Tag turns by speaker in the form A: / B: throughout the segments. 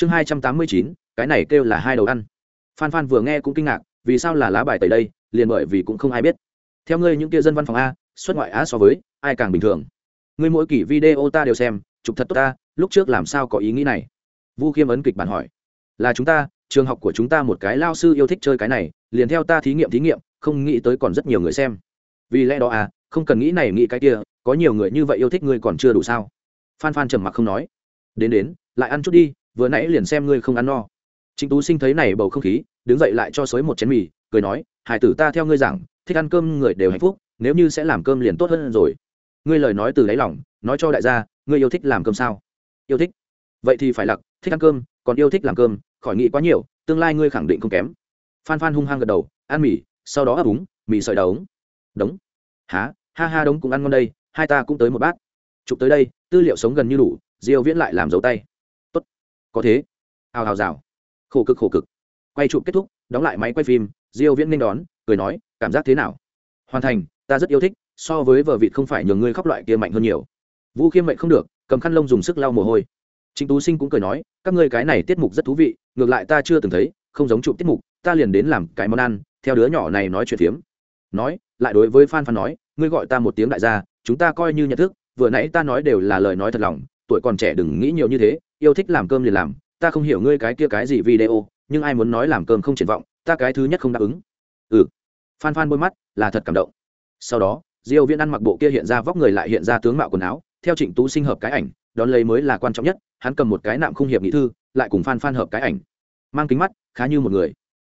A: chương hai trăm tám mươi chín, cái này kêu là hai đầu ăn. Phan phan vừa nghe cũng kinh ngạc, vì sao là lá bài tẩy đây, liền bởi vì cũng không ai biết. Theo ngươi những kia dân văn phòng a, xuất ngoại a so với, ai càng bình thường? Ngươi mỗi kỳ video ta đều xem, chụp thật tốt ta, lúc trước làm sao có ý nghĩ này? Vu khiêm ấn kịch bản hỏi. Là chúng ta, trường học của chúng ta một cái lao sư yêu thích chơi cái này, liền theo ta thí nghiệm thí nghiệm, không nghĩ tới còn rất nhiều người xem. Vì lẽ đó à không cần nghĩ này nghĩ cái kia, có nhiều người như vậy yêu thích ngươi còn chưa đủ sao? Phan phan trầm mặc không nói. Đến đến, lại ăn chút đi vừa nãy liền xem ngươi không ăn no. Trịnh tú sinh thấy này bầu không khí, đứng dậy lại cho xới một chén mì, cười nói, hải tử ta theo ngươi rằng thích ăn cơm người đều hạnh phúc, nếu như sẽ làm cơm liền tốt hơn rồi. Ngươi lời nói từ đáy lòng, nói cho đại gia, ngươi yêu thích làm cơm sao? Yêu thích. Vậy thì phải lặc, thích ăn cơm, còn yêu thích làm cơm, khỏi nghĩ quá nhiều, tương lai ngươi khẳng định không kém. Phan phan hung hăng gật đầu, ăn mì, sau đó ấp úng, mì sợi đầu đống? Há ha ha, đống cũng ăn ngon đây, hai ta cũng tới một bát. Chụp tới đây, tư liệu sống gần như đủ, diêu viễn lại làm dấu tay có thế. Hào hào rào. Khổ cực khổ cực. Quay chụp kết thúc, đóng lại máy quay phim, diêu viễn nên đón, cười nói, cảm giác thế nào? Hoàn thành, ta rất yêu thích, so với vợ vịt không phải nhường ngươi khóc loại kia mạnh hơn nhiều. Vũ khiêm mệnh không được, cầm khăn lông dùng sức lau mồ hôi. Trịnh tú sinh cũng cười nói, các ngươi cái này tiết mục rất thú vị, ngược lại ta chưa từng thấy, không giống chụp tiết mục, ta liền đến làm cái món ăn, theo đứa nhỏ này nói chuyện phiếm. Nói, lại đối với phan phan nói, ngươi gọi ta một tiếng đại gia, chúng ta coi như nhận thức, vừa nãy ta nói đều là lời nói thật lòng, tuổi còn trẻ đừng nghĩ nhiều như thế yêu thích làm cơm liền làm, ta không hiểu ngươi cái kia cái gì video, nhưng ai muốn nói làm cơm không triển vọng, ta cái thứ nhất không đáp ứng. Ừ. Phan phan bôi mắt, là thật cảm động. Sau đó, diêu viễn ăn mặc bộ kia hiện ra vóc người lại hiện ra tướng mạo quần áo, theo trịnh tú sinh hợp cái ảnh, đón lấy mới là quan trọng nhất, hắn cầm một cái nạm không hiệp nghị thư, lại cùng phan phan hợp cái ảnh. Mang kính mắt, khá như một người.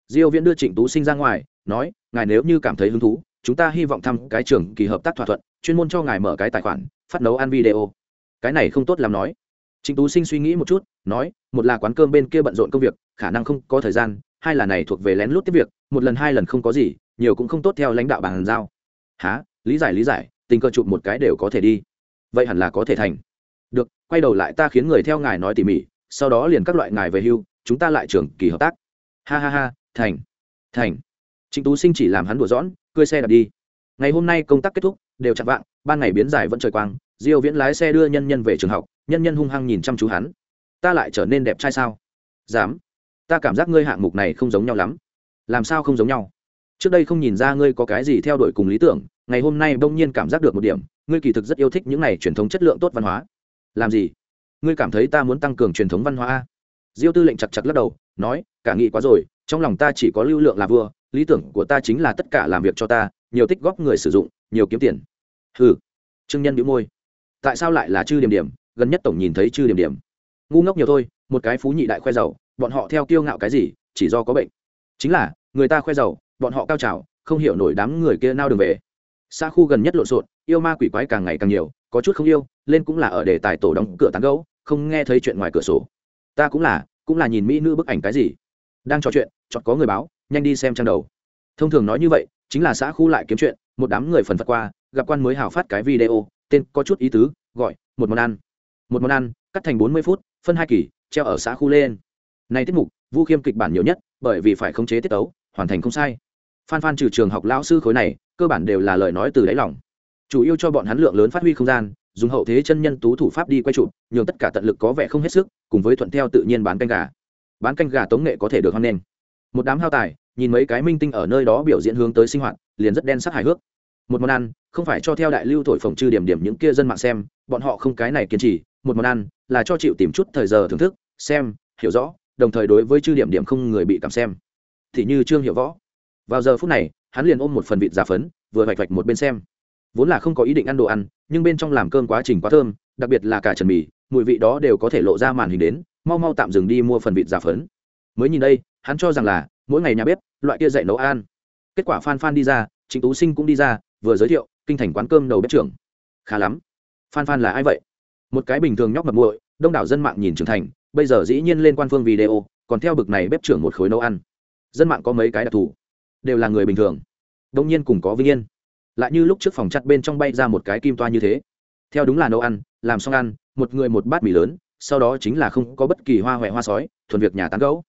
A: Diêu viễn đưa trịnh tú sinh ra ngoài, nói, ngài nếu như cảm thấy hứng thú, chúng ta hy vọng thăm cái trường kỳ hợp tác thỏa thuận, chuyên môn cho ngài mở cái tài khoản, phát nấu ăn video. Cái này không tốt làm nói trịnh tú sinh suy nghĩ một chút nói một là quán cơm bên kia bận rộn công việc khả năng không có thời gian hai là này thuộc về lén lút tiếp việc một lần hai lần không có gì nhiều cũng không tốt theo lãnh đạo bàn giao. Hả, lý giải lý giải tình cờ chụp một cái đều có thể đi. Vậy hẳn là có thể thành. Được quay đầu lại ta khiến người theo ngài nói tỉ mỉ sau đó liền các loại ngài về hưu chúng ta lại trưởng kỳ hợp tác. Ha ha ha thành thành. Trịnh tú sinh chỉ làm hắn đùa giỡn, cười xe đạp đi. Ngày hôm nay công tác kết thúc đều chặt vạng ban ngày biến dài vẫn trời quang diêu viễn lái xe đưa nhân nhân về trường học, nhân nhân hung hăng nhìn chăm chú hắn. Ta lại trở nên đẹp trai sao? Dám. Ta cảm giác ngươi hạng mục này không giống nhau lắm. Làm sao không giống nhau? Trước đây không nhìn ra ngươi có cái gì theo đuổi cùng lý tưởng, ngày hôm nay bỗng nhiên cảm giác được một điểm, ngươi kỳ thực rất yêu thích những này truyền thống chất lượng tốt văn hóa. Làm gì? Ngươi cảm thấy ta muốn tăng cường truyền thống văn hóa diêu tư lệnh chặt chặt lắc đầu, nói, cả nghĩ quá rồi, trong lòng ta chỉ có lưu lượng là vừa. lý tưởng của ta chính là tất cả làm việc cho ta, nhiều tích góp người sử dụng, nhiều kiếm tiền. Hừ. trương nhân bĩu môi tại sao lại là chư điểm điểm, gần nhất tổng nhìn thấy chư điểm điểm. Ngu ngốc nhiều thôi, một cái phú nhị đại khoe giàu, bọn họ theo kiêu ngạo cái gì, chỉ do có bệnh. Chính là, người ta khoe giàu, bọn họ cao trào, không hiểu nổi đám người kia nao đường về. Xa khu gần nhất lộn xộn, yêu ma quỷ quái càng ngày càng nhiều, có chút không yêu, lên cũng là ở đề tài tổ đóng cửa tán gấu không nghe thấy chuyện ngoài cửa sổ. Ta cũng là cũng là nhìn mỹ nữ bức ảnh cái gì. Đang trò chuyện chọn có người báo, nhanh đi xem trang đầu. Thông thường nói như vậy, chính là xã khu lại kiếm chuyện, một đám người phần phật qua, gặp quan mới hào phát cái video tên có chút ý tứ, gọi, một món ăn. Một món ăn, cắt thành bốn mươi phút, phân hai kỳ, treo ở xã khu lên. Nay tiết mục, vu khiêm kịch bản nhiều nhất, bởi vì phải khống chế tiết tấu, hoàn thành không sai. Phan phan trừ trường học lão sư khối này, cơ bản đều là lời nói từ đáy lòng. Chủ yếu cho bọn hắn lượng lớn phát huy không gian, dùng hậu thế chân nhân tú thủ pháp đi quay trụ nhường tất cả tận lực có vẻ không hết sức, cùng với thuận theo tự nhiên bán canh gà. Bán canh gà tống nghệ có thể được hoan nghênh. Một đám hao tài, nhìn mấy cái minh tinh ở nơi đó biểu diễn hướng tới sinh hoạt, liền rất đen sắc hài hước một món ăn, không phải cho theo đại lưu thổi phồng chư điểm điểm những kia dân mạng xem, bọn họ không cái này kiên trì, một món ăn là cho chịu tìm chút thời giờ thưởng thức, xem, hiểu rõ, đồng thời đối với chư điểm điểm không người bị cảm xem. Thì như trương hiểu võ. Vào giờ phút này, hắn liền ôm một phần vịt giả phấn, vừa vạch vạch một bên xem. Vốn là không có ý định ăn đồ ăn, nhưng bên trong làm cơm quá trình quá thơm, đặc biệt là cả trần mì, mùi vị đó đều có thể lộ ra màn hình đến, mau mau tạm dừng đi mua phần vịt giả phấn. Mới nhìn đây, hắn cho rằng là, mỗi ngày nhà bếp, loại kia dạy nấu ăn. Kết quả phan phan đi ra, trịnh tú sinh cũng đi ra vừa giới thiệu, kinh thành quán cơm đầu bếp trưởng. Khá lắm. Phan phan là ai vậy? Một cái bình thường nhóc mập muội, đông đảo dân mạng nhìn trưởng thành, bây giờ dĩ nhiên lên quan phương video, còn theo bực này bếp trưởng một khối nấu ăn. Dân mạng có mấy cái đặc thù? Đều là người bình thường. Đông nhiên cùng có vinh yên. Lại như lúc trước phòng chặt bên trong bay ra một cái kim toa như thế. Theo đúng là nấu ăn, làm xong ăn, một người một bát mì lớn, sau đó chính là không có bất kỳ hoa huệ hoa sói, thuần việc nhà tán gấu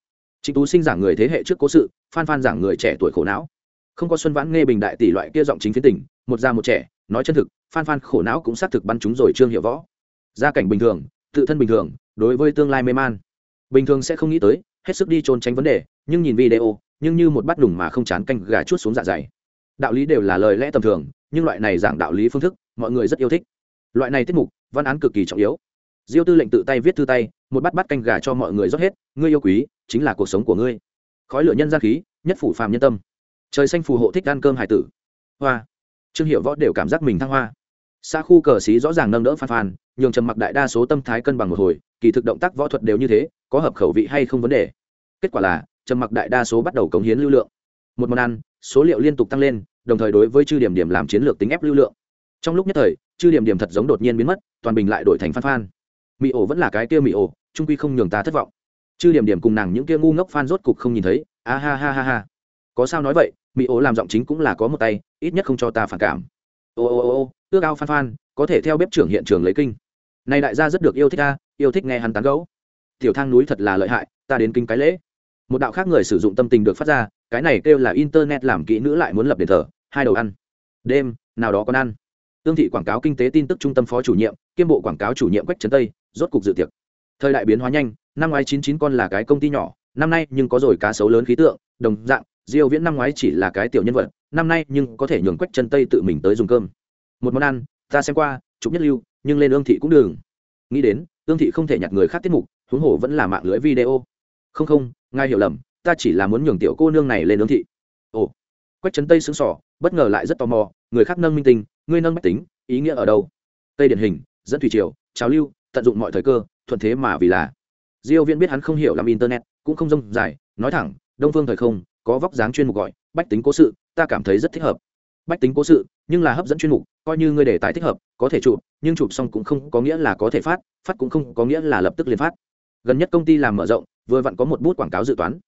A: trịnh tú sinh giảng người thế hệ trước cố sự, phan phan giảng người trẻ tuổi khổ não không có xuân vãn nghe bình đại tỷ loại kia giọng chính phiến tỉnh một già một trẻ, nói chân thực, phan phan khổ não cũng xác thực bắn chúng rồi trương hiệu võ. Gia cảnh bình thường, tự thân bình thường, đối với tương lai mê man. Bình thường sẽ không nghĩ tới, hết sức đi trốn tránh vấn đề, nhưng nhìn video, nhưng như một bát đùng mà không chán canh gà chút xuống dạ dày. Đạo lý đều là lời lẽ tầm thường, nhưng loại này giảng đạo lý phương thức, mọi người rất yêu thích. Loại này tiết mục, văn án cực kỳ trọng yếu. Diêu tư lệnh tự tay viết thư tay, một bát bát canh gà cho mọi người rót hết, ngươi yêu quý, chính là cuộc sống của ngươi. Khói lửa nhân gian khí, nhất phủ phàm nhân tâm trời xanh phù hộ thích ăn cơm hải tử. Hoa. Trương hiệu võ đều cảm giác mình thăng hoa. Xa khu cờ xí rõ ràng nâng đỡ phan phan nhường trầm mặc đại đa số tâm thái cân bằng một hồi, kỳ thực động tác võ thuật đều như thế, có hợp khẩu vị hay không vấn đề. Kết quả là, trầm mặc đại đa số bắt đầu cống hiến lưu lượng. Một món ăn, số liệu liên tục tăng lên, đồng thời đối với chư điểm điểm làm chiến lược tính ép lưu lượng. Trong lúc nhất thời, chư điểm điểm thật giống đột nhiên biến mất, toàn bình lại đổi thành phan phan mỹ ổ vẫn là cái kia mỹ ổ, trung quy không nhường ta thất vọng. Chư điểm điểm cùng nàng những kia ngu ngốc phan rốt cục không nhìn thấy, a ha ha ha ha có sao nói vậy mỹ ố làm giọng chính cũng là có một tay, ít nhất không cho ta phản cảm. Ô ô ô ô, ước ao phan phan, có thể theo bếp trưởng hiện trường lấy kinh. Này đại gia rất được yêu thích ta, yêu thích nghe hắn tán gẫu. Tiểu thang núi thật là lợi hại, ta đến kinh cái lễ. Một đạo khác người sử dụng tâm tình được phát ra, cái này kêu là internet làm kỹ nữ lại muốn lập đền thờ, hai đầu ăn. Đêm, nào đó còn ăn. Tương thị quảng cáo kinh tế tin tức trung tâm phó chủ nhiệm, kiêm bộ quảng cáo chủ nhiệm quách trấn tây, rốt cục dự tiệc. Thời đại biến hóa nhanh, năm ngoái chín chín con là cái công ty nhỏ, năm nay nhưng có rồi cá sấu lớn khí tượng, đồng dạng diêu viễn năm ngoái chỉ là cái tiểu nhân vật, năm nay nhưng có thể nhường quách chân tây tự mình tới dùng cơm. Một món ăn, ta xem qua, chụp nhất lưu, nhưng lên ương thị cũng đường. nghĩ đến, ương thị không thể nhặt người khác tiết mục, huống hồ vẫn là mạng lưới video. Không không, ngài hiểu lầm, ta chỉ là muốn nhường tiểu cô nương này lên ương thị. Ồ. Quách trấn tây sững sỏ bất ngờ lại rất tò mò, người khác nâng minh tinh ngươi nâng bách tính, ý nghĩa ở đâu? Tây điển hình, dẫn thủy triều, trào lưu, tận dụng mọi thời cơ, thuận thế mà vì là. Diêu viễn biết hắn không hiểu làm internet, cũng không rông dài, nói thẳng, đông phương thời không có vóc dáng chuyên mục gọi, bách tính cố sự, ta cảm thấy rất thích hợp. Bách tính cố sự, nhưng là hấp dẫn chuyên mục, coi như ngươi đề tài thích hợp, có thể chụp, nhưng chụp xong cũng không có nghĩa là có thể phát phát cũng không có nghĩa là lập tức liền phát. Gần nhất công ty làm mở rộng, vừa vặn có một bút quảng cáo dự toán.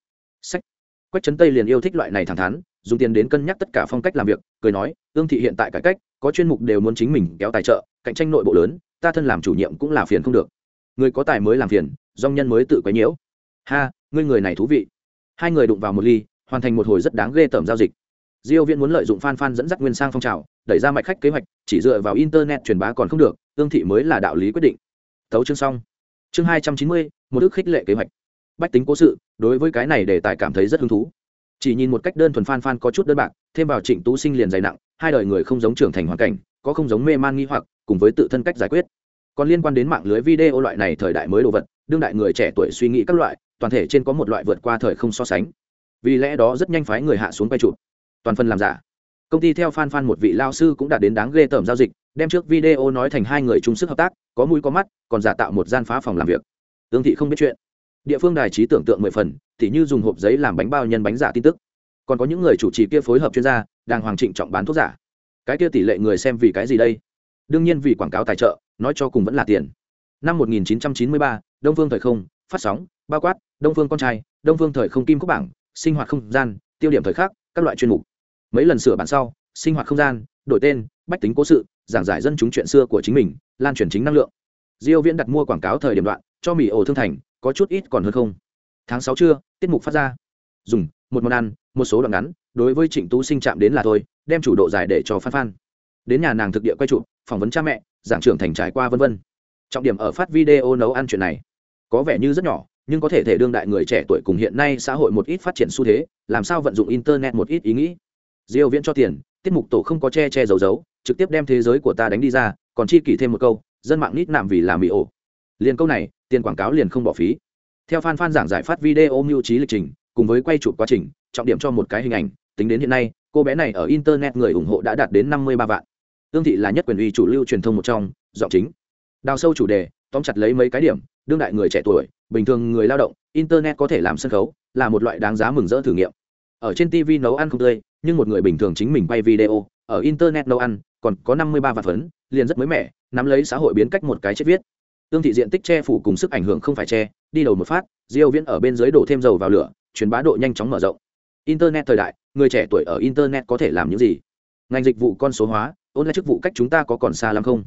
A: Sách. Quách trấn tây liền yêu thích loại này thẳng thắn, dùng tiền đến cân nhắc tất cả phong cách làm việc, cười nói, ương thị hiện tại cải cách, có chuyên mục đều muốn chính mình kéo tài trợ, cạnh tranh nội bộ lớn, ta thân làm chủ nhiệm cũng là phiền không được. Người có tài mới làm phiền dong nhân mới tự quấy nhiễu. Ha, ngươi người này thú vị. Hai người đụng vào một ly hoàn thành một hồi rất đáng ghê tởm giao dịch. Diêu viễn muốn lợi dụng fan fan dẫn dắt nguyên sang phong trào đẩy ra mạch khách kế hoạch chỉ dựa vào internet truyền bá còn không được ương thị mới là đạo lý quyết định. Tấu chương xong. Chương 290, một ước khích lệ kế hoạch. Bách tính cố sự đối với cái này để tài cảm thấy rất hứng thú. Chỉ nhìn một cách đơn thuần fan fan có chút đơn bạc thêm vào trịnh tú sinh liền dày nặng hai đời người không giống trưởng thành hoàn cảnh có không giống mê man nghi hoặc cùng với tự thân cách giải quyết. Còn liên quan đến mạng lưới video loại này thời đại mới đồ vật đương đại người trẻ tuổi suy nghĩ các loại toàn thể trên có một loại vượt qua thời không so sánh vì lẽ đó rất nhanh phái người hạ xuống quay chụp. Toàn phần làm giả. Công ty theo fan fan một vị lao sư cũng đã đến đáng ghê tởm giao dịch đem trước video nói thành hai người chung sức hợp tác có mũi có mắt còn giả tạo một gian phá phòng làm việc. Tương thị không biết chuyện. Địa phương đài trí tưởng tượng mười phần thì như dùng hộp giấy làm bánh bao nhân bánh giả tin tức. Còn có những người chủ trì kia phối hợp chuyên gia đang hoàng trịnh trọng bán thuốc giả. Cái kia tỷ lệ người xem vì cái gì đây? Đương nhiên vì quảng cáo tài trợ nói cho cùng vẫn là tiền. Năm 1993, đông phương thời không phát sóng bao quát đông phương con trai đông phương thời không kim cúc bảng sinh hoạt không gian, tiêu điểm thời khắc, các loại chuyên mục. Mấy lần sửa bản sau, sinh hoạt không gian, đổi tên, bách tính cố sự, giảng giải dân chúng chuyện xưa của chính mình, lan truyền chính năng lượng. Diêu viễn đặt mua quảng cáo thời điểm đoạn, cho mì ổ thương thành, có chút ít còn hơn không. Tháng sáu trưa, tiết mục phát ra. Dùng, một món ăn, một số đoạn ngắn, đối với trịnh tú sinh chạm đến là thôi, đem chủ độ dài để cho phan phan. Đến nhà nàng thực địa quay chụp, phỏng vấn cha mẹ, giảng trưởng thành trải qua vân vân. Trọng điểm ở phát video nấu ăn chuyện này. Có vẻ như rất nhỏ nhưng có thể thể đương đại người trẻ tuổi cùng hiện nay xã hội một ít phát triển xu thế, làm sao vận dụng internet một ít ý nghĩ? Diêu viễn cho tiền, tiết mục tổ không có che che giấu giấu, trực tiếp đem thế giới của ta đánh đi ra, còn chi kỷ thêm một câu, dân mạng nít nạm vì làm mỹ ổ. Liền câu này, tiền quảng cáo liền không bỏ phí. Theo fan fan giảng giải phát video mưu trí lịch trình, cùng với quay chụp quá trình, trọng điểm cho một cái hình ảnh, tính đến hiện nay, cô bé này ở internet người ủng hộ đã đạt đến 53 vạn. Tương thị là nhất quyền uy chủ lưu truyền thông một trong, giọng chính. Đào sâu chủ đề, tóm chặt lấy mấy cái điểm, đương đại người trẻ tuổi bình thường người lao động, internet có thể làm sân khấu, là một loại đáng giá mừng rỡ thử nghiệm. Ở trên tv nấu ăn không tươi, nhưng một người bình thường chính mình quay video, ở internet nấu ăn, còn có 53 vạn phấn, liền rất mới mẻ, nắm lấy xã hội biến cách một cái chết viết. Tương thị diện tích che phủ cùng sức ảnh hưởng không phải che, đi đầu một phát, diêu viễn ở bên dưới đổ thêm dầu vào lửa, truyền bá độ nhanh chóng mở rộng. Internet thời đại, người trẻ tuổi ở internet có thể làm những gì? Ngành dịch vụ con số hóa online chức vụ cách chúng ta có còn xa lắm không?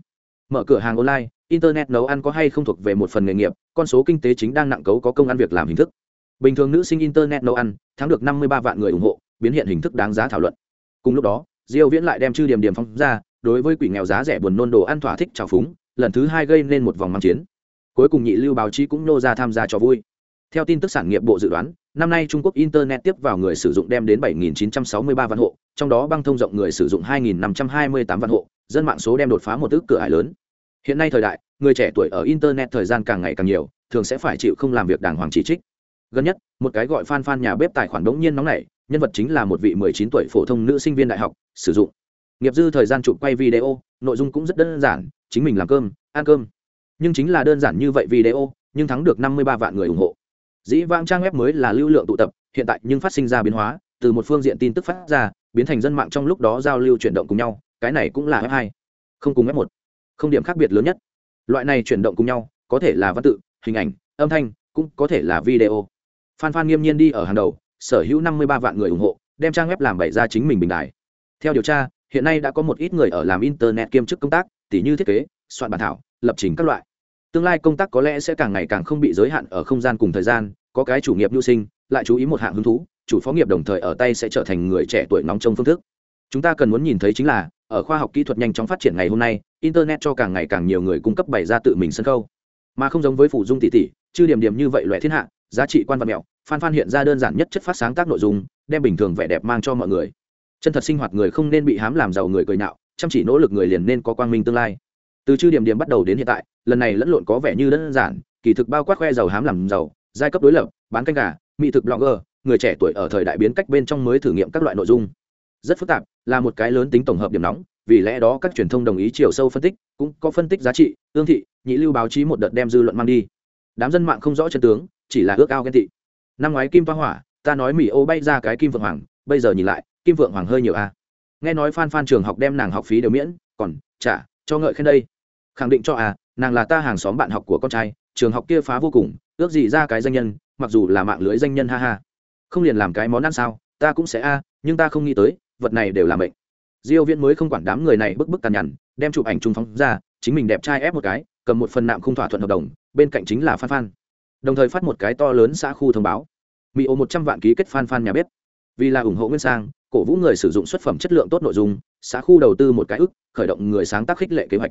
A: Mở cửa hàng online, internet nấu ăn có hay không thuộc về một phần nghề nghiệp? Con số kinh tế chính đang nặng cấu có công ăn việc làm hình thức. Bình thường nữ sinh internet nấu ăn, thắng được 53 vạn người ủng hộ, biến hiện hình thức đáng giá thảo luận. Cùng lúc đó, diêu viễn lại đem chư điểm điểm phong ra, đối với quỷ nghèo giá rẻ buồn nôn đồ ăn thỏa thích trào phúng, lần thứ hai gây nên một vòng mang chiến. Cuối cùng nhị lưu báo chí cũng nô ra tham gia cho vui. Theo tin tức sản nghiệp bộ dự đoán, năm nay trung quốc internet tiếp vào người sử dụng đem đến 7.963 vạn hộ, trong đó băng thông rộng người sử dụng 2.528 vạn hộ, dân mạng số đem đột phá một ước cửa ải lớn. Hiện nay thời đại người trẻ tuổi ở internet thời gian càng ngày càng nhiều, thường sẽ phải chịu không làm việc đàng hoàng chỉ trích. Gần nhất, một cái gọi fan fan nhà bếp tài khoản đống nhiên nóng nảy, nhân vật chính là một vị 19 tuổi phổ thông nữ sinh viên đại học, sử dụng. Nghiệp dư thời gian chụp quay video, nội dung cũng rất đơn giản, chính mình làm cơm, ăn cơm. Nhưng chính là đơn giản như vậy video, nhưng thắng được 53 vạn người ủng hộ. Dĩ vãng trang web mới là lưu lượng tụ tập, hiện tại nhưng phát sinh ra biến hóa, từ một phương diện tin tức phát ra, biến thành dân mạng trong lúc đó giao lưu chuyển động cùng nhau, cái này cũng là web hai, không cùng web một. Không điểm khác biệt lớn nhất loại này chuyển động cùng nhau, có thể là văn tự, hình ảnh, âm thanh, cũng có thể là video. Phan phan nghiêm nhiên đi ở hàng đầu, sở hữu năm mươi ba vạn người ủng hộ, đem trang web làm bậy ra chính mình bình đại theo điều tra, hiện nay đã có một ít người ở làm internet kiêm chức công tác, tỉ như thiết kế, soạn bản thảo, lập trình các loại. Tương lai công tác có lẽ sẽ càng ngày càng không bị giới hạn ở không gian cùng thời gian, có cái chủ nghiệp nhu sinh, lại chú ý một hạng hứng thú, chủ phó nghiệp đồng thời ở tay sẽ trở thành người trẻ tuổi nóng trong phương thức. Chúng ta cần muốn nhìn thấy chính là ở khoa học kỹ thuật nhanh chóng phát triển ngày hôm nay, internet cho càng ngày càng nhiều người cung cấp bày ra tự mình sân khấu. Mà không giống với phụ dung tỷ tỷ, chư điểm điểm như vậy loại thiên hạ, giá trị quan văn mẹo, phan phan hiện ra đơn giản nhất chất phát sáng tác nội dung, đem bình thường vẻ đẹp mang cho mọi người. Chân thật sinh hoạt người không nên bị hám làm giàu người cười nhạo chăm chỉ nỗ lực người liền nên có quang minh tương lai. Từ chư điểm điểm bắt đầu đến hiện tại, lần này lẫn lộn có vẻ như đơn giản, kỳ thực bao quát khoe giàu hám làm giàu, giai cấp đối lập, bán canh gà, mỹ thực blogger, người trẻ tuổi ở thời đại biến cách bên trong mới thử nghiệm các loại nội dung rất phức tạp, là một cái lớn tính tổng hợp điểm nóng, vì lẽ đó các truyền thông đồng ý chiều sâu phân tích, cũng có phân tích giá trị, tương thị, nhị lưu báo chí một đợt đem dư luận mang đi. Đám dân mạng không rõ chân tướng, chỉ là ước ao ghen tị. Năm ngoái kim toa hỏa, ta nói mỹ ô bay ra cái kim vượng hoàng, bây giờ nhìn lại, kim vượng hoàng hơi nhiều a. À. nghe nói phan phan trường học đem nàng học phí đều miễn, còn trả, cho ngợi khen đây. Khẳng định cho à nàng là ta hàng xóm bạn học của con trai, trường học kia phá vô cùng, ước gì ra cái danh nhân, mặc dù là mạng lưới danh nhân ha ha. Không liền làm cái món ăn sao, ta cũng sẽ a, nhưng ta không nghĩ tới vật này đều là mệnh. Diêu viễn mới không quản đám người này bức bức tàn nhẫn, đem chụp ảnh trung phóng ra, chính mình đẹp trai ép một cái, cầm một phần nạm không thỏa thuận hợp đồng, bên cạnh chính là phan phan. Đồng thời phát một cái to lớn xã khu thông báo. Mỹ ô một trăm vạn ký kết phan phan nhà bếp. Vì là ủng hộ nguyên sang, cổ vũ người sử dụng xuất phẩm chất lượng tốt nội dung, xã khu đầu tư một cái ức, khởi động người sáng tác khích lệ kế hoạch.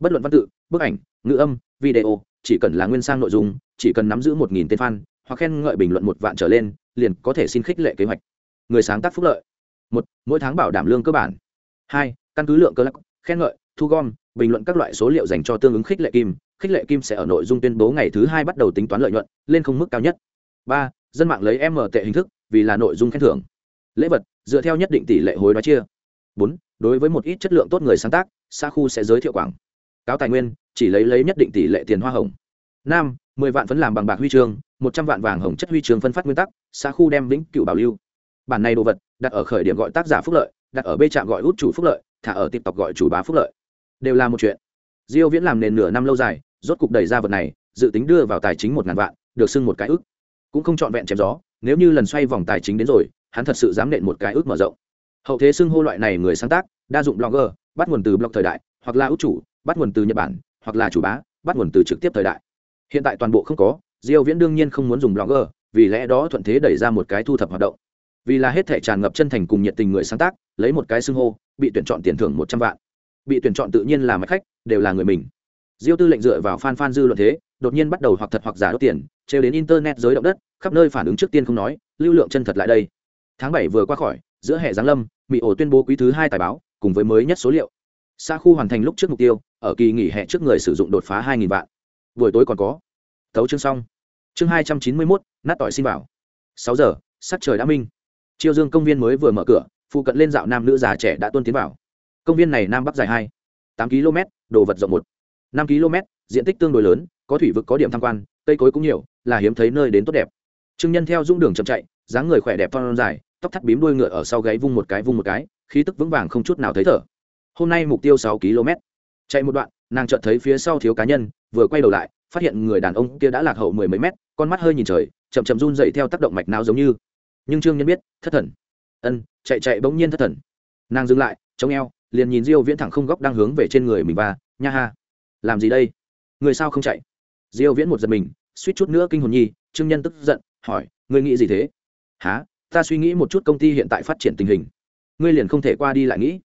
A: Bất luận văn tự, bức ảnh, ngữ âm, video, chỉ cần là nguyên sang nội dung, chỉ cần nắm giữ một nghìn tên fan, hoặc khen ngợi bình luận một vạn trở lên, liền có thể xin khích lệ kế hoạch. Người sáng tác phúc lợi một, mỗi tháng bảo đảm lương cơ bản. Hai, căn cứ lượng cơ lắc, khen ngợi, thu gom, bình luận các loại số liệu dành cho tương ứng khích lệ kim. Khích lệ kim sẽ ở nội dung tuyên bố ngày thứ hai bắt đầu tính toán lợi nhuận, lên không mức cao nhất. Ba, dân mạng lấy m tệ hình thức, vì là nội dung khen thưởng. Lễ vật, dựa theo nhất định tỷ lệ hối đoái chia. Bốn, đối với một ít chất lượng tốt người sáng tác xa khu sẽ giới thiệu quảng cáo tài nguyên, chỉ lấy lấy nhất định tỷ lệ tiền hoa hồng. Năm, mười vạn phấn làm bằng bạc huy chương, một trăm vạn vàng hồng chất huy chương phân phát nguyên tắc xa khu đem vĩnh cựu bảo lưu. Bản này đồ vật đặt ở khởi điểm gọi tác giả phúc lợi, đặt ở bê trạm gọi út chủ phúc lợi, thả ở tiktok gọi chủ bá phúc lợi. Đều là một chuyện. Diêu viễn làm nền nửa năm lâu dài, rốt cục đẩy ra vật này, dự tính đưa vào tài chính một ngàn vạn, được xưng một cái ước. Cũng không chọn vẹn chém gió, nếu như lần xoay vòng tài chính đến rồi, hắn thật sự dám nện một cái ước mở rộng. Hậu thế xưng hô loại này người sáng tác, đa dụng blogger, bắt nguồn từ blog thời đại, hoặc là ước chủ, bắt nguồn từ nhật bản, hoặc là chủ bá, bắt nguồn từ trực tiếp thời đại. Hiện tại toàn bộ không có, diêu viễn đương nhiên không muốn dùng blogger, vì lẽ đó thuận thế đẩy ra một cái thu thập hoạt động vì là hết thể tràn ngập chân thành cùng nhiệt tình người sáng tác, lấy một cái xưng hô, bị tuyển chọn tiền thưởng một trăm vạn. Bị tuyển chọn tự nhiên là mạch khách, đều là người mình. Diêu tư lệnh dựa vào fan fan dư luận thế, đột nhiên bắt đầu hoặc thật hoặc giả đốt tiền, trêu đến internet giới động đất, khắp nơi phản ứng trước tiên không nói, lưu lượng chân thật lại đây. Tháng bảy vừa qua khỏi, giữa hệ giáng lâm, mỹ ổ tuyên bố quý thứ hai tài báo, cùng với mới nhất số liệu. Xa khu hoàn thành lúc trước mục tiêu, ở kỳ nghỉ hè trước người sử dụng đột phá hai nghìn vạn. Buổi tối còn có. Thấu chương xong. Chương hai trăm chín mươi mốt, nát tỏi xin bảo sáu giờ, sắc trời đã minh chiêu dương công viên mới vừa mở cửa, phụ cận lên dạo nam nữ già trẻ đã tuân tiến vào. Công viên này nam bắc dài hai, tám km, đồ vật rộng một. Năm km, diện tích tương đối lớn, có thủy vực có điểm tham quan, cây cối cũng nhiều, là hiếm thấy nơi đến tốt đẹp. Trương nhân theo dung đường chậm chạy, dáng người khỏe đẹp thon dài, tóc thắt bím đuôi ngựa ở sau gáy vung một cái vung một cái, khí tức vững vàng không chút nào thấy thở. Hôm nay mục tiêu sáu km. Chạy một đoạn, nàng chợt thấy phía sau thiếu cá nhân, vừa quay đầu lại, phát hiện người đàn ông kia đã lạc hậu mười mấy mét, con mắt hơi nhìn trời, chậm chậm run dậy theo tác động mạch não giống như nhưng trương nhân biết, thất thần. Ân, chạy chạy bỗng nhiên thất thần. Nàng dừng lại, chống eo, liền nhìn diêu viễn thẳng không góc đang hướng về trên người mình và nha ha. Làm gì đây? Người sao không chạy? Diêu viễn một giật mình, suýt chút nữa kinh hồn nhi, trương nhân tức giận, hỏi, ngươi nghĩ gì thế? Há ta suy nghĩ một chút công ty hiện tại phát triển tình hình. Ngươi liền không thể qua đi lại nghĩ.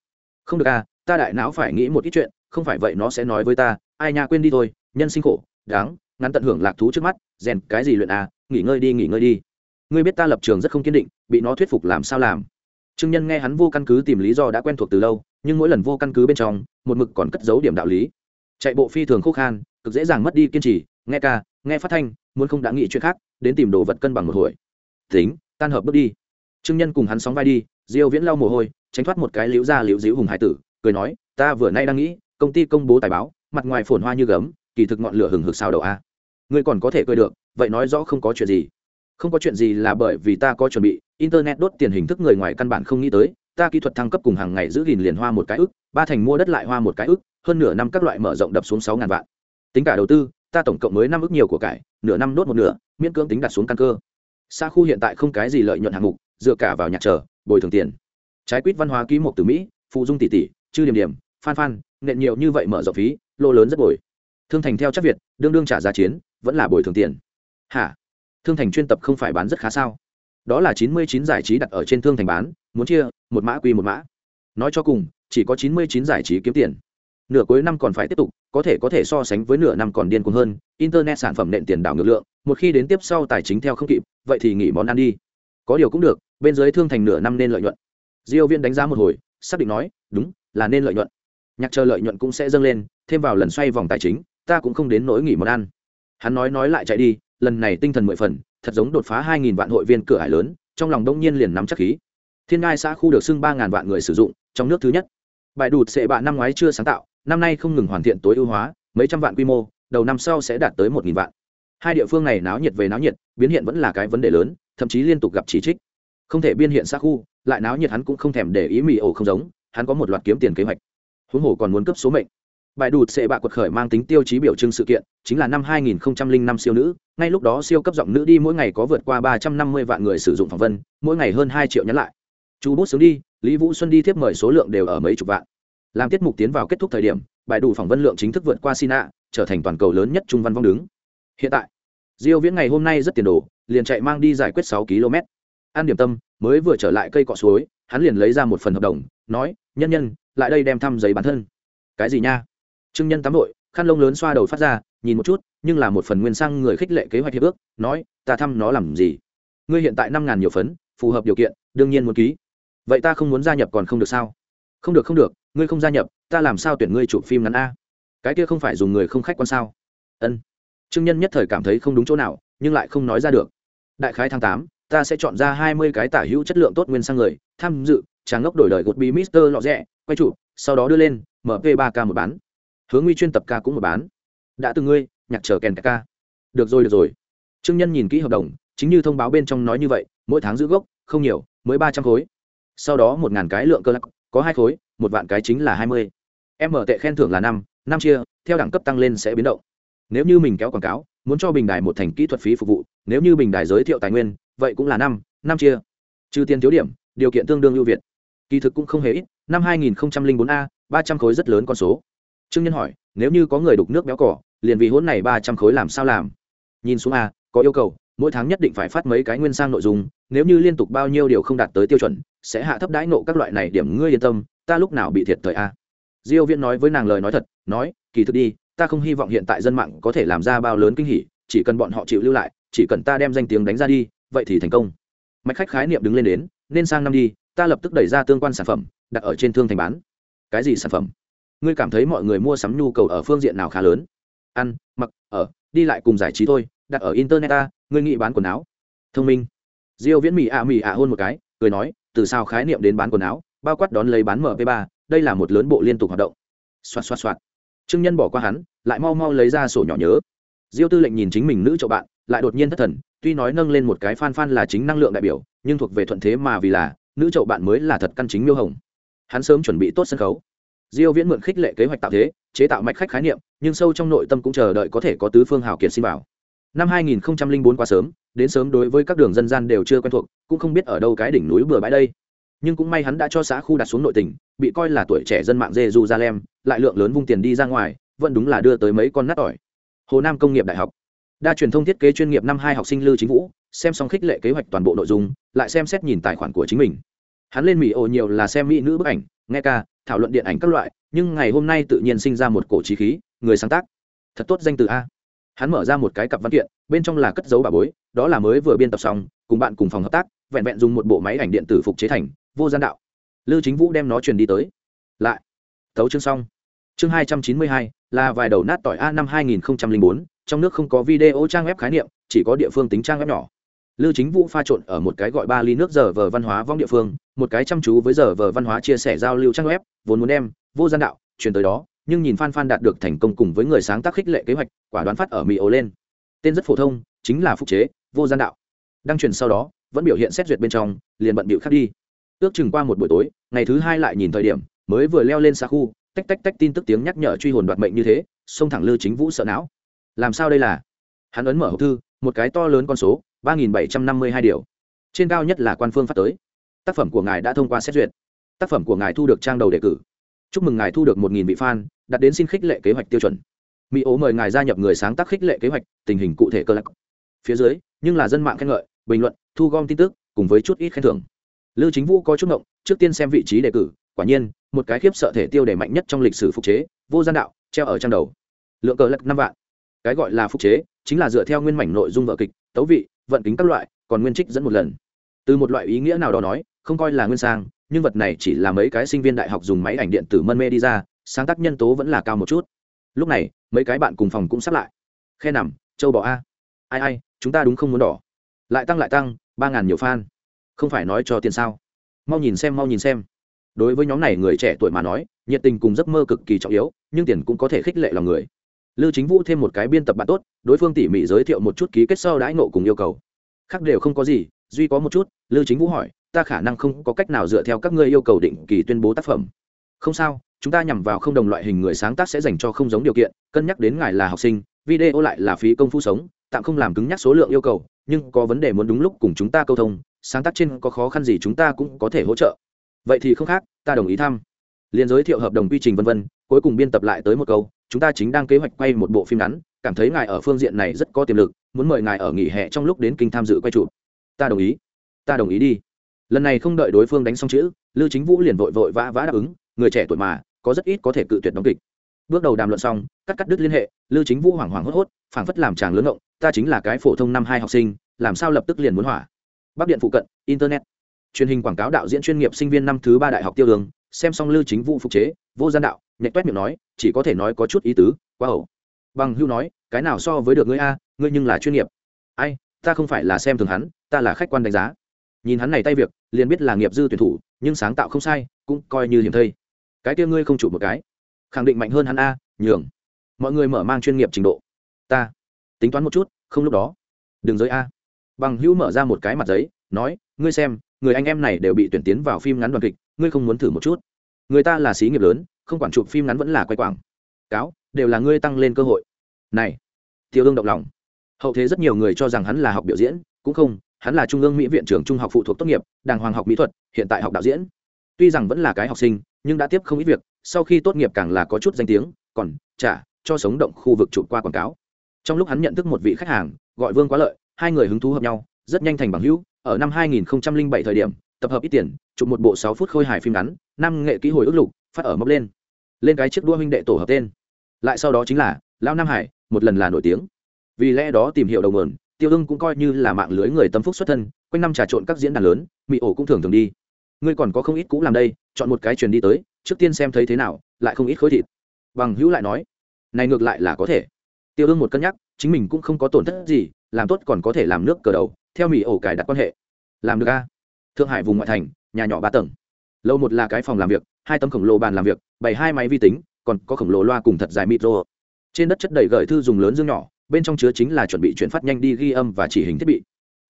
A: Không được à ta đại não phải nghĩ một ít chuyện, không phải vậy nó sẽ nói với ta, ai nha quên đi thôi, nhân sinh khổ, đáng, ngắn tận hưởng lạc thú trước mắt, rèn cái gì luyện à nghỉ ngơi đi, nghỉ ngơi đi ngươi biết ta lập trường rất không kiên định, bị nó thuyết phục làm sao làm? Trương nhân nghe hắn vô căn cứ tìm lý do đã quen thuộc từ lâu, nhưng mỗi lần vô căn cứ bên trong, một mực còn cất giấu điểm đạo lý. Chạy bộ phi thường khô khan, cực dễ dàng mất đi kiên trì, nghe ca, nghe phát thanh, muốn không đã nghĩ chuyện khác, đến tìm đồ vật cân bằng một hồi. Tính, tan hợp bước đi. Trương nhân cùng hắn sóng vai đi, diêu viễn lau mồ hôi, tránh thoát một cái liễu ra liễu diễu hùng hải tử, cười nói, ta vừa nay đang nghĩ, công ty công bố tài báo, mặt ngoài phồn hoa như gấm, kỳ thực ngọn lửa hừng hực sao đầu a. Ngươi còn có thể cười được, vậy nói rõ không có chuyện gì không có chuyện gì là bởi vì ta có chuẩn bị, internet đốt tiền hình thức người ngoài căn bản không nghĩ tới, ta kỹ thuật thăng cấp cùng hàng ngày giữ gìn liền hoa một cái ức, ba thành mua đất lại hoa một cái ức, hơn nửa năm các loại mở rộng đập xuống sáu ngàn vạn. Tính cả đầu tư, ta tổng cộng mới năm ức nhiều của cải, nửa năm đốt một nửa, miễn cưỡng tính đặt xuống căn cơ. Xa khu hiện tại không cái gì lợi nhuận hạng mục, dựa cả vào nhạc trở bồi thường tiền. Trái quýt văn hóa ký một từ mỹ, phụ dung tỷ tỷ, chư điểm điểm, phan phan, nện nhiều như vậy mở rộng phí, lô lớn rất bồi. Thương thành theo chắc việt, đương đương trả giá chiến, vẫn là bồi thường tiền. Hả? Thương thành chuyên tập không phải bán rất khá sao? Đó là chín mươi chín giải trí đặt ở trên thương thành bán, muốn chia, một mã quy một mã. Nói cho cùng, chỉ có chín mươi chín giải trí kiếm tiền. Nửa cuối năm còn phải tiếp tục, có thể có thể so sánh với nửa năm còn điên cuồng hơn, internet sản phẩm nện tiền đảo ngược lượng, một khi đến tiếp sau tài chính theo không kịp, vậy thì nghỉ món ăn đi. Có điều cũng được, bên dưới thương thành nửa năm nên lợi nhuận. Diêu viên đánh giá một hồi, xác định nói, đúng, là nên lợi nhuận. Nhạc chờ lợi nhuận cũng sẽ dâng lên, thêm vào lần xoay vòng tài chính, ta cũng không đến nỗi nghỉ món ăn. Hắn nói nói lại chạy đi lần này tinh thần mười phần, thật giống đột phá hai nghìn vạn hội viên cửa hải lớn, trong lòng đông nhiên liền nắm chắc khí. Thiên ngai xã khu được xưng ba ngàn vạn người sử dụng, trong nước thứ nhất. Bài đụt sệ bạ năm ngoái chưa sáng tạo, năm nay không ngừng hoàn thiện tối ưu hóa, mấy trăm vạn quy mô, đầu năm sau sẽ đạt tới một nghìn vạn. Hai địa phương này náo nhiệt về náo nhiệt, biến hiện vẫn là cái vấn đề lớn, thậm chí liên tục gặp chỉ trích. Không thể biên hiện xã khu, lại náo nhiệt hắn cũng không thèm để ý mì ổ không giống, hắn có một loạt kiếm tiền kế hoạch. Huống hồ còn muốn cấp số mệnh bài đủ sẽ bạ quật khởi mang tính tiêu chí biểu trưng sự kiện, chính là năm 2005 siêu nữ, ngay lúc đó siêu cấp giọng nữ đi mỗi ngày có vượt qua 350 vạn người sử dụng phỏng vấn, mỗi ngày hơn hai triệu nhắn lại. Chú bút sướng đi, lý vũ xuân đi tiếp mời số lượng đều ở mấy chục vạn. Làm tiết mục tiến vào kết thúc thời điểm, bài đủ phỏng vấn lượng chính thức vượt qua sina, trở thành toàn cầu lớn nhất trung văn vong đứng. Hiện tại, diêu viễn ngày hôm nay rất tiền đồ, liền chạy mang đi giải quyết 6 km. An điểm tâm mới vừa trở lại cây cọ suối, hắn liền lấy ra một phần hợp đồng, nói, nhân nhân, lại đây đem thăm giấy bản thân. Cái gì nha? Trương nhân tắm đội khăn lông lớn xoa đầu phát ra, nhìn một chút, nhưng là một phần nguyên sang người khích lệ kế hoạch hiệp ước, nói, ta thăm nó làm gì? Ngươi hiện tại năm ngàn nhiều phấn, phù hợp điều kiện, đương nhiên muốn ký. Vậy ta không muốn gia nhập còn không được sao? Không được không được, ngươi không gia nhập, ta làm sao tuyển ngươi chụp phim ngắn a? Cái kia không phải dùng người không khách quan sao? Ân. Trương nhân nhất thời cảm thấy không đúng chỗ nào, nhưng lại không nói ra được. Đại khái tháng tám, ta sẽ chọn ra hai mươi cái tả hữu chất lượng tốt nguyên sang người, tham dự, tráng ngốc đổi đời gột bí mister lọ rẽ quay chụp, sau đó đưa lên mp ba k một bán hướng nguy chuyên tập ca cũng một bán. Đã từng ngươi, nhạc chờ kèn ca. Được rồi được rồi. Trương nhân nhìn kỹ hợp đồng, chính như thông báo bên trong nói như vậy, mỗi tháng giữ gốc, không nhiều, mới ba trăm khối. Sau đó một ngàn cái lượng cơ lắc, có hai khối, một vạn cái chính là hai mươi. Em mở tệ khen thưởng là năm năm chia, theo đẳng cấp tăng lên sẽ biến động. Nếu như mình kéo quảng cáo, muốn cho bình đài một thành kỹ thuật phí phục vụ, nếu như bình đài giới thiệu tài nguyên, vậy cũng là năm năm chia. Trừ tiền thiếu điểm, điều kiện tương đương ưu việt. Kỳ thực cũng không hề ít, năm hai nghìn bốn a, ba trăm khối rất lớn con số trương nhân hỏi, nếu như có người đục nước béo cỏ liền vì hôn này ba trăm khối làm sao làm? Nhìn xuống a, có yêu cầu, mỗi tháng nhất định phải phát mấy cái nguyên sang nội dung, nếu như liên tục bao nhiêu điều không đạt tới tiêu chuẩn, sẽ hạ thấp đãi nộ các loại này điểm ngươi yên tâm, ta lúc nào bị thiệt thời a. Diêu viễn nói với nàng lời nói thật, nói, kỳ thực đi, ta không hy vọng hiện tại dân mạng có thể làm ra bao lớn kinh hỉ, chỉ cần bọn họ chịu lưu lại, chỉ cần ta đem danh tiếng đánh ra đi, vậy thì thành công. Mạch khách khái niệm đứng lên đến, nên sang năm đi, ta lập tức đẩy ra tương quan sản phẩm, đặt ở trên thương thành bán. Cái gì sản phẩm? Ngươi cảm thấy mọi người mua sắm nhu cầu ở phương diện nào khá lớn? Ăn, mặc, ở, đi lại cùng giải trí thôi, đặt ở internet ta, ngươi nghĩ bán quần áo? Thông minh. Diêu viễn mỹ ạ mỹ ạ hôn một cái, cười nói, từ sao khái niệm đến bán quần áo, bao quát đón lấy bán mp 3 đây là một lớn bộ liên tục hoạt động. Xoát xoát xoát. trương nhân bỏ qua hắn, lại mau mau lấy ra sổ nhỏ nhớ. Diêu tư lệnh nhìn chính mình nữ chỗ bạn, lại đột nhiên thất thần, tuy nói nâng lên một cái fan fan là chính năng lượng đại biểu, nhưng thuộc về thuận thế mà vì là, nữ chậu bạn mới là thật căn chính miêu hồng. Hắn sớm chuẩn bị tốt sân khấu diêu viễn mượn khích lệ kế hoạch tạo thế, chế tạo mạch khách khái niệm, nhưng sâu trong nội tâm cũng chờ đợi có thể có tứ phương hào kiệt xin bảo năm 2004 quá sớm, đến sớm đối với các đường dân gian đều chưa quen thuộc, cũng không biết ở đâu cái đỉnh núi bừa bãi đây. Nhưng cũng may hắn đã cho xã khu đặt xuống nội tỉnh bị coi là tuổi trẻ dân mạng jerusalem, lại lượng lớn vung tiền đi ra ngoài, vẫn đúng là đưa tới mấy con nát ỏi hồ nam công nghiệp đại học. Đa truyền thông thiết kế chuyên nghiệp năm hai học sinh lưu chính vũ, xem xong khích lệ kế hoạch toàn bộ nội dung, lại xem xét nhìn tài khoản của chính mình. Hắn lên mỹ ồ nhiều là xem mỹ nữ bức ảnh, nghe ca thảo luận điện ảnh các loại, nhưng ngày hôm nay tự nhiên sinh ra một cổ trí khí, người sáng tác. Thật tốt danh từ a. Hắn mở ra một cái cặp văn kiện, bên trong là cất dấu bà bối, đó là mới vừa biên tập xong, cùng bạn cùng phòng hợp tác, vẹn vẹn dùng một bộ máy ảnh điện tử phục chế thành, vô gian đạo. Lưu chính vũ đem nó truyền đi tới. Lại. Tấu chương xong. Chương hai trăm chín mươi hai, là vài đầu nát tỏi a năm hai nghìn bốn, trong nước không có video trang web khái niệm, chỉ có địa phương tính trang web nhỏ. Lưu Chính Vũ pha trộn ở một cái gọi ba ly nước giờ vờ văn hóa vong địa phương, một cái chăm chú với giờ vờ văn hóa chia sẻ giao lưu trang web, vốn muốn đem vô gian đạo truyền tới đó, nhưng nhìn Phan Phan đạt được thành công cùng với người sáng tác khích lệ kế hoạch, quả đoán phát ở Mỹ ồ lên. Tên rất phổ thông, chính là phục chế, vô gian đạo. Đăng truyền sau đó, vẫn biểu hiện xét duyệt bên trong, liền bận bịu khác đi. Ước chừng qua một buổi tối, ngày thứ hai lại nhìn thời điểm, mới vừa leo lên xa khu, tách tách tách tin tức tiếng nhắc nhở truy hồn đoạt mệnh như thế, xông thẳng Lưu Chính Vũ sợ não. Làm sao đây là? Hắn ấn mở hộp thư, một cái to lớn con số, ba nghìn bảy trăm năm mươi hai điều. Trên cao nhất là quan phương phát tới. Tác phẩm của ngài đã thông qua xét duyệt. Tác phẩm của ngài thu được trang đầu đề cử. Chúc mừng ngài thu được một nghìn vị fan đặt đến xin khích lệ kế hoạch tiêu chuẩn. Mỹ ố mời ngài gia nhập người sáng tác khích lệ kế hoạch, tình hình cụ thể cơ lạc. Phía dưới, nhưng là dân mạng khen ngợi, bình luận, thu gom tin tức, cùng với chút ít khen thưởng. Lưu chính vũ có chút ngộng, trước tiên xem vị trí đề cử, quả nhiên, một cái khiếp sợ thể tiêu đề mạnh nhất trong lịch sử phục chế, vô gian đạo, treo ở trang đầu. Lượng cờ lắc năm vạn. Cái gọi là phục chế, chính là dựa theo nguyên mảnh nội dung vợ kịch, tấu vị vận kính các loại, còn nguyên trích dẫn một lần. Từ một loại ý nghĩa nào đó nói, không coi là nguyên sang, nhưng vật này chỉ là mấy cái sinh viên đại học dùng máy ảnh điện tử mân mê đi ra, sáng tác nhân tố vẫn là cao một chút. Lúc này, mấy cái bạn cùng phòng cũng sắp lại. Khe nằm, châu bỏ a. Ai ai, chúng ta đúng không muốn đỏ? Lại tăng lại tăng, ba ngàn nhiều fan. Không phải nói cho tiền sao? Mau nhìn xem, mau nhìn xem. Đối với nhóm này người trẻ tuổi mà nói, nhiệt tình cùng giấc mơ cực kỳ trọng yếu, nhưng tiền cũng có thể khích lệ lòng người. Lưu Chính Vũ thêm một cái biên tập bạn tốt, đối phương tỉ mỉ giới thiệu một chút ký kết sau đãi ngộ cùng yêu cầu. Khác đều không có gì, duy có một chút, Lưu Chính Vũ hỏi, ta khả năng không có cách nào dựa theo các ngươi yêu cầu định kỳ tuyên bố tác phẩm. Không sao, chúng ta nhằm vào không đồng loại hình người sáng tác sẽ dành cho không giống điều kiện, cân nhắc đến ngài là học sinh, video lại là phí công phu sống, tạm không làm cứng nhắc số lượng yêu cầu, nhưng có vấn đề muốn đúng lúc cùng chúng ta câu thông, sáng tác trên có khó khăn gì chúng ta cũng có thể hỗ trợ. Vậy thì không khác, ta đồng ý thăm. Liên giới thiệu hợp đồng quy trình vân vân, cuối cùng biên tập lại tới một câu, chúng ta chính đang kế hoạch quay một bộ phim ngắn, cảm thấy ngài ở phương diện này rất có tiềm lực, muốn mời ngài ở nghỉ hè trong lúc đến kinh tham dự quay chụp. Ta đồng ý. Ta đồng ý đi. Lần này không đợi đối phương đánh xong chữ lưu chính vũ liền vội vội vã vã đáp ứng, người trẻ tuổi mà, có rất ít có thể cự tuyệt đóng kịch. Bước đầu đàm luận xong, cắt cắt đứt liên hệ lưu chính vũ hoảng hoảng hốt hốt, phảng phất làm chàng lớn ngộng ta chính là cái phổ thông năm hai học sinh, làm sao lập tức liền muốn hỏa. Bắc điện phụ cận, internet. Truyền hình quảng cáo đạo diễn chuyên nghiệp sinh viên năm thứ ba đại học tiêu đường xem xong lưu chính vũ phục chế, vô gian đạo nhạy toét miệng nói, chỉ có thể nói có chút ý tứ, quá ẩu. Bằng hưu nói, cái nào so với được ngươi a, ngươi nhưng là chuyên nghiệp. Ai, ta không phải là xem thường hắn, ta là khách quan đánh giá. Nhìn hắn này tay việc, liền biết là nghiệp dư tuyển thủ, nhưng sáng tạo không sai, cũng coi như hiểm thây. Cái kia ngươi không chủ một cái. Khẳng định mạnh hơn hắn a, nhường. Mọi người mở mang chuyên nghiệp trình độ. Ta, tính toán một chút, không lúc đó. Đừng giới a. Bằng hữu mở ra một cái mặt giấy, nói, ngươi xem, người anh em này đều bị tuyển tiến vào phim ngắn đoàn kịch ngươi không muốn thử một chút. Người ta là xí nghiệp lớn, không quản chụp phim ngắn vẫn là quay quảng. Cáo, đều là ngươi tăng lên cơ hội. Này, tiêu ương động lòng. Hậu thế rất nhiều người cho rằng hắn là học biểu diễn, cũng không, hắn là trung ương mỹ viện trưởng trung học phụ thuộc tốt nghiệp, đàng hoàng học mỹ thuật, hiện tại học đạo diễn. Tuy rằng vẫn là cái học sinh, nhưng đã tiếp không ít việc, sau khi tốt nghiệp càng là có chút danh tiếng, còn trả cho sống động khu vực chụp qua quảng cáo. Trong lúc hắn nhận thức một vị khách hàng, gọi vương quá lợi, hai người hứng thú hợp nhau, rất nhanh thành bằng hữu, ở năm 2007 thời điểm tập hợp ít tiền, chụp một bộ sáu phút khôi hài phim ngắn, năm nghệ ký hồi ước lục, phát ở mốc lên. Lên cái chiếc đua huynh đệ tổ hợp tên. Lại sau đó chính là, lão nam hải, một lần là nổi tiếng. Vì lẽ đó tìm hiểu đầu nguồn, tiêu ưng cũng coi như là mạng lưới người tâm phúc xuất thân, quanh năm trà trộn các diễn đàn lớn mỹ ổ cũng thường thường đi. Ngươi còn có không ít cũ làm đây, chọn một cái truyền đi tới, trước tiên xem thấy thế nào, lại không ít khối thịt. Bằng hữu lại nói, này ngược lại là có thể. Tiêu ưng một cân nhắc, chính mình cũng không có tổn thất gì, làm tốt còn có thể làm nước cờ đầu, theo mỹ ổ cài đặt quan hệ. Làm được a? Thượng hải vùng ngoại thành, nhà nhỏ ba tầng. Lâu một là cái phòng làm việc, hai tấm khổng lồ bàn làm việc, bày hai máy vi tính, còn có khổng lồ loa cùng thật dài micro. Trên đất chất đầy gởi thư dùng lớn dương nhỏ, bên trong chứa chính là chuẩn bị chuyển phát nhanh đi ghi âm và chỉ hình thiết bị.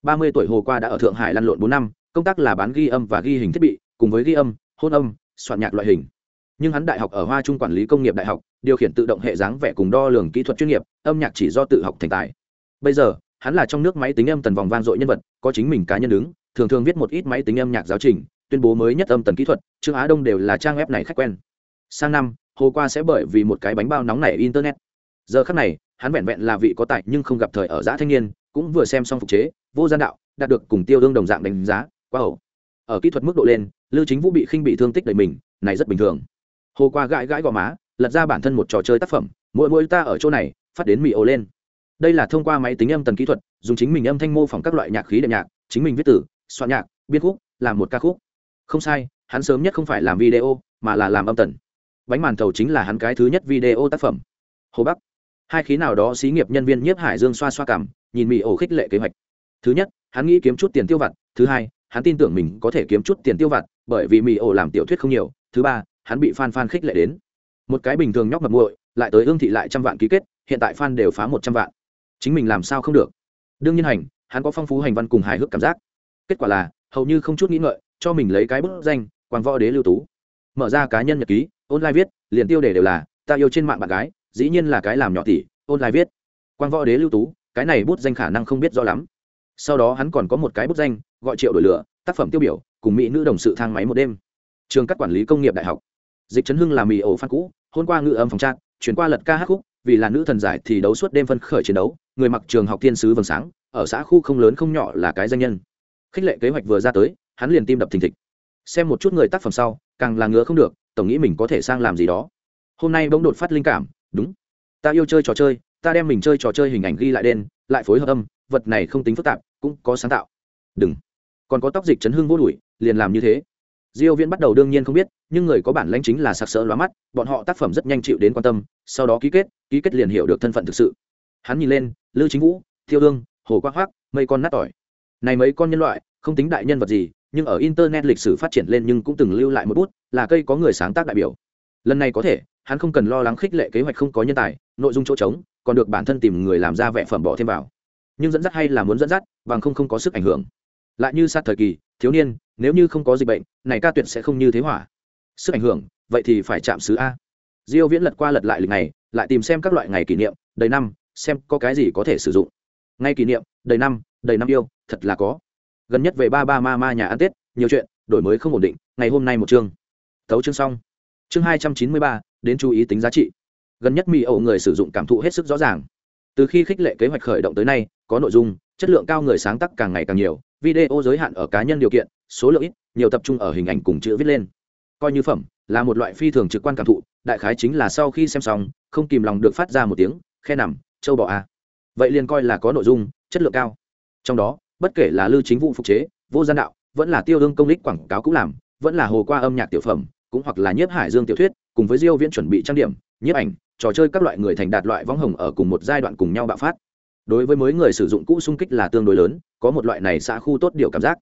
A: Ba mươi tuổi hồ qua đã ở thượng hải lăn lộn bốn năm, công tác là bán ghi âm và ghi hình thiết bị, cùng với ghi âm, hôn âm, soạn nhạc loại hình. Nhưng hắn đại học ở hoa trung quản lý công nghiệp đại học, điều khiển tự động hệ dáng vẻ cùng đo lường kỹ thuật chuyên nghiệp, âm nhạc chỉ do tự học thành tài. Bây giờ, hắn là trong nước máy tính âm tần vòng vang dội nhân vật, có chính mình cá nhân đứng thường thường viết một ít máy tính âm nhạc giáo trình, tuyên bố mới nhất âm tần kỹ thuật, trương á đông đều là trang web này khách quen. Sang năm, hồ qua sẽ bởi vì một cái bánh bao nóng này internet. Giờ khắc này, hắn vẹn vẹn là vị có tài nhưng không gặp thời ở giã thanh niên, cũng vừa xem xong phục chế, vô gian đạo, đạt được cùng tiêu đương đồng dạng đánh giá, quá hậu ở kỹ thuật mức độ lên, lưu chính vũ bị khinh bị thương tích đầy mình, này rất bình thường. Hồ qua gãi gãi gò má, lật ra bản thân một trò chơi tác phẩm mỗi mỗi ta ở chỗ này, phát đến mị ồ lên. Đây là thông qua máy tính âm tần kỹ thuật, dùng chính mình âm thanh mô phỏng các loại nhạc khí đệm nhạc, chính mình viết tử soạn nhạc, biên khúc, làm một ca khúc. Không sai, hắn sớm nhất không phải làm video, mà là làm âm tần. Bánh màn thầu chính là hắn cái thứ nhất video tác phẩm. Hồ bắc. Hai khí nào đó xí nghiệp nhân viên nhiếp hải dương xoa xoa cảm, nhìn mỹ ổ khích lệ kế hoạch. Thứ nhất, hắn nghĩ kiếm chút tiền tiêu vặt. Thứ hai, hắn tin tưởng mình có thể kiếm chút tiền tiêu vặt, bởi vì mỹ ổ làm tiểu thuyết không nhiều. Thứ ba, hắn bị fan fan khích lệ đến. Một cái bình thường nhóc mập muội, lại tới ương thị lại trăm vạn ký kết, hiện tại fan đều phá một trăm vạn. Chính mình làm sao không được? Đương nhiên hành, hắn có phong phú hành văn cùng hài hước cảm giác kết quả là, hầu như không chút nghĩ ngợi, cho mình lấy cái bức danh, quang võ đế lưu tú. Mở ra cá nhân nhật ký, online viết, liền tiêu đề đều là, ta yêu trên mạng bạn gái, dĩ nhiên là cái làm nhỏ tỷ, online viết. Quang võ đế lưu tú, cái này bút danh khả năng không biết rõ lắm. Sau đó hắn còn có một cái bút danh, gọi triệu đổi lửa, tác phẩm tiêu biểu, cùng mỹ nữ đồng sự thang máy một đêm. Trường các quản lý công nghiệp đại học. Dịch chấn hưng là mỹ ổ phan cũ hôm qua ngự âm phòng trang chuyển qua lật ca hát khúc, vì là nữ thần giải thì đấu suốt đêm phân khởi chiến đấu, người mặc trường học thiên sứ vầng sáng, ở xã khu không lớn không nhỏ là cái danh nhân khích lệ kế hoạch vừa ra tới, hắn liền tim đập thình thịch. Xem một chút người tác phẩm sau, càng là ngứa không được, tổng nghĩ mình có thể sang làm gì đó. Hôm nay bỗng đột phát linh cảm, đúng. Ta yêu chơi trò chơi, ta đem mình chơi trò chơi hình ảnh ghi lại đen, lại phối hợp âm, vật này không tính phức tạp, cũng có sáng tạo. Đừng. Còn có tóc dịch chấn hương vô đùi liền làm như thế. Diêu viễn bắt đầu đương nhiên không biết, nhưng người có bản lãnh chính là sặc sỡ lóa mắt, bọn họ tác phẩm rất nhanh chịu đến quan tâm, sau đó ký kết ký kết liền hiểu được thân phận thực sự. Hắn nhìn lên, lư chính vũ, Thiêu đương, hồ quang hoác mây con nát tỏi này mấy con nhân loại, không tính đại nhân vật gì, nhưng ở internet lịch sử phát triển lên nhưng cũng từng lưu lại một bút, là cây có người sáng tác đại biểu. Lần này có thể, hắn không cần lo lắng khích lệ kế hoạch không có nhân tài, nội dung chỗ trống, còn được bản thân tìm người làm ra vẻ phẩm bỏ thêm vào. Nhưng dẫn dắt hay là muốn dẫn dắt, bằng không không có sức ảnh hưởng. Lại như sát thời kỳ, thiếu niên, nếu như không có dịch bệnh, này ca tuyệt sẽ không như thế hỏa. Sức ảnh hưởng, vậy thì phải chạm xứ a. Diêu viễn lật qua lật lại lịch này, lại tìm xem các loại ngày kỷ niệm, đầy năm, xem có cái gì có thể sử dụng. Ngay kỷ niệm, đầy năm đầy năm yêu thật là có. Gần nhất về ba ba ma ma nhà ăn tết, nhiều chuyện, đổi mới không ổn định, ngày hôm nay một chương. Tấu chương xong. Chương hai trăm chín mươi ba, đến chú ý tính giá trị. Gần nhất mỹ ẩu người sử dụng cảm thụ hết sức rõ ràng. Từ khi khích lệ kế hoạch khởi động tới nay, có nội dung, chất lượng cao người sáng tác càng ngày càng nhiều, video giới hạn ở cá nhân điều kiện, số lượng ít, nhiều tập trung ở hình ảnh cùng chữ viết lên. Coi như phẩm, là một loại phi thường trực quan cảm thụ, đại khái chính là sau khi xem xong, không kìm lòng được phát ra một tiếng, khe nằm, châu bò a à. vậy liền coi là có nội dung, chất lượng cao. Trong đó bất kể là lưu chính vụ phục chế, vô gian đạo, vẫn là tiêu đương công lích quảng cáo cũng làm, vẫn là hồ qua âm nhạc tiểu phẩm, cũng hoặc là nhiếp hải dương tiểu thuyết, cùng với diêu viễn chuẩn bị trang điểm, nhiếp ảnh, trò chơi các loại người thành đạt loại võng hồng ở cùng một giai đoạn cùng nhau bạo phát. Đối với mới người sử dụng cũ sung kích là tương đối lớn, có một loại này xã khu tốt điều cảm giác.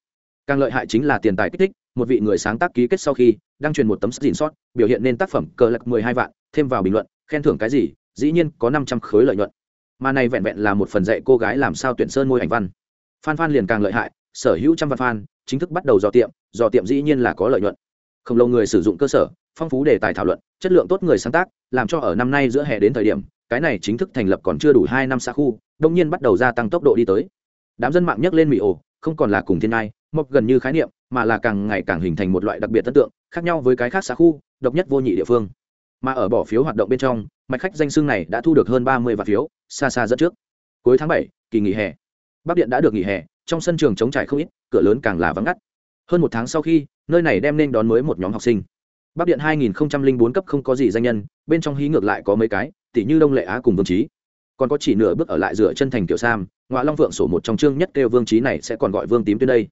A: Càng lợi hại chính là tiền tài kích thích, một vị người sáng tác ký kết sau khi, đăng truyền một tấm dìn sót biểu hiện nên tác phẩm cờ lạc 12 vạn, thêm vào bình luận, khen thưởng cái gì, dĩ nhiên có 500 khối lợi nhuận. Mà này vẹn vẹn là một phần dạy cô gái làm sao tuyển sơn môi ảnh văn phan phan liền càng lợi hại sở hữu trăm vạn phan, chính thức bắt đầu dò tiệm dò tiệm dĩ nhiên là có lợi nhuận. Không lâu người sử dụng cơ sở phong phú đề tài thảo luận chất lượng tốt người sáng tác làm cho ở năm nay giữa hè đến thời điểm cái này chính thức thành lập còn chưa đủ hai năm xa khu đông nhiên bắt đầu gia tăng tốc độ đi tới. Đám dân mạng nhắc lên mỹ ổ không còn là cùng thiên ai mọc gần như khái niệm mà là càng ngày càng hình thành một loại đặc biệt ấn tượng khác nhau với cái khác xa khu độc nhất vô nhị địa phương. Mà ở bỏ phiếu hoạt động bên trong mạch khách danh xưng này đã thu được hơn ba mươi vạn phiếu xa xa dẫn trước. Cuối tháng bảy kỳ nghỉ hè bắc điện đã được nghỉ hè trong sân trường chống trải không ít cửa lớn càng là vắng ngắt. Hơn một tháng sau khi nơi này đem nên đón mới một nhóm học sinh. Bắc điện 2004 cấp không có gì danh nhân bên trong hí ngược lại có mấy cái tỷ như đông lệ á cùng vương trí còn có chỉ nửa bước ở lại dựa chân thành tiểu sam ngoại long vượng sổ một trong chương nhất kêu vương trí này sẽ còn gọi vương tím tuyến đây.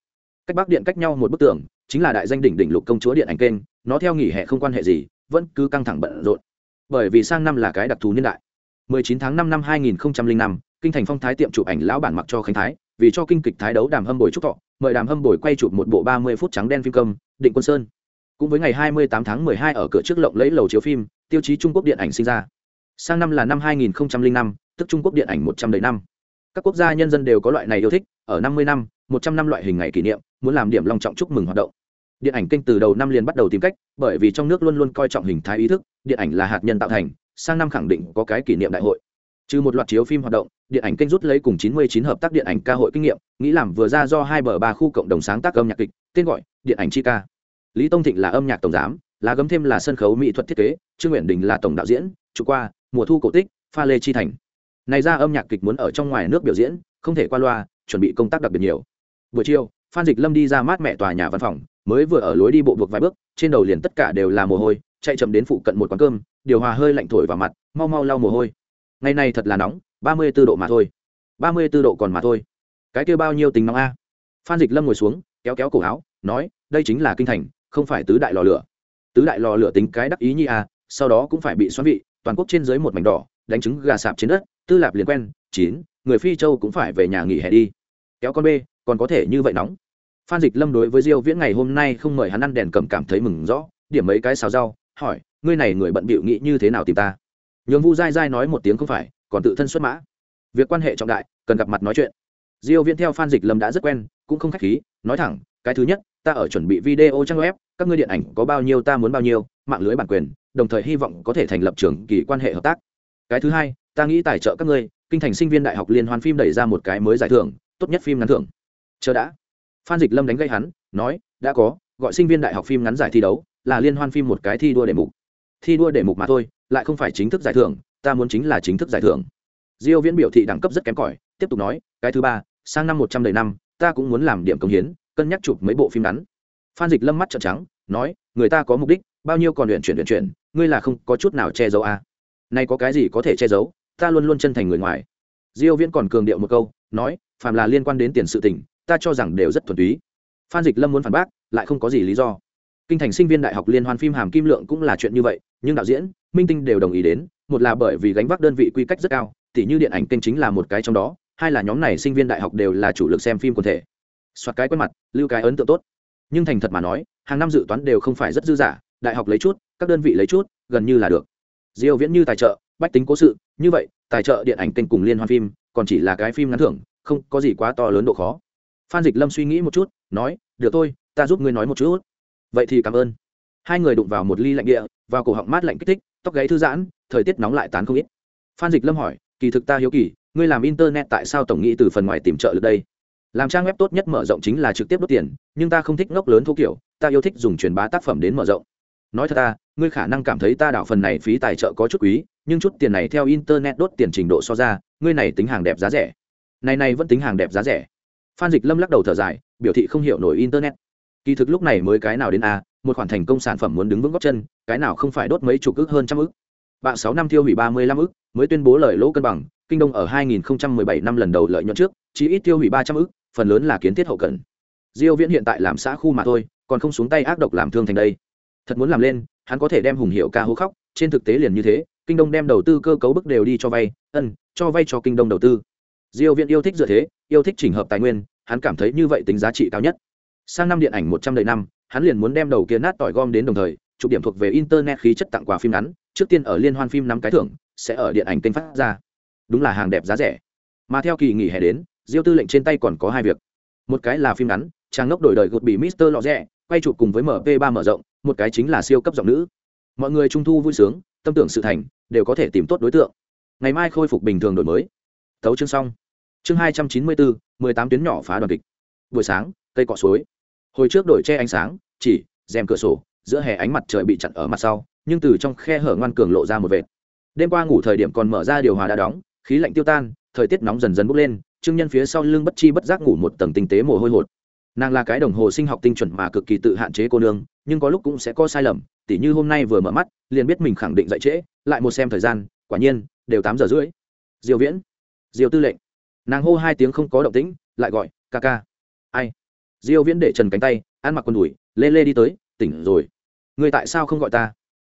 A: Cách bắc điện cách nhau một bức tường chính là đại danh đỉnh đỉnh lục công chúa điện ảnh kênh nó theo nghỉ hè không quan hệ gì vẫn cứ căng thẳng bận rộn. Bởi vì sang năm là cái đặc thù niên đại. 19 tháng 5 năm 2005, kinh thành phong thái tiệm chụp ảnh lão bản mặc cho khánh thái vì cho kinh kịch thái đấu đàm hâm bồi trúc thọ mời đàm hâm bồi quay chụp một bộ 30 phút trắng đen phim công định quân sơn. Cũng với ngày 28 tháng 12 ở cửa trước lộng lấy lầu chiếu phim tiêu chí trung quốc điện ảnh sinh ra. Sang năm là năm 2005, tức trung quốc điện ảnh 100 đầy năm. Các quốc gia nhân dân đều có loại này yêu thích ở 50 năm 100 năm loại hình ngày kỷ niệm muốn làm điểm long trọng chúc mừng hoạt động. Điện ảnh kinh từ đầu năm liền bắt đầu tìm cách bởi vì trong nước luôn luôn coi trọng hình thái ý thức điện ảnh là hạt nhân tạo thành sang năm khẳng định có cái kỷ niệm đại hội trừ một loạt chiếu phim hoạt động, điện ảnh kênh rút lấy cùng 99 hợp tác điện ảnh ca hội kinh nghiệm, nghĩ làm vừa ra do hai bờ ba khu cộng đồng sáng tác âm nhạc kịch, tên gọi điện ảnh chi ca. Lý tông thịnh là âm nhạc tổng giám, lá gấm thêm là sân khấu mỹ thuật thiết kế, trương nguyện đình là tổng đạo diễn trụ qua, mùa thu cổ tích, pha lê chi thành. Này ra âm nhạc kịch muốn ở trong ngoài nước biểu diễn, không thể qua loa, chuẩn bị công tác đặc biệt nhiều. Buổi chiều, phan dịch lâm đi ra mát mẹ tòa nhà văn phòng, mới vừa ở lối đi bộ buộc vài bước, trên đầu liền tất cả đều là mồ hôi, chạy chậm đến phụ cận một quán cơm, điều hòa hơi lạnh thổi vào mặt, mau mau lau mồ hôi ngày này thật là nóng, ba mươi b ố độ mà thôi. ba mươi b ố độ còn mà thôi. Cái kêu bao nhiêu tính nóng a? Phan dịch lâm ngồi xuống, kéo kéo cổ áo, nói, đây chính là kinh thành, không phải tứ đại lò lửa. Tứ đại lò lửa tính cái đắc ý nhi a, sau đó cũng phải bị xoắn vị, toàn quốc trên dưới một mảnh đỏ, đánh trứng gà sạp trên đất, tư lạp liền quen, chín, người phi châu cũng phải về nhà nghỉ hè đi. Kéo con b còn có thể như vậy nóng. Phan dịch lâm đối với diêu viễn ngày hôm nay không mời hắn ăn đèn cầm cảm thấy mừng rõ, điểm mấy cái xào rau, hỏi, ngươi này người bận bịu nghĩ như thế nào tìm ta? Nhường vu dai dai nói một tiếng không phải, còn tự thân xuất mã. Việc quan hệ trọng đại, cần gặp mặt nói chuyện. Diêu viễn theo phan dịch lâm đã rất quen, cũng không khách khí, nói thẳng, cái thứ nhất, ta ở chuẩn bị video trang web, các ngươi điện ảnh có bao nhiêu ta muốn bao nhiêu, mạng lưới bản quyền, đồng thời hy vọng có thể thành lập trường kỳ quan hệ hợp tác. Cái thứ hai, ta nghĩ tài trợ các ngươi, kinh thành sinh viên đại học liên hoan phim đẩy ra một cái mới giải thưởng, tốt nhất phim ngắn thưởng. Chờ đã. Phan dịch lâm đánh gây hắn, nói, đã có, gọi sinh viên đại học phim ngắn giải thi đấu, là liên hoan phim một cái thi đua đề mục thi đua để mục mà thôi, lại không phải chính thức giải thưởng, ta muốn chính là chính thức giải thưởng. Diêu viễn biểu thị đẳng cấp rất kém cỏi, tiếp tục nói, cái thứ ba, sang năm một trăm đầy năm, ta cũng muốn làm điểm công hiến, cân nhắc chụp mấy bộ phim ngắn. Phan dịch lâm mắt trợn trắng, nói, người ta có mục đích, bao nhiêu còn luyện chuyển luyện chuyển, ngươi là không có chút nào che giấu à. nay có cái gì có thể che giấu, ta luôn luôn chân thành người ngoài. Diêu viễn còn cường điệu một câu, nói, phàm là liên quan đến tiền sự tình, ta cho rằng đều rất thuần túy. Phan dịch lâm muốn phản bác, lại không có gì lý do kinh thành sinh viên đại học liên hoan phim hàm kim lượng cũng là chuyện như vậy, nhưng đạo diễn, minh tinh đều đồng ý đến, một là bởi vì gánh vác đơn vị quy cách rất cao, tỉ như điện ảnh kênh chính là một cái trong đó, hai là nhóm này sinh viên đại học đều là chủ lực xem phim quần thể. Soạt cái quen mặt, lưu cái ấn tượng tốt. Nhưng thành thật mà nói, hàng năm dự toán đều không phải rất dư giả đại học lấy chút, các đơn vị lấy chút, gần như là được. Diêu viễn như tài trợ, bách tính cố sự, như vậy, tài trợ điện ảnh kênh cùng liên hoan phim, còn chỉ là cái phim ngắn thưởng, không có gì quá to lớn độ khó. Phan dịch lâm suy nghĩ một chút, nói, được thôi, ta giúp ngươi nói một chút vậy thì cảm ơn. Hai người đụng vào một ly lạnh địa, vào cổ họng mát lạnh kích thích, tóc gáy thư giãn, thời tiết nóng lại tán không ít. Phan dịch lâm hỏi, kỳ thực ta hiếu kỳ, ngươi làm internet tại sao tổng nghĩ từ phần ngoài tìm trợ được đây? Làm trang web tốt nhất mở rộng chính là trực tiếp đốt tiền, nhưng ta không thích ngốc lớn thô kiểu, ta yêu thích dùng truyền bá tác phẩm đến mở rộng. Nói thật ta, ngươi khả năng cảm thấy ta đảo phần này phí tài trợ có chút quý, nhưng chút tiền này theo internet đốt tiền trình độ so ra, ngươi này tính hàng đẹp giá rẻ. Này này vẫn tính hàng đẹp giá rẻ. Phan dịch lâm lắc đầu thở dài, biểu thị không hiểu nổi internet kỳ thực lúc này mới cái nào đến a, một khoản thành công sản phẩm muốn đứng vững góc chân, cái nào không phải đốt mấy chục ước hơn trăm ức bạn sáu năm tiêu hủy ba mươi lăm ức mới tuyên bố lời lỗ cân bằng, kinh đông ở 2017 năm lần đầu lợi nhuận trước chỉ ít tiêu hủy ba trăm ức phần lớn là kiến thiết hậu cần. Diêu viễn hiện tại làm xã khu mà thôi, còn không xuống tay ác độc làm thương thành đây. Thật muốn làm lên, hắn có thể đem hùng hiệu ca hô khóc, trên thực tế liền như thế, kinh đông đem đầu tư cơ cấu bức đều đi cho vay, ân, cho vay cho kinh đông đầu tư. Diêu viễn yêu thích dựa thế, yêu thích chỉnh hợp tài nguyên, hắn cảm thấy như vậy tính giá trị cao nhất sang năm điện ảnh 100 đầy năm, hắn liền muốn đem đầu kia nát tỏi gom đến đồng thời, chụp điểm thuộc về internet khí chất tặng quà phim ngắn, trước tiên ở liên hoan phim năm cái thưởng, sẽ ở điện ảnh kênh phát ra. Đúng là hàng đẹp giá rẻ. Mà theo kỳ nghỉ hè đến, diêu tư lệnh trên tay còn có hai việc. Một cái là phim ngắn trang ngốc đổi đời gột bị mister lọ rẻ quay chụp cùng với mp 3 mở rộng, một cái chính là siêu cấp giọng nữ. Mọi người trung thu vui sướng, tâm tưởng sự thành, đều có thể tìm tốt đối tượng. Ngày mai khôi phục bình thường đổi mới. Tấu chương xong. Chương hai trăm chín mươi bốn, mười tám tuyến nhỏ phá đoàn kịch. Buổi sáng, cây cọ suối hồi trước đổi che ánh sáng, chỉ rèm cửa sổ, giữa hè ánh mặt trời bị chặn ở mặt sau, nhưng từ trong khe hở ngoan cường lộ ra một vệt. Đêm qua ngủ thời điểm còn mở ra điều hòa đã đóng, khí lạnh tiêu tan, thời tiết nóng dần dần bốc lên, trương nhân phía sau lưng bất chi bất giác ngủ một tầng tinh tế mồ hôi hột. Nàng là cái đồng hồ sinh học tinh chuẩn mà cực kỳ tự hạn chế cô nương, nhưng có lúc cũng sẽ có sai lầm, tỉ như hôm nay vừa mở mắt, liền biết mình khẳng định dậy trễ, lại một xem thời gian, quả nhiên, đều tám giờ rưỡi. Diều viễn diều tư lệnh. Nàng hô hai tiếng không có động tĩnh, lại gọi, ca ca. Ai? Diêu viễn để trần cánh tay, ăn mặc quần đùi, lê lê đi tới, tỉnh rồi. Ngươi tại sao không gọi ta?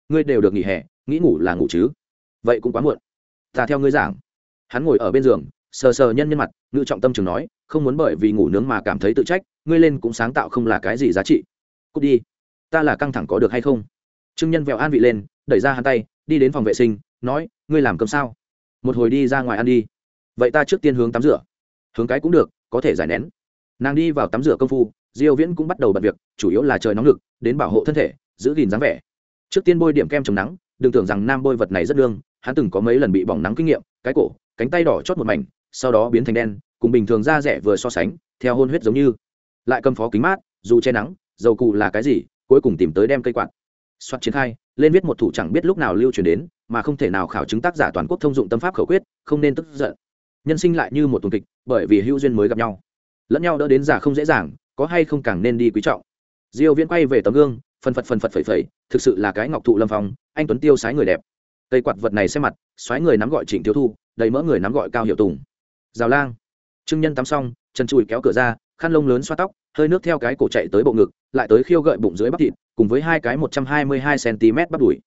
A: Ngươi đều được nghỉ hè, nghĩ ngủ là ngủ chứ? Vậy cũng quá muộn. Ta theo ngươi giảng. Hắn ngồi ở bên giường, sờ sờ nhân nhân mặt, ngự trọng tâm trường nói, không muốn bởi vì ngủ nướng mà cảm thấy tự trách, ngươi lên cũng sáng tạo không là cái gì giá trị. Cút đi. Ta là căng thẳng có được hay không? Trương nhân vẹo an vị lên, đẩy ra hắn tay, đi đến phòng vệ sinh, nói, ngươi làm cơm sao? Một hồi đi ra ngoài ăn đi. Vậy ta trước tiên hướng tắm rửa. Hướng cái cũng được, có thể giải nén nàng đi vào tắm rửa công phu, diêu viễn cũng bắt đầu bận việc, chủ yếu là trời nóng lực, đến bảo hộ thân thể, giữ gìn dáng vẻ. Trước tiên bôi điểm kem chống nắng, đừng tưởng rằng nam bôi vật này rất đương, hắn từng có mấy lần bị bỏng nắng kinh nghiệm, cái cổ, cánh tay đỏ chót một mảnh, sau đó biến thành đen, cùng bình thường da rẻ vừa so sánh, theo hôn huyết giống như. Lại cầm phó kính mát, dù che nắng, dầu cụ là cái gì, cuối cùng tìm tới đem cây quạt. Soát triển khai, lên viết một thủ chẳng biết lúc nào lưu truyền đến, mà không thể nào khảo chứng tác giả toàn quốc thông dụng tâm pháp khẩu quyết, không nên tức giận. Nhân sinh lại như một tuần kịch, bởi vì hữu duyên mới gặp nhau lẫn nhau đỡ đến giả không dễ dàng, có hay không càng nên đi quý trọng. Diêu viễn quay về tấm gương, phần phật phần phật phẩy phẩy, thực sự là cái ngọc thụ lâm phong, anh tuấn tiêu sái người đẹp. Cây quạt vật này xem mặt xoáy người nắm gọi trịnh thiếu thu, đầy mỡ người nắm gọi cao hiệu tùng. Rào lang. Trương nhân tắm xong, chân chùi kéo cửa ra, khăn lông lớn xoa tóc, hơi nước theo cái cổ chạy tới bộ ngực, lại tới khiêu gợi bụng dưới bắp thịt, cùng với hai cái một trăm hai mươi hai cm bắp đùi.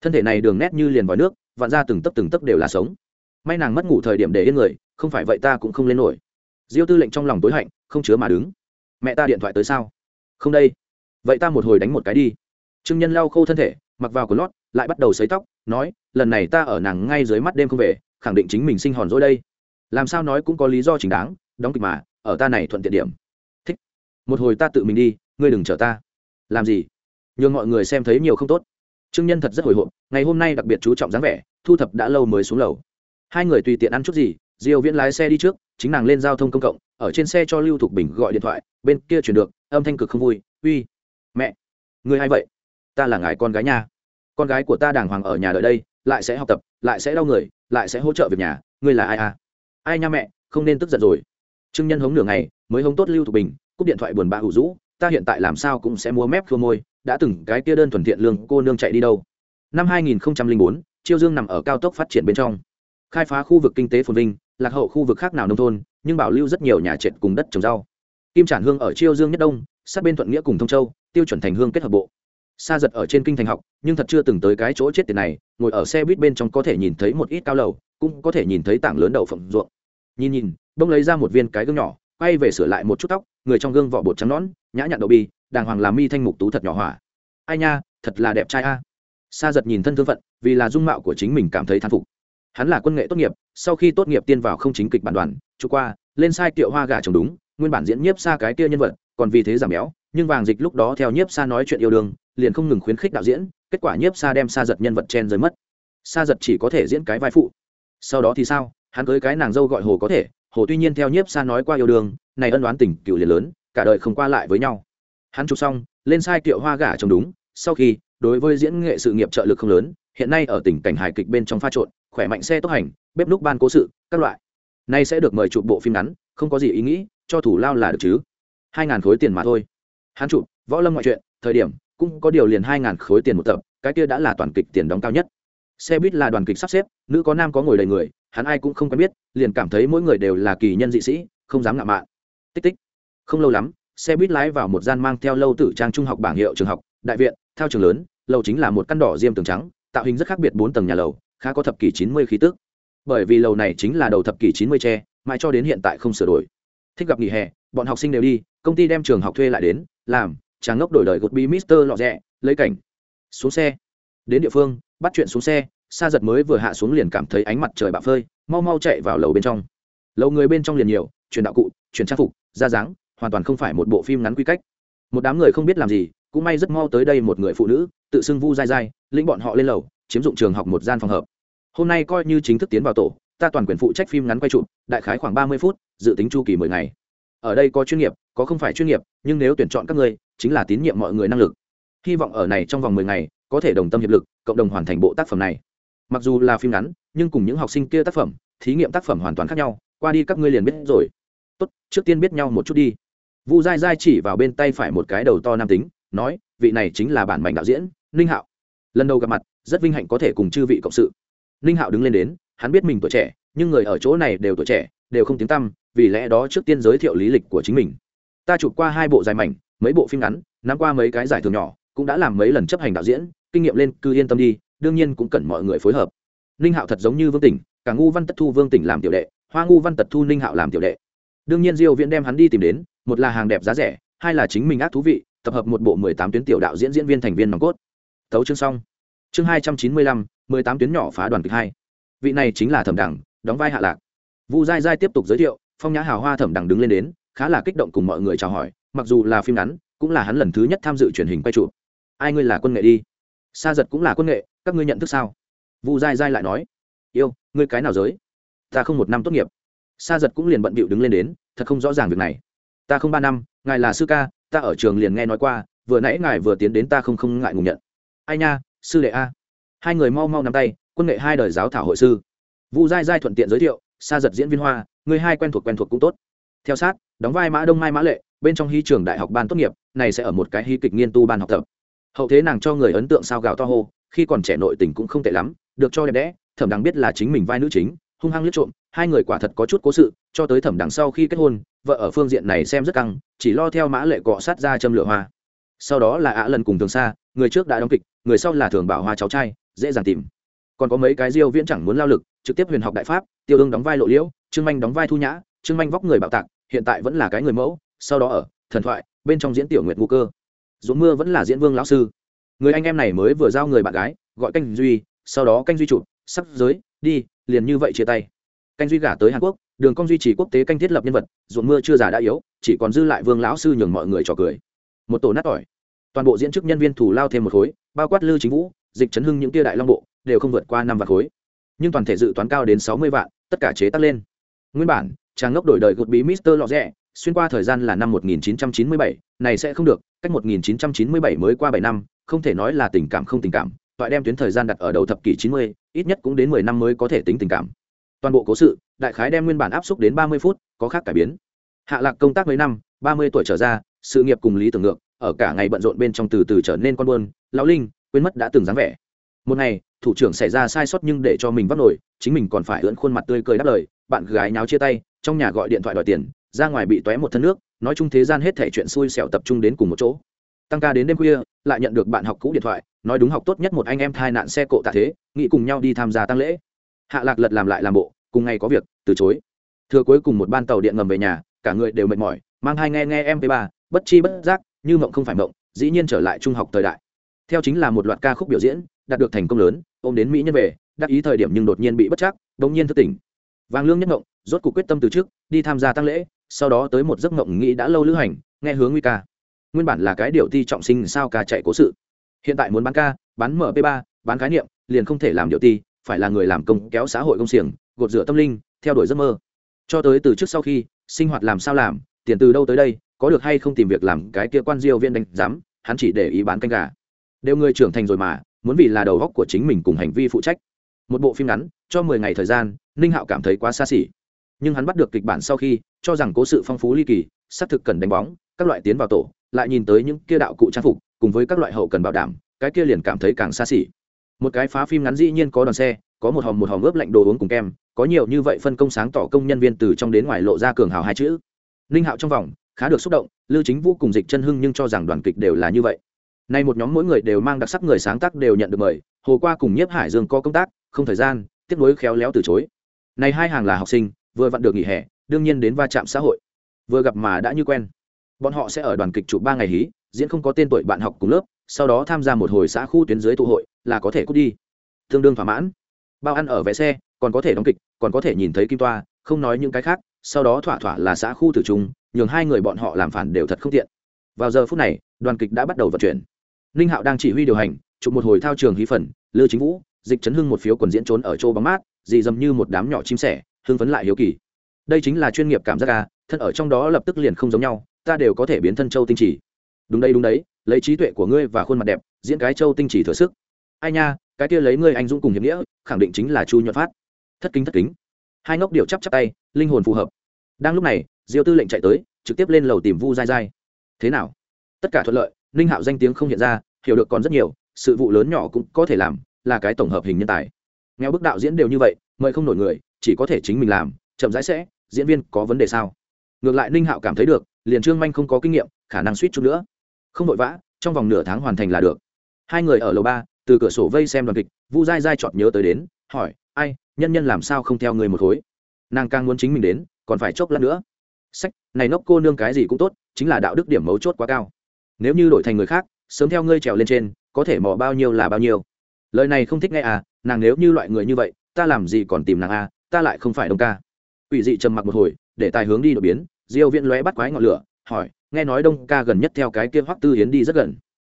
A: Thân thể này đường nét như liền vòi nước, vặn ra từng tấc từng tấc đều là sống. May nàng mất ngủ thời điểm để yên người, không phải vậy ta cũng không lên nổi diêu tư lệnh trong lòng tối hạnh, không chứa mà đứng. Mẹ ta điện thoại tới sao? Không đây. Vậy ta một hồi đánh một cái đi. Trương nhân lau khô thân thể, mặc vào quần lót, lại bắt đầu xấy tóc, nói, lần này ta ở nàng ngay dưới mắt đêm không về, khẳng định chính mình sinh hòn dỗi đây. Làm sao nói cũng có lý do chính đáng, đóng kịch mà, ở ta này thuận tiện điểm. Thích. Một hồi ta tự mình đi, ngươi đừng chở ta. Làm gì? Nhường mọi người xem thấy nhiều không tốt. Trương nhân thật rất hồi hộp, ngày hôm nay đặc biệt chú trọng dáng vẻ, thu thập đã lâu mới xuống lầu. Hai người tùy tiện ăn chút gì Diêu viễn lái xe đi trước chính nàng lên giao thông công cộng ở trên xe cho lưu thục bình gọi điện thoại bên kia chuyển được âm thanh cực không vui uy mẹ người hay vậy? Ta là ngài con gái nha. Con gái của ta đàng hoàng ở nhà đợi đây lại sẽ học tập lại sẽ đau người lại sẽ hỗ trợ việc nhà ngươi là ai à? Ai nha mẹ không nên tức giận rồi. Trương nhân hống nửa ngày mới hống tốt lưu thục bình cúp điện thoại buồn bã hủ rũ ta hiện tại làm sao cũng sẽ mua mép khô môi đã từng cái kia đơn thuần thiện lương cô nương chạy đi đâu? Năm 2004, chiêu dương nằm ở cao tốc phát triển bên trong khai phá khu vực kinh tế phồn vinh, lạc hậu khu vực khác nào nông thôn, nhưng bảo lưu rất nhiều nhà trệt cùng đất trồng rau. Kim trản hương ở chiêu dương nhất đông, sát bên thuận nghĩa cùng thông châu, tiêu chuẩn thành hương kết hợp bộ. Xa giật ở trên kinh thành học, nhưng thật chưa từng tới cái chỗ chết tiền này, ngồi ở xe buýt bên trong có thể nhìn thấy một ít cao lầu, cũng có thể nhìn thấy tảng lớn đầu phộng ruộng. Nhìn nhìn bông lấy ra một viên cái gương nhỏ, quay về sửa lại một chút tóc, người trong gương vỏ bột trắng nón nhã nhặn đậu bi đàng hoàng làm mi thanh mục tú thật nhỏ hỏa. Ai nha, thật là đẹp trai a. Sa giật nhìn thân thương phận, vì là dung mạo của chính mình cảm thấy thán phục hắn là quân nghệ tốt nghiệp, sau khi tốt nghiệp tiên vào không chính kịch bản đoàn chú qua, lên sai tiệu hoa gà trồng đúng, nguyên bản diễn nhiếp xa cái kia nhân vật, còn vì thế giảm béo, nhưng vàng dịch lúc đó theo nhiếp xa nói chuyện yêu đương, liền không ngừng khuyến khích đạo diễn, kết quả nhiếp xa đem xa giật nhân vật chen rơi mất. Xa giật chỉ có thể diễn cái vai phụ. Sau đó thì sao? Hắn cưới cái nàng dâu gọi hồ có thể, hồ tuy nhiên theo nhiếp xa nói qua yêu đương, này ân đoán tình cựu liền lớn, cả đời không qua lại với nhau. Hắn chụp xong, lên sai kiệu hoa gả trồng đúng, sau khi, đối với diễn nghệ sự nghiệp trợ lực không lớn, hiện nay ở tỉnh cảnh hài kịch bên trong pha trộn khỏe mạnh xe tốc hành, bếp núc ban cố sự, các loại. Nay sẽ được mời chụp bộ phim ngắn, không có gì ý nghĩ, cho thủ lao là được chứ. Hai ngàn khối tiền mà thôi. Hắn chụp, võ lâm ngoại truyện, thời điểm, cũng có điều liền hai ngàn khối tiền một tập, cái kia đã là toàn kịch tiền đóng cao nhất. Xe buýt là đoàn kịch sắp xếp, nữ có nam có ngồi đầy người, hắn ai cũng không quen biết, liền cảm thấy mỗi người đều là kỳ nhân dị sĩ, không dám ngạo mạn. Tích tích. Không lâu lắm, xe buýt lái vào một gian mang theo lâu tử trang trung học bảng hiệu trường học, đại viện theo trường lớn, lầu chính là một căn đỏ diêm tường trắng, tạo hình rất khác biệt bốn tầng nhà lầu khá có thập kỷ chín mươi khí tức. Bởi vì lầu này chính là đầu thập kỷ chín mươi tre, mãi cho đến hiện tại không sửa đổi. Thích gặp nghỉ hè, bọn học sinh đều đi, công ty đem trường học thuê lại đến, làm tráng ngốc đổi đời gột bi mister lọ rẽ lấy cảnh. Xuống xe. Đến địa phương, bắt chuyện xuống xe xa giật mới vừa hạ xuống liền cảm thấy ánh mặt trời bạo phơi, mau mau chạy vào lầu bên trong. Lầu người bên trong liền nhiều chuyển đạo cụ chuyển trang phục ra dáng, hoàn toàn không phải một bộ phim ngắn quy cách. Một đám người không biết làm gì, cũng may rất mau tới đây một người phụ nữ, tự xưng vu dai dai lĩnh bọn họ lên lầu, chiếm dụng trường học một gian phòng hợp hôm nay coi như chính thức tiến vào tổ, ta toàn quyền phụ trách phim ngắn quay trụ đại khái khoảng ba mươi phút, dự tính chu kỳ mười ngày. Ở đây có chuyên nghiệp, có không phải chuyên nghiệp, nhưng nếu tuyển chọn các ngươi, chính là tín nhiệm mọi người năng lực. Hy vọng ở này trong vòng mười ngày, có thể đồng tâm hiệp lực, cộng đồng hoàn thành bộ tác phẩm này. Mặc dù là phim ngắn, nhưng cùng những học sinh kia tác phẩm, thí nghiệm tác phẩm hoàn toàn khác nhau, qua đi các ngươi liền biết rồi. Tốt, trước tiên biết nhau một chút đi. Vu dai dai chỉ vào bên tay phải một cái đầu to nam tính, nói, vị này chính là bản mệnh đạo diễn, ninh hạo. Lần đầu gặp mặt, rất vinh hạnh có thể cùng chư vị cộng sự ninh hạo đứng lên đến, hắn biết mình tuổi trẻ, nhưng người ở chỗ này đều tuổi trẻ, đều không tiếng tăm, vì lẽ đó trước tiên giới thiệu lý lịch của chính mình. Ta chụp qua hai bộ dài mảnh, mấy bộ phim ngắn, nắm qua mấy cái giải thưởng nhỏ, cũng đã làm mấy lần chấp hành đạo diễn, kinh nghiệm lên cứ yên tâm đi, đương nhiên cũng cần mọi người phối hợp. Ninh hạo thật giống như vương tỉnh, cả ngu văn tật thu vương tỉnh làm tiểu đệ, hoa ngu văn tật thu ninh hạo làm tiểu đệ. Đương nhiên diêu viễn đem hắn đi tìm đến, một là hàng đẹp giá rẻ, hai là chính mình ác thú vị, tập hợp một bộ 18 tuyến tiểu đạo diễn diễn viên thành viên nòng cốt. Tấu chương xong chương 295, 18 tuyến nhỏ phá đoàn kịch hai. Vị này chính là thẩm đẳng đóng vai hạ lạc. Vu giai giai tiếp tục giới thiệu phong nhã hào hoa thẩm đẳng đứng lên đến khá là kích động cùng mọi người chào hỏi mặc dù là phim ngắn cũng là hắn lần thứ nhất tham dự truyền hình quay chụp. Ai ngươi là quân nghệ đi? Sa giật cũng là quân nghệ các ngươi nhận thức sao? Vu giai giai lại nói yêu ngươi cái nào giới? Ta không một năm tốt nghiệp. Sa giật cũng liền bận bịu đứng lên đến thật không rõ ràng việc này. Ta không ba năm ngài là sư ca ta ở trường liền nghe nói qua vừa nãy ngài vừa tiến đến ta không không ngại ngùng nhận. Ai nha sư đệ a. Hai người mau mau nắm tay, quân nghệ hai đời giáo thảo hội sư. Vu giai giai thuận tiện giới thiệu, sa giật diễn viên hoa, người hai quen thuộc quen thuộc cũng tốt. Theo sát, đóng vai mã đông mai mã lệ, bên trong hy trường đại học ban tốt nghiệp, này sẽ ở một cái hy kịch nghiên tu ban học tập. Hậu thế nàng cho người ấn tượng sao gạo to hô, khi còn trẻ nội tình cũng không tệ lắm, được cho đẹp đẽ, thẩm đằng biết là chính mình vai nữ chính, hung hăng liếc trộm, hai người quả thật có chút cố sự, cho tới thẩm đằng sau khi kết hôn, vợ ở phương diện này xem rất căng, chỉ lo theo mã lệ cọ sát ra châm lửa hoa sau đó là ạ lần cùng thường xa, người trước đã đóng kịch, người sau là thường bảo hoa cháu trai, dễ dàng tìm. Còn có mấy cái diêu viễn chẳng muốn lao lực, trực tiếp huyền học đại pháp, tiêu ương đóng vai lộ liễu, trương manh đóng vai thu nhã, trương manh vóc người bạo tạc, hiện tại vẫn là cái người mẫu, sau đó ở thần thoại, bên trong diễn tiểu nguyệt ngũ cơ. Dũng mưa vẫn là diễn vương lão sư. Người anh em này mới vừa giao người bạn gái, gọi canh duy, sau đó canh duy chụp, sắp giới, đi, liền như vậy chia tay. Canh duy gả tới hàn quốc, đường công duy trì quốc tế canh thiết lập nhân vật ruộng mưa chưa già đã yếu, chỉ còn dư lại vương lão sư nhường mọi người trò cười một tổ nát ỏi toàn bộ diễn chức nhân viên thủ lao thêm một khối bao quát lư chính vũ dịch chấn hưng những tia đại long bộ đều không vượt qua năm vạn khối. Nhưng toàn thể dự toán cao đến sáu mươi vạn tất cả chế tác lên. Nguyên bản trang ngốc đổi đời gột bí mister lọ rẽ xuyên qua thời gian là năm 1997, này sẽ không được cách 1997 mới qua bảy năm không thể nói là tình cảm không tình cảm toại đem tuyến thời gian đặt ở đầu thập kỷ 90, ít nhất cũng đến 10 năm mới có thể tính tình cảm. Toàn bộ cố sự đại khái đem nguyên bản áp xúc đến 30 phút có khác cải biến. Hạ lạc công tác mấy năm 30 tuổi trở ra sự nghiệp cùng lý tưởng ngược, ở cả ngày bận rộn bên trong từ từ trở nên con buôn, lão linh, quên mất đã từng dáng vẻ. Một ngày, thủ trưởng xảy ra sai sót nhưng để cho mình vấp nổi, chính mình còn phải ưỡn khuôn mặt tươi cười đáp lời, bạn gái nháo chia tay, trong nhà gọi điện thoại đòi tiền, ra ngoài bị tóe một thân nước, nói chung thế gian hết thể chuyện xui xẻo tập trung đến cùng một chỗ. Tăng ca đến đêm khuya, lại nhận được bạn học cũ điện thoại, nói đúng học tốt nhất một anh em thai nạn xe cộ tạ thế, nghĩ cùng nhau đi tham gia tăng lễ. Hạ lạc lật làm lại làm bộ, cùng ngày có việc, từ chối. Thừa cuối cùng một ban tàu điện ngầm về nhà, cả người đều mệt mỏi, mang hai nghe nghe mp 3 bất chi bất giác, như mộng không phải mộng, dĩ nhiên trở lại trung học thời đại. Theo chính là một loạt ca khúc biểu diễn, đạt được thành công lớn, ôm đến mỹ nhân về, đắc ý thời điểm nhưng đột nhiên bị bất chắc đ nhiên thức tỉnh. Vàng lương nhất mộng, rốt cuộc quyết tâm từ trước, đi tham gia tăng lễ, sau đó tới một giấc mộng nghĩ đã lâu lữ hành, nghe hướng nguy ca. Nguyên bản là cái điều ti trọng sinh sao ca chạy cố sự. Hiện tại muốn bán ca, bán mp 3 bán khái niệm, liền không thể làm điều ti phải là người làm công kéo xã hội công xiềng, gột rửa tâm linh, theo đuổi giấc mơ. Cho tới từ trước sau khi, sinh hoạt làm sao làm, tiền từ đâu tới đây có được hay không tìm việc làm cái kia quan diêu viên đánh giám, hắn chỉ để ý bán canh gà. Đều người trưởng thành rồi mà, muốn vì là đầu góc của chính mình cùng hành vi phụ trách. Một bộ phim ngắn, cho mười ngày thời gian, ninh hạo cảm thấy quá xa xỉ. Nhưng hắn bắt được kịch bản sau khi, cho rằng cố sự phong phú ly kỳ, xác thực cần đánh bóng, các loại tiến vào tổ, lại nhìn tới những kia đạo cụ trang phục, cùng với các loại hậu cần bảo đảm, cái kia liền cảm thấy càng xa xỉ. Một cái phá phim ngắn dĩ nhiên có đoàn xe, có một hòm một hòm ướp lạnh đồ uống cùng kem, có nhiều như vậy phân công sáng tỏ công nhân viên từ trong đến ngoài lộ ra cường hào hai chữ. Ninh hạo trong vòng khá được xúc động, lưu chính vũ cùng dịch chân hưng nhưng cho rằng đoàn kịch đều là như vậy. Nay một nhóm mỗi người đều mang đặc sắc người sáng tác đều nhận được mời, hồ qua cùng nhiếp hải dương có công tác, không thời gian, tiếp nối khéo léo từ chối. Này hai hàng là học sinh, vừa vặn được nghỉ hè, đương nhiên đến va chạm xã hội. Vừa gặp mà đã như quen. Bọn họ sẽ ở đoàn kịch chụp ba ngày hí, diễn không có tên tuổi bạn học cùng lớp, sau đó tham gia một hồi xã khu tuyến dưới tụ hội, là có thể cút đi. Tương đương thỏa mãn. Bao ăn ở vé xe, còn có thể đóng kịch, còn có thể nhìn thấy kim toa, không nói những cái khác sau đó thỏa thỏa là xã khu tử trung, nhường hai người bọn họ làm phản đều thật không tiện. Vào giờ phút này, đoàn kịch đã bắt đầu vận chuyển. Ninh hạo đang chỉ huy điều hành, chụp một hồi thao trường hí phần lư chính vũ, dịch chấn hưng một phiếu quần diễn trốn ở chỗ bóng mát dị dầm như một đám nhỏ chim sẻ, hưng phấn lại hiếu kỳ. Đây chính là chuyên nghiệp cảm giác ca thân ở trong đó lập tức liền không giống nhau, ta đều có thể biến thân châu tinh chỉ. Đúng đây đúng đấy, lấy trí tuệ của ngươi và khuôn mặt đẹp, diễn cái châu tinh chỉ thừa sức. Ai nha, cái kia lấy ngươi anh dũng cùng hiệp nghĩa, khẳng định chính là chu nhuận phát. Thất kính thất kính hai ngốc điệu chắp chắp tay, linh hồn phù hợp. Đang lúc này, diêu tư lệnh chạy tới, trực tiếp lên lầu tìm vu dai dai thế nào? Tất cả thuận lợi, ninh hạo danh tiếng không hiện ra, hiểu được còn rất nhiều, sự vụ lớn nhỏ cũng có thể làm, là cái tổng hợp hình nhân tài. Nghèo bức đạo diễn đều như vậy, mời không nổi người, chỉ có thể chính mình làm, chậm rãi sẽ, diễn viên có vấn đề sao? Ngược lại ninh hạo cảm thấy được, liền trương manh không có kinh nghiệm, khả năng suýt chút nữa. Không vội vã, trong vòng nửa tháng hoàn thành là được. Hai người ở lầu ba, từ cửa sổ vây xem đoàn kịch, vu dai dai chọn nhớ tới đến, hỏi, ai nhân nhân làm sao không theo người một khối? Nàng càng muốn chính mình đến, còn phải chốc lát nữa. Sách, này nốc cô nương cái gì cũng tốt, chính là đạo đức điểm mấu chốt quá cao. Nếu như đổi thành người khác, sớm theo ngươi trèo lên trên, có thể mò bao nhiêu là bao nhiêu. Lời này không thích nghe à nàng nếu như loại người như vậy, ta làm gì còn tìm nàng à ta lại không phải đông ca. Ủy dị trầm mặc một hồi, để tài hướng đi đột biến, diêu viễn lóe bắt quái ngọn lửa, hỏi, nghe nói đông ca gần nhất theo cái kia hoắc tư hiến đi rất gần.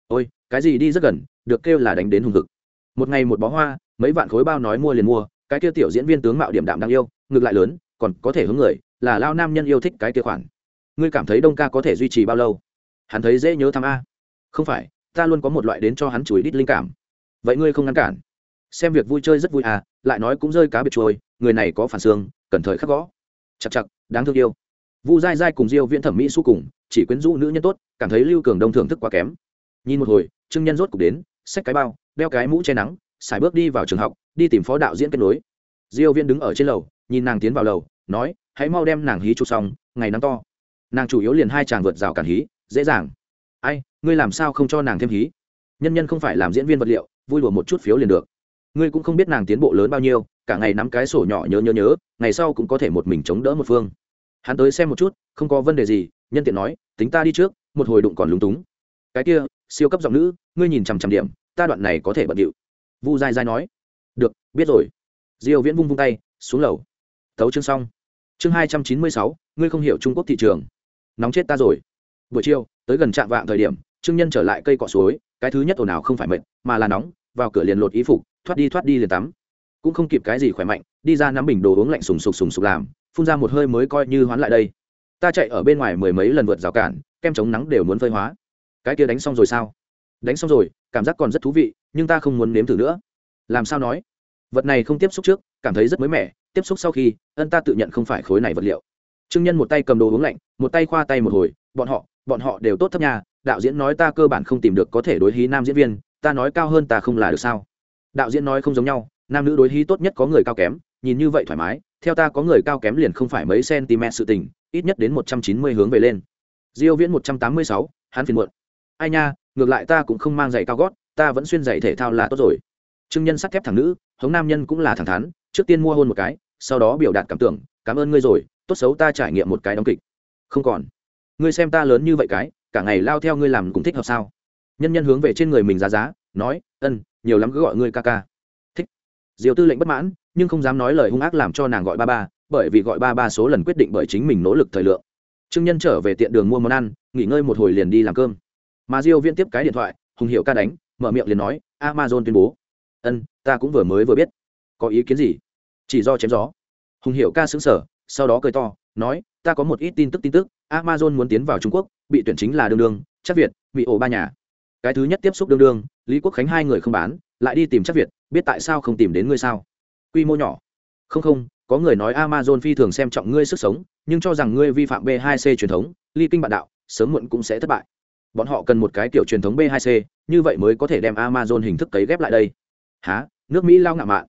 A: Ôi, cái gì đi rất gần, được kêu là đánh đến hùng hực. Một ngày một bó hoa, mấy vạn khối bao nói mua liền mua cái kia tiểu diễn viên tướng mạo điểm đạm đang yêu, ngược lại lớn, còn có thể hướng người, là lao nam nhân yêu thích cái kia khoản. Ngươi cảm thấy đông ca có thể duy trì bao lâu? Hắn thấy dễ nhớ thăm a. Không phải, ta luôn có một loại đến cho hắn chùi đít linh cảm. Vậy ngươi không ngăn cản. Xem việc vui chơi rất vui à lại nói cũng rơi cá biệt trôi người này có phản xương, cẩn thời khắc gõ. Chặt chặt, đáng thương yêu. Vu dai dai cùng diêu viễn thẩm mỹ su cùng, chỉ quyến rũ nữ nhân tốt, cảm thấy lưu cường đông thưởng thức quá kém. Nhìn một hồi, trương nhân rốt cục đến, xách cái bao, đeo cái mũ che nắng xài bước đi vào trường học, đi tìm phó đạo diễn kết nối. Diêu Viên đứng ở trên lầu, nhìn nàng tiến vào lầu, nói, hãy mau đem nàng hí chụp xong, ngày nắng to. Nàng chủ yếu liền hai chàng vượt rào cản hí, dễ dàng. Ai, ngươi làm sao không cho nàng thêm hí? Nhân nhân không phải làm diễn viên vật liệu, vui lùa một chút phiếu liền được. Ngươi cũng không biết nàng tiến bộ lớn bao nhiêu, cả ngày nắm cái sổ nhỏ nhớ nhớ nhớ, ngày sau cũng có thể một mình chống đỡ một phương. Hắn tới xem một chút, không có vấn đề gì, nhân tiện nói, tính ta đi trước, một hồi đụng còn lúng túng. Cái kia, siêu cấp giọng nữ, ngươi nhìn chằm chằm điểm, ta đoạn này có thể bận điệu vu dai dai nói. Được, biết rồi. Diêu viễn vung vung tay, xuống lầu. Thấu chương xong. Chương hai trăm chín mươi sáu, ngươi không hiểu trung quốc thị trường. Nóng chết ta rồi. Buổi chiều, tới gần trạm vạng thời điểm, trương nhân trở lại cây cọ suối, cái thứ nhất ồn ào không phải mệt, mà là nóng, vào cửa liền lột ý phục, thoát đi thoát đi liền tắm. Cũng không kịp cái gì khỏe mạnh, đi ra nắm bình đồ uống lạnh sùng sục sùng sục làm, phun ra một hơi mới coi như hoán lại đây. Ta chạy ở bên ngoài mười mấy lần vượt rào cản, kem chống nắng đều muốn phơi hóa. Cái kia đánh xong rồi sao? Đánh xong rồi, cảm giác còn rất thú vị, nhưng ta không muốn nếm thử nữa. Làm sao nói? Vật này không tiếp xúc trước, cảm thấy rất mới mẻ, tiếp xúc sau khi, ân ta tự nhận không phải khối này vật liệu. Trương nhân một tay cầm đồ uống lạnh, một tay khoa tay một hồi, bọn họ bọn họ đều tốt thấp nhà đạo diễn nói ta cơ bản không tìm được có thể đối hí nam diễn viên, ta nói cao hơn ta không là được sao? Đạo diễn nói không giống nhau, nam nữ đối hí tốt nhất có người cao kém, nhìn như vậy thoải mái, theo ta có người cao kém liền không phải mấy cm sự tình, ít nhất đến một trăm chín mươi hướng về lên. Diêu viễn một trăm tám mươi sáu, hắn phiền muộn. Ai nha ngược lại ta cũng không mang giày cao gót, ta vẫn xuyên giày thể thao là tốt rồi. Trương nhân sắt thép thẳng nữ, hống nam nhân cũng là thẳng thắn, trước tiên mua hôn một cái, sau đó biểu đạt cảm tưởng, cảm ơn ngươi rồi, tốt xấu ta trải nghiệm một cái đóng kịch. Không còn. Ngươi xem ta lớn như vậy cái, cả ngày lao theo ngươi làm cũng thích hợp sao? Nhân nhân hướng về trên người mình giá giá, nói, ân, nhiều lắm cứ gọi ngươi ca ca. Thích. Diều tư lệnh bất mãn, nhưng không dám nói lời hung ác làm cho nàng gọi ba ba, bởi vì gọi ba ba số lần quyết định bởi chính mình nỗ lực thời lượng. Trương nhân trở về tiện đường mua món ăn, nghỉ ngơi một hồi liền đi làm cơm mà diêu viễn tiếp cái điện thoại, hùng hiệu ca đánh, mở miệng liền nói, amazon tuyên bố. Ân, ta cũng vừa mới vừa biết. Có ý kiến gì? Chỉ do chém gió. Hùng hiệu ca xứng sở sau đó cười to, nói, ta có một ít tin tức tin tức, amazon muốn tiến vào trung quốc, bị tuyển chính là đương đương, chắc việt bị ổ ba nhà. Cái thứ nhất tiếp xúc đương đương, lý quốc khánh hai người không bán, lại đi tìm chắc việt, biết tại sao không tìm đến ngươi sao? Quy mô nhỏ. Không không, có người nói amazon phi thường xem trọng ngươi sức sống, nhưng cho rằng ngươi vi phạm b 2 c truyền thống, ly kinh bạn đạo, sớm muộn cũng sẽ thất bại bọn họ cần một cái kiểu truyền thống b 2 c, như vậy mới có thể đem amazon hình thức cấy ghép lại đây. Há nước mỹ lao ngạo mạn.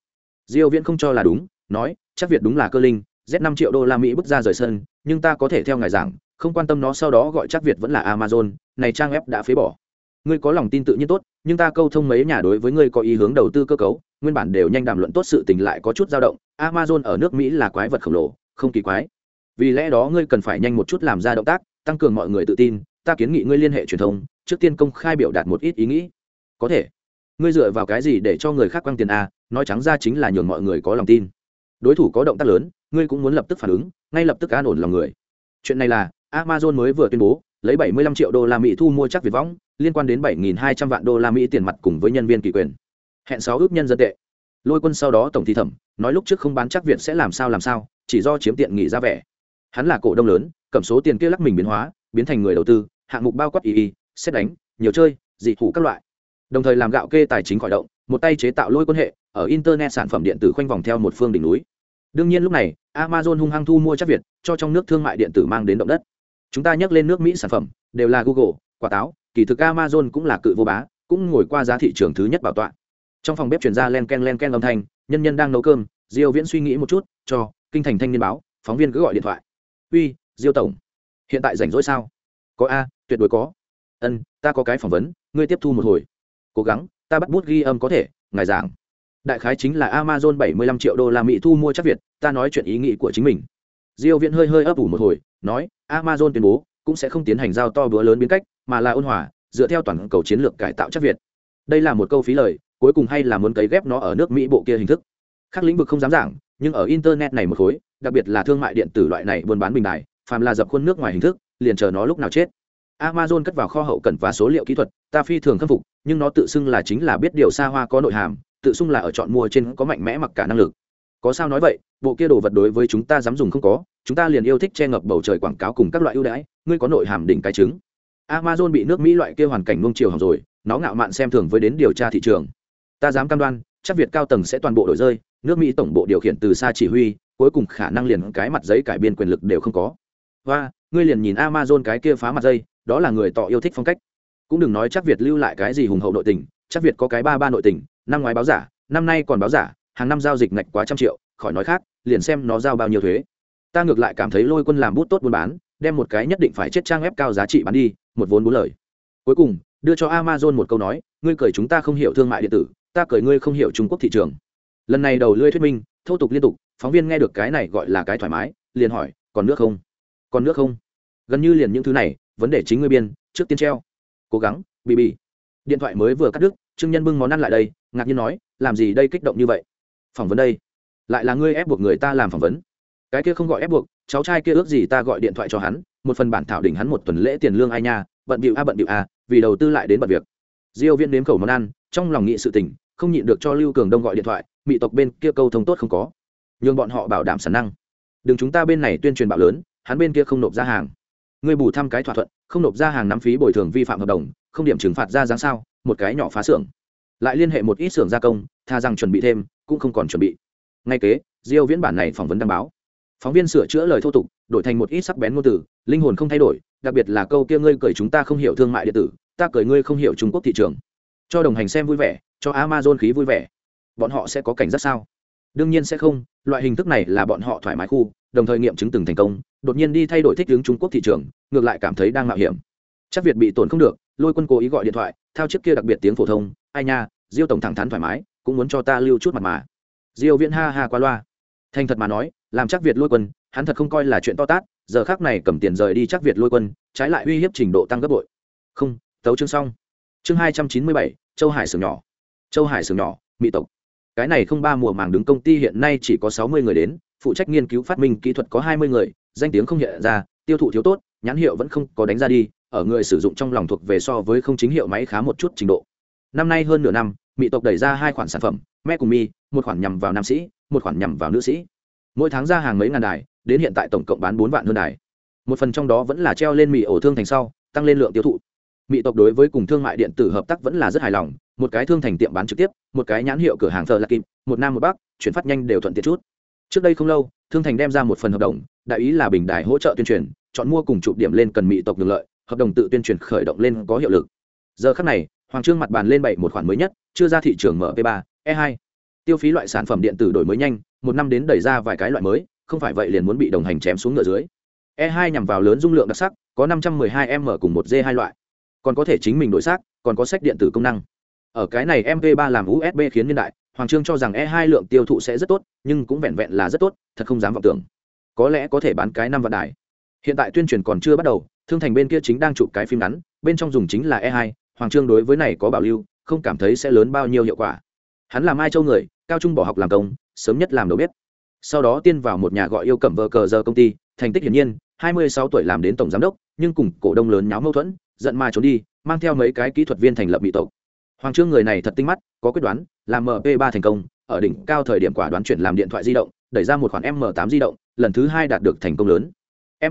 A: Diêu viễn không cho là đúng, nói, chắc việt đúng là cơ linh, z 5 triệu đô la mỹ bước ra rời sân, nhưng ta có thể theo ngài giảng, không quan tâm nó sau đó gọi chắc việt vẫn là amazon, này trang web đã phế bỏ. Ngươi có lòng tin tự nhiên tốt, nhưng ta câu thông mấy nhà đối với ngươi có ý hướng đầu tư cơ cấu, nguyên bản đều nhanh đàm luận tốt sự tình lại có chút dao động, amazon ở nước mỹ là quái vật khổng lồ, không kỳ quái. Vì lẽ đó ngươi cần phải nhanh một chút làm ra động tác, tăng cường mọi người tự tin ta kiến nghị ngươi liên hệ truyền thông, trước tiên công khai biểu đạt một ít ý nghĩ. Có thể. Ngươi dựa vào cái gì để cho người khác quăng tiền a nói trắng ra chính là nhường mọi người có lòng tin. Đối thủ có động tác lớn, ngươi cũng muốn lập tức phản ứng, ngay lập tức an ổn lòng người. Chuyện này là, amazon mới vừa tuyên bố, lấy 75 triệu đô la mỹ thu mua chắc việt võng, liên quan đến 7.200 vạn đô la mỹ tiền mặt cùng với nhân viên kỳ quyền. Hẹn sáu ước nhân dân tệ. Lôi quân sau đó tổng thi thẩm, nói lúc trước không bán chắc việt sẽ làm sao làm sao, chỉ do chiếm tiện nghỉ ra vẻ. Hắn là cổ đông lớn, cầm số tiền kia lắc mình biến hóa, biến thành người đầu tư hạng mục bao quát y y, xét đánh, nhiều chơi, dị thủ các loại. Đồng thời làm gạo kê tài chính khỏi động, một tay chế tạo lôi quan hệ, ở internet sản phẩm điện tử khoanh vòng theo một phương đỉnh núi. Đương nhiên lúc này, amazon hung hăng thu mua chắc việt, cho trong nước thương mại điện tử mang đến động đất. Chúng ta nhắc lên nước mỹ sản phẩm, đều là google, quả táo, kỳ thực amazon cũng là cự vô bá, cũng ngồi qua giá thị trường thứ nhất bảo tọa. Trong phòng bếp chuyển ra len ken len ken âm thanh, nhân nhân đang nấu cơm, diêu viễn suy nghĩ một chút, cho, kinh thành thanh niên báo, phóng viên cứ gọi điện thoại. Uy, diêu tổng, hiện tại rảnh rỗi sao? Có a tuyệt đối có. Ân, ta có cái phỏng vấn, ngươi tiếp thu một hồi. Cố gắng, ta bắt bút ghi âm có thể, ngài giảng. Đại khái chính là amazon 75 triệu đô la mỹ thu mua chắc việt, ta nói chuyện ý nghĩ của chính mình. Diêu viễn hơi hơi ấp ủ một hồi, nói, amazon tuyên bố, cũng sẽ không tiến hành giao to bữa lớn biến cách, mà là ôn hòa, dựa theo toàn cầu chiến lược cải tạo chắc việt. Đây là một câu phí lời, cuối cùng hay là muốn cấy ghép nó ở nước mỹ bộ kia hình thức. Khác lĩnh vực không dám giảng, nhưng ở internet này một khối, đặc biệt là thương mại điện tử loại này buôn bán bình đại phàm là dập khuôn nước ngoài hình thức, liền chờ nó lúc nào chết amazon cất vào kho hậu cần và số liệu kỹ thuật, ta phi thường khâm phục, nhưng nó tự xưng là chính là biết điều xa hoa có nội hàm, tự xưng là ở chọn mua trên có mạnh mẽ mặc cả năng lực. Có sao nói vậy, bộ kia đồ vật đối với chúng ta dám dùng không có, chúng ta liền yêu thích che ngập bầu trời quảng cáo cùng các loại ưu đãi, ngươi có nội hàm đỉnh cái trứng. Amazon bị nước mỹ loại kia hoàn cảnh nung chiều hỏng rồi, nó ngạo mạn xem thường với đến điều tra thị trường. Ta dám cam đoan, chắc việt cao tầng sẽ toàn bộ đổi rơi, nước mỹ tổng bộ điều khiển từ xa chỉ huy, cuối cùng khả năng liền cái mặt giấy cải biên quyền lực đều không có. Và ngươi liền nhìn amazon cái kia phá mặt dây, đó là người tỏ yêu thích phong cách. Cũng đừng nói chắc việt lưu lại cái gì hùng hậu nội tình, chắc việt có cái ba ba nội tình, năm ngoái báo giả, năm nay còn báo giả, hàng năm giao dịch ngạch quá trăm triệu, khỏi nói khác, liền xem nó giao bao nhiêu thuế. Ta ngược lại cảm thấy lôi quân làm bút tốt buôn bán, đem một cái nhất định phải chết trang web cao giá trị bán đi, một vốn bốn lời. Cuối cùng, đưa cho amazon một câu nói, ngươi cười chúng ta không hiểu thương mại điện tử, ta cười ngươi không hiểu trung quốc thị trường. Lần này đầu lưỡi thuyết minh, thô tục liên tục, phóng viên nghe được cái này gọi là cái thoải mái, liền hỏi, còn nước không? Còn nước không? Gần như liền những thứ này, vấn đề chính ngươi biên, trước tiên treo. Cố gắng, bị bị điện thoại mới vừa cắt đứt, trương nhân bưng món ăn lại đây, ngạc nhiên nói, làm gì đây kích động như vậy? Phỏng vấn đây, lại là ngươi ép buộc người ta làm phỏng vấn. Cái kia không gọi ép buộc, cháu trai kia ước gì ta gọi điện thoại cho hắn, một phần bản thảo đỉnh hắn một tuần lễ tiền lương ai nha, bận bịu a bận bịu a, vì đầu tư lại đến bận việc. Diêu viên nếm khẩu món ăn, trong lòng nghị sự tình, không nhịn được cho lưu cường đông gọi điện thoại mỹ tộc bên kia câu thông tốt không có. Nhưng bọn họ bảo đảm sản năng. Đừng chúng ta bên này tuyên truyền bạo lớn, hắn bên kia không nộp ra hàng ngươi bù thăm cái thỏa thuận, không nộp ra hàng nắm phí bồi thường vi phạm hợp đồng, không điểm trừng phạt ra dáng sao, một cái nhỏ phá xưởng. Lại liên hệ một ít xưởng gia công, tha rằng chuẩn bị thêm, cũng không còn chuẩn bị. Ngay kế, diêu viễn bản này phỏng vấn đăng báo. Phóng viên sửa chữa lời thô tục, đổi thành một ít sắc bén ngôn từ, linh hồn không thay đổi, đặc biệt là câu kia ngươi cười chúng ta không hiểu thương mại điện tử, ta cười ngươi không hiểu trung quốc thị trường. Cho đồng hành xem vui vẻ, cho amazon khí vui vẻ. Bọn họ sẽ có cảnh giác sao? Đương nhiên sẽ không, loại hình thức này là bọn họ thoải mái khu, đồng thời nghiệm chứng từng thành công, đột nhiên đi thay đổi thích ứng trung quốc thị trường, ngược lại cảm thấy đang mạo hiểm. Chắc việt bị tổn không được, lôi quân cố ý gọi điện thoại theo chiếc kia đặc biệt tiếng phổ thông, ai nha, diêu tổng thẳng thắn thoải mái, cũng muốn cho ta lưu chút mặt mà. Diêu viễn ha ha qua loa. Thành thật mà nói, làm chắc việt lôi quân, hắn thật không coi là chuyện to tát, giờ khác này cầm tiền rời đi chắc việt lôi quân, trái lại uy hiếp trình độ tăng gấp bội. Không, tấu chương xong. Chương hai trăm chín mươi bảy, châu hải sưởng nhỏ. Châu hải sưởng nhỏ, mỹ tộc cái này không ba mùa màng đứng công ty hiện nay chỉ có sáu mươi người đến, phụ trách nghiên cứu phát minh kỹ thuật có hai mươi người, danh tiếng không hiện ra, tiêu thụ thiếu tốt, nhãn hiệu vẫn không có đánh ra đi, ở người sử dụng trong lòng thuộc về so với không chính hiệu máy khá một chút trình độ. Năm nay hơn nửa năm mỹ tộc đẩy ra hai khoản sản phẩm me cùng mi, một khoản nhằm vào nam sĩ, một khoản nhằm vào nữ sĩ. Mỗi tháng ra hàng mấy ngàn đài, đến hiện tại tổng cộng bán bốn vạn hơn đài. Một phần trong đó vẫn là treo lên mỹ ổ thương thành sau, tăng lên lượng tiêu thụ mỹ tộc đối với cùng thương mại điện tử hợp tác vẫn là rất hài lòng, một cái thương thành tiệm bán trực tiếp, một cái nhãn hiệu cửa hàng thờ lạc kim, một nam một bắc, chuyển phát nhanh đều thuận tiện chút. Trước đây không lâu, thương thành đem ra một phần hợp đồng, đại ý là bình đài hỗ trợ tuyên truyền, chọn mua cùng chụp điểm lên cần mỹ tộc được lợi, hợp đồng tự tuyên truyền khởi động lên có hiệu lực. Giờ khắc này, hoàng trương mặt bàn lên bảy một khoản mới nhất, chưa ra thị trường mp 3 e 2 tiêu phí loại sản phẩm điện tử đổi mới nhanh, một năm đến đẩy ra vài cái loại mới, không phải vậy liền muốn bị đồng hành chém xuống ngựa dưới. E 2 nhằm vào lớn dung lượng đặc sắc, có 512 m cùng một d hai loại còn có thể chính mình đổi xác, còn có sách điện tử công năng. Ở cái này mp 3 làm usb khiến nhân đại, hoàng trương cho rằng e 2 lượng tiêu thụ sẽ rất tốt, nhưng cũng vẹn vẹn là rất tốt, thật không dám vọng tưởng. Có lẽ có thể bán cái năm vạn đài. Hiện tại tuyên truyền còn chưa bắt đầu, thương thành bên kia chính đang chụp cái phim ngắn, bên trong dùng chính là e 2 hoàng trương đối với này có bảo lưu, không cảm thấy sẽ lớn bao nhiêu hiệu quả. Hắn là mai châu người, cao trung bỏ học làm công, sớm nhất làm đầu bếp. Sau đó tiên vào một nhà gọi yêu cẩm vợ cờ giờ công ty, thành tích hiển nhiên hai mươi sáu tuổi làm đến tổng giám đốc, nhưng cùng cổ đông lớn nháo mâu thuẫn, giận mà trốn đi, mang theo mấy cái kỹ thuật viên thành lập bị tộc. Hoàng trương người này thật tinh mắt, có quyết đoán, làm mp ba thành công, ở đỉnh cao thời điểm quả đoán chuyển làm điện thoại di động, đẩy ra một khoản m 8 di động, lần thứ hai đạt được thành công lớn.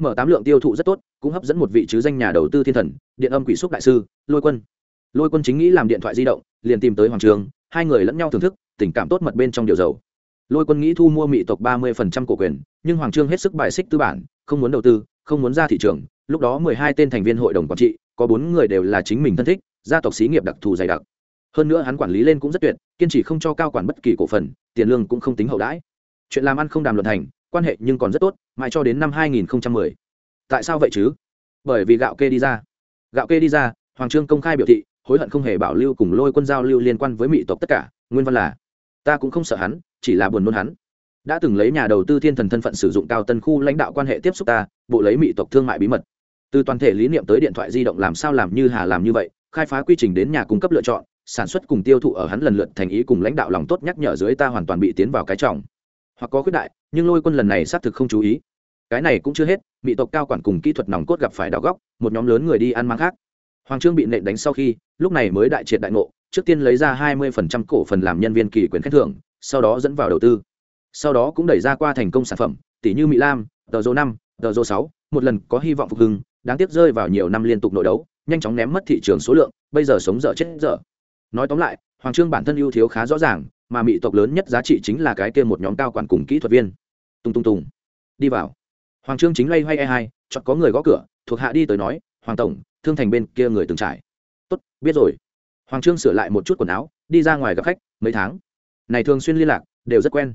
A: M 8 lượng tiêu thụ rất tốt, cũng hấp dẫn một vị chứ danh nhà đầu tư thiên thần, điện âm quỷ xúc đại sư, lôi quân. Lôi quân chính nghĩ làm điện thoại di động, liền tìm tới hoàng trường hai người lẫn nhau thưởng thức, tình cảm tốt mật bên trong điều dầu lôi quân nghĩ thu mua mỹ tộc ba mươi phần trăm cổ quyền, nhưng hoàng trương hết sức bài xích tư bản không muốn đầu tư, không muốn ra thị trường, lúc đó mười hai tên thành viên hội đồng quản trị, có bốn người đều là chính mình thân thích, gia tộc xí nghiệp đặc thù dày đặc. Hơn nữa hắn quản lý lên cũng rất tuyệt, kiên trì không cho cao quản bất kỳ cổ phần, tiền lương cũng không tính hậu đãi. Chuyện làm ăn không đàm luận thành, quan hệ nhưng còn rất tốt, mãi cho đến năm hai nghìn 2010. tại sao vậy chứ? Bởi vì gạo kê đi ra. Gạo kê đi ra, hoàng trương công khai biểu thị, hối hận không hề bảo lưu cùng lôi quân giao lưu liên quan với mỹ tộc tất cả, nguyên văn là, ta cũng không sợ hắn, chỉ là buồn nôn hắn đã từng lấy nhà đầu tư thiên thần thân phận sử dụng cao tân khu lãnh đạo quan hệ tiếp xúc ta, bộ lấy mỹ tộc thương mại bí mật. Từ toàn thể lý niệm tới điện thoại di động làm sao làm như hà làm như vậy, khai phá quy trình đến nhà cung cấp lựa chọn, sản xuất cùng tiêu thụ ở hắn lần lượt thành ý cùng lãnh đạo lòng tốt nhắc nhở dưới ta hoàn toàn bị tiến vào cái trọng. Hoặc có khuyết đại, nhưng lôi quân lần này xác thực không chú ý. Cái này cũng chưa hết mỹ tộc cao quản cùng kỹ thuật nòng cốt gặp phải đào góc, một nhóm lớn người đi ăn mang khác. Hoàng trương bị nện đánh sau khi, lúc này mới đại triệt đại ngộ, trước tiên lấy ra hai mươi phần trăm cổ phần làm nhân viên kỳ quyền khen thưởng, sau đó dẫn vào đầu tư sau đó cũng đẩy ra qua thành công sản phẩm tỷ như mỹ lam, tờ rô năm, tờ rô sáu, một lần có hy vọng phục hưng, đáng tiếc rơi vào nhiều năm liên tục nội đấu, nhanh chóng ném mất thị trường số lượng, bây giờ sống dở chết dở. Nói tóm lại, hoàng trương bản thân ưu thiếu khá rõ ràng, mà mỹ tộc lớn nhất giá trị chính là cái kia một nhóm cao quản cùng kỹ thuật viên. Tung tung tùng đi vào. Hoàng trương chính loay hoay e hai chọn có người gõ cửa, thuộc hạ đi tới nói, hoàng tổng, thương thành bên kia người từng trải. Tốt, biết rồi. Hoàng trương sửa lại một chút quần áo, đi ra ngoài gặp khách, mấy tháng. Này thường xuyên liên lạc, đều rất quen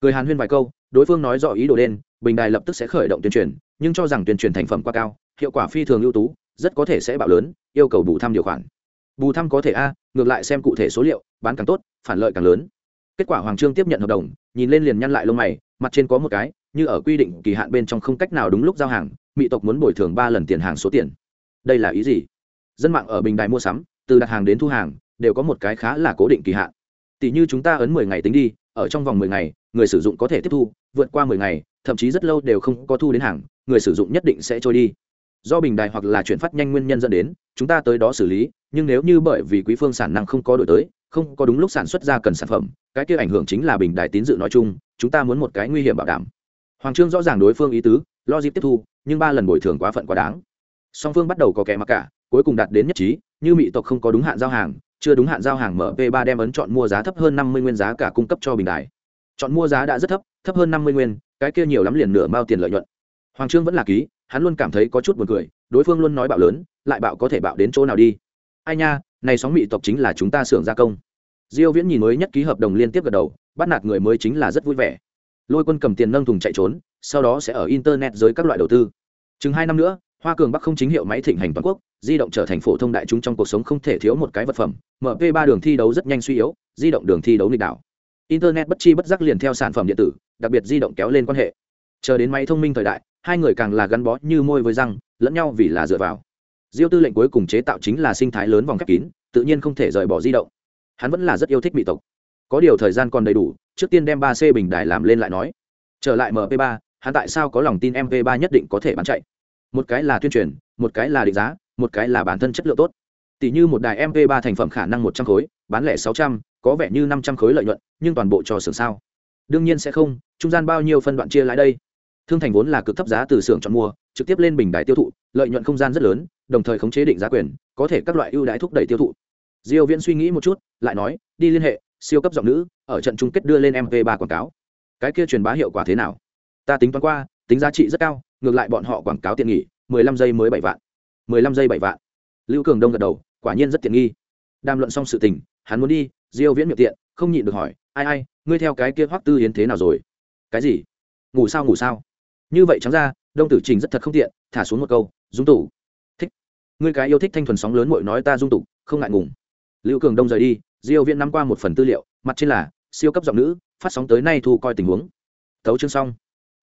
A: cười hàn huyên vài câu, đối phương nói rõ ý đồ đen, bình đài lập tức sẽ khởi động tuyên truyền, nhưng cho rằng tuyên truyền thành phẩm quá cao, hiệu quả phi thường ưu tú, rất có thể sẽ bạo lớn, yêu cầu bù thăm điều khoản. Bù thăm có thể a, ngược lại xem cụ thể số liệu, bán càng tốt, phản lợi càng lớn. Kết quả hoàng trương tiếp nhận hợp đồng, nhìn lên liền nhăn lại lông mày, mặt trên có một cái, như ở quy định kỳ hạn bên trong không cách nào đúng lúc giao hàng, mỹ tộc muốn bồi thường ba lần tiền hàng số tiền. Đây là ý gì? Dân mạng ở bình đài mua sắm, từ đặt hàng đến thu hàng, đều có một cái khá là cố định kỳ hạn. Tỷ như chúng ta ấn mười ngày tính đi ở trong vòng mười ngày, người sử dụng có thể tiếp thu, vượt qua mười ngày, thậm chí rất lâu đều không có thu đến hàng, người sử dụng nhất định sẽ trôi đi. Do bình đài hoặc là chuyển phát nhanh nguyên nhân dẫn đến, chúng ta tới đó xử lý, nhưng nếu như bởi vì quý phương sản năng không có đổi tới, không có đúng lúc sản xuất ra cần sản phẩm, cái kia ảnh hưởng chính là bình đài tín dự nói chung, chúng ta muốn một cái nguy hiểm bảo đảm. Hoàng trương rõ ràng đối phương ý tứ, lo dịp tiếp thu, nhưng ba lần bồi thường quá phận quá đáng. Song phương bắt đầu có kẻ mặc cả, cuối cùng đạt đến nhất trí, như mỹ tộc không có đúng hạn giao hàng chưa đúng hạn giao hàng mp 3 đem ấn chọn mua giá thấp hơn năm mươi nguyên giá cả cung cấp cho bình đại chọn mua giá đã rất thấp thấp hơn năm mươi nguyên, cái kia nhiều lắm liền nửa mao tiền lợi nhuận. Hoàng trương vẫn là ký, hắn luôn cảm thấy có chút buồn cười, đối phương luôn nói bạo lớn, lại bạo có thể bạo đến chỗ nào đi. Ai nha, này sóng mỹ tộc chính là chúng ta xưởng gia công. Diêu viễn nhìn mới nhất ký hợp đồng liên tiếp gật đầu, bắt nạt người mới chính là rất vui vẻ. Lôi quân cầm tiền nâng thùng chạy trốn, sau đó sẽ ở internet giới các loại đầu tư. Chừng hai năm nữa hoa cường bắc không chính hiệu máy thịnh hành toàn quốc, di động trở thành phổ thông đại chúng trong cuộc sống không thể thiếu một cái vật phẩm. Mp 3 đường thi đấu rất nhanh suy yếu, di động đường thi đấu nghịch đảo. Internet bất chi bất giác liền theo sản phẩm điện tử, đặc biệt di động kéo lên quan hệ. Chờ đến máy thông minh thời đại, hai người càng là gắn bó như môi với răng, lẫn nhau vì là dựa vào. Diêu tư lệnh cuối cùng chế tạo chính là sinh thái lớn vòng khép kín, tự nhiên không thể rời bỏ di động. Hắn vẫn là rất yêu thích mỹ tộc. Có điều thời gian còn đầy đủ, trước tiên đem ba c bình đài làm lên lại nói. Trở lại mp 3 hắn tại sao có lòng tin mp 3 nhất định có thể bán chạy? Một cái là tuyên truyền, một cái là định giá, một cái là bản thân chất lượng tốt. Tỷ như một đài mp 3 thành phẩm khả năng một trăm khối, bán lẻ sáu trăm, có vẻ như năm trăm khối lợi nhuận, nhưng toàn bộ cho xưởng sao? Đương nhiên sẽ không, trung gian bao nhiêu phân đoạn chia lại đây? Thương thành vốn là cực thấp giá từ xưởng chọn mua, trực tiếp lên bình đài tiêu thụ, lợi nhuận không gian rất lớn, đồng thời khống chế định giá quyền, có thể các loại ưu đãi thúc đẩy tiêu thụ. Diêu viễn suy nghĩ một chút, lại nói, đi liên hệ, siêu cấp giọng nữ, ở trận chung kết đưa lên mv 3 quảng cáo. Cái kia truyền bá hiệu quả thế nào? Ta tính toán qua, tính giá trị rất cao ngược lại bọn họ quảng cáo tiện nghỉ mười lăm giây mới bảy vạn. mười lăm giây bảy vạn. Lưu cường đông gật đầu quả nhiên rất tiện nghi. Đàm luận xong sự tình hắn muốn đi diêu viễn miệng tiện không nhịn được hỏi ai ai ngươi theo cái kia hoắc tư hiến thế nào rồi? Cái gì? Ngủ sao ngủ sao? Như vậy trắng ra đông tử trình rất thật không tiện thả xuống một câu dung tụ. thích. Ngươi cái yêu thích thanh thuần sóng lớn muội nói ta dung tụ, không ngại ngùng. Lưu cường đông rời đi diêu viễn nắm qua một phần tư liệu mặt trên là siêu cấp giọng nữ phát sóng tới nay thu coi tình huống. Tấu chương xong.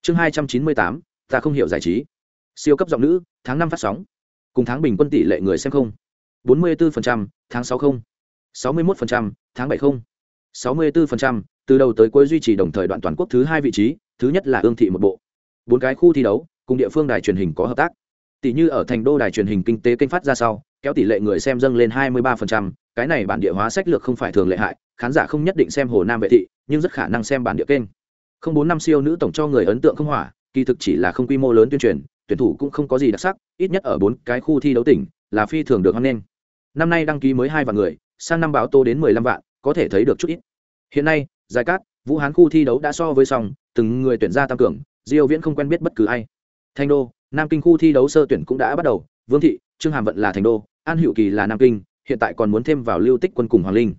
A: Chương 298, ta không hiểu giải trí. Siêu cấp giọng nữ tháng năm phát sóng. Cùng tháng bình quân tỷ lệ người xem không. bốn mươi 44%, tháng sáu không. sáu mươi 61%, tháng bảy không. sáu mươi 64%, từ đầu tới cuối duy trì đồng thời đoạn toàn quốc thứ hai vị trí thứ nhất là ương thị một bộ. Bốn cái khu thi đấu cùng địa phương đài truyền hình có hợp tác. Tỷ như ở thành đô đài truyền hình kinh tế kênh phát ra sau kéo tỷ lệ người xem dâng lên 23%, cái này bản địa hóa sách lược không phải thường lệ hại khán giả không nhất định xem hồ nam vệ thị nhưng rất khả năng xem bản địa kênh. Không bốn năm siêu nữ tổng cho người ấn tượng không hỏa kỳ thực chỉ là không quy mô lớn tuyên truyền, tuyển thủ cũng không có gì đặc sắc, ít nhất ở bốn cái khu thi đấu tỉnh là phi thường được hoan nghênh. Năm nay đăng ký mới hai vạn người, sang năm báo tô đến mười lăm vạn, có thể thấy được chút ít. Hiện nay, giải cát, vũ hán khu thi đấu đã so với xong, từng người tuyển ra tăng cường, diêu viễn không quen biết bất cứ ai. Thành đô, nam kinh khu thi đấu sơ tuyển cũng đã bắt đầu, vương thị, trương hàm vận là thành đô, an hữu kỳ là nam kinh, hiện tại còn muốn thêm vào lưu tích quân cùng hoàng linh.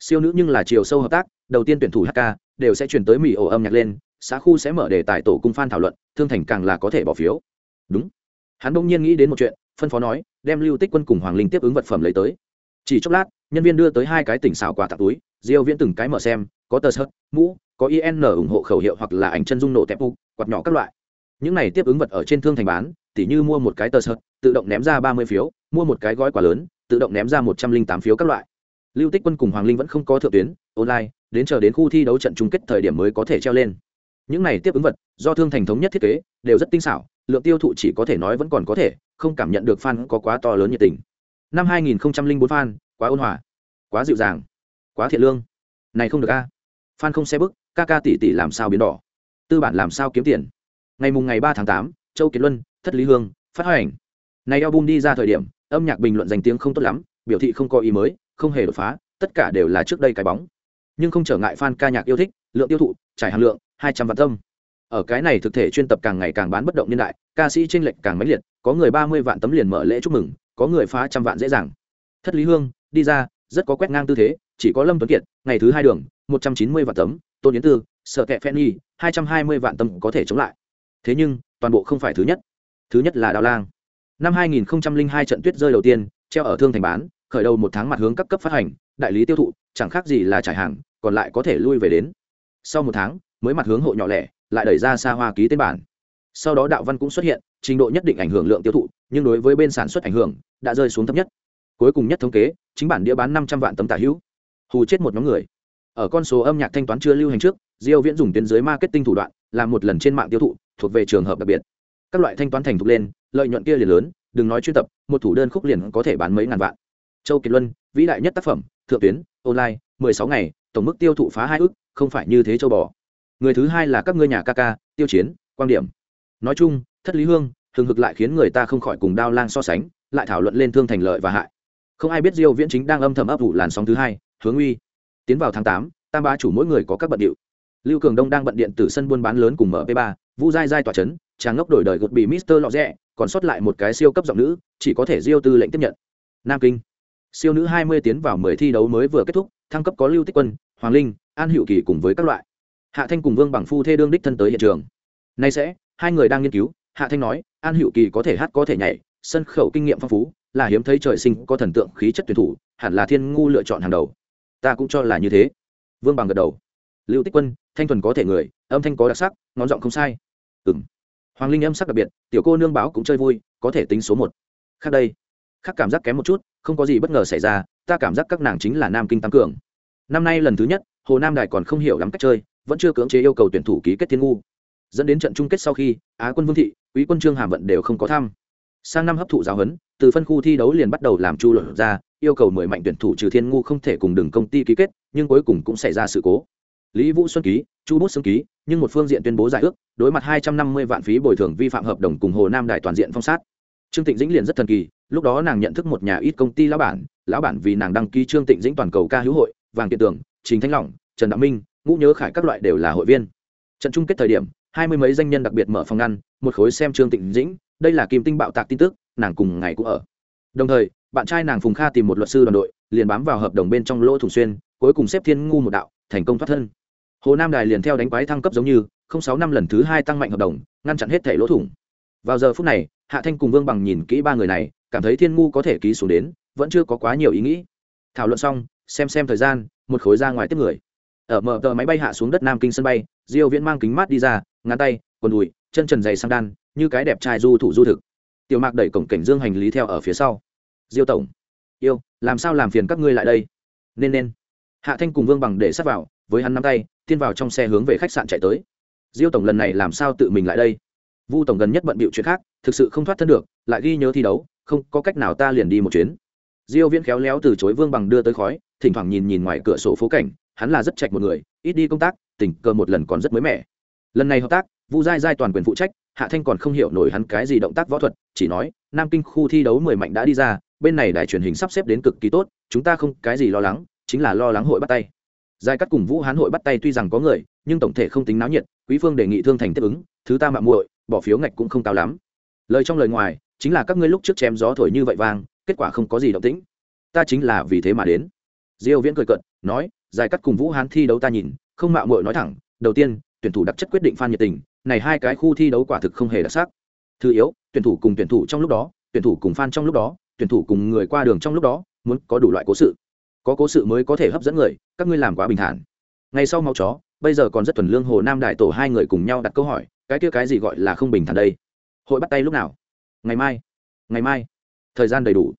A: Siêu nữ nhưng là chiều sâu hợp tác, đầu tiên tuyển thủ hk đều sẽ chuyển tới mỹ ổ âm nhạc lên xã khu sẽ mở đề tài tổ cung phan thảo luận, thương thành càng là có thể bỏ phiếu. Đúng. Hắn bỗng nhiên nghĩ đến một chuyện, phân phó nói, đem lưu tích quân cùng hoàng linh tiếp ứng vật phẩm lấy tới. Chỉ chốc lát, nhân viên đưa tới hai cái tỉnh xào quà tặng túi, diêu viễn từng cái mở xem, có tờ sợt mũ, có in ủng hộ khẩu hiệu hoặc là ảnh chân dung nổ tẹp u, quạt nhỏ các loại. Những này tiếp ứng vật ở trên thương thành bán, tỉ như mua một cái tờ sợt tự động ném ra 30 phiếu, mua một cái gói quà lớn, tự động ném ra 108 phiếu các loại. Lưu tích quân cùng hoàng linh vẫn không có thượng tuyến, online, đến chờ đến khu thi đấu trận chung kết thời điểm mới có thể treo lên những này tiếp ứng vật, do thương thành thống nhất thiết kế, đều rất tinh xảo, lượng tiêu thụ chỉ có thể nói vẫn còn có thể, không cảm nhận được fan có quá to lớn nhiệt tình. Năm 2004 fan, quá ôn hòa, quá dịu dàng, quá thiện lương. Này không được a. Fan không xe bức, ca ca tỷ tỷ làm sao biến đỏ? Tư bản làm sao kiếm tiền? Ngày mùng ngày ba tháng tám, châu kiệt luân, thất lý hương, phát hành này album đi ra thời điểm, âm nhạc bình luận danh tiếng không tốt lắm, biểu thị không có ý mới, không hề đột phá, tất cả đều là trước đây cái bóng. Nhưng không trở ngại fan ca nhạc yêu thích, lượng tiêu thụ, trải hàm lượng hai trăm vạn tâm. Ở cái này thực thể chuyên tập càng ngày càng bán bất động niên đại, ca sĩ tranh lệch càng mãnh liệt, có người ba mươi vạn tấm liền mở lễ chúc mừng, có người phá trăm vạn dễ dàng. Thất lý hương, đi ra, rất có quét ngang tư thế, chỉ có lâm tuấn kiệt, ngày thứ hai đường, một trăm chín mươi vạn tấm, tôn yến tư sợ kẹ phen nhi, hai trăm hai mươi vạn tấm có thể chống lại. Thế nhưng, toàn bộ không phải thứ nhất. Thứ nhất là đào lang. Năm hai nghìn hai trận tuyết rơi đầu tiên, treo ở thương thành bán, khởi đầu một tháng mặt hướng các cấp phát hành, đại lý tiêu thụ, chẳng khác gì là trải hàng, còn lại có thể lui về đến. Sau một tháng mới mặt hướng hộ nhỏ lẻ, lại đẩy ra xa hoa ký tên bản. Sau đó đạo văn cũng xuất hiện, trình độ nhất định ảnh hưởng lượng tiêu thụ, nhưng đối với bên sản xuất ảnh hưởng, đã rơi xuống thấp nhất. Cuối cùng nhất thống kế, chính bản đĩa bán năm trăm vạn tấm tả hữu. Hù chết một nhóm người. Ở con số âm nhạc thanh toán chưa lưu hành trước, diêu viễn dùng tuyến dưới marketing thủ đoạn, làm một lần trên mạng tiêu thụ, thuộc về trường hợp đặc biệt. Các loại thanh toán thành thục lên, lợi nhuận kia liền lớn, đừng nói chuyên tập, một thủ đơn khúc liền có thể bán mấy ngàn vạn. Châu kiệt luân, vĩ đại nhất tác phẩm, thượng tuyến, online 16 ngày, tổng mức tiêu thụ phá hai ước, không phải như thế châu bò người thứ hai là các ngươi nhà ca ca tiêu chiến quan điểm. Nói chung thất lý hương thường hực lại khiến người ta không khỏi cùng đao lang so sánh lại thảo luận lên thương thành lợi và hại. Không ai biết diêu viễn chính đang âm thầm ấp ủ làn sóng thứ hai hướng uy. Tiến vào tháng 8, tam ba chủ mỗi người có các bận điệu. Lưu cường đông đang bận điện tử sân buôn bán lớn cùng mp 3 vu dai dai tỏa chấn tràng ngốc đổi đời gột bị mister lọ rẽ còn sót lại một cái siêu cấp giọng nữ chỉ có thể diêu tư lệnh tiếp nhận. Nam kinh. Siêu nữ 20 tiến vào 10 thi đấu mới vừa kết thúc thăng cấp có lưu tích quân hoàng linh an hữu kỳ cùng với các loại hạ thanh cùng vương bằng phu thê đương đích thân tới hiện trường. Nay sẽ, hai người đang nghiên cứu, hạ thanh nói, an hữu kỳ có thể hát có thể nhảy, sân khẩu kinh nghiệm phong phú, là hiếm thấy trời sinh, có thần tượng khí chất tuyển thủ, hẳn là thiên ngu lựa chọn hàng đầu. Ta cũng cho là như thế. Vương bằng gật đầu. Lưu tích quân, thanh thuần có thể người, âm thanh có đặc sắc, ngón giọng không sai. Ừ m hoàng linh âm sắc đặc biệt, tiểu cô nương báo cũng chơi vui, có thể tính số một. Khác đây. Khác cảm giác kém một chút, không có gì bất ngờ xảy ra, ta cảm giác các nàng chính là nam kinh tăng cường. Năm nay lần thứ nhất, hồ nam đài còn không hiểu lắm cách chơi vẫn chưa cưỡng chế yêu cầu tuyển thủ ký kết thiên ngu. Dẫn đến trận chung kết sau khi, á quân vương thị, quý quân trương hàm vận đều không có thăm sang năm hấp thụ giáo huấn, từ phân khu thi đấu liền bắt đầu làm chu luận ra, yêu cầu mười mạnh tuyển thủ trừ thiên ngu không thể cùng đường công ty ký kết, nhưng cuối cùng cũng xảy ra sự cố. Lý vũ xuân ký, chu bút Xuân ký, nhưng một phương diện tuyên bố giải ước, đối mặt hai trăm năm mươi vạn phí bồi thường vi phạm hợp đồng cùng hồ nam đại toàn diện phong sát. Trương tịnh dĩnh liền rất thần kỳ, lúc đó nàng nhận thức một nhà ít công ty lão bản lão bản vì nàng đăng ký trương tịnh dĩnh toàn cầu ca hữu hội, vàng kiện tưởng trình thanh lỏng, trần đạo minh ngũ nhớ khải các loại đều là hội viên. Trận chung kết thời điểm, hai mươi mấy danh nhân đặc biệt mở phòng ngăn, một khối xem trương tịnh dĩnh, đây là kim tinh bạo tạc tin tức, nàng cùng ngày cũng ở. Đồng thời, bạn trai nàng phùng kha tìm một luật sư đoàn đội, liền bám vào hợp đồng bên trong lỗ thủng xuyên, cuối cùng xếp thiên ngu một đạo, thành công thoát thân. Hồ nam đài liền theo đánh quái thăng cấp giống như, không sáu năm lần thứ hai tăng mạnh hợp đồng, ngăn chặn hết thẻ lỗ thủng. Vào giờ phút này, hạ thanh cùng vương bằng nhìn kỹ ba người này, cảm thấy thiên ngu có thể ký xuống đến, vẫn chưa có quá nhiều ý nghĩ. Thảo luận xong, xem xem thời gian, một khối ra ngoài tiếp người ở mở tờ máy bay hạ xuống đất nam kinh sân bay, diêu viễn mang kính mát đi ra, ngắn tay, quần đùi, chân trần dày sang đan, như cái đẹp trai du thủ du thực. Tiểu mạc đẩy cổng cảnh dương hành lý theo ở phía sau. Diêu tổng, yêu, làm sao làm phiền các ngươi lại đây? Nên nên. Hạ thanh cùng vương bằng để sát vào, với hắn nắm tay tiên vào trong xe hướng về khách sạn chạy tới. Diêu tổng, lần này làm sao tự mình lại đây? Vu tổng gần nhất bận bịu chuyện khác, thực sự không thoát thân được, lại ghi nhớ thi đấu, không có cách nào ta liền đi một chuyến. Diêu viễn khéo léo từ chối vương bằng đưa tới khói, thỉnh thoảng nhìn nhìn ngoài cửa sổ phố cảnh hắn là rất trạch một người, ít đi công tác, tình cờ một lần còn rất mới mẻ. Lần này hợp tác, vu giai giai toàn quyền phụ trách, hạ thanh còn không hiểu nổi hắn cái gì động tác võ thuật, chỉ nói, nam kinh khu thi đấu mười mạnh đã đi ra, bên này đài truyền hình sắp xếp đến cực kỳ tốt, chúng ta không cái gì lo lắng, chính là lo lắng hội bắt tay. Giai cắt cùng vũ hán hội bắt tay tuy rằng có người, nhưng tổng thể không tính náo nhiệt, quý phương đề nghị thương thành tiếp ứng, thứ ta mạng muội, bỏ phiếu ngạch cũng không cao lắm. Lời trong lời ngoài, chính là các ngươi lúc trước chém gió thổi như vậy vang, kết quả không có gì động tĩnh. Ta chính là vì thế mà đến. Diêu viễn cười cận nói giải cắt cùng vũ hán thi đấu ta nhìn, không mạo muội nói thẳng, đầu tiên, tuyển thủ đặc chất quyết định fan nhiệt tình, này hai cái khu thi đấu quả thực không hề đặc sắc. Thứ yếu, tuyển thủ cùng tuyển thủ trong lúc đó, tuyển thủ cùng fan trong lúc đó, tuyển thủ cùng người qua đường trong lúc đó, muốn có đủ loại cố sự. Có cố sự mới có thể hấp dẫn người, các ngươi làm quá bình thản. Ngày sau máu chó, bây giờ còn rất thuần lương hồ nam đại tổ hai người cùng nhau đặt câu hỏi, cái kia cái gì gọi là không bình thản đây? Hội bắt tay lúc nào? Ngày mai. Ngày mai. Thời gian đầy đủ.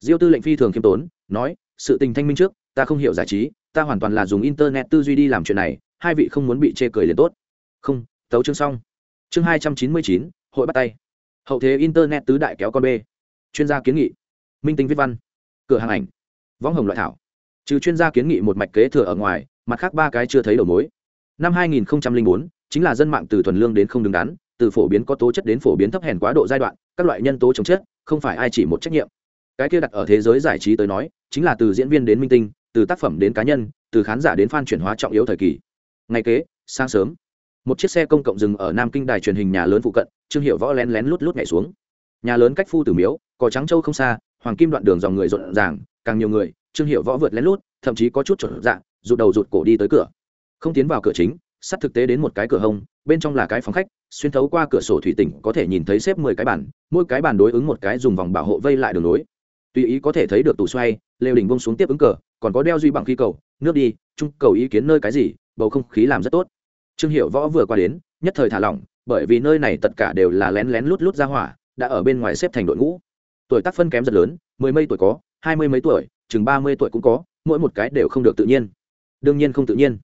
A: Diêu tư lệnh phi thường khiêm tốn, nói, sự tình thanh minh trước, ta không hiểu giải trí ta hoàn toàn là dùng internet tư duy đi làm chuyện này hai vị không muốn bị chê cười liền tốt. Không tấu chương xong. Chương hai trăm chín mươi chín hội bắt tay. Hậu thế internet tứ đại kéo con b chuyên gia kiến nghị. Minh tinh viết văn. Cửa hàng ảnh. Võng hồng loại thảo. Trừ chuyên gia kiến nghị một mạch kế thừa ở ngoài mặt khác ba cái chưa thấy đầu mối. Năm hai nghìn bốn chính là dân mạng từ thuần lương đến không đứng đắn từ phổ biến có tố chất đến phổ biến thấp hèn quá độ giai đoạn các loại nhân tố chống chất, không phải ai chỉ một trách nhiệm. Cái kia đặt ở thế giới giải trí tới nói chính là từ diễn viên đến minh tinh từ tác phẩm đến cá nhân, từ khán giả đến fan chuyển hóa trọng yếu thời kỳ. Ngày kế, sáng sớm, một chiếc xe công cộng dừng ở nam kinh đài truyền hình nhà lớn phụ cận, trương hiệu võ lén lén lút lút nhảy xuống. Nhà lớn cách phu tử miếu, cỏ trắng châu không xa, hoàng kim đoạn đường dòng người rộn ràng, càng nhiều người, trương hiệu võ vượt lén lút, thậm chí có chút trộn dạng rụt đầu rụt cổ đi tới cửa. Không tiến vào cửa chính, sắt thực tế đến một cái cửa hông, bên trong là cái phòng khách, xuyên thấu qua cửa sổ thủy tỉnh, có thể nhìn thấy xếp mười cái bàn, mỗi cái bàn đối ứng một cái dùng vòng bảo hộ vây lại đường lối. Tùy ý có thể thấy được tủ xoay, lều đỉnh bông xuống tiếp ứng cờ còn có đeo duy bằng khí cầu, nước đi trung cầu ý kiến nơi cái gì, bầu không khí làm rất tốt. Trương hiệu võ vừa qua đến, nhất thời thả lỏng, bởi vì nơi này tất cả đều là lén lén lút lút ra hỏa, đã ở bên ngoài xếp thành đội ngũ. Tuổi tác phân kém rất lớn, mười mấy tuổi có, hai mươi mấy tuổi, chừng ba mươi tuổi cũng có, mỗi một cái đều không được tự nhiên. Đương nhiên không tự nhiên.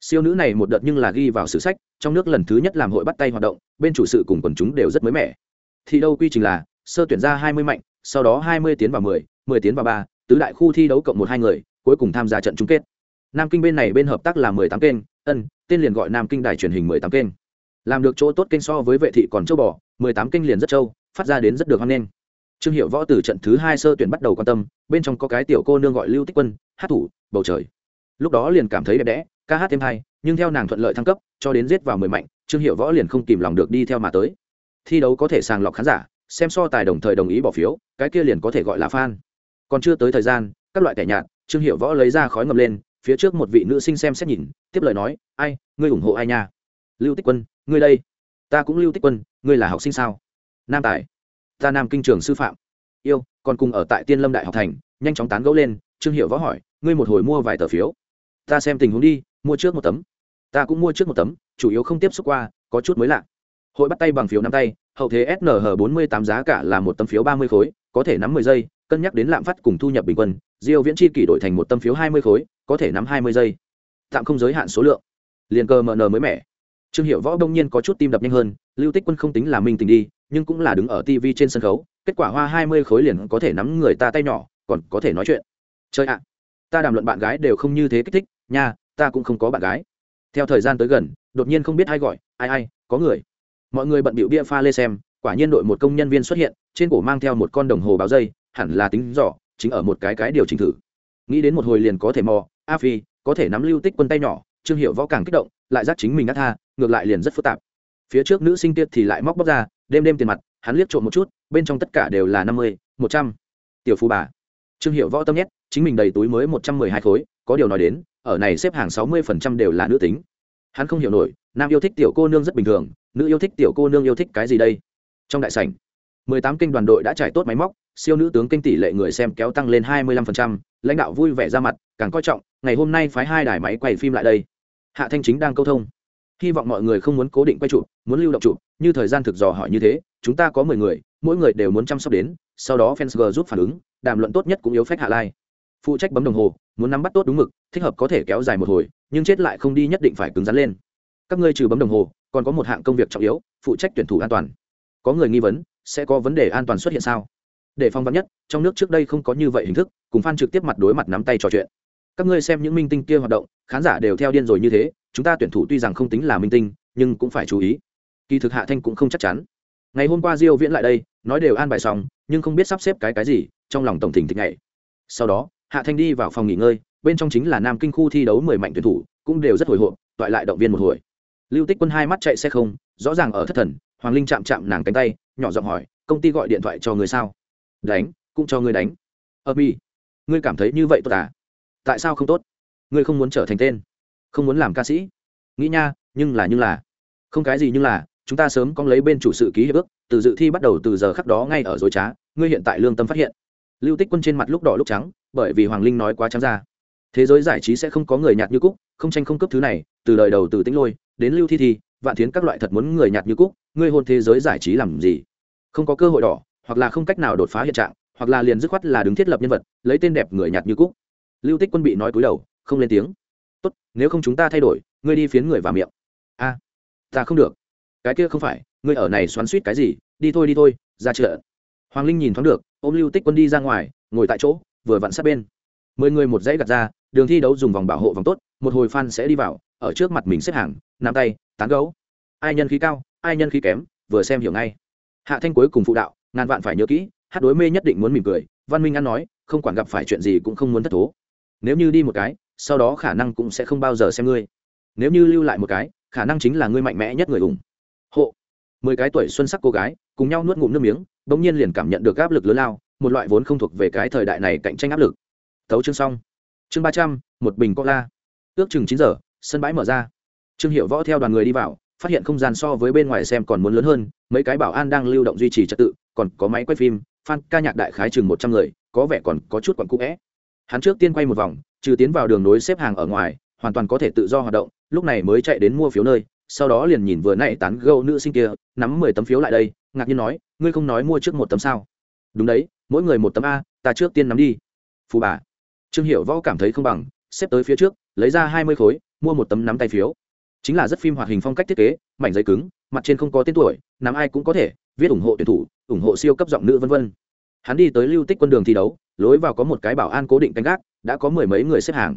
A: Siêu nữ này một đợt nhưng là ghi vào sử sách, trong nước lần thứ nhất làm hội bắt tay hoạt động, bên chủ sự cùng quần chúng đều rất mới mẻ. Thi đâu quy trình là, sơ tuyển ra hai mươi mạnh, sau đó hai mươi tiến vào mười mười tiến vào ba, tứ đại khu thi đấu cộng một hai người cuối cùng tham gia trận chung kết. Nam kinh bên này bên hợp tác là mười tám kênh, ân, tên liền gọi nam kinh đài truyền hình mười tám kênh. Làm được chỗ tốt kênh so với vệ thị còn châu bò, mười tám kênh liền rất châu phát ra đến rất được hoan nghênh. Trương hiệu võ từ trận thứ hai sơ tuyển bắt đầu quan tâm, bên trong có cái tiểu cô nương gọi lưu tích quân, hát thủ, bầu trời. Lúc đó liền cảm thấy đẹp đẽ, ca hát thêm hay, nhưng theo nàng thuận lợi thăng cấp, cho đến giết vào mười mạnh, trương hiệu võ liền không kìm lòng được đi theo mà tới. Thi đấu có thể sàng lọc khán giả, xem so tài đồng thời đồng ý bỏ phiếu, cái kia liền có thể gọi là fan. Còn chưa tới thời gian, các loại kẻ nhạt trương hiệu võ lấy ra khói ngầm lên, phía trước một vị nữ sinh xem xét nhìn, tiếp lời nói, ai, ngươi ủng hộ ai nha? Lưu tích quân, ngươi đây. Ta cũng lưu tích quân, ngươi là học sinh sao? Nam tài. Ta nam kinh trường sư phạm. Yêu, còn cùng ở tại tiên lâm đại học thành, nhanh chóng tán gẫu lên. Trương hiệu võ hỏi, ngươi một hồi mua vài tờ phiếu? Ta xem tình huống đi, mua trước một tấm. Ta cũng mua trước một tấm, chủ yếu không tiếp xúc qua, có chút mới lạ. Hội bắt tay bằng phiếu nắm tay, hậu thế snh bốn mươi tám giá cả là một tấm phiếu ba mươi khối, có thể nắm mười giây cân nhắc đến lạm phát cùng thu nhập bình quân, diêu viễn chi kỷ đổi thành một tâm phiếu hai mươi khối, có thể nắm hai mươi giây. Tạm không giới hạn số lượng. Liền cơ mn mới mẻ. Trương hiệu võ đông nhiên có chút tim đập nhanh hơn, lưu tích quân không tính là minh tình đi, nhưng cũng là đứng ở tv trên sân khấu, kết quả hoa hai mươi khối liền có thể nắm người ta tay nhỏ, còn có thể nói chuyện. Chơi ạ. À, ta đàm luận bạn gái đều không như thế kích thích, nha, ta cũng không có bạn gái. Theo thời gian tới gần, đột nhiên không biết ai gọi, ai ai, có người. Mọi người bận bịu bia pha lê xem, quả nhiên đội một công nhân viên xuất hiện, trên cổ mang theo một con đồng hồ báo dây hẳn là tính rõ chính ở một cái cái điều chỉnh thử. Nghĩ đến một hồi liền có thể mò, a phi, có thể nắm lưu tích quân tay nhỏ, trương hiệu võ càng kích động, lại dắt chính mình ngắt tha, ngược lại liền rất phức tạp. Phía trước nữ sinh tiết thì lại móc bóc ra, đêm đêm tiền mặt, hắn liếc trộm một chút, bên trong tất cả đều là năm mươi, một trăm. Tiểu phú bà. Trương hiệu võ tâm nhét, chính mình đầy túi mới một trăm mười hai khối, có điều nói đến, ở này xếp hàng sáu mươi phần trăm đều là nữ tính. Hắn không hiểu nổi, nam yêu thích tiểu cô nương rất bình thường, nữ yêu thích tiểu cô nương yêu thích cái gì đây? Trong đại sảnh mười tám kênh đoàn đội đã trải tốt máy móc, siêu nữ tướng kênh tỷ lệ người xem kéo tăng lên hai mươi lăm phần trăm, lãnh đạo vui vẻ ra mặt, càng coi trọng, ngày hôm nay phái hai đài máy quay phim lại đây. Hạ thanh chính đang câu thông. Hy vọng mọi người không muốn cố định quay chụp, muốn lưu động chụp, như thời gian thực dò hỏi như thế, chúng ta có mười người, mỗi người đều muốn chăm sóc đến, sau đó fans giúp phản ứng, đàm luận tốt nhất cũng yếu phách hạ lai. Phụ trách bấm đồng hồ, muốn nắm bắt tốt đúng mực, thích hợp có thể kéo dài một hồi, nhưng chết lại không đi nhất định phải cứng rắn lên. Các ngươi trừ bấm đồng hồ, còn có một hạng công việc trọng yếu, phụ trách tuyển thủ an toàn. Có người nghi vấn sẽ có vấn đề an toàn xuất hiện sao? Để phong vắn nhất, trong nước trước đây không có như vậy hình thức, cùng f a n trực tiếp mặt đối mặt nắm tay trò chuyện. Các ngươi xem những minh tinh kia hoạt động, khán giả đều theo điên rồi như thế, chúng ta tuyển thủ tuy rằng không tính là minh tinh, nhưng cũng phải chú ý. Kỳ thực hạ thanh cũng không chắc chắn. Ngày hôm qua diêu viễn lại đây, nói đều an bài xong, nhưng không biết sắp xếp cái cái gì, trong lòng tổng thỉnh thịch ngày. Sau đó, hạ thanh đi vào phòng nghỉ ngơi, bên trong chính là nam kinh khu thi đấu mười mạnh tuyển thủ, cũng đều rất hồi hộp, toại lại động viên một hồi. Lưu tích quân hai mắt chạy xe không, rõ ràng ở thất thần hoàng linh chạm chạm nàng cánh tay, nhỏ giọng hỏi, công ty gọi điện thoại cho người sao? Đánh, cũng cho người đánh. Ờ, Ơ mi ngươi cảm thấy như vậy tốt à? Tại sao không tốt? Ngươi không muốn trở thành tên, không muốn làm ca sĩ? Nghĩ nha, nhưng là nhưng là. Không cái gì nhưng là, chúng ta sớm có lấy bên chủ sự ký hiệp ước, từ dự thi bắt đầu từ giờ khắc đó ngay ở dối trá, ngươi hiện tại lương tâm phát hiện. Lưu tích quân trên mặt lúc đỏ lúc trắng, bởi vì hoàng linh nói quá trắng ra. Thế giới giải trí sẽ không có người nhạt như cúc, không tranh không cấp thứ này, từ đời đầu từ tĩnh lôi, đến lưu thi thi vạn thiến các loại thật muốn người nhạt như cúc, ngươi hôn thế giới giải trí làm gì? Không có cơ hội đỏ, hoặc là không cách nào đột phá hiện trạng, hoặc là liền dứt khoát là đứng thiết lập nhân vật, lấy tên đẹp người nhạt như cúc. Lưu tích quân bị nói cúi đầu, không lên tiếng. Tốt, nếu không chúng ta thay đổi, ngươi đi phiến người vào miệng. A, ta không được. Cái kia không phải, ngươi ở này xoắn suýt cái gì? Đi thôi đi thôi, ra chợ. Hoàng linh nhìn thoáng được, ôm lưu tích quân đi ra ngoài, ngồi tại chỗ, vừa vặn sát bên. Mười người một dãy gặt ra, đường thi đấu dùng vòng bảo hộ vòng tốt, một hồi fan sẽ đi vào ở trước mặt mình xếp hàng, nắm tay, tán gấu ai nhân khí cao, ai nhân khí kém, vừa xem hiểu ngay. Hạ thanh cuối cùng phụ đạo, ngàn vạn phải nhớ kỹ, hát đối mê nhất định muốn mỉm cười, văn minh ăn nói, không quản gặp phải chuyện gì cũng không muốn thất thố. Nếu như đi một cái, sau đó khả năng cũng sẽ không bao giờ xem ngươi. Nếu như lưu lại một cái, khả năng chính là ngươi mạnh mẽ nhất người ủng. Hộ. Mười cái tuổi xuân sắc cô gái, cùng nhau nuốt ngụm nước miếng, bỗng nhiên liền cảm nhận được áp lực lớn lao, một loại vốn không thuộc về cái thời đại này cạnh tranh áp lực. Tấu chương xong. Chương ba trăm, một bình cola. Ước chừng chín giờ sân bãi mở ra. Trương hiệu võ theo đoàn người đi vào, phát hiện không gian so với bên ngoài xem còn muốn lớn hơn, mấy cái bảo an đang lưu động duy trì trật tự, còn có máy quay phim, fan ca nhạc đại khái chừng một trăm người, có vẻ còn có chút quặn cũ vẽ hắn trước tiên quay một vòng, trừ tiến vào đường nối xếp hàng ở ngoài, hoàn toàn có thể tự do hoạt động, lúc này mới chạy đến mua phiếu nơi, sau đó liền nhìn vừa nãy tán gâu nữ sinh kia, nắm mười tấm phiếu lại đây, ngạc nhiên nói, ngươi không nói mua trước một tấm sao? Đúng đấy, mỗi người một tấm a, ta trước tiên nắm đi. Phù bà. Trương hiệu võ cảm thấy không bằng, xếp tới phía trước, lấy ra hai mươi khối mua một tấm nắm tay phiếu. Chính là rất phim hoạt hình phong cách thiết kế, mảnh giấy cứng, mặt trên không có tên tuổi, nắm ai cũng có thể, viết ủng hộ tuyển thủ, ủng hộ siêu cấp giọng nữ vân vân. Hắn đi tới lưu tích quân đường thi đấu, lối vào có một cái bảo an cố định canh gác, đã có mười mấy người xếp hàng.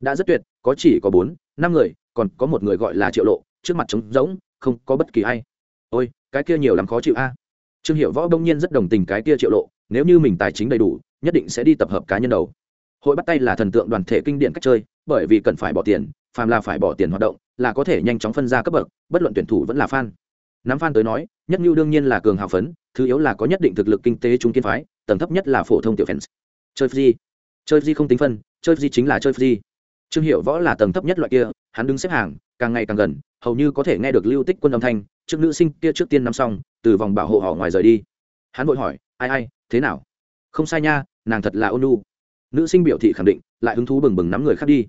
A: Đã rất tuyệt, có chỉ có bốn, năm người, còn có một người gọi là triệu lộ, trước mặt trống rỗng, không có bất kỳ ai. Ôi, cái kia nhiều lắm khó chịu a. À. Trương hiệu võ đông nhiên rất đồng tình cái kia triệu lộ, nếu như mình tài chính đầy đủ, nhất định sẽ đi tập hợp cá nhân đầu hội bắt tay là thần tượng đoàn thể kinh điển cách chơi, bởi vì cần phải bỏ tiền, phàm là phải bỏ tiền hoạt động, là có thể nhanh chóng phân ra cấp bậc, bất luận tuyển thủ vẫn là fan. Nắm fan tới nói, nhất như đương nhiên là cường hào phấn, thứ yếu là có nhất định thực lực kinh tế trung kiên phái, tầng thấp nhất là phổ thông tiểu fans. Chơi free chơi free không tính phân, chơi free chính là chơi free trương hiệu võ là tầng thấp nhất loại kia, hắn đứng xếp hàng, càng ngày càng gần, hầu như có thể nghe được lưu tích quân âm thanh, trước nữ sinh kia trước tiên nắm xong, từ vòng bảo hộ họ ngoài rời đi. Hắn vội hỏi, ai ai, thế nào? Không sai nha, nàng thật là ôn lu nữ sinh biểu thị khẳng định, lại hứng thú bừng bừng nắm người khác đi.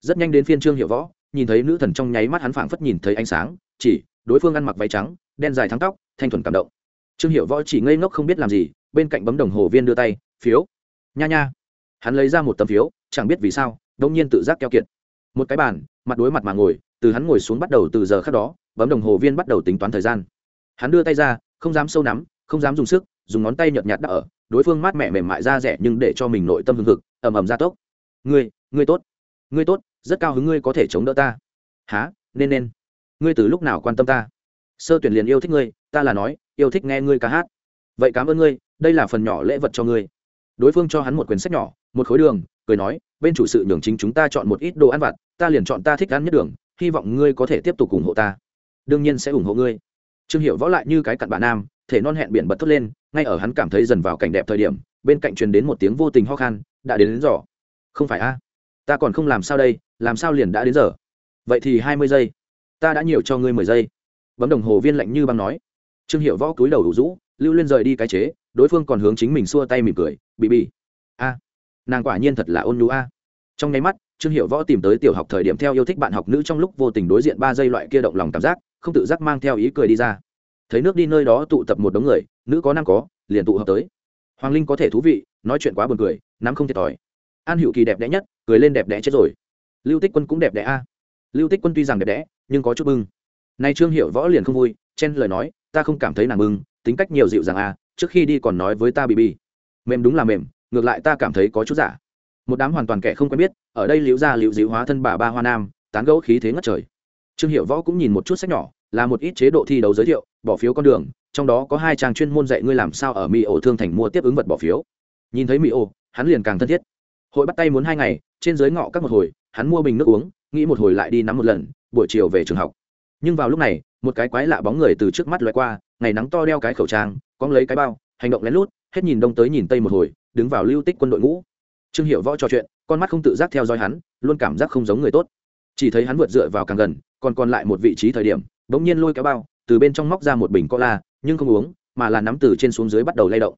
A: Rất nhanh đến phiên trương hiệu võ, nhìn thấy nữ thần trong nháy mắt hắn phảng phất nhìn thấy ánh sáng, chỉ, đối phương ăn mặc váy trắng, đen dài thắng tóc, thanh thuần cảm động. Trương hiệu võ chỉ ngây ngốc không biết làm gì, bên cạnh bấm đồng hồ viên đưa tay, phiếu. Nha nha. Hắn lấy ra một tấm phiếu, chẳng biết vì sao đông nhiên tự giác keo kiệt. Một cái bàn, mặt đối mặt mà ngồi, từ hắn ngồi xuống bắt đầu từ giờ khác đó, bấm đồng hồ viên bắt đầu tính toán thời gian. Hắn đưa tay ra, không dám sâu nắm, không dám dùng sức dùng ngón tay nhợt nhạt đã ở, đối phương mát mẹ mềm mại ra rẻ nhưng để cho mình nội tâm hưng hực, ầm ầm ra tốc. Ngươi ngươi tốt ngươi tốt, rất cao hứng ngươi có thể chống đỡ ta. Há nên nên. Ngươi từ lúc nào quan tâm ta? Sơ tuyển liền yêu thích ngươi, ta là nói, yêu thích nghe ngươi ca hát. Vậy cảm ơn ngươi, đây là phần nhỏ lễ vật cho ngươi. Đối phương cho hắn một quyển sách nhỏ, một khối đường, cười nói, bên chủ sự nhường chính chúng ta chọn một ít đồ ăn vặt, ta liền chọn ta thích ăn nhất đường, hy vọng ngươi có thể tiếp tục ủng hộ ta. Đương nhiên sẽ ủng hộ ngươi. Trương hiệu võ lại như cái cặn bà nam thể non hẹn biển bật thốt lên ngay ở hắn cảm thấy dần vào cảnh đẹp thời điểm bên cạnh truyền đến một tiếng vô tình ho khan đã đến, đến giỏ không phải a ta còn không làm sao đây làm sao liền đã đến giờ? Vậy thì hai mươi giây ta đã nhiều cho ngươi mười giây. Bấm đồng hồ viên lạnh như băng nói. Trương hiệu võ cúi đầu đủ rũ lưu liên rời đi cái chế đối phương còn hướng chính mình xua tay mỉm cười bị bị a nàng quả nhiên thật là ôn nhu a. Trong nháy mắt trương hiệu võ tìm tới tiểu học thời điểm theo yêu thích bạn học nữ trong lúc vô tình đối diện ba giây loại kia động lòng cảm giác không tự giác mang theo ý cười đi ra thấy nước đi nơi đó tụ tập một đống người, nữ có nam có, liền tụ hợp tới. Hoàng linh có thể thú vị, nói chuyện quá buồn cười, nắm không thiệt thòi. An hữu kỳ đẹp đẽ nhất, cười lên đẹp đẽ chết rồi. Lưu tích quân cũng đẹp đẽ a. Lưu tích quân tuy rằng đẹp đẽ, nhưng có chút bưng. Nay trương hiệu võ liền không vui, chen lời nói, ta không cảm thấy nàng bưng, tính cách nhiều dịu dàng a, trước khi đi còn nói với ta bị bi. Mềm đúng là mềm, ngược lại ta cảm thấy có chút giả. Một đám hoàn toàn kẻ không quen biết, ở đây liễu ra liễu dịu hóa thân bà ba hoa nam, tán gẫu khí thế ngất trời. Trương hiệu võ cũng nhìn một chút sách nhỏ là một ít chế độ thi đấu giới thiệu, bỏ phiếu con đường, trong đó có hai trang chuyên môn dạy ngươi làm sao ở mỹ ổ thương thành mua tiếp ứng vật bỏ phiếu. Nhìn thấy mỹ ổ, hắn liền càng thân thiết. Hội bắt tay muốn hai ngày, trên dưới ngọ các một hồi, hắn mua bình nước uống, nghĩ một hồi lại đi nắm một lần, buổi chiều về trường học. Nhưng vào lúc này, một cái quái lạ bóng người từ trước mắt loại qua, ngày nắng to đeo cái khẩu trang cóng lấy cái bao, hành động lén lút, hết nhìn đông tới nhìn tây một hồi, đứng vào lưu tích quân đội ngũ. Trương hiệu võ trò chuyện, con mắt không tự giác theo dõi hắn, luôn cảm giác không giống người tốt. Chỉ thấy hắn vượt dựa vào càng gần, còn còn lại một vị trí thời điểm bỗng nhiên lôi kéo bao, từ bên trong móc ra một bình cola, nhưng không uống, mà là nắm từ trên xuống dưới bắt đầu lay động.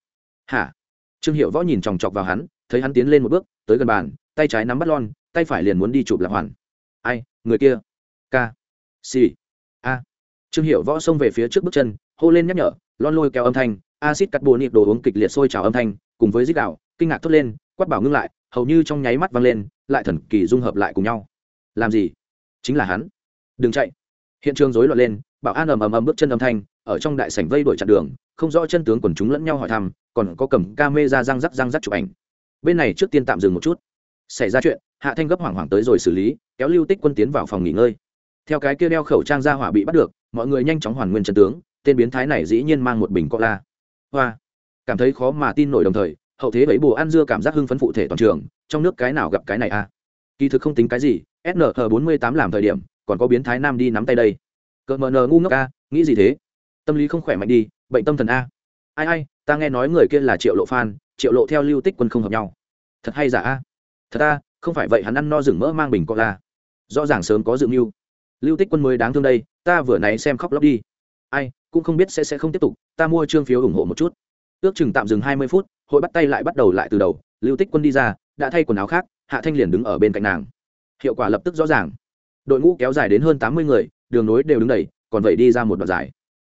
A: Hả? Trương hiệu võ nhìn chòng chọc vào hắn, thấy hắn tiến lên một bước, tới gần bàn, tay trái nắm bắt lon, tay phải liền muốn đi chụp lạc hoàn. Ai? Người kia? K. Xì a. Trương hiệu võ xông về phía trước bước chân, hô lên nhắc nhở, lon lôi kéo âm thanh acid cắt bồ nịp đồ uống kịch liệt sôi trào âm thanh, cùng với dít đạo, kinh ngạc thốt lên, quát bảo ngưng lại, hầu như trong nháy mắt văng lên, lại thần kỳ dung hợp lại cùng nhau. Làm gì? Chính là hắn. Đừng chạy hiện trường rối loạn lên, bảo an ầm ầm ầm bước chân âm thanh, ở trong đại sảnh vây đuổi chặn đường, không rõ chân tướng quần chúng lẫn nhau hỏi thăm, còn có cầm ca mê ra răng rắc răng rắc chụp ảnh. Bên này trước tiên tạm dừng một chút. Xảy ra chuyện, hạ thanh gấp hoảng hoảng tới rồi xử lý, kéo lưu tích quân tiến vào phòng nghỉ ngơi. Theo cái kia đeo khẩu trang ra hỏa bị bắt được, mọi người nhanh chóng hoàn nguyên chân tướng, tên biến thái này dĩ nhiên mang một bình cola. Hoa. Cảm thấy khó mà tin nổi đồng thời, hậu thế ấy bồ ăn dưa cảm giác hưng phấn phụ thể toàn trường, trong nước cái nào gặp cái này a à? kỳ thực không tính cái gì snh bốn mươi tám làm thời điểm còn có biến thái nam đi nắm tay đây. Cỡ mờ nờ ngu ngốc a, nghĩ gì thế? Tâm lý không khỏe mạnh đi, bệnh tâm thần a. Ai ai, ta nghe nói người kia là triệu lộ phan, triệu lộ theo lưu tích quân không hợp nhau. Thật hay giả a? Thật a, không phải vậy hắn ăn no rừng mỡ mang bình cola rõ ràng sớm có dự mưu. Lưu tích quân mới đáng thương đây, ta vừa nãy xem khóc lóc đi. Ai, cũng không biết sẽ sẽ không tiếp tục, ta mua trương phiếu ủng hộ một chút. Ước chừng tạm dừng hai mươi phút, hội bắt tay lại bắt đầu lại từ đầu. Lưu tích quân đi ra, đã thay quần áo khác, hạ thanh liền đứng ở bên cạnh nàng. Hiệu quả lập tức rõ ràng đội ngũ kéo dài đến hơn tám mươi người, đường nối đều đứng đầy, còn vậy đi ra một đoạn dài.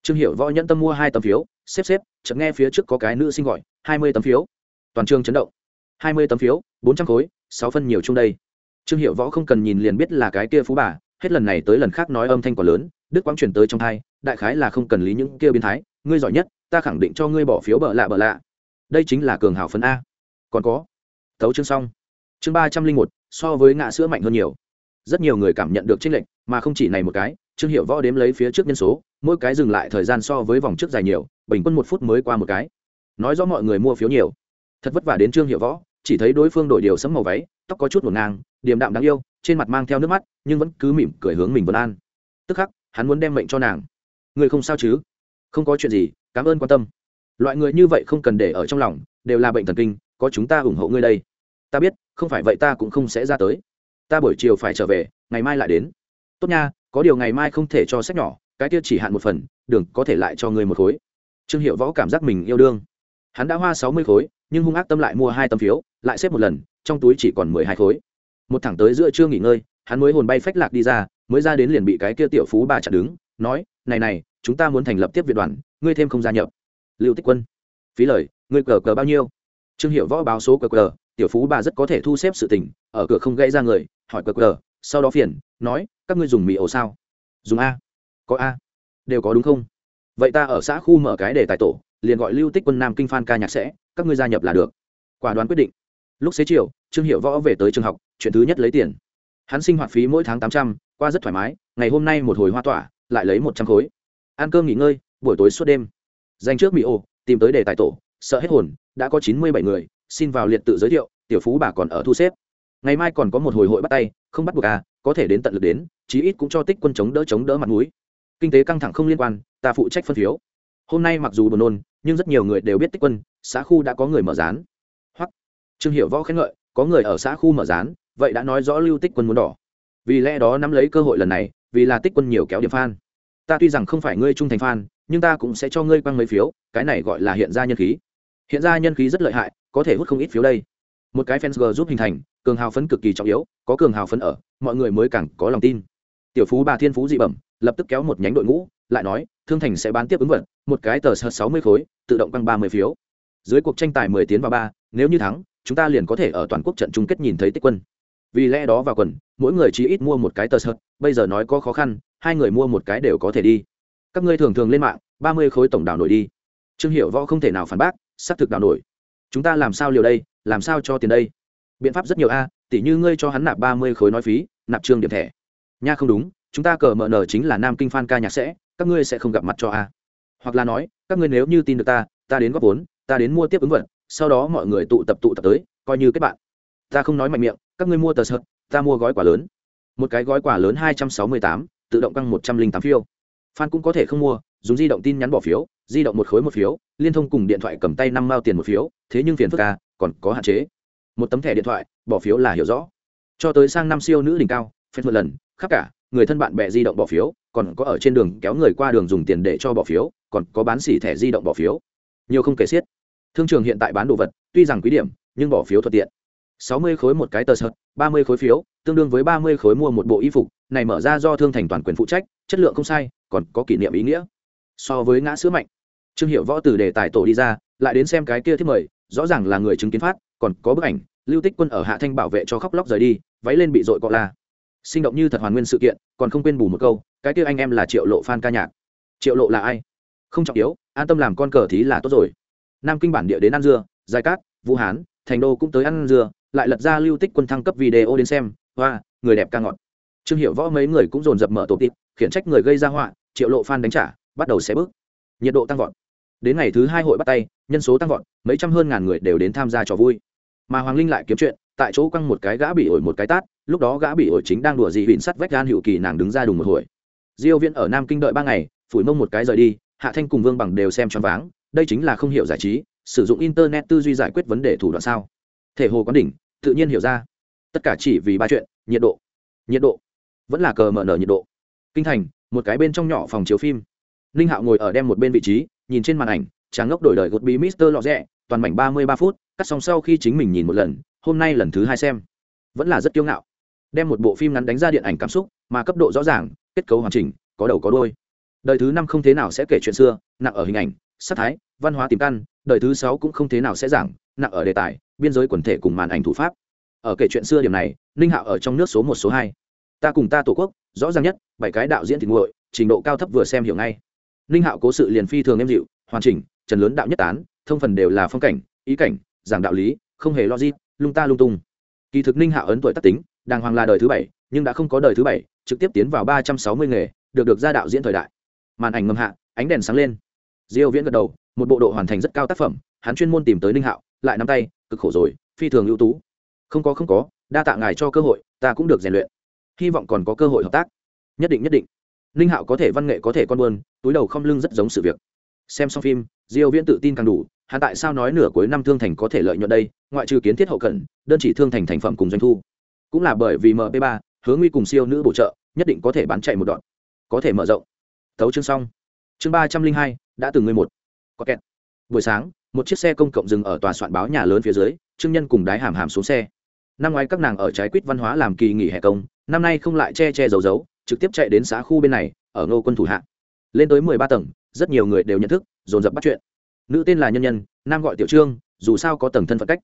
A: Trương hiệu võ nhẫn tâm mua hai tấm phiếu, xếp xếp, chợt nghe phía trước có cái nữ sinh gọi, hai mươi tấm phiếu. Toàn trường chấn động. Hai mươi tấm phiếu, bốn trăm khối, sáu phân nhiều chung đây. Trương hiệu võ không cần nhìn liền biết là cái kia phú bà, hết lần này tới lần khác nói âm thanh còn lớn đức quang chuyển tới trong thai, đại khái là không cần lý những kia biến thái, ngươi giỏi nhất, ta khẳng định cho ngươi bỏ phiếu bợ lạ bợ lạ. Đây chính là cường hảo phấn a. Còn có tấu chương xong. Chương ba trăm linh một, so với ngã sữa mạnh hơn nhiều rất nhiều người cảm nhận được chênh lệch, mà không chỉ này một cái, trương hiệu võ đếm lấy phía trước nhân số, mỗi cái dừng lại thời gian so với vòng trước dài nhiều, bình quân một phút mới qua một cái. Nói rõ mọi người mua phiếu nhiều. Thật vất vả đến trương hiệu võ, chỉ thấy đối phương đổi điều sẫm màu váy, tóc có chút một ngang, điềm đạm đáng yêu, trên mặt mang theo nước mắt, nhưng vẫn cứ mỉm cười hướng mình vân an. Tức khắc, hắn muốn đem mệnh cho nàng. Người không sao chứ? Không có chuyện gì, cảm ơn quan tâm. Loại người như vậy không cần để ở trong lòng, đều là bệnh thần kinh, có chúng ta ủng hộ ngươi đây. Ta biết, không phải vậy ta cũng không sẽ ra tới ta buổi chiều phải trở về, ngày mai lại đến. Tốt nha, có điều ngày mai không thể cho sách nhỏ, cái kia chỉ hạn một phần, đường có thể lại cho ngươi một khối. Trương hiệu võ cảm giác mình yêu đương. Hắn đã hoa sáu mươi khối, nhưng hung ác tâm lại mua hai tấm phiếu, lại xếp một lần, trong túi chỉ còn mười hai khối. Một thẳng tới giữa trưa nghỉ ngơi, hắn mới hồn bay phách lạc đi ra, mới ra đến liền bị cái kia tiểu phú bà chặn đứng, nói, này này, chúng ta muốn thành lập tiếp việt đoàn, ngươi thêm không gia nhập. Lưu tích quân, phí lời, ngươi cờ cờ bao nhiêu? Trương hiệu võ báo số cờ cờ, tiểu phú bà rất có thể thu xếp sự tình, ở cửa không gây ra người hỏi cờ cờ, sau đó phiền, nói, các ngươi dùng mì ổ sao? Dùng a. Có a. Đều có đúng không? Vậy ta ở xã khu mở cái để tài tổ, liền gọi lưu tích quân nam kinh phan ca nhạc sẽ, các ngươi gia nhập là được. Quả đoán quyết định. Lúc xế chiều, trương hiệu võ về tới trường học, chuyện thứ nhất lấy tiền. Hắn sinh hoạt phí mỗi tháng tám trăm, qua rất thoải mái, ngày hôm nay một hồi hoa tỏa, lại lấy một trăm khối. Ăn cơm nghỉ ngơi, buổi tối suốt đêm. Dành trước mỹ ô tìm tới đề tài tổ, sợ hết hồn, đã có chín mươi bảy người, xin vào liệt tự giới thiệu, tiểu phú bà còn ở thu xếp ngày mai còn có một hồi hội bắt tay, không bắt buộc à có thể đến tận lực đến, chí ít cũng cho tích quân chống đỡ chống đỡ mặt mũi. Kinh tế căng thẳng không liên quan, ta phụ trách phân phiếu. Hôm nay mặc dù buồn nôn, nhưng rất nhiều người đều biết tích quân, xã khu đã có người mở rán. Hoặc, trương hiệu võ khen ngợi, có người ở xã khu mở rán, vậy đã nói rõ lưu tích quân muốn đỏ. Vì lẽ đó nắm lấy cơ hội lần này, vì là tích quân nhiều kéo điểm fan. Ta tuy rằng không phải ngươi trung thành fan, nhưng ta cũng sẽ cho ngươi quăng mấy phiếu, cái này gọi là hiện ra nhân khí. Hiện ra nhân khí rất lợi hại, có thể hút không ít phiếu đây. Một cái fans g giúp hình thành cường hào phấn cực kỳ trọng yếu, có cường hào phấn ở, mọi người mới càng có lòng tin. Tiểu phú bà thiên phú dị bẩm, lập tức kéo một nhánh đội ngũ, lại nói, thương thành sẽ bán tiếp ứng vật, một cái tờ sợt sáu mươi khối, tự động tăng ba mươi phiếu. Dưới cuộc tranh tài mười tiến vào ba, nếu như thắng, chúng ta liền có thể ở toàn quốc trận chung kết nhìn thấy tích quân. Vì lẽ đó vào quần, mỗi người chỉ ít mua một cái tờ sợt bây giờ nói có khó khăn, hai người mua một cái đều có thể đi. Các ngươi thường thường lên mạng, ba mươi khối tổng đảo nổi đi. Trương hiệu võ không thể nào phản bác, xác thực đảo nổi. Chúng ta làm sao liều đây, làm sao cho tiền đây? Biện pháp rất nhiều a tỷ như ngươi cho hắn nạp ba mươi khối nói phí, nạp trương điểm thẻ. Nha không đúng, chúng ta cờ mở nở chính là nam kinh phan ca nhạc sẽ, các ngươi sẽ không gặp mặt cho a. Hoặc là nói, các ngươi nếu như tin được ta ta đến góp vốn, ta đến mua tiếp ứng vật, sau đó mọi người tụ tập tụ tập tới, coi như kết bạn. Ta không nói mạnh miệng, các ngươi mua tờ sợt, ta mua gói quả lớn. Một cái gói quả lớn hai trăm sáu mươi tám, tự động căng một trăm linh tám phiếu phan cũng có thể không mua, dùng di động tin nhắn bỏ phiếu, di động một khối một phiếu, liên thông cùng điện thoại cầm tay năm mao tiền một phiếu, thế nhưng phiền phức ca còn có hạn chế một tấm thẻ điện thoại, bỏ phiếu là hiểu rõ. Cho tới sang năm siêu nữ đỉnh cao, phép một lần, khắp cả, người thân bạn bè di động bỏ phiếu, còn có ở trên đường kéo người qua đường dùng tiền để cho bỏ phiếu, còn có bán xỉ thẻ di động bỏ phiếu. Nhiều không kể xiết. Thương trường hiện tại bán đồ vật, tuy rằng quý điểm, nhưng bỏ phiếu thuận tiện. sáu mươi khối một cái tờ sợt, ba mươi khối phiếu, tương đương với ba mươi khối mua một bộ y phục, này mở ra do thương thành toàn quyền phụ trách, chất lượng không sai, còn có kỷ niệm ý nghĩa. So với ngã sữa mạnh. Trương hiệu võ từ đề tài tổ đi ra, lại đến xem cái kia thiết mời, rõ ràng là người chứng kiến phát còn có bức ảnh, lưu tích quân ở hạ thanh bảo vệ cho khóc lóc rời đi, váy lên bị dội cọ la. Sinh động như thật hoàn nguyên sự kiện, còn không quên bù một câu, cái kia anh em là triệu lộ phan ca nhạc. Triệu lộ là ai? Không trọng yếu, an tâm làm con cờ thí là tốt rồi. Nam kinh bản địa đến ăn dưa dài cát, vũ hán, thành đô cũng tới ăn dưa, lại lật ra lưu tích quân thăng cấp video đến xem, hoa, người đẹp ca ngọt. Trương hiệu võ mấy người cũng dồn dập mở tổ tịp khiển trách người gây ra họa, triệu lộ phan đánh trả, bắt đầu xé bước. Nhiệt độ tăng vọt đến ngày thứ hai hội bắt tay, nhân số tăng vọt, mấy trăm hơn ngàn người đều đến tham gia trò vui. Mà hoàng linh lại kiếm chuyện, tại chỗ quăng một cái gã bị ổi một cái tát, lúc đó gã bị ổi chính đang đùa dị vịn sắt vách gan hiệu kỳ nàng đứng ra đùng một hồi. Diêu viễn ở nam kinh đợi ba ngày, phủi mông một cái rời đi, hạ thanh cùng vương bằng đều xem choáng váng, đây chính là không hiểu giải trí, sử dụng internet tư duy giải quyết vấn đề thủ đoạn sao. Thể hồ quán đỉnh, tự nhiên hiểu ra. Tất cả chỉ vì ba chuyện, nhiệt độ. Nhiệt độ. Vẫn là cờ mở nở nhiệt độ. Kinh thành, một cái bên trong nhỏ phòng chiếu phim. Ninh hạo ngồi ở đem một bên vị trí nhìn trên màn ảnh, tráng ngốc đổi đời gột bí mister lọ rẽ toàn mảnh ba mươi ba phút, cắt xong sau khi chính mình nhìn một lần, hôm nay lần thứ hai xem. Vẫn là rất kiêu ngạo. Đem một bộ phim ngắn đánh ra điện ảnh cảm xúc, mà cấp độ rõ ràng, kết cấu hoàn chỉnh, có đầu có đôi đời thứ năm không thế nào sẽ kể chuyện xưa, nặng ở hình ảnh, sắc thái, văn hóa tìm căn, đời thứ sáu cũng không thế nào sẽ giảng, nặng ở đề tài, biên giới quần thể cùng màn ảnh thủ pháp. Ở kể chuyện xưa điểm này, ninh hạo ở trong nước số một, số hai. Ta cùng ta tổ quốc, rõ ràng nhất, bảy cái đạo diễn thì nguội, trình độ cao thấp vừa xem hiểu ngay ninh hạo cố sự liền phi thường em dịu, hoàn chỉnh, trần lớn đạo nhất tán, thông phần đều là phong cảnh, ý cảnh, giảng đạo lý, không hề logic, lung ta lung tung. Kỳ thực ninh hạo ấn tuổi tác tính, đàng hoàng là đời thứ bảy, nhưng đã không có đời thứ bảy, trực tiếp tiến vào ba trăm sáu mươi nghề, được được ra đạo diễn thời đại. Màn ảnh ngầm hạ, ánh đèn sáng lên. Diêu viễn gật đầu, một bộ độ hoàn thành rất cao tác phẩm, hắn chuyên môn tìm tới ninh hạo, lại nắm tay, cực khổ rồi, phi thường ưu tú. Không có không có, đa tạ ngài cho cơ hội, ta cũng được rèn luyện. Hy vọng còn có cơ hội hợp tác. Nhất định nhất định ninh hạo có thể văn nghệ có thể con buôn, túi đầu không lưng rất giống sự việc. Xem xong phim, diêu viễn tự tin càng đủ, hắn tại sao nói nửa cuối năm thương thành có thể lợi nhuận đây, ngoại trừ kiến thiết hậu cận đơn chỉ thương thành thành phẩm cùng doanh thu. Cũng là bởi vì mp 3 hướng nguy cùng siêu nữ bổ trợ, nhất định có thể bán chạy một đoạn. Có thể mở rộng. Tấu chương xong. Chương ba trăm linh hai, đã từng người một. Có kẹt. Buổi sáng, một chiếc xe công cộng dừng ở tòa soạn báo nhà lớn phía dưới, trương nhân cùng đái hàm hàm xuống xe. Năm ngoái các nàng ở trái quýt văn hóa làm kỳ nghỉ hè công, năm nay không lại che che giấu giấu trực tiếp chạy đến xã khu bên này, ở ngô quân thủ hạ. Lên tới mười ba tầng, rất nhiều người đều nhận thức, dồn dập bắt chuyện. Nữ tên là nhân nhân, nam gọi tiểu trương, dù sao có tầng thân phận cách.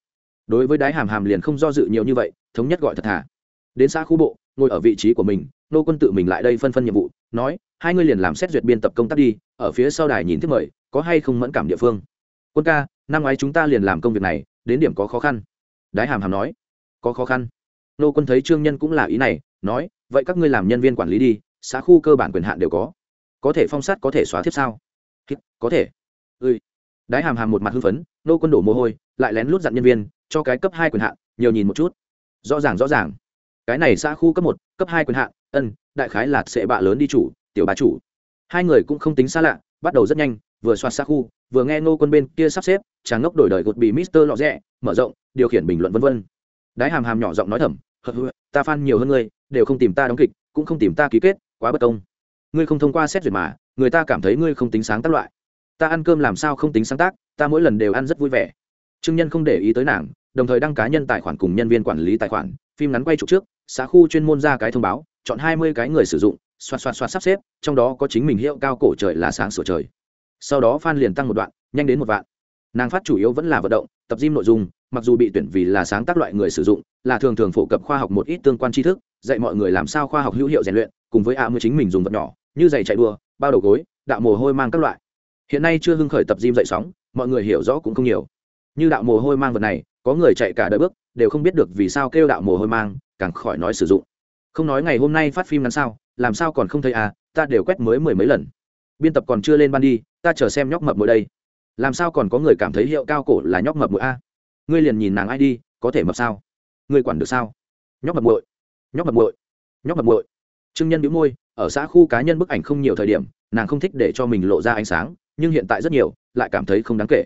A: Đối với đái hàm hàm liền không do dự nhiều như vậy, thống nhất gọi thật thà. Đến xã khu bộ, ngồi ở vị trí của mình nô quân tự mình lại đây phân phân nhiệm vụ, nói, hai ngươi liền làm xét duyệt biên tập công tác đi, ở phía sau đài nhìn tiếp mời, có hay không mẫn cảm địa phương? Quân ca, năm ngoái chúng ta liền làm công việc này, đến điểm có khó khăn. Đái hàm hàm nói. Có khó khăn nô quân thấy trương nhân cũng là ý này, nói, vậy các ngươi làm nhân viên quản lý đi, xã khu cơ bản quyền hạn đều có. Có thể phong sát, có thể xóa tiếp sao? Có thể. Ừ đái hàm hàm một mặt hưng phấn, nô quân đổ mồ hôi, lại lén lút dặn nhân viên, cho cái cấp hai quyền hạn, nhiều nhìn một chút. Rõ ràng rõ ràng. Cái này xã khu cấp một, cấp hai quyền hạn, ân, đại khái là sẽ bạ lớn đi chủ, tiểu bà chủ. Hai người cũng không tính xa lạ, bắt đầu rất nhanh, vừa soạt xa khu, vừa nghe nô quân bên kia sắp xếp tráng ngốc đổi đời gột bị mister lọ rẽ mở rộng, điều khiển bình luận vân vân. Đái hàm hàm nhỏ giọng nói thầm ta fan nhiều hơn ngươi, đều không tìm ta đóng kịch, cũng không tìm ta ký kết, quá bất công. Ngươi không thông qua xét duyệt mà, người ta cảm thấy ngươi không tính sáng tác loại. Ta ăn cơm làm sao không tính sáng tác, ta mỗi lần đều ăn rất vui vẻ. Trương nhân không để ý tới nàng, đồng thời đăng cá nhân tài khoản cùng nhân viên quản lý tài khoản, phim ngắn quay chụp trước, xã khu chuyên môn ra cái thông báo, chọn hai mươi cái người sử dụng, xoạt xoạt xoạt sắp xếp, trong đó có chính mình hiệu cao cổ trời là sáng sửa trời. Sau đó phan liền tăng một đoạn, nhanh đến một vạn nàng phát chủ yếu vẫn là vận động, tập gym nội dung, mặc dù bị tuyển vì là sáng tác loại người sử dụng, là thường thường phổ cập khoa học một ít tương quan tri thức, dạy mọi người làm sao khoa học hữu hiệu rèn luyện, cùng với a mới chính mình dùng vật nhỏ, như giày chạy đua, bao đầu gối, đạo mồ hôi mang các loại. Hiện nay chưa hưng khởi tập gym dậy sóng, mọi người hiểu rõ cũng không nhiều. Như đạo mồ hôi mang vật này, có người chạy cả đời bước, đều không biết được vì sao kêu đạo mồ hôi mang, càng khỏi nói sử dụng. Không nói ngày hôm nay phát phim ngắn sao, làm sao còn không thấy à ta đều quét mới mười mấy lần. Biên tập còn chưa lên ban đi, ta chờ xem nhóc mập mỗi đây làm sao còn có người cảm thấy hiệu cao cổ là nhóc mập mũi a? Ngươi liền nhìn nàng ai đi, có thể mập sao? Ngươi quản được sao? Nhóc mập muội, nhóc mập muội, nhóc mập muội. Trương nhân đĩu môi, ở xã khu cá nhân bức ảnh không nhiều thời điểm, nàng không thích để cho mình lộ ra ánh sáng, nhưng hiện tại rất nhiều, lại cảm thấy không đáng kể.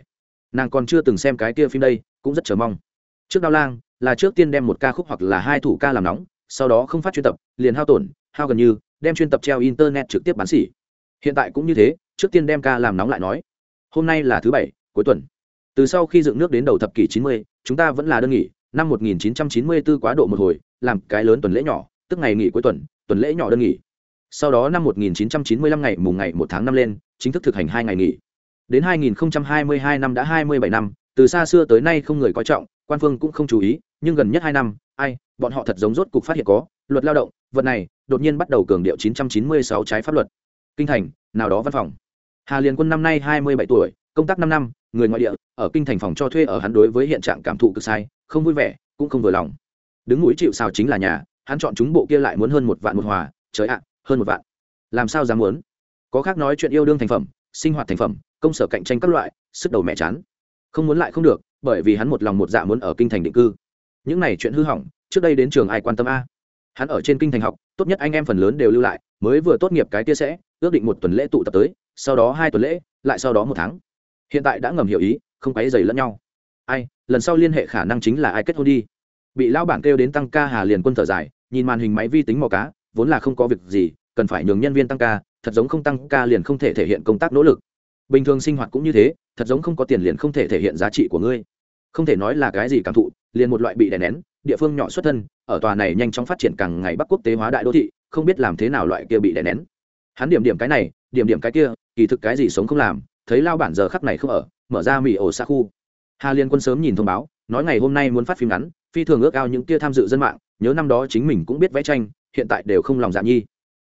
A: Nàng còn chưa từng xem cái kia phim đây, cũng rất chờ mong. Trước đao lang, là trước tiên đem một ca khúc hoặc là hai thủ ca làm nóng, sau đó không phát chuyên tập, liền hao tổn, hao gần như, đem chuyên tập treo internet trực tiếp bán xỉ. Hiện tại cũng như thế, trước tiên đem ca làm nóng lại nói hôm nay là thứ bảy cuối tuần. Từ sau khi dựng nước đến đầu thập kỷ 90, chúng ta vẫn là đơn nghỉ. Năm 1994 quá độ một hồi làm cái lớn tuần lễ nhỏ tức ngày nghỉ cuối tuần tuần lễ nhỏ đơn nghỉ. Sau đó năm 1995 ngày mùng ngày một tháng năm lên chính thức thực hành hai ngày nghỉ. Đến 2022 năm đã 27 năm từ xa xưa tới nay không người coi trọng quan phương cũng không chú ý nhưng gần nhất hai năm ai bọn họ thật giống rốt cục phát hiện có luật lao động vật này đột nhiên bắt đầu cường điệu 996 trái pháp luật. Kinh thành nào đó văn phòng hà liên quân năm nay 27 tuổi, công tác năm năm, người ngoại địa, ở kinh thành phòng cho thuê ở hắn đối với hiện trạng cảm thụ cực sai, không vui vẻ, cũng không vừa lòng. Đứng mũi chịu sao chính là nhà, hắn chọn chúng bộ kia lại muốn hơn một vạn một hòa, trời ạ, hơn một vạn. Làm sao dám muốn? Có khác nói chuyện yêu đương thành phẩm, sinh hoạt thành phẩm, công sở cạnh tranh các loại, sức đầu mẹ chán. Không muốn lại không được, bởi vì hắn một lòng một dạ muốn ở kinh thành định cư. Những này chuyện hư hỏng, trước đây đến trường ai quan tâm a? Hắn ở trên kinh thành học, tốt nhất anh em phần lớn đều lưu lại, mới vừa tốt nghiệp cái kia sẽ, ước định một tuần lễ tụ tập tới sau đó hai tuần lễ, lại sau đó một tháng. Hiện tại đã ngầm hiểu ý, không quấy dày lẫn nhau. Ai, lần sau liên hệ khả năng chính là ai kết hôn đi. Bị lão bản kêu đến tăng ca hà liền quân thở dài, nhìn màn hình máy vi tính màu cá, vốn là không có việc gì, cần phải nhường nhân viên tăng ca, thật giống không tăng ca liền không thể thể hiện công tác nỗ lực. Bình thường sinh hoạt cũng như thế, thật giống không có tiền liền không thể thể hiện giá trị của ngươi. Không thể nói là cái gì cảm thụ, liền một loại bị đè nén, địa phương nhỏ xuất thân, ở tòa này nhanh chóng phát triển càng ngày bắc quốc tế hóa đại đô thị, không biết làm thế nào loại kia bị đè nén. Hắn điểm điểm cái này điểm điểm cái kia, kỳ thực cái gì sống không làm, thấy lao bản giờ khắc này không ở, mở ra mỹ ổ xa khu. Hà liên quân sớm nhìn thông báo, nói ngày hôm nay muốn phát phim ngắn, phi thường ước ao những kia tham dự dân mạng, nhớ năm đó chính mình cũng biết vẽ tranh, hiện tại đều không lòng dạ nhi.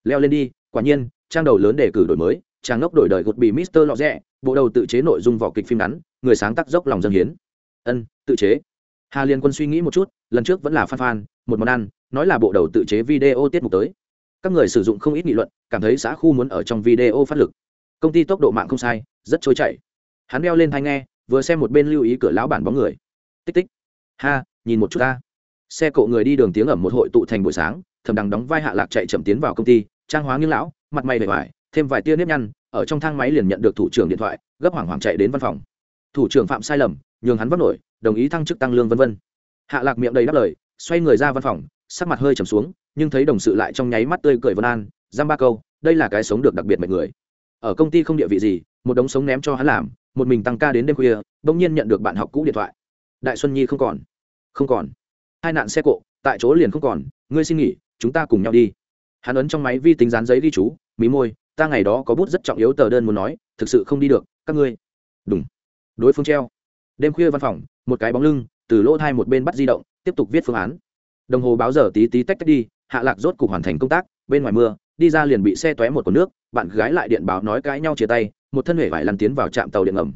A: Leo lên đi, quả nhiên, trang đầu lớn đề cử đổi mới, trang ngốc đổi đời gột bị mister lọ rẽ bộ đầu tự chế nội dung vỏ kịch phim ngắn, người sáng tác dốc lòng dân hiến. Ân, tự chế. Hà liên quân suy nghĩ một chút, lần trước vẫn là phan phan một món ăn, nói là bộ đầu tự chế video tiết mục tới các người sử dụng không ít nghị luận, cảm thấy xã khu muốn ở trong video phát lực. Công ty tốc độ mạng không sai, rất trôi chảy. Hắn đeo lên thai nghe, vừa xem một bên lưu ý cửa lão bản bóng người. Tích tích. Ha, nhìn một chút ta. Xe cộ người đi đường tiếng ẩm một hội tụ thành buổi sáng, thầm đằng đóng vai hạ lạc chạy chậm tiến vào công ty, trang hóa nghiêng lão, mặt mày vẻ vải, thêm vài tia nếp nhăn, ở trong thang máy liền nhận được thủ trưởng điện thoại, gấp hoảng hoảng chạy đến văn phòng. Thủ trưởng phạm sai lầm, nhường hắn vấp nổi, đồng ý thăng chức tăng lương vân vân. Hạ lạc miệng đầy đáp lời, xoay người ra văn phòng, sắc mặt hơi trầm xuống nhưng thấy đồng sự lại trong nháy mắt tươi cười vân an, giam ba câu, đây là cái sống được đặc biệt mệt người. Ở công ty không địa vị gì, một đống sống ném cho hắn làm, một mình tăng ca đến đêm khuya, bỗng nhiên nhận được bạn học cũ điện thoại. Đại xuân nhi không còn. Không còn. Hai nạn xe cộ, tại chỗ liền không còn, ngươi xin nghỉ, chúng ta cùng nhau đi. Hắn ấn trong máy vi tính dán giấy ghi chú, mí môi, ta ngày đó có bút rất trọng yếu tờ đơn muốn nói, thực sự không đi được, các ngươi. Đúng đối phương treo. Đêm khuya văn phòng, một cái bóng lưng, từ lỗ thai một bên bắt di động, tiếp tục viết phương án. Đồng hồ báo giờ tí tí tách tách đi hạ lạc rốt cục hoàn thành công tác, bên ngoài mưa, đi ra liền bị xe tóe một cột nước, bạn gái lại điện báo nói cãi nhau chia tay, một thân huệ vải lăn tiến vào trạm tàu điện ngầm.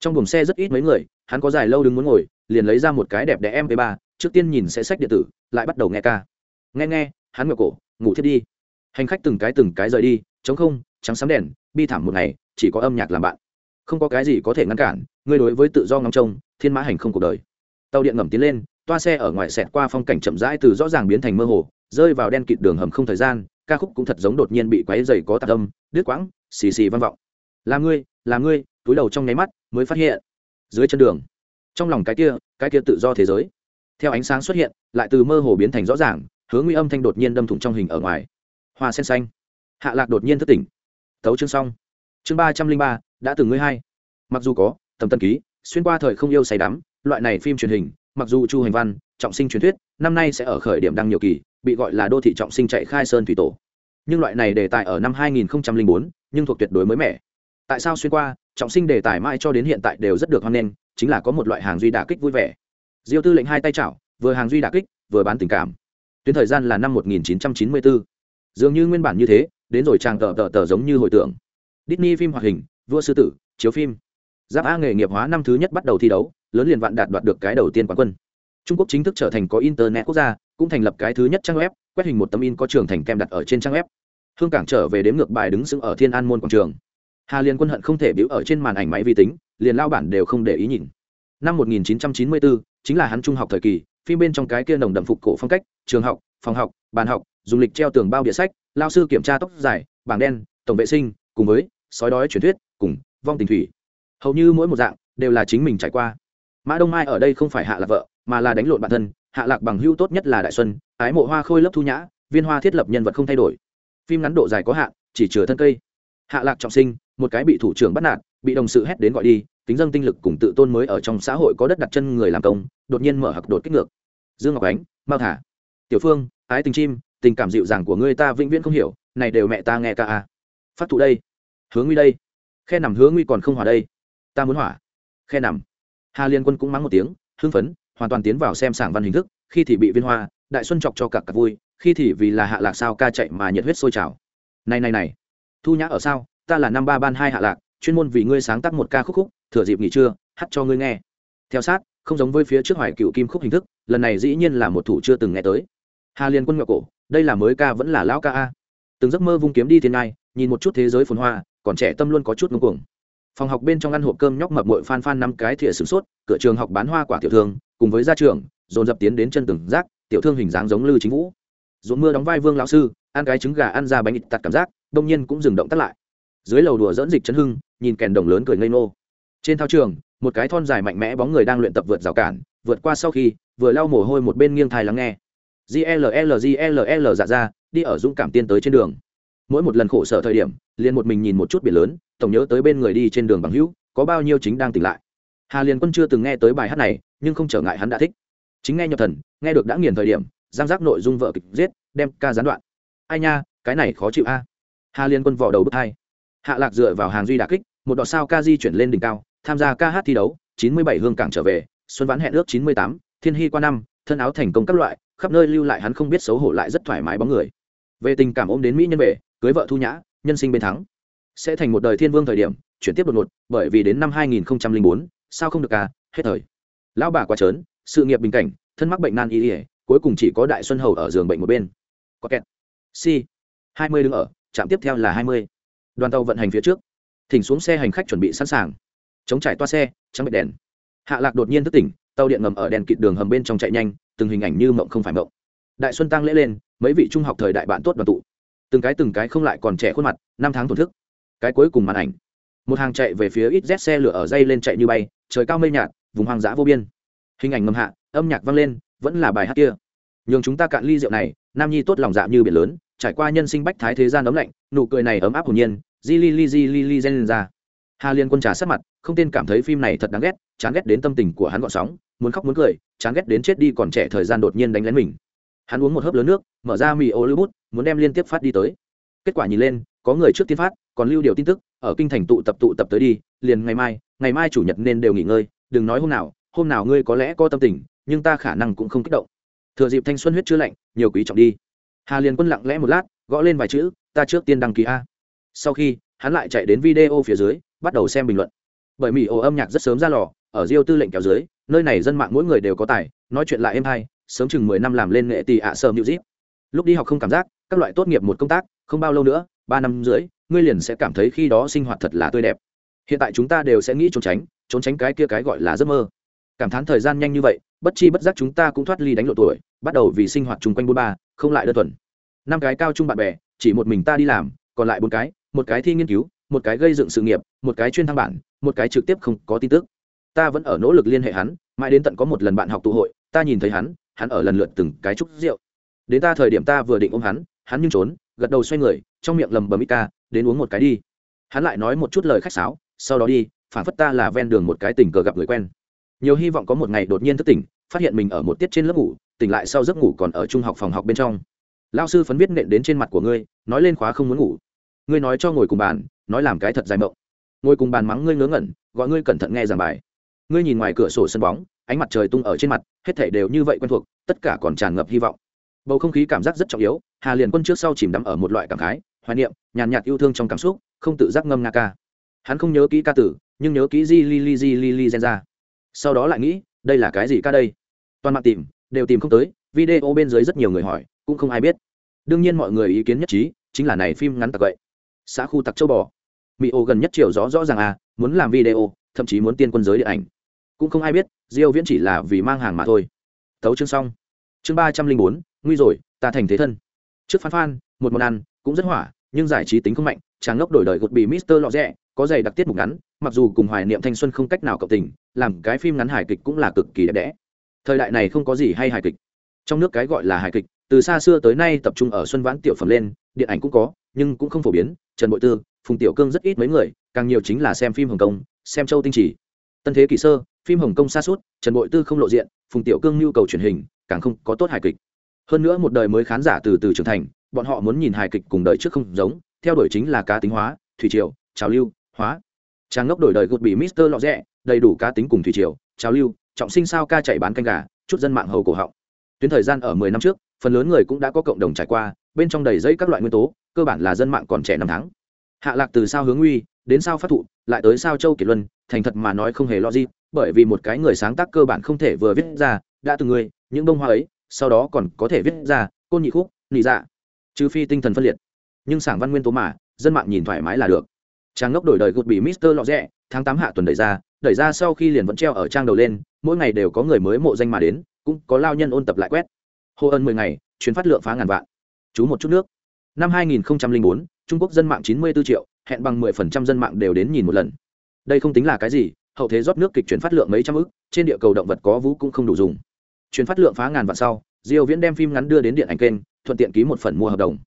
A: Trong buồng xe rất ít mấy người, hắn có dài lâu đứng muốn ngồi, liền lấy ra một cái đẹp đẽ mp 3 trước tiên nhìn sẽ sách điện tử, lại bắt đầu nghe ca. Nghe nghe, hắn ngược cổ, ngủ thiết đi. Hành khách từng cái từng cái rời đi chống không, trắng sắm đèn, bi thảm một ngày, chỉ có âm nhạc làm bạn. Không có cái gì có thể ngăn cản ngươi đối với tự do ngắm trông, thiên mã hành không cuộc đời. Tàu điện ngầm tiến lên, toa xe ở ngoài xẹt qua phong cảnh chậm rãi từ rõ ràng biến thành mơ hồ rơi vào đen kịt đường hầm không thời gian, ca khúc cũng thật giống đột nhiên bị quáy dày có tạc âm, đứt quãng, xì xì vang vọng. Là ngươi là ngươi, túi đầu trong nháy mắt mới phát hiện. Dưới chân đường, trong lòng cái kia cái kia tự do thế giới. Theo ánh sáng xuất hiện, lại từ mơ hồ biến thành rõ ràng, hướng nguy âm thanh đột nhiên đâm thủng trong hình ở ngoài. Hoa sen xanh. Hạ lạc đột nhiên thất tỉnh. Tấu chương xong. Chương ba trăm linh ba, đã từng ngươi hai mặc dù có, tầm tân ký, xuyên qua thời không yêu say đắm, loại này phim truyền hình, mặc dù chu hành văn trọng sinh truyền thuyết năm nay sẽ ở khởi điểm đăng nhiều kỳ bị gọi là đô thị trọng sinh chạy khai sơn thủy tổ. Nhưng loại này đề tài ở năm 2004, nhưng thuộc tuyệt đối mới mẻ. Tại sao xuyên qua trọng sinh đề tài mãi cho đến hiện tại đều rất được hoan nghênh chính là có một loại hàng duy đà kích vui vẻ. Diêu tư lệnh hai tay chảo vừa hàng duy đà kích vừa bán tình cảm. Tuyến thời gian là năm 1994. dường như nguyên bản như thế đến rồi chàng tờ tờ tờ giống như hồi tưởng. Disney phim hoạt hình vua sư tử chiếu phim. Giáp a nghề nghiệp hóa năm thứ nhất bắt đầu thi đấu lớn liền vạn đạt đoạt được cái đầu tiên quán quân trung quốc chính thức trở thành có internet quốc gia cũng thành lập cái thứ nhất trang web quét hình một tấm in có trường thành kem đặt ở trên trang web. Hương cảng trở về đếm ngược bài đứng sững ở thiên an môn quảng trường. Hà liên quân hận không thể biểu ở trên màn ảnh máy vi tính liền lao bản đều không để ý nhìn. Năm 1994, chính là hắn trung học thời kỳ phim bên trong cái kia nồng đậm phục cổ phong cách trường học phòng học bàn học dùng lịch treo tường bao bìa sách lao sư kiểm tra tóc dài bảng đen tổng vệ sinh cùng với sói đói truyền thuyết cùng vong tình thủy. Hầu như mỗi một dạng đều là chính mình trải qua. Mã đông mai ở đây không phải hạ là vợ mà là đánh lộn bản thân, hạ lạc bằng hưu tốt nhất là đại xuân, ái mộ hoa khôi lớp thu nhã, viên hoa thiết lập nhân vật không thay đổi. Phim ngắn độ dài có hạn, chỉ chứa thân cây. Hạ lạc trọng sinh, một cái bị thủ trưởng bắt nạt, bị đồng sự hét đến gọi đi, kính dân tinh lực cùng tự tôn mới ở trong xã hội có đất đặt chân người làm công, đột nhiên mở hặc đột kích ngược. Dương ngọc ánh, mao thả. Tiểu phương, ái tình chim, tình cảm dịu dàng của ngươi ta vĩnh viễn không hiểu, này đều mẹ ta nghe ca à. phát thụ đây. Hướng nguy đây. Khe nằm hướng nguy còn không hòa đây. Ta muốn hỏa. Khe nằm. Hà liên quân cũng mắng một tiếng, hưng phấn hoàn toàn tiến vào xem sảng văn hình thức, khi thì bị viên hoa, đại xuân chọc cho cả cặp vui, khi thì vì là hạ lạc sao ca chạy mà nhiệt huyết sôi trào. Này này này, thu nhã ở sao? Ta là năm ba ban hai hạ lạc, chuyên môn vì ngươi sáng tác một ca khúc khúc, thừa dịp nghỉ trưa, hát cho ngươi nghe. Theo sát, không giống với phía trước hoài cựu kim khúc hình thức, lần này dĩ nhiên là một thủ chưa từng nghe tới. Hà liên quân ngọc cổ, đây là mới ca vẫn là lão ca a. Từng giấc mơ vung kiếm đi thiên ngai, nhìn một chút thế giới phồn hoa, còn trẻ tâm luôn có chút ngưng cuồng phòng học bên trong ăn hộp cơm nhóc mập mội phan phan năm cái thìa sửng sốt, cửa trường học bán hoa quả tiểu thương, cùng với gia trường dồn dập tiến đến chân từng rác, tiểu thương hình dáng giống lư chính vũ. Dồn mưa đóng vai vương lão sư, ăn cái trứng gà, ăn ra bánh ít tạt cảm giác, đông nhiên cũng dừng động tắt lại. Dưới lầu đùa dẫn dịch chấn hưng, nhìn kèn đồng lớn cười ngây nô trên thao trường, một cái thon dài mạnh mẽ bóng người đang luyện tập vượt rào cản, vượt qua sau khi, vừa lau mồ hôi một bên nghiêng thai lắng nghe. Gll gll dạ ra, đi ở dũng cảm tiên tới trên đường. Mỗi một lần khổ sở thời điểm, liền một mình nhìn một chút biển lớn tổng nhớ tới bên người đi trên đường bằng hữu, có bao nhiêu chính đang tỉnh lại. Hà liền quân chưa từng nghe tới bài hát này, nhưng không trở ngại hắn đã thích. Chính nghe nhập thần, nghe được đã nghiền thời điểm, giang giác nội dung vợ kịch giết, đem ca gián đoạn. Ai nha, cái này khó chịu a. Hà liên quân vỏ đầu bước hai. Hạ lạc dựa vào hàng duy đà kích, một đọt sao ca di chuyển lên đỉnh cao, tham gia ca hát thi đấu, chín mươi bảy hương cảng trở về, xuân vãn hẹn ước chín mươi tám, thiên hy qua năm, thân áo thành công các loại, khắp nơi lưu lại hắn không biết xấu hổ lại rất thoải mái bóng người. Về tình cảm ôm đến mỹ nhân về, cưới vợ thu nhã, nhân sinh bên thắng sẽ thành một đời thiên vương thời điểm, chuyển tiếp đột ngột, bởi vì đến năm hai nghìn bốn, sao không được à hết thời. Lão bà quá trớn, sự nghiệp bình cảnh, thân mắc bệnh nan y ỉa cuối cùng chỉ có đại xuân hầu ở giường bệnh một bên. Có kẹt. Si hai mươi đứng ở, trạm tiếp theo là hai mươi. Đoàn tàu vận hành phía trước. Thỉnh xuống xe hành khách chuẩn bị sẵn sàng. Chống trải toa xe, trắng bệ đèn. Hạ lạc đột nhiên thức tỉnh, tàu điện ngầm ở đèn kịt đường hầm bên trong chạy nhanh, từng hình ảnh như mộng không phải mộng. Đại xuân tăng lễ lên, mấy vị trung học thời đại bạn tốt đoàn tụ. Từng cái từng cái không lại còn trẻ khuôn mặt, năm tháng thổn thức cái cuối cùng màn ảnh. Một hàng chạy về phía ít z xe lửa ở dây lên chạy như bay, trời cao mây nhạt, vùng hoang dã vô biên. Hình ảnh ngầm hạ, âm nhạc vang lên, vẫn là bài hát kia. Nhường chúng ta cạn ly rượu này, nam nhi tốt lòng dạ như biển lớn, trải qua nhân sinh bách thái thế gian ấm lạnh, nụ cười này ấm áp hồn nhiên di li li di li li gen ra. Hà liên quân trà sát mặt, không tên cảm thấy phim này thật đáng ghét, chán ghét đến tâm tình của hắn gọn sóng, muốn khóc muốn cười, chán ghét đến chết đi còn trẻ thời gian đột nhiên đánh lén mình. Hắn uống một hớp lớn nước, mở ra mì ô lưu bút muốn đem liên tiếp phát đi tới. Kết quả nhìn lên, có người trước tiên phát còn lưu điều tin tức, ở kinh thành tụ tập tụ tập tới đi, liền ngày mai ngày mai chủ nhật nên đều nghỉ ngơi, đừng nói hôm nào hôm nào ngươi có lẽ có tâm tình, nhưng ta khả năng cũng không kích động. Thừa dịp thanh xuân huyết chưa lạnh, nhiều quý trọng đi. Hà liền quân lặng lẽ một lát, gõ lên vài chữ, ta trước tiên đăng ký a. Sau khi, hắn lại chạy đến video phía dưới, bắt đầu xem bình luận. Bởi mỹ ồ âm nhạc rất sớm ra lò, ở riêu tư lệnh kéo dưới, nơi này dân mạng mỗi người đều có tài, nói chuyện lại êm hay, sớm chừng mười năm làm lên nghệ tì ạ sơ music lúc đi học không cảm giác, các loại tốt nghiệp một công tác, không bao lâu nữa, ba năm rưỡi ngươi liền sẽ cảm thấy khi đó sinh hoạt thật là tươi đẹp. Hiện tại chúng ta đều sẽ nghĩ trốn tránh trốn tránh cái kia cái gọi là giấc mơ. Cảm thán thời gian nhanh như vậy, bất chi bất giác chúng ta cũng thoát ly đánh lộ tuổi, bắt đầu vì sinh hoạt chung quanh bốn ba, không lại đơn thuần. Năm cái cao chung bạn bè, chỉ một mình ta đi làm, còn lại bốn cái, một cái thi nghiên cứu, một cái gây dựng sự nghiệp, một cái chuyên thăng bản, một cái trực tiếp không có tin tức. Ta vẫn ở nỗ lực liên hệ hắn, mãi đến tận có một lần bạn học tụ hội, ta nhìn thấy hắn hắn ở lần lượt từng cái chúc rượu. Đến ta thời điểm ta vừa định ôm hắn hắn nhưng trốn, gật đầu xoay người, trong miệng lầm bầm ít ca đến uống một cái đi. Hắn lại nói một chút lời khách sáo, sau đó đi phản phất ta là ven đường một cái tình cờ gặp người quen. Nhiều hy vọng có một ngày đột nhiên thức tỉnh, phát hiện mình ở một tiết trên lớp ngủ, tỉnh lại sau giấc ngủ còn ở trung học phòng học bên trong. Lao sư phấn biết nện đến trên mặt của ngươi, nói lên khóa không muốn ngủ. Ngươi nói cho ngồi cùng bàn, nói làm cái thật dài mộng. Ngồi cùng bàn mắng ngươi ngớ ngẩn, gọi ngươi cẩn thận nghe giảng bài. Ngươi nhìn ngoài cửa sổ sân bóng, ánh mặt trời tung ở trên mặt, hết thể đều như vậy quen thuộc, tất cả còn tràn ngập hy vọng. Bầu không khí cảm giác rất trọng yếu, hà liền quân trước sau chìm đắm ở một loại cảm khái hoài niệm, nhàn nhạt yêu thương trong cảm xúc, không tự giác ngâm nga ca. Hắn không nhớ kỹ ca tử, nhưng nhớ kỹ di li li di li li gen ra. Sau đó lại nghĩ, đây là cái gì ca đây? Toàn mạng tìm, đều tìm không tới, video bên dưới rất nhiều người hỏi, cũng không ai biết. Đương nhiên mọi người ý kiến nhất trí, chính là này phim ngắn tặc vậy. Xã khu tặc châu bò. Mỹ ô gần nhất chiều rõ rõ ràng à muốn làm video, thậm chí muốn tiên quân giới điện ảnh. Cũng không ai biết, diêu viễn chỉ là vì mang hàng mà thôi. Tấu chương xong. Chương ba trăm linh bốn, nguy rồi, ta thành thế thân. Trước phan phan một món ăn, cũng rất hỏa nhưng giải trí tính không mạnh, chàng ngốc đổi đời gột bị mister lọ rẽ có giày đặc tiết mục ngắn, mặc dù cùng hoài niệm thanh xuân không cách nào cộng tình, làm cái phim ngắn hài kịch cũng là cực kỳ đẹp đẽ. Thời đại này không có gì hay hài kịch. Trong nước cái gọi là hài kịch, từ xa xưa tới nay tập trung ở xuân vãn tiểu phẩm lên, điện ảnh cũng có, nhưng cũng không phổ biến, trần bội tư, phùng tiểu cương rất ít mấy người, càng nhiều chính là xem phim hồng kông, xem châu tinh trì tân thế kỷ sơ, phim hồng kông xa suốt, trần bội tư không lộ diện, phùng tiểu cương nhu cầu truyền hình, càng không có tốt hài kịch. Hơn nữa một đời mới khán giả từ từ trưởng thành bọn họ muốn nhìn hài kịch cùng đời trước không giống, theo đuổi chính là cá tính hóa, thủy triều, trào lưu, hóa. Trang ngốc đổi đời gột bị mister lọ rẽ đầy đủ cá tính cùng thủy triều, trào lưu, trọng sinh sao ca chạy bán canh gà, chút dân mạng hầu cổ họng. Tuyến thời gian ở mười năm trước, phần lớn người cũng đã có cộng đồng trải qua, bên trong đầy dây các loại nguyên tố, cơ bản là dân mạng còn trẻ năm tháng. Hạ lạc từ sao hướng uy, đến sao phát thụ, lại tới sao châu kiệt luân, thành thật mà nói không hề lo gì bởi vì một cái người sáng tác cơ bản không thể vừa viết ra, đã từng người, những bông hoa ấy, sau đó còn có thể viết ra, côn nhị khúc, nị dạ trừ phi tinh thần phân liệt. Nhưng sảng văn nguyên tố mà dân mạng nhìn thoải mái là được. Trang ngốc đổi đời gột bị mister lọ rẽ tháng tám hạ tuần đẩy ra đẩy ra sau khi liền vẫn treo ở trang đầu lên mỗi ngày đều có người mới mộ danh mà đến cũng có lao nhân ôn tập lại quét. Hô ân mười ngày chuyến phát lượng phá ngàn vạn. Chú một chút nước. Năm 2004, trung quốc dân mạng 94 triệu hẹn bằng 10% dân mạng đều đến nhìn một lần. Đây không tính là cái gì hậu thế rót nước kịch chuyển phát lượng mấy trăm ức trên địa cầu động vật có vũ cũng không đủ dùng. Chuyển phát lượng phá ngàn vạn sau diêu viễn đem phim ngắn đưa đến điện ảnh kênh, thuận tiện ký một phần mua hợp đồng.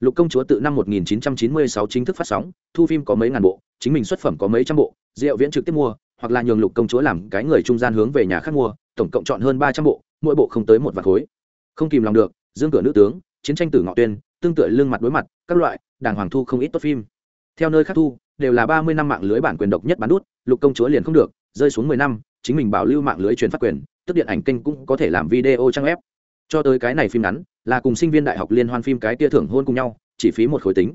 A: Lục công chúa tự năm 1996 chính thức phát sóng, thu phim có mấy ngàn bộ, chính mình xuất phẩm có mấy trăm bộ diệu viễn trực tiếp mua, hoặc là nhường lục công chúa làm cái người trung gian hướng về nhà khác mua, tổng cộng chọn hơn ba trăm bộ, mỗi bộ không tới một vạt khối. Không kìm lòng được, dương cửa nữ tướng, chiến tranh tử ngọ tuyên, tương tự lương mặt đối mặt, các loại, đàng hoàng thu không ít tốt phim. Theo nơi khác thu, đều là ba mươi năm mạng lưới bản quyền độc nhất bán đút, lục công chúa liền không được, rơi xuống mười năm, chính mình bảo lưu mạng lưới truyền phát quyền, tức điện ảnh kênh cũng có thể làm video trang web cho tới cái này phim ngắn, là cùng sinh viên đại học liên hoan phim cái tia thưởng hôn cùng nhau, chỉ phí một khối tính.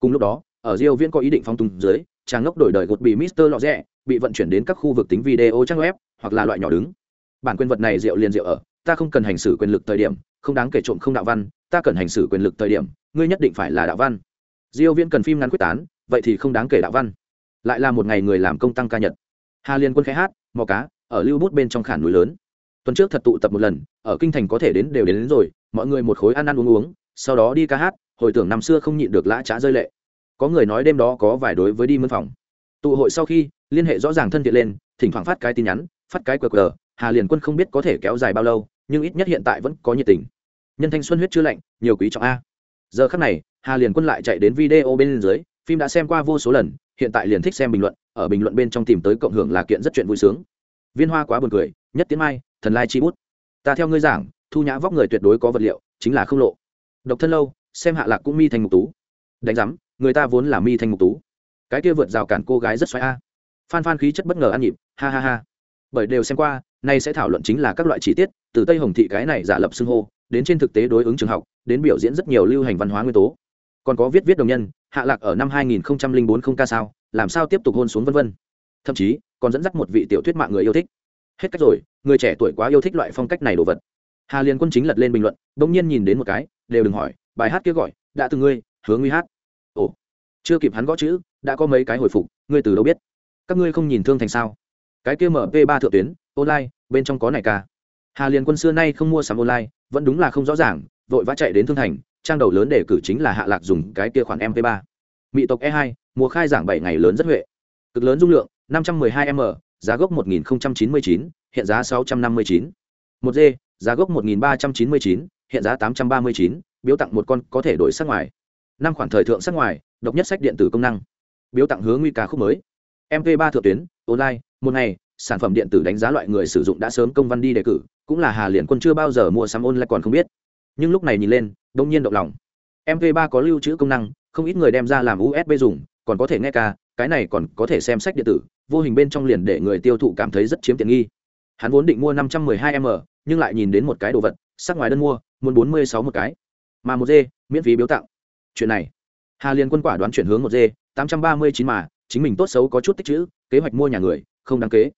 A: Cùng lúc đó, ở diêu viễn có ý định phong tung dưới trang ngốc đổi đời gột bị Mister lọ rẻ bị vận chuyển đến các khu vực tính video trang web, hoặc là loại nhỏ đứng. Bản quyền vật này rượu liền rượu ở, ta không cần hành xử quyền lực thời điểm, không đáng kể trộm không đạo văn, ta cần hành xử quyền lực thời điểm, ngươi nhất định phải là đạo văn. Diêu viễn cần phim ngắn quyết tán, vậy thì không đáng kể đạo văn. Lại là một ngày người làm công tăng ca nhật. Hà liên quân khai hát, mò cá, ở lưu bút bên trong khản núi lớn tuần trước thật tụ tập một lần ở kinh thành có thể đến đều đến, đến rồi mọi người một khối ăn ăn uống uống sau đó đi ca hát hồi tưởng năm xưa không nhịn được lã trá rơi lệ. Có người nói đêm đó có vài đối với đi mân phòng. Tụ hội sau khi liên hệ rõ ràng thân thiện lên thỉnh thoảng phát cái tin nhắn phát cái qr hà liền quân không biết có thể kéo dài bao lâu nhưng ít nhất hiện tại vẫn có nhiệt tình. Nhân thanh xuân huyết chưa lạnh nhiều quý trọng a. Giờ khắc này hà liền quân lại chạy đến video bên dưới phim đã xem qua vô số lần hiện tại liền thích xem bình luận ở bình luận bên trong tìm tới cộng hưởng là kiện rất chuyện vui sướng. Viên hoa quá buồn cười nhất tiến mai thần lai chi bút. Ta theo ngươi giảng, thu nhã vóc người tuyệt đối có vật liệu, chính là không lộ. Độc thân lâu, xem hạ lạc cũng mi thành mục tú. Đánh giám, người ta vốn là mi thành mục tú. Cái kia vượt rào cản cô gái rất xoáy a. Phan phan khí chất bất ngờ ăn nhịp, ha ha ha. Bởi đều xem qua, nay sẽ thảo luận chính là các loại chi tiết, từ tây hồng thị cái này giả lập xưng hô, đến trên thực tế đối ứng trường học, đến biểu diễn rất nhiều lưu hành văn hóa nguyên tố. Còn có viết viết đồng nhân, hạ lạc ở năm 2004 không ca sao, làm sao tiếp tục hôn xuống vân vân. Thậm chí, còn dẫn dắt một vị tiểu thuyết mạng người yêu thích hết cách rồi, người trẻ tuổi quá yêu thích loại phong cách này đồ vật. Hà liên quân chính lật lên bình luận, bỗng nhiên nhìn đến một cái, đều đừng hỏi, bài hát kia gọi, đã từng ngươi, hướng nguy hát. Ồ, chưa kịp hắn gõ chữ, đã có mấy cái hồi phục, ngươi từ đâu biết? Các ngươi không nhìn thương thành sao? Cái kia mở ba thượng tuyến, online, bên trong có này ca. Hà liên quân xưa nay không mua sắm online, vẫn đúng là không rõ ràng, vội vã chạy đến thương thành, trang đầu lớn để cử chính là hạ lạc dùng cái kia khoản mp 3 mỹ tộc e 2 mùa khai giảng bảy ngày lớn rất huệ. Cực lớn dung lượng 512 m giá gốc 1099, hiện giá 659. một dê, giá gốc 1399, hiện giá 839, biếu tặng một con có thể đổi sắc ngoài. Năm khoản thời thượng sắc ngoài độc nhất sách điện tử công năng. Biếu tặng hướng nguy ca khúc mới. Mp 3 thượng tuyến online một ngày sản phẩm điện tử đánh giá loại người sử dụng đã sớm công văn đi đề cử cũng là hà Liên quân chưa bao giờ mua sắm online còn không biết. Nhưng lúc này nhìn lên đông nhiên động lòng. Mp 3 có lưu trữ công năng không ít người đem ra làm usb dùng còn có thể nghe ca cái này còn có thể xem sách điện tử, vô hình bên trong liền để người tiêu thụ cảm thấy rất chiếm tiện nghi. Hắn vốn định mua 512 m nhưng lại nhìn đến một cái đồ vật, sắc ngoài đơn mua, muốn 46 một cái. Mà một d miễn phí biếu tặng. Chuyện này, hà liên quân quả đoán chuyển hướng một d 839 mà, chính mình tốt xấu có chút tích chữ, kế hoạch mua nhà người, không đáng kế.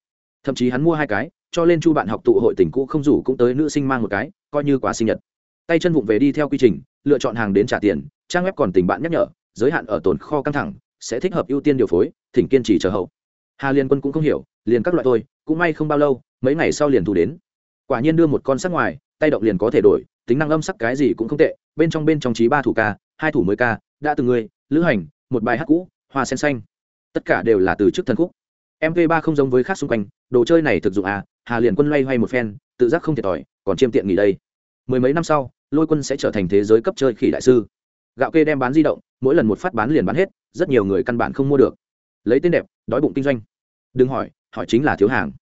A: Thậm chí hắn mua hai cái, cho lên chu bạn học tụ hội tỉnh cũ không rủ cũng tới nữ sinh mang một cái, coi như quá sinh nhật. Tay chân vụng về đi theo quy trình, lựa chọn hàng đến trả tiền, trang web còn tình bạn nhắc nhở, giới hạn ở tồn kho căng thẳng sẽ thích hợp ưu tiên điều phối, thỉnh kiên trì chờ hậu. Hà liên quân cũng không hiểu, liền các loại tôi cũng may không bao lâu, mấy ngày sau liền thu đến. Quả nhiên đưa một con sắc ngoài, tay động liền có thể đổi, tính năng âm sắc cái gì cũng không tệ, bên trong bên trong trí ba thủ ca, hai thủ mới ca, đã từng người, lữ hành, một bài hát cũ, hoa sen xanh. Tất cả đều là từ trước thần khúc. Mv ba không giống với khác xung quanh, đồ chơi này thực dụng à hà liền quân loay hoay một phen, tự giác không thiệt thòi, còn chiêm tiện nghỉ đây. Mười mấy năm sau, lôi quân sẽ trở thành thế giới cấp chơi khỉ đại sư. Gạo kê đem bán di động, mỗi lần một phát bán liền bán hết rất nhiều người căn bản không mua được. Lấy tên đẹp, đói bụng kinh doanh. Đừng hỏi hỏi chính là thiếu hàng.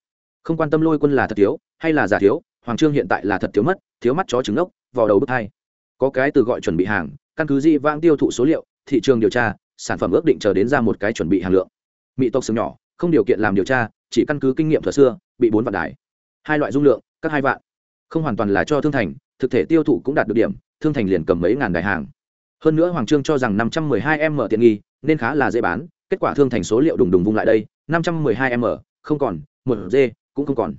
A: Không quan tâm lôi quân là thật thiếu, hay là giả thiếu, hoàng trương hiện tại là thật thiếu mất, thiếu mắt chó trứng ốc vào đầu bức hai. Có cái từ gọi chuẩn bị hàng, căn cứ di vãng tiêu thụ số liệu, thị trường điều tra, sản phẩm ước định chờ đến ra một cái chuẩn bị hàng lượng. Mỹ tộc xương nhỏ, không điều kiện làm điều tra, chỉ căn cứ kinh nghiệm thuở xưa, bị bốn vạn đài. Hai loại dung lượng, các hai vạn. Không hoàn toàn là cho thương thành, thực thể tiêu thụ cũng đạt được điểm, thương thành liền cầm mấy ngàn đài hàng hơn nữa hoàng trương cho rằng năm trăm mười hai m tiện nghi, nên khá là dễ bán, kết quả thương thành số liệu đùng đùng vung lại đây, năm trăm mười hai m không còn, một d cũng không còn.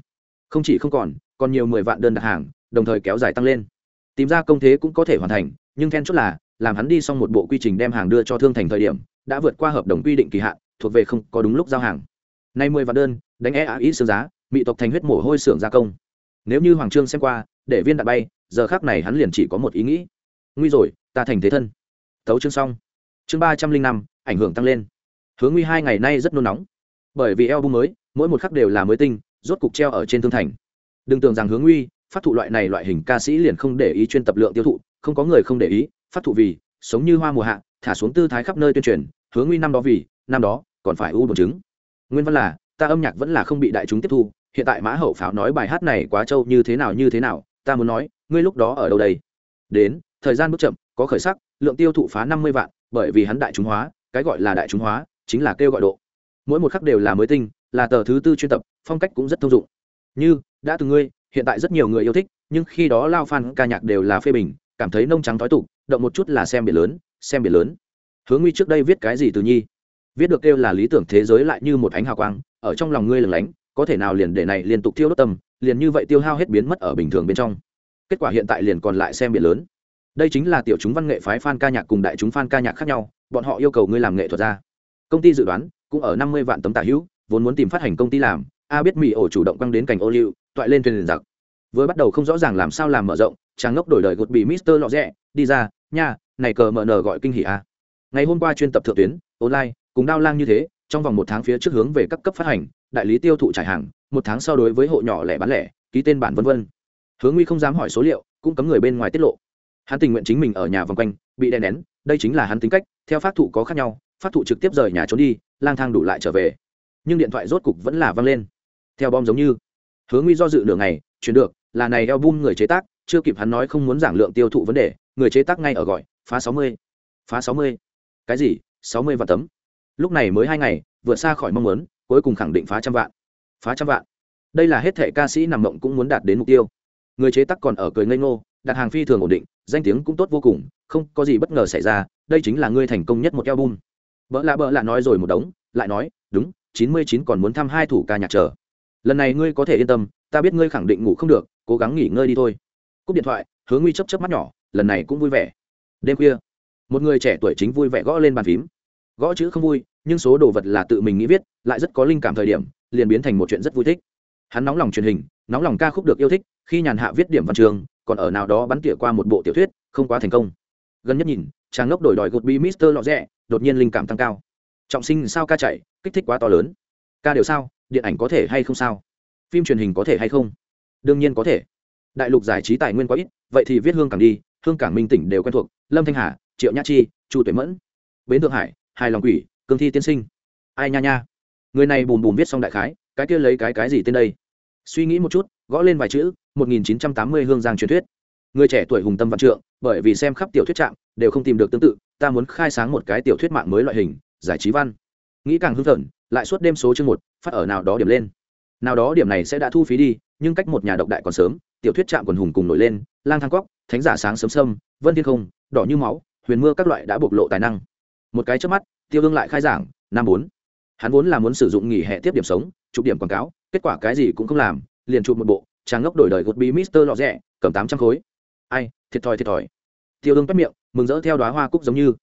A: Không chỉ không còn còn nhiều mười vạn đơn đặt hàng, đồng thời kéo dài tăng lên. Tìm ra công thế cũng có thể hoàn thành, nhưng then chốt là, làm hắn đi xong một bộ quy trình đem hàng đưa cho thương thành thời điểm, đã vượt qua hợp đồng quy định kỳ hạn, thuộc về không có đúng lúc giao hàng. Nay mười vạn đơn, đánh e á ý sương giá, bị tộc thành huyết mổ hôi xưởng gia công. Nếu như hoàng trương xem qua, để viên đạn bay, giờ khác này hắn liền chỉ có một ý nghĩ nguy rồi, ta thành thế thân. Tấu chương xong. Chương ba trăm linh năm, ảnh hưởng tăng lên. Hướng nguy hai ngày nay rất nôn nóng. Bởi vì eo bung mới, mỗi một khắc đều là mới tinh, rốt cục treo ở trên thương thành. Đừng tưởng rằng hướng nguy, phát thụ loại này loại hình ca sĩ liền không để ý chuyên tập lượng tiêu thụ, không có người không để ý, phát thụ vì, sống như hoa mùa hạ, thả xuống tư thái khắp nơi tuyên truyền, hướng nguy năm đó vì, năm đó, còn phải u bổ chứng. Nguyên văn là, ta âm nhạc vẫn là không bị đại chúng tiếp thu, hiện tại mã hậu pháo nói bài hát này quá trâu như thế nào, như thế nào, ta muốn nói, ngươi lúc đó ở đâu đây? Đến thời gian bước chậm, có khởi sắc, lượng tiêu thụ phá năm mươi vạn, bởi vì hắn đại chúng hóa, cái gọi là đại chúng hóa, chính là kêu gọi độ. Mỗi một khắc đều là mới tinh, là tờ thứ tư chuyên tập, phong cách cũng rất thông dụng. Như, đã từng ngươi, hiện tại rất nhiều người yêu thích, nhưng khi đó lao fan ca nhạc đều là phê bình, cảm thấy nông trắng tối tục, động một chút là xem biển lớn, xem biển lớn. Hướng nguy trước đây viết cái gì từ nhi? Viết được kêu là lý tưởng thế giới lại như một ánh hào quang, ở trong lòng ngươi lừng lánh, có thể nào liền để này liên tục tiêu đốt tâm, liền như vậy tiêu hao hết biến mất ở bình thường bên trong. Kết quả hiện tại liền còn lại xem biển lớn đây chính là tiểu chúng văn nghệ phái fan ca nhạc cùng đại chúng fan ca nhạc khác nhau, bọn họ yêu cầu ngươi làm nghệ thuật ra. Công ty dự đoán, cũng ở năm mươi vạn tấm tả hữu, vốn muốn tìm phát hành công ty làm, a biết mỹ ổ chủ động quăng đến cành ô liu, toại lên thuyền giặc. Vừa bắt đầu không rõ ràng làm sao làm mở rộng trang ngốc đổi đời gột bị mister lọ rẽ đi ra, nha, này cờ mở nở gọi kinh hỉ a. Ngày hôm qua chuyên tập thượng tuyến, online, cùng đao lang như thế, trong vòng một tháng phía trước hướng về các cấp phát hành, đại lý tiêu thụ trải hàng, một tháng sau đối với hộ nhỏ lẻ bán lẻ, ký tên bản vân vân. Hướng nguy không dám hỏi số liệu, cũng cấm người bên ngoài tiết lộ hắn tình nguyện chính mình ở nhà vòng quanh, bị đè nén, đây chính là hắn tính cách, theo phát thụ có khác nhau phát thụ trực tiếp rời nhà trốn đi, lang thang đủ lại trở về. Nhưng điện thoại rốt cục vẫn là văng lên. Theo bom giống như, hướng nguy do dự nửa ngày, chuyển được, là này album người chế tác, chưa kịp hắn nói không muốn giảng lượng tiêu thụ vấn đề, người chế tác ngay ở gọi, phá sáu mươi, phá sáu mươi. Cái gì? Sáu mươi vạn tấm. Lúc này mới hai ngày, vượt xa khỏi mong muốn, cuối cùng khẳng định phá trăm vạn. Phá trăm vạn. Đây là hết thể ca sĩ nằm mộng cũng muốn đạt đến mục tiêu. Người chế tác còn ở cười ngây ngô đặt hàng phi thường ổn định, danh tiếng cũng tốt vô cùng, không có gì bất ngờ xảy ra, đây chính là ngươi thành công nhất một album. Bỡ lạ bỡ lạ nói rồi một đống, lại nói, đúng, chín mươi chín còn muốn thăm hai thủ ca nhạc trở. lần này ngươi có thể yên tâm, ta biết ngươi khẳng định ngủ không được, cố gắng nghỉ ngơi đi thôi. Cúp điện thoại, hướng nguy chấp chấp mắt nhỏ, lần này cũng vui vẻ. Đêm khuya, một người trẻ tuổi chính vui vẻ gõ lên bàn phím. Gõ chữ không vui, nhưng số đồ vật là tự mình nghĩ viết, lại rất có linh cảm thời điểm, liền biến thành một chuyện rất vui thích. Hắn nóng lòng truyền hình, nóng lòng ca khúc được yêu thích, khi nhàn hạ viết điểm văn trường còn ở nào đó bắn tỉa qua một bộ tiểu thuyết, không quá thành công. Gần nhất nhìn, chàng ngốc đổi đòi gột bi mister lọ rẽ đột nhiên linh cảm tăng cao. Trọng sinh sao ca chạy, kích thích quá to lớn. Ca đều sao, điện ảnh có thể hay không sao? Phim truyền hình có thể hay không? Đương nhiên có thể. Đại lục giải trí tài nguyên quá ít, vậy thì viết hương cảng đi, hương cảng minh tỉnh đều quen thuộc, lâm thanh hà, triệu nhã chi, chu tuệ mẫn, bến thượng hải, hài lòng quỷ, cương thi tiên sinh. Ai nha nha. Người này bùm bùm viết xong đại khái, cái kia lấy cái cái gì tên đây? Suy nghĩ một chút, gõ lên vài chữ 1980 hương giang truyền thuyết. Người trẻ tuổi hùng tâm văn trượng, bởi vì xem khắp tiểu thuyết trạm đều không tìm được tương tự, ta muốn khai sáng một cái tiểu thuyết mạng mới loại hình, giải trí văn. Nghĩ càng hưng phấn, lại suốt đêm số chương một, phát ở nào đó điểm lên. Nào đó điểm này sẽ đã thu phí đi, nhưng cách một nhà độc đại còn sớm, tiểu thuyết trạm quần hùng cùng nổi lên, lang thang cóc, thánh giả sáng sớm sâm, vân thiên không, đỏ như máu, huyền mưa các loại đã bộc lộ tài năng. Một cái trước mắt, tiêu ương lại khai giảng, năm bốn. Hắn vốn là muốn sử dụng nghỉ hè tiếp điểm sống, chụp điểm quảng cáo, kết quả cái gì cũng không làm, liền chụp một bộ trang ngốc đổi đời gột bí mister lọ rẻ cầm tám trăm khối. Ai, thiệt thòi thiệt thòi. Tiêu ương bắt miệng, mừng rỡ theo đoá hoa cúc giống như.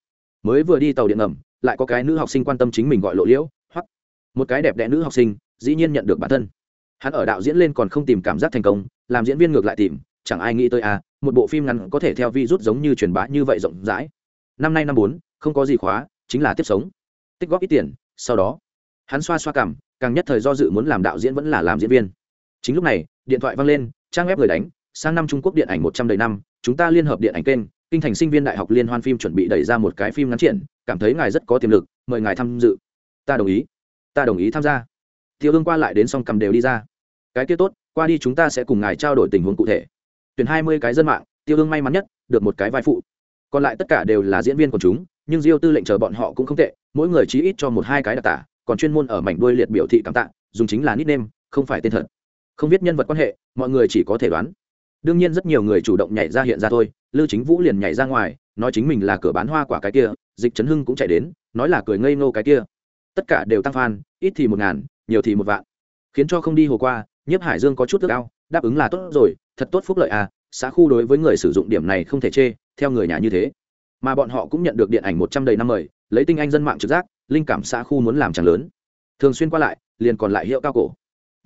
A: Mới vừa đi tàu điện ngầm, lại có cái nữ học sinh quan tâm chính mình gọi lộ liễu, hoặc một cái đẹp đẽ nữ học sinh, dĩ nhiên nhận được bản thân. Hắn ở đạo diễn lên còn không tìm cảm giác thành công, làm diễn viên ngược lại tìm, chẳng ai nghĩ tới à một bộ phim ngắn có thể theo vi rút giống như truyền bá như vậy rộng rãi. Năm nay năm bốn, không có gì khóa, chính là tiếp sống. Tích góp ít tiền, sau đó, hắn xoa xoa cảm, càng nhất thời do dự muốn làm đạo diễn vẫn là làm diễn viên. Chính lúc này điện thoại vang lên, trang web người đánh, sang năm trung quốc điện ảnh một trăm đầy năm, chúng ta liên hợp điện ảnh kênh, kinh thành sinh viên đại học liên hoan phim chuẩn bị đẩy ra một cái phim ngắn triển, cảm thấy ngài rất có tiềm lực, mời ngài tham dự. Ta đồng ý. Ta đồng ý tham gia. Tiêu ương qua lại đến xong cầm đều đi ra. Cái kia tốt, qua đi chúng ta sẽ cùng ngài trao đổi tình huống cụ thể. Tuyển hai mươi cái dân mạng, tiêu ương may mắn nhất, được một cái vai phụ. Còn lại tất cả đều là diễn viên của chúng, nhưng diêu tư lệnh chờ bọn họ cũng không tệ, mỗi người chí ít cho một hai cái đặc tả, còn chuyên môn ở mảnh đuôi liệt biểu thị cảm tạ, dùng chính là nickname, không phải tên thật không biết nhân vật quan hệ, mọi người chỉ có thể đoán. Đương nhiên rất nhiều người chủ động nhảy ra hiện ra thôi Lưu chính vũ liền nhảy ra ngoài, nói chính mình là cửa bán hoa quả cái kia, dịch trấn hưng cũng chạy đến, nói là cười ngây ngô cái kia. Tất cả đều tăng fan, ít thì một ngàn, nhiều thì một vạn. Khiến cho không đi hồ qua, nhiếp hải dương có chút tức cao đáp ứng là tốt rồi, thật tốt phúc lợi à xã khu đối với người sử dụng điểm này không thể chê, theo người nhà như thế. Mà bọn họ cũng nhận được điện ảnh một trăm đầy năm mời, lấy tinh anh dân mạng trực giác, linh cảm xã khu muốn làm chẳng lớn. Thường xuyên qua lại, liền còn lại hiệu cao cổ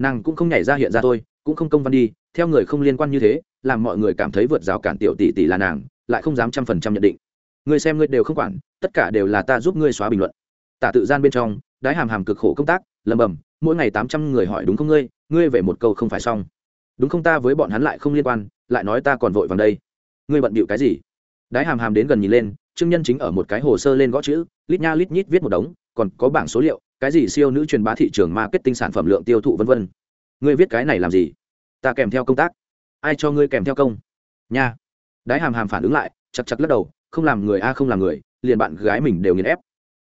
A: nàng cũng không nhảy ra hiện ra thôi cũng không công văn đi, theo người không liên quan như thế, làm mọi người cảm thấy vượt rào cản tiểu tỷ tỷ là nàng, lại không dám trăm phần trăm nhận định. Người xem ngươi đều không quản, tất cả đều là ta giúp ngươi xóa bình luận. Tả tự gian bên trong, đái hàm hàm cực khổ công tác, lầm bầm, mỗi ngày tám trăm người hỏi đúng không ngươi ngươi về một câu không phải xong. Đúng không ta với bọn hắn lại không liên quan, lại nói ta còn vội vàng đây. Ngươi bận bịu cái gì? Đái hàm hàm đến gần nhìn lên, trương nhân chính ở một cái hồ sơ lên gõ chữ, lít nha lít nhít viết một đống, còn có bảng số liệu cái gì siêu nữ truyền bá thị trường marketing sản phẩm lượng tiêu thụ vân vân. Ngươi viết cái này làm gì? Ta kèm theo công tác. Ai cho ngươi kèm theo công? Nha. Đái hàm hàm phản ứng lại chặt chặt lắc đầu, không làm người a, không làm người, liền bạn gái mình đều nghiền ép.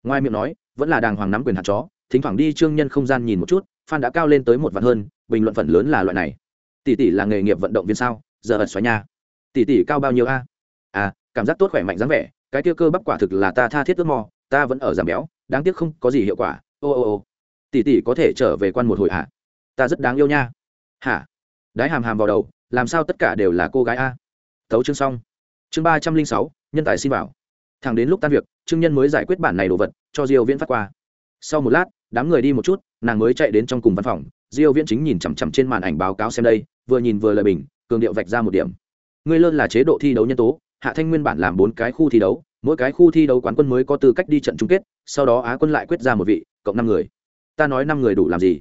A: Ngoài miệng nói, vẫn là đàng hoàng nắm quyền hạt chó, thỉnh thoảng đi trương nhân không gian nhìn một chút, fan đã cao lên tới một vạn hơn, bình luận phần lớn là loại này. Tỷ tỷ là nghề nghiệp vận động viên sao? Giờ ẩn xoáy nha. Tỷ tỷ cao bao nhiêu a? À cảm giác tốt khỏe mạnh dáng vẻ, cái tiêu cơ bắp quả thực là ta tha thiết ước mò, ta vẫn ở giảm béo, đáng tiếc không có gì hiệu quả ô ô ô. Tỷ tỷ có thể trở về quan một hồi hả? Ta rất đáng yêu nha. Hả? Đái hàm hàm vào đầu, làm sao tất cả đều là cô gái a? Tấu chương xong. Chương ba trăm linh sáu, nhân tài xin vào. Thẳng đến lúc tan việc, trương nhân mới giải quyết bản này đồ vật, cho diêu viễn phát qua. Sau một lát, đám người đi một chút, nàng mới chạy đến trong cùng văn phòng. Diêu viễn chính nhìn chằm chằm trên màn ảnh báo cáo xem đây, vừa nhìn vừa lời bình, cường điệu vạch ra một điểm. Ngươi lơn là chế độ thi đấu nhân tố, hạ thanh nguyên bản làm bốn cái khu thi đấu, mỗi cái khu thi đấu quán quân mới có tư cách đi trận chung kết, sau đó á quân lại quyết ra một vị cộng năm người. Ta nói năm người đủ làm gì?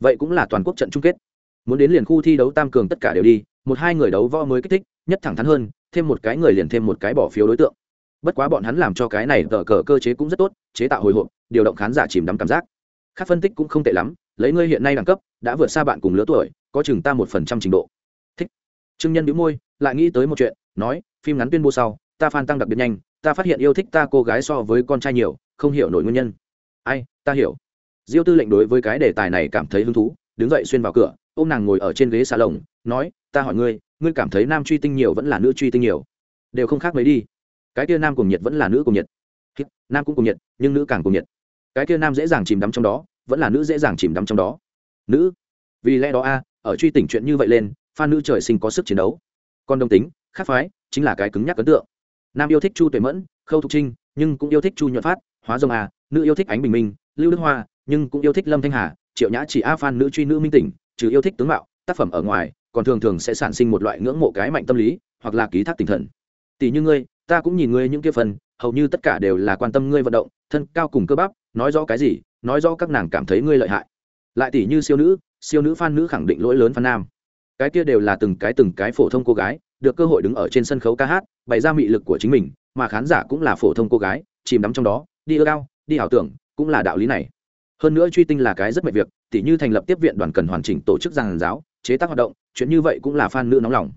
A: Vậy cũng là toàn quốc trận chung kết. Muốn đến liền khu thi đấu tam cường tất cả đều đi, một hai người đấu võ mới kích thích, nhất thẳng thắn hơn, thêm một cái người liền thêm một cái bỏ phiếu đối tượng. Bất quá bọn hắn làm cho cái này tờ cờ cơ chế cũng rất tốt, chế tạo hồi hộp, điều động khán giả chìm đắm cảm giác. Khác phân tích cũng không tệ lắm, lấy ngươi hiện nay đẳng cấp, đã vượt xa bạn cùng lứa tuổi, có chừng ta một phần trăm trình độ. Thích. Trương nhân đĩu môi, lại nghĩ tới một chuyện, nói, phim ngắn tuyên bố sau, ta phan tăng đặc biệt nhanh, ta phát hiện yêu thích ta cô gái so với con trai nhiều, không hiểu nổi nguyên nhân ai, ta hiểu. Diêu tư lệnh đối với cái đề tài này cảm thấy hứng thú, đứng dậy xuyên vào cửa ô m nàng ngồi ở trên ghế xà lồng, nói, ta hỏi ngươi ngươi cảm thấy nam truy tinh nhiều vẫn là nữ truy tinh nhiều? Đều không khác mấy đi. Cái kia nam cùng nhiệt vẫn là nữ cùng nhiệt. Nam cũng cùng nhiệt, nhưng nữ càng cùng nhiệt. Cái kia nam dễ dàng chìm đắm trong đó, vẫn là nữ dễ dàng chìm đắm trong đó. Nữ? Vì lẽ đó a, ở truy tỉnh chuyện như vậy lên, phan nữ trời sinh có sức chiến đấu. Còn đồng tính, khác phái, chính là cái cứng nhắc ấn tượng. Nam yêu thích chu tuệ mẫn, khâu thục trinh, nhưng cũng yêu thích chu nhuận phát hóa rồng a, nữ yêu thích ánh bình minh, lưu đức hoa, nhưng cũng yêu thích lâm thanh hà, triệu nhã chỉ a phan nữ truy nữ minh tỉnh, trừ yêu thích tướng mạo, tác phẩm ở ngoài, còn thường thường sẽ sản sinh một loại ngưỡng mộ cái mạnh tâm lý, hoặc là ký thác tinh thần. Tỷ như ngươi, ta cũng nhìn ngươi những kia phần, hầu như tất cả đều là quan tâm ngươi vận động, thân cao cùng cơ bắp, nói rõ cái gì, nói rõ các nàng cảm thấy ngươi lợi hại. Lại tỷ như siêu nữ siêu nữ fan nữ khẳng định lỗi lớn fan nam. Cái kia đều là từng cái từng cái phổ thông cô gái, được cơ hội đứng ở trên sân khấu ca hát, bày ra mị lực của chính mình, mà khán giả cũng là phổ thông cô gái, chìm đắm trong đó đi ưa cao đi ảo tưởng, cũng là đạo lý này. Hơn nữa truy tinh là cái rất mệt việc, tỉ như thành lập tiếp viện đoàn cần hoàn chỉnh tổ chức giàn giáo, chế tác hoạt động, chuyện như vậy cũng là fan nữ nóng lòng.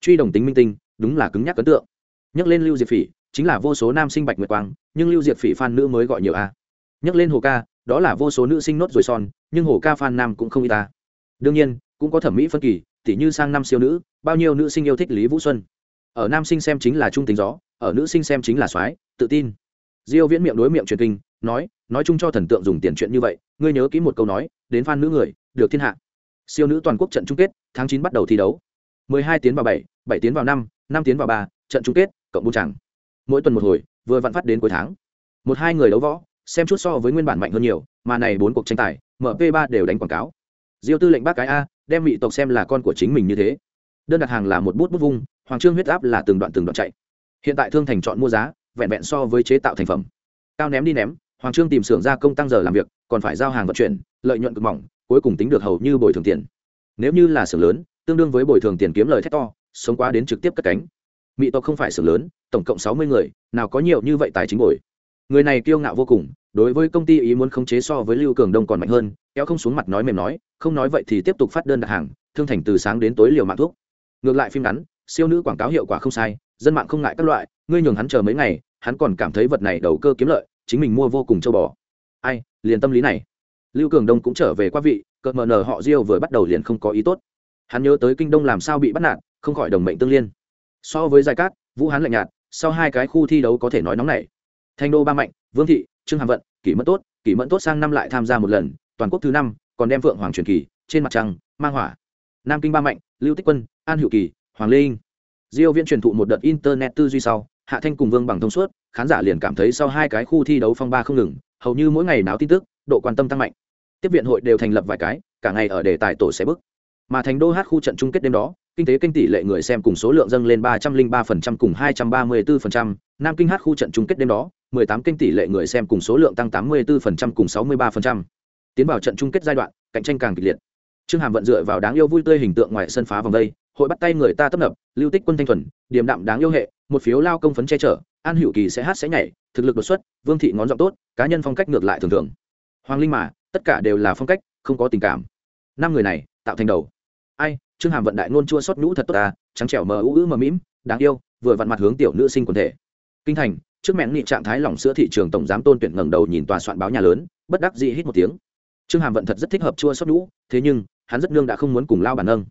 A: Truy đồng tính minh tinh, đúng là cứng nhắc ấn tượng. Nhắc lên lưu diệp phỉ, chính là vô số nam sinh bạch nguyệt quang, nhưng lưu diệp phỉ fan nữ mới gọi nhiều a. Nhắc lên hồ ca, đó là vô số nữ sinh nốt rồi son, nhưng hồ ca fan nam cũng không y ta đương nhiên, cũng có thẩm mỹ phân kỳ, tỉ như sang năm siêu nữ, bao nhiêu nữ sinh yêu thích lý vũ xuân. Ở nam sinh xem chính là trung tính gió, ở nữ sinh xem chính là soái, tự tin diêu viễn miệng đối miệng truyền kinh nói nói chung cho thần tượng dùng tiền chuyện như vậy ngươi nhớ kỹ một câu nói đến fan nữ người được thiên hạ. Siêu nữ toàn quốc trận chung kết tháng 9 bắt đầu thi đấu. 12 tiến vào 7, 7 tiến vào 5, 5 tiến vào 3, trận chung kết cộng bu chẳng. Mỗi tuần một hồi vừa vặn phát đến cuối tháng. Một hai người đấu võ xem chút so với nguyên bản mạnh hơn nhiều mà này bốn cuộc tranh tài mp 3 đều đánh quảng cáo. Diêu tư lệnh bác cái a đem mỹ tộc xem là con của chính mình như thế. Đơn đặt hàng là một bút bút vung hoàng trương huyết áp là từng đoạn từng đoạn chạy. Hiện tại thương thành chọn mua giá vẹn vẹn so với chế tạo thành phẩm. Cao ném đi ném, hoàng trương tìm xưởng gia công tăng giờ làm việc, còn phải giao hàng vận chuyển, lợi nhuận cực mỏng, cuối cùng tính được hầu như bồi thường tiền. Nếu như là xưởng lớn, tương đương với bồi thường tiền kiếm lời thét to, sống quá đến trực tiếp cất cánh. Mỹ tộc không phải xưởng lớn, tổng cộng sáu mươi người, nào có nhiều như vậy tài chính bồi. Người này kiêu ngạo vô cùng, đối với công ty ý muốn khống chế so với lưu cường đông còn mạnh hơn, kéo không xuống mặt nói mềm nói, không nói vậy thì tiếp tục phát đơn đặt hàng, thương thành từ sáng đến tối liều mạng thuốc. Ngược lại phim ngắn, siêu nữ quảng cáo hiệu quả không sai, dân mạng không ngại các loại, ngươi nhường hắn chờ mấy ngày hắn còn cảm thấy vật này đầu cơ kiếm lợi, chính mình mua vô cùng châu bò. Ai, liền tâm lý này. Lưu cường đông cũng trở về qua vị, cợt mờ nờ họ diêu vừa bắt đầu liền không có ý tốt. Hắn nhớ tới kinh đông làm sao bị bắt nạt, không khỏi đồng mệnh tương liên. So với giai cát, vũ hán lạnh nhạt, sau hai cái khu thi đấu có thể nói nóng này thanh đô ba mạnh, vương thị, trương hàm vận, kỷ mẫn tốt, kỷ mẫn tốt sang năm lại tham gia một lần, toàn quốc thứ năm, còn đem vượng hoàng truyền kỳ, trên mặt trăng, mang hỏa. Nam kinh ba mạnh, lưu tích quân, an hữu kỳ, hoàng lêinh diêu viễn truyền thụ một đợt internet tư duy sau hạ thanh cùng vương bằng thông suốt, khán giả liền cảm thấy sau hai cái khu thi đấu phong ba không ngừng, hầu như mỗi ngày náo tin tức, độ quan tâm tăng mạnh. Tiếp viện hội đều thành lập vài cái, cả ngày ở đề tài tổ sẽ bức mà thành đô hát khu trận chung kết đêm đó, kinh tế kinh tỷ lệ người xem cùng số lượng dâng lên ba trăm linh ba phần trăm cùng hai trăm ba mươi bốn phần trăm, nam kinh hát khu trận chung kết đêm đó, mười tám kinh tỷ lệ người xem cùng số lượng tăng tám mươi bốn phần trăm cùng sáu mươi ba phần trăm. Tiến vào trận chung kết giai đoạn, cạnh tranh càng kịch liệt. Trương hàm vận dựa vào đáng yêu vui tươi hình tượng ngoài sân phá vòng đây hội bắt tay người ta tấp nập, lưu tích quân thanh thuần, điềm đạm đáng yêu hệ, một phiếu lao công phấn che chở, an hữu kỳ sẽ hát sẽ nhảy, thực lực đột xuất, vương thị ngón giọng tốt, cá nhân phong cách ngược lại thường thường. Hoàng linh mà, tất cả đều là phong cách, không có tình cảm. Năm người này, tạo thành đầu. Ai, trương hàm vận đại nôn chua xót nhũ thật tốt ta, trắng trẻo mờ ú ư mờ mĩm, đáng yêu, vừa vặn mặt hướng tiểu nữ sinh quần thể. Kinh thành, trước mẹn nghị trạng thái lỏng sữa thị trường tổng giám tôn tuyển ngẩng đầu nhìn tòa soạn báo nhà lớn, bất đắc dĩ hít một tiếng. Trương hàm vận thật rất thích hợp chua xót nhũ, thế nhưng, hắn rất nương đã không muốn cùng lao bản nâng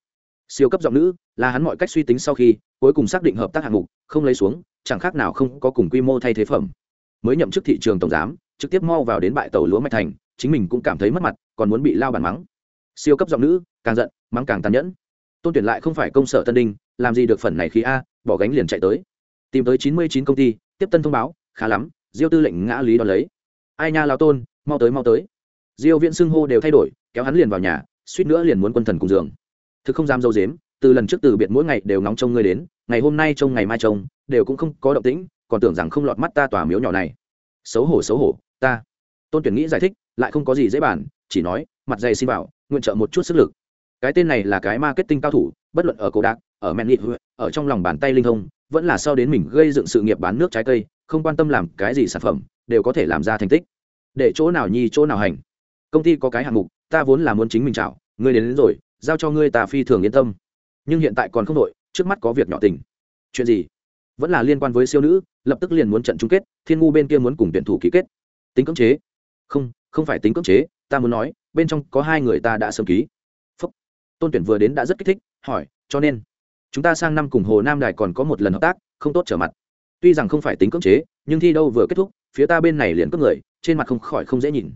A: siêu cấp giọng nữ, là hắn mọi cách suy tính sau khi, cuối cùng xác định hợp tác hạng mục, không lấy xuống, chẳng khác nào không có cùng quy mô thay thế phẩm. Mới nhậm chức thị trường tổng giám, trực tiếp mau vào đến bại tàu lúa mạch thành, chính mình cũng cảm thấy mất mặt, còn muốn bị lao bản mắng. Siêu cấp giọng nữ, càng giận, mắng càng tàn nhẫn. Tôn tuyển lại không phải công sở tân đinh, làm gì được phần này khí a, bỏ gánh liền chạy tới. Tìm tới chín mươi chín công ty, tiếp tân thông báo, khá lắm, diêu tư lệnh ngã lý đón lấy. Ai nha lao tôn, mau tới mau tới. Diêu viện xưng hô đều thay đổi, kéo hắn liền vào nhà, suýt nữa liền muốn quân thần cùng giường thực không dám dâu dếm từ lần trước từ biệt mỗi ngày đều ngóng trông ngươi đến ngày hôm nay trông ngày mai trông đều cũng không có động tĩnh còn tưởng rằng không lọt mắt ta tòa miếu nhỏ này. Xấu hổ xấu hổ ta. Tôn tuyển nghĩ giải thích lại không có gì dễ bàn chỉ nói mặt dày xin bảo nguyện trợ một chút sức lực. Cái tên này là cái marketing cao thủ bất luận ở cổ đạc ở men nghị ở trong lòng bàn tay linh thông vẫn là sau đến mình gây dựng sự nghiệp bán nước trái cây không quan tâm làm cái gì sản phẩm đều có thể làm ra thành tích. Để chỗ nào nhi chỗ nào hành. Công ty có cái hạng mục ta vốn là muốn chính mình chảo ngươi đến, đến rồi giao cho ngươi ta phi thường yên tâm. Nhưng hiện tại còn không đội trước mắt có việc nhỏ tình. Chuyện gì? Vẫn là liên quan với siêu nữ, lập tức liền muốn trận chung kết, thiên ngu bên kia muốn cùng tuyển thủ ký kết. Tính cưỡng chế? Không không phải tính cưỡng chế, ta muốn nói, bên trong có hai người ta đã sớm ký. Phúc. tôn tuyển vừa đến đã rất kích thích, hỏi, cho nên, chúng ta sang năm cùng hồ nam đài còn có một lần hợp tác, không tốt trở mặt. Tuy rằng không phải tính cưỡng chế, nhưng thi đâu vừa kết thúc, phía ta bên này liền cướp người, trên mặt không khỏi không dễ nhìn.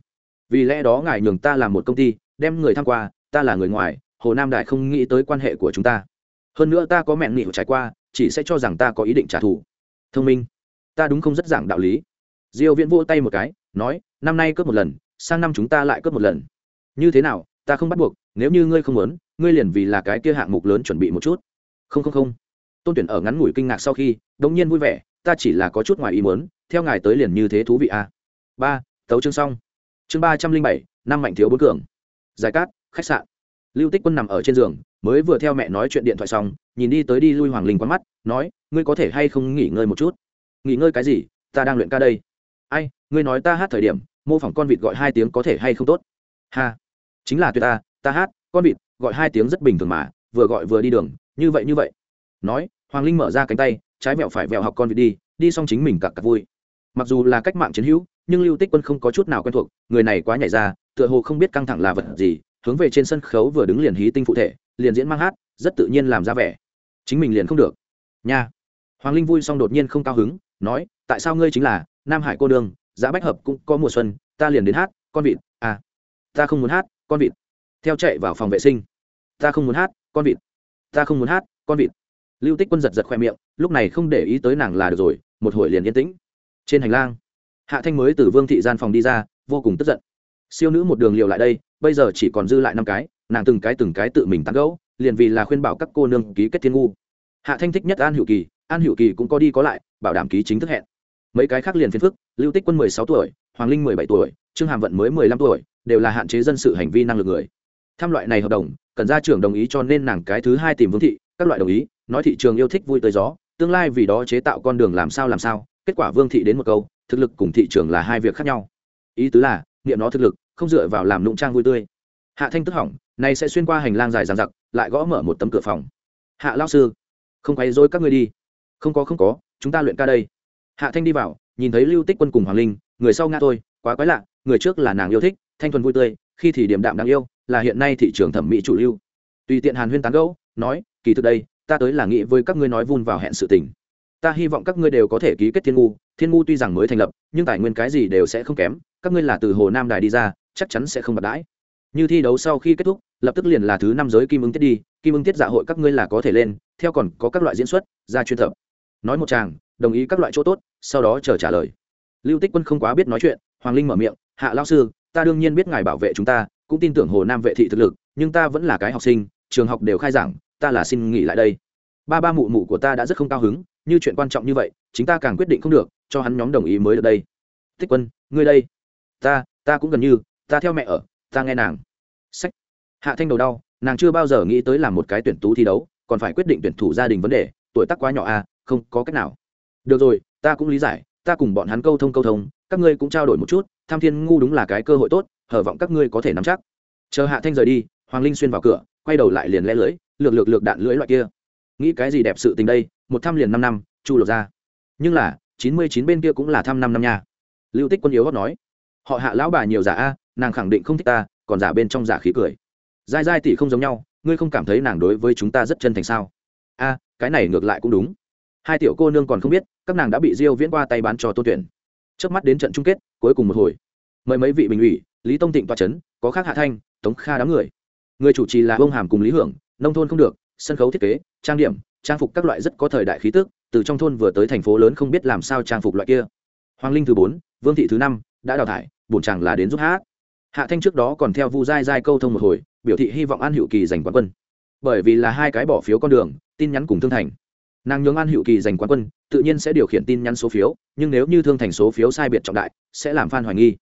A: Vì lẽ đó ngài nhường ta làm một công ty, đem người tham qua, ta là người ngoài hồ nam đại không nghĩ tới quan hệ của chúng ta. Hơn nữa ta có mẹn nghị trải qua, chỉ sẽ cho rằng ta có ý định trả thù. Thông minh. Ta đúng không rất giảng đạo lý. Diêu viễn vỗ tay một cái, nói, năm nay cướp một lần, sang năm chúng ta lại cướp một lần. Như thế nào, ta không bắt buộc, nếu như ngươi không muốn, ngươi liền vì là cái kia hạng mục lớn chuẩn bị một chút. Không không không. Tôn tuyển ở ngắn ngủi kinh ngạc sau khi, đống nhiên vui vẻ, ta chỉ là có chút ngoài ý muốn, theo ngài tới liền như thế thú vị à. ba, tấu chương xong. Chương ba trăm linh bảy, năm mạnh thiếu bốn cường. Giải cát, khách sạn lưu tích quân nằm ở trên giường, mới vừa theo mẹ nói chuyện điện thoại xong, nhìn đi tới đi lui hoàng linh quán mắt, nói, ngươi có thể hay không nghỉ ngơi một chút? Nghỉ ngơi cái gì? Ta đang luyện ca đây. Ai, ngươi nói ta hát thời điểm, mô phỏng con vịt gọi hai tiếng có thể hay không tốt? Ha, chính là tuyệt ta ta hát, con vịt gọi hai tiếng rất bình thường mà, vừa gọi vừa đi đường, như vậy như vậy. Nói, hoàng linh mở ra cánh tay, trái vẹo phải vẹo học con vịt đi đi xong chính mình cặp cặp vui. Mặc dù là cách mạng chiến hữu, nhưng lưu tích quân không có chút nào quen thuộc, người này quá nhảy ra, tựa hồ không biết căng thẳng là vật gì hướng về trên sân khấu vừa đứng liền hí tinh phụ thể, liền diễn mang hát, rất tự nhiên làm ra vẻ. Chính mình liền không được. Nha. Hoàng linh vui xong đột nhiên không cao hứng, nói, tại sao ngươi chính là nam hải cô đương giá bách hợp cũng có mùa xuân, ta liền đến hát, con vịt à ta không muốn hát, con vịt. Theo chạy vào phòng vệ sinh. Ta không muốn hát, con vịt, ta không muốn hát, con vịt. Lưu tích quân giật giật khoe miệng, lúc này không để ý tới nàng là được rồi, một hồi liền yên tĩnh. Trên hành lang, hạ thanh mới từ vương thị gian phòng đi ra, vô cùng tức giận. Siêu nữ một đường liều lại đây bây giờ chỉ còn dư lại năm cái, nàng từng cái từng cái tự mình tán gẫu, liền vì là khuyên bảo các cô nương ký kết thiên ngu. Hạ thanh thích nhất an hữu kỳ, an hữu kỳ cũng có đi có lại, bảo đảm ký chính thức hẹn. Mấy cái khác liền phiền phức, lưu tích quân mười sáu tuổi, hoàng linh mười bảy tuổi, trương hàm vận mới mười lăm tuổi, đều là hạn chế dân sự hành vi năng lực người. Tham loại này hợp đồng, cần ra trưởng đồng ý cho nên nàng cái thứ hai tìm vương thị, các loại đồng ý, nói thị trường yêu thích vui tới gió, tương lai vì đó chế tạo con đường làm sao làm sao, kết quả vương thị đến một câu, thực lực cùng thị trường là hai việc khác nhau. Ý tứ là, nghiệm nó thực lực không dựa vào làm nụng trang vui tươi. Hạ thanh tức hỏng này sẽ xuyên qua hành lang dài dàn giặc lại gõ mở một tấm cửa phòng. Hạ lao sư, không quấy dối các ngươi đi. Không có không có, chúng ta luyện ca đây. Hạ thanh đi vào, nhìn thấy lưu tích quân cùng hoàng linh, người sau nga tôi, quá quái lạ, người trước là nàng yêu thích, thanh thuần vui tươi, khi thì điểm đạm đáng yêu, là hiện nay thị trường thẩm mỹ chủ lưu. Tùy tiện hàn huyên tán gẫu, nói, kỳ thực đây, ta tới là nghĩ với các ngươi nói vun vào hẹn sự tình. Ta hy vọng các ngươi đều có thể ký kết thiên ngu thiên ngu tuy rằng mới thành lập, nhưng tài nguyên cái gì đều sẽ không kém, các ngươi là từ hồ nam đài đi ra chắc chắn sẽ không bạc đãi. Như thi đấu sau khi kết thúc, lập tức liền là thứ năm giới kim ứng tiết đi. Kim ứng tiết dạ hội các ngươi là có thể lên, theo còn có các loại diễn xuất, ra chuyên tập. Nói một chàng, đồng ý các loại chỗ tốt, sau đó chờ trả lời. Lưu tích quân không quá biết nói chuyện, hoàng linh mở miệng, hạ lao sư, ta đương nhiên biết ngài bảo vệ chúng ta, cũng tin tưởng hồ nam vệ thị thực lực, nhưng ta vẫn là cái học sinh, trường học đều khai giảng, ta là xin nghỉ lại đây. Ba ba mụ mụ của ta đã rất không cao hứng, như chuyện quan trọng như vậy, chính ta càng quyết định không được, cho hắn nhóm đồng ý mới được đây. Tích quân, ngươi đây. Ta ta cũng gần như ta theo mẹ ở, ta nghe nàng. Sách. Hạ thanh đầu đau, nàng chưa bao giờ nghĩ tới làm một cái tuyển tú thi đấu, còn phải quyết định tuyển thủ gia đình vấn đề, tuổi tác quá nhỏ à không có cách nào. Được rồi, ta cũng lý giải, ta cùng bọn hắn câu thông câu thông, các ngươi cũng trao đổi một chút, tham thiên ngu đúng là cái cơ hội tốt hở vọng các ngươi có thể nắm chắc. Chờ hạ thanh rời đi, hoàng linh xuyên vào cửa, quay đầu lại liền lẽ lưới lược lược lược đạn lưỡi loại kia. Nghĩ cái gì đẹp sự tình đây, một thăm liền năm năm, chu lột ra. Nhưng là, chín mươi chín bên kia cũng là thăm năm năm nha. Lưu tích quân yếu hót nói, họ hạ lão bà nhiều giả a nàng khẳng định không thích ta, còn giả bên trong giả khí cười. Dai dai tỷ không giống nhau, ngươi không cảm thấy nàng đối với chúng ta rất chân thành sao? A, cái này ngược lại cũng đúng. Hai tiểu cô nương còn không biết, các nàng đã bị diêu viễn qua tay bán cho tôn tuyển. Trước mắt đến trận chung kết, cuối cùng một hồi. Mời mấy vị bình ủy, lý tông thịnh toa chấn, có khác hạ thanh, tống kha đám người. Người chủ trì là ông hàm cùng lý hưởng, nông thôn không được, sân khấu thiết kế, trang điểm, trang phục các loại rất có thời đại khí tức, từ trong thôn vừa tới thành phố lớn không biết làm sao trang phục loại kia. Hoàng linh thứ bốn, vương thị thứ năm, đã đào thải, bổn chàng là đến giúp hát hạ thanh trước đó còn theo vu dai dai câu thông một hồi, biểu thị hy vọng an hữu kỳ giành quán quân. Bởi vì là hai cái bỏ phiếu con đường, tin nhắn cùng thương thành. Nàng nhường an hữu kỳ giành quán quân, tự nhiên sẽ điều khiển tin nhắn số phiếu, nhưng nếu như thương thành số phiếu sai biệt trọng đại, sẽ làm phan hoài nghi.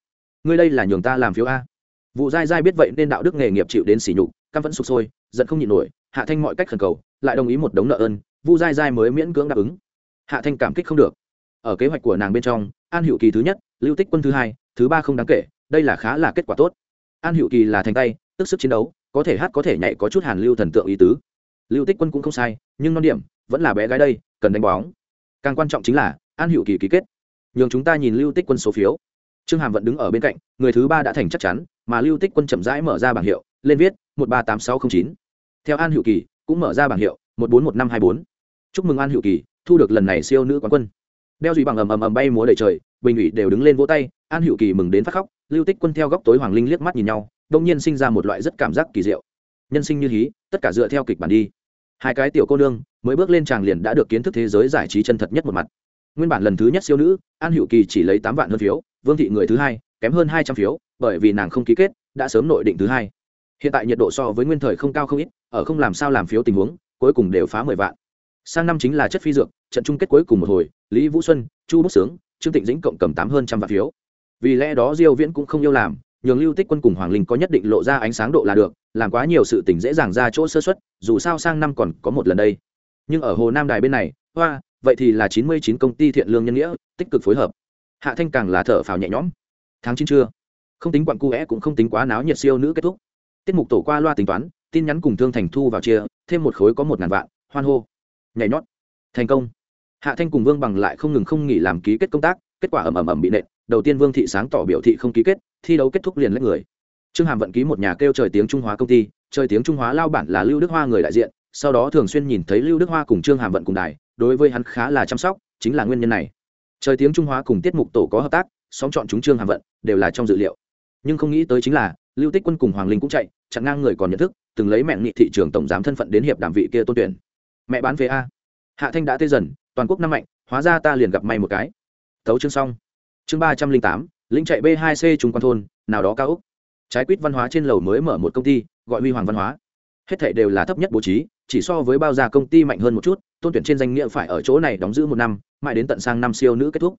A: Ngươi đây là nhường ta làm phiếu a. Vụ dai dai biết vậy nên đạo đức nghề nghiệp chịu đến sỉ nhục, căm vẫn sụp sôi, giận không nhịn nổi, hạ thanh mọi cách khẩn cầu, lại đồng ý một đống nợ ơn, vu dai dai mới miễn cưỡng đáp ứng. Hạ thanh cảm kích không được. Ở kế hoạch của nàng bên trong, an hữu kỳ thứ nhất, lưu tích quân thứ hai, thứ ba không đáng kể đây là khá là kết quả tốt. An hữu kỳ là thành tay, tức sức chiến đấu, có thể hát có thể nhảy có chút hàn lưu thần tượng ý tứ. Lưu tích quân cũng không sai, nhưng non điểm, vẫn là bé gái đây, cần đánh bóng. Càng quan trọng chính là, an hữu kỳ ký kết. Nhường chúng ta nhìn lưu tích quân số phiếu. Trương hàm vẫn đứng ở bên cạnh, người thứ ba đã thành chắc chắn, mà lưu tích quân chậm rãi mở ra bảng hiệu, lên viết, một ba tám sáu t r ă n h chín. Theo an hữu kỳ, cũng mở ra bảng hiệu, một bốn một năm hai bốn. Chúc mừng an hữu kỳ, thu được lần này siêu nữ quán quân. Đeo dùy bằng ầm ầm ầm bay múa đầy trời, bình ủy đều đứng lên vỗ tay, an hữu kỳ mừng đến phát khóc lưu tích quân theo góc tối hoàng linh liếc mắt nhìn nhau đông nhiên sinh ra một loại rất cảm giác kỳ diệu. Nhân sinh như hí, tất cả dựa theo kịch bản đi. Hai cái tiểu cô nương, mới bước lên tràng liền đã được kiến thức thế giới giải trí chân thật nhất một mặt. Nguyên bản lần thứ nhất siêu nữ, an hữu kỳ chỉ lấy tám vạn hơn phiếu, vương thị người thứ hai, kém hơn hai trăm phiếu, bởi vì nàng không ký kết, đã sớm nội định thứ hai. Hiện tại nhiệt độ so với nguyên thời không cao không ít, ở không làm sao làm phiếu tình huống, cuối cùng đều phá mười vạn. Sang năm chính là chất phi dược, trận chung kết cuối cùng một hồi, lý vũ xuân, chu bức sướng, trương tịnh dĩnh cộng cầm tám hơn trăm vạn phiếu vì lẽ đó diêu viễn cũng không yêu làm, nhường lưu tích quân cùng hoàng linh có nhất định lộ ra ánh sáng độ là được, làm quá nhiều sự tình dễ dàng ra chỗ sơ xuất dù sao sang năm còn có một lần đây. Nhưng ở hồ nam đài bên này, hoa, vậy thì là 99 công ty thiện lương nhân nghĩa, tích cực phối hợp. Hạ thanh càng là thở phào nhẹ nhõm. Tháng chín trưa, không tính quặn cu é cũng không tính quá náo nhiệt siêu nữ kết thúc. Tiết mục tổ qua loa tính toán, tin nhắn cùng thương thành thu vào chia, thêm một khối có một ngàn vạn, hoan hô. Nhảy nhót. Thành công. Hạ thanh cùng vương bằng lại không ngừng không nghỉ làm ký kết công tác, kết quả ầm ầm ầm bị nện đầu tiên vương thị sáng tỏ biểu thị không ký kết, thi đấu kết thúc liền lấy người. Trương hàm vận ký một nhà kêu trời tiếng trung hóa công ty, trời tiếng trung hóa lao bản là lưu đức hoa người đại diện, sau đó thường xuyên nhìn thấy lưu đức hoa cùng trương hàm vận cùng đài, đối với hắn khá là chăm sóc, chính là nguyên nhân này. Trời tiếng trung hóa cùng tiết mục tổ có hợp tác song chọn chúng trương hàm vận, đều là trong dự liệu. Nhưng không nghĩ tới chính là, lưu tích quân cùng hoàng linh cũng chạy, chặn ngang người còn nhận thức, từng lấy mẹ nghị thị trường tổng giám thân phận đến hiệp đàm vị kia tôn tuyển. Mẹ bán về a. Hạ thanh đã tê dần, toàn quốc năm mạnh, hóa ra ta liền gặp may một cái. Tấu chương xong chương ba trăm linh tám, lĩnh chạy b hai c trung quan thôn, nào đó cao úc trái quýt văn hóa trên lầu mới mở một công ty, gọi huy hoàng văn hóa. Hết thảy đều là thấp nhất bố trí, chỉ so với bao gia công ty mạnh hơn một chút, tôn tuyển trên danh nghĩa phải ở chỗ này đóng giữ một năm, mãi đến tận sang năm siêu nữ kết thúc.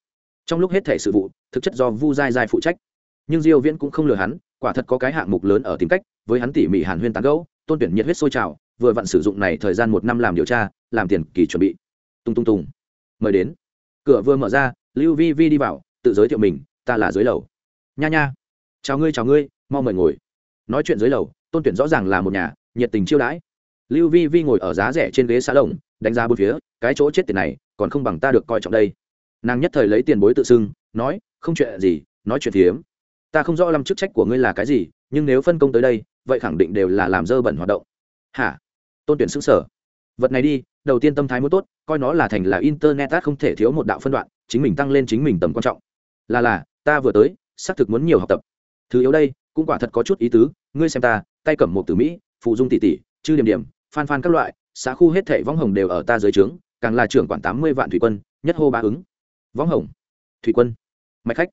A: Trong lúc hết thẻ sự vụ, thực chất do vu dai dai phụ trách. Nhưng diêu viễn cũng không lừa hắn, quả thật có cái hạng mục lớn ở tìm cách, với hắn tỉ mỉ hàn huyên tán gẫu, tôn tuyển nhiệt huyết sôi trào, vừa vặn sử dụng này thời gian một năm làm điều tra, làm tiền kỳ chuẩn bị. Tung tung tung. Mời đến. Cửa vừa mở ra, lưu vi vi đi vào tự giới thiệu mình, ta là dưới lầu. Nha nha. Chào ngươi chào ngươi, mau mời ngồi. Nói chuyện dưới lầu, tôn tuyển rõ ràng là một nhà nhiệt tình chiêu đãi. Lưu vi vi ngồi ở giá rẻ trên ghế xá lồng, đánh giá bốn phía, cái chỗ chết tiền này, còn không bằng ta được coi trọng đây. Nàng nhất thời lấy tiền bối tự xưng, nói, không chuyện gì, nói chuyện phiếm. Ta không rõ lâm chức trách của ngươi là cái gì, nhưng nếu phân công tới đây, vậy khẳng định đều là làm dơ bẩn hoạt động. Hả? Tôn tuyển xứng sở vật này đi, đầu tiên tâm thái muốn tốt, coi nó là thành là internet không thể thiếu một đạo phân đoạn, chính mình tăng lên chính mình tầm quan trọng là là, ta vừa tới, xác thực muốn nhiều học tập. Thứ yếu đây, cũng quả thật có chút ý tứ, ngươi xem ta, tay cầm một từ mỹ, phụ dung tỷ tỷ, chư điểm điểm, phan phan các loại, xã khu hết thệ võng hồng đều ở ta dưới trướng, càng là trưởng quản tám mươi vạn thủy quân, nhất hô ba ứng. Võng hồng, thủy quân, mạch khách,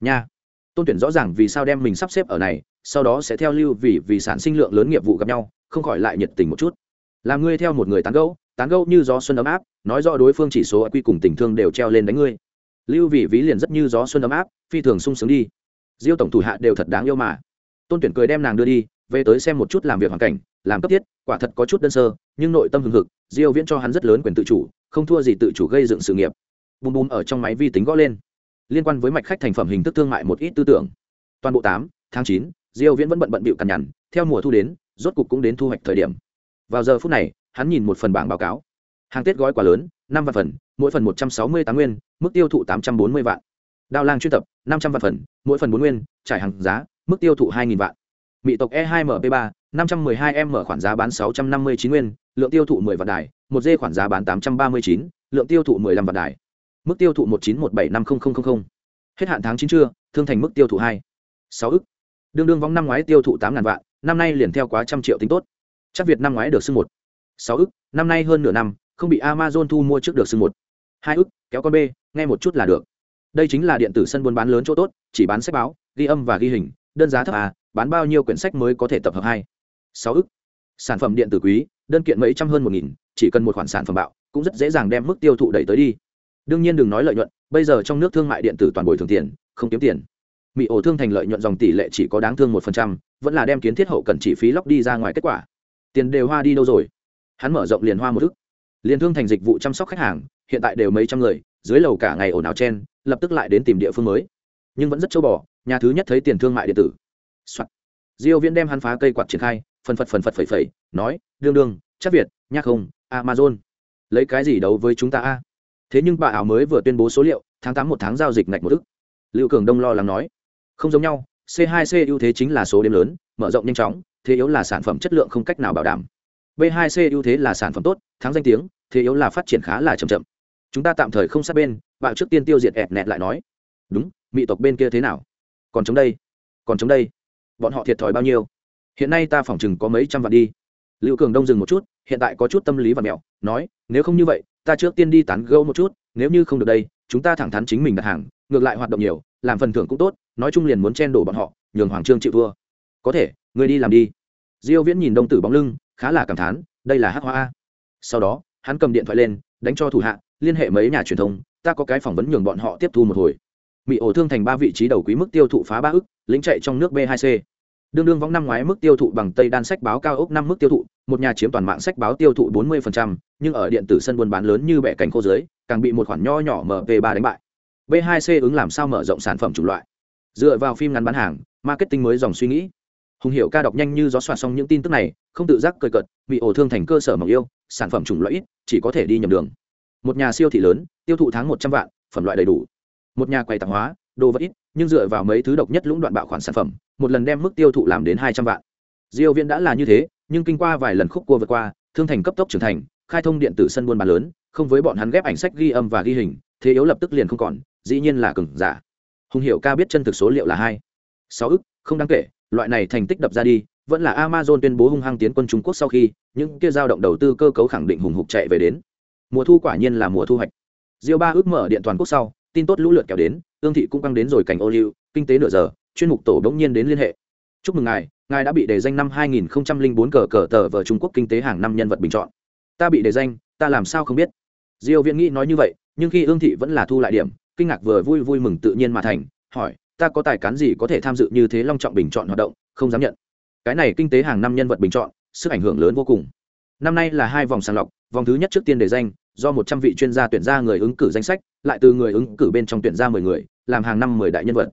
A: nha. Tôn tuyển rõ ràng vì sao đem mình sắp xếp ở này, sau đó sẽ theo lưu vì vì sản sinh lượng lớn nghiệp vụ gặp nhau, không khỏi lại nhiệt tình một chút. Làm ngươi theo một người tán gẫu tán gẫu như gió xuân ấm áp, nói rõ đối phương chỉ số quy cùng tình thương đều treo lên đánh ngươi lưu vị ví liền rất như gió xuân ấm áp phi thường sung sướng đi. Diêu tổng thủ hạ đều thật đáng yêu mà. Tôn tuyển cười đem nàng đưa đi về tới xem một chút làm việc hoàn cảnh làm cấp thiết quả thật có chút đơn sơ nhưng nội tâm hừng hực diêu viễn cho hắn rất lớn quyền tự chủ không thua gì tự chủ gây dựng sự nghiệp. Bùm bùm ở trong máy vi tính gõ lên. Liên quan với mạch khách thành phẩm hình thức thương mại một ít tư tưởng. Toàn bộ 8, tháng 9, diêu viễn vẫn bận bận bịu cằn nhằn theo mùa thu đến rốt cục cũng đến thu hoạch thời điểm. Vào giờ phút này hắn nhìn một phần bảng báo cáo. Hàng tết gói quá lớn năm vạn phần mỗi phần một trăm sáu mươi tám nguyên, mức tiêu thụ tám trăm bốn mươi vạn. Đao lang chuyên tập, năm trăm vạn phần, mỗi phần bốn nguyên, trải hàng giá, mức tiêu thụ hai nghìn vạn. Mỹ tộc e 2 mp 3 năm trăm mười hai m khoản giá bán sáu trăm năm mươi chín nguyên, lượng tiêu thụ mười vạn đài, một d khoản giá bán tám trăm ba mươi chín, lượng tiêu thụ mười lăm vạn đài. Mức tiêu thụ một chín một bảy năm hết hạn tháng chín trưa, thương thành mức tiêu thụ hai. Sáu ức. Đương đương vong năm ngoái tiêu thụ tám ngàn vạn, năm nay liền theo quá trăm triệu tính tốt. Chắc việt năm ngoái được xưng một. Sáu ức, năm nay hơn nửa năm, không bị amazon thu mua trước được xưng một hai ức, kéo con b nghe một chút là được. Đây chính là điện tử sân buôn bán lớn chỗ tốt, chỉ bán sách báo, ghi âm và ghi hình, đơn giá thấp à bán bao nhiêu quyển sách mới có thể tập hợp hai sáu ức. Sản phẩm điện tử quý, đơn kiện mấy trăm hơn một nghìn, chỉ cần một khoản sản phẩm bạo, cũng rất dễ dàng đem mức tiêu thụ đẩy tới đi. Đương nhiên đừng nói lợi nhuận, bây giờ trong nước thương mại điện tử toàn bồi thường tiền, không kiếm tiền. Mỹ ổ thương thành lợi nhuận dòng tỷ lệ chỉ có đáng thương một phần trăm, vẫn là đem kiến thiết hậu cần chỉ phí lóc đi ra ngoài kết quả. Tiền đều hoa đi đâu rồi? Hắn mở rộng liền hoa một ức. Liền thương thành dịch vụ chăm sóc khách hàng hiện tại đều mấy trăm người, dưới lầu cả ngày ồn ào chen, lập tức lại đến tìm địa phương mới. Nhưng vẫn rất châu bò, nhà thứ nhất thấy tiền thương mại điện tử、Soạn. diêu viễn đem hắn phá cây quạt triển khai, phần phật phần phật phẩy phẩy, nói đương đương chắc việt, nhắc không, amazon. Lấy cái gì đấu với chúng ta a? Thế nhưng bà ảo mới vừa tuyên bố số liệu, tháng tám một tháng giao dịch ngạch một ức. Lưu cường đông lo lắng nói, không giống nhau, c 2 c ưu thế chính là số đêm lớn, mở rộng nhanh chóng, thế yếu là sản phẩm chất lượng không cách nào bảo đảm. B 2 c ưu thế là sản phẩm tốt, thắng danh tiếng, thế yếu là phát triển khá là chậm chậm chúng ta tạm thời không sát bên bạo trước tiên tiêu diệt ẹt nẹt lại nói. Đúng mỹ tộc bên kia thế nào? Còn chống đây? Còn chống đây? Bọn họ thiệt thòi bao nhiêu? Hiện nay ta phỏng chừng có mấy trăm vạn đi. Lưu cường đông dừng một chút, hiện tại có chút tâm lý và mẹo, nói, nếu không như vậy, ta trước tiên đi tán gâu một chút, nếu như không được đây, chúng ta thẳng thắn chính mình đặt hàng, ngược lại hoạt động nhiều, làm phần thưởng cũng tốt, nói chung liền muốn chen đổ bọn họ, nhường hoàng trương chịu thua. Có thể người đi làm đi. Diêu viễn nhìn đông tử bóng lưng, khá là cảm thán, đây là hắc hoa sau đó, hắn cầm điện thoại lên, đánh cho thủ hạ liên hệ mấy nhà truyền thông ta có cái phỏng vấn nhường bọn họ tiếp thu một hồi. Mỹ ổ thương thành ba vị trí đầu quý mức tiêu thụ phá ba ức lính chạy trong nước b 2 c. Đương đương võng năm ngoái mức tiêu thụ bằng tây đan sách báo cao ốc năm mức tiêu thụ một nhà chiếm toàn mạng sách báo tiêu thụ 40%, nhưng ở điện tử sân buôn bán lớn như bẻ cánh khô dưới càng bị một khoản nho nhỏ mp 3 đánh bại. B 2 c ứng làm sao mở rộng sản phẩm chủng loại? Dựa vào phim ngắn bán hàng marketing mới dòng suy nghĩ. Hùng hiệu ca đọc nhanh như gió soạt xong những tin tức này không tự giác cười cợt bị ổ thương thành cơ sở mỏng yêu sản phẩm chủng loại ít chỉ có thể đi nhầm đường một nhà siêu thị lớn, tiêu thụ tháng một trăm vạn, phẩm loại đầy đủ. Một nhà quầy tạp hóa, đồ vật ít, nhưng dựa vào mấy thứ độc nhất lũng đoạn bạo khoản sản phẩm, một lần đem mức tiêu thụ làm đến hai trăm vạn. Diêu viễn đã là như thế, nhưng kinh qua vài lần khúc cua vượt qua, thương thành cấp tốc trưởng thành, khai thông điện tử sân buôn bán lớn, không với bọn hắn ghép ảnh sách ghi âm và ghi hình, thế yếu lập tức liền không còn, dĩ nhiên là cứng giả. Hùng hiệu ca biết chân thực số liệu là hai. Sáu ức, không đáng kể, loại này thành tích đập ra đi, vẫn là amazon tuyên bố hung hăng tiến quân trung quốc sau khi, những kia giao động đầu tư cơ cấu khẳng định hùng hục chạy về đến mùa thu quả nhiên là mùa thu hoạch. Diêu ba ước mở điện toàn quốc sau, tin tốt lũ lượt kéo đến ương thị cũng căng đến rồi cảnh ô liu, kinh tế nửa giờ, chuyên mục tổ đống nhiên đến liên hệ. Chúc mừng ngài ngài đã bị đề danh năm 2004 cờ cờ tờ vở trung quốc kinh tế hàng năm nhân vật bình chọn. Ta bị đề danh, ta làm sao không biết? Diêu viễn nghĩ nói như vậy, nhưng khi ương thị vẫn là thu lại điểm, kinh ngạc vừa vui vui mừng tự nhiên mà thành, hỏi, ta có tài cán gì có thể tham dự như thế long trọng bình chọn hoạt động, không dám nhận? Cái này kinh tế hàng năm nhân vật bình chọn, sức ảnh hưởng lớn vô cùng. Năm nay là hai vòng sàng lọc, vòng thứ nhất trước tiên đề danh do một trăm vị chuyên gia tuyển ra người ứng cử danh sách, lại từ người ứng cử bên trong tuyển ra mười người, làm hàng năm mười đại nhân vật.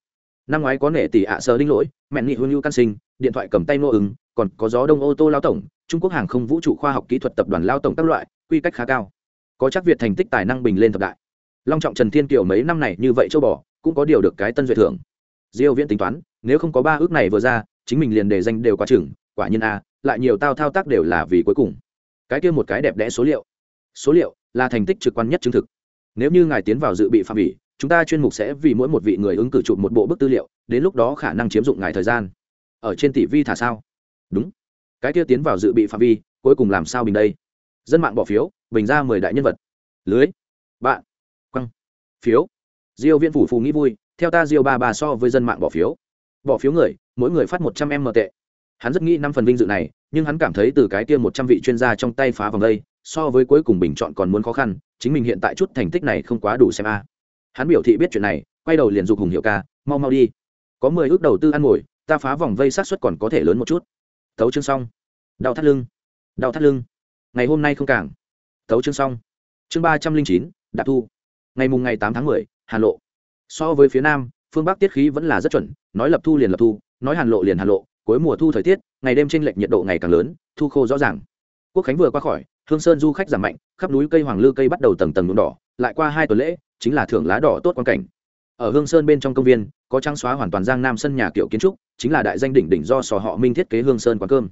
A: Năm ngoái có nể tỷ ạ sơ đinh lỗi, mẹ nghị hương lưu căn sinh, điện thoại cầm tay nô ứng, còn có gió đông ô tô lao tổng, trung quốc hàng không vũ trụ khoa học kỹ thuật tập đoàn lao tổng các loại, quy cách khá cao. Có chắc việt thành tích tài năng bình lên thập đại. Long trọng trần thiên kiều mấy năm này như vậy châu bò, cũng có điều được cái tân duyệt thưởng. Diêu viễn tính toán, nếu không có ba ước này vừa ra, chính mình liền đề danh đều quá chừng, quả nhiên a, lại nhiều tao thao tác đều là vì cuối cùng. Cái kia một cái đẹp đẽ số liệu số liệu là thành tích trực quan nhất chứng thực. Nếu như ngài tiến vào dự bị phạm vi, chúng ta chuyên mục sẽ vì mỗi một vị người ứng cử chụp một bộ bức tư liệu, đến lúc đó khả năng chiếm dụng ngài thời gian. Ở trên tỷ vi thả sao? Đúng. Cái kia tiến vào dự bị phạm vi, cuối cùng làm sao bình đây? Dân mạng bỏ phiếu, bình ra mười đại nhân vật. Lưới. Bạn. Quăng. Phiếu. Diêu viên phủ phù nghĩ vui, theo ta diêu ba bà so với dân mạng bỏ phiếu. Bỏ phiếu người, mỗi người phát một trăm m tệ. Hắn rất nghĩ năm phần vinh dự này, nhưng hắn cảm thấy từ cái kia một trăm vị chuyên gia trong tay phá vòng đây so với cuối cùng bình chọn còn muốn khó khăn, chính mình hiện tại chút thành tích này không quá đủ xem a. Hắn biểu thị biết chuyện này, quay đầu liền dục hùng hiệu ca, mau mau đi. Có mười ước đầu tư ăn ngồi, ta phá vòng vây sát xuất còn có thể lớn một chút. Thấu chương xong. Đau thắt lưng. Đau thắt lưng. Ngày hôm nay không càng. Thấu chương xong. Chương ba trăm linh chín, đạp thu. Ngày mùng ngày tám tháng mười, hà lộ. So với phía nam, phương bắc tiết khí vẫn là rất chuẩn, nói lập thu liền lập thu, nói hàn lộ liền hàn lộ, cuối mùa thu thời tiết, ngày đêm tranh lệch nhiệt độ ngày càng lớn, thu khô rõ ràng. Quốc khánh vừa qua khỏi hương sơn du khách giảm mạnh, khắp núi cây hoàng lư cây bắt đầu tầng tầng nhuộm đỏ, lại qua hai tuần lễ, chính là thưởng lá đỏ tốt quan cảnh. Ở hương sơn bên trong công viên, có trang xóa hoàn toàn giang nam sân nhà kiểu kiến trúc, chính là đại danh đỉnh đỉnh do sò họ minh thiết kế hương sơn quán cơm.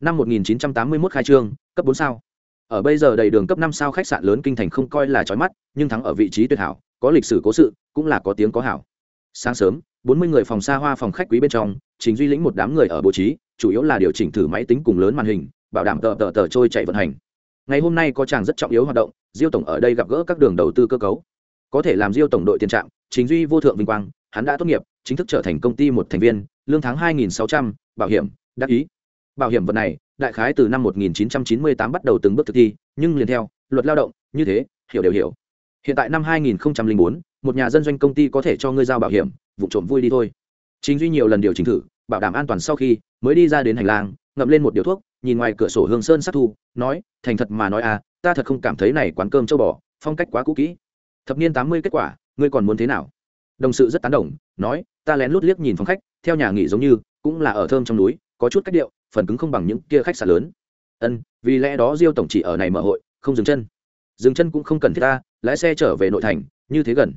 A: Năm 1981 khai trương, cấp bốn sao. Ở bây giờ đầy đường cấp năm sao khách sạn lớn kinh thành không coi là chói mắt, nhưng thắng ở vị trí tuyệt hảo, có lịch sử cố sự, cũng là có tiếng có hảo. Sáng sớm, bốn mươi người phòng xa hoa phòng khách quý bên trong chính duy lĩnh một đám người ở bố trí, chủ yếu là điều chỉnh thử máy tính cùng lớn màn hình, bảo đảm tờ tờ tờ trôi chạy vận hành ngày hôm nay có chàng rất trọng yếu hoạt động, diêu tổng ở đây gặp gỡ các đường đầu tư cơ cấu. Có thể làm diêu tổng đội tiền trạng chính duy vô thượng vinh quang, hắn đã tốt nghiệp, chính thức trở thành công ty một thành viên, lương tháng hai nghìn sáu trăm, bảo hiểm, đắc ý. Bảo hiểm vật này, đại khái từ năm 1998 bắt đầu từng bước thực thi, nhưng liền theo, luật lao động, như thế, hiểu đều hiểu. Hiện tại năm 2004 một nhà dân doanh công ty có thể cho ngươi giao bảo hiểm, vụ trộm vui đi thôi. Chính duy nhiều lần điều chỉnh thử, bảo đảm an toàn sau khi, mới đi ra đến hành lang, ngậm lên một điếu thuốc nhìn ngoài cửa sổ hương sơn sát thu, nói, thành thật mà nói à ta thật không cảm thấy này quán cơm châu bò, phong cách quá cũ kỹ. Thập niên tám mươi kết quả, ngươi còn muốn thế nào? Đồng sự rất tán đồng, nói, ta lén lút liếc nhìn phòng khách, theo nhà nghỉ giống như, cũng là ở thơm trong núi, có chút cách điệu, phần cứng không bằng những kia khách sạn lớn. Ân, vì lẽ đó diêu tổng chỉ ở này mở hội, không dừng chân. Dừng chân cũng không cần thiết ta, lái xe trở về nội thành, như thế gần.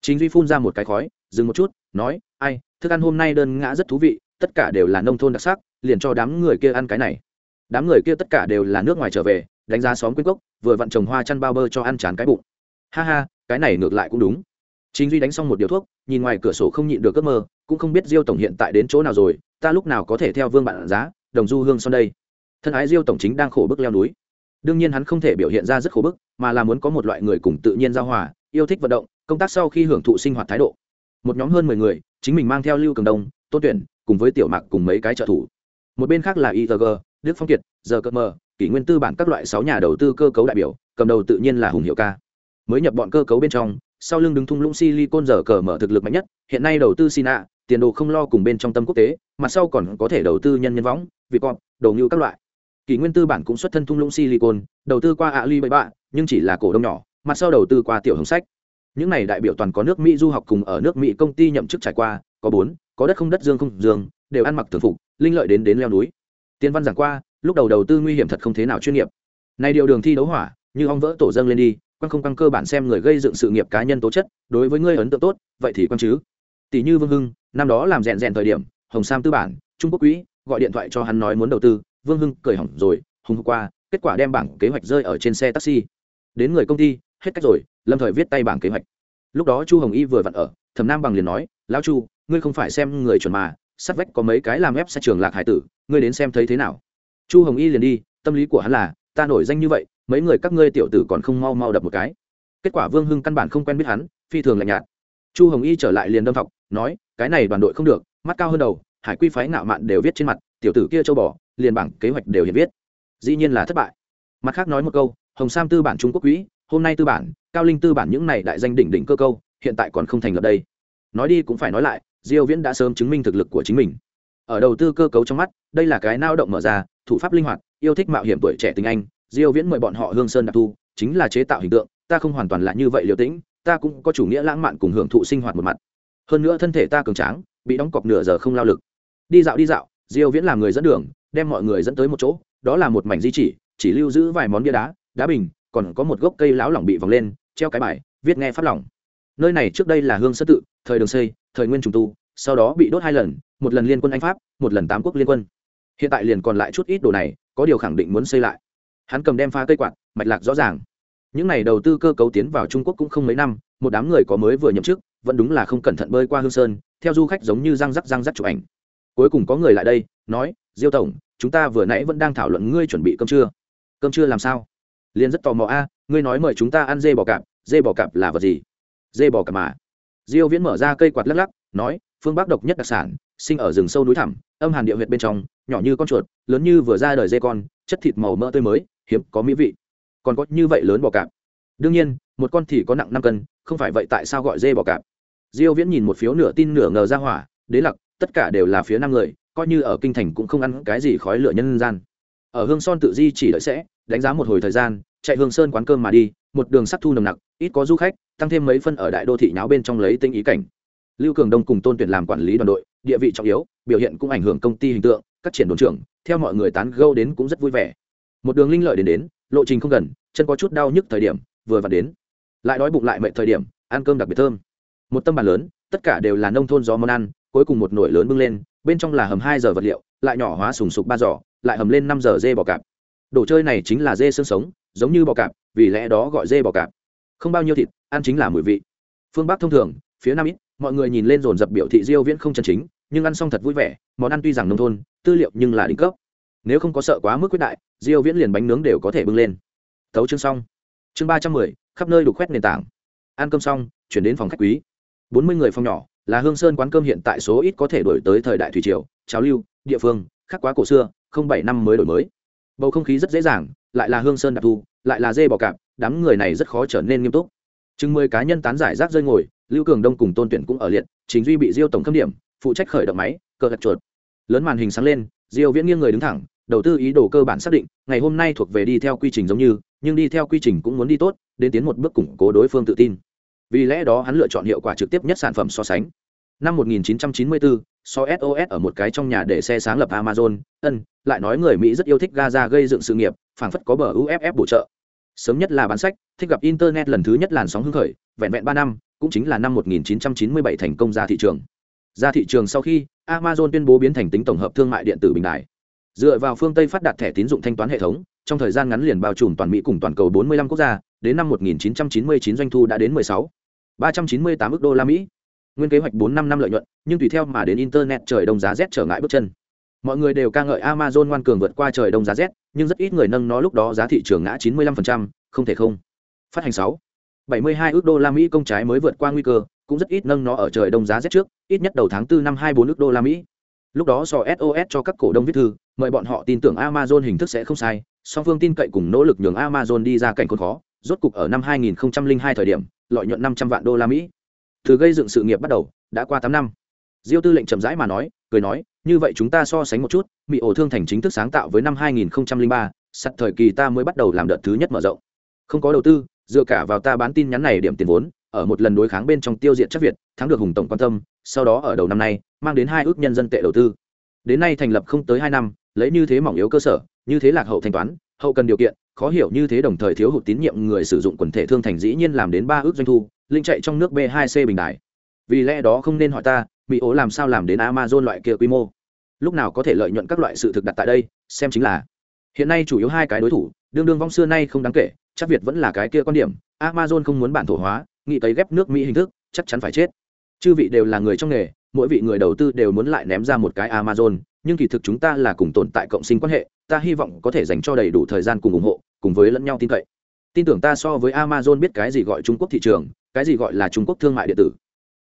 A: Chính duy phun ra một cái khói, dừng một chút, nói, ai, thức ăn hôm nay đơn ngã rất thú vị, tất cả đều là nông thôn đặc sắc, liền cho đám người kia ăn cái này đám người kia tất cả đều là nước ngoài trở về, đánh giá xóm quyên cốc, vừa vặn trồng hoa chăn bao bơ cho ăn chán cái bụng. Ha ha, cái này ngược lại cũng đúng. Chính duy đánh xong một điều thuốc, nhìn ngoài cửa sổ không nhịn được ước mơ, cũng không biết diêu tổng hiện tại đến chỗ nào rồi, ta lúc nào có thể theo vương bạn giá, đồng du hương son đây. Thân ái diêu tổng chính đang khổ bức leo núi. Đương nhiên hắn không thể biểu hiện ra rất khổ bức, mà là muốn có một loại người cùng tự nhiên giao hòa, yêu thích vận động, công tác sau khi hưởng thụ sinh hoạt thái độ. Một nhóm hơn mười người, chính mình mang theo lưu cường đông, tôn tuyển, cùng với tiểu mạc cùng mấy cái trợ thủ. Một bên khác là itg đức phong kiệt, giờ cơ mờ, kỷ nguyên tư bản các loại sáu nhà đầu tư cơ cấu đại biểu, cầm đầu tự nhiên là hùng hiệu ca. Mới nhập bọn cơ cấu bên trong, sau lưng đứng thung lũng silicon giờ cờ mở thực lực mạnh nhất, hiện nay đầu tư sina, tiền đồ không lo cùng bên trong tâm quốc tế mặt sau còn có thể đầu tư nhân nhân võng việt con đầu ngưu các loại. Kỷ nguyên tư bản cũng xuất thân thung lũng silicon, đầu tư qua ali bảy bạ nhưng chỉ là cổ đông nhỏ mặt sau đầu tư qua tiểu hồng sách. Những này đại biểu toàn có nước mỹ du học cùng ở nước mỹ công ty nhậm chức trải qua, có bốn, có đất không đất, dương không, dương, đều ăn mặc thường phục, linh lợi đến đến leo núi tiên văn giảng qua, lúc đầu đầu tư nguy hiểm thật không thế nào chuyên nghiệp. Nay điều đường thi đấu hỏa, như ong vỡ tổ dâng lên đi quan không quan cơ bản xem người gây dựng sự nghiệp cá nhân tố chất, đối với ngươi ấn tượng tốt, vậy thì quan chứ. Tỷ như vương hưng, năm đó làm rèn rèn thời điểm, hồng sam tư bản, trung quốc quỹ gọi điện thoại cho hắn nói muốn đầu tư, vương hưng cười hỏng rồi hùng qua, kết quả đem bảng kế hoạch rơi ở trên xe taxi. Đến người công ty, hết cách rồi, lâm thời viết tay bảng kế hoạch. Lúc đó chu hồng y vừa vặn ở, thẩm nam bằng liền nói, lão chu, ngươi không phải xem người chuẩn mà sát vách có mấy cái làm ép sẽ trường lạc hải tử, ngươi đến xem thấy thế nào? Chu hồng y liền đi, tâm lý của hắn là, ta nổi danh như vậy, mấy người các ngươi tiểu tử còn không mau mau đập một cái. Kết quả vương hưng căn bản không quen biết hắn, phi thường lạnh nhạt. Chu hồng y trở lại liền đâm học nói, cái này đoàn đội không được, mắt cao hơn đầu, hải quy phái ngạo mạn đều viết trên mặt, tiểu tử kia châu bò, liền bảng kế hoạch đều hiện viết. Dĩ nhiên là thất bại. Mặt khác nói một câu, hồng sam tư bản trung quốc quỹ hôm nay tư bản, cao linh tư bản những này đại danh đỉnh đỉnh cơ câu, hiện tại còn không thành lập đây. Nói đi cũng phải nói lại diêu viễn đã sớm chứng minh thực lực của chính mình. Ở đầu tư cơ cấu trong mắt, đây là cái nao động mở ra, thủ pháp linh hoạt, yêu thích mạo hiểm tuổi trẻ tình anh. Diêu viễn mời bọn họ hương sơn đặc thu chính là chế tạo hình tượng, ta không hoàn toàn là như vậy liều tĩnh, ta cũng có chủ nghĩa lãng mạn cùng hưởng thụ sinh hoạt một mặt. Hơn nữa thân thể ta cường tráng, bị đóng cọc nửa giờ không lao lực. Đi dạo đi dạo, diêu viễn làm người dẫn đường, đem mọi người dẫn tới một chỗ, đó là một mảnh di chỉ chỉ lưu giữ vài món bia đá đá bình, còn có một gốc cây lão lỏng bị vòng lên, treo cái bài, viết nghe pháp lỏng. Nơi này trước đây là hương sơ tự, thời đường xây thời nguyên trùng tu, sau đó bị đốt hai lần, một lần liên quân anh pháp, một lần tám quốc liên quân. Hiện tại liền còn lại chút ít đồ này, có điều khẳng định muốn xây lại. Hắn cầm đem pha cây quạt, mạch lạc rõ ràng. Những n à y đầu tư cơ cấu tiến vào trung quốc cũng không mấy năm, một đám người có mới vừa nhậm chức, vẫn đúng là không cẩn thận bơi qua hương sơn, theo du khách giống như răng rắc răng rắc chụp ảnh. Cuối cùng có người lại đây, nói, diêu tổng, chúng ta vừa nãy vẫn đang thảo luận ngươi chuẩn bị cơm trưa. Cơm trưa làm sao? Liền rất tò mò, a, ngươi nói mời chúng ta ăn dê bò cạp, dê bò cạp là vật gì? Dê bò cạp mà diêu viễn mở ra cây quạt lắc lắc, nói, phương bắc độc nhất đặc sản, sinh ở rừng sâu núi thẳm, âm hàn địa huyệt bên trong, nhỏ như con chuột, lớn như vừa ra đời dê con, chất thịt màu mỡ tươi mới, hiếm có mỹ vị. Còn có như vậy lớn bò cạp. Đương nhiên, một con thì có nặng năm cân, không phải vậy tại sao gọi dê bò cạp? Diêu viễn nhìn một phiếu nửa tin nửa ngờ ra hỏa, đế lặc, tất cả đều là phía năm người, coi như ở kinh thành cũng không ăn cái gì khói lửa nhân gian. Ở hương son tự di chỉ đợi sẽ, đánh giá một hồi thời gian chạy hương sơn quán cơm mà đi, một đường sắc thu nồng nặc, ít có du khách, tăng thêm mấy phân ở đại đô thị nháo bên trong lấy tinh ý cảnh. Lưu cường đông cùng tôn tuyển làm quản lý đoàn đội, địa vị trọng yếu, biểu hiện cũng ảnh hưởng công ty hình tượng, các triển đồn trưởng, theo mọi người tán gâu đến cũng rất vui vẻ. Một đường linh lợi đến đến, lộ trình không gần, chân có chút đau nhức thời điểm, vừa vặn đến. Lại đói bụng lại mệt thời điểm, ăn cơm đặc biệt thơm. Một tâm bàn lớn, tất cả đều là nông thôn gió món ăn, cuối cùng một nồi lớn bưng lên, bên trong là hầm hai giờ vật liệu, lại nhỏ hóa sùng sục ba giỏ, lại hầm lên năm giờ dê bò cạp. Đồ chơi này chính là dê xương sống giống như bò cạp vì lẽ đó gọi dê bò cạp. Không bao nhiêu thịt ăn chính là mùi vị. Phương bắc thông thường phía nam ít mọi người nhìn lên dồn dập biểu thị diêu viễn không chân chính nhưng ăn xong thật vui vẻ món ăn tuy rằng nông thôn tư liệu nhưng là đỉnh cấp. Nếu không có sợ quá mức quyết đại diêu viễn liền bánh nướng đều có thể bưng lên. Thấu chương xong. Chương 310, khắp nơi đủ khoét nền tảng. Ăn cơm xong chuyển đến phòng khách quý. 40 người phòng nhỏ là hương sơn quán cơm hiện tại số ít có thể đổi tới thời đại thủy triều cháo lưu địa phương khác quá cổ xưa không bảy năm mới đổi mới. Bầu không khí rất dễ dàng lại là hương sơn đặc thù lại là dê bò cạp, đám người này rất khó trở nên nghiêm túc. Chừng mười cá nhân tán giải rác rơi ngồi, lưu cường đông cùng tôn tuyển cũng ở liệt chính duy bị diêu tổng khâm điểm, phụ trách khởi động máy cờ gạch chuột. Lớn màn hình sáng lên, diêu viễn nghiêng người đứng thẳng, đầu tư ý đồ cơ bản xác định, ngày hôm nay thuộc về đi theo quy trình giống như, nhưng đi theo quy trình cũng muốn đi tốt, đến tiến một bước củng cố đối phương tự tin. Vì lẽ đó hắn lựa chọn hiệu quả trực tiếp nhất sản phẩm so sánh năm 1994, so SOS ở một cái trong nhà để xe sáng lập Amazon, ân, lại nói người Mỹ rất yêu thích Gaza gây dựng sự nghiệp, phảng phất có bờ UFF bổ trợ. Sớm nhất là bán sách, thích gặp internet lần thứ nhất làn sóng hưng khởi, vẹn vẹn 3 năm, cũng chính là năm 1997 thành công ra thị trường. Ra thị trường sau khi, Amazon tuyên bố biến thành tính tổng hợp thương mại điện tử bình đại. Dựa vào phương Tây phát đạt thẻ tín dụng thanh toán hệ thống, trong thời gian ngắn liền bao trùm toàn Mỹ cùng toàn cầu 45 quốc gia, đến năm 1999 doanh thu đã đến 16 398 ức đô la Mỹ nguyên kế hoạch bốn năm năm lợi nhuận nhưng tùy theo mà đến internet trời đông giá rét trở ngại bước chân. Mọi người đều ca ngợi amazon ngoan cường vượt qua trời đông giá rét nhưng rất ít người nâng nó lúc đó giá thị trường ngã 95%, không thể không. Phát hành sáu. 72 ước đô la mỹ công trái mới vượt qua nguy cơ cũng rất ít nâng nó ở trời đông giá rét trước ít nhất đầu tháng 4 năm 24 ước đô la mỹ. Lúc đó do sos cho các cổ đông viết thư mời bọn họ tin tưởng amazon hình thức sẽ không sai song phương tin cậy cùng nỗ lực nhường amazon đi ra cảnh khốn khó rốt cục ở năm 2002 thời điểm lợi nhuận 500 vạn đô la mỹ từ gây dựng sự nghiệp bắt đầu đã qua tám năm. Diêu tư lệnh chậm rãi mà nói cười nói như vậy chúng ta so sánh một chút mỹ ổ thương thành chính thức sáng tạo với năm 2003, sắt thời kỳ ta mới bắt đầu làm đợt thứ nhất mở rộng. Không có đầu tư dựa cả vào ta bán tin nhắn này điểm tiền vốn ở một lần đối kháng bên trong tiêu diệt chắc việt thắng được hùng tổng quan tâm sau đó ở đầu năm nay mang đến hai ước nhân dân tệ đầu tư. Đến nay thành lập không tới hai năm lấy như thế mỏng yếu cơ sở như thế lạc hậu thanh toán hậu cần điều kiện khó hiểu như thế đồng thời thiếu hụt tín nhiệm người sử dụng quần thể thương thành dĩ nhiên làm đến ba ước doanh thu linh chạy trong nước b 2 c bình đại vì lẽ đó không nên hỏi ta, mỹ ố làm sao làm đến amazon loại kia quy mô? Lúc nào có thể lợi nhuận các loại sự thực đặt tại đây, xem chính là. Hiện nay chủ yếu hai cái đối thủ, đương đương vong xưa nay không đáng kể, chắc việt vẫn là cái kia quan điểm, amazon không muốn bản thổ hóa, nghĩ tới ghép nước mỹ hình thức, chắc chắn phải chết. Chư vị đều là người trong nghề, mỗi vị người đầu tư đều muốn lại ném ra một cái amazon, nhưng kỳ thực chúng ta là cùng tồn tại cộng sinh quan hệ, ta hy vọng có thể dành cho đầy đủ thời gian cùng ủng hộ, cùng với lẫn nhau tin cậy tin tưởng ta so với amazon biết cái gì gọi trung quốc thị trường, cái gì gọi là trung quốc thương mại điện tử.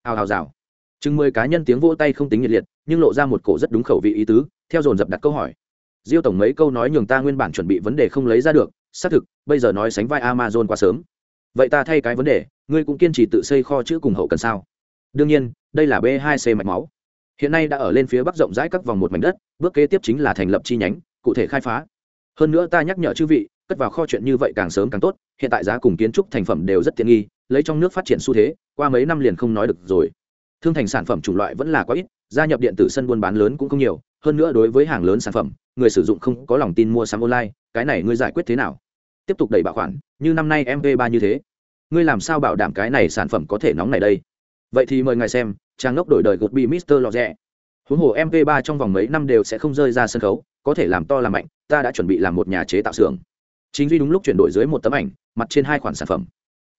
A: Hào hào rào chừng mười cá nhân tiếng vỗ tay không tính nhiệt liệt, nhưng lộ ra một cổ rất đúng khẩu vị ý tứ, theo dồn dập đặt câu hỏi. Diêu tổng mấy câu nói nhường ta nguyên bản chuẩn bị vấn đề không lấy ra được, xác thực, bây giờ nói sánh vai amazon quá sớm. Vậy ta thay cái vấn đề, ngươi cũng kiên trì tự xây kho chữ cùng hậu cần sao? Đương nhiên, đây là b 2 c mạch máu. Hiện nay đã ở lên phía bắc rộng rãi các vòng một mảnh đất, bước kế tiếp chính là thành lập chi nhánh, cụ thể khai phá. Hơn nữa ta nhắc nhở chư vị cất vào kho chuyện như vậy càng sớm càng tốt, hiện tại giá cùng kiến trúc thành phẩm đều rất tiện nghi, lấy trong nước phát triển xu thế, qua mấy năm liền không nói được rồi. Thương thành sản phẩm chủng loại vẫn là quá ít, gia nhập điện tử sân buôn bán lớn cũng không nhiều, hơn nữa đối với hàng lớn sản phẩm, người sử dụng không có lòng tin mua sắm online, cái này ngươi giải quyết thế nào? Tiếp tục đẩy bảo khoản, như năm nay mv3 như thế. Ngươi làm sao bảo đảm cái này sản phẩm có thể nóng này đây? Vậy thì mời ngài xem, trang ngốc đổi đời gột bị mister lọt rẽ huống hồ mv3 trong vòng mấy năm đều sẽ không rơi ra sân khấu, có thể làm to làm mạnh, ta đã chuẩn bị làm một nhà chế tạo xưởng chính duy đúng lúc chuyển đổi dưới một tấm ảnh, mặt trên hai khoản sản phẩm.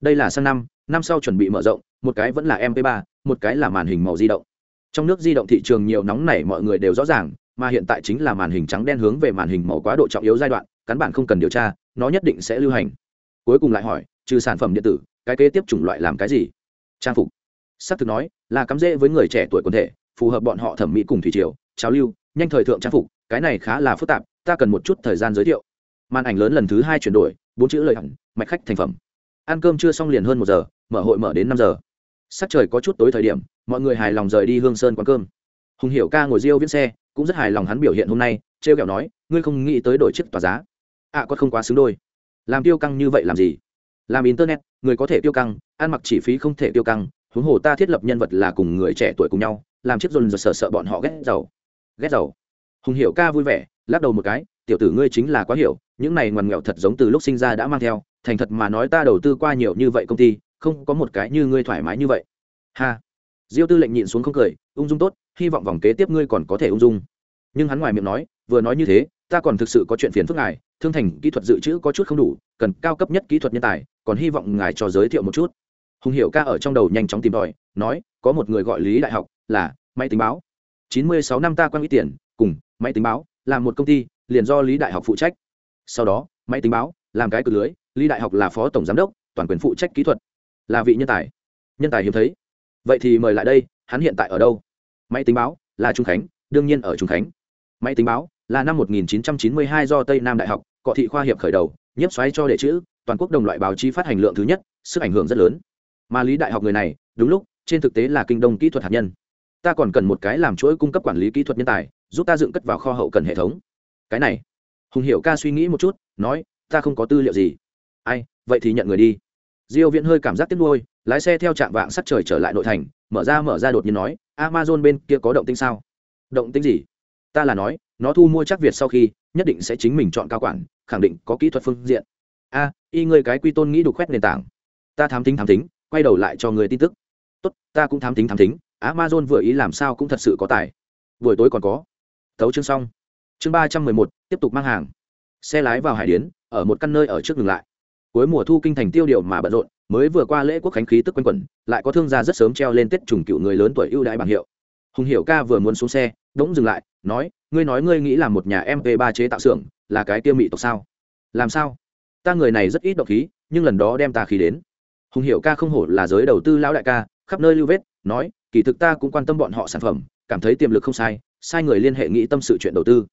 A: Đây là sang năm năm sau chuẩn bị mở rộng, một cái vẫn là mp 3 một cái là màn hình màu di động. Trong nước di động thị trường nhiều nóng này mọi người đều rõ ràng, mà hiện tại chính là màn hình trắng đen hướng về màn hình màu quá độ trọng yếu giai đoạn cán bản không cần điều tra, nó nhất định sẽ lưu hành. Cuối cùng lại hỏi, trừ sản phẩm điện tử, cái kế tiếp chủng loại làm cái gì? Trang phục. S ắ c thực nói, là cắm rễ với người trẻ tuổi quần thể, phù hợp bọn họ thẩm mỹ cùng thủy triều, trào lưu, nhanh thời thượng trang phục, cái này khá là phức tạp, ta cần một chút thời gian giới thiệu màn ảnh lớn lần thứ hai chuyển đổi bốn chữ lời hẳn mạch khách thành phẩm. Ăn cơm chưa xong liền hơn một giờ mở hội mở đến năm giờ. Sắc trời có chút tối thời điểm mọi người hài lòng rời đi hương sơn quán cơm. Hùng hiểu ca ngồi riêu viễn xe cũng rất hài lòng hắn biểu hiện hôm nay trêu kẹo nói ngươi không nghĩ tới đổi chiếc tòa giá? Ạ à, có không quá xứng đôi. Làm tiêu căng như vậy làm gì? Làm internet người có thể tiêu căng ăn mặc chỉ phí không thể tiêu căng huống hồ ta thiết lập nhân vật là cùng người trẻ tuổi cùng nhau làm chiếc dồn dồn sợ sợ bọn họ ghét giàu. Ghét giàu. Hùng hiểu ca vui vẻ lắc đầu một cái tiểu tử ngươi chính là quá hiểu, những này ngoằn nghèo thật giống từ lúc sinh ra đã mang theo, thành thật mà nói ta đầu tư qua nhiều như vậy công ty, không có một cái như ngươi thoải mái như vậy. Ha. Diêu tư lệnh nhịn xuống không cười, ung dung tốt, hy vọng vòng kế tiếp ngươi còn có thể ung dung. Nhưng hắn ngoài miệng nói, vừa nói như thế, ta còn thực sự có chuyện phiền phức ngài, thương thành kỹ thuật dự trữ có chút không đủ, cần cao cấp nhất kỹ thuật nhân tài, còn hy vọng ngài cho giới thiệu một chút. Hùng hiệu ca ở trong đầu nhanh chóng tìm tòi, nói, có một người gọi lý đại học, là, máy tính báo. Chín mươi sáu năm ta quan ít tiền, cùng, máy tính báo làm một công ty liền do lý đại học phụ trách. Sau đó, máy tính báo, làm cái cử lưới, lý đại học là phó tổng giám đốc, toàn quyền phụ trách kỹ thuật. Là vị nhân tài. Nhân tài hiếm thấy. Vậy thì mời lại đây, hắn hiện tại ở đâu? Máy tính báo, là trung khánh, đương nhiên ở trung khánh. Máy tính báo, là năm 1992 do tây nam đại học, cọ thị khoa hiệp khởi đầu, nhiếp xoáy cho đệ chữ, toàn quốc đồng loại báo chí phát hành lượng thứ nhất, sức ảnh hưởng rất lớn. Mà lý đại học người này, đúng lúc, trên thực tế là kinh đông kỹ thuật hạt nhân. Ta còn cần một cái làm chuỗi cung cấp quản lý kỹ thuật nhân tài, giúp ta dựng cất vào kho hậu cần hệ thống cái này. Hùng hiệu ca suy nghĩ một chút, nói, ta không có tư liệu gì. Ai, vậy thì nhận người đi. Diêu viễn hơi cảm giác tiếc nuôi, lái xe theo trạm vạng sắt trời trở lại nội thành, mở ra mở ra đột nhiên nói, amazon bên kia có động tĩnh sao? Động tĩnh gì? Ta là nói, nó thu mua chắc việt sau khi, nhất định sẽ chính mình chọn cao quản, khẳng định có kỹ thuật phương diện. A, y người cái quy tôn nghĩ đục khoét nền tảng. Ta thám tính thám tính, quay đầu lại cho người tin tức. Tốt, ta cũng thám tính thám tính, amazon vừa ý làm sao cũng thật sự có tài. Buổi tối còn có. Tấu chương xong chương ba trăm mười một, tiếp tục mang hàng. Xe lái vào hải điến, ở một căn nơi ở trước ngừng lại. Cuối mùa thu kinh thành tiêu điều mà bận rộn, mới vừa qua lễ quốc khánh khí tức quanh quẩn, lại có thương gia rất sớm treo lên tết trùng cựu người lớn tuổi ưu đãi bảng hiệu. Hùng hiệu ca vừa muốn xuống xe đống dừng lại, nói, ngươi nói ngươi nghĩ là một nhà mp ba chế tạo xưởng, là cái tiêu mị tộc sao? Làm sao? Ta người này rất ít độc khí, nhưng lần đó đem ta khí đến. Hùng hiệu ca không hổ là giới đầu tư lão đại ca, khắp nơi lưu vết, nói, kỳ thực ta cũng quan tâm bọn họ sản phẩm, cảm thấy tiềm lực không sai sai người liên hệ nghĩ tâm sự chuyện đầu tư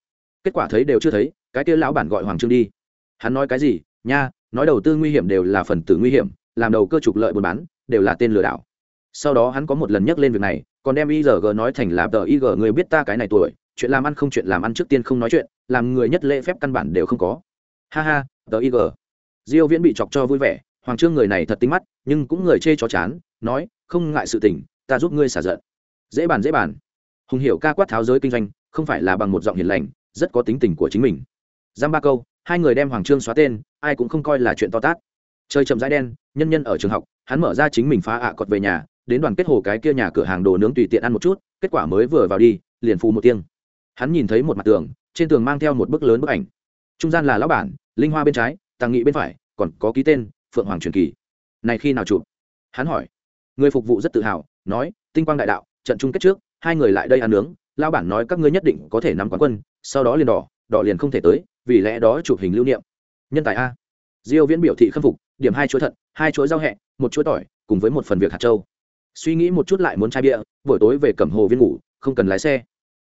A: kết quả thấy đều chưa thấy, cái kia lão bản gọi hoàng trương đi. Hắn nói cái gì? Nha, nói đầu tư nguy hiểm đều là phần tử nguy hiểm, làm đầu cơ trục lợi buôn bán, đều là tên lừa đảo. Sau đó hắn có một lần nhắc lên việc này, còn đem igg nói thành là tờ ig người biết ta cái này tuổi, chuyện làm ăn không chuyện làm ăn trước tiên không nói chuyện, làm người nhất lễ phép căn bản đều không có. Ha ha, tờ ig diêu viễn bị chọc cho vui vẻ, hoàng trương người này thật tính mắt, nhưng cũng người chê cho chán, nói, không ngại sự tình, ta giúp ngươi xả giận. Dễ bàn dễ bàn. Hùng hiểu ca quát tháo giới kinh doanh, không phải là bằng một giọng hiền lành rất có tính tình của chính mình. Giam ba câu, hai người đem hoàng trương xóa tên, ai cũng không coi là chuyện to tát. Chơi chậm rãi đen, nhân nhân ở trường học, hắn mở ra chính mình phá ạ cọt về nhà, đến đoàn kết hồ cái kia nhà cửa hàng đồ nướng tùy tiện ăn một chút, kết quả mới vừa vào đi, liền phù một tiếng. Hắn nhìn thấy một mặt tường, trên tường mang theo một bức lớn bức ảnh. Trung gian là lão bản, linh hoa bên trái tàng nghị bên phải, còn có ký tên, phượng hoàng truyền kỳ. Này khi nào chụp? Hắn hỏi. Người phục vụ rất tự hào, nói, tinh quang đại đạo, trận chung kết trước, hai người lại đây ăn nướng, lão bản nói các ngươi nhất định có thể nắm quán quân sau đó liền đỏ đỏ liền không thể tới, vì lẽ đó chụp hình lưu niệm. Nhân tài a. Diêu viễn biểu thị khâm phục, điểm hai chuỗi thận, hai chuỗi rau hẹ, một chuỗi tỏi, cùng với một phần việc hạt châu. Suy nghĩ một chút lại muốn chai bia, buổi tối về cẩm hồ viên ngủ, không cần lái xe.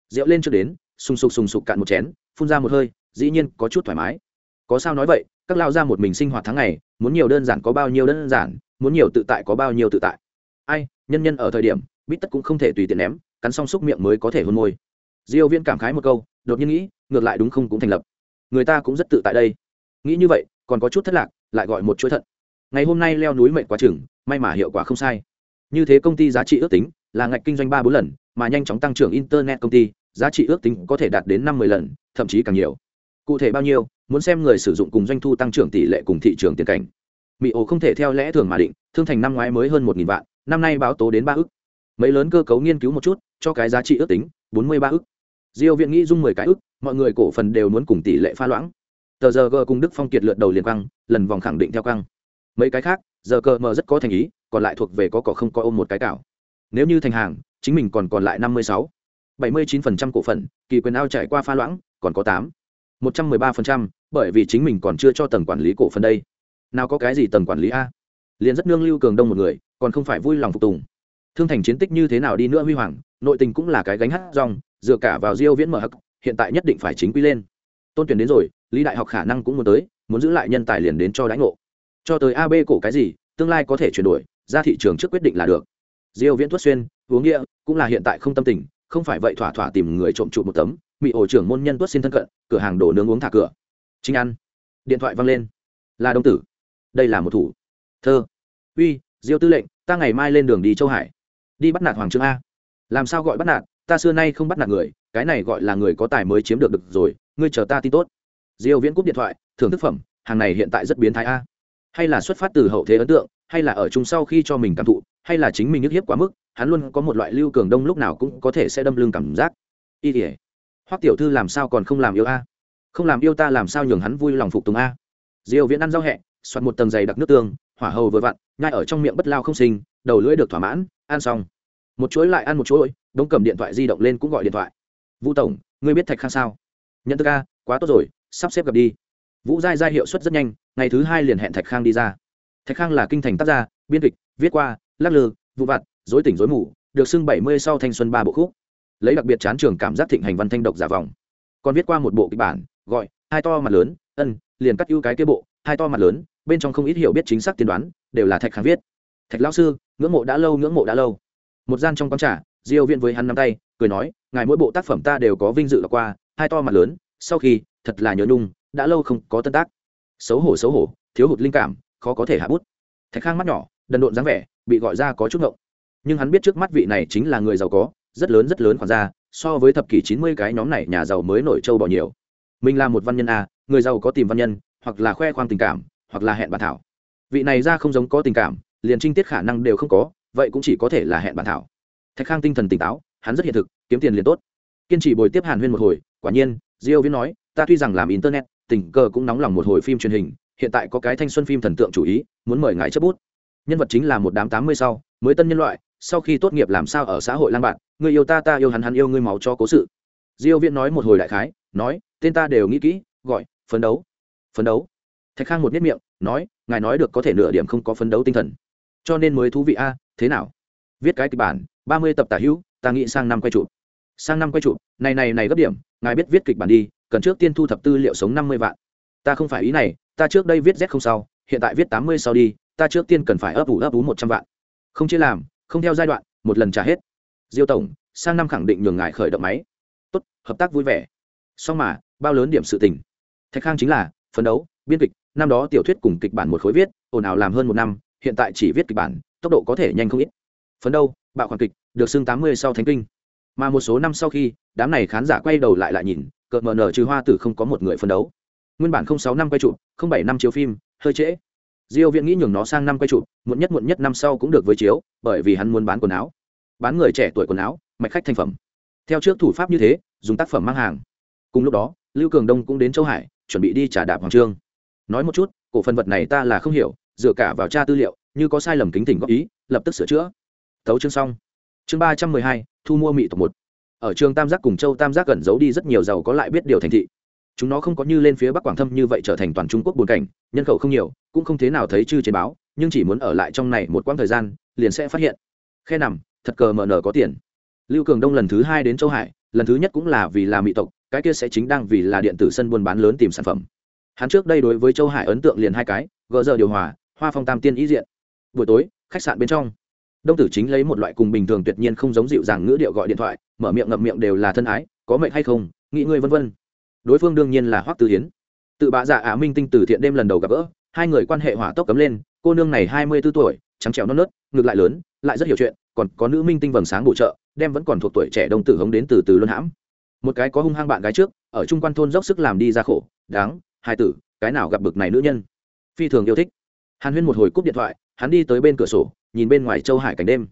A: Rượu lên trước đến, sùng sục sùng sục cạn một chén, phun ra một hơi, dĩ nhiên có chút thoải mái. Có sao nói vậy, các lao ra một mình sinh hoạt tháng ngày, muốn nhiều đơn giản có bao nhiêu đơn giản, muốn nhiều tự tại có bao nhiêu tự tại. Ai, nhân nhân ở thời điểm, bít tất cũng không thể tùy tiện ném, cắn xong xúc miệng mới có thể hôn môi. Diêu viên cảm khái một câu đột nhiên nghĩ, ngược lại đúng không cũng thành lập. Người ta cũng rất tự tại đây. Nghĩ như vậy, còn có chút thất lạc, lại gọi một chuỗi thận. Ngày hôm nay leo núi mệnh quá chừng, may mà hiệu quả không sai. Như thế công ty giá trị ước tính là ngạch kinh doanh ba bốn lần, mà nhanh chóng tăng trưởng internet công ty, giá trị ước tính có thể đạt đến năm mươi lần, thậm chí càng nhiều. Cụ thể bao nhiêu, muốn xem người sử dụng cùng doanh thu tăng trưởng tỷ lệ cùng thị trường tiền cảnh. Mỹ ổ không thể theo lẽ thường mà định, thương thành năm ngoái mới hơn một vạn, năm nay báo tố đến ba ước mấy lớn cơ cấu nghiên cứu một chút, cho cái giá trị ước tính, bốn mươi ba ước diêu viện nghĩ dung mười cái ước mọi người cổ phần đều muốn cùng tỷ lệ pha loãng. Tờ giờ g cùng đức phong kiệt lượt đầu liền căng lần vòng khẳng định theo căng mấy cái khác, giờ cờ mờ rất có thành ý, còn lại thuộc về có cỏ không có ôm một cái cảo. Nếu như thành hàng, chính mình còn còn lại năm mươi sáu. bảy mươi chín phần trăm cổ phần, kỳ quyền ao trải qua pha loãng, còn có tám. một trăm mười ba phần trăm, bởi vì chính mình còn chưa cho tầng quản lý cổ phần đây. Nào có cái gì tầng quản lý a? Liền rất nương lưu cường đông một người, còn không phải vui lòng phục tùng. Thương thành chiến tích như thế nào đi nữa huy hoàng, nội tình cũng là cái gánh hát rong dựa cả vào diêu viễn mở hắc, hiện tại nhất định phải chính quy lên. Tôn tuyển đến rồi, lý đại học khả năng cũng muốn tới, muốn giữ lại nhân tài liền đến cho đánh ngộ. Cho tới ab cổ cái gì, tương lai có thể chuyển đổi, ra thị trường trước quyết định là được. Diêu viễn thuất xuyên, uống nghĩa, cũng là hiện tại không tâm tình, không phải vậy thỏa thỏa tìm người trộm trụ một tấm bị ổ trưởng môn nhân tuất xin thân cận, cửa hàng đổ nướng uống thả cửa. Chính ăn điện thoại văng lên. Là đông tử. Đây là một thủ. Thơ. Uy, diêu tư lệnh, ta ngày mai lên đường đi châu hải. Đi bắt nạt hoàng trương a. Làm sao gọi bắt nạt? Ta xưa nay không bắt nạt người, cái này gọi là người có tài mới chiếm được được rồi, ngươi chờ ta tin tốt. Diêu viễn cúp điện thoại, thưởng thức phẩm, hàng này hiện tại rất biến thái a. Hay là xuất phát từ hậu thế ấn tượng, hay là ở chung sau khi cho mình cảm thụ, hay là chính mình nhức hiếp quá mức, hắn luôn có một loại lưu cường đông lúc nào cũng có thể sẽ đâm lưng cảm giác. Y tỉa hoắc tiểu thư làm sao còn không làm yêu a? Không làm yêu ta làm sao nhường hắn vui lòng phục tùng a? Diêu viễn ăn rau hẹ xoát một tầng dày đặc nước tương, hỏa hầu vừa vặn, nhai ở trong miệng bất lao không sinh, đầu lưỡi được thỏa mãn, ăn xong một chuỗi lại ăn một chuỗi đống cầm điện thoại di động lên cũng gọi điện thoại. Vũ tổng, ngươi biết thạch khang sao? Nhận thức a, quá tốt rồi, sắp xếp gặp đi. Vũ giai giai hiệu suất rất nhanh, ngày thứ hai liền hẹn thạch khang đi ra. Thạch khang là kinh thành tác gia, biên kịch, viết qua, lắc lư, vụ vặt dối tỉnh dối mù, được xưng bảy mươi sau thanh xuân ba bộ khúc. Lấy đặc biệt chán trường cảm giác thịnh hành văn thanh độc giả vòng. Còn viết qua một bộ kịch bản, gọi, hai to mặt lớn, ân, liền cắt ưu cái kế bộ, hai to mặt lớn, bên trong không ít hiểu biết chính xác tiên đoán, đều là thạch khang viết. Thạch lão sư, ngưỡng mộ đã lâu, ngưỡng mộ đã lâu một gian trong quán trà, diêu viên với hắn nắm tay, cười nói, ngài mỗi bộ tác phẩm ta đều có vinh dự là qua, hai to mặt lớn, sau khi, thật là nhớ nhung, đã lâu không có tân tác. Xấu hổ xấu hổ, thiếu hụt linh cảm, khó có thể hạ bút. Thạch khang mắt nhỏ, đần độn dáng vẻ, bị gọi ra có chút ngộng. Nhưng hắn biết trước mắt vị này chính là người giàu có, rất lớn rất lớn khoản ra, so với thập kỷ chín mươi cái nhóm này nhà giàu mới nổi trâu bỏ nhiều. Mình là một văn nhân a người giàu có tìm văn nhân, hoặc là khoe khoang tình cảm, hoặc là hẹn bàn thảo. Vị này ra không giống có tình cảm, liền trinh tiết khả năng đều không có vậy cũng chỉ có thể là hẹn bản thảo. Thạch khang tinh thần tỉnh táo, hắn rất hiện thực, kiếm tiền liền tốt. Kiên trì bồi tiếp hàn huyên một hồi, quả nhiên, diêu viễn nói, ta tuy rằng làm internet, tình cờ cũng nóng lòng một hồi phim truyền hình, hiện tại có cái thanh xuân phim thần tượng chủ ý, muốn mời ngài chấp bút. Nhân vật chính là một đám tám mươi sau, mới tân nhân loại, sau khi tốt nghiệp làm sao ở xã hội lang bạn, người yêu ta ta yêu hắn hắn yêu ngươi máu cho cố sự. Diêu viễn nói một hồi đại khái, nói, tên ta đều nghĩ kỹ, gọi, phấn đấu phấn đấu. Thạch khang một miết miệng, nói, ngài nói được có thể nửa điểm không có phấn đấu tinh thần cho nên mới thú vị a, thế nào? Viết cái kịch bản, ba mươi tập tả hữu, ta nghĩ sang năm quay chụp. Sang năm quay chụp, này này này gấp điểm, ngài biết viết kịch bản đi, cần trước tiên thu thập tư liệu sống năm mươi vạn. Ta không phải ý này, ta trước đây viết z không sau hiện tại viết tám mươi sau đi, ta trước tiên cần phải ấp ủ ấp ủ một trăm vạn. Không chia làm, không theo giai đoạn, một lần trả hết. Diêu tổng, sang năm khẳng định nhường ngài khởi động máy. Tốt, hợp tác vui vẻ. Song mà, bao lớn điểm sự tình. Thạch khang chính là, phấn đấu, biên kịch, năm đó tiểu thuyết cùng kịch bản một khối viết, ồn ào làm hơn một năm hiện tại chỉ viết kịch bản, tốc độ có thể nhanh không ít. Phấn đấu bạo khoản kịch, được xưng tám mươi sau thánh kinh. Mà một số năm sau khi, đám này khán giả quay đầu lại lại nhìn, cợt mờ nở trừ hoa tử không có một người phấn đấu. Nguyên bản không sáu năm quay trụ không bảy năm chiếu phim, hơi trễ. Diêu viễn nghĩ nhường nó sang năm quay trụ muộn nhất muộn nhất năm sau cũng được với chiếu, bởi vì hắn muốn bán quần áo. Bán người trẻ tuổi quần áo, mạch khách thành phẩm. Theo trước thủ pháp như thế, dùng tác phẩm mang hàng. Cùng lúc đó, lưu cường đông cũng đến châu hải, chuẩn bị đi trả đạp hoàng trương. Nói một chút, cổ phần vật này ta là không hiểu dựa cả vào tra tư liệu, như có sai lầm kính tỉnh góp ý, lập tức sửa chữa. Thấu chương xong. Chương ba trăm mười hai, thu mua mỹ tộc một. Ở trường tam giác cùng châu tam giác gần giấu đi rất nhiều giàu có lại biết điều thành thị. Chúng nó không có như lên phía bắc quảng thâm như vậy trở thành toàn trung quốc buồn cảnh, nhân khẩu không nhiều, cũng không thế nào thấy chư trên báo, nhưng chỉ muốn ở lại trong này một quãng thời gian, liền sẽ phát hiện. Khe nằm, thật cờ mờ nở có tiền. Lưu cường đông lần thứ hai đến châu hải, lần thứ nhất cũng là vì là mỹ tộc, cái kia sẽ chính đang vì là điện tử sân buôn bán lớn tìm sản phẩm. Hắn trước đây đối với châu hải ấn tượng liền hai cái gỡ giờ điều hòa hoa phong tam tiên ý diện. Buổi tối, khách sạn bên trong. Đông tử chính lấy một loại cùng bình thường tuyệt nhiên không giống dịu dàng ngữ điệu gọi điện thoại, mở miệng ngậm miệng đều là thân ái, có mệnh hay không, nghĩ ngươi vân vân. Đối phương đương nhiên là hoắc tư hiến tự bạ dạ ả minh tinh từ thiện đêm lần đầu gặp gỡ, hai người quan hệ hỏa tốc cấm lên, cô nương này hai mươi b ố tuổi, trắng trẻo non nớt, ngược lại lớn, lại rất hiểu chuyện, còn có nữ minh tinh vầng sáng bổ trợ, đem vẫn còn thuộc tuổi trẻ đông tử hống đến từ từ luân hãm. Một cái có hung hăng bạn gái trước, ở trung quan thôn dốc sức làm đi ra khổ, đáng, hai tử, cái nào gặp bực này nữ nhân? Phi thường yêu thích hàn huyên một hồi cúp điện thoại, hắn đi tới bên cửa sổ, nhìn bên ngoài châu hải cảnh đêm.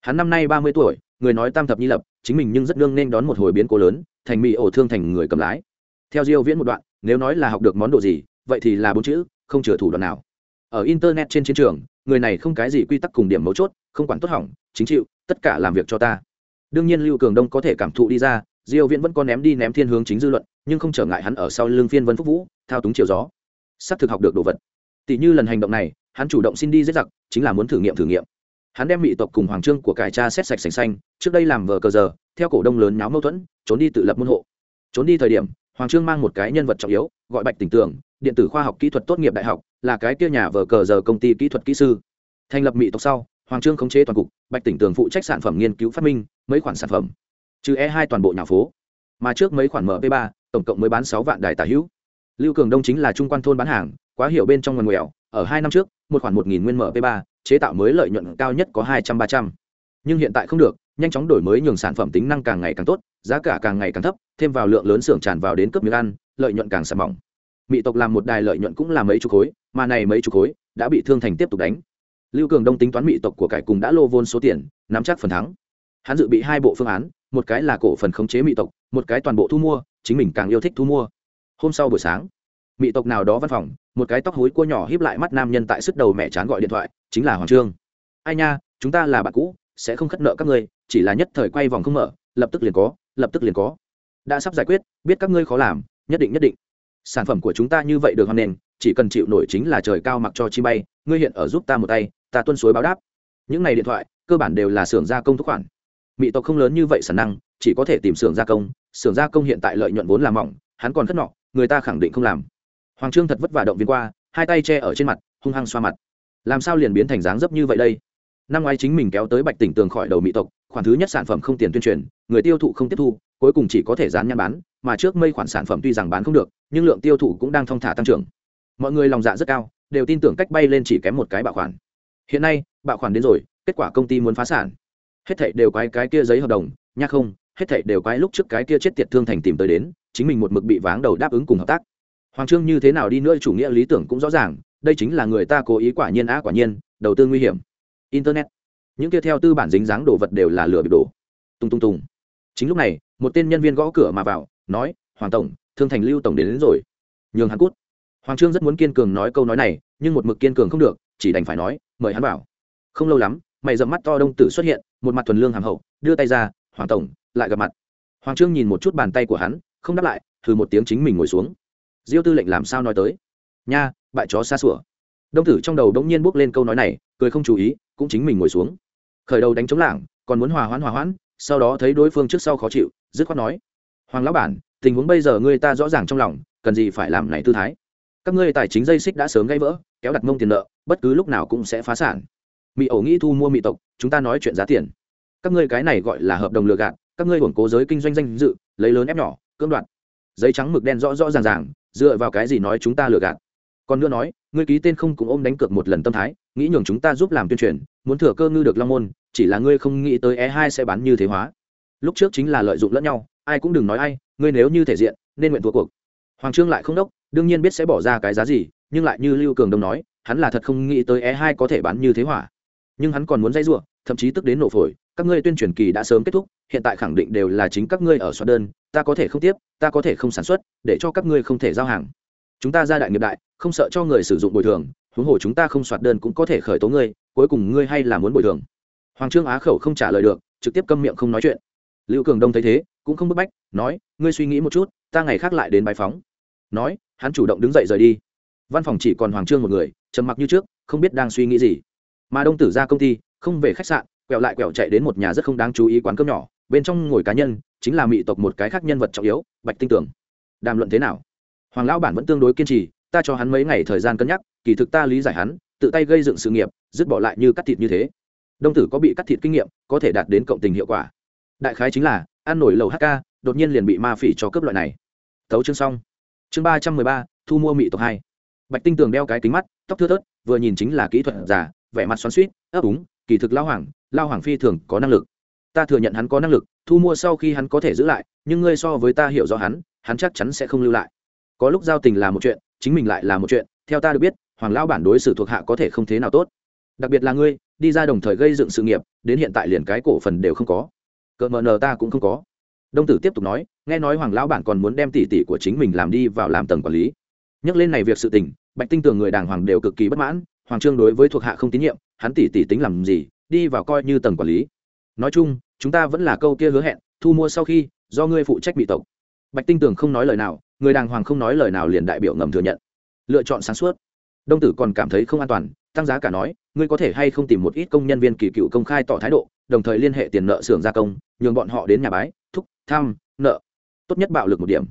A: Hắn năm nay ba mươi tuổi, người nói tam thập nhi lập, chính mình nhưng rất nương nên đón một hồi biến cố lớn, thành mỹ ổ thương thành người cầm lái. Theo diêu viễn một đoạn, nếu nói là học được món đồ gì, vậy thì là bốn chữ, không chừa thủ đoạn nào. Ở internet trên chiến trường, người này không cái gì quy tắc cùng điểm mấu chốt, không quản tốt hỏng, chính chịu, tất cả làm việc cho ta. Đương nhiên lưu cường đông có thể cảm thụ đi ra, diêu viễn vẫn có ném đi ném thiên hướng chính dư luận, nhưng không trở ngại hắn ở sau lưng phiên vân phúc vũ, thao túng chiều gió. Sắp thực học được đồ vật tỷ như lần hành động này, hắn chủ động xin đi giết giặc, chính là muốn thử nghiệm thử nghiệm. Hắn đem mỹ tộc cùng hoàng trương của cải cha xét sạch sành xanh, trước đây làm vờ cờ giờ, theo cổ đông lớn nháo mâu thuẫn, trốn đi tự lập môn hộ. Trốn đi thời điểm, hoàng trương mang một cái nhân vật trọng yếu, gọi bạch tỉnh tường, điện tử khoa học kỹ thuật tốt nghiệp đại học, là cái kia nhà vờ cờ giờ công ty kỹ thuật kỹ sư. Thành lập mỹ tộc sau, hoàng trương khống chế toàn cục, bạch tỉnh tường phụ trách sản phẩm nghiên cứu phát minh, mấy khoản sản phẩm. Trừ e hai toàn bộ nhà phố. Mà trước mấy khoản mp ba, tổng cộng mới bán sáu vạn đài tả hữu. Lưu cường đông chính là trung quan thôn bán hàng quá hiểu bên trong nguồn nghèo ở hai năm trước, một khoản một nghìn nguyên mp ba, chế tạo mới lợi nhuận cao nhất có hai trăm ba trăm. Nhưng hiện tại không được, nhanh chóng đổi mới nhường sản phẩm tính năng càng ngày càng tốt, giá cả càng ngày càng thấp, thêm vào lượng lớn xưởng tràn vào đến cấp miếng ăn, lợi nhuận càng sạt mỏng. Mỹ tộc làm một đài lợi nhuận cũng là mấy chục khối, mà này mấy chục khối đã bị thương thành tiếp tục đánh. Lưu cường đông tính toán mỹ tộc của cải cùng đã lô vôn số tiền, nắm chắc phần thắng. Hắn dự bị hai bộ phương án, một cái là cổ phần khống chế mỹ tộc, một cái toàn bộ thu mua, chính mình càng yêu thích thu mua. Hôm sau buổi sáng mỹ tộc nào đó văn phòng, một cái tóc hối cua nhỏ híp lại mắt nam nhân tại sức đầu mẹ chán gọi điện thoại, chính là hoàng trương. Ai nha, chúng ta là bạn cũ, sẽ không khất nợ các ngươi, chỉ là nhất thời quay vòng không mở, lập tức liền có, lập tức liền có. Đã sắp giải quyết, biết các ngươi khó làm, nhất định nhất định. Sản phẩm của chúng ta như vậy được hoan nền, chỉ cần chịu nổi chính là trời cao mặc cho chi bay, ngươi hiện ở giúp ta một tay, ta tuân suối báo đáp. Những này điện thoại, cơ bản đều là xưởng gia công thúc khoản. Mỹ tộc không lớn như vậy sản năng, chỉ có thể tìm xưởng gia công, xưởng gia công hiện tại lợi nhuận vốn là mỏng, hắn còn khất nọ, người ta khẳng định không làm hoàng trương thật vất vả động viên qua, hai tay che ở trên mặt, hung hăng xoa mặt. Làm sao liền biến thành dáng dấp như vậy đây? Năm ngoái chính mình kéo tới bạch tỉnh tường khỏi đầu mỹ tộc, khoản thứ nhất sản phẩm không tiền tuyên truyền, người tiêu thụ không tiếp thu, cuối cùng chỉ có thể dán nhãn bán, mà trước mây khoản sản phẩm tuy rằng bán không được, nhưng lượng tiêu thụ cũng đang thong thả tăng trưởng. Mọi người lòng dạ rất cao, đều tin tưởng cách bay lên chỉ kém một cái bạo khoản. Hiện nay bạo khoản đến rồi, kết quả công ty muốn phá sản. Hết thảy đều quái cái kia giấy hợp đồng nha không, hết thảy đều quái lúc trước cái kia chết tiệt thương thành tìm tới đến, chính mình một mực bị váng đầu đáp ứng cùng hợp tác hoàng trương như thế nào đi nữa chủ nghĩa lý tưởng cũng rõ ràng đây chính là người ta cố ý quả nhiên á quả nhiên đầu tư nguy hiểm. Internet. Những kia theo tư bản dính dáng đồ vật đều là lừa bị đổ tung tung tung. Chính lúc này một tên nhân viên gõ cửa mà vào nói hoàng tổng thương thành lưu tổng đến, đến rồi. Nhường hắn cút. Hoàng trương rất muốn kiên cường nói câu nói này nhưng một mực kiên cường không được chỉ đành phải nói mời hắn vào. Không lâu lắm mày dậm mắt to đông tử xuất hiện một mặt thuần lương hàm hậu đưa tay ra hoàng tổng lại gặp mặt. Hoàng trương nhìn một chút bàn tay của hắn không đáp lại thử một tiếng chính mình ngồi xuống diêu tư lệnh làm sao nói tới? Nha, bại chó xa sủa. Đông tử trong đầu đống nhiên bước lên câu nói này, cười không chú ý, cũng chính mình ngồi xuống. Khởi đầu đánh chống lảng, còn muốn hòa hoãn hòa hoãn, sau đó thấy đối phương trước sau khó chịu, dứt khoát nói, hoàng lão bản, tình huống bây giờ ngươi ta rõ ràng trong lòng, cần gì phải làm này tư thái? Các ngươi tài chính dây xích đã sớm gãy vỡ, kéo đặt mông tiền nợ, bất cứ lúc nào cũng sẽ phá sản. Mỹ ổ nghĩ thu mua mỹ tộc, chúng ta nói chuyện giá tiền. Các ngươi cái này gọi là hợp đồng lừa gạt, các ngươi hưởng cố giới kinh doanh danh dự, lấy lớn ép nhỏ, cưỡng đoạt. Giấy trắng mực đen rõ rõ ràng ràng dựa vào cái gì nói chúng ta lừa gạt? Còn nữa nói, ngươi ký tên không cũng ôm đánh cược một lần tâm thái, nghĩ nhường chúng ta giúp làm tuyên truyền, muốn thừa cơ ngư được long môn, chỉ là ngươi không nghĩ tới e hai sẽ bán như thế hóa. Lúc trước chính là lợi dụng lẫn nhau, ai cũng đừng nói ai, ngươi nếu như thể diện, nên nguyện thua cuộc. Hoàng trương lại không đốc, đương nhiên biết sẽ bỏ ra cái giá gì, nhưng lại như lưu cường đông nói, hắn là thật không nghĩ tới e hai có thể bán như thế hỏa. Nhưng hắn còn muốn dây giụa thậm chí tức đến nổ phổi các ngươi tuyên truyền kỳ đã sớm kết thúc, hiện tại khẳng định đều là chính các ngươi ở soát đơn, ta có thể không tiếp, ta có thể không sản xuất, để cho các ngươi không thể giao hàng. Chúng ta ra đại nghiệp đại, không sợ cho người sử dụng bồi thường, huống hồ chúng ta không soạt đơn cũng có thể khởi tố ngươi, cuối cùng ngươi hay là muốn bồi thường. Hoàng trương á khẩu không trả lời được, trực tiếp câm miệng không nói chuyện. Lưu cường đông thấy thế, cũng không bức bách, nói, ngươi suy nghĩ một chút, ta ngày khác lại đến bài phóng nói, hắn chủ động đứng dậy rời đi. Văn phòng chỉ còn hoàng trương một người, trầm mặc như trước, không biết đang suy nghĩ gì. Mà đông tử ra công ty, không về khách sạn quẹo lại quẹo chạy đến một nhà rất không đáng chú ý quán cơm nhỏ, bên trong ngồi cá nhân chính là mỹ tộc một cái khác nhân vật trọng yếu, bạch tinh tưởng đàm luận thế nào? Hoàng lão bản vẫn tương đối kiên trì, ta cho hắn mấy ngày thời gian cân nhắc, kỳ thực ta lý giải hắn, tự tay gây dựng sự nghiệp, dứt bỏ lại như cắt thịt như thế. Đông tử có bị cắt thịt kinh nghiệm, có thể đạt đến cộng tình hiệu quả. Đại khái chính là, ăn nổi lầu hk đột nhiên liền bị ma phỉ cho cướp loại này. Tấu chương xong. Chương ba trăm mười ba, thu mua mỹ tộc hai. Bạch tinh tường đeo cái kính mắt, tóc thưa thớt, vừa nhìn chính là kỹ thuật giả, vẻ mặt xoắn suýt ấp úng, kỳ thực lao hoàng lao hoàng phi thường có năng lực. Ta thừa nhận hắn có năng lực, thu mua sau khi hắn có thể giữ lại, nhưng ngươi so với ta hiểu rõ hắn hắn chắc chắn sẽ không lưu lại. Có lúc giao tình là một chuyện, chính mình lại là một chuyện, theo ta được biết, hoàng lão bản đối xử thuộc hạ có thể không thế nào tốt. Đặc biệt là ngươi, đi ra đồng thời gây dựng sự nghiệp, đến hiện tại liền cái cổ phần đều không có. Cợt mờ nờ ta cũng không có. Đông tử tiếp tục nói, nghe nói hoàng lão bản còn muốn đem tỷ tỷ của chính mình làm đi vào làm tầng quản lý. Nhắc lên này việc sự tình, bạch tinh tường người đàng hoàng đều cực kỳ bất mãn, hoàng trương đối với thuộc hạ không tín nhiệm, hắn tỷ tỷ tính làm gì đi vào coi như tầng quản lý. Nói chung, chúng ta vẫn là câu kia hứa hẹn, thu mua sau khi, do ngươi phụ trách bị tộc. Bạch tinh tường không nói lời nào, người đàng hoàng không nói lời nào liền đại biểu ngầm thừa nhận. Lựa chọn sáng suốt. Đông tử còn cảm thấy không an toàn, tăng giá cả nói, ngươi có thể hay không tìm một ít công nhân viên kỳ cựu công khai tỏ thái độ, đồng thời liên hệ tiền nợ xưởng gia công, nhường bọn họ đến nhà bái, thúc tham nợ. Tốt nhất bạo lực một điểm.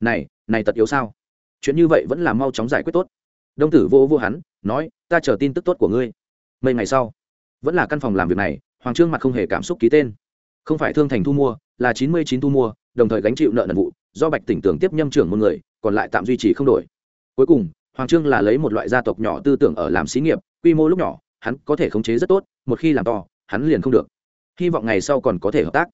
A: Này này tật yếu sao? Chuyện như vậy vẫn là mau chóng giải quyết tốt. Đông tử vô vô hắn, nói, ta chờ tin tức tốt của ngươi. Mấy ngày sau vẫn là căn phòng làm việc này, hoàng trương mặt không hề cảm xúc ký tên. Không phải thương thành thu mua, là chín mươi chín thu mua, đồng thời gánh chịu nợ nần vụ, do bạch tỉnh tưởng tiếp nhâm trưởng một người, còn lại tạm duy trì không đổi. Cuối cùng, hoàng trương là lấy một loại gia tộc nhỏ tư tưởng ở làm xí nghiệp, quy mô lúc nhỏ, hắn có thể khống chế rất tốt, một khi làm to, hắn liền không được. Hy vọng ngày sau còn có thể hợp tác.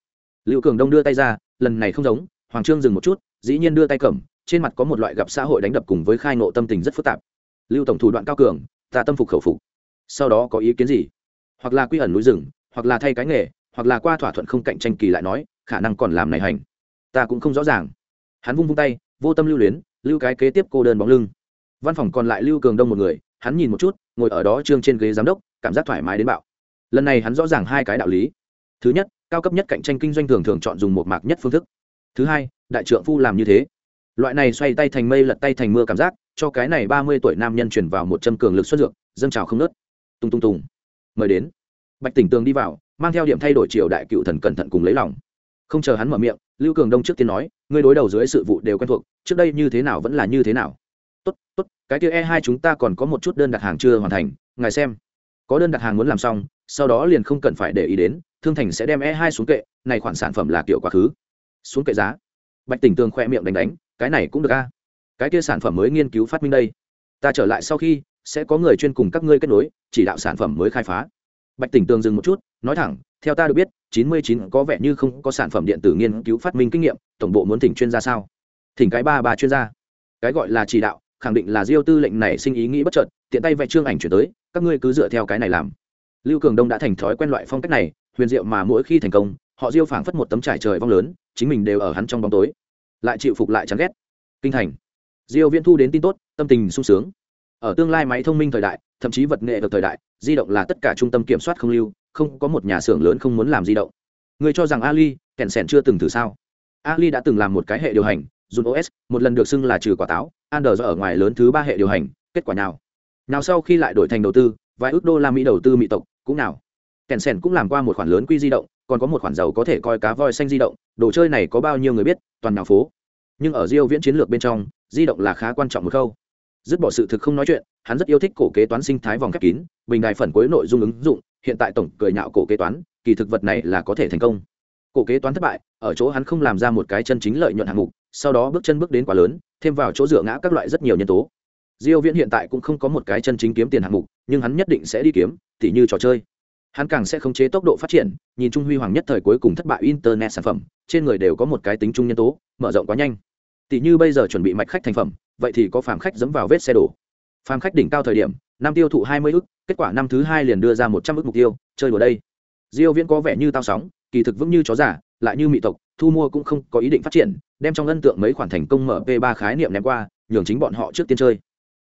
A: Lưu cường đông đưa tay ra, lần này không giống, hoàng trương dừng một chút, dĩ nhiên đưa tay cầm, trên mặt có một loại gặp xã hội đánh đập cùng với khai nộ tâm tình rất phức tạp. Lưu tổng thủ đoạn cao cường, ta tâm phục khẩu phục. Sau đó có ý kiến gì? Hoặc là quy ẩn núi rừng, hoặc là thay cái nghề, hoặc là qua thỏa thuận không cạnh tranh kỳ lại nói, khả năng còn làm này hành. Ta cũng không rõ ràng. Hắn vung vung tay, vô tâm lưu luyến, lưu cái kế tiếp cô đơn bóng lưng. Văn phòng còn lại lưu cường đông một người, hắn nhìn một chút, ngồi ở đó trương trên ghế giám đốc, cảm giác thoải mái đến bạo. Lần này hắn rõ ràng hai cái đạo lý. Thứ nhất, cao cấp nhất cạnh tranh kinh doanh thường thường chọn dùng một mạc nhất phương thức. Thứ hai, đại trượng phu làm như thế. Loại này xoay tay thành mây lật tay thành mưa cảm giác, cho cái này ba mươi tuổi nam nhân chuyển vào một châm cường lực xuất dược, dâng trào không nớt tung tung tùng mời đến. Bạch tỉnh tường đi vào, mang theo điểm thay đổi triều đại cựu thần cẩn thận cùng lấy lòng. Không chờ hắn mở miệng, lưu cường đông trước tiên nói, ngươi đối đầu dưới sự vụ đều quen thuộc, trước đây như thế nào vẫn là như thế nào. Tốt tốt, cái kia e hai chúng ta còn có một chút đơn đặt hàng chưa hoàn thành, ngài xem. Có đơn đặt hàng muốn làm xong, sau đó liền không cần phải để ý đến, thương thành sẽ đem e hai xuống kệ, này khoản sản phẩm là kiểu quá khứ. Xuống kệ giá? Bạch tỉnh tường khoe miệng đánh đánh, cái này cũng được a. Cái kia sản phẩm mới nghiên cứu phát minh đây. Ta trở lại sau khi sẽ có người chuyên cùng các ngươi kết nối, chỉ đạo sản phẩm mới khai phá. Bạch tỉnh tường dừng một chút, nói thẳng, theo ta được biết, chín mươi chín có vẻ như không có sản phẩm điện tử nghiên cứu phát minh kinh nghiệm, tổng bộ muốn thỉnh chuyên gia sao? Thỉnh cái ba ba chuyên gia. Cái gọi là chỉ đạo, khẳng định là diêu tư lệnh này sinh ý nghĩ bất chợt, tiện tay vẽ chương ảnh chuyển tới, các ngươi cứ dựa theo cái này làm. Lưu cường đông đã thành thói quen loại phong cách này, huyền diệu mà mỗi khi thành công, họ diêu phảng phất một tấm trải trời vong lớn, chính mình đều ở hắn trong bóng tối. Lại chịu phục lại chán ghét. Kinh thành. Diêu viễn thu đến tin tốt, tâm tình sung sướng ở tương lai máy thông minh thời đại, thậm chí vật nghệ được thời đại, di động là tất cả trung tâm kiểm soát không lưu, không có một nhà xưởng lớn không muốn làm di động. Người cho rằng ali, kèn sèn chưa từng thử sao? Ali đã từng làm một cái hệ điều hành, dùng os một lần được xưng là trừ quả táo, android ở ngoài lớn thứ ba hệ điều hành, kết quả nào? Nào sau khi lại đổi thành đầu tư, vài ước đô la mỹ đầu tư mỹ tộc, cũng nào? Kèn sèn cũng làm qua một khoản lớn quy di động, còn có một khoản giàu có thể coi cá voi xanh di động, đồ chơi này có bao nhiêu người biết, toàn nào phố. Nhưng ở diêu viễn chiến lược bên trong, di động là khá quan trọng một khâu dứt bỏ sự thực không nói chuyện, hắn rất yêu thích cổ kế toán sinh thái vòng khép kín, bình đài phần cuối nội dung ứng dụng, hiện tại tổng cười nhạo cổ kế toán, kỳ thực vật này là có thể thành công. Cổ kế toán thất bại, ở chỗ hắn không làm ra một cái chân chính lợi nhuận hạng mục, sau đó bước chân bước đến quá lớn, thêm vào chỗ dựa ngã các loại rất nhiều nhân tố. Diêu viễn hiện tại cũng không có một cái chân chính kiếm tiền hạng mục, nhưng hắn nhất định sẽ đi kiếm, tỉ như trò chơi. Hắn càng sẽ khống chế tốc độ phát triển, nhìn trung huy hoàng nhất thời cuối cùng thất bại internet sản phẩm, trên người đều có một cái tính chung nhân tố, mở rộng quá nhanh. Tỷ như bây giờ chuẩn bị mạch khách thành phẩm vậy thì có phàm khách dẫm vào vết xe đổ. Phàm khách đỉnh cao thời điểm, năm tiêu thụ hai mươi ức, kết quả năm thứ hai liền đưa ra một trăm ức mục tiêu, chơi đùa đây. Diêu viễn có vẻ như tao sóng, kỳ thực vững như chó giả lại như mỹ tộc, thu mua cũng không có ý định phát triển, đem trong ân tượng mấy khoản thành công mở p 3 khái niệm ném qua, nhường chính bọn họ trước tiên chơi.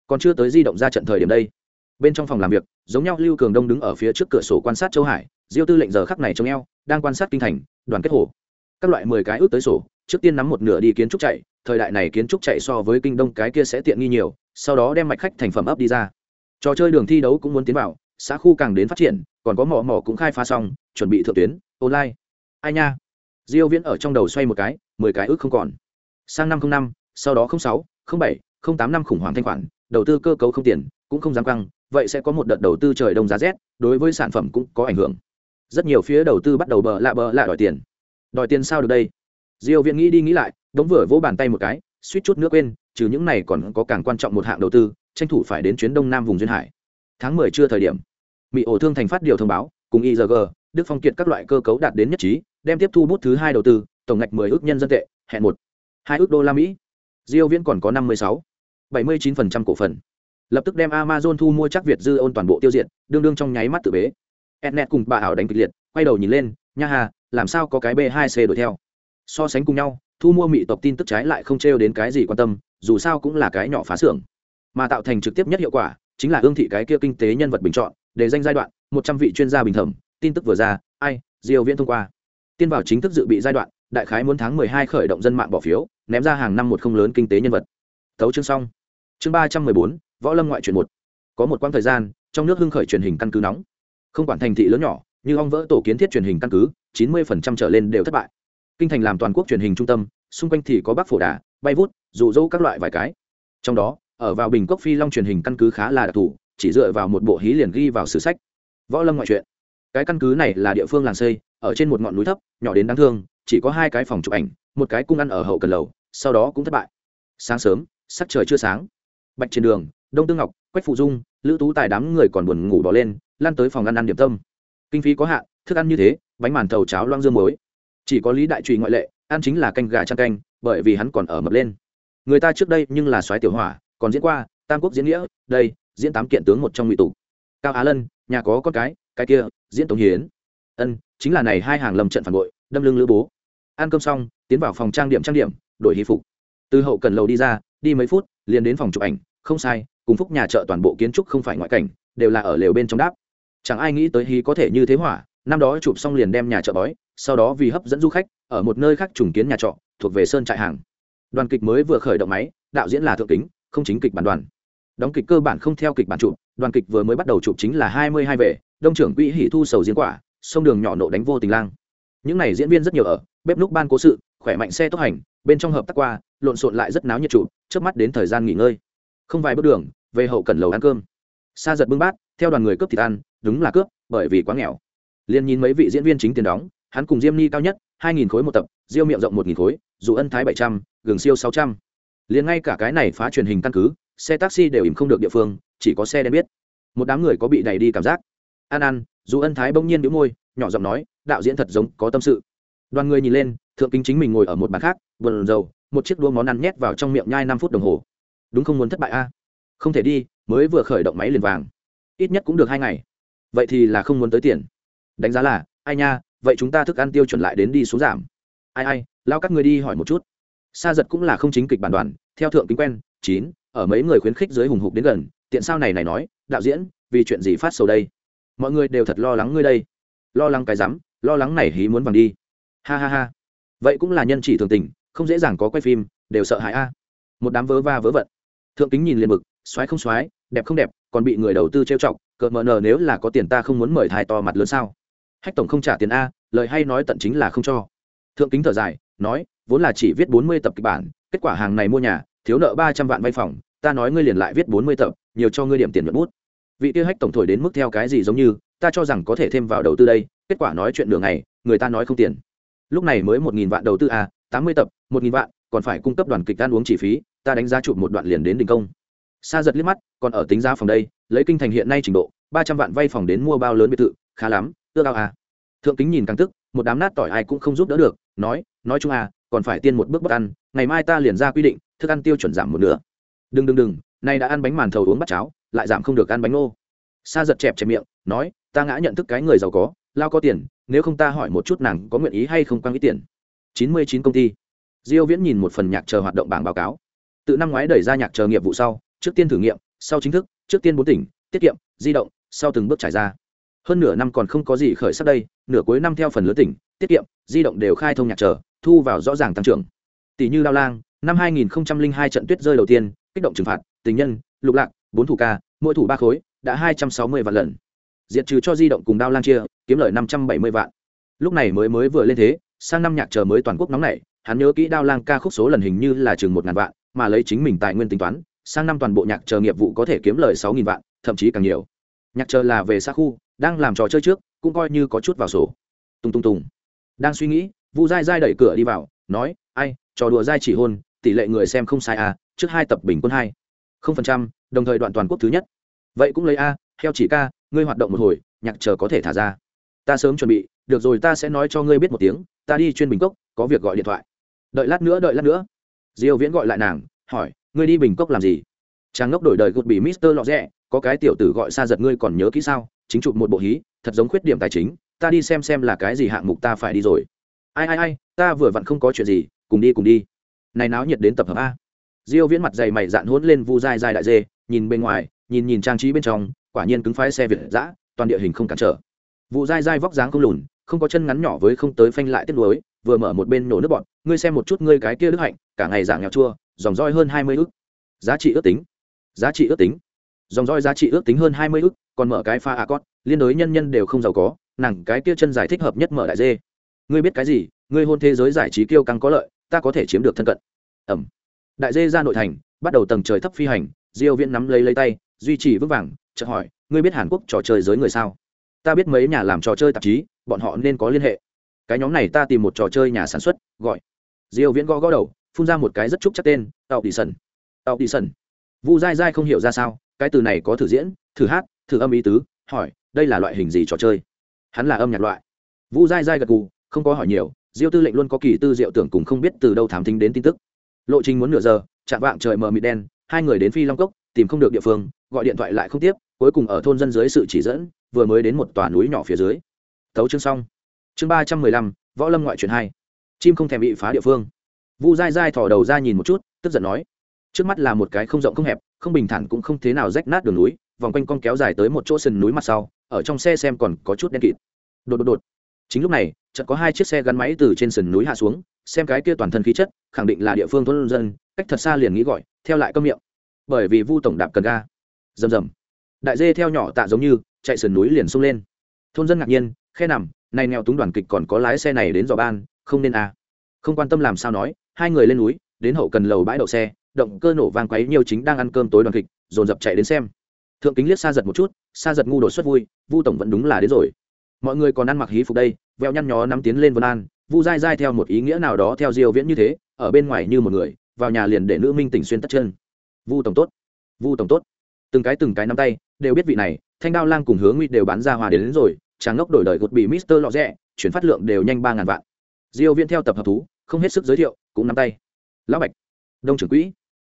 A: Còn chưa tới di động ra trận thời điểm đây. Bên trong phòng làm việc, giống nhau lưu cường đông đứng ở phía trước cửa sổ quan sát châu hải, diêu tư lệnh giờ khắc này trong eo, đang quan sát kinh thành, đoàn kết hồ. Các loại mười cái ước tới sổ, trước tiên nắm một nửa đi kiến trúc chạy thời đại này kiến trúc chạy so với kinh đông cái kia sẽ tiện nghi nhiều, sau đó đem mạch khách thành phẩm ấp đi ra. Trò chơi đường thi đấu cũng muốn tiến vào, xã khu càng đến phát triển, còn có mỏ mỏ cũng khai phá xong, chuẩn bị thượng tuyến, online. Ai nha? Diêu viễn ở trong đầu xoay một cái, mười cái ước không còn. Sang năm không năm, sau đó không sáu, không bảy, không tám năm khủng hoảng thanh khoản, đầu tư cơ cấu không tiền, cũng không dám căng, vậy sẽ có một đợt đầu tư trời đông giá rét, đối với sản phẩm cũng có ảnh hưởng. Rất nhiều phía đầu tư bắt đầu bờ lạ bờ lạ đòi tiền. Đòi tiền sao được đây? Diêu viễn nghĩ đi nghĩ lại đống vừa vỗ bàn tay một cái, suýt chút nước quên, trừ những này còn có càng quan trọng một hạng đầu tư, tranh thủ phải đến chuyến đông nam vùng duyên hải. Tháng 10 chưa thời điểm, mỹ ổ thương thành phát điều thông báo, cùng igg đức phong kiệt các loại cơ cấu đạt đến nhất trí, đem tiếp thu bút thứ hai đầu tư, tổng ngạch 10 ước nhân dân tệ, hẹn một, hai ước đô la mỹ. Diêu viễn còn có 56 79% cổ phần. Lập tức đem amazon thu mua chắc việt dư ôn toàn bộ tiêu diệt, đương đương trong nháy mắt tự bế. Ethernet cùng bà ảo đánh kịch liệt, quay đầu nhìn lên, nha hà, làm sao có cái b 2 c đuổi theo? So sánh cùng nhau thu mua mỹ tộc tin tức trái lại không trêu đến cái gì quan tâm, dù sao cũng là cái nhỏ phá xưởng. Mà tạo thành trực tiếp nhất hiệu quả, chính là ương thị cái kia kinh tế nhân vật bình chọn, để danh giai đoạn, một trăm vị chuyên gia bình thẩm, tin tức vừa ra, ai diều viễn thông qua. Tiên vào chính thức dự bị giai đoạn, đại khái muốn tháng mười hai khởi động dân mạng bỏ phiếu, ném ra hàng năm một không lớn kinh tế nhân vật. Thấu chương xong. Chương ba trăm mười bốn, võ lâm ngoại truyền một. Có một quãng thời gian, trong nước hưng khởi truyền hình căn cứ nóng. Không quản thành thị lớn nhỏ, như ong vỡ tổ kiến thiết truyền hình căn cứ, chín mươi phần trăm trở lên đều thất bại kinh thành làm toàn quốc truyền hình trung tâm, xung quanh thì có bắc phổ đà, bay vút rụ rỗ các loại vài cái. Trong đó, ở vào bình cốc phi long truyền hình căn cứ khá là đặc thù, chỉ dựa vào một bộ hí liền ghi vào sử sách. Võ lâm ngoại truyện. Cái căn cứ này là địa phương làng xây, ở trên một ngọn núi thấp, nhỏ đến đáng thương, chỉ có hai cái phòng chụp ảnh, một cái cung ăn ở hậu cần lầu, sau đó cũng thất bại. Sáng sớm, sắc trời chưa sáng. Bạch trên đường, đông tương ngọc, quách phụ dung, lữ tú tài đám người còn buồn ngủ bỏ lên, lan tới phòng ăn ăn điểm tâm. Kinh phí có hạn, thức ăn như thế, bánh màn thầu cháo loang dương muối chỉ có lý đại trùy ngoại lệ, ăn chính là canh gà chăn canh, bởi vì hắn còn ở mập lên. Người ta trước đây nhưng là soái tiểu hỏa, còn diễn qua, tam quốc diễn nghĩa, đây, diễn tám kiện tướng một trong ngụy tụ cao á lân, nhà có con cái cái kia, diễn tống hiến. Ân, chính là này hai hàng lầm trận phản bội, đâm lưng lữ bố. Ăn cơm xong, tiến vào phòng trang điểm trang điểm, đổi hy phục. Từ hậu cần lầu đi ra, đi mấy phút, liền đến phòng chụp ảnh, không sai, cùng phúc nhà chợ toàn bộ kiến trúc không phải ngoại cảnh, đều là ở lều bên trong đáp. Chẳng ai nghĩ tới hí có thể như thế hỏa năm đó chụp xong liền đem nhà chợ bói, sau đó vì hấp dẫn du khách, ở một nơi khác trùng kiến nhà trọ, thuộc về sơn trại hàng. Đoàn kịch mới vừa khởi động máy, đạo diễn là thượng kính, không chính kịch bản đoàn. Đóng kịch cơ bản không theo kịch bản chụp, đoàn kịch vừa mới bắt đầu chụp chính là hai mươi hai vệ, đông trưởng quỹ hỷ thu sầu diễn quả, sông đường nhỏ nộ đánh vô tình lang. Những n à y diễn viên rất nhiều ở, bếp lúc ban cố sự, khỏe mạnh xe tốc hành, bên trong hợp tác qua, lộn xộn lại rất náo nhiệt trụ trước mắt đến thời gian nghỉ ngơi. Không vài bước đường, về hậu cần lầu ăn cơm. Xa giật bưng bát, theo đoàn người cướp thịt ăn, đúng là cướp, bởi vì quá nghèo liền nhìn mấy vị diễn viên chính tiền đóng hắn cùng diêm ni cao nhất hai nghìn khối một tập diêu miệng rộng một nghìn khối dù ân thái bảy trăm gừng siêu sáu trăm. Liền ngay cả cái này phá truyền hình căn cứ xe taxi đều ìm không được địa phương chỉ có xe đen biết. Một đám người có bị đẩy đi cảm giác. An an, dù ân thái bỗng nhiên đĩu môi nhỏ giọng nói đạo diễn thật giống có tâm sự. Đoàn người nhìn lên thượng kính chính mình ngồi ở một bàn khác vườn dầu một chiếc đua món ăn nhét vào trong miệng nhai năm phút đồng hồ. Đúng không muốn thất bại a? Không thể đi mới vừa khởi động máy liền vàng. Ít nhất cũng được hai ngày. Vậy thì là không muốn tới tiền đánh giá là ai nha vậy chúng ta thức ăn tiêu chuẩn lại đến đi xuống giảm. Ai ai lao các người đi hỏi một chút. Sa giật cũng là không chính kịch bản đoàn theo thượng kính quen chín ở mấy người khuyến khích dưới hùng hục đến gần tiện sao này này nói đạo diễn vì chuyện gì phát sầu đây? Mọi người đều thật lo lắng ngươi đây. Lo lắng cái rắm lo lắng này hí muốn vàng đi. Ha ha ha. Vậy cũng là nhân chỉ thường tình không dễ dàng có quay phim đều sợ hãi a. Một đám vớ va vớ vận, thượng kính nhìn liền mực xoáy không xoáy đẹp không đẹp còn bị người đầu tư trêu chọc cợt mờ nờ nếu là có tiền ta không muốn mời thai to mặt lớn sao? Hách tổng không trả tiền a, lời hay nói tận chính là không cho. Thượng kính thở dài, nói, vốn là chỉ viết bốn mươi tập kịch bản, kết quả hàng này mua nhà, thiếu nợ ba trăm vạn vay phòng, ta nói ngươi liền lại viết bốn mươi tập, nhiều cho ngươi điểm tiền nhuận bút. Vị tiêu hách tổng thổi đến mức theo cái gì giống như, ta cho rằng có thể thêm vào đầu tư đây, kết quả nói chuyện đường này người ta nói không tiền. Lúc này mới một nghìn vạn đầu tư a, tám mươi tập, một nghìn vạn, còn phải cung cấp đoàn kịch ăn uống chi phí, ta đánh giá chụp một đoạn liền đến đình công. Xa giật liếc mắt, còn ở tính giá phòng đây, lấy kinh thành hiện nay trình độ, ba trăm vạn vay phòng đến mua bao lớn biệt thự, khá lắm ước ao à. thượng kính nhìn càng tức, một đám nát tỏi ai cũng không giúp đỡ được, nói nói chung à còn phải tiên một bước bất ăn, ngày mai ta liền ra quy định, thức ăn tiêu chuẩn giảm một nửa. Đừng đừng đừng, nay đã ăn bánh màn thầu uống bắt cháo, lại giảm không được ăn bánh ngô. Sa giật chẹp chẹp miệng, nói, ta ngã nhận thức cái người giàu có, lao có tiền, nếu không ta hỏi một chút nàng có nguyện ý hay không quăng ít tiền. Chín mươi chín công ty. Diêu viễn nhìn một phần nhạc chờ hoạt động bảng báo cáo. Từ năm ngoái đẩy ra nhạc chờ nghiệp vụ sau, trước tiên thử nghiệm, sau chính thức, trước tiên bốn tỉnh, tiết kiệm, di động, sau từng bước trải ra hơn nửa năm còn không có gì khởi sắc đây, nửa cuối năm theo phần lớn tỉnh, tiết kiệm, di động đều khai thông nhạc trở, thu vào rõ ràng tăng trưởng. Tỷ như lao lang, năm 2002 trận tuyết rơi đầu tiên, kích động trừng phạt, tình nhân, lục lạc, bốn thủ ca, mỗi thủ ba khối, đã 260 vạn lần. Diệt trừ cho di động cùng đao lang chia, kiếm lời 570 vạn. Lúc này mới mới vừa lên thế, sang năm nhạc chờ mới toàn quốc nóng này hắn nhớ kỹ đao lang ca khúc số lần hình như là chừng một ngàn vạn, mà lấy chính mình tài nguyên tính toán, sang năm toàn bộ nhạc chờ nghiệp vụ có thể kiếm lời sáu nghìn vạn, thậm chí càng nhiều. Nhạc chờ là về xa khu đang làm trò chơi trước, cũng coi như có chút vào sổ. Tung tung tung đang suy nghĩ, vu dai dai đẩy cửa đi vào, nói, ai, trò đùa dai chỉ hôn, tỷ lệ người xem không sai à trước hai tập bình quân hai. Không phần trăm, đồng thời đoạn toàn quốc thứ nhất. Vậy cũng lấy a, theo chỉ ca, ngươi hoạt động một hồi, nhạc chờ có thể thả ra. Ta sớm chuẩn bị, được rồi ta sẽ nói cho ngươi biết một tiếng, ta đi chuyên bình cốc, có việc gọi điện thoại. Đợi lát nữa, đợi lát nữa. Diêu viễn gọi lại nàng, hỏi, ngươi đi bình cốc làm gì? Trang ngốc đổi đời gột bị mister lọ rẽ có cái tiểu tử gọi xa giật ngươi còn nhớ kỹ sao? Chính chụp một bộ hí, thật giống khuyết điểm tài chính, ta đi xem xem là cái gì hạng mục ta phải đi rồi. Ai ai ai, ta vừa vặn không có chuyện gì, cùng đi cùng đi. Này náo nhiệt đến tập hợp a. Diêu viễn mặt dày mày dạn hỗn lên vu dai dai đại dê, nhìn bên ngoài, nhìn nhìn trang trí bên trong, quả nhiên cứng phái xe việt dã, toàn địa hình không cản trở. Vụ dai dai vóc dáng không lùn, không có chân ngắn nhỏ với không tới phanh lại tiết nối vừa mở một bên nổ nước bọn, ngươi xem một chút ngươi cái kia đức hạnh, cả ngày giả nghèo chua, dòng roi hơn hai mươi ức. Giá trị ước tính, giá trị ước tính dòng roi giá trị ước tính hơn hai mươi ức còn mở cái pha a cót, liên đối nhân nhân đều không giàu có, nàng cái kia chân giải thích hợp nhất mở đại dê. Ngươi biết cái gì? Ngươi hôn thế giới giải trí kiêu căng có lợi, ta có thể chiếm được thân cận. Ẩm. Đại dê ra nội thành, bắt đầu tầng trời thấp phi hành, diêu viễn nắm lấy lấy tay, duy trì vững vàng, chợt hỏi, ngươi biết hàn quốc trò chơi giới người sao? Ta biết mấy nhà làm trò chơi tạp chí, bọn họ nên có liên hệ. Cái nhóm này ta tìm một trò chơi nhà sản xuất, gọi. Diêu viễn gõ gõ đầu, phun ra một cái rất trúc chắc tên, tàu đi sần. Tàu đi sần. Vu dai dai không hiểu ra sao cái từ này có thử diễn, thử hát, thử âm ý tứ, hỏi, đây là loại hình gì trò chơi? Hắn là âm nhạc loại. Vu dai dai gật gù, không có hỏi nhiều, diêu tư lệnh luôn có kỳ tư diệu tưởng cùng không biết từ đâu thám thính đến tin tức. Lộ trình muốn nửa giờ, chạm vạng trời mờ mịt đen, hai người đến phi long cốc, tìm không được địa phương, gọi điện thoại lại không tiếp, cuối cùng ở thôn dân dưới sự chỉ dẫn, vừa mới đến một tòa núi nhỏ phía dưới. Tấu chương xong. Chương ba trăm mười lăm, võ lâm ngoại truyền hai. Chim không thèm bị phá địa phương. Vu dai dai thỏ đầu ra nhìn một chút, tức giận nói, trước mắt là một cái không rộng không hẹp không bình thản cũng không thế nào rách nát đường núi, vòng quanh con kéo dài tới một chỗ sườn núi mặt sau, ở trong xe xem còn có chút đen kịt. Đột đột đột. Chính lúc này, chợt có hai chiếc xe gắn máy từ trên sườn núi hạ xuống, xem cái kia toàn thân khí chất, khẳng định là địa phương thôn dân, cách thật xa liền nghĩ gọi, theo lại cơm miệng. Bởi vì vu tổng đạp cần ga. Rầm rầm. Đại dê theo nhỏ tạ giống như, chạy sườn núi liền xông lên. Thôn dân ngạc nhiên, khe nằm, này nghèo túng đoàn kịch còn có lái xe này đến dò ban, không nên à. không quan tâm làm sao nói, hai người lên núi, đến hậu cần lầu bãi đậu xe động cơ nổ vang quấy nhiều chính đang ăn cơm tối đoàn kịch dồn dập chạy đến xem. Thượng kính liếc xa giật một chút xa giật ngu đột xuất vui vu tổng vẫn đúng là đến rồi. Mọi người còn ăn mặc hí phục đây veo nhăn nhó nắm tiến lên vân an vu dai dai theo một ý nghĩa nào đó theo diêu viễn như thế ở bên ngoài như một người vào nhà liền để nữ minh tỉnh xuyên tất chân. Vu tổng tốt vu tổng tốt. Từng cái từng cái nắm tay đều biết vị này thanh đao lang cùng hướng nguy đều bán ra hòa đến, đến rồi chàng ngốc đổi đời gột bị mister lọ rẽ chuyển phát lượng đều nhanh ba ngàn vạn. Diêu viễn theo tập hợp thú không hết sức giới thiệu cũng nắm tay. Lão bạch đông trưởng quỹ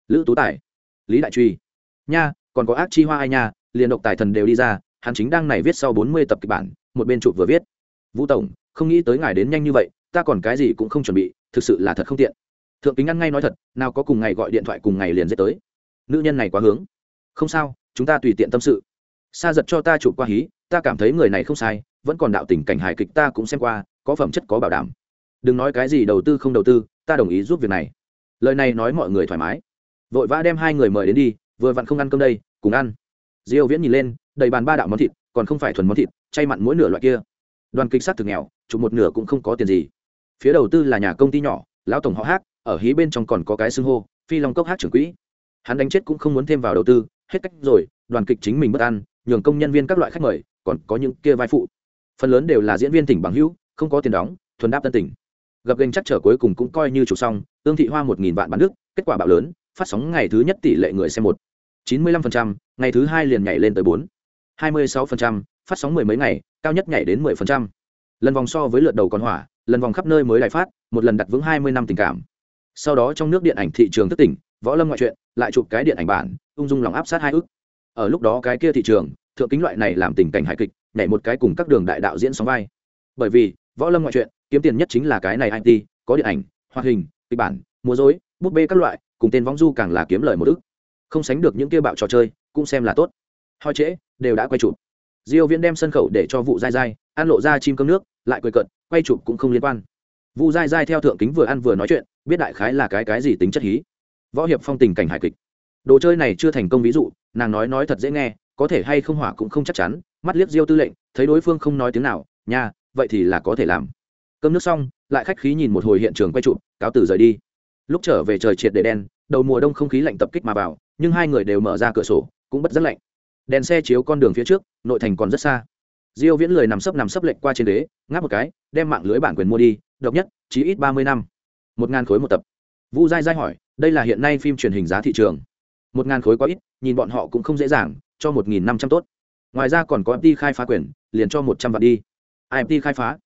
A: lữ tú tài, lý đại truy. Nha, còn có ác chi hoa ai nha, liền độc tài thần đều đi ra, hắn chính đang này viết sau bốn mươi tập kịch bản, một bên chụp vừa viết. Vũ tổng, không nghĩ tới ngài đến nhanh như vậy, ta còn cái gì cũng không chuẩn bị, thực sự là thật không tiện. Thượng kính ăn ngay nói thật, nào có cùng ngày gọi điện thoại cùng ngày liền dễ tới. Nữ nhân này quá hướng. Không sao, chúng ta tùy tiện tâm sự. Xa giật cho ta chụp qua hí, ta cảm thấy người này không sai, vẫn còn đạo tình cảnh hài kịch ta cũng xem qua, có phẩm chất có bảo đảm. Đừng nói cái gì đầu tư không đầu tư, ta đồng ý giúp việc này. Lời này nói mọi người thoải mái vội vã đem hai người mời đến đi, vừa vặn không ăn cơm đây, cùng ăn. Diêu viễn nhìn lên, đầy bàn ba đạo món thịt, còn không phải thuần món thịt, chay mặn mỗi nửa loại kia. Đoàn kịch sát thực nghèo, chụp một nửa cũng không có tiền gì. Phía đầu tư là nhà công ty nhỏ, lão tổng họ hát ở hí bên trong còn có cái xưng hô, phi long cốc hát trưởng quỹ. Hắn đánh chết cũng không muốn thêm vào đầu tư, hết cách rồi, đoàn kịch chính mình bất ăn nhường công nhân viên các loại khách mời, còn có những kia vai phụ. Phần lớn đều là diễn viên tỉnh bằng hữu, không có tiền đóng, thuần đáp tân tỉnh gặp gành chắc trở cuối cùng cũng coi như chủ xong, tương thị hoa một nghìn vạn bán nước, kết quả bạo lớn phát sóng ngày thứ nhất tỷ lệ người xem một. chín mươi lăm phần trăm, ngày thứ hai liền nhảy lên tới bốn. hai mươi sáu phần trăm, phát sóng mười mấy ngày, cao nhất nhảy đến mười phần trăm. Lần vòng so với lượt đầu còn hỏa, lần vòng khắp nơi mới đại phát, một lần đặt vững hai mươi năm tình cảm. Sau đó trong nước điện ảnh thị trường thất tỉnh, võ lâm ngoại truyện, lại chụp cái điện ảnh bản, ung dung lòng áp sát hai ước. Ở lúc đó cái kia thị trường, thượng kính loại này làm tình cảnh hài kịch, nhảy một cái cùng các đường đại đạo diễn sóng vai. Bởi vì, võ lâm ngoại truyện, kiếm tiền nhất chính là cái này it có điện ảnh, hoạt hình, kịch bản, múa dối búp bê các loại cùng tên võng du càng là kiếm lời một ức. Không sánh được những kia bạo trò chơi, cũng xem là tốt. Hoi trễ, đều đã quay chụp. Diêu viễn đem sân khẩu để cho vụ dai dai, ăn lộ ra chim cơm nước, lại cười cận quay chụp cũng không liên quan. Vụ dai dai theo thượng kính vừa ăn vừa nói chuyện, biết đại khái là cái cái gì tính chất hí. Võ hiệp phong tình cảnh hài kịch. Đồ chơi này chưa thành công ví dụ, nàng nói nói thật dễ nghe, có thể hay không hỏa cũng không chắc chắn, mắt liếc diêu tư lệnh, thấy đối phương không nói tiếng nào, nha, vậy thì là có thể làm. Cơm nước xong, lại khách khí nhìn một hồi hiện trường quay chụp, cáo từ rời đi. Lúc trở về trời triệt để đen đầu mùa đông không khí lạnh tập kích mà vào, nhưng hai người đều mở ra cửa sổ, cũng bất rất lạnh. Đèn xe chiếu con đường phía trước, nội thành còn rất xa. Diêu viễn lười nằm sấp nằm sấp lệch qua trên đế, ngáp một cái, đem mạng lưới bản quyền mua đi, độc nhất, chí ít 30 năm. Một ngàn khối một tập. Vu dai dai hỏi, đây là hiện nay phim truyền hình giá thị trường. Một ngàn khối quá ít, nhìn bọn họ cũng không dễ dàng, cho một nghìn năm trăm tốt. Ngoài ra còn có mt khai phá quyền, liền cho một trăm vạn đi. Imt khai phá.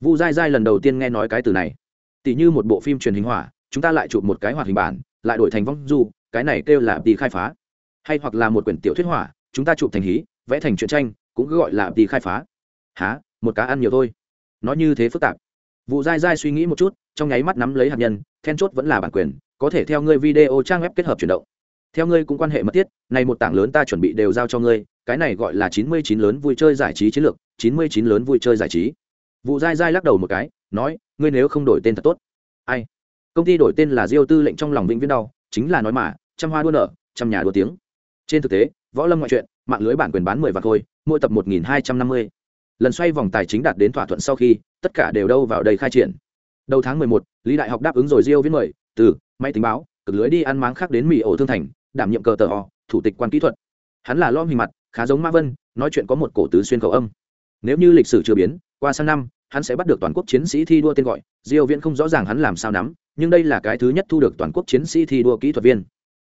A: Vu dai dai lần đầu tiên nghe nói cái từ này. Tỷ như một bộ phim truyền hình hỏa, chúng ta lại chụp một cái hoạt hình bản lại đổi thành vong du, cái này kêu là đi khai phá. Hay hoặc là một quyển tiểu thuyết hỏa, chúng ta chụp thành hí, vẽ thành truyện tranh, cũng cứ gọi là đi khai phá. Há một cá ăn nhiều thôi. Nói như thế phức tạp. Vụ dai dai suy nghĩ một chút, trong nháy mắt nắm lấy hạt nhân, then chốt vẫn là bản quyền, có thể theo ngươi video trang web kết hợp chuyển động. Theo ngươi cũng quan hệ mật thiết, này một tảng lớn ta chuẩn bị đều giao cho ngươi, cái này gọi là chín mươi chín lớn vui chơi giải trí chiến lược, chín mươi chín lớn vui chơi giải trí. Vụ dai dai lắc đầu một cái, nói, ngươi nếu không đổi tên thật tốt. Ai? Công ty đổi tên là diêu tư lệnh trong lòng vĩnh viễn đau, chính là nói mà, trăm hoa đua nở, trăm nhà đua tiếng. Trên thực tế, võ lâm ngoại truyện, mạng lưới bản quyền bán mười vạn thôi, mỗi tập một nghìn hai trăm năm mươi. Lần xoay vòng tài chính đạt đến thỏa thuận sau khi, tất cả đều đâu vào đây khai triển. Đầu tháng mười một, lý đại học đáp ứng rồi diêu viết mời, từ máy tính báo, cực lưới đi ăn máng khác đến mỹ ổ thương thành, đảm nhiệm cờ tờ họ thủ tịch quan kỹ thuật. Hắn là lom hình mặt, khá giống ma vân, nói chuyện có một cổ tứ xuyên cầu âm. Nếu như lịch sử chưa biến, qua sang năm, hắn sẽ bắt được toàn quốc chiến sĩ thi đua tên gọi, diêu viễn không rõ ràng hắn làm sao nắm nhưng đây là cái thứ nhất thu được toàn quốc chiến sĩ thi đua kỹ thuật viên.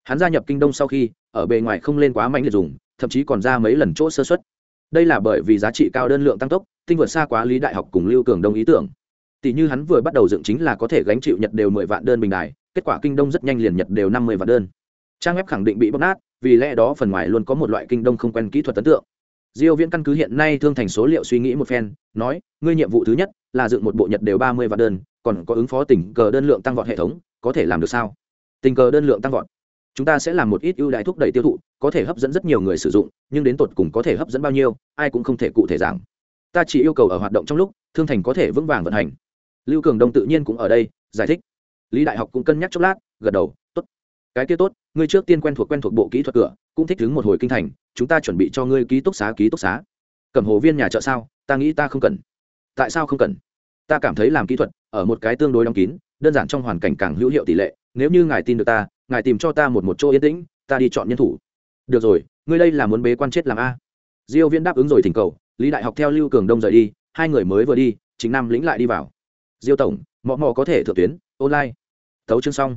A: Hắn gia nhập kinh đông sau khi, ở bề ngoài không lên quá mạnh liệt dùng, thậm chí còn ra mấy lần chỗ sơ xuất đây là bởi vì giá trị cao đơn lượng tăng tốc, tinh vượt xa quá lý đại học cùng lưu cường đông ý tưởng. Tỷ như hắn vừa bắt đầu dựng chính là có thể gánh chịu nhật đều mười vạn đơn bình đài, kết quả kinh đông rất nhanh liền nhật đều năm mươi vạn đơn. Trang web khẳng định bị bóc nát, vì lẽ đó phần ngoài luôn có một loại kinh đông không quen kỹ thuật ấn tượng. Diêu viễn căn cứ hiện nay thương thành số liệu suy nghĩ một phen, nói, ngươi nhiệm vụ thứ nhất là dựng một bộ nhật đều ba mươi vạn đơn, còn có ứng phó tình cờ đơn lượng tăng vọt hệ thống, có thể làm được sao? Tình cờ đơn lượng tăng vọt. Chúng ta sẽ làm một ít ưu đãi thúc đẩy tiêu thụ, có thể hấp dẫn rất nhiều người sử dụng, nhưng đến tột cùng có thể hấp dẫn bao nhiêu, ai cũng không thể cụ thể giảng. Ta chỉ yêu cầu ở hoạt động trong lúc, thương thành có thể vững vàng vận hành. Lưu cường đông tự nhiên cũng ở đây, giải thích. Lý đại học cũng cân nhắc chốc lát, gật đầu, tốt. Cái kia tốt, ngươi trước tiên quen thuộc quen thuộc bộ kỹ thuật cửa, cũng thích đứng một hồi kinh thành, chúng ta chuẩn bị cho ngươi ký túc xá, ký túc xá. Cầm hồ viên nhà chợ sao? Ta nghĩ ta không cần tại sao không cần? Ta cảm thấy làm kỹ thuật, ở một cái tương đối đóng kín, đơn giản trong hoàn cảnh càng hữu hiệu tỷ lệ. Nếu như ngài tin được ta, ngài tìm cho ta một một chỗ yên tĩnh, ta đi chọn nhân thủ. Được rồi, ngươi đây là muốn bế quan chết làm a. Diêu viễn đáp ứng rồi thỉnh cầu, lý đại học theo lưu cường đông rời đi, hai người mới vừa đi chính nam lĩnh lại đi vào. Diêu tổng, mọ mọ có thể thượng tuyến, online. Tấu chương xong.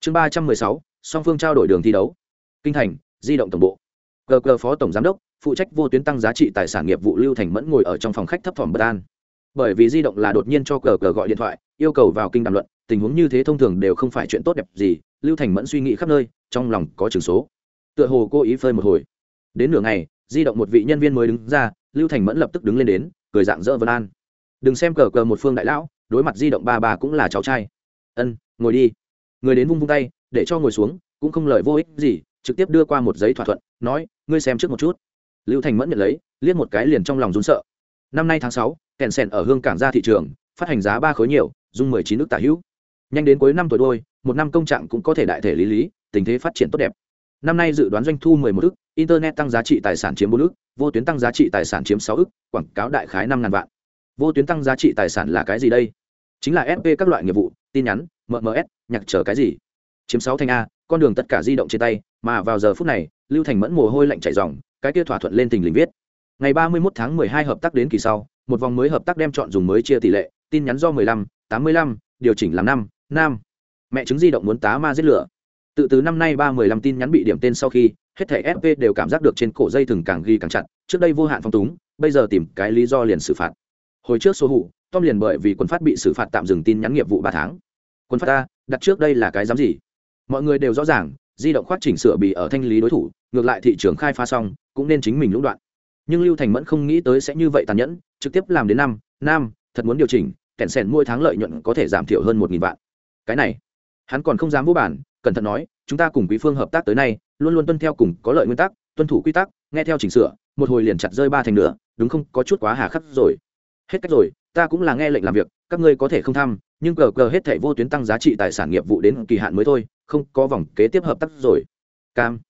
A: Chương ba trăm mười sáu, song phương trao đổi đường thi đấu. Kinh thành, di động tổng bộ. Gờ gờ phó tổng giám đốc, phụ trách vô tuyến tăng giá trị tài sản nghiệp vụ lưu thành mẫn ngồi ở trong phòng khách thấp thỏm bất an bởi vì di động là đột nhiên cho cờ cờ gọi điện thoại, yêu cầu vào kinh đàm luận, tình huống như thế thông thường đều không phải chuyện tốt đẹp gì, lưu thành mẫn suy nghĩ khắp nơi, trong lòng có chừng số. Tựa hồ cô ý phơi một hồi. Đến nửa ngày, di động một vị nhân viên mới đứng ra, lưu thành mẫn lập tức đứng lên đến, cười dạng dỡ vân an. Đừng xem cờ cờ một phương đại lão, đối mặt di động ba bà cũng là cháu trai. Ân, ngồi đi. Người đến vung vung tay, để cho ngồi xuống, cũng không lời vô ích gì, trực tiếp đưa qua một giấy thỏa thuận, nói, ngươi xem trước một chút. Lưu thành mẫn nhận lấy, liếc một cái liền trong lòng rún sợ. Năm nay tháng sáu kèn sèn ở hương cảng ra thị trường, phát hành giá ba khối nhiều, dung mười chín nước tả hữu. Nhanh đến cuối năm tuổi đôi, một năm công trạng cũng có thể đại thể lý lý, tình thế phát triển tốt đẹp. Năm nay dự đoán doanh thu mười một ức, internet tăng giá trị tài sản chiếm bốn ức, vô tuyến tăng giá trị tài sản chiếm sáu ức, quảng cáo đại khái năm ngàn vạn. Vô tuyến tăng giá trị tài sản là cái gì đây? Chính là fp các loại nghiệp vụ, tin nhắn mms nhạc trở cái gì? Chiếm sáu thành a, con đường tất cả di động trên tay, mà vào giờ phút này, lưu thành mẫn mồ hôi lạnh chảy dòng cái kia thỏa thuận lên tình lình viết. Ngày ba mươi 31 tháng mười hai hợp tác đến kỳ sau một vòng mới hợp tác đem chọn dùng mới chia tỷ lệ, tin nhắn do mười lăm, tám mươi lăm, điều chỉnh làm năm, nam. Mẹ chứng di động muốn tá ma giết lửa. Tự từ năm nay ba mười lăm tin nhắn bị điểm tên sau khi, hết thẻ FV đều cảm giác được trên cổ dây thừng càng ghi càng chặt, trước đây vô hạn phong túng, bây giờ tìm cái lý do liền xử phạt. Hồi trước số hủ, tom liền bởi vì quân phát bị xử phạt tạm dừng tin nhắn nghiệp vụ ba tháng. Quân phát ta đặt trước đây là cái dám gì? Mọi người đều rõ ràng, di động khoát chỉnh sửa bị ở thanh lý đối thủ, ngược lại thị trường khai phá xong, cũng nên chính mình lũng đoạn. Nhưng lưu thành mẫn không nghĩ tới sẽ như vậy tàn nhẫn trực tiếp làm đến năm năm thật muốn điều chỉnh, kẹn sẻn mỗi tháng lợi nhuận có thể giảm thiểu hơn một nghìn vạn. Cái này, hắn còn không dám vô bản, cẩn thận nói, chúng ta cùng quý phương hợp tác tới nay, luôn luôn tuân theo cùng có lợi nguyên tắc, tuân thủ quy tắc, nghe theo chỉnh sửa, một hồi liền chặt rơi ba thành nữa đúng không? Có chút quá hà khắc rồi. Hết cách rồi, ta cũng là nghe lệnh làm việc, các ngươi có thể không tham, nhưng cờ cờ hết thảy vô tuyến tăng giá trị tài sản nghiệp vụ đến kỳ hạn mới thôi, không có vòng kế tiếp hợp tác rồi. Cam.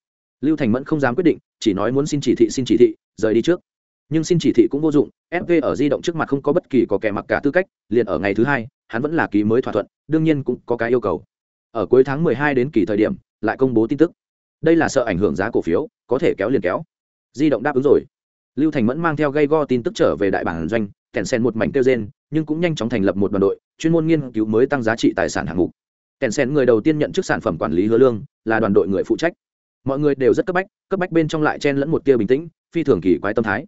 A: Lưu thành mẫn không dám quyết định, chỉ nói muốn xin chỉ thị, xin chỉ thị, rời đi trước nhưng xin chỉ thị cũng vô dụng fv ở di động trước mặt không có bất kỳ có kẻ mặc cả tư cách, liền ở ngày thứ hai, hắn vẫn là ký mới thỏa thuận, đương nhiên cũng có cái yêu cầu. Ở cuối tháng 12 đến kỳ thời điểm, lại công bố tin tức. Đây là sợ ảnh hưởng giá cổ phiếu, có thể kéo liền kéo. Di động đáp ứng rồi. Lưu thành mẫn mang theo gây go tin tức trở về đại bản doanh, kèn sen một mảnh tiêu gen nhưng cũng nhanh chóng thành lập một đoàn đội, chuyên môn nghiên cứu mới tăng giá trị tài sản hạng mục. Kèn sen người đầu tiên nhận chức sản phẩm quản lý hứa lương, là đoàn đội người phụ trách. Mọi người đều rất cấp bách cấp bách bên trong lại chen lẫn một tia bình tĩnh, phi thường kỳ quái tâm thái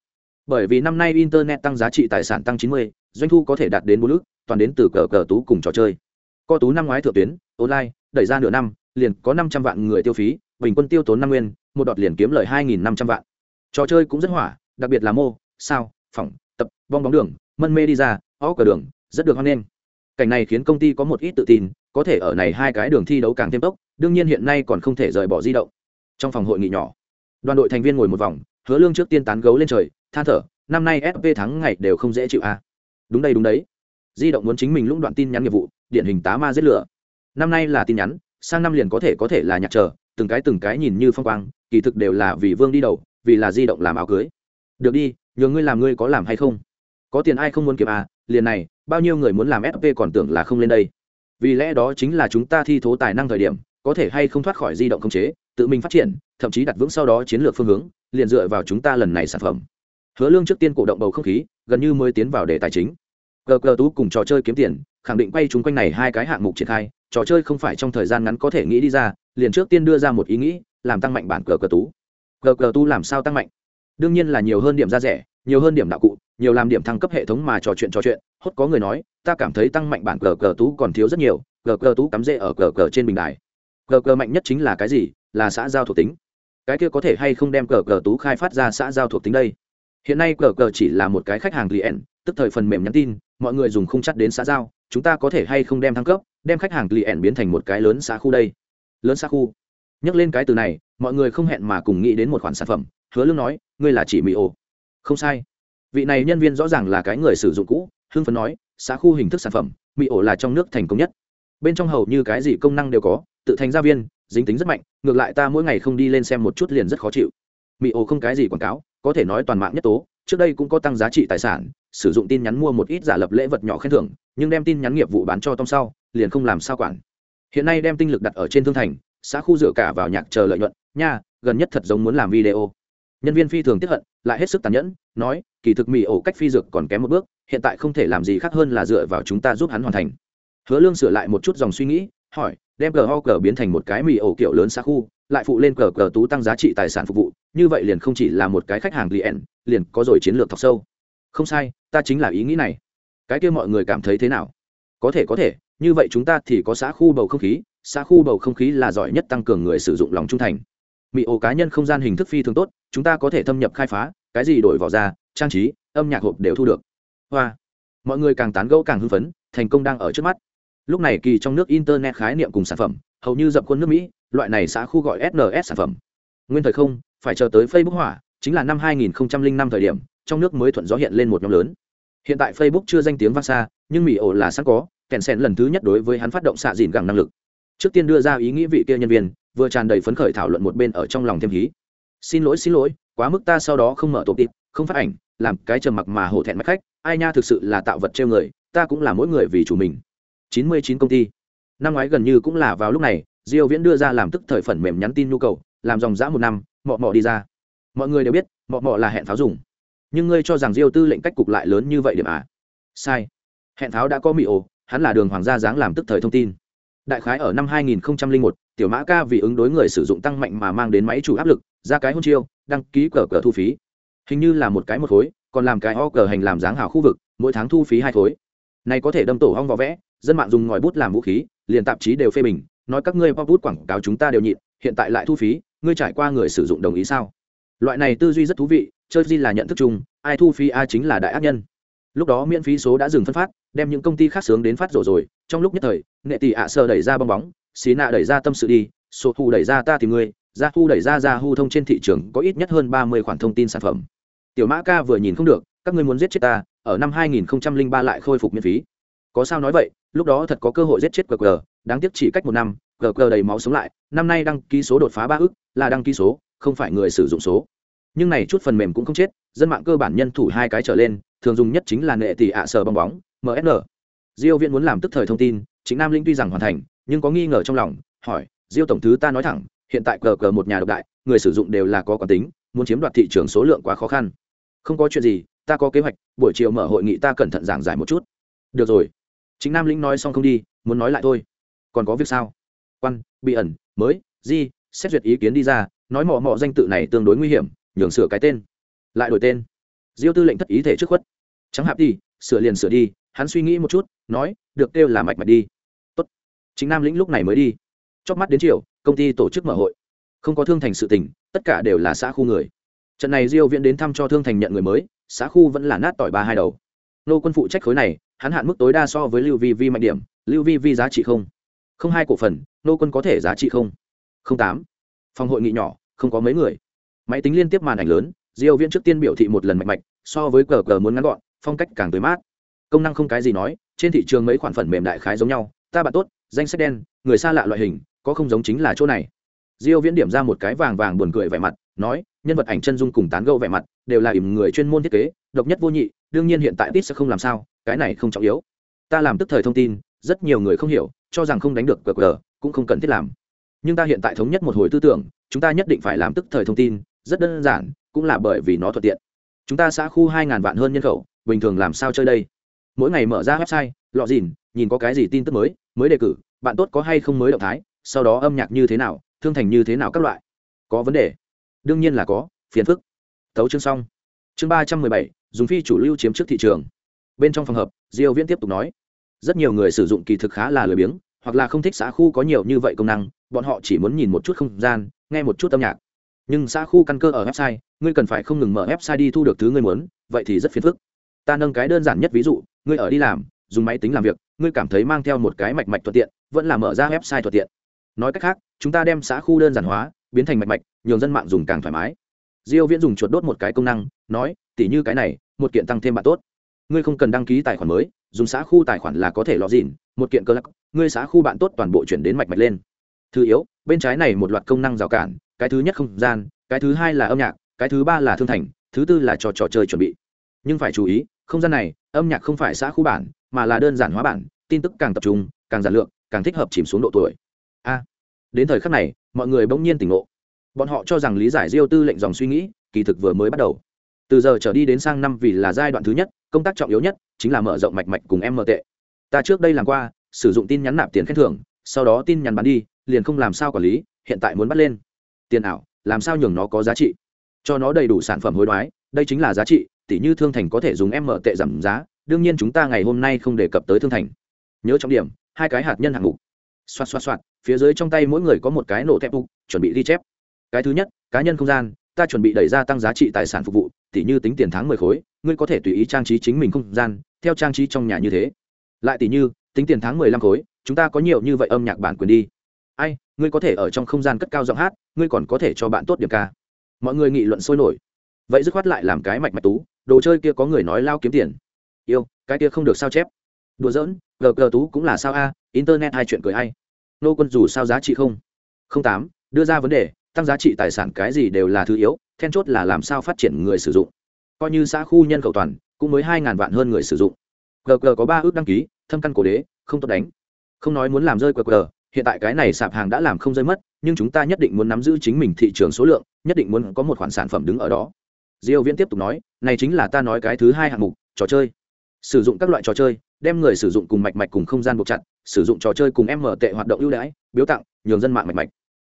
A: bởi vì năm nay internet tăng giá trị tài sản tăng 90, doanh thu có thể đạt đến bốn ước toàn đến từ cờ cờ tú cùng trò chơi. Co tú năm ngoái thượng tuyến online đẩy ra nửa năm liền có năm trăm vạn người tiêu phí bình quân tiêu tốn năm nguyên một đọt liền kiếm lời hai nghìn năm trăm vạn. Trò chơi cũng rất hỏa đặc biệt là mô sao phỏng tập bong bóng đường mân mê đi ra ó cờ đường rất được hoan nghênh. Cảnh này khiến công ty có một ít tự tin có thể ở này hai cái đường thi đấu càng thêm tốc đương nhiên hiện nay còn không thể rời bỏ di động. Trong phòng hội nghị nhỏ đoàn đội thành viên ngồi một vòng hứa lương trước tiên tán gấu lên trời than thở, năm nay SV thắng ngày đều không dễ chịu a. À. đúng đây, đúng đấy. Di động muốn chính mình lũng đoạn tin nhắn nghiệp vụ, điển hình tá ma giết lửa. Năm nay là tin nhắn, sang năm liền có thể có thể là nhạc trở. từng cái từng cái nhìn như phong quang, kỳ thực đều là vì vương đi đầu, vì là di động làm áo cưới. Được đi nhờ ngươi làm ngươi có làm hay không? Có tiền ai không muốn kiếm à liền này, bao nhiêu người muốn làm SV còn tưởng là không lên đây. Vì lẽ đó chính là chúng ta thi thố tài năng thời điểm, có thể hay không thoát khỏi di động không chế, tự mình phát triển, thậm chí đặt vững sau đó chiến lược phương hướng, liền dựa vào chúng ta lần này sản phẩm hứa lương trước tiên cổ động bầu không khí, gần như mới tiến vào đề tài chính. Cờ cờ tú cùng trò chơi kiếm tiền, khẳng định quay chúng quanh này hai cái hạng mục triển khai, trò chơi không phải trong thời gian ngắn có thể nghĩ đi ra, liền trước tiên đưa ra một ý nghĩ, làm tăng mạnh bản cờ cờ tú. Cờ cờ tú làm sao tăng mạnh? Đương nhiên là nhiều hơn điểm ra rẻ, nhiều hơn điểm đạo cụ, nhiều làm điểm thăng cấp hệ thống mà trò chuyện trò chuyện. Hốt có người nói, ta cảm thấy tăng mạnh bản cờ cờ tú còn thiếu rất nhiều cờ cờ tú cắm rễ ở cờ cờ trên bình đài. Cờ cờ mạnh nhất chính là cái gì? Là xã giao thuộc tính. Cái kia có thể hay không đem cờ cờ tú khai phát ra xã giao thuộc tính đây? Hiện nay cờ cờ chỉ là một cái khách hàng client, tức thời phần mềm nhắn tin, mọi người dùng không chắc đến xã giao, chúng ta có thể hay không đem thăng cấp, đem khách hàng client biến thành một cái lớn xã khu đây. Lớn xã khu. Nhắc lên cái từ này, mọi người không hẹn mà cùng nghĩ đến một khoản sản phẩm, hứa lương nói, ngươi là chỉ mỹ ổ. Không sai. Vị này nhân viên rõ ràng là cái người sử dụng cũ, hưng phấn nói, xã khu hình thức sản phẩm mỹ ổ là trong nước thành công nhất. Bên trong hầu như cái gì công năng đều có, tự thành gia viên, dính tính rất mạnh, ngược lại ta mỗi ngày không đi lên xem một chút liền rất khó chịu. Mỹ ổ không cái gì quảng cáo có thể nói toàn mạng nhất tố, trước đây cũng có tăng giá trị tài sản, sử dụng tin nhắn mua một ít giả lập lễ vật nhỏ khen thưởng, nhưng đem tin nhắn nghiệp vụ bán cho tom sau, liền không làm sao quản. Hiện nay đem tinh lực đặt ở trên thương thành, xã khu dựa cả vào nhạc chờ lợi nhuận. Nha, gần nhất thật giống muốn làm video. Nhân viên phi thường tiếp hận, lại hết sức tàn nhẫn, nói, kỳ thực mỹ ổ cách phi dược còn kém một bước, hiện tại không thể làm gì khác hơn là dựa vào chúng ta giúp hắn hoàn thành. Hứa lương sửa lại một chút dòng suy nghĩ, hỏi, đem cờ ho cờ biến thành một cái mì ổ kiểu lớn xa khu, lại phụ lên cờ cờ tú tăng giá trị tài sản phục vụ như vậy liền không chỉ là một cái khách hàng liền liền có rồi chiến lược thọc sâu. Không sai, ta chính là ý nghĩ này. Cái kia mọi người cảm thấy thế nào? Có thể có thể, như vậy chúng ta thì có xã khu bầu không khí, xã khu bầu không khí là giỏi nhất tăng cường người sử dụng lòng trung thành. Mỹ ổ cá nhân không gian hình thức phi thường tốt, chúng ta có thể thâm nhập khai phá, cái gì đổi vào ra, trang trí, âm nhạc hộp đều thu được. Hoa. Mọi người càng tán gẫu càng hưng phấn, thành công đang ở trước mắt. Lúc này kỳ trong nước internet khái niệm cùng sản phẩm, hầu như dập khuôn nước mỹ, loại này xã khu gọi sns sản phẩm. Nguyên thời không phải chờ tới facebook hỏa, chính là năm 2005 thời điểm, trong nước mới thuận gió hiện lên một nhóm lớn. Hiện tại facebook chưa danh tiếng vang xa, nhưng mỹ ổ là sẵn có, kèn sen lần thứ nhất đối với hắn phát động xạ dìn gẳng năng lực. Trước tiên đưa ra ý nghĩ vị kia nhân viên, vừa tràn đầy phấn khởi thảo luận một bên ở trong lòng thêm hí. Xin lỗi xin lỗi, quá mức ta sau đó không mở tổ tịp, không phát ảnh, làm cái trầm mặc mà hổ thẹn mắt khách, ai nha thực sự là tạo vật treo người, ta cũng là mỗi người vì chủ mình. Chín mươi chín công ty. Năm ngoái gần như cũng là vào lúc này, diêu viễn đưa ra làm tức thời phần mềm nhắn tin nhu cầu, làm dòng dã một năm mọ mọ đi ra. Mọi người đều biết mọ mọ là hẹn pháo dùng. Nhưng ngươi cho rằng diêu tư lệnh cách cục lại lớn như vậy điểm à? Sai. Hẹn pháo đã có mị ồ hắn là đường hoàng gia dáng làm tức thời thông tin. Đại khái ở năm 2001, tiểu mã ca vì ứng đối người sử dụng tăng mạnh mà mang đến máy chủ áp lực ra cái hôn chiêu đăng ký cờ cờ thu phí. Hình như là một cái một khối còn làm cái o cờ hành làm dáng hảo khu vực mỗi tháng thu phí hai khối. Này có thể đâm tổ hong vỏ vẽ dân mạng dùng ngòi bút làm vũ khí liền tạp chí đều phê bình nói các ngươi pop bút quảng cáo chúng ta đều nhịn hiện tại lại thu phí ngươi trải qua người sử dụng đồng ý sao? Loại này tư duy rất thú vị, chơi gì là nhận thức chung, ai thu phí ai chính là đại ác nhân. Lúc đó miễn phí số đã dừng phân phát, đem những công ty khác sướng đến phát rổ rồi, trong lúc nhất thời nghệ tỷ ạ sơ đẩy ra bong bóng xí nạ đẩy ra tâm sự đi số thu đẩy ra ta tìm ngươi, ra thu đẩy ra ra hu thông trên thị trường có ít nhất hơn ba mươi khoản thông tin sản phẩm. Tiểu mã ca vừa nhìn không được, các ngươi muốn giết chết ta, ở năm 2003 lại khôi phục miễn phí. Có sao nói vậy, lúc đó thật có cơ hội giết chết qr đáng tiếc chỉ cách một năm qr đầy máu sống lại, năm nay đăng ký số đột phá ba ức, là đăng ký số, không phải người sử dụng số. Nhưng này chút phần mềm cũng không chết, dân mạng cơ bản nhân thủ hai cái trở lên, thường dùng nhất chính là nệ tỷ ạ sở bong bóng msn diêu viễn muốn làm tức thời thông tin, chính nam linh tuy rằng hoàn thành, nhưng có nghi ngờ trong lòng, hỏi, diêu tổng thứ ta nói thẳng, hiện tại cờ cờ một nhà độc đại, người sử dụng đều là có quán tính, muốn chiếm đoạt thị trường số lượng quá khó khăn. Không có chuyện gì, ta có kế hoạch, buổi chiều mở hội nghị ta cẩn thận giảng giải một chút. Được rồi. Chính nam lĩnh nói xong không đi, muốn nói lại thôi. Còn có việc sao? Quan bị ẩn, mới, di, xét duyệt ý kiến đi ra, nói mò mò danh tự này tương đối nguy hiểm, nhường sửa cái tên, lại đổi tên. Diêu tư lệnh thất ý thể trước khuất. Chẳng hạp đi, sửa liền sửa đi, hắn suy nghĩ một chút, nói, được kêu là mạch mạch đi. Tốt. Chính nam lĩnh lúc này mới đi. Chóp mắt đến chiều, công ty tổ chức mở hội. Không có thương thành sự tình, tất cả đều là xã khu người. Trận này diêu viễn đến thăm cho thương thành nhận người mới, xã khu vẫn là nát tỏi ba hai đầu. Nô quân phụ trách khối này, hắn hạn mức tối đa so với lưu vi vi mạnh điểm, lưu vi vi giá trị không. Không hai cổ phần nô quân có thể giá trị không? Không tám. Phòng hội nghị nhỏ, không có mấy người. Máy tính liên tiếp màn ảnh lớn, diêu viễn trước tiên biểu thị một lần mạnh mạch, so với cờ cờ muốn ngắn gọn, phong cách càng tới mát. Công năng không cái gì nói, trên thị trường mấy khoản phần mềm đại khái giống nhau, ta bạn tốt, danh sách đen, người xa lạ loại hình, có không giống chính là chỗ này. Diêu viễn điểm ra một cái vàng vàng buồn cười vẻ mặt, nói, nhân vật ảnh chân dung cùng tán gẫu vẻ mặt, đều là ỉm người chuyên môn thiết kế, độc nhất vô nhị, đương nhiên hiện tại tít sẽ không làm sao, cái này không trọng yếu. Ta làm tức thời thông tin, rất nhiều người không hiểu, cho rằng không đánh được cờ cờ cũng không cần thiết làm. Nhưng ta hiện tại thống nhất một hồi tư tưởng, chúng ta nhất định phải làm tức thời thông tin, rất đơn giản, cũng là bởi vì nó thuận tiện. Chúng ta xã khu hai ngàn vạn hơn nhân khẩu, bình thường làm sao chơi đây? Mỗi ngày mở ra website, lọ dìn, nhìn có cái gì tin tức mới mới đề cử, bạn tốt có hay không mới động thái, sau đó âm nhạc như thế nào, thương thành như thế nào các loại. Có vấn đề? Đương nhiên là có, phiền phức. Tấu chương xong. Chương ba trăm mười bảy, dùng phi chủ lưu chiếm trước thị trường. Bên trong phòng hợp diêu viễn tiếp tục nói. Rất nhiều người sử dụng kỳ thực khá là lười biếng hoặc là không thích xã khu có nhiều như vậy công năng bọn họ chỉ muốn nhìn một chút không gian nghe một chút âm nhạc. Nhưng xã khu căn cơ ở website ngươi cần phải không ngừng mở website đi thu được thứ ngươi muốn vậy thì rất phiền phức. Ta nâng cái đơn giản nhất ví dụ ngươi ở đi làm dùng máy tính làm việc ngươi cảm thấy mang theo một cái mạch mạch thuận tiện vẫn là mở ra website thuận tiện. Nói cách khác chúng ta đem xã khu đơn giản hóa biến thành mạch mạch nhường dân mạng dùng càng thoải mái. Diêu viễn dùng chuột đốt một cái công năng nói tỉ như cái này một kiện tăng thêm bạn tốt. Ngươi không cần đăng ký tài khoản mới dùng xã khu tài khoản là có thể lọt dỉn, một kiện cơ lắc ngươi xã khu bạn tốt toàn bộ chuyển đến mạch mạch lên. Thứ yếu, bên trái này một loạt công năng rào cản, cái thứ nhất không gian, cái thứ hai là âm nhạc, cái thứ ba là thương thành, thứ tư là trò trò chơi chuẩn bị. Nhưng phải chú ý, không gian này, âm nhạc không phải xã khu bản, mà là đơn giản hóa bản, tin tức càng tập trung, càng giản lượng càng thích hợp chìm xuống độ tuổi. A, đến thời khắc này, mọi người bỗng nhiên tỉnh ngộ. Bọn họ cho rằng lý giải diêu tư lệnh dòng suy nghĩ, kỳ thực vừa mới bắt đầu. Từ giờ trở đi đến sang năm vì là giai đoạn thứ nhất, công tác trọng yếu nhất chính là mở rộng mạch mạch cùng em mở tệ. Ta trước đây làm qua sử dụng tin nhắn nạp tiền khen thưởng, sau đó tin nhắn bán đi, liền không làm sao quản lý, hiện tại muốn bắt lên. Tiền ảo, làm sao nhường nó có giá trị? Cho nó đầy đủ sản phẩm hối đoái, đây chính là giá trị tỷ như thương thành có thể dùng em mở tệ giảm giá, đương nhiên chúng ta ngày hôm nay không đề cập tới thương thành. Nhớ trọng điểm, hai cái hạt nhân hạng mục. Xoạt xoạt xoạt, phía dưới trong tay mỗi người có một cái nổ thép bục, chuẩn bị ghi chép. Cái thứ nhất, cá nhân không gian, ta chuẩn bị đẩy ra tăng giá trị tài sản phục vụ, tỉ như tính tiền tháng mười khối, ngươi có thể tùy ý trang trí chính mình không gian, theo trang trí trong nhà như thế. Lại tỉ như tính tiền tháng mười lăm khối, chúng ta có nhiều như vậy âm nhạc bản quyền đi. Ai, ngươi có thể ở trong không gian cất cao giọng hát, ngươi còn có thể cho bạn tốt điểm ca. Mọi người nghị luận sôi nổi. Vậy dứt khoát lại làm cái mạch mạch tú, đồ chơi kia có người nói lao kiếm tiền. Yêu, cái kia không được sao chép. Đùa giỡn, gờ gờ tú cũng là sao a, internet hai chuyện cười hay nô quân dù sao giá trị không? Không tám, đưa ra vấn đề, tăng giá trị tài sản cái gì đều là thứ yếu, then chốt là làm sao phát triển người sử dụng. Coi như xã khu nhân khẩu toàn, cũng mới hai ngàn vạn hơn người sử dụng. Gg có ba ước đăng ký thâm căn cổ đế, không tốt đánh. Không nói muốn làm rơi gg hiện tại cái này sạp hàng đã làm không rơi mất, nhưng chúng ta nhất định muốn nắm giữ chính mình thị trường số lượng, nhất định muốn có một khoản sản phẩm đứng ở đó. Diêu viễn tiếp tục nói, này chính là ta nói cái thứ hai hạng mục, trò chơi. Sử dụng các loại trò chơi, đem người sử dụng cùng mạch mạch cùng không gian buộc chặt, sử dụng trò chơi cùng em mở tệ hoạt động ưu đãi, biếu tặng, nhường dân mạng mạch mạch.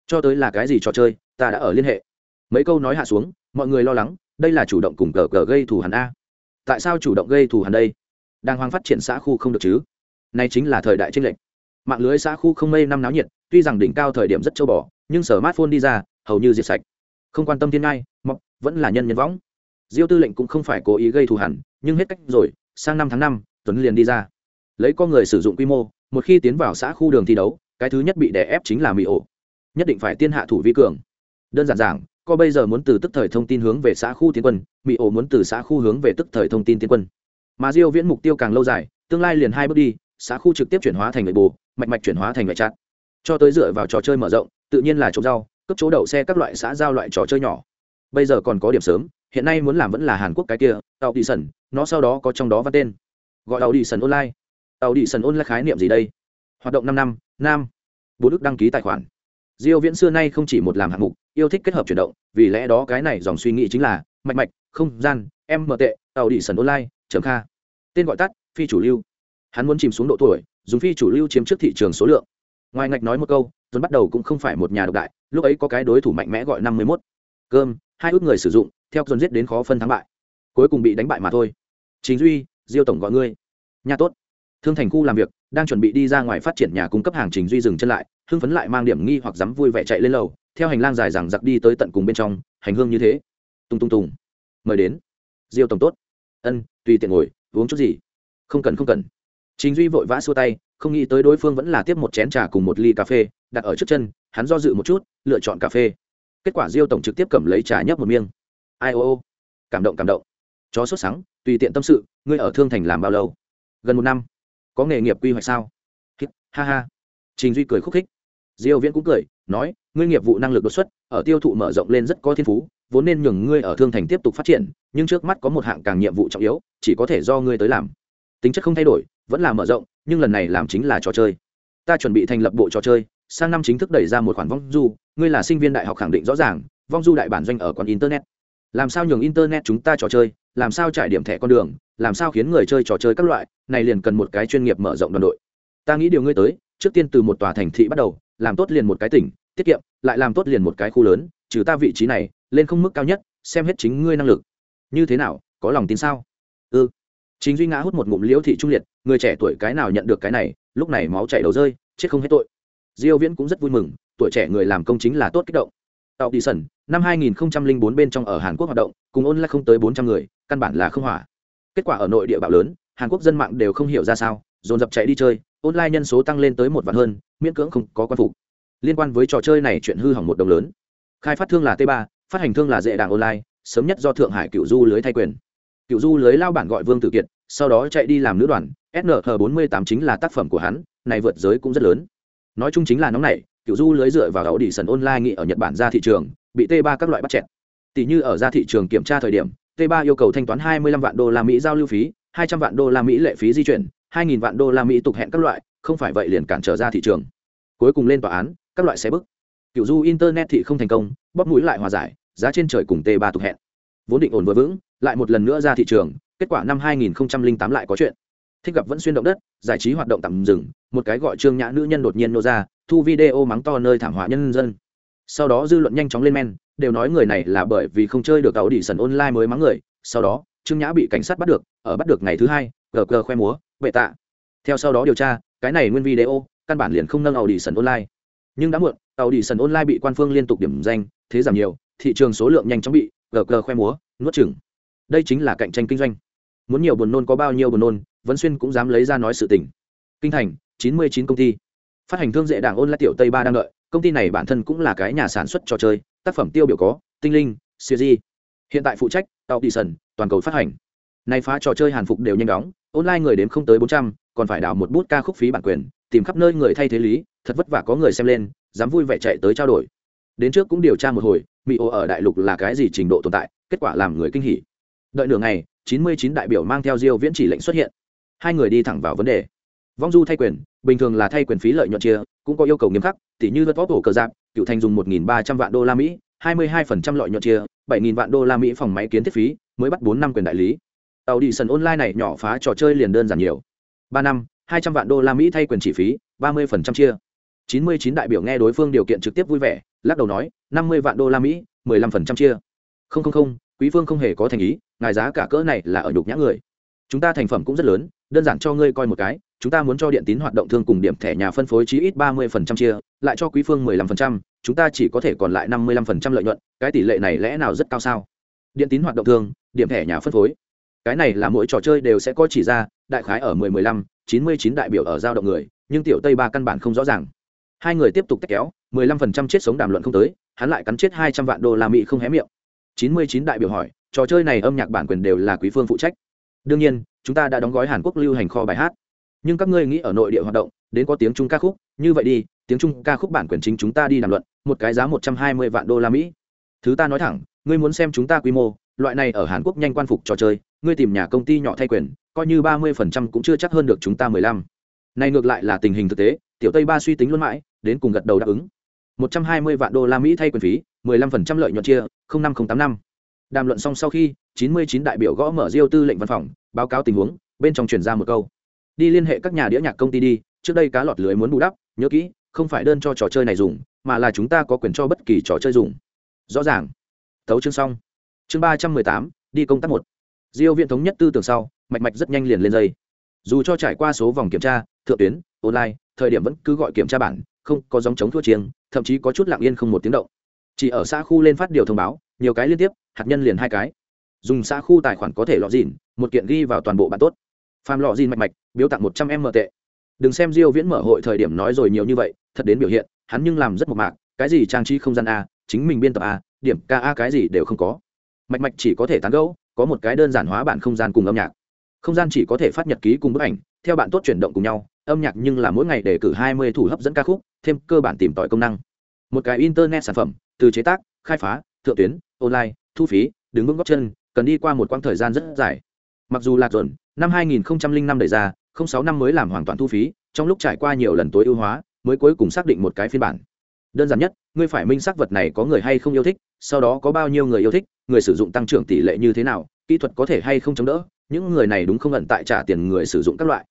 A: Cho tới là cái gì trò chơi, ta đã ở liên hệ. Mấy câu nói hạ xuống, mọi người lo lắng, đây là chủ động cùng cờ cờ gây thù hẳn a. Tại sao chủ động gây thù hẳn đây? Đang hoang phát triển xã khu không được chứ? Nay chính là thời đại tranh lệch. Mạng lưới xã khu không mây năm náo nhiệt, tuy rằng đỉnh cao thời điểm rất châu bò, nhưng sở smartphone đi ra, hầu như diệt sạch. Không quan tâm thiên ngai, mọc, vẫn là nhân nhân võng. Diêu tư lệnh cũng không phải cố ý gây thù hẳn, nhưng hết cách rồi, sang năm tháng năm, tuấn liền đi ra. Lấy con người sử dụng quy mô, một khi tiến vào xã khu đường thi đấu, cái thứ nhất bị đè ép chính là mỹ ổ. Nhất định phải tiên hạ thủ vi cường. Đơn giản giảng, co bây giờ muốn từ tức thời thông tin hướng về xã khu tiến quân, mỹ ổ muốn từ xã khu hướng về tức thời thông tin tiến quân mà diêu viễn mục tiêu càng lâu dài, tương lai liền hai bước đi xã khu trực tiếp chuyển hóa thành người bù, mạch mạch chuyển hóa thành người chặn cho tới dựa vào trò chơi mở rộng, tự nhiên là trồng rau cấp chỗ đậu xe các loại xã giao loại trò chơi nhỏ. Bây giờ còn có điểm sớm, hiện nay muốn làm vẫn là hàn quốc cái kia, tàu đi sần, nó sau đó có trong đó văn tên. Gọi tàu đi sần online. Tàu đi sần online khái niệm gì đây? Hoạt động năm năm, nam. Bốn đức đăng ký tài khoản. Diêu viễn xưa nay không chỉ một làm hạng mục, yêu thích kết hợp chuyển động, vì lẽ đó cái này dòng suy nghĩ chính là mạch mạch, không gian, em mở tệ, tàu đi sần online trầm kha. Tên gọi tắt, phi chủ lưu. Hắn muốn chìm xuống độ tuổi, dùng phi chủ lưu chiếm trước thị trường số lượng. Ngoài ngạch nói một câu, tuấn bắt đầu cũng không phải một nhà độc đại, lúc ấy có cái đối thủ mạnh mẽ gọi năm mươi mốt. Cơm, hai ước người sử dụng, theo dồn giết đến khó phân thắng bại. Cuối cùng bị đánh bại mà thôi. Chính duy, diêu tổng gọi ngươi. Nhà tốt. Thương thành khu làm việc, đang chuẩn bị đi ra ngoài phát triển nhà cung cấp hàng trình duy dừng chân lại, hưng phấn lại mang điểm nghi hoặc dám vui vẻ chạy lên lầu, theo hành lang dài rằng giặc đi tới tận cùng bên trong, hành hương như thế. Tung tung tùng. Mời đến. Diêu tổng tốt ân, tùy tiện ngồi, uống chút gì. Không cần không cần. Chính duy vội vã xua tay, không nghĩ tới đối phương vẫn là tiếp một chén trà cùng một ly cà phê, đặt ở trước chân, hắn do dự một chút, lựa chọn cà phê. Kết quả diêu tổng trực tiếp cầm lấy trà nhấp một miêng ai ô ô. Cảm động cảm động. Chó sốt sắng, tùy tiện tâm sự, ngươi ở thương thành làm bao lâu? Gần một năm. Có nghề nghiệp quy hoạch sao? Ha ha. Trình duy cười khúc khích. Diêu viễn cũng cười, nói, ngươi nghiệp vụ năng lực đột xuất, ở tiêu thụ mở rộng lên rất có thiên phú, vốn nên nhường ngươi ở thương thành tiếp tục phát triển nhưng trước mắt có một hạng càng nhiệm vụ trọng yếu, chỉ có thể do ngươi tới làm. Tính chất không thay đổi, vẫn là mở rộng, nhưng lần này làm chính là trò chơi. Ta chuẩn bị thành lập bộ trò chơi, sang năm chính thức đẩy ra một khoản vong du, ngươi là sinh viên đại học khẳng định rõ ràng, vong du đại bản doanh ở quán internet. Làm sao nhường internet chúng ta trò chơi, làm sao trải điểm thẻ con đường, làm sao khiến người chơi trò chơi các loại, này liền cần một cái chuyên nghiệp mở rộng đoàn đội. Ta nghĩ điều ngươi tới, trước tiên từ một tòa thành thị bắt đầu, làm tốt liền một cái tỉnh, tiết kiệm, lại làm tốt liền một cái khu lớn, trừ ta vị trí này, lên không mức cao nhất, xem hết chính ngươi năng lực như thế nào, có lòng tin sao? Ư ừ. chính duy ngã hút một ngụm liễu thị trung liệt, người trẻ tuổi cái nào nhận được cái này, lúc này máu chảy đầu rơi, chết không hết tội. Diêu viễn cũng rất vui mừng, tuổi trẻ người làm công chính là tốt kích động. Tàu đi sẩn năm 2004 bên trong ở hàn quốc hoạt động, cùng ôn lại không tới 400 người, căn bản là không hỏa kết quả ở nội địa bạo lớn, hàn quốc dân mạng đều không hiểu ra sao, dồn dập chạy đi chơi, online nhân số tăng lên tới một vạn hơn, miễn cưỡng không có quan phục. Liên quan với trò chơi này chuyện hư hỏng một đồng lớn. Khai phát thương là t 3 phát hành thương là dễ đảng online sớm nhất do thượng hải cựu du lưới thay quyền. Cựu du lưới lao bản gọi vương tử kiệt, sau đó chạy đi làm nữ đoàn snh 48 chính là tác phẩm của hắn, này vượt giới cũng rất lớn. Nói chung chính là nóng này cựu du lưới dựa vào ấu đi sần online nghị ở nhật bản ra thị trường, bị t 3 các loại bắt chẹt. Tỷ như ở ra thị trường kiểm tra thời điểm, t 3 yêu cầu thanh toán 25 vạn đô la mỹ giao lưu phí 200 vạn đô la mỹ lệ phí di chuyển 2.000 vạn đô la mỹ tục hẹn các loại, không phải vậy liền cản trở ra thị trường. Cuối cùng lên tòa án, các loại xe bức. Cựu du internet thị không thành công, bóp mũi lại hòa giải giá trên trời cùng t 3 tục hẹn. Vốn định ổn vừa vững, lại một lần nữa ra thị trường, kết quả năm 2008 lại có chuyện. Thích gặp vẫn xuyên động đất, giải trí hoạt động tạm dừng, một cái gọi trương nhã nữ nhân đột nhiên nô ra, thu video mắng to nơi thảm họa nhân dân. Sau đó dư luận nhanh chóng lên men, đều nói người này là bởi vì không chơi được tàu đi sần online mới mắng người. Sau đó, trương nhã bị cảnh sát bắt được, ở bắt được ngày thứ hai, gờ gờ khoe múa vệ tạ. Theo sau đó điều tra, cái này nguyên video, căn bản liền không nâng tàu đi sần online. Nhưng đã muộn, tàu đi sần online bị quan phương liên tục điểm danh, thế giảm nhiều thị trường số lượng nhanh chóng bị gờ gờ khoe múa, nuốt chừng đây chính là cạnh tranh kinh doanh. Muốn nhiều buồn nôn có bao nhiêu buồn nôn, vấn xuyên cũng dám lấy ra nói sự tình. Kinh thành, chín mươi chín công ty. Phát hành thương dễ đảng ôn lại tiểu tây ba đang đợi. Công ty này bản thân cũng là cái nhà sản xuất trò chơi, tác phẩm tiêu biểu có, tinh linh, siêu di. Hiện tại phụ trách tàu thị sần, toàn cầu phát hành. Nay phá trò chơi hàn phục đều nhanh đóng, online người đến không tới bốn trăm, còn phải đào một bút ca khúc phí bản quyền, tìm khắp nơi người thay thế lý, thật vất vả có người xem lên, dám vui vẻ chạy tới trao đổi. Đến trước cũng điều tra một hồi mỹ ô ở đại lục là cái gì trình độ tồn tại, kết quả làm người kinh hỉ. Đợi nửa ngày, chín mươi chín đại biểu mang theo diêu viễn chỉ lệnh xuất hiện. Hai người đi thẳng vào vấn đề. Vong du thay quyền, bình thường là thay quyền phí lợi nhuận chia, cũng có yêu cầu nghiêm khắc, tỉ như vớt vót ổ cờ giáp, cựu thành dùng một ba trăm vạn đô la mỹ, hai mươi hai phần trăm lợi nhuận chia, bảy nghìn vạn đô la mỹ phòng máy kiến thiết phí, mới bắt bốn năm quyền đại lý. Tàu đi sân online này nhỏ phá trò chơi liền đơn giản nhiều. ba năm, hai trăm vạn đô la mỹ thay quyền chỉ phí, ba mươi phần trăm chia. chín mươi chín đại biểu nghe đối phương điều kiện trực tiếp vui vẻ lắc đầu nói, năm mươi vạn đô la mỹ, mười lăm phần trăm chia. Không không không, quý phương không hề có thành ý, ngài giá cả cỡ này là ở nhục nhã người. Chúng ta thành phẩm cũng rất lớn, đơn giản cho ngươi coi một cái, chúng ta muốn cho điện tín hoạt động thương cùng điểm thẻ nhà phân phối chí ít ba mươi phần trăm chia, lại cho quý phương mười lăm phần trăm, chúng ta chỉ có thể còn lại năm mươi lăm phần trăm lợi nhuận, cái tỷ lệ này lẽ nào rất cao sao? Điện tín hoạt động thương, điểm thẻ nhà phân phối. Cái này là mỗi trò chơi đều sẽ có chỉ ra, đại khái ở mười mười lăm, chín mươi chín đại biểu ở giao động người, nhưng tiểu tây ba căn bản không rõ ràng hai người tiếp tục tách kéo, mười lăm phần trăm chết sống đàm luận không tới, hắn lại cắn chết hai trăm vạn đô la mỹ không hé miệng. Chín mươi chín đại biểu hỏi, trò chơi này âm nhạc bản quyền đều là quý phương phụ trách. Đương nhiên, chúng ta đã đóng gói hàn quốc lưu hành kho bài hát. Nhưng các ngươi nghĩ ở nội địa hoạt động, đến có tiếng trung ca khúc, như vậy đi, tiếng trung ca khúc bản quyền chính chúng ta đi đàm luận, một cái giá một trăm hai mươi vạn đô la mỹ. Thứ ta nói thẳng, ngươi muốn xem chúng ta quy mô, loại này ở hàn quốc nhanh quan phục trò chơi, ngươi tìm nhà công ty nhỏ thay quyền, coi như ba mươi phần trăm cũng chưa chắc hơn được chúng ta mười lăm này ngược lại là tình hình thực tế, tiểu tây ba suy tính luôn mãi, đến cùng gật đầu đáp ứng. một trăm hai mươi vạn đô la mỹ thay quyền phí, mười lăm phần trăm lợi nhuận chia, không năm không tám năm. Đàm luận xong sau khi, chín mươi chín đại biểu gõ mở diêu tư lệnh văn phòng, báo cáo tình huống, bên trong truyền ra một câu. Đi liên hệ các nhà đĩa nhạc công ty đi, trước đây cá lọt lưới muốn bù đắp, nhớ kỹ, không phải đơn cho trò chơi này dùng, mà là chúng ta có quyền cho bất kỳ trò chơi dùng. Rõ ràng. Thấu chương xong. Chương ba trăm mười tám, đi công tác một. Diêu viện thống nhất tư tưởng sau, mạch mạch rất nhanh liền lên dây. Dù cho trải qua số vòng kiểm tra thượng tuyến, online, thời điểm vẫn cứ gọi kiểm tra bản, không có dòng chống thua chiêng, thậm chí có chút lặng yên không một tiếng động. Chỉ ở xã khu lên phát điều thông báo, nhiều cái liên tiếp, hạt nhân liền hai cái. Dùng xã khu tài khoản có thể lọ dìn một kiện ghi vào toàn bộ bạn tốt. Phàm lọ dìn mạch mạch, biếu tặng một trăm em mở tệ. Đừng xem diêu viễn mở hội thời điểm nói rồi nhiều như vậy, thật đến biểu hiện, hắn nhưng làm rất mộc mạc, cái gì trang trí không gian a, chính mình biên tập a, điểm ca a cái gì đều không có. Mạch mạch chỉ có thể tán gẫu, có một cái đơn giản hóa bản không gian cùng âm nhạc không gian chỉ có thể phát nhật ký cùng bức ảnh, theo bạn tốt chuyển động cùng nhau, âm nhạc nhưng là mỗi ngày để cử 20 thủ hấp dẫn ca khúc, thêm cơ bản tìm tòi công năng. Một cái internet sản phẩm, từ chế tác, khai phá, thượng tuyến, online, thu phí, đứng vững góc chân, cần đi qua một quãng thời gian rất dài. Mặc dù lạc dồn, năm 2005 đề ra, không sáu năm mới làm hoàn toàn thu phí, trong lúc trải qua nhiều lần tối ưu hóa, mới cuối cùng xác định một cái phiên bản. Đơn giản nhất, ngươi phải minh xác vật này có người hay không yêu thích, sau đó có bao nhiêu người yêu thích, người sử dụng tăng trưởng tỷ lệ như thế nào, kỹ thuật có thể hay không chống đỡ những người này đúng không ẩn tại trả tiền người sử dụng các loại.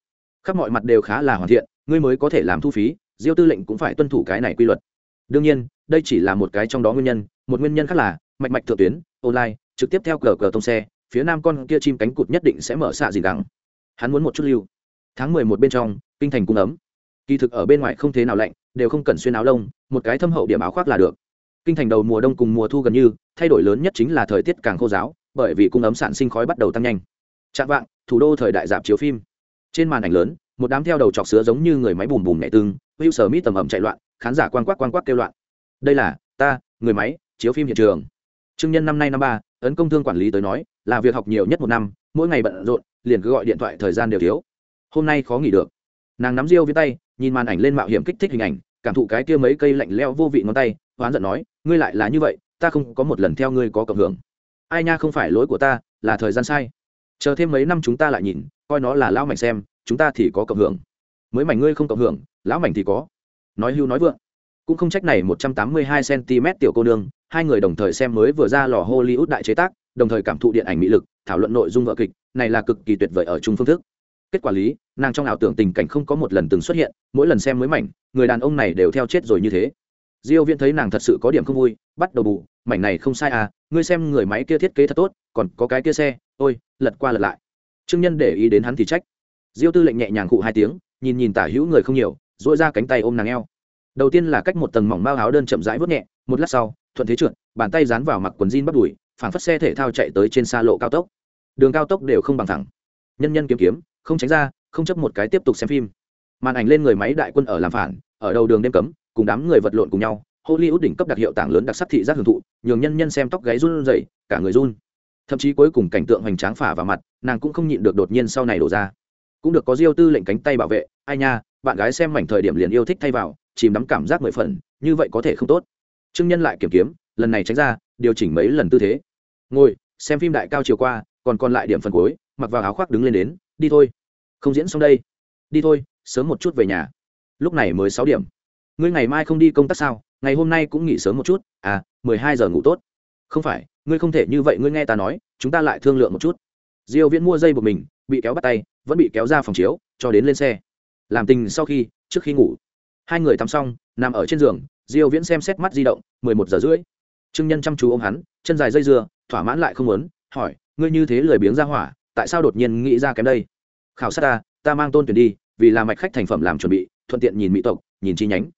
A: Khắp mọi mặt đều khá là hoàn thiện, ngươi mới có thể làm thu phí, diêu tư lệnh cũng phải tuân thủ cái này quy luật. Đương nhiên, đây chỉ là một cái trong đó nguyên nhân, một nguyên nhân khác là, mạch mạch thượng tuyến, online, trực tiếp theo cờ cờ tông xe, phía nam con kia chim cánh cụt nhất định sẽ mở xạ gì gắng. Hắn muốn một chút lưu. Tháng mười một bên trong, kinh thành cung ấm. Kỳ thực ở bên ngoài không thế nào lạnh, đều không cần xuyên áo lông, một cái thâm hậu điểm áo khoác là được. Kinh thành đầu mùa đông cùng mùa thu gần như, thay đổi lớn nhất chính là thời tiết càng khô giáo, bởi vì cung ấm sản sinh khói bắt đầu tăng nhanh. Trạm vạng, thủ đô thời đại dạp chiếu phim. Trên màn ảnh lớn, một đám theo đầu chọc sứa giống như người máy bùm bùm nhẹ tương Will sở tầm ầm chạy loạn, khán giả quang quắc quang quắc kêu loạn. Đây là, ta, người máy, chiếu phim hiện trường. Trương nhân năm nay năm ba, ấn công thương quản lý tới nói, là việc học nhiều nhất một năm, mỗi ngày bận rộn, liền cứ gọi điện thoại thời gian đều thiếu. Hôm nay khó nghỉ được. Nàng nắm riêu với tay, nhìn màn ảnh lên mạo hiểm kích thích hình ảnh, cảm thụ cái kia mấy cây lạnh leo vô vị ngón tay oán giận nói, ngươi lại là như vậy, ta không có một lần theo ngươi có cộng hưởng. Ai nha, không phải lỗi của ta, là thời gian sai chờ thêm mấy năm chúng ta lại nhìn, coi nó là lão mảnh xem, chúng ta thì có cộng hưởng. Mới mảnh ngươi không cộng hưởng, lão mảnh thì có. Nói hưu nói vượng. Cũng không trách này một trăm tám mươi hai cm tiểu cô nương, hai người đồng thời xem mới vừa ra lò hollywood đại chế tác, đồng thời cảm thụ điện ảnh mỹ lực, thảo luận nội dung vợ kịch, này là cực kỳ tuyệt vời ở chung phương thức. Kết quả lý, nàng trong ảo tưởng tình cảnh không có một lần từng xuất hiện, mỗi lần xem mới mảnh, người đàn ông này đều theo chết rồi như thế. Diêu viễn thấy nàng thật sự có điểm không vui, bắt đầu bù, mảnh này không sai à ngươi xem người máy kia thiết kế thật tốt, còn có cái kia xe ôi, lật qua lật lại. Trương nhân để ý đến hắn thì trách. Diêu tư lệnh nhẹ nhàng cụ hai tiếng, nhìn nhìn tả hữu người không nhiều, duỗi ra cánh tay ôm nàng eo. Đầu tiên là cách một tầng mỏng bao áo đơn chậm rãi vớt nhẹ, một lát sau, thuận thế trượt, bàn tay dán vào mặc quần jean bắt đùi phản phất xe thể thao chạy tới trên xa lộ cao tốc. Đường cao tốc đều không bằng thẳng. Nhân nhân kiếm kiếm, không tránh ra, không chấp một cái tiếp tục xem phim. Màn ảnh lên người máy đại quân ở làm phản, ở đầu đường đêm cấm, cùng đám người vật lộn cùng nhau, hollywood đỉnh cấp đặc hiệu tảng lớn đặc sắc thị giác hưởng thụ, nhường nhân nhân xem tóc gáy run rẩy, cả người run thậm chí cuối cùng cảnh tượng hoành tráng phả vào mặt, nàng cũng không nhịn được đột nhiên sau này đổ ra. Cũng được, có diêu tư lệnh cánh tay bảo vệ, ai nha, bạn gái xem mảnh thời điểm liền yêu thích thay vào, chìm đắm cảm giác mười phần, như vậy có thể không tốt. Trương nhân lại kiểm kiếm, lần này tránh ra, điều chỉnh mấy lần tư thế. Ngồi, xem phim đại cao chiều qua, còn còn lại điểm phần cuối, mặc vào áo khoác đứng lên đến, đi thôi. Không diễn xong đây. Đi thôi, sớm một chút về nhà. Lúc này mới sáu điểm. Ngươi ngày mai không đi công tác sao? Ngày hôm nay cũng nghỉ sớm một chút. À mười hai giờ ngủ tốt. Không phải ngươi không thể như vậy, ngươi nghe ta nói, chúng ta lại thương lượng một chút. Diêu viễn mua dây buộc mình, bị kéo bắt tay, vẫn bị kéo ra phòng chiếu, cho đến lên xe. Làm tình sau khi, trước khi ngủ. Hai người tắm xong, nằm ở trên giường, diêu viễn xem xét mắt di động, mười một giờ rưỡi. Trương nhân chăm chú ôm hắn, chân dài dây dưa, thỏa mãn lại không muốn, hỏi, ngươi như thế lười biếng ra hỏa, tại sao đột nhiên nghĩ ra kém đây? Khảo sát ta ta mang tôn tuyển đi, vì là mạch khách thành phẩm làm chuẩn bị, thuận tiện nhìn mỹ tộc, nhìn chi nhánh.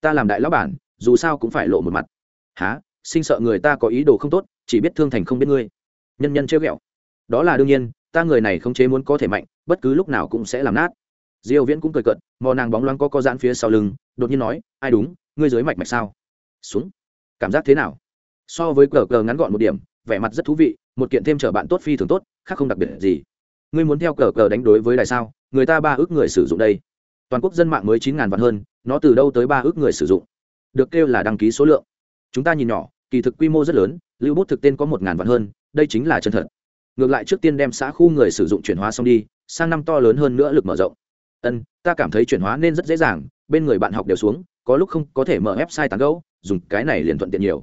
A: Ta làm đại lão bản, dù sao cũng phải lộ một mặt. Há sinh sợ người ta có ý đồ không tốt chỉ biết thương thành không biết ngươi. Nhân nhân chơi ghẹo. Đó là đương nhiên, ta người này không chế muốn có thể mạnh, bất cứ lúc nào cũng sẽ làm nát. Diêu viễn cũng cười cợt, mò nàng bóng loáng có co giãn phía sau lưng, đột nhiên nói, ai đúng, ngươi dưới mạch mạch sao? Xuống. Cảm giác thế nào? So với cờ cờ ngắn gọn một điểm, vẻ mặt rất thú vị, một kiện thêm trở bạn tốt phi thường tốt, khác không đặc biệt gì. Ngươi muốn theo cờ cờ đánh đối với đại sao? Người ta ba ước người sử dụng đây. Toàn quốc dân mạng mới chín ngàn vạn hơn, nó từ đâu tới ba ước người sử dụng? Được kêu là đăng ký số lượng. Chúng ta nhìn nhỏ kỳ thực quy mô rất lớn, lưu bút thực tên có một ngàn vạn hơn, đây chính là chân thật. Ngược lại trước tiên đem xã khu người sử dụng chuyển hóa xong đi, sang năm to lớn hơn nữa lực mở rộng. Ân, ta cảm thấy chuyển hóa nên rất dễ dàng, bên người bạn học đều xuống, có lúc không có thể mở website tán gẫu, dùng cái này liền thuận tiện nhiều.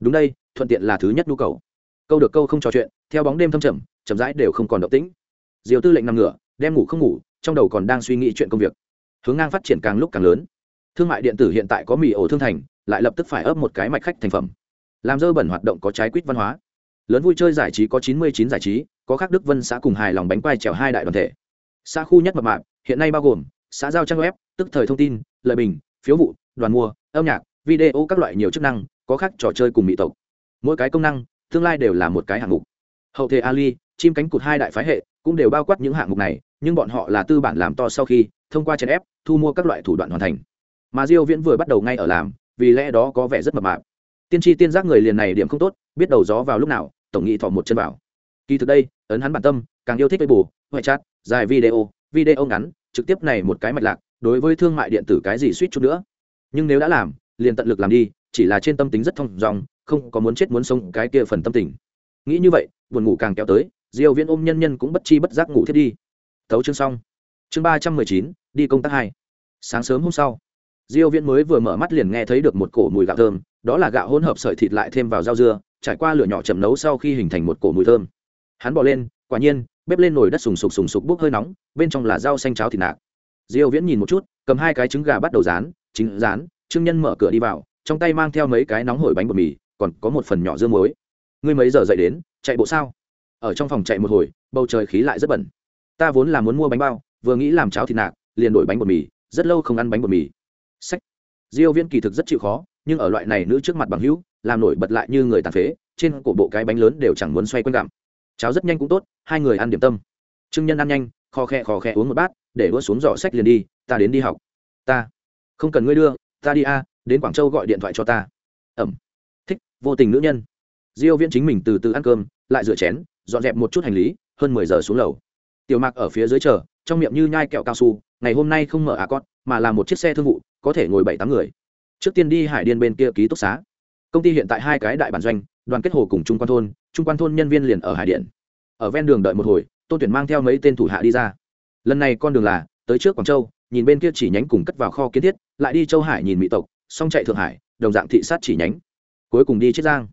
A: Đúng đây, thuận tiện là thứ nhất nhu cầu. Câu được câu không trò chuyện, theo bóng đêm thâm trầm, chậm rãi đều không còn động tĩnh. Diều tư lệnh nằm ngửa, đem ngủ không ngủ, trong đầu còn đang suy nghĩ chuyện công việc. Hướng ngang phát triển càng lúc càng lớn. Thương mại điện tử hiện tại có mì ổ thương thành, lại lập tức phải ấp một cái mạch khách thành phẩm làm dơ bẩn hoạt động có trái quýt văn hóa. Lớn vui chơi giải trí có chín mươi chín giải trí, có khắc đức vân xã cùng hài lòng bánh quai trèo hai đại đoàn thể. Xã khu nhất mập mạp, hiện nay bao gồm xã giao trang web, tức thời thông tin lợi bình, phiếu vụ, đoàn mua, âm nhạc, video các loại nhiều chức năng, có khác trò chơi cùng mỹ tộc. Mỗi cái công năng, tương lai đều là một cái hạng mục. Hậu thế ali, chim cánh cụt hai đại phái hệ, cũng đều bao quát những hạng mục này, nhưng bọn họ là tư bản làm to sau khi, thông qua chèn ép, thu mua các loại thủ đoạn hoàn thành. Mà diêu viễn vừa bắt đầu ngay ở làm, vì lẽ đó có vẻ rất mập mạp tiên tri tiên giác người liền này điểm không tốt, biết đầu gió vào lúc nào, tổng nghị thọ một chân vào. Kỳ thực đây, ấn hắn bản tâm, càng yêu thích với bù ngoại chat, dài video video ngắn, trực tiếp này một cái mạch lạc, đối với thương mại điện tử cái gì suýt chút nữa. Nhưng nếu đã làm, liền tận lực làm đi, chỉ là trên tâm tính rất thông dòng, không có muốn chết muốn sống cái kia phần tâm tình. Nghĩ như vậy, buồn ngủ càng kéo tới, diêu viễn ôm nhân nhân cũng bất chi bất giác ngủ thiết đi. Tấu chương xong. Chương ba trăm mười chín, đi công tác hai. Sáng sớm hôm sau diêu viễn mới vừa mở mắt liền nghe thấy được một cổ mùi gạo thơm, đó là gạo hỗn hợp sợi thịt lại thêm vào rau dưa, trải qua lửa nhỏ chậm nấu sau khi hình thành một cổ mùi thơm. Hắn bỏ lên, quả nhiên, bếp lên nồi đất sùng sục sùng sục bốc hơi nóng, bên trong là rau xanh cháo thịt nạc. Diêu viễn nhìn một chút, cầm hai cái trứng gà bắt đầu rán, chính rán, trương nhân mở cửa đi vào, trong tay mang theo mấy cái nóng hổi bánh bột mì, còn có một phần nhỏ dưa muối. Ngươi mấy giờ dậy đến, chạy bộ sao? Ở trong phòng chạy một hồi, bầu trời khí lại rất bẩn. Ta vốn là muốn mua bánh bao, vừa nghĩ làm cháo thịt nạc, liền đổi bánh bột mì, rất lâu không ăn bánh bột mì sách. Diêu viễn kỳ thực rất chịu khó, nhưng ở loại này nữ trước mặt bằng hữu, làm nổi bật lại như người tàn phế, trên cổ bộ cái bánh lớn đều chẳng muốn xoay quanh gặm. Cháo rất nhanh cũng tốt, hai người ăn điểm tâm. Trương nhân ăn nhanh, kho khe kho khe uống một bát, để đua xuống giỏ sách liền đi, ta đến đi học. Ta. Không cần ngươi đưa, ta đi a, đến quảng châu gọi điện thoại cho ta. Ẩm. Thích, vô tình nữ nhân. Diêu viễn chính mình từ từ ăn cơm, lại rửa chén, dọn dẹp một chút hành lý, hơn 10 giờ xuống lầu. Tiểu mạc ở phía dưới chờ, trong miệng như nhai kẹo cao su, ngày hôm nay không mở à con mà là một chiếc xe thương vụ, có thể ngồi bảy tám người. Trước tiên đi hải điên bên kia ký túc xá. Công ty hiện tại hai cái đại bản doanh, đoàn kết hồ cùng trung quan thôn, trung quan thôn nhân viên liền ở hải điện ở ven đường đợi một hồi, tôn tuyển mang theo mấy tên thủ hạ đi ra. Lần này con đường là, tới trước quảng châu, nhìn bên kia chỉ nhánh cùng cất vào kho kiến thiết, lại đi châu hải nhìn mỹ tộc, xong chạy thượng hải, đồng dạng thị sát chỉ nhánh. Cuối cùng đi chiết giang.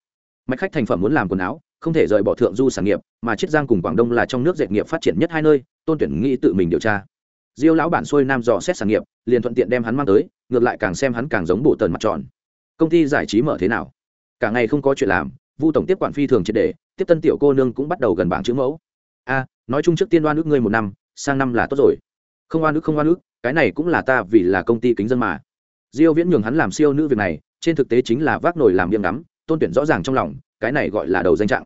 A: Mạch khách thành phẩm muốn làm quần áo, không thể rời bỏ thượng du sản nghiệp, mà chiết giang cùng quảng đông là trong nước dệt nghiệp phát triển nhất hai nơi, tôn tuyển nghĩ tự mình điều tra diêu lão bản xuôi nam dò xét sản nghiệp, liền thuận tiện đem hắn mang tới, ngược lại càng xem hắn càng giống bộ tần mặt tròn. Công ty giải trí mở thế nào? Cả ngày không có chuyện làm, vu tổng tiếp quản phi thường triệt để, tiếp tân tiểu cô nương cũng bắt đầu gần bảng chữ mẫu. A, nói chung trước tiên đoan ước ngươi một năm, sang năm là tốt rồi. Không oan ước không oan ước cái này cũng là ta vì là công ty kính dân mà. Diêu viễn nhường hắn làm siêu nữ việc này, trên thực tế chính là vác nổi làm miệng ngắm, tôn tuyển rõ ràng trong lòng, cái này gọi là đầu danh trạng.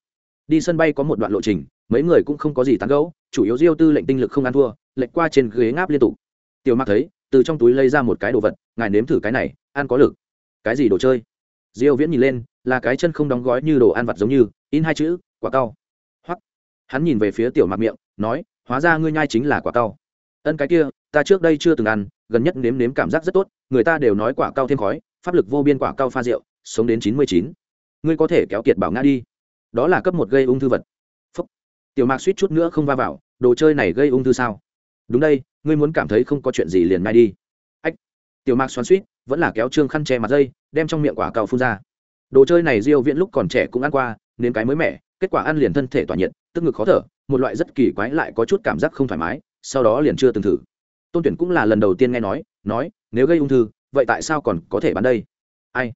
A: Đi sân bay có một đoạn lộ trình, mấy người cũng không có gì tán gẫu, chủ yếu diêu tư lệnh tinh lực không ăn thua lệch qua trên ghế ngáp liên tục. Tiểu mặc thấy, từ trong túi lấy ra một cái đồ vật, ngài nếm thử cái này, ăn có lực. Cái gì đồ chơi? Diêu viễn nhìn lên, là cái chân không đóng gói như đồ ăn vặt giống như, in hai chữ, quả cao. hoặc hắn nhìn về phía tiểu mặc miệng, nói, hóa ra ngươi nhai chính là quả cao. ân, cái kia, ta trước đây chưa từng ăn, gần nhất nếm nếm cảm giác rất tốt, người ta đều nói quả cao thêm khói, pháp lực vô biên quả cao pha rượu, sống đến chín mươi chín. Ngươi có thể kéo kiệt bảo ngã đi. Đó là cấp một gây ung thư vật. Phúc. tiểu mạc suýt chút nữa không va vào, đồ chơi này gây ung thư sao? Đúng đây, ngươi muốn cảm thấy không có chuyện gì liền ngay đi. Ách, tiểu mạc xoắn suýt, vẫn là kéo trương khăn che mặt dây, đem trong miệng quả cao phun ra. Đồ chơi này diêu viễn lúc còn trẻ cũng ăn qua, nên cái mới mẻ, kết quả ăn liền thân thể tỏa nhiệt, tức ngực khó thở, một loại rất kỳ quái lại có chút cảm giác không thoải mái, sau đó liền chưa từng thử. Tôn tuyển cũng là lần đầu tiên nghe nói nói, nếu gây ung thư, vậy tại sao còn có thể bán đây? Ai?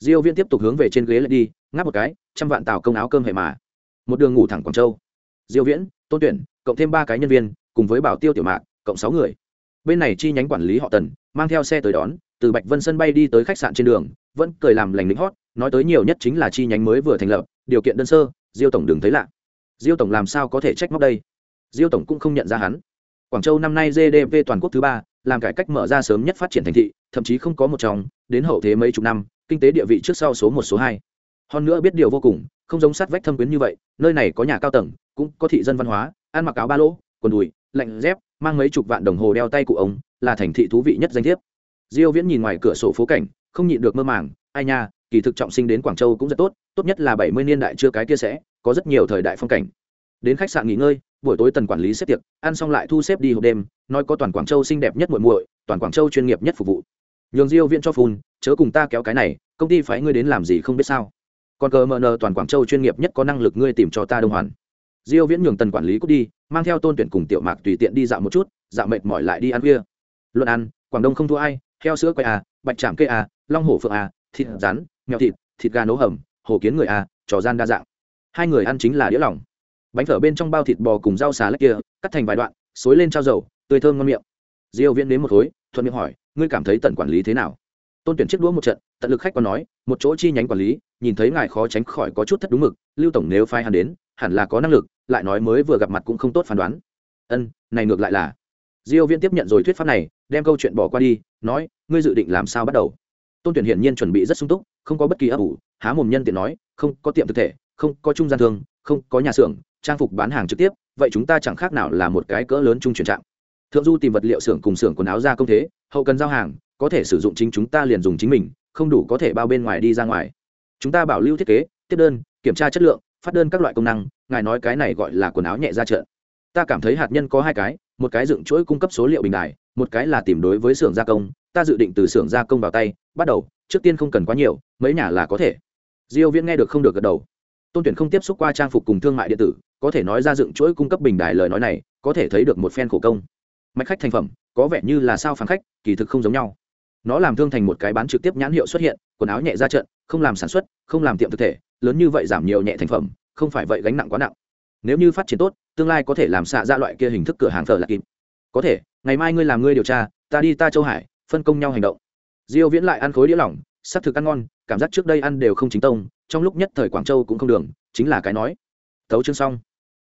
A: Diêu viễn tiếp tục hướng về trên ghế lại đi, ngáp một cái, trăm vạn tàu công áo cơm hệ mà. Một đường ngủ thẳng quảng châu. Diêu viễn, tôn tuyển, cộng thêm ba cái nhân viên cùng với bảo tiêu tiểu mạc, cộng sáu người. Bên này chi nhánh quản lý họ tần, mang theo xe tới đón, từ bạch vân sân bay đi tới khách sạn trên đường, vẫn cười làm lành lính hót, nói tới nhiều nhất chính là chi nhánh mới vừa thành lập, điều kiện đơn sơ, diêu tổng đừng thấy lạ. Diêu tổng làm sao có thể trách móc đây? Diêu tổng cũng không nhận ra hắn. Quảng châu năm nay gdp toàn quốc thứ ba, làm cải cách mở ra sớm nhất phát triển thành thị, thậm chí không có một trong, đến hậu thế mấy chục năm, kinh tế địa vị trước sau số một, số hai. Hơn nữa biết điều vô cùng, không giống sát vách thâm quyến như vậy, nơi này có nhà cao tầng, cũng có thị dân văn hóa, ăn mặc áo ba lỗ, quần đùi lạnh dép mang mấy chục vạn đồng hồ đeo tay cụ ống là thành thị thú vị nhất danh thiếp. Diêu viễn nhìn ngoài cửa sổ phố cảnh, không nhịn được mơ màng, ai nha, kỳ thực trọng sinh đến quảng châu cũng rất tốt tốt nhất là 70 niên đại chưa cái kia sẽ, có rất nhiều thời đại phong cảnh. Đến khách sạn nghỉ ngơi, buổi tối tần quản lý xếp tiệc, ăn xong lại thu xếp đi hộp đêm, nói có toàn quảng châu xinh đẹp nhất muội muội, toàn quảng châu chuyên nghiệp nhất phục vụ. Nhường diêu viễn cho phun, chớ cùng ta kéo cái này, công ty phải ngươi đến làm gì không biết sao. Còn cờ mờ toàn quảng châu chuyên nghiệp nhất có năng lực ngươi tìm cho ta đông hoàn. Diêu viễn nhường tần quản lý cút đi mang theo tôn tuyển cùng tiểu mạc tùy tiện đi dạo một chút, dạo mệt mỏi lại đi ăn khuya. Luận ăn, quảng đông không thua ai, heo sữa quay à bạch trạm cây à long hổ phượng à thịt rắn, mèo thịt thịt gà nấu hầm, hồ kiến người à trò gian đa dạng. Hai người ăn chính là đĩa lòng. Bánh phở bên trong bao thịt bò cùng rau xà lách kia, cắt thành vài đoạn, xối lên trao dầu, tươi thơm ngon miệng. Diêu viễn đến một khối, thuận miệng hỏi, ngươi cảm thấy tận quản lý thế nào? Tôn tuyển chiếc đũa một trận, tận lực khách còn nói, một chỗ chi nhánh quản lý, nhìn thấy ngài khó tránh khỏi có chút thất đúng mực, lưu tổng nếu phai hắn đến, hẳn là có năng lực lại nói mới vừa gặp mặt cũng không tốt phán đoán. Ân, này ngược lại là. Diêu viễn tiếp nhận rồi thuyết pháp này, đem câu chuyện bỏ qua đi, nói, ngươi dự định làm sao bắt đầu? Tôn tuyển hiển nhiên chuẩn bị rất sung túc, không có bất kỳ ấp ủ, há mồm nhân tiện nói, không có tiệm thực thể, không có trung gian thương, không có nhà xưởng, trang phục bán hàng trực tiếp, vậy chúng ta chẳng khác nào là một cái cỡ lớn trung chuyển trạng thượng du tìm vật liệu xưởng cùng xưởng quần áo ra công thế, hậu cần giao hàng, có thể sử dụng chính chúng ta liền dùng chính mình, không đủ có thể bao bên ngoài đi ra ngoài. Chúng ta bảo lưu thiết kế, tiếp đơn, kiểm tra chất lượng, phát đơn các loại công năng ngài nói cái này gọi là quần áo nhẹ ra trận. Ta cảm thấy hạt nhân có hai cái, một cái dựng chuỗi cung cấp số liệu bình đài, một cái là tìm đối với xưởng gia công. Ta dự định từ xưởng gia công vào tay, bắt đầu, trước tiên không cần quá nhiều, mấy nhà là có thể. Diêu viễn nghe được không được gật đầu. Tôn tuyển không tiếp xúc qua trang phục cùng thương mại điện tử, có thể nói ra dựng chuỗi cung cấp bình đài lời nói này, có thể thấy được một phen khổ công. Mạch khách thành phẩm, có vẻ như là sao phản khách, kỳ thực không giống nhau. Nó làm thương thành một cái bán trực tiếp nhãn hiệu xuất hiện, quần áo nhẹ ra trận, không làm sản xuất, không làm tiệm thực thể, lớn như vậy giảm nhiều nhẹ thành phẩm không phải vậy gánh nặng quá nặng. Nếu như phát triển tốt, tương lai có thể làm xạ ra loại kia hình thức cửa hàng thờ lạc kịp. Có thể, ngày mai ngươi làm ngươi điều tra, ta đi ta châu hải, phân công nhau hành động. Diêu viễn lại ăn khối đĩa lỏng sắc thực ăn ngon, cảm giác trước đây ăn đều không chính tông, trong lúc nhất thời quảng châu cũng không đường, chính là cái nói. Tấu chương xong.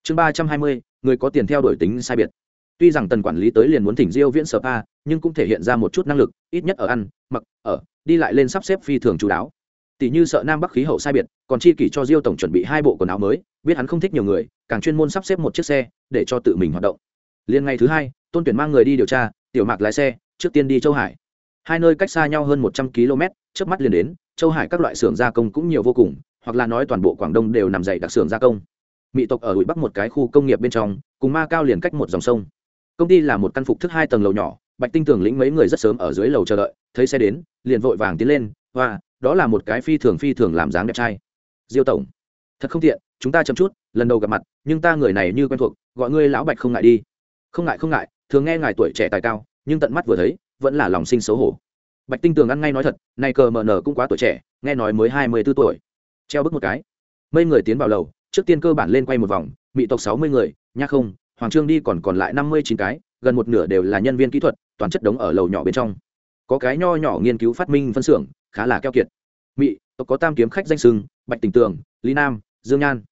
A: Chương ba trăm hai mươi, người có tiền theo đuổi tính sai biệt. Tuy rằng tần quản lý tới liền muốn thỉnh diêu viễn sở pa, nhưng cũng thể hiện ra một chút năng lực, ít nhất ở ăn, mặc, ở, đi lại lên sắp xếp phi thường chú đáo tỷ như sợ nam bắc khí hậu sai biệt, còn chi kỷ cho diêu tổng chuẩn bị hai bộ quần áo mới, biết hắn không thích nhiều người, càng chuyên môn sắp xếp một chiếc xe, để cho tự mình hoạt động. Liên ngày thứ hai, tôn tuyển mang người đi điều tra, tiểu mạc lái xe, trước tiên đi châu hải. Hai nơi cách xa nhau hơn một trăm km trước mắt liền đến, châu hải các loại xưởng gia công cũng nhiều vô cùng, hoặc là nói toàn bộ quảng đông đều nằm dày đặc xưởng gia công. Mỹ tộc ở ủi bắc một cái khu công nghiệp bên trong, cùng ma cao liền cách một dòng sông. Công ty là một căn phục thức hai tầng lầu nhỏ, bạch tinh tường lĩnh mấy người rất sớm ở dưới lầu chờ đợi, thấy xe đến, liền vội vàng tiến lên và đó là một cái phi thường phi thường làm dáng đẹp trai. Diêu tổng, thật không tiện, chúng ta chậm chút, lần đầu gặp mặt, nhưng ta người này như quen thuộc, gọi ngươi lão bạch không ngại đi. Không ngại không ngại, thường nghe ngài tuổi trẻ tài cao, nhưng tận mắt vừa thấy, vẫn là lòng sinh xấu hổ. Bạch tinh tường ăn ngay nói thật, nay cờ mờ nở cũng quá tuổi trẻ, nghe nói mới hai mươi b ố tuổi. Treo bước một cái. Mấy người tiến vào lầu, trước tiên cơ bản lên quay một vòng mỹ tộc sáu mươi người, nha không, hoàng trương đi còn còn lại năm mươi chín cái, gần một nửa đều là nhân viên kỹ thuật, toàn chất đống ở lầu nhỏ bên trong. Có cái nho nhỏ nghiên cứu phát minh phân xưởng khá là keo kiệt. Mị, tộc có tam kiếm khách danh sưng bạch tình tường, lý nam, dương nhan.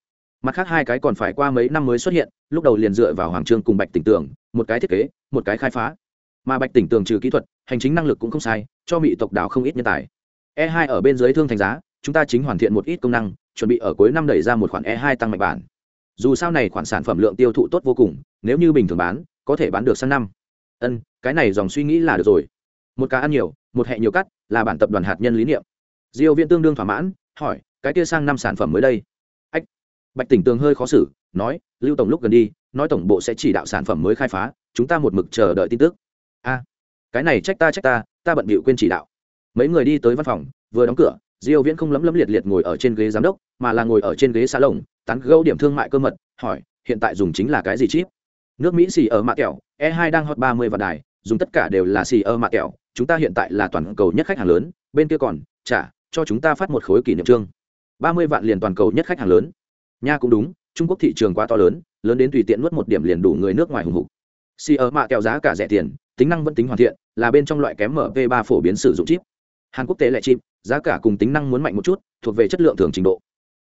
A: Mặt khác hai cái còn phải qua mấy năm mới xuất hiện, lúc đầu liền dựa vào hoàng trương cùng bạch tỉnh tường, một cái thiết kế, một cái khai phá. Mà bạch tỉnh tường trừ kỹ thuật, hành chính năng lực cũng không sai, cho mỹ tộc đảo không ít nhân tài. E 2 ở bên dưới thương thành giá, chúng ta chính hoàn thiện một ít công năng, chuẩn bị ở cuối năm đẩy ra một khoản e 2 tăng mạnh bản. Dù sao này khoản sản phẩm lượng tiêu thụ tốt vô cùng, nếu như bình thường bán, có thể bán được sang năm. Ân, cái này dòng suy nghĩ là được rồi một cá ăn nhiều, một hệ nhiều cắt, là bản tập đoàn hạt nhân lý niệm. Diêu viện tương đương thỏa mãn, hỏi, cái kia sang năm sản phẩm mới đây? Ách, bạch tỉnh tường hơi khó xử, nói, lưu tổng lúc gần đi, nói tổng bộ sẽ chỉ đạo sản phẩm mới khai phá, chúng ta một mực chờ đợi tin tức. A, cái này trách ta trách ta ta bận bịu quên chỉ đạo. Mấy người đi tới văn phòng, vừa đóng cửa, diêu viễn không lấm lấm liệt liệt ngồi ở trên ghế giám đốc, mà là ngồi ở trên ghế xa lồng, tán gẫu điểm thương mại cơ mật, hỏi, hiện tại dùng chính là cái gì chip? Nước mỹ xì ở mạ kẹo e 2 đang hot 30 vạn đài dùng tất cả đều là xì ơ mạ kẹo, chúng ta hiện tại là toàn cầu nhất khách hàng lớn, bên kia còn trả cho chúng ta phát một khối kỷ niệm trương 30 vạn liền toàn cầu nhất khách hàng lớn. Nha cũng đúng, trung quốc thị trường quá to lớn lớn đến tùy tiện nuốt một điểm liền đủ người nước ngoài hùng hục. Xì ơ mạ kẹo giá cả rẻ tiền, tính năng vẫn tính hoàn thiện, là bên trong loại kém mp 3 phổ biến sử dụng chip. Hàn quốc tế lại chip, giá cả cùng tính năng muốn mạnh một chút, thuộc về chất lượng thường trình độ.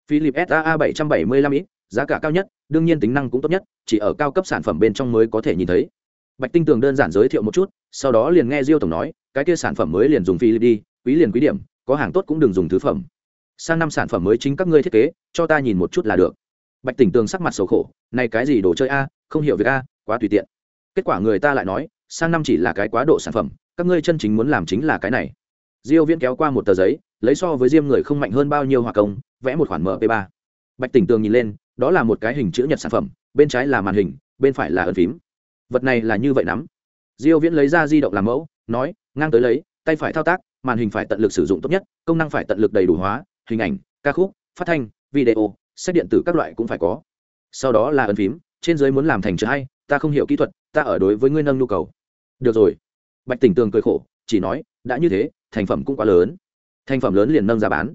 A: Philip saa 775 ít giá cả cao nhất, đương nhiên tính năng cũng tốt nhất, chỉ ở cao cấp sản phẩm bên trong mới có thể nhìn thấy bạch tinh tường đơn giản giới thiệu một chút, sau đó liền nghe diêu tổng nói, cái kia sản phẩm mới liền dùng philip đi, quý liền quý điểm, có hàng tốt cũng đừng dùng thứ phẩm. Sang năm sản phẩm mới chính các ngươi thiết kế, cho ta nhìn một chút là được. Bạch tỉnh tường sắc mặt xấu khổ, này cái gì đồ chơi a, không hiểu việc a, quá tùy tiện. Kết quả người ta lại nói, sang năm chỉ là cái quá độ sản phẩm, các ngươi chân chính muốn làm chính là cái này. Diêu viễn kéo qua một tờ giấy, lấy so với diêm người không mạnh hơn bao nhiêu hòa công, vẽ một khoản mp 3 bạch tỉnh tường nhìn lên, đó là một cái hình chữ nhật sản phẩm, bên trái là màn hình, bên phải là ấn phím vật này là như vậy nắm. Diêu viễn lấy ra di động làm mẫu, nói, ngang tới lấy, tay phải thao tác, màn hình phải tận lực sử dụng tốt nhất, công năng phải tận lực đầy đủ hóa, hình ảnh, ca khúc, phát thanh, video, sách điện tử các loại cũng phải có. Sau đó là ấn phím, trên dưới muốn làm thành chữ hay, ta không hiểu kỹ thuật, ta ở đối với ngươi nâng nhu cầu. Được rồi. Bạch tỉnh tường cười khổ, chỉ nói, đã như thế, thành phẩm cũng quá lớn. Thành phẩm lớn liền nâng giá bán.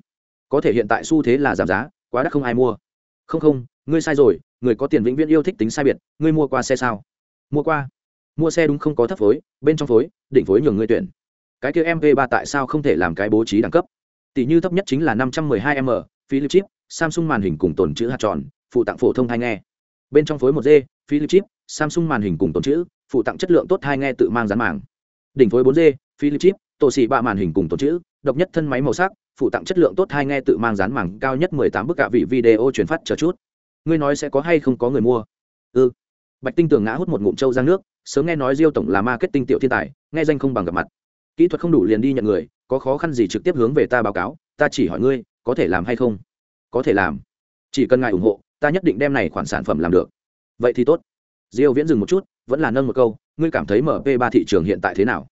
A: Có thể hiện tại xu thế là giảm giá, quá đắt không ai mua. Không không, ngươi sai rồi, người có tiền vĩnh viễn yêu thích tính sai biệt, ngươi mua qua xe sao? Mua qua. Mua xe đúng không có thấp phối, bên trong phối, định phối nhường ngươi tuyển. Cái kia mv ba tại sao không thể làm cái bố trí đẳng cấp? Tỷ như thấp nhất chính là năm trăm mười hai m, philip chip, samsung màn hình cùng tồn chữ hạt tròn, phụ tặng phổ thông hai nghe. Bên trong phối một d, philip chip, samsung màn hình cùng tồn chữ, phụ tặng chất lượng tốt hai nghe tự mang dán màng. Đỉnh phối bốn d, philip chip, tổ xỉ bạ màn hình cùng tồn chữ, độc nhất thân máy màu sắc, phụ tặng chất lượng tốt hai nghe tự mang dán màng, cao nhất mười tám bức cả vị video truyền phát chờ chút. Ngươi nói sẽ có hay không có người mua? Ừ bạch tinh tường ngã hút một ngụm trâu ra nước, sớm nghe nói diêu tổng là marketing tiểu thiên tài, nghe danh không bằng gặp mặt. Kỹ thuật không đủ liền đi nhận người, có khó khăn gì trực tiếp hướng về ta báo cáo, ta chỉ hỏi ngươi, có thể làm hay không? Có thể làm. Chỉ cần ngài ủng hộ, ta nhất định đem này khoản sản phẩm làm được. Vậy thì tốt. Diêu viễn dừng một chút, vẫn là nâng một câu, ngươi cảm thấy mp 3 thị trường hiện tại thế nào?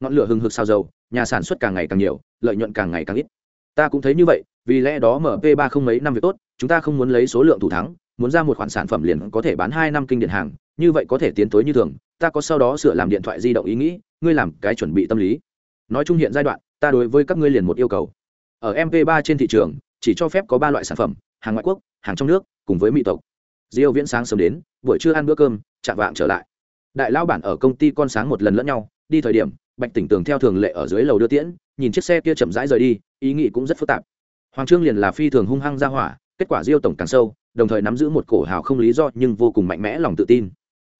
A: Ngọn lửa hừng hực sao dầu, nhà sản xuất càng ngày càng nhiều, lợi nhuận càng ngày càng ít. Ta cũng thấy như vậy, vì lẽ đó mp 3 không mấy năm việc tốt, chúng ta không muốn lấy số lượng thủ thắng muốn ra một khoản sản phẩm liền có thể bán hai năm kinh điện hàng, như vậy có thể tiến tối như thường, ta có sau đó sửa làm điện thoại di động ý nghĩ, ngươi làm cái chuẩn bị tâm lý. Nói chung hiện giai đoạn, ta đối với các ngươi liền một yêu cầu. Ở mp 3 trên thị trường, chỉ cho phép có ba loại sản phẩm, hàng ngoại quốc, hàng trong nước, cùng với mỹ tộc. Diêu viễn sáng sớm đến, buổi trưa ăn bữa cơm, chạm vạng trở lại. Đại lao bản ở công ty con sáng một lần lẫn nhau, đi thời điểm, bạch tỉnh tường theo thường lệ ở dưới lầu đưa tiễn, nhìn chiếc xe kia chậm rãi rời đi, ý nghĩ cũng rất phức tạp. Hoàng trương liền là phi thường hung hăng ra hỏa, kết quả diêu tổng càng sâu đồng thời nắm giữ một cổ hào không lý do nhưng vô cùng mạnh mẽ lòng tự tin.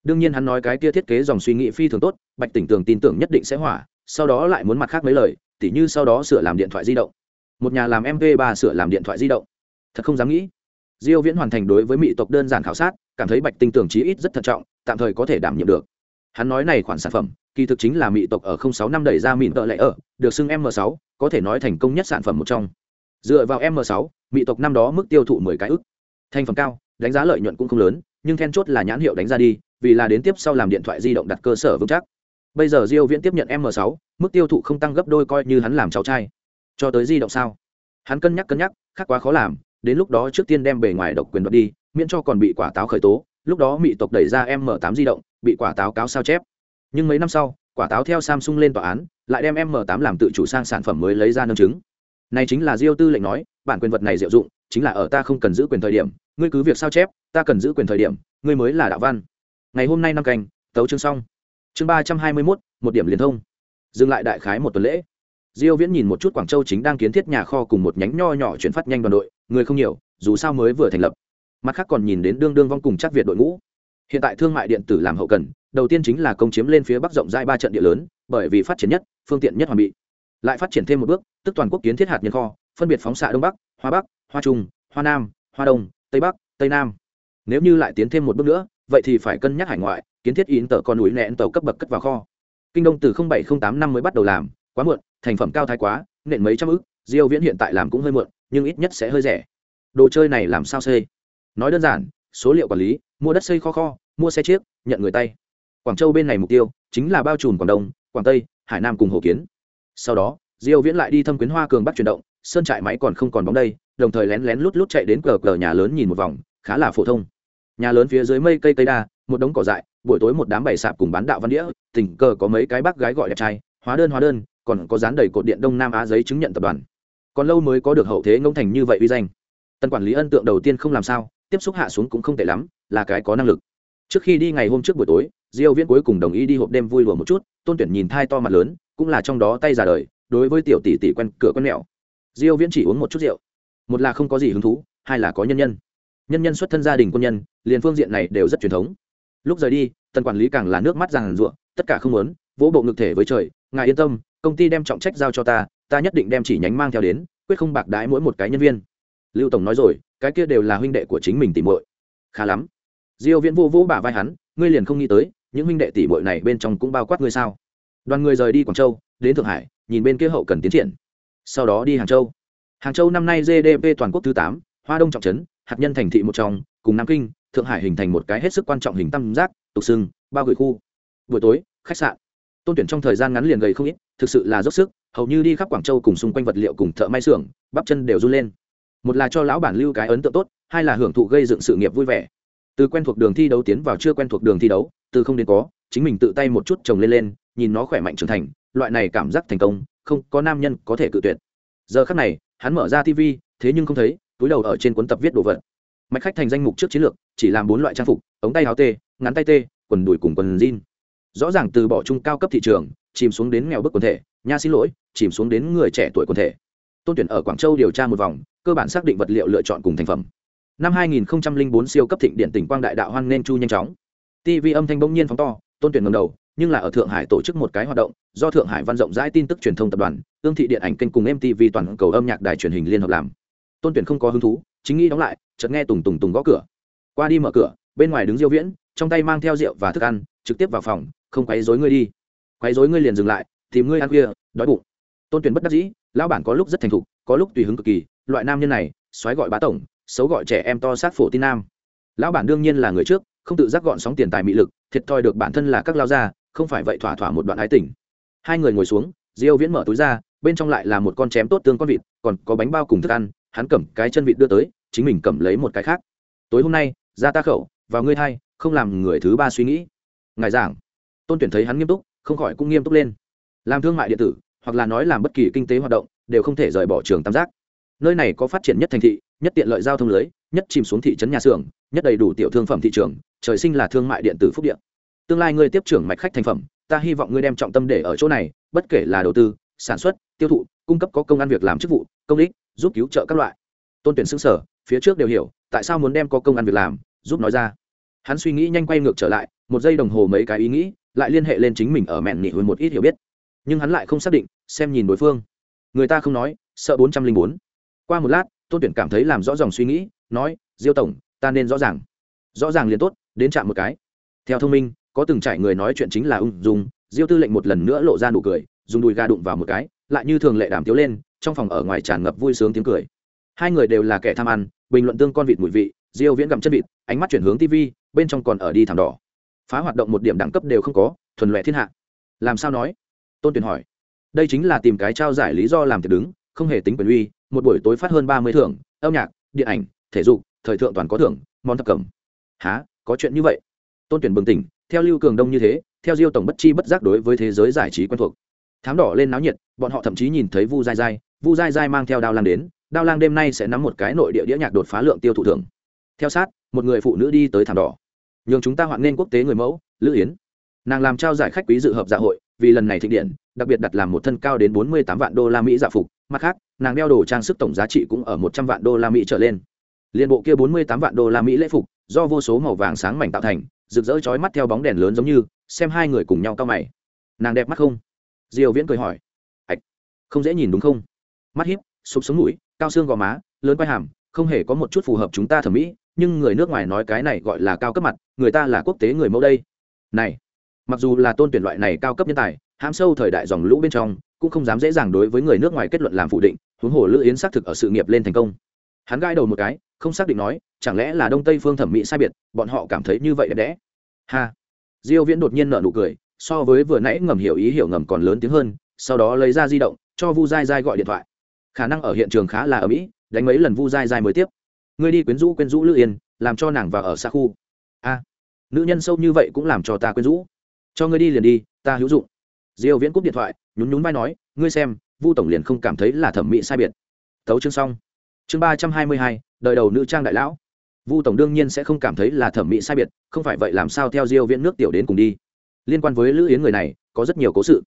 A: Đương nhiên hắn nói cái kia thiết kế dòng suy nghĩ phi thường tốt, bạch tỉnh tường tin tưởng nhất định sẽ hỏa, sau đó lại muốn mặt khác mấy lời, tỉ như sau đó sửa làm điện thoại di động. Một nhà làm mp 3 sửa làm điện thoại di động. Thật không dám nghĩ. Diêu viễn hoàn thành đối với mỹ tộc đơn giản khảo sát, cảm thấy bạch tinh tưởng chí ít rất thận trọng, tạm thời có thể đảm nhiệm được. Hắn nói này khoản sản phẩm, kỳ thực chính là mỹ tộc ở 06 năm đẩy ra mịn tợ lệ ở, được xưng m 6 có thể nói thành công nhất sản phẩm một trong. Dựa vào m 6 mỹ tộc năm đó mức tiêu thụ 10 cái ức thành phẩm cao, đánh giá lợi nhuận cũng không lớn, nhưng then chốt là nhãn hiệu đánh ra đi, vì là đến tiếp sau làm điện thoại di động đặt cơ sở vững chắc. Bây giờ diêu viễn tiếp nhận m 6 mức tiêu thụ không tăng gấp đôi coi như hắn làm cháu trai. Cho tới di động sao? Hắn cân nhắc cân nhắc, khác quá khó làm, đến lúc đó trước tiên đem bề ngoài độc quyền đoạt đi, miễn cho còn bị quả táo khởi tố, lúc đó mỹ tộc đẩy ra m 8 di động, bị quả táo cáo sao chép. Nhưng mấy năm sau, quả táo theo samsung lên tòa án, lại đem m 8 làm tự chủ sang sản phẩm mới lấy ra nâng chứng. Này chính là diêu tư lệnh nói, bản quyền vật này diệu dụng, chính là ở ta không cần giữ quyền thời điểm ngươi cứ việc sao chép, ta cần giữ quyền thời điểm, ngươi mới là đạo văn. Ngày hôm nay năm canh, tấu chương xong. Chương ba trăm hai mươi mốt, một điểm liên thông. Dừng lại đại khái một tuần lễ. Diêu viễn nhìn một chút quảng châu chính đang kiến thiết nhà kho cùng một nhánh nho nhỏ chuyển phát nhanh đoàn đội, người không nhiều, dù sao mới vừa thành lập. Mặt khác còn nhìn đến đương đương vong cùng chắc việt đội ngũ. Hiện tại thương mại điện tử làm hậu cần, đầu tiên chính là công chiếm lên phía bắc rộng rãi ba trận địa lớn, bởi vì phát triển nhất, phương tiện nhất hoàn bị. Lại phát triển thêm một bước, tức toàn quốc kiến thiết hạt nhân kho, phân biệt phóng xạ đông bắc, hoa bắc, hoa trung, hoa nam, hoa đông tây bắc, tây nam. Nếu như lại tiến thêm một bước nữa, vậy thì phải cân nhắc hải ngoại, kiến thiết in tờ con núi nẹn tàu cấp bậc cất vào kho. Kinh đông từ bảy tám năm mới bắt đầu làm, quá muộn, thành phẩm cao thái quá, nện mấy trăm ức, diêu viễn hiện tại làm cũng hơi muộn, nhưng ít nhất sẽ hơi rẻ. Đồ chơi này làm sao xây nói đơn giản, số liệu quản lý, mua đất xây kho kho, mua xe chiếc, nhận người tay. Quảng châu bên này mục tiêu chính là bao trùm quảng đông, quảng tây, hải nam cùng hồ kiến. Sau đó, diêu viễn lại đi thâm quyến hoa cường bắc chuyển động sơn trại máy còn không còn bóng đây, đồng thời lén lén lút lút chạy đến cờ cờ nhà lớn nhìn một vòng, khá là phổ thông. Nhà lớn phía dưới mây cây cây đa, một đống cỏ dại, buổi tối một đám bày sạp cùng bán đạo văn đĩa, tình cờ có mấy cái bác gái gọi đẹp trai, hóa đơn hóa đơn, còn có dán đầy cột điện đông nam á giấy chứng nhận tập đoàn. Còn lâu mới có được hậu thế ngông thành như vậy uy danh. Tân quản lý ân tượng đầu tiên không làm sao, tiếp xúc hạ xuống cũng không tệ lắm, là cái có năng lực. Trước khi đi ngày hôm trước buổi tối, diêu viễn cuối cùng đồng ý đi hộp đêm vui lùa một chút, tôn tuyển nhìn thai to mặt lớn, cũng là trong đó tay già đời, đối với tiểu tỷ tỷ quen cửa con mẹo diêu viễn chỉ uống một chút rượu. Một là không có gì hứng thú, hai là có nhân nhân. Nhân nhân xuất thân gia đình quân nhân, liền phương diện này đều rất truyền thống. Lúc rời đi, tần quản lý càng là nước mắt ràng rụa, tất cả không muốn, vỗ bộ ngực thể với trời, ngài yên tâm, công ty đem trọng trách giao cho ta ta nhất định đem chỉ nhánh mang theo đến, quyết không bạc đái mỗi một cái nhân viên. Lưu tổng nói rồi, cái kia đều là huynh đệ của chính mình tìm muội. Khá lắm. Diêu viễn vô vỗ bả vai hắn, ngươi liền không nghĩ tới, những huynh đệ tỷ muội này bên trong cũng bao quát ngươi sao? Đoàn người rời đi quảng châu, đến thượng hải, nhìn bên kia hậu cần tiến triển sau đó đi hàng châu. Hàng châu năm nay gdp toàn quốc thứ tám, hoa đông trọng trấn, hạt nhân thành thị một trong, cùng nam kinh, thượng hải hình thành một cái hết sức quan trọng hình tam giác, tục sưng bao gửi khu. Buổi tối, khách sạn. Tôn tuyển trong thời gian ngắn liền gầy không ít, thực sự là dốc sức, hầu như đi khắp quảng châu cùng xung quanh vật liệu cùng thợ may xưởng, bắp chân đều run lên. Một là cho lão bản lưu cái ấn tượng tốt, hai là hưởng thụ gây dựng sự nghiệp vui vẻ. Từ quen thuộc đường thi đấu tiến vào chưa quen thuộc đường thi đấu, từ không đến có, chính mình tự tay một chút trồng lên lên, nhìn nó khỏe mạnh trưởng thành loại này cảm giác thành công, không có nam nhân có thể cự tuyệt. Giờ khắc này, hắn mở ra tv thế nhưng không thấy, túi đầu ở trên cuốn tập viết đồ vật. Mạch khách thành danh mục trước chiến lược, chỉ làm bốn loại trang phục, ống tay áo tê, ngắn tay tê, quần đùi cùng quần jean. Rõ ràng từ bỏ chung cao cấp thị trường, chìm xuống đến nghèo bức quần thể, nha xin lỗi, chìm xuống đến người trẻ tuổi quần thể. Tôn tuyển ở quảng châu điều tra một vòng, cơ bản xác định vật liệu lựa chọn cùng thành phẩm. Năm 2004 siêu cấp thịnh điện tỉnh quang đại đạo hoan nên chu nhanh chóng. Tv âm thanh bỗng nhiên phóng to tôn tuyển ngầm đầu nhưng là ở thượng hải tổ chức một cái hoạt động do thượng hải văn rộng rãi tin tức truyền thông tập đoàn ương thị điện ảnh kênh cùng mtv toàn cầu âm nhạc đài truyền hình liên hợp làm. Tôn tuyển không có hứng thú chính nghĩ đóng lại chợt nghe tùng tùng tùng gõ cửa. Qua đi mở cửa bên ngoài đứng diêu viễn trong tay mang theo rượu và thức ăn trực tiếp vào phòng không quấy rối ngươi đi. Quấy rối ngươi liền dừng lại tìm ngươi ăn kia, đói bụng. Tôn tuyển bất đắc dĩ lão bản có lúc rất thành thục có lúc tùy hứng cực kỳ loại nam nhân này xoáy gọi bá tổng xấu gọi trẻ em to sát phổ tin nam. Lão bản đương nhiên là người trước không tự giác gọn sóng tiền tài mị lực, thiệt thòi được bản thân là các lao gia, không phải vậy thỏa thỏa một đoạn ái tình. Hai người ngồi xuống, diêu viễn mở túi ra, bên trong lại là một con chém tốt tương con vịt, còn có bánh bao cùng thức ăn, hắn cầm cái chân vịt đưa tới, chính mình cầm lấy một cái khác. Tối hôm nay, ra ta khẩu, vào ngươi thay, không làm người thứ ba suy nghĩ. Ngài giảng. Tôn tuyển thấy hắn nghiêm túc, không khỏi cũng nghiêm túc lên. Làm thương mại điện tử, hoặc là nói làm bất kỳ kinh tế hoạt động, đều không thể rời bỏ trường tam giác. Nơi này có phát triển nhất thành thị nhất tiện lợi giao thông lưới, nhất chìm xuống thị trấn nhà xưởng, nhất đầy đủ tiểu thương phẩm thị trường, trời sinh là thương mại điện tử phúc điện tương lai ngươi tiếp trưởng mạch khách thành phẩm, ta hy vọng ngươi đem trọng tâm để ở chỗ này, bất kể là đầu tư, sản xuất, tiêu thụ, cung cấp có công ăn việc làm chức vụ, công ích, giúp cứu trợ các loại. Tôn tuyển xứng sở, phía trước đều hiểu, tại sao muốn đem có công ăn việc làm, giúp nói ra. Hắn suy nghĩ nhanh quay ngược trở lại, một giây đồng hồ mấy cái ý nghĩ, lại liên hệ lên chính mình ở mẹn nghị hồi một ít hiểu biết. Nhưng hắn lại không xác định, xem nhìn đối phương. Người ta không nói, sợ bốn trăm linh bốn. Qua một lát tôn tuyển cảm thấy làm rõ dòng suy nghĩ, nói, diêu tổng, ta nên rõ ràng. Rõ ràng liền tốt, đến chạm một cái. Theo thông minh, có từng trải người nói chuyện chính là ung dung, diêu tư lệnh một lần nữa lộ ra nụ cười, dùng đùi ga đụng vào một cái, lại như thường lệ đàm tiếu lên, trong phòng ở ngoài tràn ngập vui sướng tiếng cười. Hai người đều là kẻ tham ăn, bình luận tương con vịt mùi vị, diêu viễn gặm chân vịt, ánh mắt chuyển hướng tv bên trong còn ở đi thảm đỏ. Phá hoạt động một điểm đẳng cấp đều không có, thuần lệ thiên hạ. Làm sao nói? Tôn tuyển hỏi. Đây chính là tìm cái trao giải lý do làm thiệt đứng, không hề tính quyền uy một buổi tối phát hơn ba mươi thưởng, âm nhạc, điện ảnh, thể dục, thời thượng toàn có thưởng, món thập cẩm. Há có chuyện như vậy? Tôn tuyển bừng tỉnh, theo lưu cường đông như thế, theo diêu tổng bất chi bất giác đối với thế giới giải trí quen thuộc. Thám đỏ lên náo nhiệt, bọn họ thậm chí nhìn thấy vu dai dai vu dai dai mang theo đao lang đến, đao lang đêm nay sẽ nắm một cái nội địa đĩa nhạc đột phá lượng tiêu thụ thưởng. Theo sát, một người phụ nữ đi tới thảm đỏ. Nhường chúng ta hoạn nên quốc tế người mẫu, lữ yến. Nàng làm trao giải khách quý dự hợp dạ hội, vì lần này thịnh điện, đặc biệt đặt làm một thân cao đến bốn mươi tám vạn đô la mỹ dạ phục mặt khác, nàng đeo đồ trang sức tổng giá trị cũng ở một trăm vạn đô la mỹ trở lên. Liên bộ kia bốn mươi tám vạn đô la mỹ lễ phục, do vô số màu vàng sáng mảnh tạo thành, rực rỡ chói mắt theo bóng đèn lớn giống như, xem hai người cùng nhau cao mày. Nàng đẹp mắt không? Diều viễn cười hỏi. Ạch, không dễ nhìn đúng không? Mắt hiếp sụp xuống mũi, cao xương gò má, lớn quai hàm, không hề có một chút phù hợp chúng ta thẩm mỹ, nhưng người nước ngoài nói cái này gọi là cao cấp mặt, người ta là quốc tế người mẫu đây. Này, mặc dù là tôn tuyển loại này cao cấp nhân tài, hãm sâu thời đại dòng lũ bên trong cũng không dám dễ dàng đối với người nước ngoài kết luận làm phủ định, huống hồ lữ yến xác thực ở sự nghiệp lên thành công. Hắn gãi đầu một cái, không xác định nói, chẳng lẽ là đông tây phương thẩm mỹ sai biệt, bọn họ cảm thấy như vậy đẹp đẽ? Ha. Diêu viễn đột nhiên nở nụ cười, so với vừa nãy ngầm hiểu ý hiểu ngầm còn lớn tiếng hơn, sau đó lấy ra di động, cho vu dai dai gọi điện thoại. Khả năng ở hiện trường khá là ở mỹ, đánh mấy lần vu dai dai mới tiếp. Ngươi đi quyến rũ quyến rũ lữ yên, làm cho nàng vào ở xa khu. A. Nữ nhân sâu như vậy cũng làm cho ta quyến rũ. Cho ngươi đi liền đi, ta hữu dụng diêu viễn cúp điện thoại, nhún nhún vai nói, ngươi xem, vu tổng liền không cảm thấy là thẩm mỹ sai biệt. Tấu chương xong. Chương ba trăm hai mươi hai, đời đầu nữ trang đại lão. Vu tổng đương nhiên sẽ không cảm thấy là thẩm mỹ sai biệt, không phải vậy làm sao theo diêu viễn nước tiểu đến cùng đi. Liên quan với lữ yến người này, có rất nhiều cố sự.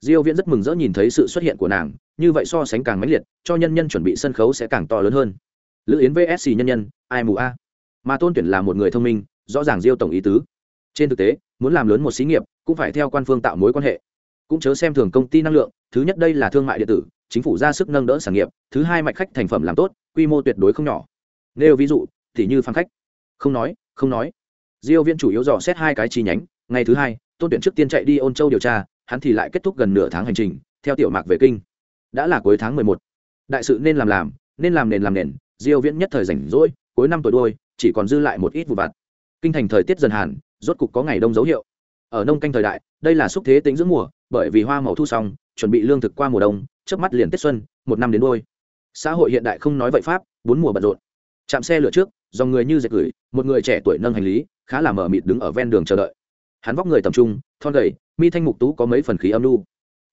A: Diêu viễn rất mừng rỡ nhìn thấy sự xuất hiện của nàng, như vậy so sánh càng mãnh liệt, cho nhân nhân chuẩn bị sân khấu sẽ càng to lớn hơn. Lữ yến vsc nhân nhân, ai mù a? Mà tôn tuyển là một người thông minh, rõ ràng diêu tổng ý tứ. Trên thực tế, muốn làm lớn một xí nghiệp, cũng phải theo quan phương tạo mối quan hệ cũng chớ xem thường công ty năng lượng, thứ nhất đây là thương mại điện tử, chính phủ ra sức nâng đỡ sản nghiệp, thứ hai mạch khách thành phẩm làm tốt, quy mô tuyệt đối không nhỏ. Nêu ví dụ, thì như phan khách. Không nói không nói. Diêu viên chủ yếu dò xét hai cái chi nhánh, ngày thứ hai, tôn tuyển trước tiên chạy đi ôn châu điều tra, hắn thì lại kết thúc gần nửa tháng hành trình, theo tiểu mạc về kinh. Đã là cuối tháng mười một. Đại sự nên làm làm, nên làm nền làm nền, diêu viễn nhất thời rảnh rỗi, cuối năm tuổi đôi chỉ còn dư lại một ít vụ vặt. Kinh thành thời tiết dần hàn rốt cục có ngày đông dấu hiệu. Ở nông canh thời đại, đây là xúc thế tính dưỡng mùa bởi vì hoa màu thu xong, chuẩn bị lương thực qua mùa đông trước mắt liền tết xuân, một năm đến đôi. Xã hội hiện đại không nói vậy pháp, bốn mùa bận rộn. Chạm xe lửa trước dòng người như dệt gửi, một người trẻ tuổi nâng hành lý, khá là mờ mịt đứng ở ven đường chờ đợi. Hắn vóc người tầm trung, thon gầy, mi thanh mục tú có mấy phần khí âm lưu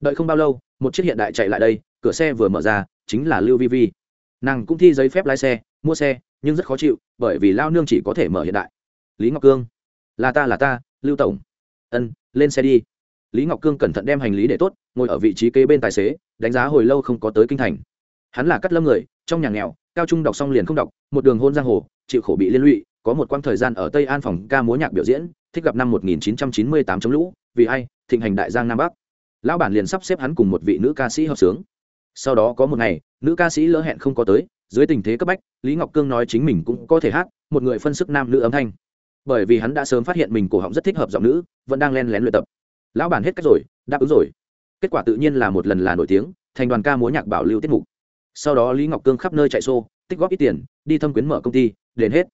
A: đợi không bao lâu, một chiếc hiện đại chạy lại đây, cửa xe vừa mở ra, chính là lưu vi vi. Nàng cũng thi giấy phép lái xe, mua xe, nhưng rất khó chịu, bởi vì lao nương chỉ có thể mở hiện đại. Lý ngọc cương. Là ta là ta, lưu tổng. Ân, lên xe đi lý ngọc cương cẩn thận đem hành lý để tốt, ngồi ở vị trí kế bên tài xế, đánh giá hồi lâu không có tới kinh thành. Hắn là cắt lâm người, trong nhà nghèo, cao trung đọc xong liền không đọc, một đường hôn giang hồ, chịu khổ bị liên lụy, có một quãng thời gian ở tây an phòng ca múa nhạc biểu diễn, thích gặp năm 1998 chống lũ, vì ai, thịnh hành đại giang nam bắc. Lão bản liền sắp xếp hắn cùng một vị nữ ca sĩ hợp sướng. Sau đó có một ngày, nữ ca sĩ lỡ hẹn không có tới, dưới tình thế cấp bách, lý ngọc cương nói chính mình cũng có thể hát, một người phân sức nam nữ âm thanh. Bởi vì hắn đã sớm phát hiện mình cổ họng rất thích hợp giọng nữ, vẫn đang len lén luyện tập lão bản hết cách rồi, đáp ứng rồi. Kết quả tự nhiên là một lần là nổi tiếng, thành đoàn ca múa nhạc bảo lưu tiết mục. Sau đó lý ngọc cương khắp nơi chạy xô tích góp ít tiền, đi thâm quyến mở công ty đến hết.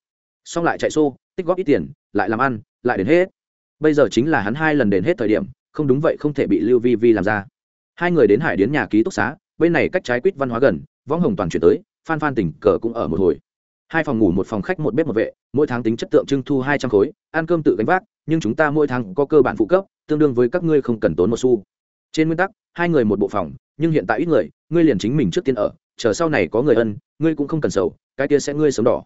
A: Xong lại chạy xô tích góp ít tiền, lại làm ăn, lại đến hết. Bây giờ chính là hắn hai lần đến hết thời điểm, không đúng vậy không thể bị lưu vi vi làm ra. Hai người đến hải đến nhà ký túc xá, bên này cách trái quýt văn hóa gần, võng hồng toàn chuyển tới, phan phan tỉnh cờ cũng ở một hồi hai phòng ngủ, một phòng khách, một bếp, một vệ. Mỗi tháng tính chất tượng trưng thu hai trăm khối. Ăn cơm tự gánh vác, nhưng chúng ta mỗi tháng có cơ bản phụ cấp, tương đương với các ngươi không cần tốn một xu. Trên nguyên tắc, hai người một bộ phòng, nhưng hiện tại ít người, ngươi liền chính mình trước tiên ở, chờ sau này có người ân, ngươi cũng không cần sầu, cái kia sẽ ngươi sống đỏ.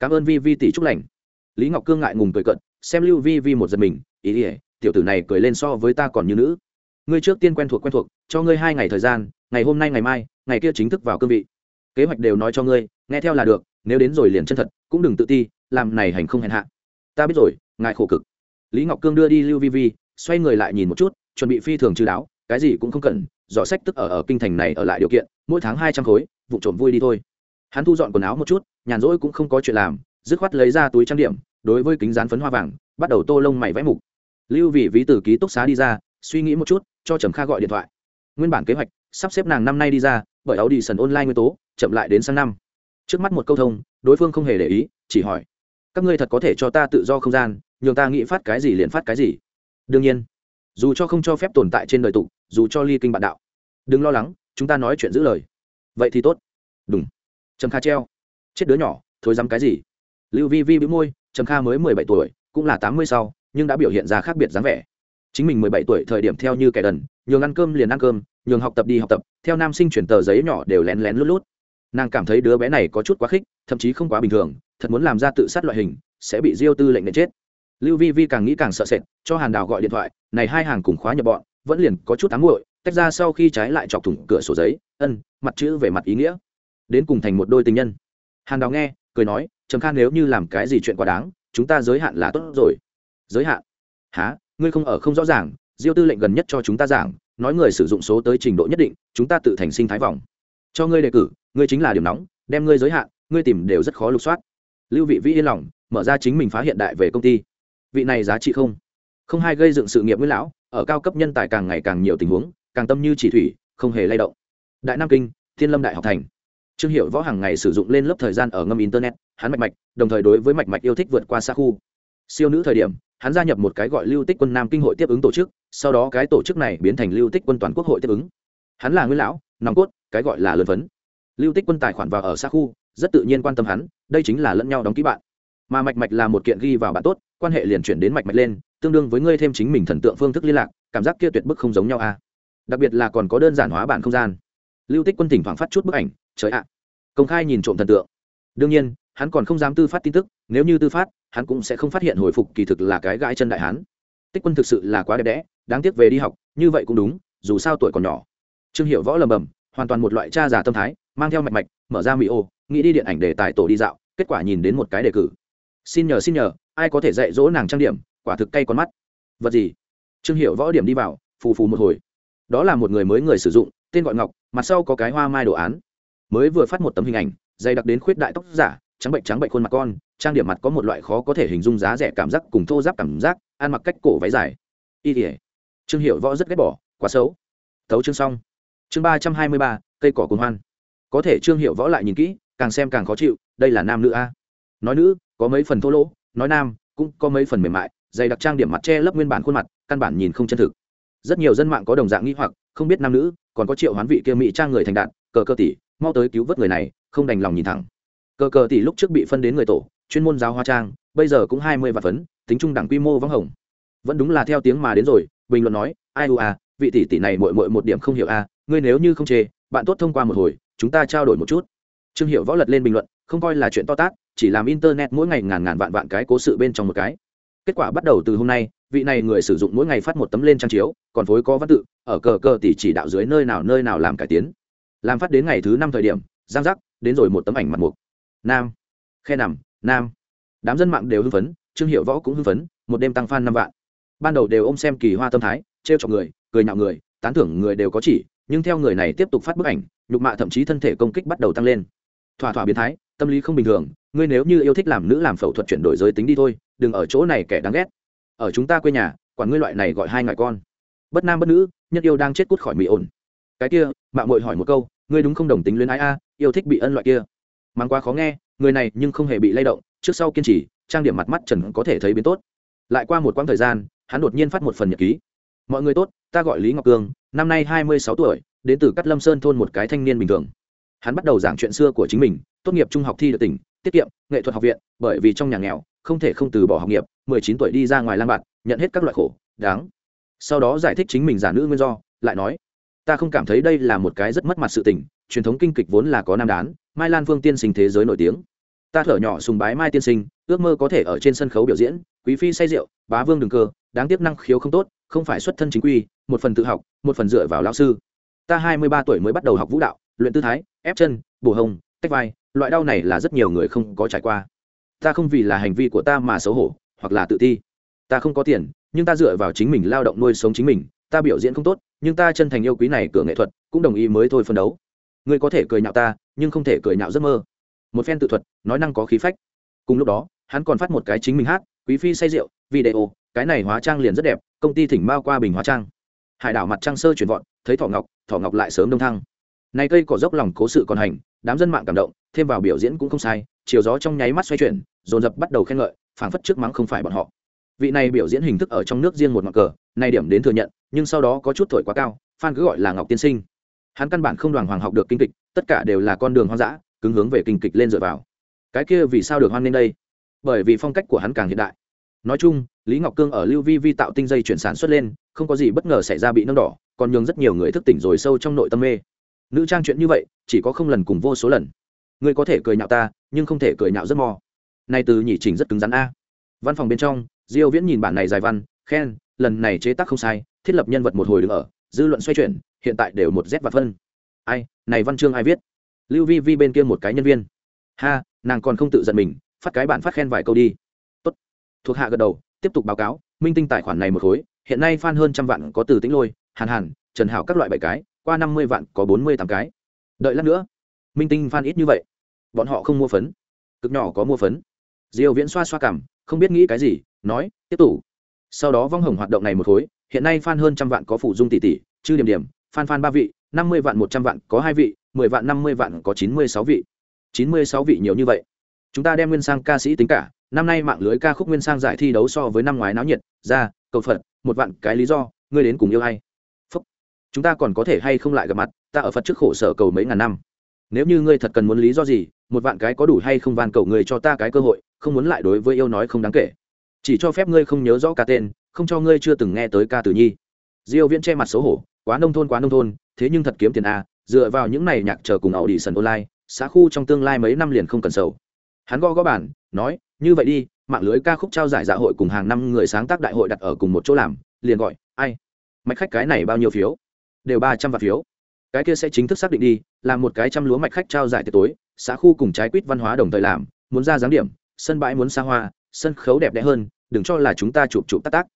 A: Cảm ơn vi vi tỷ chúc lành. Lý ngọc cương ngại ngùng cười cận xem lưu vi vi một giật mình, ý ỉa tiểu tử này cười lên so với ta còn như nữ. Ngươi trước tiên quen thuộc quen thuộc, cho ngươi hai ngày thời gian, ngày hôm nay, ngày mai, ngày kia chính thức vào cương vị. Kế hoạch đều nói cho ngươi, nghe theo là được nếu đến rồi liền chân thật, cũng đừng tự ti, làm này hành không hèn hạ. Ta biết rồi, ngài khổ cực. Lý ngọc cương đưa đi lưu vi vi, xoay người lại nhìn một chút, chuẩn bị phi thường trừ đáo, cái gì cũng không cần dò sách tức ở ở kinh thành này ở lại điều kiện, mỗi tháng hai trăm khối, vụ trộm vui đi thôi. Hắn thu dọn quần áo một chút, nhàn rỗi cũng không có chuyện làm, dứt khoát lấy ra túi trang điểm, đối với kính dán phấn hoa vàng, bắt đầu tô lông mày vẽ mục. Lưu vị ví từ ký túc xá đi ra, suy nghĩ một chút, cho trầm kha gọi điện thoại. Nguyên bản kế hoạch, sắp xếp nàng năm nay đi ra, bởi áo đi sần online nguyên tố, chậm lại đến sang năm trước mắt một câu thông, đối phương không hề để ý, chỉ hỏi, các ngươi thật có thể cho ta tự do không gian, nhường ta nghĩ phát cái gì liền phát cái gì? Đương nhiên, dù cho không cho phép tồn tại trên đời tục, dù cho ly kinh bạn đạo, đừng lo lắng, chúng ta nói chuyện giữ lời. Vậy thì tốt. Đúng trầm kha treo. Chết đứa nhỏ thối dám cái gì? Lưu vi vi bị môi, trầm kha mới mười bảy tuổi, cũng là tám mươi sau, nhưng đã biểu hiện ra khác biệt dáng vẻ. Chính mình mười bảy tuổi thời điểm theo như kẻ đần, nhường ăn cơm liền ăn cơm, nhường học tập đi học tập, theo nam sinh chuyển tờ giấy nhỏ đều lén lén lút lút nàng cảm thấy đứa bé này có chút quá khích, thậm chí không quá bình thường, thật muốn làm ra tự sát loại hình, sẽ bị diêu tư lệnh nện chết. Lưu vi vi càng nghĩ càng sợ sệt, cho hàn đào gọi điện thoại, này hai hàng cùng khóa nhập bọn, vẫn liền có chút ám muội, tách ra sau khi trái lại chọc thủng cửa sổ giấy, ân, mặt chữ về mặt ý nghĩa. Đến cùng thành một đôi tình nhân. Hàn đào nghe, cười nói, trầm khan nếu như làm cái gì chuyện quá đáng, chúng ta giới hạn là tốt rồi. Giới hạn? Há ngươi không ở không rõ ràng, diêu tư lệnh gần nhất cho chúng ta giảng, nói người sử dụng số tới trình độ nhất định, chúng ta tự thành sinh thái vòng cho ngươi đề cử, ngươi chính là điểm nóng, đem ngươi giới hạn, ngươi tìm đều rất khó lục soát. Lưu vị vĩ yên lòng, mở ra chính mình phá hiện đại về công ty. Vị này giá trị không? Không hai gây dựng sự nghiệp với lão, ở cao cấp nhân tài càng ngày càng nhiều tình huống, càng tâm như chỉ thủy, không hề lay động. Đại nam kinh, thiên lâm đại học thành. Trương hiệu võ hàng ngày sử dụng lên lớp thời gian ở ngâm internet, hắn mạch mạch, đồng thời đối với mạch mạch yêu thích vượt qua xa khu. Siêu nữ thời điểm, hắn gia nhập một cái gọi lưu tích quân nam kinh hội tiếp ứng tổ chức, sau đó cái tổ chức này biến thành lưu tích quân toàn quốc hội tiếp ứng hắn là nguyên lão, nòng cốt, cái gọi là lớn vấn lưu tích quân tài khoản vào ở xa khu, rất tự nhiên quan tâm hắn, đây chính là lẫn nhau đóng ký bạn. Mà mạch mạch là một kiện ghi vào bạn tốt, quan hệ liền chuyển đến mạch mạch lên, tương đương với ngươi thêm chính mình thần tượng phương thức liên lạc, cảm giác kia tuyệt bức không giống nhau a đặc biệt là còn có đơn giản hóa bản không gian. Lưu tích quân thỉnh thoảng phát chút bức ảnh, trời ạ. Công khai nhìn trộm thần tượng. Đương nhiên, hắn còn không dám tư phát tin tức, nếu như tư phát, hắn cũng sẽ không phát hiện hồi phục kỳ thực là cái gãi chân đại hán. Tích quân thực sự là quá đẹp đẽ, đáng tiếc về đi học, như vậy cũng đúng, dù sao tuổi còn nhỏ trương hiệu võ lầm bầm hoàn toàn một loại cha già tâm thái, mang theo mạch mạch, mở ra mỹ ô, nghĩ đi điện ảnh để tài tổ đi dạo, kết quả nhìn đến một cái đề cử. Xin nhờ xin nhờ, ai có thể dạy dỗ nàng trang điểm, quả thực cay con mắt. Vật gì? Trương hiệu võ điểm đi vào, phù phù một hồi. Đó là một người mới người sử dụng, tên gọi ngọc, mặt sau có cái hoa mai đồ án. Mới vừa phát một tấm hình ảnh, dày đặc đến khuyết đại tóc giả, trắng bệnh trắng bệnh khuôn mặt con, trang điểm mặt có một loại khó có thể hình dung giá rẻ cảm giác cùng thô giáp cảm giác, ăn mặc cách cổ váy dài. Y tỉa trương hiệu võ rất ghét bỏ, quá xấu. Thấu chương xong chương ba trăm hai mươi ba cây cỏ cồn hoan. Có thể trương hiệu võ lại nhìn kỹ càng xem càng khó chịu đây là nam nữ a. Nói nữ có mấy phần thô lỗ nói nam cũng có mấy phần mềm mại dày đặc trang điểm mặt che lấp nguyên bản khuôn mặt căn bản nhìn không chân thực. Rất nhiều dân mạng có đồng dạng nghĩ hoặc không biết nam nữ còn có triệu hoán vị kia mỹ trang người thành đạn cờ cơ tỷ mau tới cứu vớt người này không đành lòng nhìn thẳng. Cờ cờ tỷ lúc trước bị phân đến người tổ chuyên môn giáo hoa trang bây giờ cũng hai mươi vạn phấn tính trung đẳng quy mô vắng hồng. Vẫn đúng là theo tiếng mà đến rồi bình luận nói ai u à vị tỷ tỷ này mội mội một điểm không hiểu a à, ngươi nếu như không chê, bạn tốt thông qua một hồi, chúng ta trao đổi một chút. Trương hiệu võ lật lên bình luận, không coi là chuyện to tát, chỉ làm internet mỗi ngày ngàn ngàn vạn vạn cái cố sự bên trong một cái. Kết quả bắt đầu từ hôm nay, vị này người sử dụng mỗi ngày phát một tấm lên trang chiếu, còn phối có văn tự, ở cờ cờ tỷ chỉ đạo dưới nơi nào nơi nào làm cải tiến. Làm phát đến ngày thứ năm thời điểm, giang giác, đến rồi một tấm ảnh mặt mục. Nam. Khe nằm, nam. Đám dân mạng đều hưng phấn, trương hiệu võ cũng hưng phấn, một đêm tăng f năm vạn. Ban đầu đều ôm xem kỳ hoa tâm thái t r e o chọc người, cười nhạo người, tán thưởng người đều có chỉ nhưng theo người này tiếp tục phát bức ảnh, nhục mạ thậm chí thân thể công kích bắt đầu tăng lên. Thỏa thỏa biến thái, tâm lý không bình thường, ngươi nếu như yêu thích làm nữ làm phẫu thuật chuyển đổi giới tính đi thôi, đừng ở chỗ này kẻ đáng ghét. Ở chúng ta quê nhà, quản ngươi loại này gọi hai ngại con. Bất nam bất nữ, nhất yêu đang chết cút khỏi mỹ ổn. Cái kia mạng mội hỏi một câu, ngươi đúng không đồng tính luyến ái a, yêu thích bị ân loại kia. Mang quá khó nghe, người này nhưng không hề bị lay động, trước sau kiên trì, trang điểm mặt mắt trần có thể thấy biến tốt. Lại qua một quãng thời gian, hắn đột nhiên phát một phần nhật ký. Mọi người tốt, ta gọi lý ngọc cương năm nay hai mươi sáu tuổi, đến từ cát lâm sơn thôn một cái thanh niên bình thường. Hắn bắt đầu giảng chuyện xưa của chính mình, tốt nghiệp trung học thi được tỉnh, tiết kiệm, nghệ thuật học viện, bởi vì trong nhà nghèo, không thể không từ bỏ học nghiệp, mười chín tuổi đi ra ngoài lang bạt, nhận hết các loại khổ, đáng. Sau đó giải thích chính mình giả nữ nguyên do, lại nói, ta không cảm thấy đây là một cái rất mất mặt sự tình, truyền thống kinh kịch vốn là có nam đán, mai lan vương tiên sinh thế giới nổi tiếng. Ta thở nhỏ sùng bái mai tiên sinh, ước mơ có thể ở trên sân khấu biểu diễn, quý phi say rượu, bá vương đường cơ, đáng tiếc năng khiếu không tốt không phải xuất thân chính quy, một phần tự học, một phần dựa vào lão sư. Ta hai mươi ba tuổi mới bắt đầu học vũ đạo, luyện tư thái, ép chân, bổ hồng, tách vai, loại đau này là rất nhiều người không có trải qua. Ta không vì là hành vi của ta mà xấu hổ, hoặc là tự ti. Ta không có tiền, nhưng ta dựa vào chính mình lao động nuôi sống chính mình, ta biểu diễn không tốt, nhưng ta chân thành yêu quý này cửa nghệ thuật, cũng đồng ý mới thôi phân đấu. Ngươi có thể cười nhạo ta, nhưng không thể cười nhạo giấc mơ. Một phen tự thuật, nói năng có khí phách. Cùng lúc đó, hắn còn phát một cái chính mình hát, quý phi say rượu, video cái này hóa trang liền rất đẹp, công ty thỉnh bao qua bình hóa trang. Hải đảo mặt trăng sơ chuyển vọn thấy thỏ ngọc thỏ ngọc lại sớm đông thăng. Nay cây cỏ dốc lòng cố sự còn hành, đám dân mạng cảm động, thêm vào biểu diễn cũng không sai, chiều gió trong nháy mắt xoay chuyển, dồn dập bắt đầu khen ngợi, phảng phất trước mắng không phải bọn họ. Vị này biểu diễn hình thức ở trong nước riêng một ngọn cờ nay điểm đến thừa nhận, nhưng sau đó có chút thổi quá cao phan cứ gọi là ngọc tiên sinh. Hắn căn bản không đoàn hoàng học được kinh kịch, tất cả đều là con đường hoang dã, cứng hướng về kinh kịch lên dựa vào. Cái kia vì sao được hoan lên đây? Bởi vì phong cách của hắn càng hiện đại. Nói chung lý ngọc cương ở lưu vi vi tạo tinh dây chuyển sản xuất lên, không có gì bất ngờ xảy ra bị nâng đỏ, còn nhường rất nhiều người thức tỉnh rồi sâu trong nội tâm mê. Nữ trang chuyện như vậy, chỉ có không lần cùng vô số lần. Ngươi có thể cười nhạo ta, nhưng không thể cười nhạo rất mò nay từ nhị trình rất cứng rắn a. Văn phòng bên trong, diêu viễn nhìn bản này dài văn, khen, lần này chế tác không sai, thiết lập nhân vật một hồi đứng ở, dư luận xoay chuyển, hiện tại đều một z và phân. Ai, này văn chương ai viết? Lưu vi vi bên kia một cái nhân viên. Ha, nàng còn không tự giận mình, phát cái bản phát khen vài câu đi. Tốt. Thuộc hạ gật đầu tiếp tục báo cáo, minh tinh tài khoản này một khối, hiện nay fan hơn trăm vạn có từ tĩnh lôi, hàn hàn, trần hảo các loại bảy cái, qua năm mươi vạn có bốn mươi tám cái. Đợi lát nữa, minh tinh fan ít như vậy, bọn họ không mua phấn, cực nhỏ có mua phấn. Diều viễn xoa xoa cảm, không biết nghĩ cái gì, nói, tiếp tục. Sau đó vong hồng hoạt động này một khối, hiện nay fan hơn trăm vạn có phụ dung tỷ tỷ chư điểm điểm, fan fan ba vị, năm mươi vạn một trăm vạn có hai vị, mười vạn năm mươi vạn có chín mươi sáu vị. Chín mươi sáu vị nhiều như vậy. Chúng ta đem nguyên sang ca sĩ tính cả năm nay mạng lưới ca khúc nguyên sang giải thi đấu so với năm ngoái náo nhiệt, ra, cầu phật, một vạn cái lý do, ngươi đến cùng yêu hay Phúc. chúng ta còn có thể hay không lại gặp mặt, ta ở phật trước khổ sở cầu mấy ngàn năm. Nếu như ngươi thật cần muốn lý do gì, một vạn cái có đủ hay không van cầu người cho ta cái cơ hội, không muốn lại đối với yêu nói không đáng kể. Chỉ cho phép ngươi không nhớ rõ ca tên, không cho ngươi chưa từng nghe tới ca tử nhi. Diêu viễn che mặt xấu hổ, quá nông thôn, quá nông thôn, thế nhưng thật kiếm tiền a dựa vào những này nhạc chờ cùng ảo đi sần online, xã khu trong tương lai mấy năm liền không cần sầu. Hắn gõ gõ bản nói như vậy đi, mạng lưới ca khúc trao giải dạ hội cùng hàng năm người sáng tác đại hội đặt ở cùng một chỗ làm, liền gọi, ai? Mạch khách cái này bao nhiêu phiếu? Đều ba trăm vạn phiếu. Cái kia sẽ chính thức xác định đi làm một cái trăm lúa mạch khách trao giải tiệc tối, xã khu cùng trái quýt văn hóa đồng thời làm, muốn ra dáng điểm, sân bãi muốn xa hoa, sân khấu đẹp đẽ hơn, đừng cho là chúng ta chụp chụp tác tác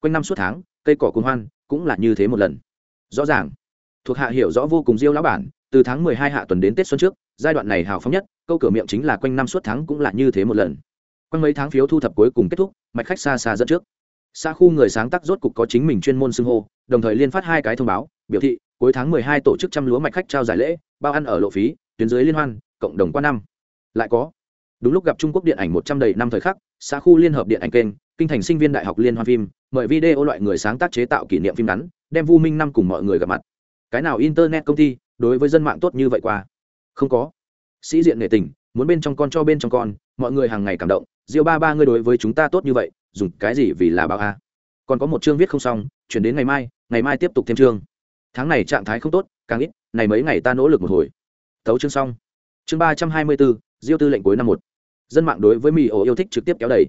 A: quanh năm suốt tháng, cây cỏ cuồng hoan, cũng là như thế một lần. Rõ ràng, thuộc hạ hiểu rõ vô cùng diêu lão bản, từ tháng mười hai hạ tuần đến tết xuân trước, giai đoạn này hào phóng nhất, câu cửa miệng chính là quanh năm suốt tháng cũng là như thế một lần quanh mấy tháng phiếu thu thập cuối cùng kết thúc, mạch khách xa xa dẫn trước. Xa khu người sáng tác rốt cục có chính mình chuyên môn xưng hô, đồng thời liên phát hai cái thông báo, biểu thị, cuối tháng mười hai tổ chức trăm lúa mạch khách trao giải lễ, bao ăn ở lộ phí, tuyến dưới liên hoan, cộng đồng qua năm. Lại có, đúng lúc gặp trung quốc điện ảnh một trăm đầy năm thời khắc xã khu liên hợp điện ảnh kênh, kinh thành sinh viên đại học liên hoan phim, mời video loại người sáng tác chế tạo kỷ niệm phim ngắn, đem vu minh năm cùng mọi người gặp mặt. Cái nào internet công ty, đối với dân mạng tốt như vậy qua? Không có. Sĩ diện nghệ tình, muốn bên trong con cho bên trong con, mọi người hàng ngày cảm động diêu ba ba ngươi đối với chúng ta tốt như vậy, dùng cái gì vì là báo a? Còn có một chương viết không xong, chuyển đến ngày mai ngày mai tiếp tục thêm chương. Tháng này trạng thái không tốt, càng ít, này mấy ngày ta nỗ lực một hồi. Tấu chương xong. Chương ba trăm hai mươi bốn, diêu tư lệnh cuối năm một. Dân mạng đối với mỹ ổ yêu thích trực tiếp kéo đầy.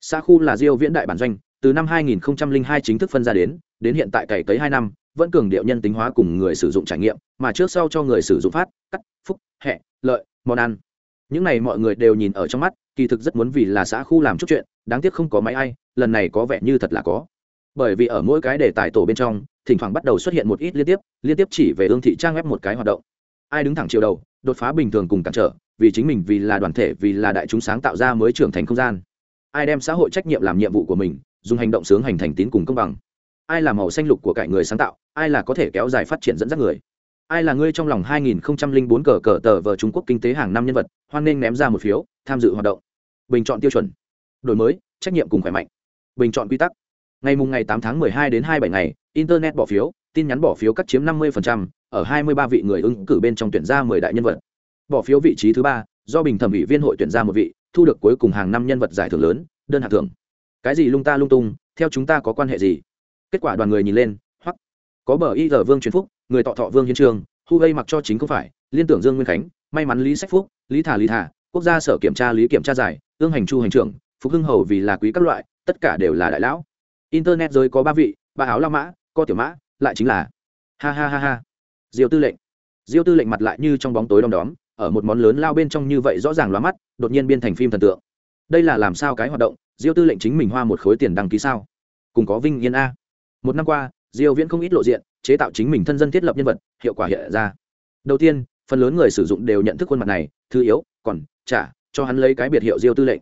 A: Xã khu là diêu viễn đại bản doanh, từ năm 2002 chính thức phân ra đến đến hiện tại cày tới hai năm, vẫn cường điệu nhân tính hóa cùng người sử dụng trải nghiệm, mà trước sau cho người sử dụng phát, cắt, phúc, hẹ, lợi, món ăn những này mọi người đều nhìn ở trong mắt, kỳ thực rất muốn vì là xã khu làm chút chuyện, đáng tiếc không có máy ai, lần này có vẻ như thật là có. Bởi vì ở mỗi cái đề tài tổ bên trong, thỉnh thoảng bắt đầu xuất hiện một ít liên tiếp liên tiếp chỉ về ương thị trang web một cái hoạt động. Ai đứng thẳng chiều đầu, đột phá bình thường cùng cản trở, vì chính mình, vì là đoàn thể, vì là đại chúng sáng tạo ra mới trưởng thành không gian. Ai đem xã hội trách nhiệm làm nhiệm vụ của mình, dùng hành động sướng hành thành tín cùng công bằng. Ai là màu xanh lục của cải người sáng tạo, ai là có thể kéo dài phát triển dẫn dắt người ai là ngươi trong lòng 2004 cờ cờ tờ vờ Trung Quốc kinh tế hàng năm nhân vật, hoan nên ném ra một phiếu, tham dự hoạt động. Bình chọn tiêu chuẩn, đổi mới, trách nhiệm cùng khỏe mạnh. Bình chọn quy tắc. Ngày mùng ngày 8 tháng 12 đến 27 ngày, internet bỏ phiếu, tin nhắn bỏ phiếu cắt chiếm 50%, ở 23 vị người ứng cử bên trong tuyển ra 10 đại nhân vật. Bỏ phiếu vị trí thứ ba, do bình thẩm ủy viên hội tuyển ra một vị thu được cuối cùng hàng năm nhân vật giải thưởng lớn đơn hạng thưởng cái gì lung ta lung tung theo chúng ta có quan hệ gì kết quả đoàn người nhìn lên có bờ y giờ vương truyền phúc, người tọ thọ vương hiến trường, hu gây mặc cho chính không phải, liên tưởng dương nguyên khánh, may mắn lý sách phúc, lý thả lý thả quốc gia sở kiểm tra lý kiểm tra giải, ương hành chu hành trưởng, phục hưng hầu vì là quý các loại, tất cả đều là đại lão. Internet rồi có ba vị ba áo la mã, co tiểu mã, lại chính là ha ha ha ha. Diêu tư lệnh. Diêu tư lệnh mặt lại như trong bóng tối đom đóm, ở một món lớn lao bên trong như vậy rõ ràng lóa mắt, đột nhiên biên thành phim thần tượng. Đây là làm sao cái hoạt động? Diêu tư lệnh chính mình hoa một khối tiền đăng ký sao? Cùng có vinh yên a. Một năm qua diêu viễn không ít lộ diện, chế tạo chính mình thân dân thiết lập nhân vật, hiệu quả hiện ra. Đầu tiên, phần lớn người sử dụng đều nhận thức khuôn mặt này, thứ yếu, còn trả cho hắn lấy cái biệt hiệu diêu tư lệnh.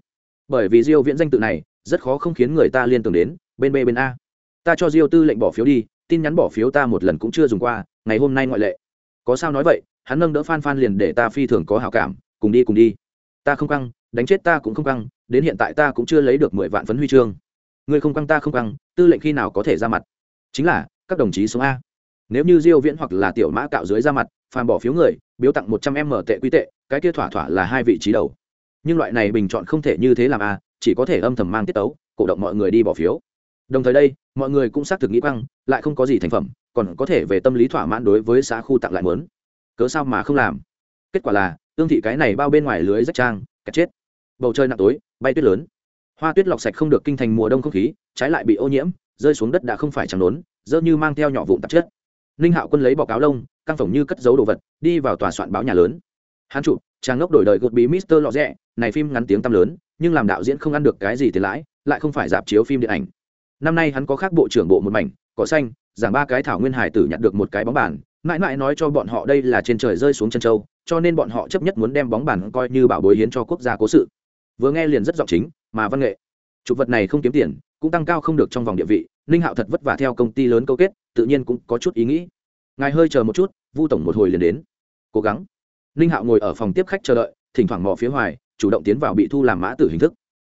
A: Bởi vì diêu viễn danh tự này, rất khó không khiến người ta liên tưởng đến, bên b, bên a. Ta cho diêu tư lệnh bỏ phiếu đi, tin nhắn bỏ phiếu ta một lần cũng chưa dùng qua, ngày hôm nay ngoại lệ. Có sao nói vậy, hắn nâng đỡ phan phan liền để ta phi thường có hảo cảm, cùng đi cùng đi. Ta không căng đánh chết ta cũng không căng đến hiện tại ta cũng chưa lấy được mười vạn phấn huy chương. Ngươi không căng ta không căng tư lệnh khi nào có thể ra mặt? Chính là các đồng chí số a. Nếu như diêu viễn hoặc là tiểu mã cạo dưới ra mặt phàm bỏ phiếu người biếu tặng một trăm m tệ quy tệ cái kia thỏa thỏa là hai vị trí đầu. Nhưng loại này bình chọn không thể như thế làm a chỉ có thể âm thầm mang tiết tấu cổ động mọi người đi bỏ phiếu. Đồng thời đây mọi người cũng xác thực nghĩ quăng lại không có gì thành phẩm còn có thể về tâm lý thỏa mãn đối với xã khu tặng lại muốn, cớ sao mà không làm? Kết quả là tương thị cái này bao bên ngoài lưới rách trang kẹt chết. Bầu trời nặng tối bay tuyết lớn. Hoa tuyết lọc sạch không được kinh thành mùa đông không khí trái lại bị ô nhiễm rơi xuống đất đã không phải chẳng nốn dơ như mang theo nhỏ vụn tạp chất. Ninh hạo quân lấy bọc áo lông, căng phồng như cất giấu đồ vật, đi vào tòa soạn báo nhà lớn. Hắn chụp trang ngốc đổi đời gột bí mister lọ rẽ này phim ngắn tiếng tăm lớn, nhưng làm đạo diễn không ăn được cái gì tiền lãi, lại không phải dạp chiếu phim điện ảnh. Năm nay hắn có khác bộ trưởng bộ một mảnh, cỏ xanh, giảng ba cái thảo nguyên hải tử nhặt được một cái bóng bàn. Mãi mãi nói cho bọn họ đây là trên trời rơi xuống chân châu, cho nên bọn họ chấp nhất muốn đem bóng bàn coi như bảo bối hiến cho quốc gia cố sự. Vừa nghe liền rất giọng chính, mà văn nghệ chụp vật này không kiếm tiền, cũng tăng cao không được trong vòng địa vị, ninh hạo thật vất vả theo công ty lớn câu kết, tự nhiên cũng có chút ý nghĩ. Ngài hơi chờ một chút, vu tổng một hồi liền đến. Cố gắng. Ninh hạo ngồi ở phòng tiếp khách chờ đợi, thỉnh thoảng mò phía ngoài, chủ động tiến vào bị thu làm mã tử hình thức.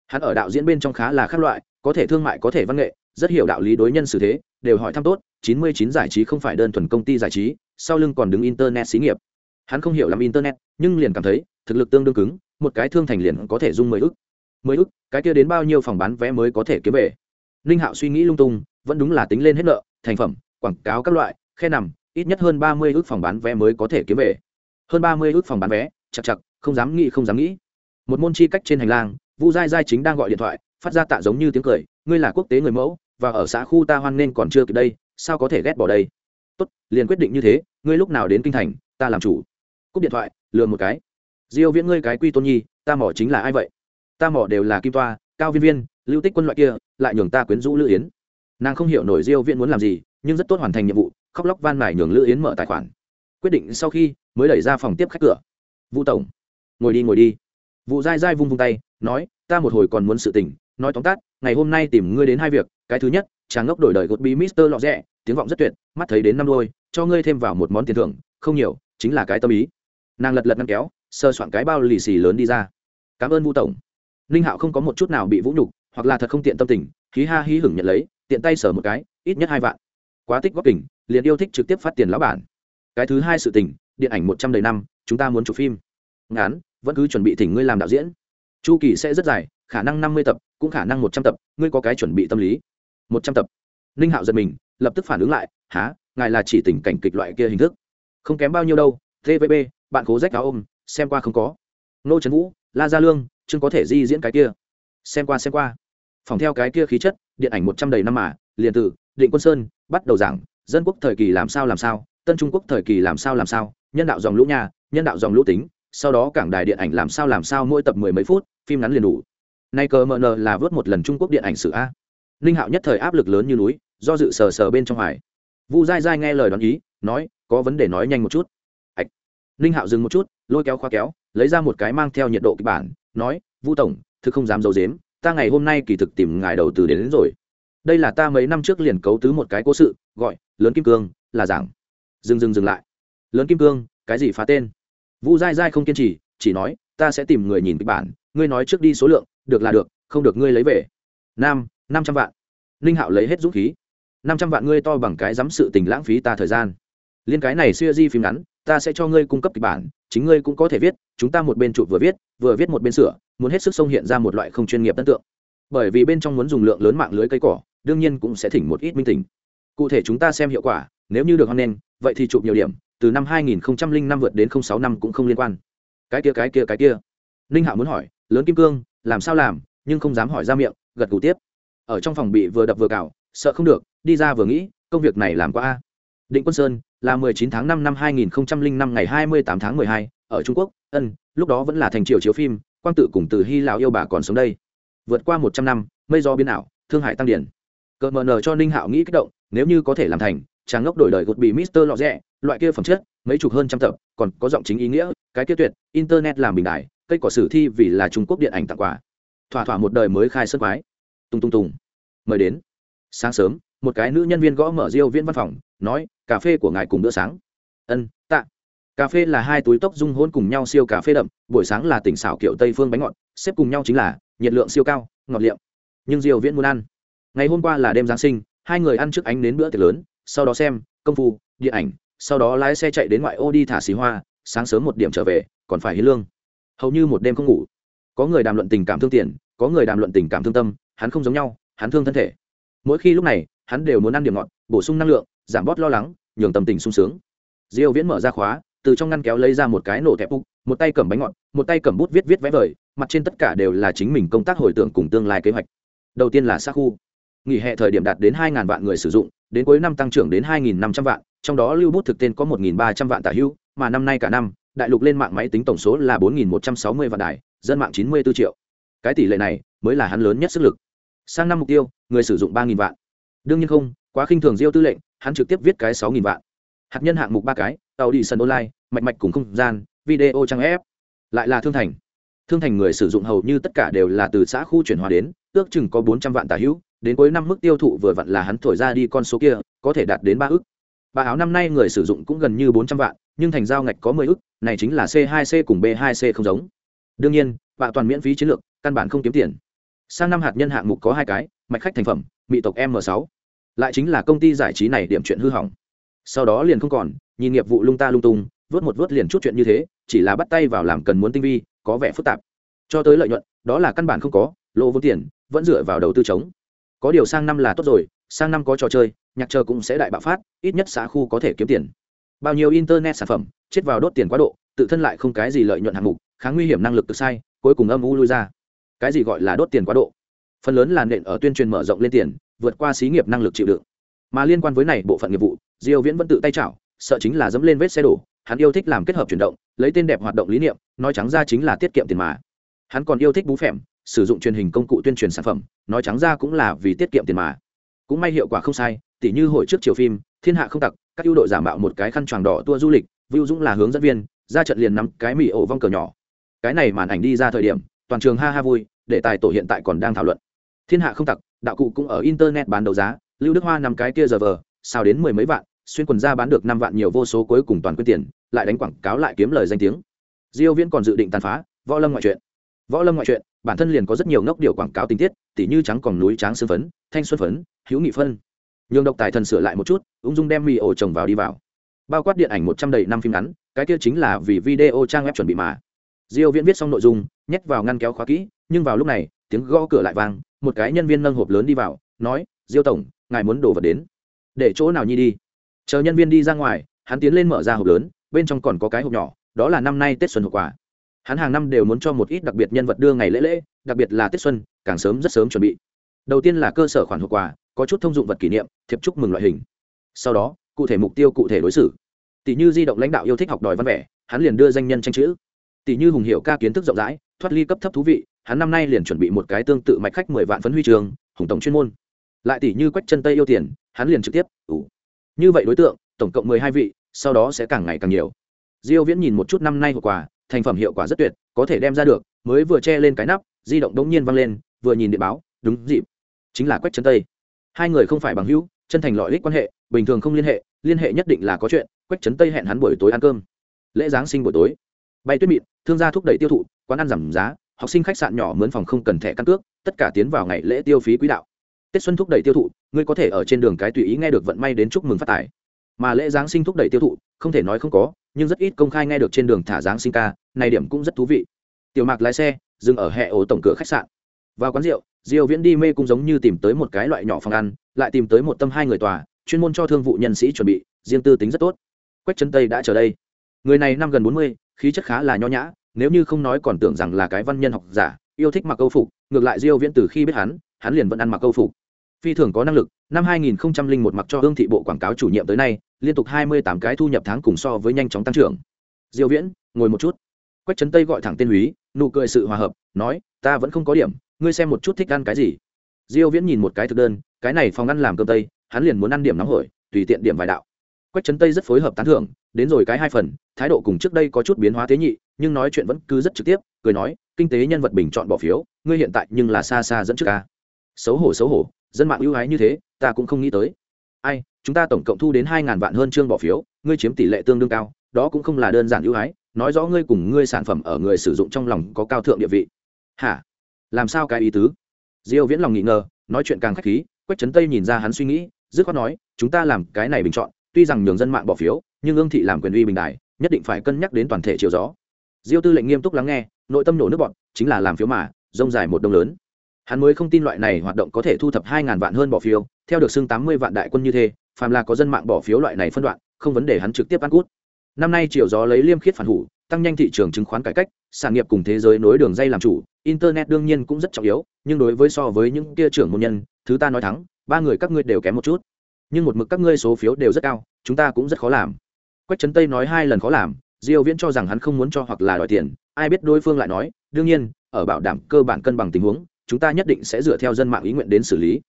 A: Hắn ở đạo diễn bên trong khá là khác loại, có thể thương mại, có thể văn nghệ, rất hiểu đạo lý đối nhân xử thế, đều hỏi thăm tốt, chín mươi chín giải trí không phải đơn thuần công ty giải trí, sau lưng còn đứng internet xí nghiệp. Hắn không hiểu làm internet, nhưng liền cảm thấy thực lực tương đương cứng, một cái thương thành liền có thể dung mười ức mới ức, cái kia đến bao nhiêu phòng bán vé mới có thể kiếm về? Ninh hạo suy nghĩ lung tung, vẫn đúng là tính lên hết nợ, thành phẩm, quảng cáo các loại, khe nằm, ít nhất hơn ba mươi ước phòng bán vé mới có thể kiếm về. Hơn ba mươi ước phòng bán vé chặt chặt không dám nghĩ, không dám nghĩ. Một môn chi cách trên hành lang, vu giai giai chính đang gọi điện thoại, phát ra tạ giống như tiếng cười, ngươi là quốc tế người mẫu, và ở xã khu ta hoan nên còn chưa kịp đây, sao có thể ghét bỏ đây? Tốt, liền quyết định như thế, ngươi lúc nào đến kinh thành, ta làm chủ. Cúp điện thoại, lừa một cái. Diêu viễn ngươi cái quy tôn nhi, ta mỏ chính là ai vậy? Ta mỏ đều là kim toa, cao viên viên, lưu tích quân loại kia, lại nhường ta quyến rũ lữ yến. Nàng không hiểu nổi diêu viễn muốn làm gì, nhưng rất tốt hoàn thành nhiệm vụ, khóc lóc van mài nhường lữ yến mở tài khoản. Quyết định sau khi, mới đẩy ra phòng tiếp khách cửa. Vũ tổng, ngồi đi ngồi đi. Vụ dai dai vung vung tay, nói, ta một hồi còn muốn sự tình, nói tóm tắt, ngày hôm nay tìm ngươi đến hai việc, cái thứ nhất, chàng ngốc đổi đời gột bí mister lọ rẽ tiếng vọng rất tuyệt, mắt thấy đến năm đôi, cho ngươi thêm vào một món tiền thưởng, không nhiều, chính là cái tâm ý. Nàng lật lật ngăn kéo, sơ soạn cái bao lì xì lớn đi ra. Cảm ơn vũ tổng ninh hạo không có một chút nào bị vũ nhục, hoặc là thật không tiện tâm tình, hí ha hí hửng nhận lấy, tiện tay sở một cái, ít nhất hai vạn. Quá tích góp tình, liền yêu thích trực tiếp phát tiền lão bản. Cái thứ hai sự tình, điện ảnh một trăm đầy năm, chúng ta muốn chụp phim. Ngán, vẫn cứ chuẩn bị thỉnh ngươi làm đạo diễn. Chu kỳ sẽ rất dài, khả năng năm mươi tập, cũng khả năng một trăm tập, ngươi có cái chuẩn bị tâm lý. Một trăm tập. Ninh hạo giật mình, lập tức phản ứng lại há ngài là chỉ tình cảnh kịch loại kia hình thức? Không kém bao nhiêu đâu tvb bạn cố rách áo ôm, xem qua không có. Nô trấn vũ, la gia lương chưng có thể di diễn cái kia. Xem qua xem qua. Phòng theo cái kia khí chất, điện ảnh một trăm đầy năm mà, liền từ, định quân sơn, bắt đầu giảng, dân quốc thời kỳ làm sao làm sao, tân trung quốc thời kỳ làm sao làm sao, nhân đạo dòng lũ nhà, nhân đạo dòng lũ tính, sau đó cảng đài điện ảnh làm sao làm sao mỗi tập mười mấy phút, phim ngắn liền đủ. Nay cờ mờ nờ là vớt một lần trung quốc điện ảnh sử a. Ninh hạo nhất thời áp lực lớn như núi, do dự sờ sờ bên trong hải vu dai dai nghe lời đoán ý, nói, có vấn đề nói nhanh một chút. Ạch. Ninh hạo dừng một chút, lôi kéo khoa kéo, lấy ra một cái mang theo nhiệt độ kịch bản nói vu tổng thực không dám d i ấ u dếm ta ngày hôm nay kỳ thực tìm ngài đầu từ đến, đến rồi. Đây là ta mấy năm trước liền cấu tứ một cái cố sự gọi lớn kim cương là giảng. Dừng dừng dừng lại. Lớn kim cương cái gì phá tên? Vu dai dai không kiên trì chỉ nói ta sẽ tìm người nhìn kịch bản ngươi nói trước đi số lượng được là được không được ngươi lấy về. Nam năm trăm vạn. Ninh hạo lấy hết dũng khí. Năm trăm vạn ngươi to bằng cái dám sự tình lãng phí ta thời gian liên cái này xuya di phim ngắn, ta sẽ cho ngươi cung cấp kịch bản, chính ngươi cũng có thể viết, chúng ta một bên chụp vừa viết vừa viết một bên sửa, muốn hết sức sông hiện ra một loại không chuyên nghiệp ấn tượng. Bởi vì bên trong muốn dùng lượng lớn mạng lưới cây cỏ, đương nhiên cũng sẽ thỉnh một ít minh tình. Cụ thể chúng ta xem hiệu quả, nếu như được hoan nghênh, vậy thì chụp nhiều điểm, từ năm 2005 vượt đến 06 năm cũng không liên quan. Cái kia cái kia cái kia. Ninh hạ muốn hỏi, lớn kim cương, làm sao làm, nhưng không dám hỏi ra miệng, gật gù tiếp. Ở trong phòng bị vừa đập vừa cào, sợ không được, đi ra vừa nghĩ, công việc này làm qua a. Định quân sơn là 19 tháng 5 năm 2005 ngày 28 tháng 12, ở trung quốc ân lúc đó vẫn là thành triều chiếu phim quang tự cùng từ hy Lão yêu bà còn sống đây. Vượt qua 100 năm mây gió biến ảo thương hải tăng điển. Cờ mờ nở cho ninh hạo nghĩ kích động nếu như có thể làm thành chàng ngốc đổi đời gột bị mister lọ rẻ, loại kia phẩm chất mấy chục hơn trăm tập còn có giọng chính ý nghĩa cái kia tuyệt internet làm bình đại cây cỏ sử thi vì là trung quốc điện ảnh tặng quà. Thỏa thỏa một đời mới khai sơn quái. Tung tung tung. Mời đến. Sáng sớm một cái nữ nhân viên gõ mở riêu viễn văn phòng, nói, cà phê của ngài cùng bữa sáng. Ân, tạ. Cà phê là hai túi tốc dung hôn cùng nhau siêu cà phê đậm, buổi sáng là tỉnh xảo kiểu tây phương bánh ngọt, xếp cùng nhau chính là nhiệt lượng siêu cao, ngọt liệu. nhưng diêu viễn muốn ăn. Ngày hôm qua là đêm giáng sinh, hai người ăn trước ánh đến bữa tiệc lớn, sau đó xem, công phu, điện ảnh, sau đó lái xe chạy đến ngoại ô đi thả xí hoa, sáng sớm một điểm trở về, còn phải hiến lương. Hầu như một đêm không ngủ. Có người đàm luận tình cảm thương tiền, có người đàm luận tình cảm thương tâm, hắn không giống nhau, hắn thương thân thể. Mỗi khi lúc này hắn đều muốn ăn điểm ngọt, bổ sung năng lượng, giảm bớt lo lắng, nhường tâm tình sung sướng. Diêu viễn mở ra khóa, từ trong ngăn kéo lấy ra một cái nổ thẹp bụng một tay cầm bánh ngọt, một tay cầm bút viết viết vẽ vời, mặt trên tất cả đều là chính mình công tác hồi tưởng cùng tương lai kế hoạch. Đầu tiên là xa khu nghỉ hè thời điểm đạt đến 2.000 vạn người sử dụng, đến cuối năm tăng trưởng đến 2.500 vạn, trong đó lưu bút thực tên có 1.300 vạn tả hữu mà năm nay cả năm, đại lục lên mạng máy tính tổng số là 4.160 vạn đài, dân mạng 94 triệu. Cái tỷ lệ này mới là hắn lớn nhất sức lực. Sang năm mục tiêu, người sử dụng 3.000 vạn đương nhiên không, quá khinh thường diêu tư lệnh, hắn trực tiếp viết cái 6.000 vạn. Hạt nhân hạng mục ba cái tàu đi sân online, mạch mạch cùng không gian, video trang ép lại là thương thành. Thương thành người sử dụng hầu như tất cả đều là từ xã khu chuyển hóa đến, ước chừng có 400 vạn tà hữu, đến cuối năm mức tiêu thụ vừa vặn là hắn thổi ra đi con số kia, có thể đạt đến ba ước. Bà áo năm nay người sử dụng cũng gần như bốn trăm vạn, nhưng thành giao ngạch có mười ước, này chính là c hai c cùng b hai c không giống. Đương nhiên bạ toàn miễn phí chiến lược, căn bản không kiếm tiền. Sang năm hạt nhân hạng mục có hai cái, mạch khách thành phẩm mỹ tộc m 6 lại chính là công ty giải trí này điểm chuyện hư hỏng. Sau đó liền không còn, nhìn nghiệp vụ lung ta lung tung, vớt một vớt liền chút chuyện như thế, chỉ là bắt tay vào làm cần muốn tinh vi, có vẻ phức tạp. Cho tới lợi nhuận, đó là căn bản không có, lỗ vốn tiền, vẫn dựa vào đầu tư chống có điều sang năm là tốt rồi, sang năm có trò chơi, nhạc chờ cũng sẽ đại bạo phát, ít nhất xã khu có thể kiếm tiền. Bao nhiêu internet sản phẩm, chết vào đốt tiền quá độ, tự thân lại không cái gì lợi nhuận hạng mục, kháng nguy hiểm năng lực tự sai, cuối cùng âm u lui ra. Cái gì gọi là đốt tiền quá độ? Phần lớn là nện ở tuyên truyền mở rộng lên tiền, vượt qua xí nghiệp năng lực chịu đựng. Mà liên quan với này bộ phận nghiệp vụ, diêu viễn vẫn tự tay chảo, sợ chính là dẫm lên vết xe đổ, hắn yêu thích làm kết hợp chuyển động, lấy tên đẹp hoạt động lý niệm, nói trắng ra chính là tiết kiệm tiền mà. Hắn còn yêu thích bú phèm, sử dụng truyền hình công cụ tuyên truyền sản phẩm, nói trắng ra cũng là vì tiết kiệm tiền mà. Cũng may hiệu quả không sai, tỉ như hồi trước chiều phim, thiên hạ không tặc, các ưu đội giả mạo một cái khăn choàng đỏ tour du lịch, vưu dũng là hướng dẫn viên, ra trận liền nắm cái mì ổ vong cờ nhỏ. Cái này màn ảnh đi ra thời điểm, toàn trường ha ha vui, để tài tổ hiện tại còn đang thảo luận thiên hạ không tặc, đạo cụ cũng ở internet bán đấu giá, lưu đức hoa nằm cái kia giờ vờ sao đến mười mấy vạn, xuyên quần ra bán được năm vạn nhiều vô số cuối cùng toàn quyết tiền, lại đánh quảng cáo lại kiếm lời danh tiếng. Diêu viễn còn dự định tàn phá võ lâm ngoại truyện. Võ lâm ngoại truyện, bản thân liền có rất nhiều ngốc điều quảng cáo tình tiết, tỉ như trắng còn núi tráng xương phấn, thanh xuân phấn, hữu nghị phân. Nhường độc tài thần sửa lại một chút, ung dung đem mì ổ trồng vào đi vào. Bao quát điện ảnh một trăm đầy năm phim ngắn, cái kia chính là vì video trang web chuẩn bị mà. Diêu viễn viết xong nội dung, nhét vào ngăn kéo khóa kỹ nhưng vào lúc này, tiếng gõ cửa lại vang, một cái nhân viên nâng hộp lớn đi vào, nói, diêu tổng, ngài muốn đổ vật đến. Để chỗ nào nhi đi? Chờ nhân viên đi ra ngoài, hắn tiến lên mở ra hộp lớn, bên trong còn có cái hộp nhỏ, đó là năm nay tết xuân hộp quà hắn hàng năm đều muốn cho một ít đặc biệt nhân vật đưa ngày lễ lễ, đặc biệt là tết xuân, càng sớm rất sớm chuẩn bị. Đầu tiên là cơ sở khoản hộp quà có chút thông dụng vật kỷ niệm, thiệp chúc mừng loại hình. Sau đó, cụ thể mục tiêu cụ thể đối xử. Tỷ như di động lãnh đạo yêu thích học đòi văn vẻ, hắn liền đưa danh nhân tranh chữ. Tỷ như hùng hiệu ca kiến thức rộng rãi, thoát ly cấp thấp thú vị hắn năm nay liền chuẩn bị một cái tương tự mạch khách mười vạn phấn huy trường, hùng tổng chuyên môn. Lại tỷ như quách chân tây yêu tiền, hắn liền trực tiếp, ủ. Như vậy đối tượng, tổng cộng mười hai vị, sau đó sẽ càng ngày càng nhiều. Diêu viễn nhìn một chút năm nay hộp quà thành phẩm hiệu quả rất tuyệt, có thể đem ra được, mới vừa che lên cái nắp, di động đống nhiên văng lên, vừa nhìn điện báo, đúng dịp. Chính là quách chân tây. Hai người không phải bằng hữu, chân thành lợi ích quan hệ, bình thường không liên hệ liên hệ nhất định là có chuyện, quách trấn tây hẹn hắn buổi tối ăn cơm. Lễ giáng sinh buổi tối. Bay tuyết mịn, thương gia thúc đẩy tiêu thụ, quán ăn giảm giá học sinh khách sạn nhỏ mướn phòng không cần thẻ căn cước tất cả tiến vào ngày lễ tiêu phí quý đạo. Tết xuân thúc đẩy tiêu thụ ngươi có thể ở trên đường cái tùy ý nghe được vận may đến chúc mừng phát tài. Mà lễ giáng sinh thúc đẩy tiêu thụ không thể nói không có nhưng rất ít công khai nghe được trên đường thả giáng sinh ca này điểm cũng rất thú vị. Tiểu mạc lái xe dừng ở hệ ổ tổng cửa khách sạn. Vào quán rượu diêu viễn đi mê cũng giống như tìm tới một cái loại nhỏ phòng ăn lại tìm tới một tâm hai người tòa chuyên môn cho thương vụ nhân sĩ chuẩn bị riêng tư tính rất tốt. Quách chân tây đã chờ đây. Người này năm gần 40, khí chất khá là nho nhã nếu như không nói còn tưởng rằng là cái văn nhân học giả, yêu thích mặc câu phục, ngược lại diêu viễn từ khi biết hắn hắn liền vẫn ăn mặc câu phục. Phi thường có năng lực, năm 2001 mặc cho hương thị bộ quảng cáo chủ nhiệm tới nay, liên tục 28 cái thu nhập tháng cùng so với nhanh chóng tăng trưởng. Diêu viễn, ngồi một chút. Quách trấn tây gọi thẳng tên húy, nụ cười sự hòa hợp, nói, ta vẫn không có điểm, ngươi xem một chút thích ăn cái gì. Diêu viễn nhìn một cái thực đơn, cái này phòng ăn làm cơm tây, hắn liền muốn ăn điểm nóng hổi, tùy tiện điểm vài đạo. Quách trấn tây rất phối hợp tán thưởng đến rồi cái hai phần, thái độ cùng trước đây có chút biến hóa thế nhị, nhưng nói chuyện vẫn cứ rất trực tiếp, cười nói, kinh tế nhân vật bình chọn bỏ phiếu, ngươi hiện tại nhưng là xa xa dẫn trước ca xấu hổ xấu hổ, dân mạng ưu ái như thế, ta cũng không nghĩ tới. Ai, chúng ta tổng cộng thu đến hai ngàn vạn hơn chương bỏ phiếu, ngươi chiếm tỷ lệ tương đương cao, đó cũng không là đơn giản ưu ái, nói rõ ngươi cùng ngươi sản phẩm ở người sử dụng trong lòng có cao thượng địa vị. Hả? Làm sao cái ý tứ? Diêu viễn lòng nghi ngờ, nói chuyện càng khách khí, quách trấn tây nhìn ra hắn suy nghĩ, dứt khoát nói, chúng ta làm cái này bình chọn, tuy rằng nhường dân mạng bỏ phiếu nhưng ương thị làm quyền uy bình đại nhất định phải cân nhắc đến toàn thể chiều gió. Diêu tư lệnh nghiêm túc lắng nghe, nội tâm nổ nước bọn chính là làm phiếu mà, rông dài một đông lớn. Hắn mới không tin loại này hoạt động có thể thu thập hai ngàn vạn hơn bỏ phiếu, theo được xưng tám mươi vạn đại quân như thế, phàm là có dân mạng bỏ phiếu loại này phân đoạn, không vấn đề hắn trực tiếp ăn cút. Năm nay chiều gió lấy liêm khiết phản hủ, tăng nhanh thị trường chứng khoán cải cách, sản nghiệp cùng thế giới nối đường dây làm chủ, internet đương nhiên cũng rất trọng yếu, nhưng đối với so với những kia trưởng môn nhân, thứ ta nói thắng, ba người các ngươi đều kém một chút. Nhưng một mực các ngươi số phiếu đều rất cao, chúng ta cũng rất khó làm quách trấn tây nói hai lần khó làm, diêu viễn cho rằng hắn không muốn cho hoặc là đòi tiền, ai biết đối phương lại nói, đương nhiên, ở bảo đảm cơ bản cân bằng tình huống, chúng ta nhất định sẽ dựa theo dân mạng ý nguyện đến xử lý.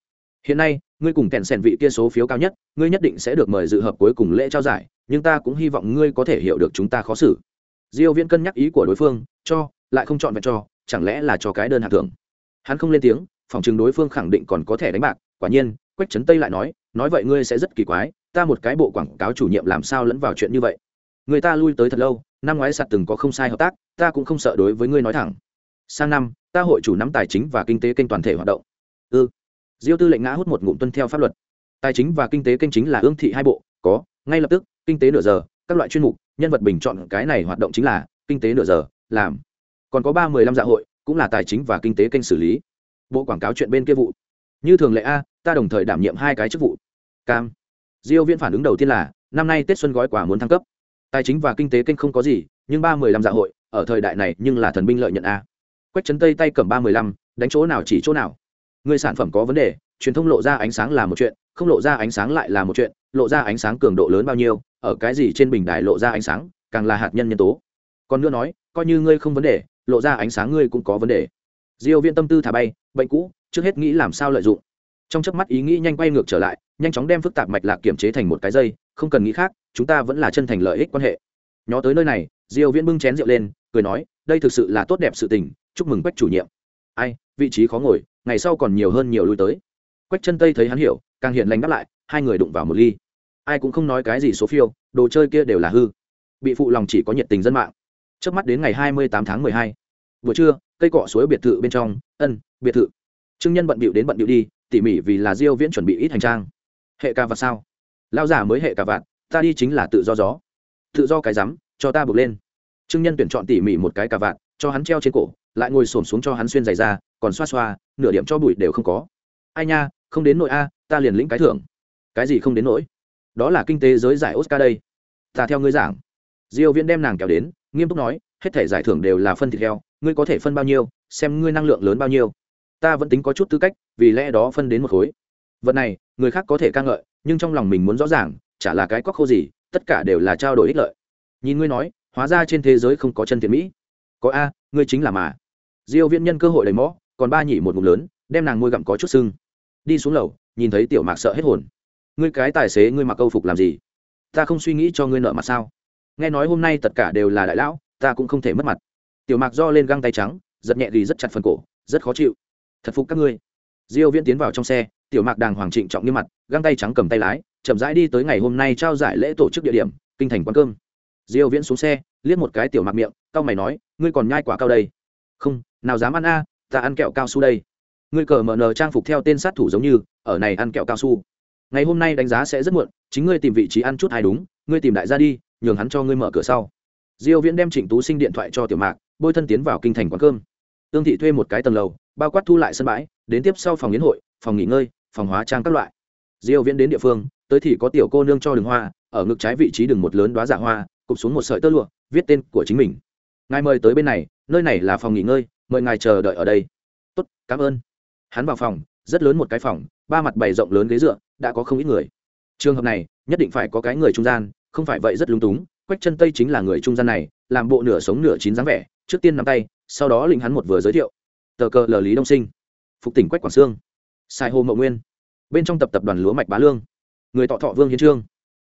A: Hiện nay, ngươi cùng kèn sèn vị kia số phiếu cao nhất, ngươi nhất định sẽ được mời dự hợp cuối cùng lễ trao giải, nhưng ta cũng hy vọng ngươi có thể hiểu được chúng ta khó xử. Diêu viễn cân nhắc ý của đối phương, cho, lại không chọn vẹn cho, chẳng lẽ là cho cái đơn hạng thưởng? Hắn không lên tiếng, phòng trường đối phương khẳng định còn có thể đánh bạc, quả nhiên, quách trấn tây lại nói nói vậy ngươi sẽ rất kỳ quái, ta một cái bộ quảng cáo chủ nhiệm làm sao lẫn vào chuyện như vậy? Người ta lui tới thật lâu, năm ngoái sạt từng có không sai hợp tác, ta cũng không sợ đối với ngươi nói thẳng. Sang năm, ta hội chủ nắm tài chính và kinh tế kênh toàn thể hoạt động. Ư ừ. diêu tư lệnh ngã hút một ngụm tuân theo pháp luật. Tài chính và kinh tế kênh chính là ương thị hai bộ, có, ngay lập tức, kinh tế nửa giờ, các loại chuyên mục, nhân vật bình chọn cái này hoạt động chính là kinh tế nửa giờ, làm. Còn có ba mười lăm dạ hội, cũng là tài chính và kinh tế kênh xử lý. Bộ quảng cáo chuyện bên kia vụ. Như thường lệ a, ta đồng thời đảm nhiệm hai cái chức vụ cam. Diêu viễn phản ứng đầu tiên là, năm nay tết xuân gói quà muốn thăng cấp. Tài chính và kinh tế kênh không có gì, nhưng ba mười lăm dạ hội, ở thời đại này nhưng là thần binh lợi nhận a. Quách chấn tây tay cầm ba mười lăm, đánh chỗ nào chỉ chỗ nào. Người sản phẩm có vấn đề, truyền thông lộ ra ánh sáng là một chuyện, không lộ ra ánh sáng lại là một chuyện, lộ ra ánh sáng cường độ lớn bao nhiêu, ở cái gì trên bình đài lộ ra ánh sáng, càng là hạt nhân nhân tố. Còn nữa nói, coi như ngươi không vấn đề, lộ ra ánh sáng ngươi cũng có vấn đề. Diêu viên tâm tư thả bay, bệnh cũ, trước hết nghĩ làm sao lợi dụng. Trong chớp mắt ý nghĩ nhanh quay ngược trở lại nhanh chóng đem phức tạp mạch lạc kiểm chế thành một cái dây, không cần nghĩ khác, chúng ta vẫn là chân thành lợi ích quan hệ. Nhó tới nơi này, diêu viễn bưng chén rượu lên, cười nói, đây thực sự là tốt đẹp sự tình, chúc mừng quách chủ nhiệm. Ai, vị trí khó ngồi, ngày sau còn nhiều hơn nhiều lui tới. Quách chân tây thấy hắn hiểu, càng hiện lành đáp lại, hai người đụng vào một ly. Ai cũng không nói cái gì số phiêu, đồ chơi kia đều là hư. Bị phụ lòng chỉ có nhiệt tình dân mạng. Trước mắt đến ngày hai mươi tám tháng mười hai. Buổi trưa, cây cọ suối biệt thự bên trong, ân, biệt thự. Trương nhân bận bịu đến bận bịu đi, tỉ mỉ vì là diêu viễn chuẩn bị ít hành trang hệ cà vạt sao? Lao giả mới hệ cà vạt, ta đi chính là tự do gió. Tự do cái rắm, cho ta buộc lên. Trương nhân tuyển chọn tỉ mỉ một cái cà vạt, cho hắn treo trên cổ, lại ngồi xổm xuống cho hắn xuyên giày ra, còn xoa xoa, nửa điểm cho bụi đều không có. Ai nha, không đến nội a, ta liền lĩnh cái thưởng. Cái gì không đến nỗi? Đó là kinh tế giới giải oscar đây. Ta theo ngươi giảng. Diêu viễn đem nàng kéo đến, nghiêm túc nói, hết thể giải thưởng đều là phân thịt heo, ngươi có thể phân bao nhiêu, xem ngươi năng lượng lớn bao nhiêu. Ta vẫn tính có chút tư cách, vì lẽ đó phân đến một khối vật này, người khác có thể ca ngợi, nhưng trong lòng mình muốn rõ ràng, chả là cái quắc khô gì, tất cả đều là trao đổi ích lợi. Nhìn ngươi nói, hóa ra trên thế giới không có chân thiện mỹ. Có a, ngươi chính là mà. Diêu viễn nhân cơ hội đầy mõ, còn ba nhỉ một ngụm lớn, đem nàng môi gặm có chút sưng. Đi xuống lầu, nhìn thấy tiểu mạc sợ hết hồn. Ngươi cái tài xế, ngươi mặc câu phục làm gì? Ta không suy nghĩ cho ngươi nợ mặt sao? Nghe nói hôm nay tất cả đều là đại lão, ta cũng không thể mất mặt. Tiểu mạc do lên găng tay trắng, giật nhẹ thì rất chặt phần cổ, rất khó chịu. Thật phục các ngươi. Diêu viễn tiến vào trong xe tiểu mạc đàng hoàng trịnh trọng nghiêm mặt, găng tay trắng cầm tay lái, chậm rãi đi tới ngày hôm nay trao giải lễ tổ chức địa điểm, kinh thành quán cơm. Diêu viễn xuống xe, liếc một cái tiểu mạc miệng cao mày nói, ngươi còn nhai quả cao đây? Không, nào dám ăn a, ta ăn kẹo cao su đây. Ngươi cờ mở nờ trang phục theo tên sát thủ giống như, ở này ăn kẹo cao su. Ngày hôm nay đánh giá sẽ rất muộn, chính ngươi tìm vị trí ăn chút hay đúng, ngươi tìm đại gia đi, nhường hắn cho ngươi mở cửa sau. Diêu viễn đem trịnh tú sinh điện thoại cho tiểu mạc, bôi thân tiến vào kinh thành quán cơm. Tương thị thuê một cái tầng lầu, bao quát thu lại sân bãi, đến tiếp sau phòng yến hội phòng nghỉ ngơi, phòng hóa trang các loại. Diêu viễn đến địa phương, tới thì có tiểu cô nương cho đường hoa, ở ngực trái vị trí đường một lớn đóa giả hoa, cụp xuống một sợi tơ lụa, viết tên của chính mình. Ngài mời tới bên này, nơi này là phòng nghỉ ngơi, mời ngài chờ đợi ở đây. Tốt, cảm ơn. Hắn vào phòng, rất lớn một cái phòng, ba mặt bày rộng lớn ghế dựa, đã có không ít người. Trường hợp này, nhất định phải có cái người trung gian, không phải vậy rất lung túng, quách chân tây chính là người trung gian này, làm bộ nửa sống nửa chín dáng vẻ, trước tiên nắm tay, sau đó lĩnh hắn một vừa giới thiệu. Tờ cờ lờ lý đông sinh. Phục tỉnh quách quảng sương sai hồ mậu nguyên. Bên trong tập tập đoàn lúa mạch bá lương. Người tọ thọ vương hiến trương.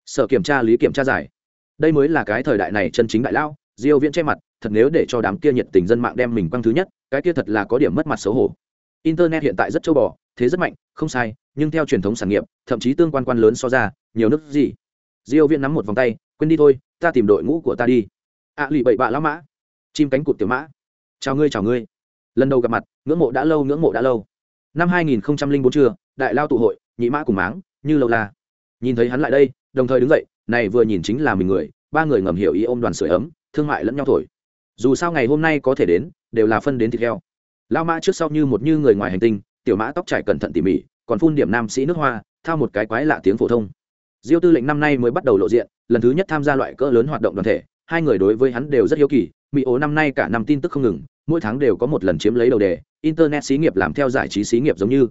A: Sở kiểm tra lý kiểm tra giải. Đây mới là cái thời đại này chân chính đại lão diêu viễn che mặt thật nếu để cho đám kia nhiệt tình dân mạng đem mình quăng thứ nhất cái kia thật là có điểm mất mặt xấu hổ. Internet hiện tại rất châu bò thế rất mạnh không sai nhưng theo truyền thống sản nghiệp thậm chí tương quan quan lớn so ra nhiều nước gì. Diêu viễn nắm một vòng tay quên đi thôi ta tìm đội ngũ của ta đi. Ạ à, lì bậy bạ lão mã. Chim cánh cụt tiểu mã. Chào ngươi chào ngươi. Lần đầu gặp mặt ngưỡng mộ đã lâu ngưỡng mộ đã lâu năm 2004 trưa, đại lao tụ hội, nhị mã cùng máng, như lâu la. Nhìn thấy hắn lại đây, đồng thời đứng dậy, này vừa nhìn chính là mình người, ba người ngầm hiểu ý ôm đoàn sưởi ấm, thương mại lẫn nhau thổi. Dù sao ngày hôm nay có thể đến, đều là phân đến thịt heo. Lao mã trước sau như một như người ngoài hành tinh, tiểu mã tóc trải cẩn thận tỉ mỉ, còn phun điểm nam sĩ nước hoa, thao một cái quái lạ tiếng phổ thông. Diêu tư lệnh năm nay mới bắt đầu lộ diện, lần thứ nhất tham gia loại cỡ lớn hoạt động đoàn thể, hai người đối với hắn đều rất hiếu kỳ mỹ ố năm nay cả năm tin tức không ngừng, mỗi tháng đều có một lần chiếm lấy đầu đề, internet xí nghiệp làm theo giải trí xí nghiệp giống như.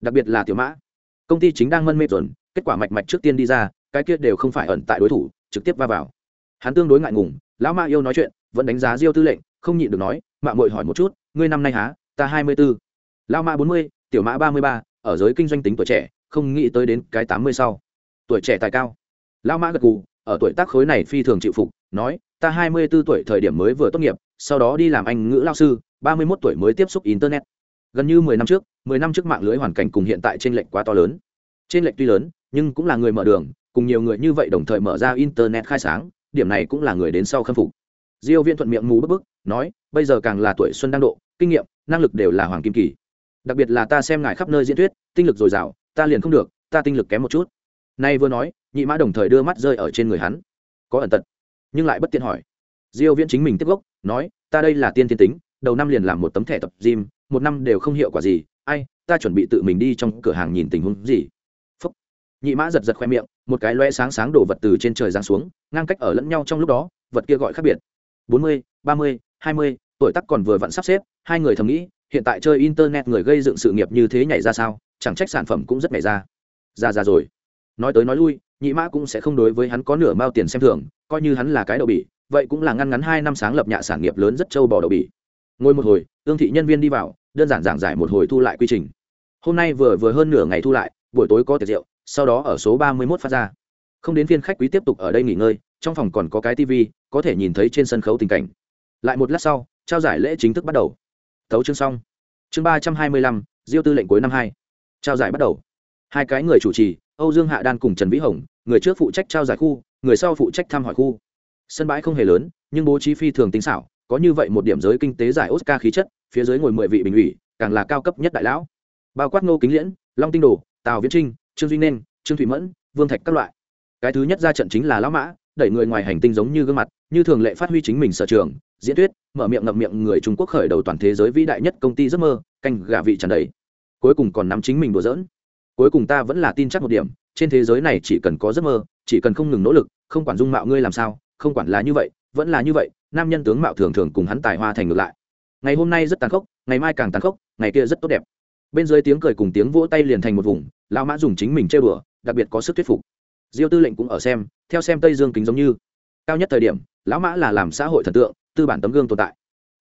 A: Đặc biệt là tiểu mã. Công ty chính đang mân mê tuần kết quả mạch mạch trước tiên đi ra, cái kia đều không phải ẩn tại đối thủ, trực tiếp va vào. Hắn tương đối ngại ngùng, lão mạ yêu nói chuyện, vẫn đánh giá diêu tư lệnh, không nhịn được nói, mạ mội hỏi một chút, ngươi năm nay há ta hai mươi b ố lão mạ bốn mươi, tiểu mã ba mươi ba, ở giới kinh doanh tính tuổi trẻ, không nghĩ tới đến cái tám mươi sau. Tuổi trẻ tài cao. Lão mã gật gù, ở tuổi tác khối này phi thường chịu phục, nói ta hai mươi b ố tuổi thời điểm mới vừa tốt nghiệp, sau đó đi làm anh ngữ lao sư, ba mươi mốt tuổi mới tiếp xúc internet. Gần như mười năm trước, mười năm trước mạng lưới hoàn cảnh cùng hiện tại trên lệch quá to lớn. Trên lệch tuy lớn, nhưng cũng là người mở đường, cùng nhiều người như vậy đồng thời mở ra internet khai sáng, điểm này cũng là người đến sau khâm phục. Diêu Viễn thuận miệng mù bức bức, nói, bây giờ càng là tuổi xuân đang độ, kinh nghiệm, năng lực đều là hoàng kim kỳ. Đặc biệt là ta xem ngài khắp nơi diễn thuyết, tinh lực dồi dào, ta liền không được, ta tinh lực kém một chút. Nay vừa nói, nhị mã đồng thời đưa mắt rơi ở trên người hắn. Có ẩn tật nhưng lại bất tiện hỏi. Diêu viễn chính mình tiếp gốc, nói, ta đây là tiên thiên tính, đầu năm liền làm một tấm thẻ tập gym, một năm đều không hiệu quả gì. Ai, ta chuẩn bị tự mình đi trong cửa hàng nhìn tình huống gì. Phúc. nhị mã giật giật khoe miệng, một cái loe sáng sáng đổ vật từ trên trời giáng xuống, ngang cách ở lẫn nhau trong lúc đó, vật kia gọi khác biệt. Bốn mươi, ba mươi, hai mươi, tuổi tác còn vừa vặn sắp xếp, hai người thầm nghĩ, hiện tại chơi internet người gây dựng sự nghiệp như thế nhảy ra sao, chẳng trách sản phẩm cũng rất nhảy ra. Ra ra rồi. Nói tới nói lui, nhị mã cũng sẽ không đối với hắn có nửa mao tiền xem thường coi như hắn là cái đậu bỉ, vậy cũng là ngăn ngắn hai năm sáng lập nhạ sản nghiệp lớn rất châu bò đậu bỉ. Ngồi một hồi ương thị nhân viên đi vào, đơn giản giảng giải một hồi thu lại quy trình. Hôm nay vừa vừa hơn nửa ngày thu lại, buổi tối có tiệc rượu, sau đó ở số ba mươi mốt phát ra. Không đến phiên khách quý tiếp tục ở đây nghỉ ngơi, trong phòng còn có cái tv có thể nhìn thấy trên sân khấu tình cảnh. Lại một lát sau, trao giải lễ chính thức bắt đầu. Thấu chương xong. Chương ba trăm hai mươi lăm, diêu tư lệnh cuối năm hai. Trao giải bắt đầu. Hai cái người chủ trì, âu dương hạ đan cùng trần vĩ hồng, người trước phụ trách trao giải khu người sau phụ trách thăm hỏi khu. Sân bãi không hề lớn, nhưng bố trí phi thường tính xảo, có như vậy một điểm giới kinh tế giải oscar khí chất, phía dưới ngồi mười vị bình ủy, càng là cao cấp nhất đại lão. Bao quát ngô kính liễn, long tinh đồ, tào viễn trinh, trương duy nên, trương thủy mẫn, vương thạch các loại. Cái thứ nhất ra trận chính là lão mã, đẩy người ngoài hành tinh giống như gương mặt, như thường lệ phát huy chính mình sở trường, diễn thuyết, mở miệng ngậm miệng người trung quốc khởi đầu toàn thế giới vĩ đại nhất công ty giấc mơ, canh gà vị tràn đầy. Cuối cùng còn nắm chính mình đùa giỡn. Cuối cùng ta vẫn là tin chắc một điểm, trên thế giới này chỉ cần có giấc mơ, chỉ cần không ngừng nỗ lực không quản dung mạo ngươi làm sao, không quản là như vậy, vẫn là như vậy, nam nhân tướng mạo thường thường cùng hắn tài hoa thành ngược lại. Ngày hôm nay rất tàn khốc, ngày mai càng tàn khốc, ngày kia rất tốt đẹp. Bên dưới tiếng cười cùng tiếng vỗ tay liền thành một vùng lao mã dùng chính mình chơi bừa đặc biệt có sức thuyết phục. Diêu tư lệnh cũng ở xem, theo xem tây dương kính giống như. Cao nhất thời điểm, lão mã là làm xã hội thần tượng, tư bản tấm gương tồn tại.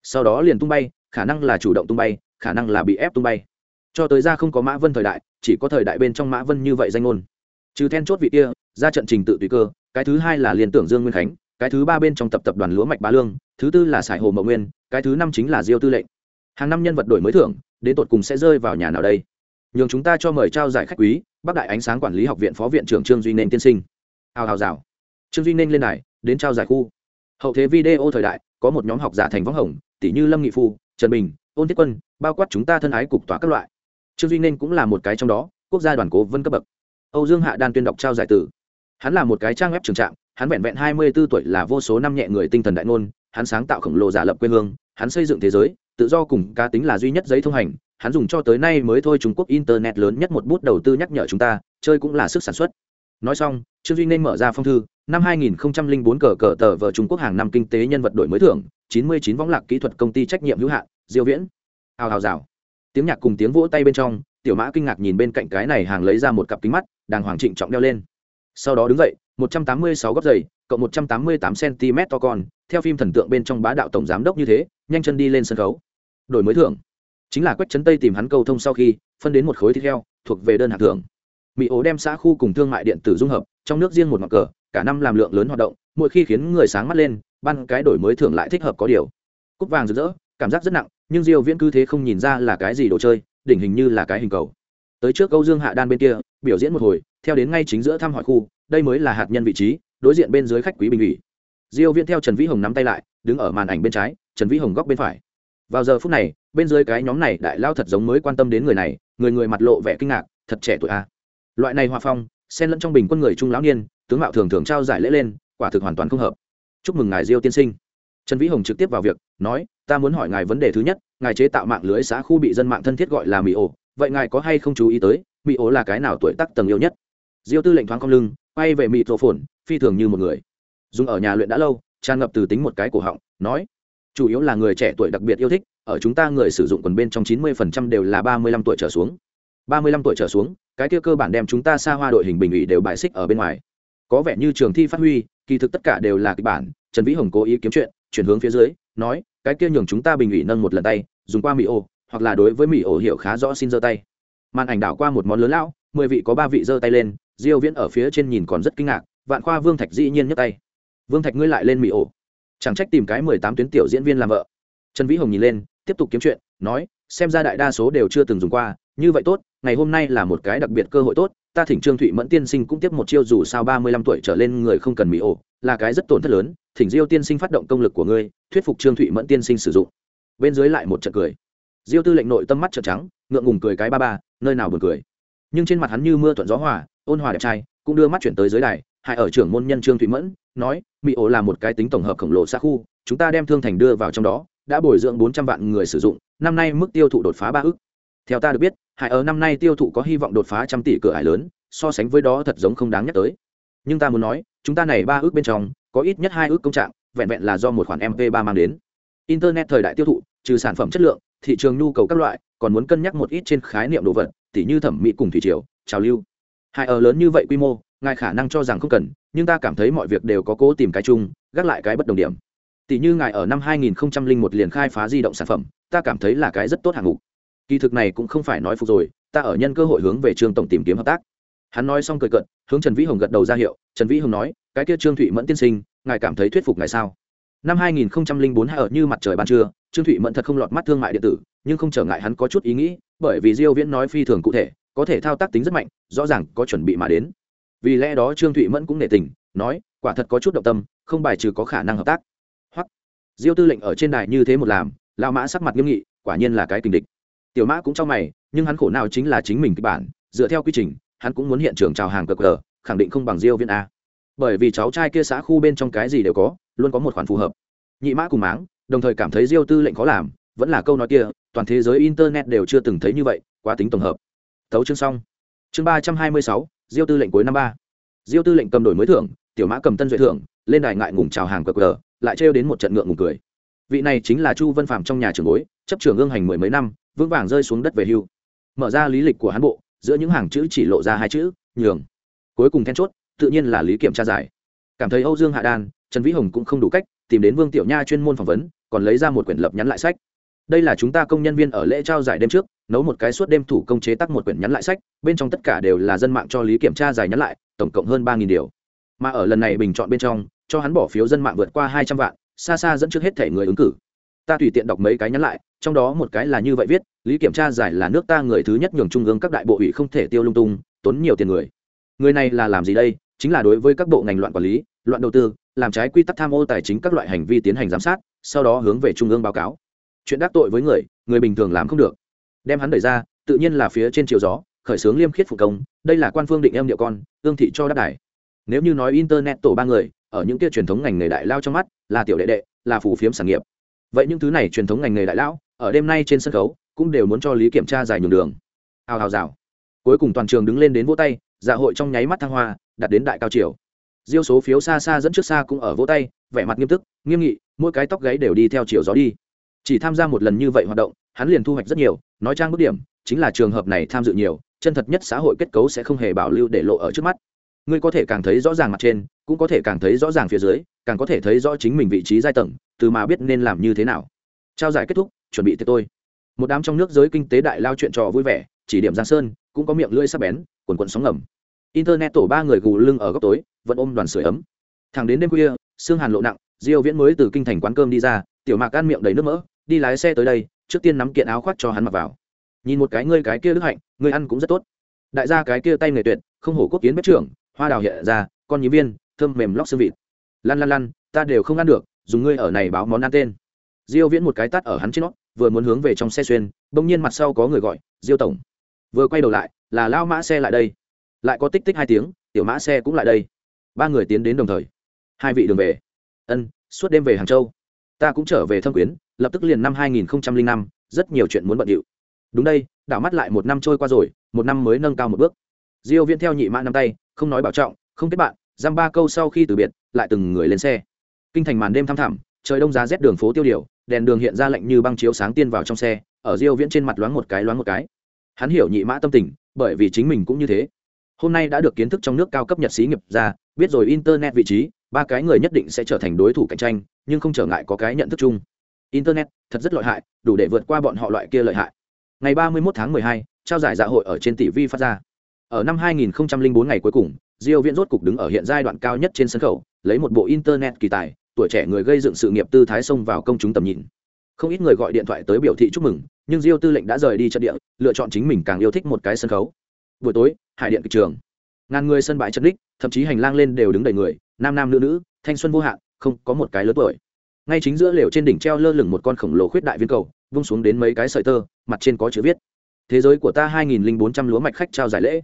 A: Sau đó liền tung bay, khả năng là chủ động tung bay, khả năng là bị ép tung bay. Cho tới ra không có mã vân thời đại, chỉ có thời đại bên trong mã vân như vậy danh ngôn. Trừ then chốt vị kia, ra trận trình tự tùy cơ cái thứ hai là liên tưởng dương nguyên khánh, cái thứ ba bên trong tập tập đoàn lúa mạch bá lương, thứ tư là sải hồ mậu nguyên, cái thứ năm chính là diêu tư lệnh. Hàng năm nhân vật đổi mới thưởng, đến tột cùng sẽ rơi vào nhà nào đây? Nhường chúng ta cho mời trao giải khách quý bắc đại ánh sáng quản lý học viện phó viện trưởng trương duy nên tiên sinh. Hào hào rào. Trương duy nên lên này đến trao giải khu. Hậu thế video thời đại, có một nhóm học giả thành võng hồng, tỷ như lâm nghị phu, trần bình, ôn thiết quân, bao quát chúng ta thân ái cục tỏa các loại. Trương duy nên cũng là một cái trong đó, quốc gia đoàn cố vân cấp bậc. Âu dương hạ đan tuyên đọc trao giải tử hắn là một cái trang web trường trạm hắn vẹn vẹn hai mươi 24 tuổi là vô số năm nhẹ người tinh thần đại ngôn, hắn sáng tạo khổng lồ giả lập quê hương, hắn xây dựng thế giới, tự do cùng cá tính là duy nhất giấy thông hành, hắn dùng cho tới nay mới thôi trung quốc internet lớn nhất một bút đầu tư nhắc nhở chúng ta, chơi cũng là sức sản xuất. Nói xong, trương duy nên mở ra phong thư, năm 2004 cờ cờ tờ vờ trung quốc hàng năm kinh tế nhân vật đổi mới thưởng 99 võng lạc kỹ thuật công ty trách nhiệm hữu hạn, diêu viễn. Hào hào rào. Tiếng nhạc cùng tiếng vỗ tay bên trong, tiểu mã kinh ngạc nhìn bên cạnh cái này hàng lấy ra một cặp kính mắt, đàng hoàng trịnh trọng đeo lên sau đó đứng dậy 186 góc giày, cộng 188 cm to con, theo phim thần tượng bên trong bá đạo tổng giám đốc như thế, nhanh chân đi lên sân khấu. Đổi mới thưởng. Chính là quách trấn tây tìm hắn câu thông sau khi, phân đến một khối thịt heo, thuộc về đơn hạng thưởng. Mỹ ố đem xã khu cùng thương mại điện tử dung hợp, trong nước riêng một mặt cờ, cả năm làm lượng lớn hoạt động, mỗi khi khiến người sáng mắt lên, ban cái đổi mới thưởng lại thích hợp có điều. Cúc vàng rực rỡ, cảm giác rất nặng, nhưng diêu viễn cứ thế không nhìn ra là cái gì đồ chơi, đỉnh hình như là cái hình cầu. Tới trước câu dương hạ đan bên kia, biểu diễn một hồi theo đến ngay chính giữa thăm hỏi khu, đây mới là hạt nhân vị trí, đối diện bên dưới khách quý bình ủy. Diêu viễn theo trần vĩ hồng nắm tay lại, đứng ở màn ảnh bên trái, trần vĩ hồng góc bên phải. Vào giờ phút này, bên dưới cái nhóm này đại lao thật giống mới quan tâm đến người này, người người mặt lộ vẻ kinh ngạc, thật trẻ tuổi a. Loại này hòa phong, xen lẫn trong bình quân người trung lão niên, tướng mạo thường thường trao giải lễ lên, quả thực hoàn toàn không hợp. Chúc mừng ngài diêu tiên sinh. Trần vĩ hồng trực tiếp vào việc, nói, ta muốn hỏi ngài vấn đề thứ nhất, ngài chế tạo mạng lưới xã khu bị dân mạng thân thiết gọi là mỹ ổ, vậy ngài có hay không chú ý tới mỹ ổ là cái nào tuổi tác tầng yêu nhất? Diêu tư lệnh thoáng cong lưng, quay về mỹ tổ phồn, phi thường như một người. Dùng ở nhà luyện đã lâu, tràn ngập từ tính một cái cổ họng, nói, chủ yếu là người trẻ tuổi đặc biệt yêu thích, ở chúng ta người sử dụng quần bên trong chín mươi phần trăm đều là ba mươi lăm tuổi trở xuống. ba mươi lăm tuổi trở xuống, cái kia cơ bản đem chúng ta xa hoa đội hình bình ủy đều bài xích ở bên ngoài. Có vẻ như trường thi phát huy, kỳ thực tất cả đều là kịch bản, trần vĩ hồng cố ý kiếm chuyện, chuyển hướng phía dưới, nói, cái kia nhường chúng ta bình ủy nâng một lần tay, dùng qua mỹ ô, hoặc là đối với mỹ ổ hiểu khá rõ xin giơ tay. Màn ảnh đảo qua một món lớn lão, mười vị có ba vị giơ tay lên diêu viễn ở phía trên nhìn còn rất kinh ngạc, vạn khoa vương thạch dĩ nhiên nhấc tay. Vương thạch ngươi lại lên mỹ ổ. Chẳng trách tìm cái mười tám tuyến tiểu diễn viên làm vợ. Trần vĩ hồng nhìn lên, tiếp tục kiếm chuyện, nói, xem ra đại đa số đều chưa từng dùng qua, như vậy tốt, ngày hôm nay là một cái đặc biệt cơ hội tốt, ta thỉnh trương thụy mẫn tiên sinh cũng tiếp một chiêu dù sao ba mươi lăm tuổi trở lên người không cần mỹ ổ, là cái rất tổn thất lớn, thỉnh diêu tiên sinh phát động công lực của ngươi, thuyết phục trương thụy mẫn tiên sinh sử dụng. Bên dưới lại một trận cười. Diêu tư lệnh nội tâm mắt trợn trắng, ngượng ngùng cười cái ba ba, nơi nào buồn cười nhưng trên mặt hắn như mưa thuận gió hòa, ôn hòa đẹp trai, cũng đưa mắt chuyển tới dưới đài, hại ở trưởng môn nhân trương thụy mẫn, nói mỹ ổ là một cái tính tổng hợp khổng lồ xa khu, chúng ta đem thương thành đưa vào trong đó, đã bồi dưỡng bốn trăm vạn người sử dụng, năm nay mức tiêu thụ đột phá ba ước. Theo ta được biết hải ở năm nay tiêu thụ có hy vọng đột phá trăm tỷ cửa hải lớn, so sánh với đó thật giống không đáng nhắc tới. Nhưng ta muốn nói, chúng ta này ba ước bên trong, có ít nhất hai ước công trạng, vẹn vẹn là do một khoản mp 3 mang đến. Internet thời đại tiêu thụ, trừ sản phẩm chất lượng, thị trường nhu cầu các loại, còn muốn cân nhắc một ít trên khái niệm đồ vật tỉ như thẩm mỹ cùng thủy triều, trào lưu. Hai ở lớn như vậy quy mô, ngài khả năng cho rằng không cần, nhưng ta cảm thấy mọi việc đều có cố tìm cái chung, gác lại cái bất đồng điểm. Tỷ như ngài ở năm 2001 liền khai phá di động sản phẩm, ta cảm thấy là cái rất tốt hạng mục. Kỳ thực này cũng không phải nói phục rồi, ta ở nhân cơ hội hướng về trương tổng tìm kiếm hợp tác. Hắn nói xong cười cận hướng trần vĩ hồng gật đầu ra hiệu, trần vĩ hồng nói, cái kia trương thụy mẫn tiên sinh, ngài cảm thấy thuyết phục ngài sao? Năm 2004 hai ở như mặt trời ban trưa, trương thụy mẫn thật không lọt mắt thương mại điện tử nhưng không trở ngại hắn có chút ý nghĩ, bởi vì diêu viễn nói phi thường cụ thể, có thể thao tác tính rất mạnh, rõ ràng có chuẩn bị mà đến. Vì lẽ đó trương thụy mẫn cũng nể tình, nói, quả thật có chút động tâm, không bài trừ có khả năng hợp tác. Hoặc, diêu tư lệnh ở trên đài như thế một làm lao mã sắc mặt nghiêm nghị, quả nhiên là cái tình địch. Tiểu mã cũng trong mày, nhưng hắn khổ nào chính là chính mình kịch bản, dựa theo quy trình, hắn cũng muốn hiện trường chào hàng cờ cờ, khẳng định không bằng diêu viên a. Bởi vì cháu trai kia xã khu bên trong cái gì đều có, luôn có một khoản phù hợp. Nhị mã cùng máng, đồng thời cảm thấy diêu tư lệnh khó làm vẫn là câu nói kia, toàn thế giới internet đều chưa từng thấy như vậy, quá tính tổng hợp. Tấu chương xong. Chương ba trăm hai mươi sáu, diêu tư lệnh cuối năm ba. Diêu tư lệnh cầm đổi mới thưởng, tiểu mã cầm tân duệ thưởng, lên đài ngại ngùng chào hàng cờ cờ lại trêu đến một trận ngượng ngùng cười. Vị này chính là chu vân phạm trong nhà trường bối, chấp trường ương hành mười mấy năm, vững vàng rơi xuống đất về hưu. Mở ra lý lịch của hán bộ, giữa những hàng chữ chỉ lộ ra hai chữ, nhường. Cuối cùng then chốt, tự nhiên là lý kiểm tra giải. Cảm thấy âu dương hạ đan, trần vĩ hồng cũng không đủ cách tìm đến vương tiểu nha chuyên môn phỏng vấn, còn lấy ra một quyển lập nhắn lại sách đây là chúng ta công nhân viên ở lễ trao giải đêm trước, nấu một cái suốt đêm thủ công chế tác một quyển nhắn lại sách, bên trong tất cả đều là dân mạng cho lý kiểm tra giải nhắn lại, tổng cộng hơn ba điều. Mà ở lần này bình chọn bên trong, cho hắn bỏ phiếu dân mạng vượt qua hai trăm vạn, xa xa dẫn trước hết thể người ứng cử. Ta tùy tiện đọc mấy cái nhắn lại, trong đó một cái là như vậy viết, lý kiểm tra giải là nước ta người thứ nhất nhường trung ương các đại bộ ủy không thể tiêu lung tung, tốn nhiều tiền người. Người này là làm gì đây? Chính là đối với các bộ ngành loạn quản lý, loạn đầu tư, làm trái quy tắc tham ô tài chính các loại hành vi tiến hành giám sát, sau đó hướng về trung ương báo cáo chuyện đắc tội với người người bình thường làm không được. Đem hắn đẩy ra, tự nhiên là phía trên chiều gió, khởi xướng liêm khiết phụ công, đây là quan phương định em điệu con ương thị cho đáp đài. Nếu như nói internet tổ ba người, ở những kia truyền thống ngành nghề đại lao trong mắt, là tiểu đệ đệ, là phù phiếm sản nghiệp. Vậy những thứ này truyền thống ngành nghề đại lão ở đêm nay trên sân khấu, cũng đều muốn cho lý kiểm tra giải nhường đường. Hào hào rào. Cuối cùng toàn trường đứng lên đến vỗ tay dạ hội trong nháy mắt thăng hoa đặt đến đại cao triều. Diêu số phiếu xa xa dẫn trước xa cũng ở vỗ tay, vẻ mặt nghiêm túc, nghiêm nghị, mỗi cái tóc gáy đều đi theo chiều gió đi chỉ tham gia một lần như vậy hoạt động, hắn liền thu hoạch rất nhiều, nói trang bức điểm, chính là trường hợp này tham dự nhiều, chân thật nhất xã hội kết cấu sẽ không hề bảo lưu để lộ ở trước mắt. Ngươi có thể càng thấy rõ ràng mặt trên, cũng có thể càng thấy rõ ràng phía dưới, càng có thể thấy rõ chính mình vị trí giai tầng, từ mà biết nên làm như thế nào. Trao giải kết thúc, chuẩn bị tới tôi. Một đám trong nước giới kinh tế đại lao chuyện trò vui vẻ, chỉ điểm giang sơn, cũng có miệng lưỡi sắc bén, quần quần sóng ngầm. Internet tổ ba người gù lưng ở góc tối, vẫn ôm đoàn sưởi ấm. Thẳng đến đêm khuya xương hàn lộ nặng, diêu viễn mới từ kinh thành quán cơm đi ra, tiểu mạc ăn miệng đầy nước mỡ đi lái xe tới đây, trước tiên nắm kiện áo khoác cho hắn mặc vào. Nhìn một cái ngươi cái kia đức hạnh, ngươi ăn cũng rất tốt. Đại gia cái kia tay nghề tuyệt, không hổ quốc kiến bếp trưởng, hoa đào hiện ra, con nhí viên, thơm mềm lóc xương vịt. Lăn lăn lăn ta đều không ăn được, dùng ngươi ở này báo món ăn tên. Diêu viễn một cái tát ở hắn trên nó, vừa muốn hướng về trong xe xuyên, bỗng nhiên mặt sau có người gọi, diêu tổng. Vừa quay đầu lại, là lao mã xe lại đây. Lại có tích tích hai tiếng, tiểu mã xe cũng lại đây. Ba người tiến đến đồng thời. Hai vị đường về. Ân, suốt đêm về hàng châu ta cũng trở về thâm quyến, lập tức liền năm hai nghìn năm, rất nhiều chuyện muốn bận điệu. Đúng đây, đảo mắt lại một năm trôi qua rồi, một năm mới nâng cao một bước. Diêu viễn theo nhị mã năm tay, không nói bảo trọng, không kết bạn, giam ba câu sau khi từ biệt, lại từng người lên xe. Kinh thành màn đêm thăm thẳm, trời đông giá rét đường phố tiêu điều, đèn đường hiện ra lạnh như băng chiếu sáng tiên vào trong xe, ở diêu viễn trên mặt loáng một cái loáng một cái. Hắn hiểu nhị mã tâm tình, bởi vì chính mình cũng như thế hôm nay đã được kiến thức trong nước cao cấp nhật sĩ nghiệp ra biết rồi internet vị trí ba cái người nhất định sẽ trở thành đối thủ cạnh tranh nhưng không trở ngại có cái nhận thức chung. Internet thật rất lợi hại đủ để vượt qua bọn họ loại kia lợi hại. Ngày 31 tháng 12, trao giải dạ hội ở trên tỷ vi phát ra. Ở năm 2004 ngày cuối cùng diêu viễn rốt cục đứng ở hiện giai đoạn cao nhất trên sân khấu lấy một bộ internet kỳ tài tuổi trẻ người gây dựng sự nghiệp tư thái xông vào công chúng tầm nhìn. Không ít người gọi điện thoại tới biểu thị chúc mừng nhưng diêu tư lệnh đã rời đi trận địa lựa chọn chính mình càng yêu thích một cái sân khấu. Buổi tối hải điện kịch trường. Ngàn người sân bãi chân đích thậm chí hành lang lên đều đứng đầy người nam nam nữ nữ thanh xuân vô hạn không có một cái lớn tuổi. Ngay chính giữa lều trên đỉnh treo lơ lửng một con khổng lồ khuyết đại viên cầu vung xuống đến mấy cái sợi tơ mặt trên có chữ viết. Thế giới của ta hai nghìn bốn trăm lúa mạch khách trao giải lễ.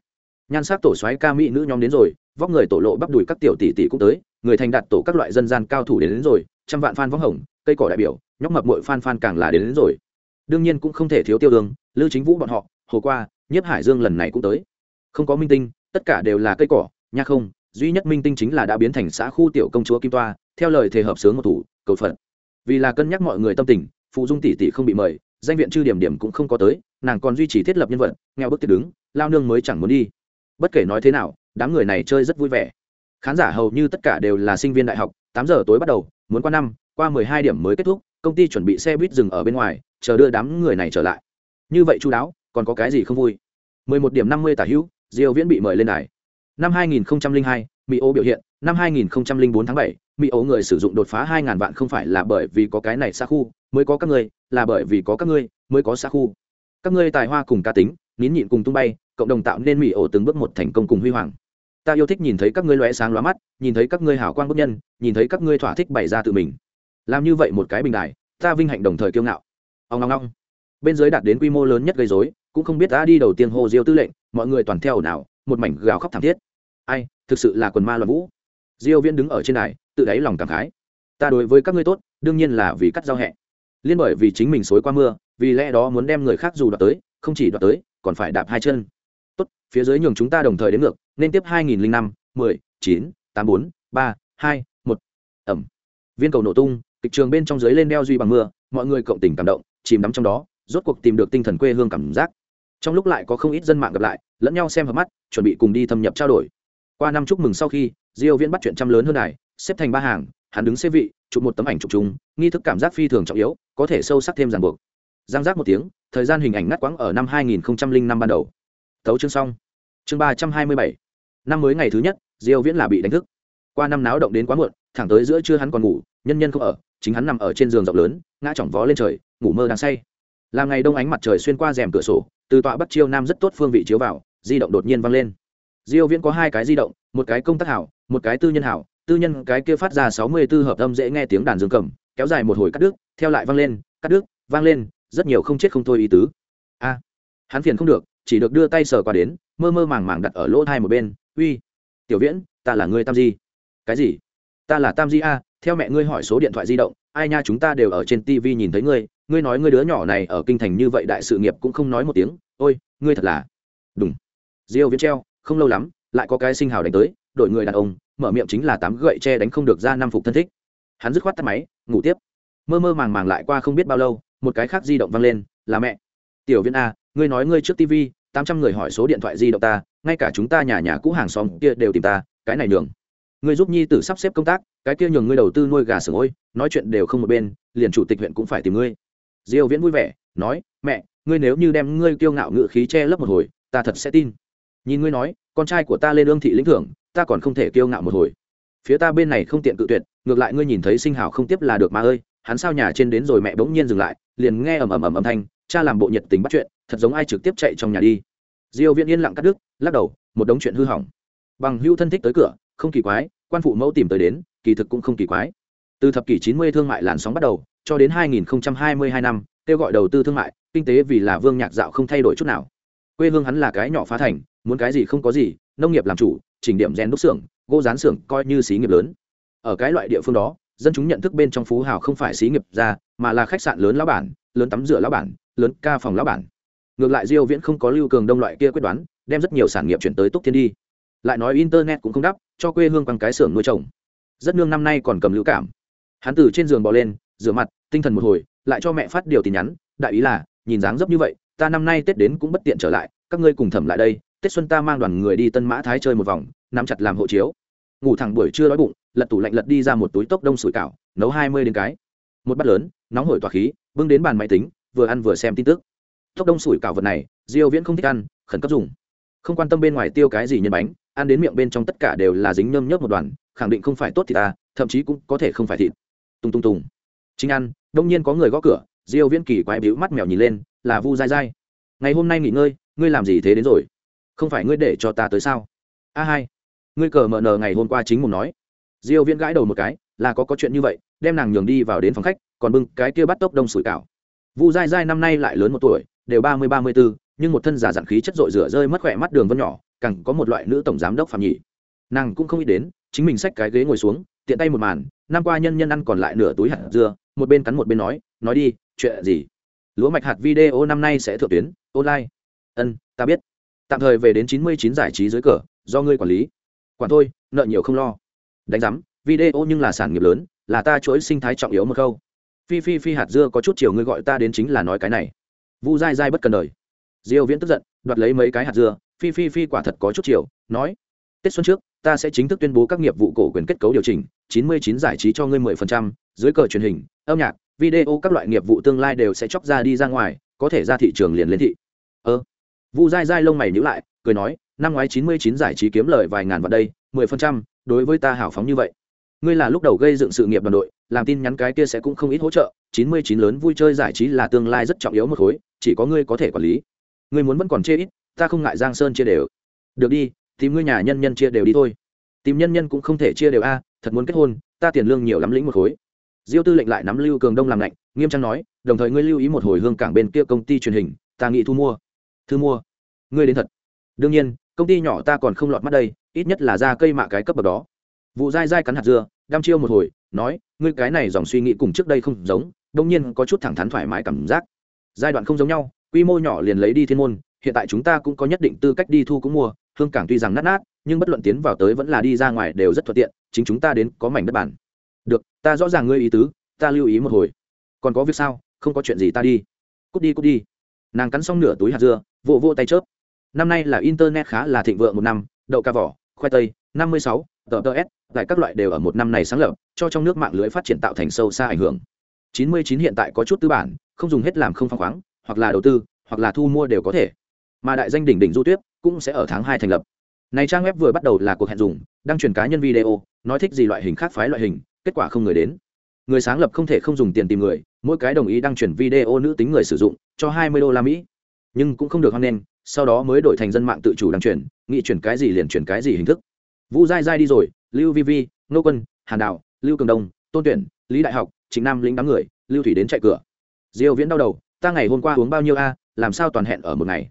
A: Nhan sắc tổ xoáy ca mỹ nữ nhóm đến rồi vóc người tổ lộ bắp đùi các tiểu tỷ tỷ cũng tới người thành đạt tổ các loại dân gian cao thủ đến, đến rồi trăm vạn phan võng hồng cây cỏ đại biểu nhóc mập mội phan phan càng là đến, đến rồi. Đương nhiên cũng không thể thiếu tiêu đường lưu chính vũ bọn họ hồ qua nhiếp hải dương lần này cũng tới không có minh tinh, tất cả đều là cây cỏ, nha không, duy nhất minh tinh chính là đã biến thành xã khu tiểu công chúa kim toa, theo lời thề hợp sướng một thủ, cầu phật. Vì là cân nhắc mọi người tâm tình, phụ dung tỷ tỷ không bị mời, danh viện chư điểm điểm cũng không có tới, nàng còn duy trì thiết lập nhân vật, nghèo bức tiết đứng, lao nương mới chẳng muốn đi. Bất kể nói thế nào, đám người này chơi rất vui vẻ. Khán giả hầu như tất cả đều là sinh viên đại học, tám giờ tối bắt đầu, muốn qua năm, qua mười hai điểm mới kết thúc, công ty chuẩn bị xe buýt dừng ở bên ngoài, chờ đưa đám người này trở lại. Như vậy chú đáo, còn có cái gì không vui? mười một điểm năm mươi tả hữu diêu viễn bị mời lên đài. Năm hai nghìn hai mỹ ô biểu hiện. Năm hai nghìn bốn tháng 7, mỹ ô người sử dụng đột phá 2.000 vạn không phải là bởi vì có cái này xa khu mới có các ngươi là bởi vì có các ngươi mới có xa khu. Các ngươi tài hoa cùng cá tính nín nhịn cùng tung bay cộng đồng tạo nên mỹ ổ từng bước một thành công cùng huy hoàng. Ta yêu thích nhìn thấy các ngươi lóe sáng lóa mắt nhìn thấy các ngươi hảo quang bức nhân nhìn thấy các ngươi thỏa thích bày ra tự mình. Làm như vậy một cái bình đại ta vinh hạnh đồng thời kiêu ngạo. Ông long long bên dưới đạt đến quy mô lớn nhất gây dối cũng không biết đã đi đầu tiên hô diêu tư lệnh, mọi người toàn theo ồn ào, một mảnh gào khóc thảm thiết. Ai, thực sự là quần ma loạn vũ. Diêu viễn đứng ở trên này tự đáy lòng cảm khái. Ta đối với các ngươi tốt, đương nhiên là vì cắt giao hẹ. Liên bởi vì chính mình xối qua mưa, vì lẽ đó muốn đem người khác dù đoạt tới, không chỉ đoạt tới, còn phải đạp hai chân. Tốt, phía dưới nhường chúng ta đồng thời đến ngược, nên tiếp 2005 10 9 84 3 2 1 ẩm. Viên cầu nổ tung, kịch trường bên trong dưới lên đeo duy bằng mưa, mọi người cộng tình cảm động, chìm đắm trong đó, rốt cuộc tìm được tinh thần quê hương cảm giác trong lúc lại có không ít dân mạng gặp lại, lẫn nhau xem hợp mắt, chuẩn bị cùng đi thâm nhập trao đổi. Qua năm chúc mừng sau khi, diêu viễn bắt chuyện trăm lớn hơn này xếp thành ba hàng, hắn đứng xếp vị, chụp một tấm ảnh chụp chung, nghi thức cảm giác phi thường trọng yếu, có thể sâu sắc thêm ràng buộc. Giang giác một tiếng, thời gian hình ảnh ngắt quãng ở năm 2005 ban đầu. Thấu chương xong. Chương 327 năm mới ngày thứ nhất, diêu viễn là bị đánh thức. Qua năm náo động đến quá muộn, thẳng tới giữa trưa hắn còn ngủ, nhân nhân không ở, chính hắn nằm ở trên giường rộng lớn, ngã chỏng vó lên trời, ngủ mơ đang say. Làm ngày đông ánh mặt trời xuyên qua rèm cửa sổ từ tọa bắt chiêu nam rất tốt phương vị chiếu vào, di động đột nhiên văng lên. Diêu viễn có hai cái di động, một cái công tác hảo, một cái tư nhân hảo, tư nhân cái kia phát ra 64 hợp âm dễ nghe tiếng đàn dương cầm, kéo dài một hồi cắt đứt, theo lại vang lên, cắt đứt, vang lên, rất nhiều không chết không thôi ý tứ. A, hắn phiền không được, chỉ được đưa tay sờ qua đến, mơ mơ màng màng đặt ở lỗ thai một bên, uy, tiểu viễn, ta là người tam di. Cái gì? Ta là tam di a, theo mẹ ngươi hỏi số điện thoại di động, ai nha chúng ta đều ở trên tv nhìn thấy ngươi ngươi nói ngươi đứa nhỏ này ở kinh thành như vậy đại sự nghiệp cũng không nói một tiếng, ôi, ngươi thật là đúng diêu viễn treo, không lâu lắm, lại có cái sinh hào đánh tới, đội người đàn ông, mở miệng chính là tám gậy che đánh không được ra năm phục thân thích. Hắn dứt khoát tắt máy, ngủ tiếp. Mơ mơ màng màng lại qua không biết bao lâu, một cái khác di động vang lên, là mẹ. Tiểu Viễn a, ngươi nói ngươi trước tv tám trăm người hỏi số điện thoại di động ta, ngay cả chúng ta nhà nhà cũ hàng xóm kia đều tìm ta, cái này nhường. Ngươi giúp nhi tử sắp xếp công tác, cái kia nhường ngươi đầu tư nuôi gà sừng ôi, nói chuyện đều không một bên, liền chủ tịch huyện cũng phải tìm ngươi diêu viễn vui vẻ, nói, mẹ, ngươi nếu như đem ngươi kiêu ngạo ngự khí che lấp một hồi, ta thật sẽ tin. Nhìn ngươi nói, con trai của ta lên ương thị lĩnh thưởng, ta còn không thể kiêu ngạo một hồi. Phía ta bên này không tiện cự tuyệt, ngược lại ngươi nhìn thấy sinh hào không tiếp là được mà ơi, hắn sao nhà trên đến rồi mẹ bỗng nhiên dừng lại, liền nghe ầm ầm ầm âm thanh, cha làm bộ nhiệt tình bắt chuyện, thật giống ai trực tiếp chạy trong nhà đi. Diêu viễn yên lặng cắt đứt, lắc đầu, một đống chuyện hư hỏng. Bằng hưu thân thích tới cửa, không kỳ quái, quan phụ mẫu tìm tới đến, kỳ thực cũng không kỳ quái. Từ thập kỷ 90 thương mại làn sóng bắt đầu cho đến 2022 năm, kêu gọi đầu tư thương mại, kinh tế vì là vương nhạc dạo không thay đổi chút nào. Quê hương hắn là cái nhỏ phá thành, muốn cái gì không có gì, nông nghiệp làm chủ, chỉnh điểm rèn đúc xưởng, gỗ dán xưởng coi như xí nghiệp lớn. Ở cái loại địa phương đó, dân chúng nhận thức bên trong phú hào không phải xí nghiệp ra, mà là khách sạn lớn lão bản, lớn tắm rửa lão bản, lớn ca phòng lão bản. Ngược lại diêu viễn không có lưu cường đông loại kia quyết đoán, đem rất nhiều sản nghiệp chuyển tới túc thiên đi. Lại nói internet cũng không đắp, cho quê hương bằng cái xưởng nuôi trồng. Rất nương năm nay còn cầm lưu cảm. Hắn từ trên giường bò lên rửa mặt, tinh thần một hồi, lại cho mẹ phát điều tin nhắn, đại ý là, nhìn dáng dấp như vậy, ta năm nay tết đến cũng bất tiện trở lại, các ngươi cùng thẩm lại đây, tết xuân ta mang đoàn người đi tân mã thái chơi một vòng, nắm chặt làm hộ chiếu. Ngủ thẳng buổi trưa đói bụng, lật tủ lạnh lật đi ra một túi tốc đông sủi cảo, nấu hai mươi đến cái. Một bát lớn, nóng hổi tỏa khí, bưng đến bàn máy tính, vừa ăn vừa xem tin tức. Tốc đông sủi cảo vật này, diêu viễn không thích ăn, khẩn cấp dùng. Không quan tâm bên ngoài tiêu cái gì nhân bánh, ăn đến miệng bên trong tất cả đều là dính nhơm nhớp một đoàn, khẳng định không phải tốt thì ta, thậm chí cũng có thể không phải thịt. Tung tung tung chính ăn đông nhiên có người gõ cửa, diêu viễn kỳ quái bĩu mắt mèo nhìn lên, là vu dai dai. Ngày hôm nay nghỉ ngơi, ngươi làm gì thế đến rồi? Không phải ngươi để cho ta tới sao? A hai, ngươi cờ mờ nờ ngày hôm qua chính mùng nói. Diêu viễn gãi đầu một cái, là có có chuyện như vậy, đem nàng nhường đi vào đến phòng khách, còn bưng cái kia bắt tốc đông sủi cảo. Vu dai dai năm nay lại lớn một tuổi, đều ba mươi ba mươi bốn nhưng một thân giả dặn khí chất dội rửa rơi mất khỏe mắt đường vân nhỏ, càng có một loại nữ tổng giám đốc phạm nhị. Nàng cũng không nghĩ đến, chính mình xách cái ghế ngồi xuống, tiện tay một màn, năm qua nhân nhân ăn còn lại nửa túi hạt dưa một bên cắn một bên nói nói đi chuyện gì? Lúa mạch hạt video năm nay sẽ thượng tuyến online. Ân ta biết. Tạm thời về đến chín mươi chín giải trí dưới cờ do ngươi quản lý. Quản thôi nợ nhiều không lo. Đánh giám video nhưng là sản nghiệp lớn là ta chuỗi sinh thái trọng yếu một câu. Phi phi phi hạt dưa có chút chiều ngươi gọi ta đến chính là nói cái này. Vu dai dai bất cần đời. Diêu viễn tức giận đoạt lấy mấy cái hạt dưa phi phi phi quả thật có chút chiều nói tết xuân trước ta sẽ chính thức tuyên bố các nghiệp vụ cổ quyền kết cấu điều chỉnh 99 giải trí cho ngươi 10%, dưới cờ truyền hình âm nhạc video các loại nghiệp vụ tương lai đều sẽ chóc ra đi ra ngoài có thể ra thị trường liền lên thị. Ơ. Vu dai dai lông mày nhíu lại cười nói năm ngoái 99 giải trí kiếm lời vài ngàn vào đây 10%, đối với ta hảo phóng như vậy. Ngươi là lúc đầu gây dựng sự nghiệp đoàn đội làm tin nhắn cái kia sẽ cũng không ít hỗ trợ 99 lớn vui chơi giải trí là tương lai rất trọng yếu một khối chỉ có ngươi có thể quản lý. Ngươi muốn vẫn còn chia ít ta không ngại giang sơn chia đều. Được đi tìm ngươi nhà nhân nhân chia đều đi thôi. Tìm nhân nhân cũng không thể chia đều a thật muốn kết hôn ta tiền lương nhiều lắm lĩnh một khối diêu tư lệnh lại nắm lưu cường đông làm lạnh, nghiêm trang nói, đồng thời ngươi lưu ý một hồi hương cảng bên kia công ty truyền hình, ta nghĩ thu mua. Thu mua? Ngươi đến thật? Đương nhiên, công ty nhỏ ta còn không lọt mắt đây, ít nhất là ra cây mạ cái cấp bậc đó. Vụ dai dai cắn hạt dưa, đăm chiêu một hồi, nói, ngươi cái này dòng suy nghĩ cùng trước đây không giống đông nhiên có chút thẳng thắn thoải mái cảm giác. Giai đoạn không giống nhau, quy mô nhỏ liền lấy đi thiên môn, hiện tại chúng ta cũng có nhất định tư cách đi thu cũng mua, hương cảng tuy rằng nát nát, nhưng bất luận tiến vào tới vẫn là đi ra ngoài đều rất thuận tiện, chính chúng ta đến có mảnh đất bản được, ta rõ ràng ngươi ý tứ, ta lưu ý một hồi. Còn có việc sao? Không có chuyện gì ta đi. Cút đi cút đi. Nàng cắn xong nửa túi hạt dưa, vỗ vỗ tay chớp. Năm nay là internet khá là thịnh vượng một năm, đậu ca vỏ, khoai tây, năm mươi sáu, tờ tờ s tại các loại đều ở một năm này sáng lập, cho trong nước mạng lưới phát triển tạo thành sâu xa ảnh hưởng. chín mươi chín hiện tại có chút tư bản, không dùng hết làm không phăng khoáng, hoặc là đầu tư, hoặc là thu mua đều có thể. Mà đại danh đỉnh đỉnh du tuyết cũng sẽ ở tháng hai thành lập. Này trang web vừa bắt đầu là cuộc hẹn dùng, đăng truyền cá nhân video, nói thích gì loại hình khác phái loại hình kết quả không người đến. Người sáng lập không thể không dùng tiền tìm người mỗi cái đồng ý đăng chuyển video nữ tính người sử dụng cho hai mươi đô la mỹ. Nhưng cũng không được hoan nghênh sau đó mới đổi thành dân mạng tự chủ đăng chuyển, nghị chuyển cái gì liền chuyển cái gì hình thức. Vũ dai dai đi rồi lưu vi vi nô quân hàn đạo lưu cường đông tôn tuyển lý đại học chính nam lĩnh đám người lưu thủy đến chạy cửa. Diêu viễn đau đầu ta ngày hôm qua uống bao nhiêu a làm sao toàn hẹn ở một ngày?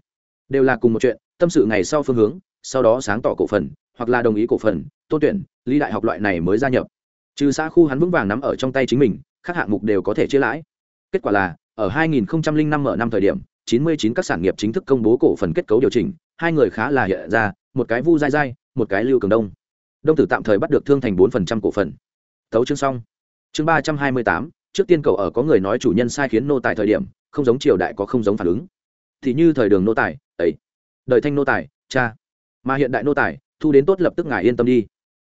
A: Đều là cùng một chuyện tâm sự ngày sau phương hướng sau đó sáng tỏ cổ phần hoặc là đồng ý cổ phần tôn tuyển lý đại học loại này mới gia nhập trừ xã khu hắn vững vàng nắm ở trong tay chính mình các hạng mục đều có thể chia lãi. Kết quả là ở 2005 mở năm thời điểm 99 các sản nghiệp chính thức công bố cổ phần kết cấu điều chỉnh hai người khá là hiện ra một cái vu dai dai một cái lưu cường đông. Đông tử tạm thời bắt được thương thành 4% cổ phần. Thấu chương xong. Chương 328, trước tiên cầu ở có người nói chủ nhân sai khiến nô tài thời điểm không giống triều đại có không giống phản ứng. Thì như thời đường nô tài ấy đời thanh nô tài cha. Mà hiện đại nô tài thu đến tốt lập tức ngài yên tâm đi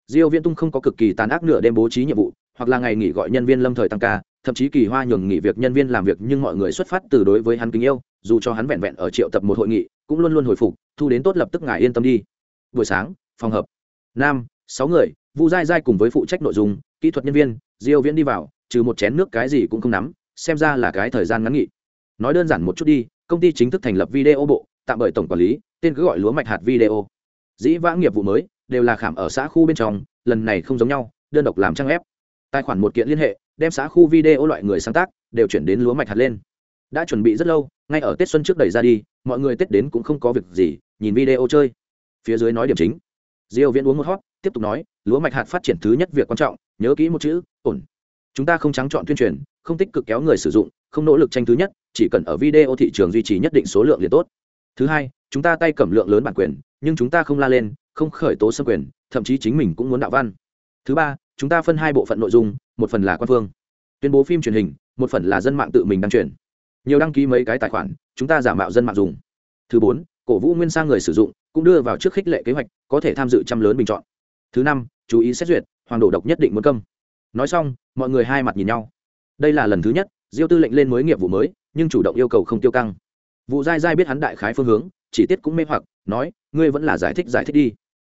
A: diêu viễn tung không có cực kỳ tàn ác nửa đêm bố trí nhiệm vụ, hoặc là ngày nghỉ gọi nhân viên lâm thời tăng ca, thậm chí kỳ hoa nhường nghỉ việc nhân viên làm việc nhưng mọi người xuất phát từ đối với hắn kính yêu, dù cho hắn vẹn vẹn ở triệu tập một hội nghị, cũng luôn luôn hồi phục, thu đến tốt lập tức ngài yên tâm đi. Buổi sáng, phòng hợp nam, sáu người, vu dai dai cùng với phụ trách nội dung, kỹ thuật nhân viên, diêu viễn đi vào, trừ một chén nước cái gì cũng không nắm, xem ra là cái thời gian ngắn nghị nói đơn giản một chút đi, công ty chính thức thành lập video bộ, tạm bởi tổng quản lý, tên cứ gọi lúa mạch hạt video. Dĩ vãng nghiệp vụ mới đều là khảm ở xã khu bên trong, lần này không giống nhau, đơn độc làm trang ép tài khoản một kiện liên hệ, đem xã khu video loại người sáng tác, đều chuyển đến lúa mạch hạt lên. Đã chuẩn bị rất lâu, ngay ở tết xuân trước đẩy ra đi, mọi người tết đến cũng không có việc gì, nhìn video chơi. Phía dưới nói điểm chính. Diêu viễn uống một hót tiếp tục nói, lúa mạch hạt phát triển thứ nhất việc quan trọng, nhớ kỹ một chữ, ổn. Chúng ta không trắng chọn tuyên truyền, không tích cực kéo người sử dụng, không nỗ lực tranh thứ nhất, chỉ cần ở video thị trường duy trì nhất định số lượng liền tốt. Thứ hai, chúng ta tay cầm lượng lớn bản quyền, nhưng chúng ta không la lên không khởi tố xâm quyền, thậm chí chính mình cũng muốn đạo văn. Thứ ba, chúng ta phân hai bộ phận nội dung, một phần là quan phương. Tuyên bố phim truyền hình, một phần là dân mạng tự mình đăng truyền. Nhiều đăng ký mấy cái tài khoản, chúng ta giả mạo dân mạng dùng. Thứ bốn, cổ vũ nguyên sang người sử dụng, cũng đưa vào trước khích lệ kế hoạch, có thể tham dự trăm lớn bình chọn. Thứ năm, chú ý xét duyệt, hoàng đổ độc nhất định muốn câm. Nói xong, mọi người hai mặt nhìn nhau. Đây là lần thứ nhất, diêu tư lệnh lên mới nghiệp vụ mới, nhưng chủ động yêu cầu không tiêu căng. Vụ dai dai biết hắn đại khái phương hướng, chỉ tiết cũng mê hoặc, nói ngươi vẫn là giải thích giải thích đi.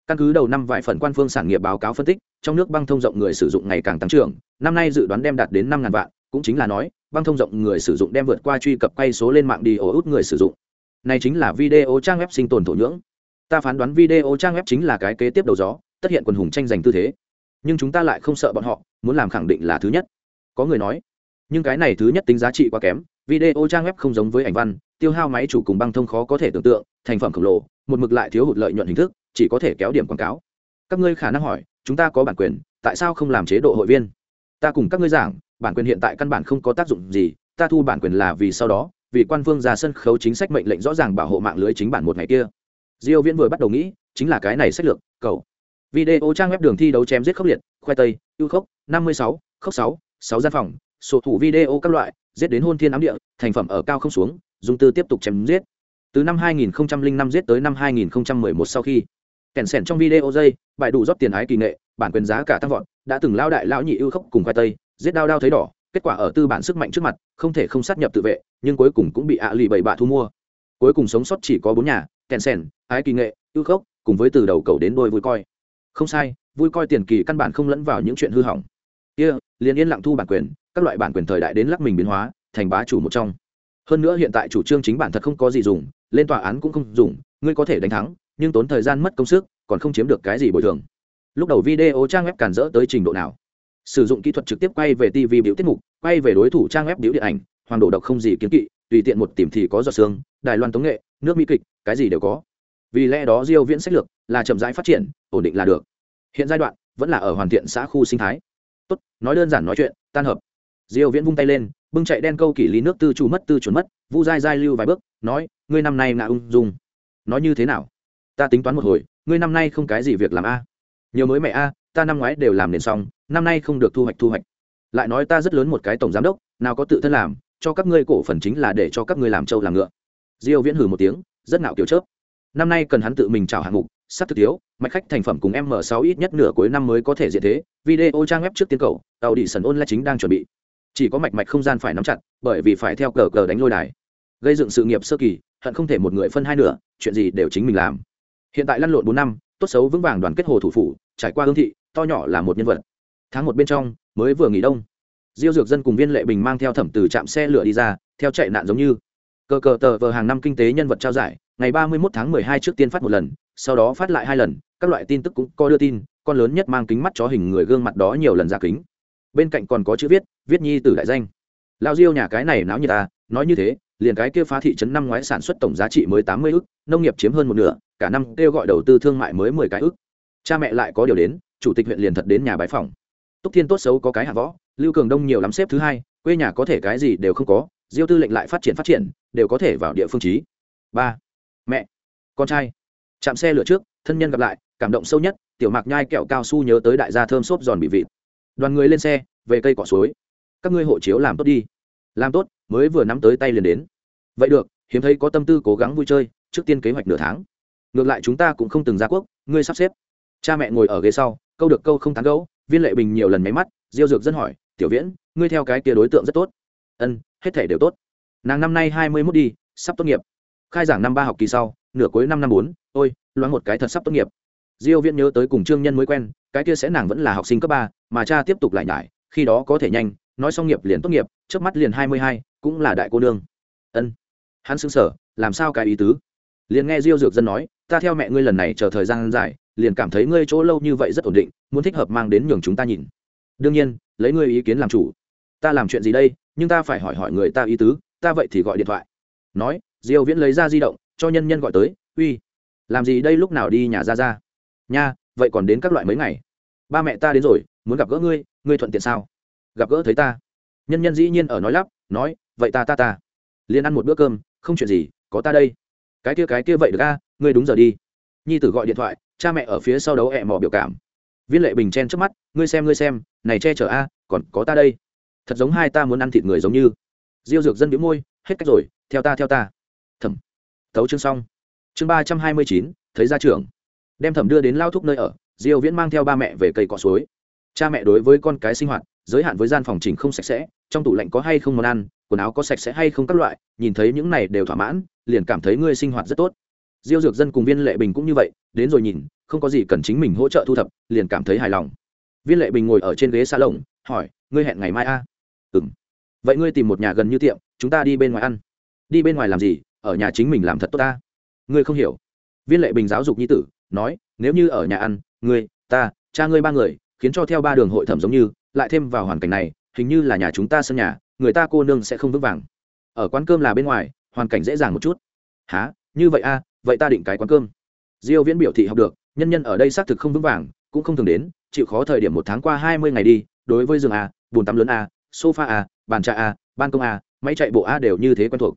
A: Căn cứ đầu năm vài phần quan phương sản nghiệp báo cáo phân tích, trong nước băng thông rộng người sử dụng ngày càng tăng trưởng, năm nay dự đoán đem đạt đến năm ngàn vạn, cũng chính là nói, băng thông rộng người sử dụng đem vượt qua truy cập quay số lên mạng đi ổ út người sử dụng. Này chính là video trang web sinh tồn thổ nhưỡng. Ta phán đoán video trang web chính là cái kế tiếp đầu gió, tất hiện quần hùng tranh giành tư thế. Nhưng chúng ta lại không sợ bọn họ, muốn làm khẳng định là thứ nhất. Có người nói, nhưng cái này thứ nhất tính giá trị quá kém, video trang web không giống với ảnh văn, tiêu hao máy chủ cùng băng thông khó có thể tưởng tượng, thành phẩm khổng lồ một mực lại thiếu hụt lợi nhuận hình thức chỉ có thể kéo điểm quảng cáo. Các ngươi khả năng hỏi chúng ta có bản quyền tại sao không làm chế độ hội viên? Ta cùng các ngươi giảng bản quyền hiện tại căn bản không có tác dụng gì ta thu bản quyền là vì sau đó vì quan vương ra sân khấu chính sách mệnh lệnh rõ ràng bảo hộ mạng lưới chính bản một ngày kia. Diêu viễn vừa bắt đầu nghĩ chính là cái này sách lược cầu. Video trang web đường thi đấu chém giết khốc liệt khoe tây ưu khốc 56, khốc 6, 6 gian phòng sổ thủ video các loại giết đến hôn thiên ám địa thành phẩm ở cao không xuống dung tư tiếp tục chém giết từ năm 2005 giết tới năm 2011 sau khi kèn sèn trong video dây bài đủ rót tiền ái kỳ nghệ bản quyền giá cả tăng vọt đã từng lao đại lão nhị ưu khốc cùng khoai tây giết đao đao thấy đỏ kết quả ở tư bản sức mạnh trước mặt không thể không sát nhập tự vệ nhưng cuối cùng cũng bị ạ lì bảy bạ thu mua. Cuối cùng sống sót chỉ có bốn nhà kèn sèn ái kỳ nghệ ưu khốc cùng với từ đầu cầu đến đôi vui coi. Không sai vui coi tiền kỳ căn bản không lẫn vào những chuyện hư hỏng. Kia、yeah, liền yên lặng thu bản quyền các loại bản quyền thời đại đến lắc mình biến hóa thành bá chủ một trong. Hơn nữa hiện tại chủ trương chính bản thật không có gì dùng lên tòa án cũng không dùng, ngươi có thể đánh thắng, nhưng tốn thời gian mất công sức, còn không chiếm được cái gì bồi thường. Lúc đầu video trang web cản rỡ tới trình độ nào? Sử dụng kỹ thuật trực tiếp quay về tv biểu tiết mục, quay về đối thủ trang web biểu điện ảnh, hoàng độ độc không gì kiến kỵ, tùy tiện một tìm thì có giọt xương đài loan tống nghệ, nước mỹ kịch, cái gì đều có. Vì lẽ đó diêu viễn sách lược là chậm rãi phát triển, ổn định là được. Hiện giai đoạn vẫn là ở hoàn thiện xã khu sinh thái. Tốt, nói đơn giản nói chuyện, tan hợp. Diêu viễn vung tay lên bưng chạy đen câu kỷ lý nước tư chủ mất tư chuẩn mất, vu dai dai lưu vài bước, nói, ngươi năm nay ngạ ung dung. Nói như thế nào? Ta tính toán một hồi, ngươi năm nay không cái gì việc làm a. Nhiều mới mẹ a, ta năm ngoái đều làm nền xong, năm nay không được thu hoạch thu hoạch. Lại nói ta rất lớn một cái tổng giám đốc, nào có tự thân làm, cho các ngươi cổ phần chính là để cho các ngươi làm trâu làm ngựa. Diêu viễn hừ một tiếng, rất ngạo kiểu chớp. Năm nay cần hắn tự mình chào hạng mục, sắp thực thiếu, mạch khách thành phẩm cùng m 6 ít nhất nửa cuối năm mới có thể diện thế. Video trang web trước tiên cầu, tàu đi sần ôn là chính đang chuẩn bị chỉ có mạch mạch không gian phải nắm chặt, bởi vì phải theo cờ cờ đánh lôi đài. Gây dựng sự nghiệp sơ kỳ, hận không thể một người phân hai nửa, chuyện gì đều chính mình làm. Hiện tại lăn lộn bốn năm, tốt xấu vững vàng đoàn kết hồ thủ phủ, trải qua hương thị, to nhỏ là một nhân vật. Tháng một bên trong, mới vừa nghỉ đông. Diêu dược dân cùng viên lệ bình mang theo thẩm từ trạm xe lửa đi ra, theo chạy nạn giống như. Cờ cờ tờ vờ hàng năm kinh tế nhân vật trao giải, ngày ba mươi một tháng mười hai trước tiên phát một lần, sau đó phát lại hai lần, các loại tin tức cũng có đưa tin, con lớn nhất mang kính mắt chó hình người gương mặt đó nhiều lần ra kính bên cạnh còn có chữ viết viết nhi tử đại danh. Lao diêu nhà cái này náo như ta à, nói như thế, liền cái kia phá thị trấn năm ngoái sản xuất tổng giá trị mới tám mươi ức, nông nghiệp chiếm hơn một nửa, cả năm kêu gọi đầu tư thương mại mới mười cái ức. Cha mẹ lại có điều đến, chủ tịch huyện liền thật đến nhà bãi phòng túc thiên tốt xấu có cái hạ võ, lưu cường đông nhiều lắm xếp thứ hai, quê nhà có thể cái gì đều không có, diêu tư lệnh lại phát triển phát triển, đều có thể vào địa phương trí. Ba. Mẹ. Con trai. Chạm xe lửa trước, thân nhân gặp lại, cảm động sâu nhất, tiểu mạc nhai kẹo cao su nhớ tới đại gia thơm xốp giòn bị vịt đoàn người lên xe, về cây cỏ suối. Các ngươi hộ chiếu làm tốt đi. Làm tốt, mới vừa nắm tới tay liền đến. Vậy được, hiếm thấy có tâm tư cố gắng vui chơi, trước tiên kế hoạch nửa tháng. Ngược lại chúng ta cũng không từng ra quốc, ngươi sắp xếp. Cha mẹ ngồi ở ghế sau, câu được câu không tán gẫu, viên lệ bình nhiều lần máy mắt, diêu dược dân hỏi, tiểu viễn, ngươi theo cái kia đối tượng rất tốt. Ân, hết thể đều tốt. Nàng năm nay hai mươi mốt đi, sắp tốt nghiệp. Khai giảng năm ba học kỳ sau, nửa cuối năm năm bốn, ôi, loáng một cái thật sắp tốt nghiệp diêu viễn nhớ tới cùng trương nhân mới quen, cái kia sẽ nàng vẫn là học sinh cấp ba, mà cha tiếp tục lại nhải, khi đó có thể nhanh, nói xong nghiệp liền tốt nghiệp, trước mắt liền hai mươi hai, cũng là đại cô nương. Ân. Hắn sững sở làm sao cái ý tứ? Liền nghe diêu dược dân nói, ta theo mẹ ngươi lần này chờ thời gian dài, liền cảm thấy ngươi chỗ lâu như vậy rất ổn định, muốn thích hợp mang đến nhường chúng ta nhìn. Đương nhiên, lấy ngươi ý kiến làm chủ. Ta làm chuyện gì đây, nhưng ta phải hỏi hỏi người ta ý tứ, ta vậy thì gọi điện thoại. Nói, diêu viễn lấy ra di động, cho nhân nhân gọi tới, uy, làm gì đây lúc nào đi nhà ra ra nha, vậy còn đến các loại mấy ngày? Ba mẹ ta đến rồi, muốn gặp gỡ ngươi ngươi thuận tiện sao? Gặp gỡ thấy ta. Nhân nhân dĩ nhiên ở nói lắp, nói, vậy ta ta ta. Liền ăn một bữa cơm, không chuyện gì, có ta đây. Cái kia cái kia vậy được a, ngươi đúng giờ đi. Nhi tử gọi điện thoại, cha mẹ ở phía sau đấu ẹ mò biểu cảm. Viên lệ bình chen trước mắt, ngươi xem ngươi xem, này che chở a, còn có ta đây. Thật giống hai ta muốn ăn thịt người giống như. Diêu dược dân biếu môi, hết cách rồi, theo ta theo ta. Thẩm. Thấu chương xong. Chương ba trăm hai mươi chín, thấy ra trường đem thẩm đưa đến lao thúc nơi ở, diêu viễn mang theo ba mẹ về cây cỏ suối. Cha mẹ đối với con cái sinh hoạt, giới hạn với gian phòng chỉnh không sạch sẽ, trong tủ lạnh có hay không món ăn, quần áo có sạch sẽ hay không các loại, nhìn thấy những này đều thỏa mãn, liền cảm thấy ngươi sinh hoạt rất tốt. Diêu dược dân cùng viên lệ bình cũng như vậy, đến rồi nhìn, không có gì cần chính mình hỗ trợ thu thập, liền cảm thấy hài lòng. Viên lệ bình ngồi ở trên ghế xa lồng hỏi, ngươi hẹn ngày mai a? À? ừm. Vậy ngươi tìm một nhà gần như tiệm, chúng ta đi bên ngoài ăn. Đi bên ngoài làm gì? Ở nhà chính mình làm thật tốt ta. Ngươi không hiểu. Viên lệ bình giáo dục nhi tử nói, nếu như ở nhà ăn, ngươi, ta, cha ngươi ba người, khiến cho theo ba đường hội thẩm giống như, lại thêm vào hoàn cảnh này, hình như là nhà chúng ta sân nhà, người ta cô nương sẽ không vững vàng. Ở quán cơm là bên ngoài, hoàn cảnh dễ dàng một chút. Há như vậy a vậy ta định cái quán cơm. Diêu viễn biểu thị học được, nhân nhân ở đây xác thực không vững vàng, cũng không thường đến, chịu khó thời điểm một tháng qua 20 ngày đi, đối với giường a bồn tắm lớn a, sofa a, bàn trà a, ban công a, máy chạy bộ a đều như thế quen thuộc.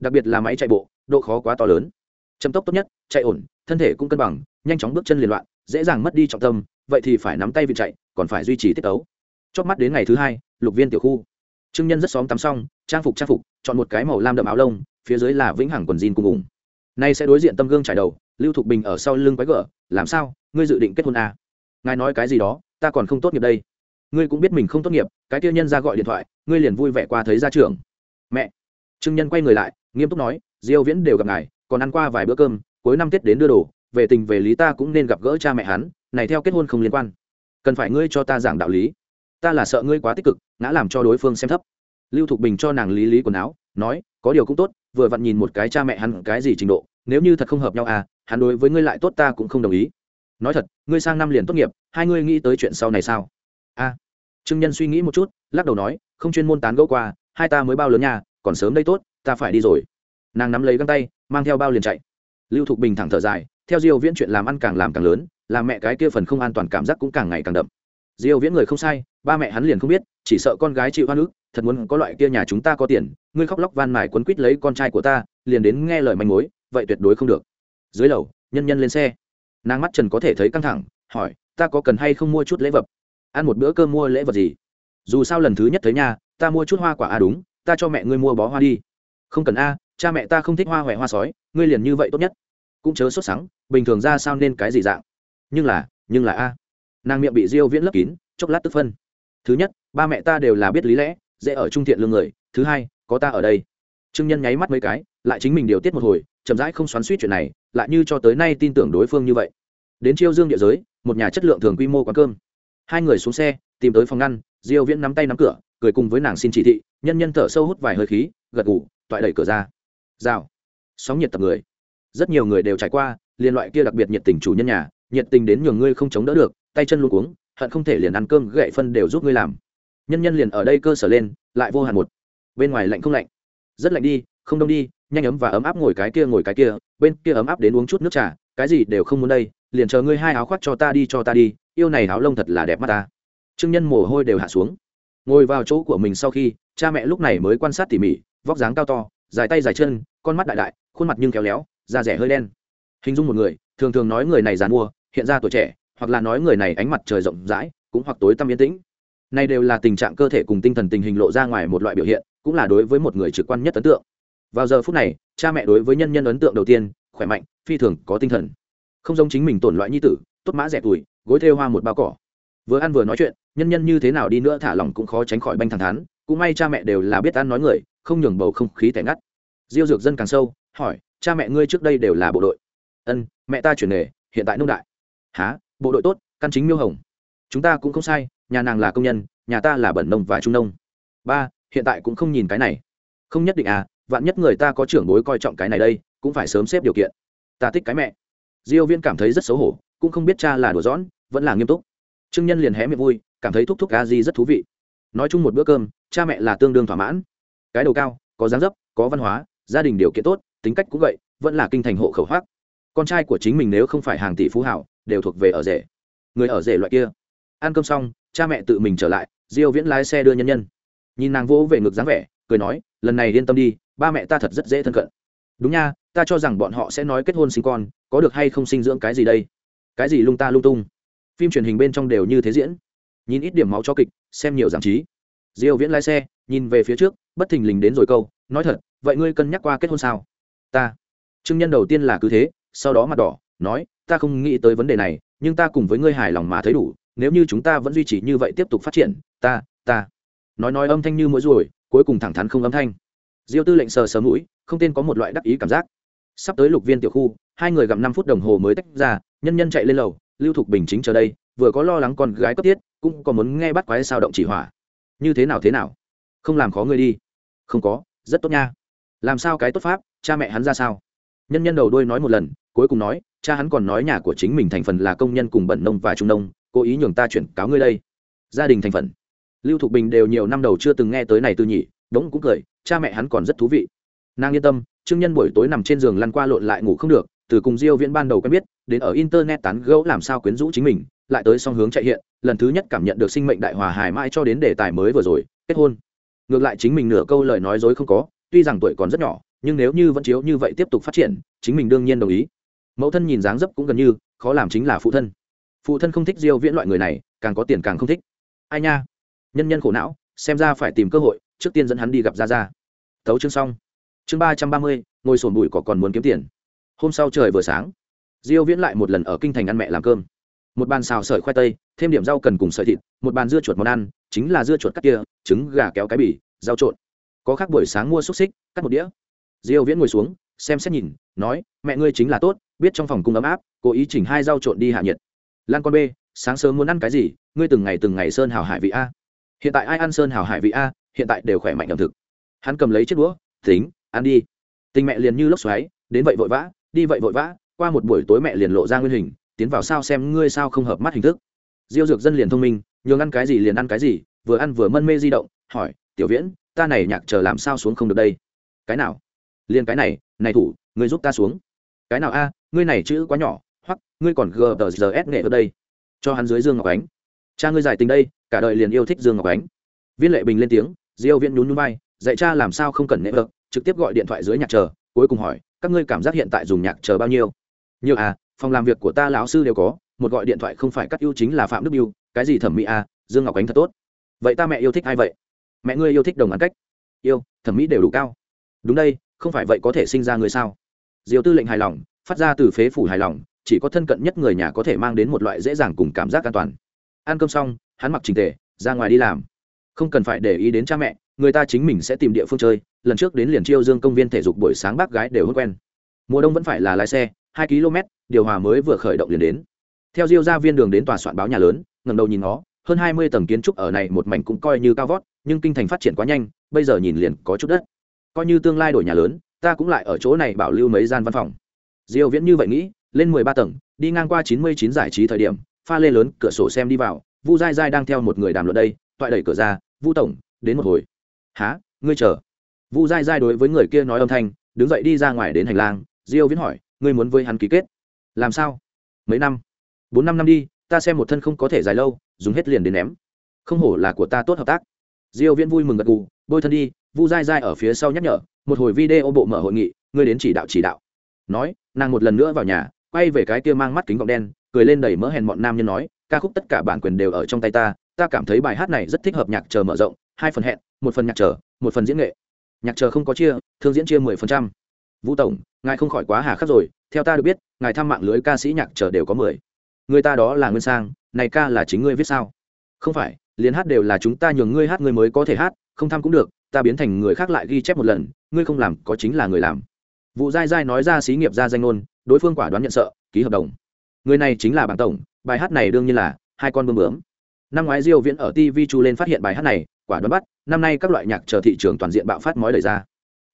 A: Đặc biệt là máy chạy bộ, độ khó quá to lớn. Chậm tốc tốt nhất, chạy ổn thân thể cũng cân bằng, nhanh chóng bước chân liền loạn, dễ dàng mất đi trọng tâm, vậy thì phải nắm tay vị chạy, còn phải duy trì tiết tấu. Chót mắt đến ngày thứ hai, lục viên tiểu khu. Trương nhân rất xóm tắm xong, trang phục trang phục, chọn một cái màu lam đậm áo lông, phía dưới là vĩnh hằng quần jean cùng ủng. Nay sẽ đối diện tâm gương trải đầu, lưu thục bình ở sau lưng quái gở, làm sao? Ngươi dự định kết hôn à? ngài nói cái gì đó, ta còn không tốt nghiệp đây. Ngươi cũng biết mình không tốt nghiệp, cái tiêu nhân ra gọi điện thoại, ngươi liền vui vẻ qua thấy ra trường mẹ. Trương nhân quay người lại, nghiêm túc nói, diêu viễn đều gặp ngài, còn ăn qua vài bữa cơm cuối năm tết đến đưa đồ về tình về lý ta cũng nên gặp gỡ cha mẹ hắn này theo kết hôn không liên quan. Cần phải ngươi cho ta giảng đạo lý. Ta là sợ ngươi quá tích cực ngã làm cho đối phương xem thấp. Lưu thục bình cho nàng lý lý quần áo nói có điều cũng tốt vừa vặn nhìn một cái cha mẹ hắn cái gì trình độ nếu như thật không hợp nhau à hắn đối với ngươi lại tốt ta cũng không đồng ý. Nói thật ngươi sang năm liền tốt nghiệp hai ngươi nghĩ tới chuyện sau này sao? A à, trương nhân suy nghĩ một chút lắc đầu nói không chuyên môn tán gẫu qua hai ta mới bao lớn nhà còn sớm đây tốt ta phải đi rồi. Nàng nắm lấy găng tay mang theo bao liền chạy lưu thục bình thẳng thở dài, theo diêu viễn chuyện làm ăn càng làm càng lớn, làm mẹ cái kia phần không an toàn cảm giác cũng càng ngày càng đậm. Diêu viễn người không sai, ba mẹ hắn liền không biết, chỉ sợ con gái chịu hoa nước thật muốn có loại kia nhà chúng ta có tiền, ngươi khóc lóc van mài quấn quýt lấy con trai của ta, liền đến nghe lời manh mối, vậy tuyệt đối không được. Dưới lầu, nhân nhân lên xe. Nàng mắt trần có thể thấy căng thẳng, hỏi, ta có cần hay không mua chút lễ vật? Ăn một bữa cơm mua lễ vật gì? Dù sao lần thứ nhất thấy nhà ta mua chút hoa quả a à đúng, ta cho mẹ ngươi mua bó hoa đi. Không cần a cha mẹ ta không thích hoa huệ hoa sói, ngươi liền như vậy tốt nhất. Cũng chớ sốt sắng, bình thường ra sao nên cái gì dạng. Nhưng là nhưng là a. Nàng miệng bị diêu viễn lấp kín, chốc lát tức phân. Thứ nhất, ba mẹ ta đều là biết lý lẽ, dễ ở trung thiện lương người. Thứ hai, có ta ở đây. Trương nhân nháy mắt mấy cái, lại chính mình điều tiết một hồi, chậm rãi không xoắn suýt chuyện này, lại như cho tới nay tin tưởng đối phương như vậy. Đến chiêu dương địa giới, một nhà chất lượng thường quy mô quán cơm. Hai người xuống xe, tìm tới phòng ngăn, diêu viễn nắm tay nắm cửa, cười cùng với nàng xin chỉ thị, nhân nhân thở sâu hút vài hơi khí, gật gù, toại đẩy cửa ra rào sóng nhiệt tập người. Rất nhiều người đều trải qua, liên loại kia đặc biệt nhiệt tình chủ nhân nhà, nhiệt tình đến nhường ngươi không chống đỡ được, tay chân luôn cuống, hận không thể liền ăn cơm gậy phân đều giúp ngươi làm. Nhân nhân liền ở đây cơ sở lên, lại vô hạn một. Bên ngoài lạnh không lạnh? Rất lạnh đi, không đông đi, nhanh ấm và ấm áp ngồi cái kia ngồi cái kia, bên kia ấm áp đến uống chút nước trà, cái gì đều không muốn đây, liền chờ ngươi hai áo khoác cho ta đi, cho ta đi, yêu này áo lông thật là đẹp mắt ta. Trương nhân mồ hôi đều hạ xuống. Ngồi vào chỗ của mình sau khi, cha mẹ lúc này mới quan sát tỉ mỉ, vóc dáng cao to dài tay dài chân, con mắt đại đại, khuôn mặt nhưng kéo léo, da rẻ hơi đen. Hình dung một người, thường thường nói người này dàn mua hiện ra tuổi trẻ, hoặc là nói người này ánh mặt trời rộng rãi, cũng hoặc tối tăm yên tĩnh. Này đều là tình trạng cơ thể cùng tinh thần tình hình lộ ra ngoài một loại biểu hiện, cũng là đối với một người trực quan nhất ấn tượng. Vào giờ phút này, cha mẹ đối với nhân nhân ấn tượng đầu tiên, khỏe mạnh, phi thường, có tinh thần. Không giống chính mình tổn loại nhi tử, tốt mã rẻ tuổi, gối thêu hoa một bao cỏ. Vừa ăn vừa nói chuyện, nhân nhân như thế nào đi nữa thả lỏng cũng khó tránh khỏi banh thẳng thắn cũng may cha mẹ đều là biết ăn nói người, không nhường bầu không khí tẻ ngắt. Diêu dược dân càng sâu, hỏi, cha mẹ ngươi trước đây đều là bộ đội? Ân, mẹ ta chuyển nghề, hiện tại nông đại. Há bộ đội tốt, căn chính miêu hồng. Chúng ta cũng không sai, nhà nàng là công nhân, nhà ta là bẩn nông và trung nông. Ba, hiện tại cũng không nhìn cái này. Không nhất định à vạn nhất người ta có trưởng bối coi trọng cái này đây, cũng phải sớm xếp điều kiện. Ta thích cái mẹ. Diêu viên cảm thấy rất xấu hổ, cũng không biết cha là đùa giỡn, vẫn là nghiêm túc. Trương nhân liền hé miệng vui, cảm thấy thúc thúc a di rất thú vị nói chung một bữa cơm, cha mẹ là tương đương thỏa mãn. Cái đầu cao, có dáng dấp, có văn hóa, gia đình điều kiện tốt, tính cách cũng vậy, vẫn là kinh thành hộ khẩu hoác. Con trai của chính mình nếu không phải hàng tỷ phú hảo, đều thuộc về ở rể. Người ở rể loại kia. Ăn cơm xong, cha mẹ tự mình trở lại, diêu viễn lái xe đưa nhân nhân. Nhìn nàng vỗ về ngực dáng vẻ, cười nói, lần này yên tâm đi, ba mẹ ta thật rất dễ thân cận. Đúng nha, ta cho rằng bọn họ sẽ nói kết hôn sinh con, có được hay không sinh dưỡng cái gì đây? Cái gì lung ta lung tung? Phim truyền hình bên trong đều như thế diễn nhìn ít điểm máu cho kịch, xem nhiều giảm trí. Diêu viễn lái xe, nhìn về phía trước, bất thình lình đến rồi câu, nói thật, vậy ngươi cân nhắc qua kết hôn sao? Ta. Trương nhân đầu tiên là cứ thế, sau đó mặt đỏ, nói, ta không nghĩ tới vấn đề này, nhưng ta cùng với ngươi hài lòng mà thấy đủ, nếu như chúng ta vẫn duy trì như vậy tiếp tục phát triển, ta ta. Nói nói âm thanh như mũi ruồi, cuối cùng thẳng thắn không âm thanh. Diêu tư lệnh sờ sờ mũi, không tên có một loại đắc ý cảm giác. Sắp tới lục viên tiểu khu, hai người gặp năm phút đồng hồ mới tách ra, nhân nhân chạy lên lầu, lưu thục bình chính chờ đây vừa có lo lắng con gái cấp thiết, cũng có muốn nghe bắt quái sao động chỉ hỏa. Như thế nào thế nào? Không làm khó ngươi đi. Không có, rất tốt nha. Làm sao cái tốt pháp, cha mẹ hắn ra sao? Nhân nhân đầu đuôi nói một lần, cuối cùng nói, cha hắn còn nói nhà của chính mình thành phần là công nhân cùng bận nông và trung nông, cố ý nhường ta chuyển cáo ngươi đây. Gia đình thành phần. Lưu thục bình đều nhiều năm đầu chưa từng nghe tới này từ nhỉ đống cũng cười, cha mẹ hắn còn rất thú vị. Nàng yên tâm, trương nhân buổi tối nằm trên giường lăn qua lộn lại ngủ không được, từ cùng diêu viễn ban đầu quen biết, đến ở internet tán gẫu làm sao quyến rũ chính mình lại tới song hướng chạy hiện, lần thứ nhất cảm nhận được sinh mệnh đại hòa hài mãi cho đến đề tài mới vừa rồi, kết hôn. Ngược lại chính mình nửa câu lời nói dối không có, tuy rằng tuổi còn rất nhỏ, nhưng nếu như vẫn chiếu như vậy tiếp tục phát triển, chính mình đương nhiên đồng ý. Mẫu thân nhìn dáng dấp cũng gần như, khó làm chính là phụ thân. Phụ thân không thích diêu viễn loại người này, càng có tiền càng không thích. Ai nha? Nhân nhân khổ não, xem ra phải tìm cơ hội, trước tiên dẫn hắn đi gặp gia gia. Tấu chương xong. Chương ba trăm ba mươi, ngồi sồn bụi cỏ còn muốn kiếm tiền. Hôm sau trời vừa sáng, diêu viễn lại một lần ở kinh thành ăn mẹ làm cơm một bàn xào sợi khoai tây, thêm điểm rau cần cùng sợi thịt, một bàn dưa chuột món ăn, chính là dưa chuột cắt kia, trứng, gà kéo cái bỉ rau trộn. Có khác buổi sáng mua xúc xích, cắt một đĩa. Diêu viễn ngồi xuống, xem xét nhìn, nói, mẹ ngươi chính là tốt, biết trong phòng cung ấm áp, cố ý chỉnh hai rau trộn đi hạ nhiệt. Lan con b sáng sớm muốn ăn cái gì? Ngươi từng ngày từng ngày sơn hào hải vị a. Hiện tại ai ăn sơn hào hải vị a, hiện tại đều khỏe mạnh ẩm thực. Hắn cầm lấy chiếc đũa, tính, ăn đi. Tình mẹ liền như lốc xoáy, đến vậy vội vã, đi vậy vội vã, qua một buổi tối mẹ liền lộ ra nguyên hình tiến vào sao xem ngươi sao không hợp mắt hình thức. Diêu dược dân liền thông minh, nhường ăn cái gì liền ăn cái gì, vừa ăn vừa mân mê di động, hỏi, tiểu viễn, ta này nhạc chờ làm sao xuống không được đây? Cái nào? Liền cái này này thủ, ngươi giúp ta xuống. Cái nào a, ngươi này chữ quá nhỏ, hoặc, ngươi còn gtrs nghệ ở đây. Cho hắn dưới dương ngọc ánh. Cha ngươi giải tình đây, cả đời liền yêu thích dương ngọc ánh. Viên lệ bình lên tiếng, diêu viễn nhún nhún vai, dạy cha làm sao không cần nệ vợ, trực tiếp gọi điện thoại dưới nhạc chờ, cuối cùng hỏi, các ngươi cảm giác hiện tại dùng nhạc chờ bao nhiêu? Nhiều à phòng làm việc của ta lão sư đều có, một gọi điện thoại không phải cắt ưu chính là phạm đức biêu, cái gì thẩm mỹ à dương ngọc ánh thật tốt. Vậy ta mẹ yêu thích ai vậy? Mẹ ngươi yêu thích đồng ăn cách. Yêu, thẩm mỹ đều đủ cao. Đúng đây, không phải vậy có thể sinh ra người sao? Diều tư lệnh hài lòng, phát ra từ phế phủ hài lòng, chỉ có thân cận nhất người nhà có thể mang đến một loại dễ dàng cùng cảm giác an toàn. Ăn cơm xong, hắn mặc trình tề, ra ngoài đi làm. Không cần phải để ý đến cha mẹ, người ta chính mình sẽ tìm địa phương chơi, lần trước đến liền chiêu dương công viên thể dục buổi sáng bác gái đều hôn quen. Mùa đông vẫn phải là lái xe hai km, điều hòa mới vừa khởi động liền đến. Theo diêu ra viên đường đến tòa soạn báo nhà lớn ngầm đầu nhìn nó hơn hai mươi tầng kiến trúc ở này một mảnh cũng coi như cao vót nhưng kinh thành phát triển quá nhanh, bây giờ nhìn liền có chút đất. Coi như tương lai đổi nhà lớn, ta cũng lại ở chỗ này bảo lưu mấy gian văn phòng. Diêu viễn như vậy nghĩ, lên mười ba tầng, đi ngang qua chín mươi chín giải trí thời điểm, pha lê lớn, cửa sổ xem đi vào, vu dai dai đang theo một người đàm luận đây, toại đẩy cửa ra, vu tổng, đến một hồi. Há ngươi chờ. Vu dai dai đối với người kia nói âm thanh, đứng dậy đi ra ngoài đến hành lang, diêu viễn hỏi ngươi muốn với hắn ký kết. Làm sao? Mấy năm? Bốn năm năm đi, ta xem một thân không có thể dài lâu, dùng hết liền đến ném. Không hổ là của ta tốt hợp tác. Diêu viễn vui mừng gật gù, bôi thân đi, vu dai dai ở phía sau nhắc nhở, một hồi video bộ mở hội nghị, ngươi đến chỉ đạo chỉ đạo. Nói, nàng một lần nữa vào nhà, quay về cái kia mang mắt kính gọng đen, cười lên đầy mỡ hèn bọn nam nhân nói, ca khúc tất cả bản quyền đều ở trong tay ta ta cảm thấy bài hát này rất thích hợp nhạc chờ mở rộng, hai phần hẹn, một phần nhạc chờ, một phần diễn nghệ. Nhạc chờ không có chia, thương diễn chia mười phần trăm vũ tổng, ngài không khỏi quá hà khắc rồi, theo ta được biết, ngài thăm mạng lưới ca sĩ nhạc chờ đều có mười. Người ta đó là nguyên sang, này ca là chính ngươi viết sao? Không phải, liền hát đều là chúng ta nhường ngươi hát ngươi mới có thể hát, không thăm cũng được, ta biến thành người khác lại ghi chép một lần, ngươi không làm có chính là người làm. Vụ dai dai nói ra xí nghiệp ra danh ngôn, đối phương quả đoán nhận sợ, ký hợp đồng. Người này chính là bảng tổng, bài hát này đương nhiên là hai con bơm bướm. Năm ngoái diêu viễn ở tv chu lên phát hiện bài hát này, quả đoán bắt, năm nay các loại nhạc chờ thị trường toàn diện bạo phát mói đời ra.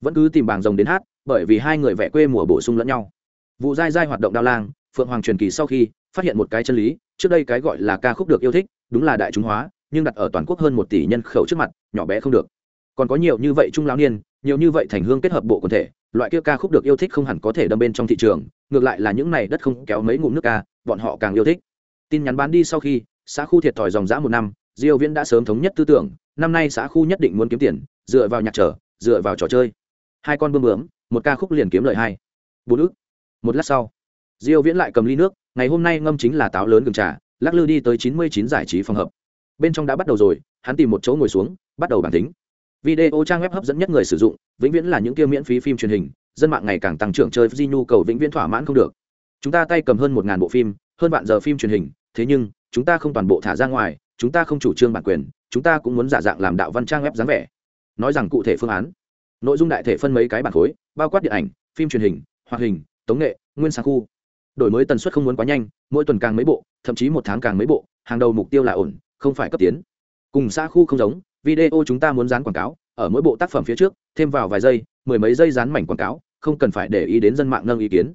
A: Vẫn cứ tìm bảng rồng đến hát bởi vì hai người vẽ quê mùa bổ sung lẫn nhau. Vụ dai dai hoạt động đao lang, phượng hoàng truyền kỳ sau khi phát hiện một cái chân lý, trước đây cái gọi là ca khúc được yêu thích, đúng là đại chúng hóa, nhưng đặt ở toàn quốc hơn một tỷ nhân khẩu trước mặt, nhỏ bé không được. Còn có nhiều như vậy trung lão niên, nhiều như vậy thành hương kết hợp bộ quần thể, loại kia ca khúc được yêu thích không hẳn có thể đâm bên trong thị trường, ngược lại là những này đất không kéo mấy ngụm nước ca, bọn họ càng yêu thích. Tin nhắn bán đi sau khi, xã khu thiệt thòi dòng dã một năm, diêu viễn đã sớm thống nhất tư tưởng, năm nay xã khu nhất định muốn kiếm tiền, dựa vào nhạc trở, dựa vào trò chơi. Hai con bướm bướm một ca khúc liền kiếm lợi hai. Bốn ức một lát sau, diêu viễn lại cầm ly nước, ngày hôm nay ngâm chính là táo lớn gừng trà, lắc lư đi tới 99 giải trí phòng hợp. Bên trong đã bắt đầu rồi, hắn tìm một chỗ ngồi xuống, bắt đầu bản tính. Video trang web hấp dẫn nhất người sử dụng, vĩnh viễn là những kia miễn phí phim truyền hình, dân mạng ngày càng tăng trưởng chơi di nhu cầu vĩnh viễn thỏa mãn không được. Chúng ta tay cầm hơn một ngàn bộ phim, hơn vạn giờ phim truyền hình, thế nhưng, chúng ta không toàn bộ thả ra ngoài, chúng ta không chủ trương bản quyền, chúng ta cũng muốn giả dạng làm đạo văn trang web dáng vẻ. Nói rằng cụ thể phương án nội dung đại thể phân mấy cái bản khối, bao quát điện ảnh, phim truyền hình, hoạt hình, tống nghệ, nguyên sáng khu. Đổi mới tần suất không muốn quá nhanh, mỗi tuần càng mấy bộ, thậm chí một tháng càng mấy bộ, hàng đầu mục tiêu là ổn, không phải cấp tiến. Cùng xa khu không giống, video chúng ta muốn dán quảng cáo, ở mỗi bộ tác phẩm phía trước, thêm vào vài giây, mười mấy giây dán mảnh quảng cáo, không cần phải để ý đến dân mạng nâng ý kiến.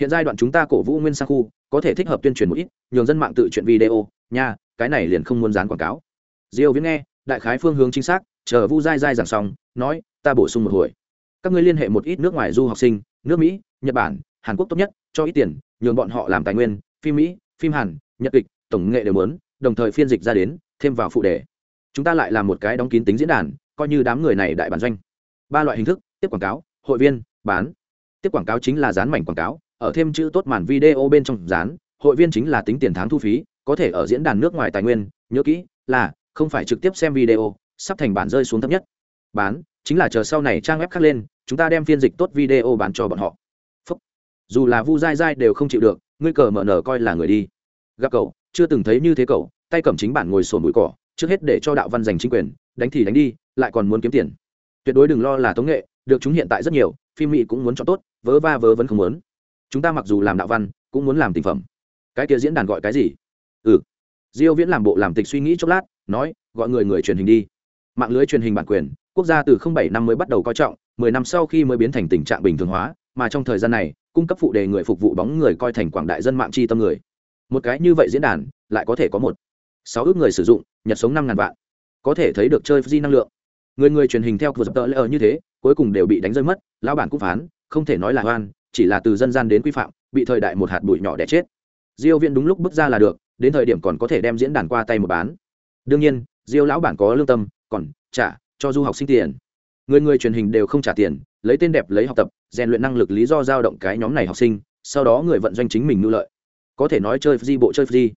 A: Hiện giai đoạn chúng ta cổ vũ nguyên sang khu, có thể thích hợp tuyên truyền một ít, nhường dân mạng tự chuyện video, nha, cái này liền không muốn dán quảng cáo. Diêu viễn nghe đại khái phương hướng chính xác, chờ vu dai dai giảng xong, nói, ta bổ sung một hồi. Các ngươi liên hệ một ít nước ngoài du học sinh, nước mỹ, nhật bản, hàn quốc tốt nhất, cho ít tiền, nhường bọn họ làm tài nguyên, phim mỹ, phim hàn, nhật kịch, tổng nghệ đều muốn, đồng thời phiên dịch ra đến, thêm vào phụ đề. Chúng ta lại làm một cái đóng kín tính diễn đàn, coi như đám người này đại bản doanh. Ba loại hình thức, tiếp quảng cáo, hội viên, bán. Tiếp quảng cáo chính là dán mảnh quảng cáo, ở thêm chữ tốt màn video bên trong dán, hội viên chính là tính tiền tháng thu phí, có thể ở diễn đàn nước ngoài tài nguyên, nhớ kỹ là không phải trực tiếp xem video, sắp thành bản rơi xuống thấp nhất. Bán, chính là chờ sau này trang web khác lên, chúng ta đem phiên dịch tốt video bán cho bọn họ. Phúc. dù là vu dai dai đều không chịu được, ngươi cờ mở nở coi là người đi. Gặp cậu, chưa từng thấy như thế cậu, tay cầm chính bản ngồi sồn bụi cỏ, trước hết để cho đạo văn giành chính quyền, đánh thì đánh đi, lại còn muốn kiếm tiền. Tuyệt đối đừng lo là tống nghệ, được chúng hiện tại rất nhiều, phim mỹ cũng muốn chọn tốt, vớ va vớ vẫn không muốn. Chúng ta mặc dù làm đạo văn, cũng muốn làm tình phẩm. Cái kia diễn đàn gọi cái gì? Ừ. Diêu viễn làm bộ làm tịch suy nghĩ chốc lát nói, gọi người người truyền hình đi. Mạng lưới truyền hình bản quyền, quốc gia từ 07 năm mới bắt đầu coi trọng 10 năm sau khi mới biến thành tình trạng bình thường hóa, mà trong thời gian này, cung cấp phụ đề người phục vụ bóng người coi thành quảng đại dân mạng chi tâm người. Một cái như vậy diễn đàn, lại có thể có một, sáu ước người sử dụng, nhật sống năm ngàn vạn. Có thể thấy được chơi di năng lượng. Người người truyền hình theo vừa dập tợ lỡ như thế, cuối cùng đều bị đánh rơi mất, lão bản cũng phán, không thể nói là hoan chỉ là từ dân gian đến quy phạm, bị thời đại một hạt bụi nhỏ đẻ chết. Diêu viện đúng lúc bước ra là được, đến thời điểm còn có thể đem diễn đàn qua tay một bán đương nhiên, diêu lão bản có lương tâm, còn trả cho du học sinh tiền. Người người truyền hình đều không trả tiền, lấy tên đẹp lấy học tập, rèn luyện năng lực lý do giao động cái nhóm này học sinh, sau đó người vận doanh chính mình ngư lợi. Có thể nói chơi di bộ chơi di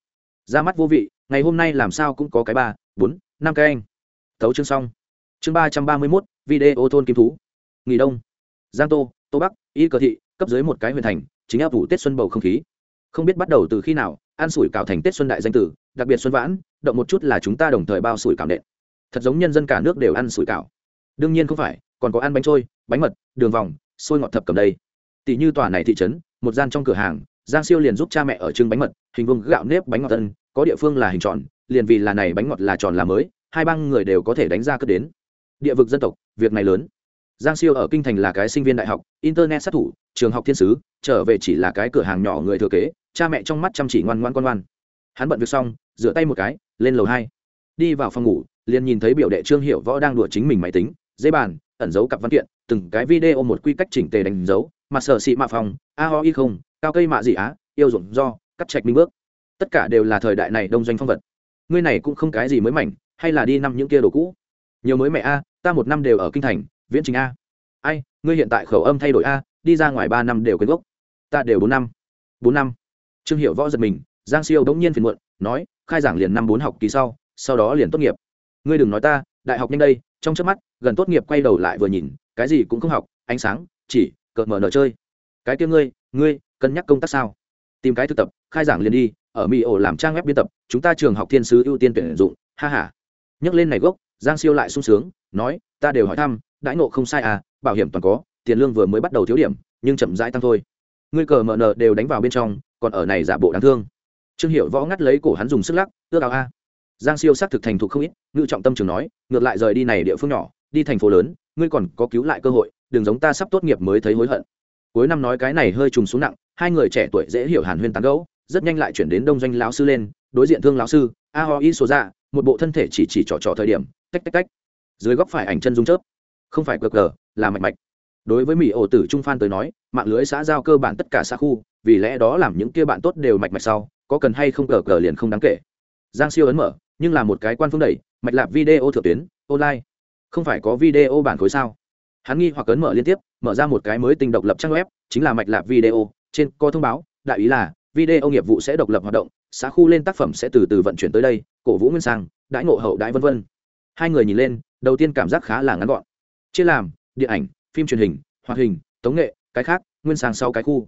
A: ra mắt vô vị, ngày hôm nay làm sao cũng có cái ba, bốn, năm cái anh. Thấu chương xong. Chương ba trăm ba mươi mốt, video thôn kim thú. Nghỉ đông. Giang tô tô bắc, y cờ thị, cấp dưới một cái huyện thành, chính áp vụ tết xuân bầu không khí. Không biết bắt đầu từ khi nào ăn sủi cảo thành tết xuân đại danh tử đặc biệt xuân vãn, động một chút là chúng ta đồng thời bao sủi cảm nện. Thật giống nhân dân cả nước đều ăn sủi cảo. Đương nhiên không phải, còn có ăn bánh trôi, bánh mật, đường vòng, xôi ngọt thập cầm đây. Tỷ như tòa này thị trấn, một gian trong cửa hàng, giang siêu liền giúp cha mẹ ở trưng bánh mật, hình vuông gạo nếp bánh ngọt tân có địa phương là hình tròn, liền vì là này bánh ngọt là tròn là mới, hai băng người đều có thể đánh ra cất đến. Địa vực dân tộc, việc này lớn. Giang siêu ở kinh thành là cái sinh viên đại học, internet sát thủ, trường học thiên sứ, trở về chỉ là cái cửa hàng nhỏ người thừa kế, cha mẹ trong mắt chăm chỉ ngoan ngoan con ngoan. Hắn bận việc xong rửa tay một cái, lên lầu hai. Đi vào phòng ngủ, liền nhìn thấy biểu đệ trương hiệu võ đang đùa chính mình máy tính, dây bàn, ẩn giấu cặp văn kiện, từng cái video một quy cách chỉnh tề đánh dấu, mà sở xị mạ phòng, a ho y không, cao cây mạ gì á, yêu ruộng do, cắt trạch minh bước. Tất cả đều là thời đại này đông doanh phong vật. Ngươi này cũng không cái gì mới mảnh, hay là đi năm những kia đồ cũ. Nhiều mới mẹ a, ta một năm đều ở kinh thành, viễn trình a. Ai, ngươi hiện tại khẩu âm thay đổi a, đi ra ngoài ba năm đều quên gốc. Ta đều bốn năm. Bốn năm. Trương hiệu võ giật mình, giang siêu đống nhiên phiền muộn, nói khai giảng liền năm bốn học kỳ sau sau đó liền tốt nghiệp. Ngươi đừng nói ta, đại học nhanh đây, trong trước mắt, gần tốt nghiệp quay đầu lại vừa nhìn, cái gì cũng không học, ánh sáng, chỉ, cợt mở nở chơi. Cái kia ngươi ngươi, cân nhắc công tác sao? Tìm cái thực tập, khai giảng liền đi, ở mỹ ổ làm trang web biên tập, chúng ta trường học thiên sứ ưu tiên tuyển dụng, ha ha. Nhắc lên này gốc, giang siêu lại sung sướng, nói, ta đều hỏi thăm, đãi ngộ không sai à bảo hiểm toàn có, tiền lương vừa mới bắt đầu thiếu điểm, nhưng chậm rãi tăng thôi. Ngươi cờ mờ nờ đều đánh vào bên trong, còn ở này giả bộ đáng thương trương hiệu võ ngắt lấy cổ hắn dùng sức lắc, ước ao a. Giang siêu xác thực thành thục không ít, ngự trọng tâm trường nói, ngược lại rời đi này địa phương nhỏ, đi thành phố lớn, ngươi còn có cứu lại cơ hội, đừng giống ta sắp tốt nghiệp mới thấy hối hận. Cuối năm nói cái này hơi trùng xuống nặng, hai người trẻ tuổi dễ hiểu hàn huyên tán gẫu, rất nhanh lại chuyển đến đông doanh lão sư lên, đối diện thương lão sư, a ho, y số ra một bộ thân thể chỉ chỉ trỏ trỏ thời điểm, tách tách tách, dưới góc phải ảnh chân dung chớp, không phải cờ cờ là mạch mạch. Đối với mỹ ổ tử trung phan tới nói, mạng lưới xã giao cơ bản tất cả xã khu, vì lẽ đó làm những kia bạn tốt đều mạch mạch sau có cần hay không cờ cờ liền không đáng kể. Giang siêu ấn mở, nhưng là một cái quan phương đẩy, mạch lạc video thượng tuyến, online. Không phải có video bản khối sao? Hắn nghi hoặc ấn mở liên tiếp, mở ra một cái mới tinh độc lập trang web, chính là mạch lạc video. Trên có thông báo, đại ý là, video nghiệp vụ sẽ độc lập hoạt động, xã khu lên tác phẩm sẽ từ từ vận chuyển tới đây, cổ vũ nguyên sang, đãi ngộ hậu đãi vân vân. Hai người nhìn lên, đầu tiên cảm giác khá là ngắn gọn. Chia làm, điện ảnh, phim truyền hình, hoạt hình, tống nghệ, cái khác, nguyên sang sau cái khu.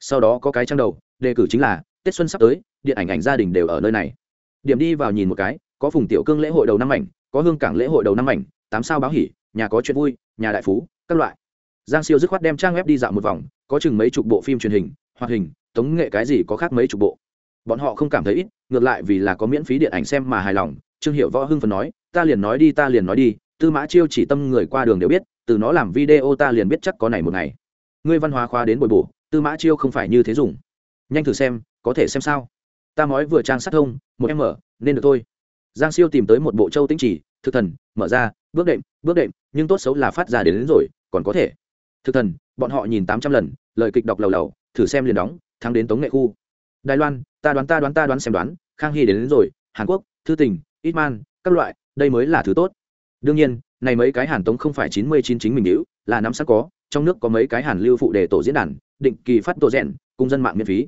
A: Sau đó có cái trang đầu, đề cử chính là tết xuân sắp tới, điện ảnh ảnh gia đình đều ở nơi này. Điểm đi vào nhìn một cái, có phùng tiểu cương lễ hội đầu năm ảnh, có hương cảng lễ hội đầu năm ảnh, tám sao báo hỉ, nhà có chuyện vui, nhà đại phú, các loại. Giang siêu dứt khoát đem trang web đi dạo một vòng, có chừng mấy chục bộ phim truyền hình, hoạt hình, tống nghệ cái gì có khác mấy chục bộ. Bọn họ không cảm thấy ít, ngược lại vì là có miễn phí điện ảnh xem mà hài lòng, trương hiệu võ hưng phần nói, ta liền nói đi, ta liền nói đi, tư mã chiêu chỉ tâm người qua đường đều biết, từ nó làm video ta liền biết chắc có này một ngày. Ngươi văn hóa khoa đến bồi bổ tư mã chiêu không phải như thế dùng. Nhanh thử xem có thể xem sao. Ta nói vừa trang sát thông một em mở nên được thôi. Giang siêu tìm tới một bộ châu tĩnh chỉ thực thần mở ra bước đệm bước đệm nhưng tốt xấu là phát ra đến, đến rồi còn có thể. Thực thần bọn họ nhìn tám trăm lần lời kịch đọc lầu lầu thử xem liền đóng thắng đến tống nghệ khu. Đài loan ta đoán ta đoán ta đoán xem đoán khang hy đến, đến rồi hàn quốc thư tình ít man các loại đây mới là thứ tốt. Đương nhiên này mấy cái hàn tống không phải chín mươi chín chính mình hữu là nắm sẵn có trong nước có mấy cái hàn lưu phụ đề tổ diễn đàn định kỳ phát tổ rèn cung dân mạng miễn phí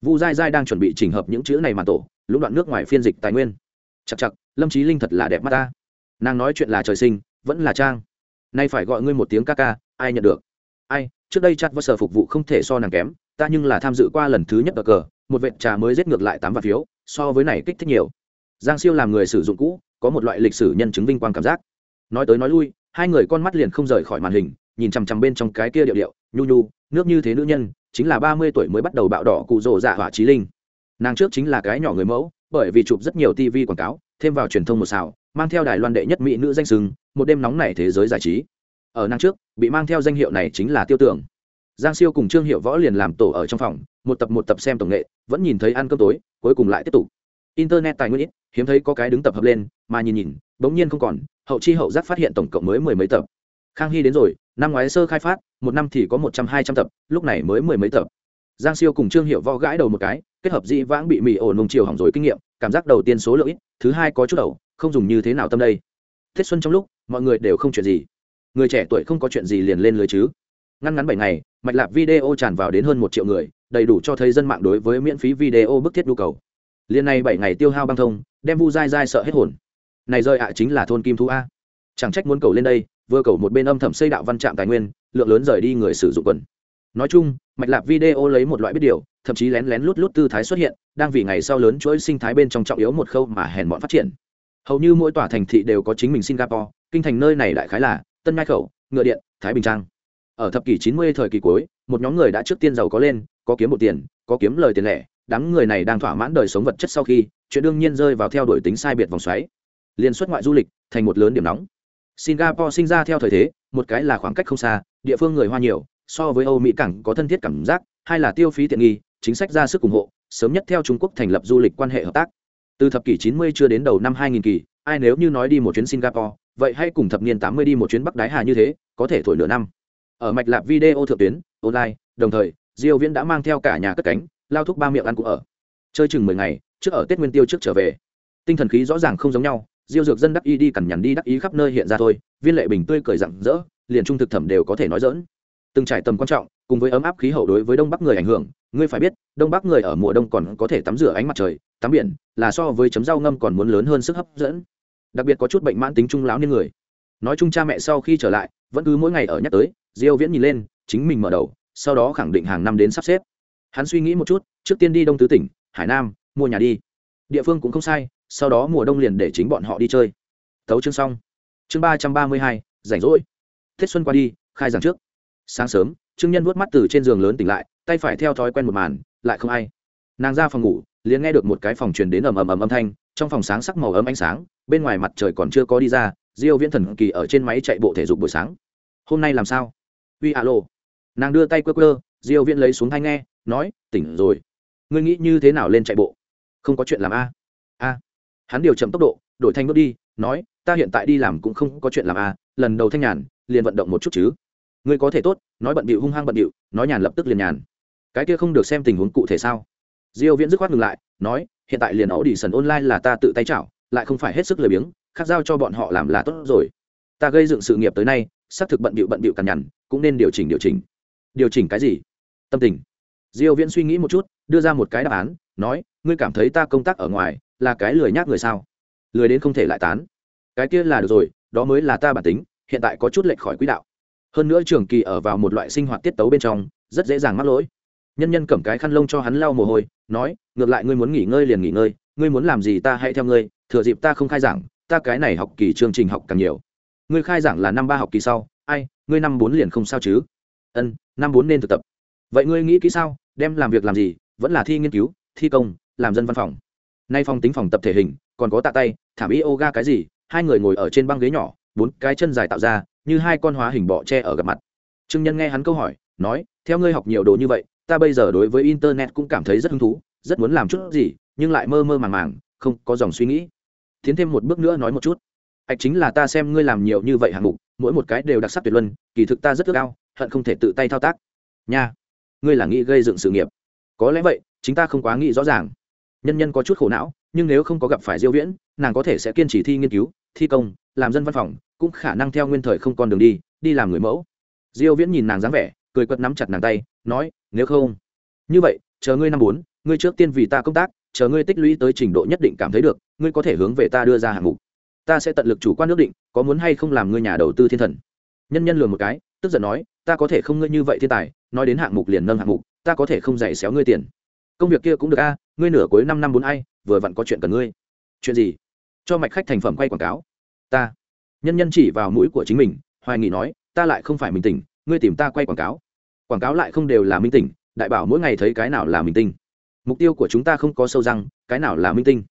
A: vu dai dai đang chuẩn bị chỉnh hợp những chữ này mà tổ, lũng đoạn nước ngoài phiên dịch tài nguyên. Chặt chặt lâm trí linh thật là đẹp mắt ta. Nàng nói chuyện là trời sinh, vẫn là trang. Nay phải gọi ngươi một tiếng ca ca, ai nhận được? Ai, trước đây chặt vơ sở phục vụ không thể so nàng kém, ta nhưng là tham dự qua lần thứ nhất ở cờ, một vệt trà mới giết ngược lại tám vạn phiếu, so với này kích thích nhiều. Giang siêu làm người sử dụng cũ, có một loại lịch sử nhân chứng vinh quang cảm giác. Nói tới nói lui, hai người con mắt liền không rời khỏi màn hình, nhìn chằm chằm bên trong cái kia điệu điệu, nhu nhu, nước như thế nữ nhân chính là ba mươi tuổi mới bắt đầu bạo đỏ cụ rồ dạ hỏa trí linh. Nàng trước chính là cái nhỏ người mẫu, bởi vì chụp rất nhiều tv quảng cáo, thêm vào truyền thông một xào, mang theo đài loan đệ nhất mỹ nữ danh sừng, một đêm nóng nảy thế giới giải trí. Ở nàng trước, bị mang theo danh hiệu này chính là tiêu tưởng. Giang siêu cùng trương hiệu võ liền làm tổ ở trong phòng, một tập một tập xem tổng nghệ, vẫn nhìn thấy ăn cơm tối, cuối cùng lại tiếp tục. Internet tài nguyên ít, hiếm thấy có cái đứng tập hợp lên, mà nhìn nhìn, bỗng nhiên không còn, hậu chi hậu giác phát hiện tổng cộng mới mười mấy tập. Khang hy đến rồi năm ngoái sơ khai phát, một năm thì có một trăm hai trăm tập, lúc này mới mười mấy tập. Giang siêu cùng trương hiệu vo gãi đầu một cái, kết hợp dị vãng bị mì ổn nung chiều hỏng rồi kinh nghiệm, cảm giác đầu tiên số lượng ít, thứ hai có chút đầu, không dùng như thế nào tâm đây. Tết xuân trong lúc, mọi người đều không chuyện gì. Người trẻ tuổi không có chuyện gì liền lên lưới chứ. Ngăn ngắn bảy ngày, mạch lạc video tràn vào đến hơn một triệu người, đầy đủ cho thấy dân mạng đối với miễn phí video bức thiết nhu cầu. Liên này bảy ngày tiêu hao băng thông, đem vu dai dai sợ hết hồn. Này rơi ạ chính là thôn kim thú a. Chẳng trách muốn cầu lên đây vừa cầu một bên âm thầm xây đạo văn trạm tài nguyên, lượng lớn rời đi người sử dụng quần. Nói chung, mạch lạc video lấy một loại biết điều, thậm chí lén lén lút lút tư thái xuất hiện, đang vì ngày sau lớn chuỗi sinh thái bên trong trọng yếu một khâu mà hèn bọn phát triển. Hầu như mỗi tòa thành thị đều có chính mình singapore, kinh thành nơi này đại khái là tân mai khẩu, ngựa điện, thái bình trang. Ở thập kỷ 90 thời kỳ cuối, một nhóm người đã trước tiên giàu có lên, có kiếm một tiền, có kiếm lời tiền lẻ, đám người này đang thỏa mãn đời sống vật chất sau khi, chuyện đương nhiên rơi vào theo đuổi tính sai biệt vòng xoáy. Liên xuất ngoại du lịch thành một lớn điểm nóng singapore sinh ra theo thời thế, một cái là khoảng cách không xa, địa phương người hoa nhiều, so với âu mỹ cảng có thân thiết cảm giác, hai là tiêu phí tiện nghi, chính sách ra sức ủng hộ, sớm nhất theo trung quốc thành lập du lịch quan hệ hợp tác. Từ thập kỷ 90 chưa đến đầu năm 2000 kỳ, ai nếu như nói đi một chuyến singapore, vậy hãy cùng thập niên 80 đi một chuyến bắc đái hà như thế, có thể thổi nửa năm. Ở mạch lạc video thượng tuyến, online, đồng thời, diêu viễn đã mang theo cả nhà cất cánh, lao thúc ba miệng ăn cũng ở. Chơi chừng mười ngày, trước ở tết nguyên tiêu trước trở về. Tinh thần khí rõ ràng không giống nhau diêu dược dân đắc y đi cằn nhằn đi đắc ý khắp nơi hiện ra thôi, viên lệ bình tươi cười rặng rỡ, liền trung thực thẩm đều có thể nói dỡn từng trải tầm quan trọng, cùng với ấm áp khí hậu đối với đông bắc người ảnh hưởng, ngươi phải biết, đông bắc người ở mùa đông còn có thể tắm rửa ánh mặt trời, tắm biển, là so với chấm rau ngâm còn muốn lớn hơn sức hấp dẫn. Đặc biệt có chút bệnh mãn tính trung lão nên người. Nói chung cha mẹ sau khi trở lại, vẫn cứ mỗi ngày ở nhắc tới, diêu viễn nhìn lên, chính mình mở đầu, sau đó khẳng định hàng năm đến sắp xếp. Hắn suy nghĩ một chút, trước tiên đi đông tứ tỉnh, hải nam, mua nhà đi. Địa phương cũng không sai sau đó mùa đông liền để chính bọn họ đi chơi. Thấu chương xong. Chương ba trăm ba mươi hai, rảnh rỗi. Tết xuân qua đi, khai giảng trước. Sáng sớm, trương nhân vuốt mắt từ trên giường lớn tỉnh lại, tay phải theo thói quen một màn, lại không ai. Nàng ra phòng ngủ, liền nghe được một cái phòng truyền đến ầm ầm ầm âm thanh, trong phòng sáng sắc màu ấm ánh sáng, bên ngoài mặt trời còn chưa có đi ra, diêu viễn thần kỳ ở trên máy chạy bộ thể dục buổi sáng. Hôm nay làm sao? Uy alo. Nàng đưa tay quơ quơ, diêu viễn lấy xuống thanh nghe, nói, tỉnh rồi. Ngươi nghĩ như thế nào lên chạy bộ? Không có chuyện làm a? A hắn điều chậm tốc độ, đổi thanh bước đi, nói, ta hiện tại đi làm cũng không có chuyện làm à? lần đầu thanh nhàn, liền vận động một chút chứ. Ngươi có thể tốt, nói bận bịu hung hăng bận bịu, nói nhàn lập tức liền nhàn. Cái kia không được xem tình huống cụ thể sao? Diêu viễn dứt khoát ngừng lại, nói, hiện tại liền ổ đi sần online là ta tự tay chảo, lại không phải hết sức lười biếng, khác giao cho bọn họ làm là tốt rồi. Ta gây dựng sự nghiệp tới nay, xác thực bận bịu bận bịu cằn nhằn cũng nên điều chỉnh điều chỉnh. Điều chỉnh cái gì? Tâm tình. Diêu viễn suy nghĩ một chút, đưa ra một cái đáp án, nói ngươi cảm thấy ta công tác ở ngoài là cái lười nhác người sao? Lười đến không thể lại tán. Cái kia là được rồi, đó mới là ta bản tính, hiện tại có chút lệch khỏi quỹ đạo. Hơn nữa trường kỳ ở vào một loại sinh hoạt tiết tấu bên trong, rất dễ dàng mắc lỗi. Nhân nhân cầm cái khăn lông cho hắn lau mồ hôi, nói, ngược lại ngươi muốn nghỉ ngơi liền nghỉ ngơi, ngươi muốn làm gì ta hãy theo ngươi, thừa dịp ta không khai giảng, ta cái này học kỳ chương trình học càng nhiều. Ngươi khai giảng là năm ba học kỳ sau, ai, ngươi năm bốn liền không sao chứ? Ân, năm bốn nên thực tập. Vậy ngươi nghĩ kỹ sao, đem làm việc làm gì, vẫn là thi nghiên cứu, thi công làm dân văn phòng. Nay phòng tính phòng tập thể hình, còn có tạ tay, thảm yoga cái gì, hai người ngồi ở trên băng ghế nhỏ, bốn cái chân dài tạo ra, như hai con hóa hình bọ tre ở gặp mặt. Trương nhân nghe hắn câu hỏi, nói, theo ngươi học nhiều đồ như vậy, ta bây giờ đối với internet cũng cảm thấy rất hứng thú, rất muốn làm chút gì, nhưng lại mơ mơ màng màng, không có dòng suy nghĩ. Tiến thêm một bước nữa nói một chút ạch chính là ta xem ngươi làm nhiều như vậy hạng mục, mỗi một cái đều đặc sắc tuyệt luân, kỳ thực ta rất ước ao, hận không thể tự tay thao tác. Nha, ngươi là nghĩ gây dựng sự nghiệp. Có lẽ vậy, chính ta không quá nghĩ rõ ràng nhân nhân có chút khổ não, nhưng nếu không có gặp phải diêu viễn, nàng có thể sẽ kiên trì thi nghiên cứu, thi công, làm dân văn phòng, cũng khả năng theo nguyên thời không con đường đi đi làm người mẫu. Diêu viễn nhìn nàng dáng vẻ, cười quật nắm chặt nàng tay, nói, nếu không, như vậy, chờ ngươi năm bốn, ngươi trước tiên vì ta công tác, chờ ngươi tích lũy tới trình độ nhất định cảm thấy được, ngươi có thể hướng về ta đưa ra hạng mục. Ta sẽ tận lực chủ quan nước định, có muốn hay không làm ngươi nhà đầu tư thiên thần. Nhân nhân lườm một cái, tức giận nói, ta có thể không ngươi như vậy thiên tài, nói đến hạng mục liền nâng hạng mục, ta có thể không dạy xéo ngươi tiền. Công việc kia cũng được a ngươi nửa cuối năm năm bốn ai, vừa vặn có chuyện cần ngươi. Chuyện gì? Cho mạch khách thành phẩm quay quảng cáo. Ta. Nhân nhân chỉ vào mũi của chính mình, hoài nghị nói, ta lại không phải mình tỉnh, ngươi tìm ta quay quảng cáo. Quảng cáo lại không đều là minh tỉnh, đại bảo mỗi ngày thấy cái nào là minh tinh. Mục tiêu của chúng ta không có sâu răng, cái nào là minh tinh.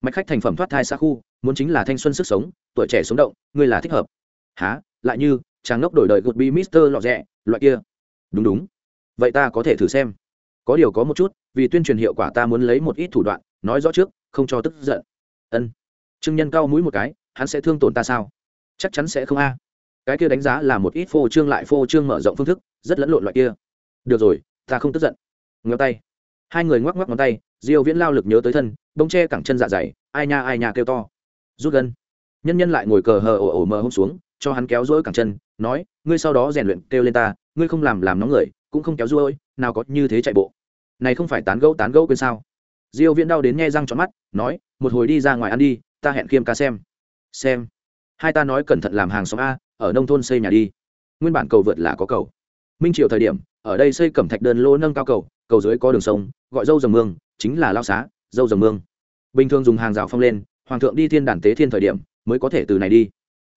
A: Mạch khách thành phẩm thoát thai xa khu, muốn chính là thanh xuân sức sống, tuổi trẻ sống động, ngươi là thích hợp. Há lại như, chàng ngốc đổi đời gột bi mister lọ rẽ loại kia. Đúng đúng. Vậy ta có thể thử xem. Có điều có một chút vì tuyên truyền hiệu quả ta muốn lấy một ít thủ đoạn, nói rõ trước, không cho tức giận. Ân. Trương nhân cao mũi một cái, hắn sẽ thương tổn ta sao? Chắc chắn sẽ không a. Cái kia đánh giá là một ít phô trương lại phô trương mở rộng phương thức, rất lẫn lộn loại kia. Được rồi, ta không tức giận. Ngéo tay. Hai người ngoắc ngoắc ngón tay, diêu viễn lao lực nhớ tới thân bông che cẳng chân dạ dày, ai nha ai nha kêu to. Rút gân nhân nhân lại ngồi cờ hờ ổ ổ mờ hôm xuống, cho hắn kéo dỗi cẳng chân, nói, ngươi sau đó rèn luyện kêu lên ta, ngươi không làm làm nóng người, cũng không kéo dỗi nào có như thế chạy bộ này không phải tán gẫu tán gẫu quên sao? Diêu viễn đau đến nghe răng trọn mắt, nói, một hồi đi ra ngoài ăn đi, ta hẹn khiêm ca xem. Xem. Hai ta nói cẩn thận làm hàng xóm a, ở nông thôn xây nhà đi. Nguyên bản cầu vượt là có cầu. Minh triều thời điểm, ở đây xây cẩm thạch đơn lô nâng cao cầu cầu dưới có đường sông, gọi dâu dầm mương, chính là lao xá, dâu dầm mương. Bình thường dùng hàng rào phong lên, hoàng thượng đi thiên đàn tế thiên thời điểm, mới có thể từ này đi.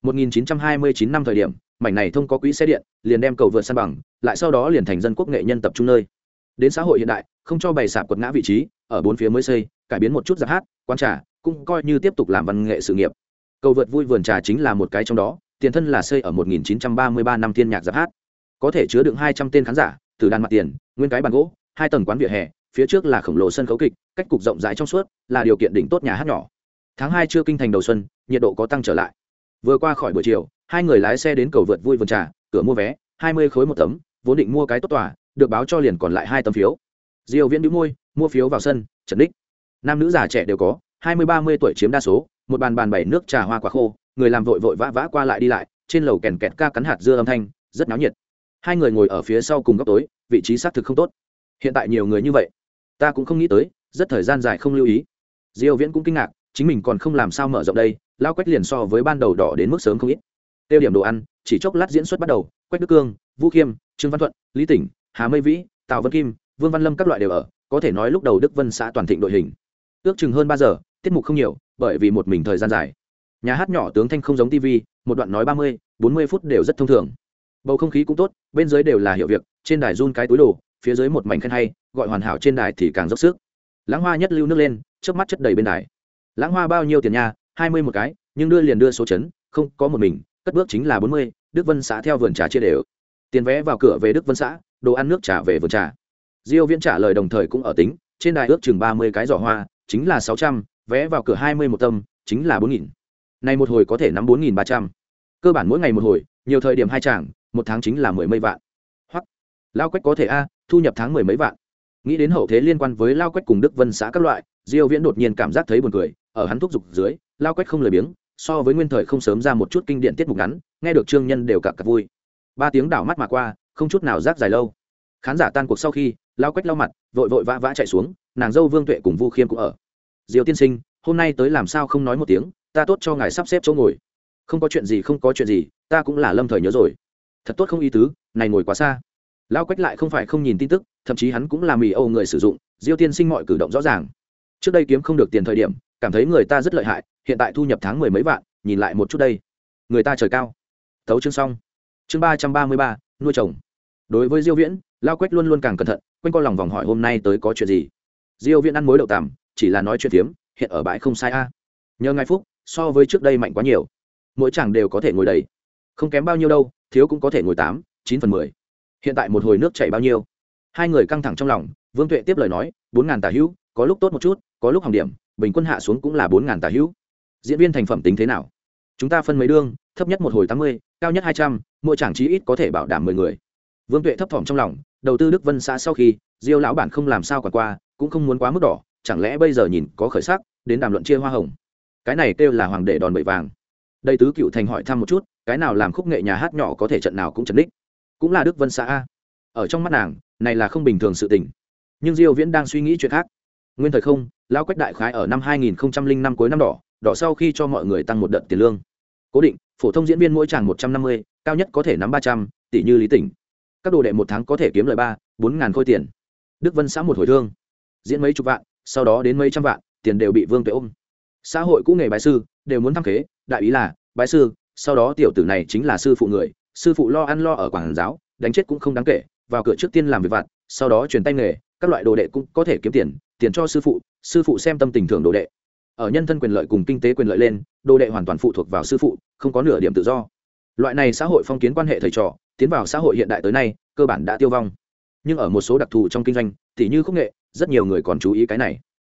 A: 1929 năm thời điểm, mảnh này thông có quỹ xe điện, liền đem cầu vượt san bằng, lại sau đó liền thành dân quốc nghệ nhân tập trung nơi đến xã hội hiện đại, không cho bày sạp quật ngã vị trí, ở bốn phía mới xây, cải biến một chút giáp hát, quán trà, cũng coi như tiếp tục làm văn nghệ sự nghiệp. Cầu vượt vui vườn trà chính là một cái trong đó, tiền thân là xây ở 1933 năm thiên nhạc giáp hát. Có thể chứa đựng 200 tên khán giả từ đàn mặt tiền, nguyên cái bàn gỗ, hai tầng quán vỉa hè, phía trước là khổng lồ sân khấu kịch, cách cục rộng rãi trong suốt, là điều kiện đỉnh tốt nhà hát nhỏ. Tháng hai chưa kinh thành đầu xuân, nhiệt độ có tăng trở lại. Vừa qua khỏi buổi chiều, hai người lái xe đến cầu vượt vui vườn trà, cửa mua vé, hai mươi khối một tấm, vốn định mua cái tốt tòa được báo cho liền còn lại hai tấm phiếu. Diều viễn đĩu môi, mua phiếu vào sân trần đích. Nam nữ già trẻ đều có, hai mươi, ba mươi tuổi chiếm đa số, một bàn bàn bảy nước trà hoa quả khô, người làm vội vội vã vã qua lại đi lại, trên lầu kèn kẹt ca cắn hạt dưa âm thanh, rất náo nhiệt. Hai người ngồi ở phía sau cùng góc tối, vị trí xác thực không tốt. Hiện tại nhiều người như vậy, ta cũng không nghĩ tới, rất thời gian dài không lưu ý. Diêu viễn cũng kinh ngạc, chính mình còn không làm sao mở rộng đây, lao quách liền so với ban đầu đỏ đến mức sớm không ít. Tiêu điểm đồ ăn, chỉ chốc lát diễn xuất bắt đầu, quách đức cương, vũ khiêm, trương văn thuận, lý tỉnh hà mây vĩ, tào vân kim, vương văn lâm các loại đều ở, có thể nói lúc đầu đức vân xã toàn thịnh đội hình. Ước chừng hơn ba giờ, tiết mục không nhiều, bởi vì một mình thời gian dài. Nhà hát nhỏ tướng thanh không giống tv một đoạn nói ba mươi, bốn mươi phút đều rất thông thường. Bầu không khí cũng tốt, bên dưới đều là hiệu việc, trên đài run cái túi đồ, phía dưới một mảnh khen hay, gọi hoàn hảo trên đài thì càng dốc sức. Lãng hoa nhất lưu nước lên trước mắt chất đầy bên đài. Lãng hoa bao nhiêu tiền nha? Hai mươi một cái, nhưng đưa liền đưa số chấn, không có một mình, cất bước chính là bốn mươi, đức vân xã theo vườn trà chia đều. Tiền vé vào cửa về đức vân xã đồ ăn nước trà về vườn trà. Diêu viễn trả lời đồng thời cũng ở tính, trên đài ước chừng ba mươi cái giỏ hoa, chính là sáu trăm, vé vào cửa hai mươi một tâm, chính là bốn nghìn. Này một hồi có thể nắm bốn nghìn ba trăm. Cơ bản mỗi ngày một hồi, nhiều thời điểm hai chàng một tháng chính là mười mấy vạn. Hoặc, lao quách có thể a, thu nhập tháng mười mấy vạn. Nghĩ đến hậu thế liên quan với lao quách cùng đức vân xã các loại, diêu viễn đột nhiên cảm giác thấy buồn cười, ở hắn thúc giục dưới, lao quách không lười biếng, so với nguyên thời không sớm ra một chút kinh điển tiết mục ngắn, nghe được trương nhân đều cả cả vui. Ba tiếng đảo mắt mà qua không chút nào rác dài lâu. Khán giả tan cuộc sau khi, lao quách lao mặt, vội vội vã vã chạy xuống, nàng dâu vương tuệ cùng vu khiêm cũng ở. Diêu tiên sinh, hôm nay tới làm sao không nói một tiếng, ta tốt cho ngài sắp xếp chỗ ngồi. Không có chuyện gì, không có chuyện gì, ta cũng là lâm thời nhớ rồi. Thật tốt không ý tứ, này ngồi quá xa. Lao quách lại không phải không nhìn tin tức, thậm chí hắn cũng là mì âu người sử dụng, diêu tiên sinh mọi cử động rõ ràng. Trước đây kiếm không được tiền thời điểm, cảm thấy người ta rất lợi hại, hiện tại thu nhập tháng mười mấy vạn, nhìn lại một chút đây. Người ta trời cao. Thấu chương xong. Chương ba trăm ba mươi ba, nuôi chồng đối với diêu viễn lao quách luôn luôn càng cẩn thận quanh co lòng vòng hỏi hôm nay tới có chuyện gì. Diêu viễn ăn mối đậu tằm chỉ là nói chuyện tiếm, hiện ở bãi không sai a. Nhờ ngài phúc so với trước đây mạnh quá nhiều. Mỗi chàng đều có thể ngồi đầy. Không kém bao nhiêu đâu thiếu cũng có thể ngồi tám chín phần mười. Hiện tại một hồi nước chảy bao nhiêu? Hai người căng thẳng trong lòng vương tuệ tiếp lời nói bốn ngàn tà hữu có lúc tốt một chút có lúc hỏng điểm bình quân hạ xuống cũng là bốn ngàn tà hữu. Diễn viên thành phẩm tính thế nào? Chúng ta phân mấy đương thấp nhất một hồi tám mươi cao nhất hai trăm mỗi chàng chí ít có thể bảo đảm mười người vương tuệ thấp thỏm trong lòng đầu tư đức vân xã sau khi diêu lão bản không làm sao còn qua cũng không muốn quá mức đỏ chẳng lẽ bây giờ nhìn có khởi sắc đến đàm luận chia hoa hồng. Cái này kêu là hoàng đệ đòn bậy vàng. Đây tứ cựu thành hỏi thăm một chút cái nào làm khúc nghệ nhà hát nhỏ có thể trận nào cũng trận đích. Cũng là đức vân xã a. Ở trong mắt nàng này là không bình thường sự tình. Nhưng diêu viễn đang suy nghĩ chuyện khác. Nguyên thời không lão quách đại khái ở năm 2005 cuối năm đỏ đỏ sau khi cho mọi người tăng một đợt tiền lương. Cố định phổ thông diễn viên mỗi chàng 150, cao nhất có thể nắm 300, tỷ như lý tỉnh các đồ đệ một tháng có thể kiếm lời ba, bốn ngàn khôi tiền. Đức vân xã một hồi thương. Diễn mấy chục vạn, sau đó đến mấy trăm vạn, tiền đều bị vương tuệ ôm. Xã hội cũ nghề bái sư, đều muốn thăng kế đại ý là, bái sư, sau đó tiểu tử này chính là sư phụ người, sư phụ lo ăn lo ở quảng giáo, đánh chết cũng không đáng kể, vào cửa trước tiên làm việc vặt, sau đó truyền tay nghề, các loại đồ đệ cũng có thể kiếm tiền tiền cho sư phụ sư phụ xem tâm tình thưởng đồ đệ. Ở nhân thân quyền lợi cùng kinh tế quyền lợi lên, đồ đệ hoàn toàn phụ thuộc vào sư phụ, không có nửa điểm tự do. Loại này xã hội phong kiến quan hệ thầy trò tiến vào xã hội hiện đại tới nay, cơ bản đã tiêu vong. Nhưng ở một số đặc thù trong kinh doanh thì như khúc nghệ, rất nhiều người còn chú ý cái này.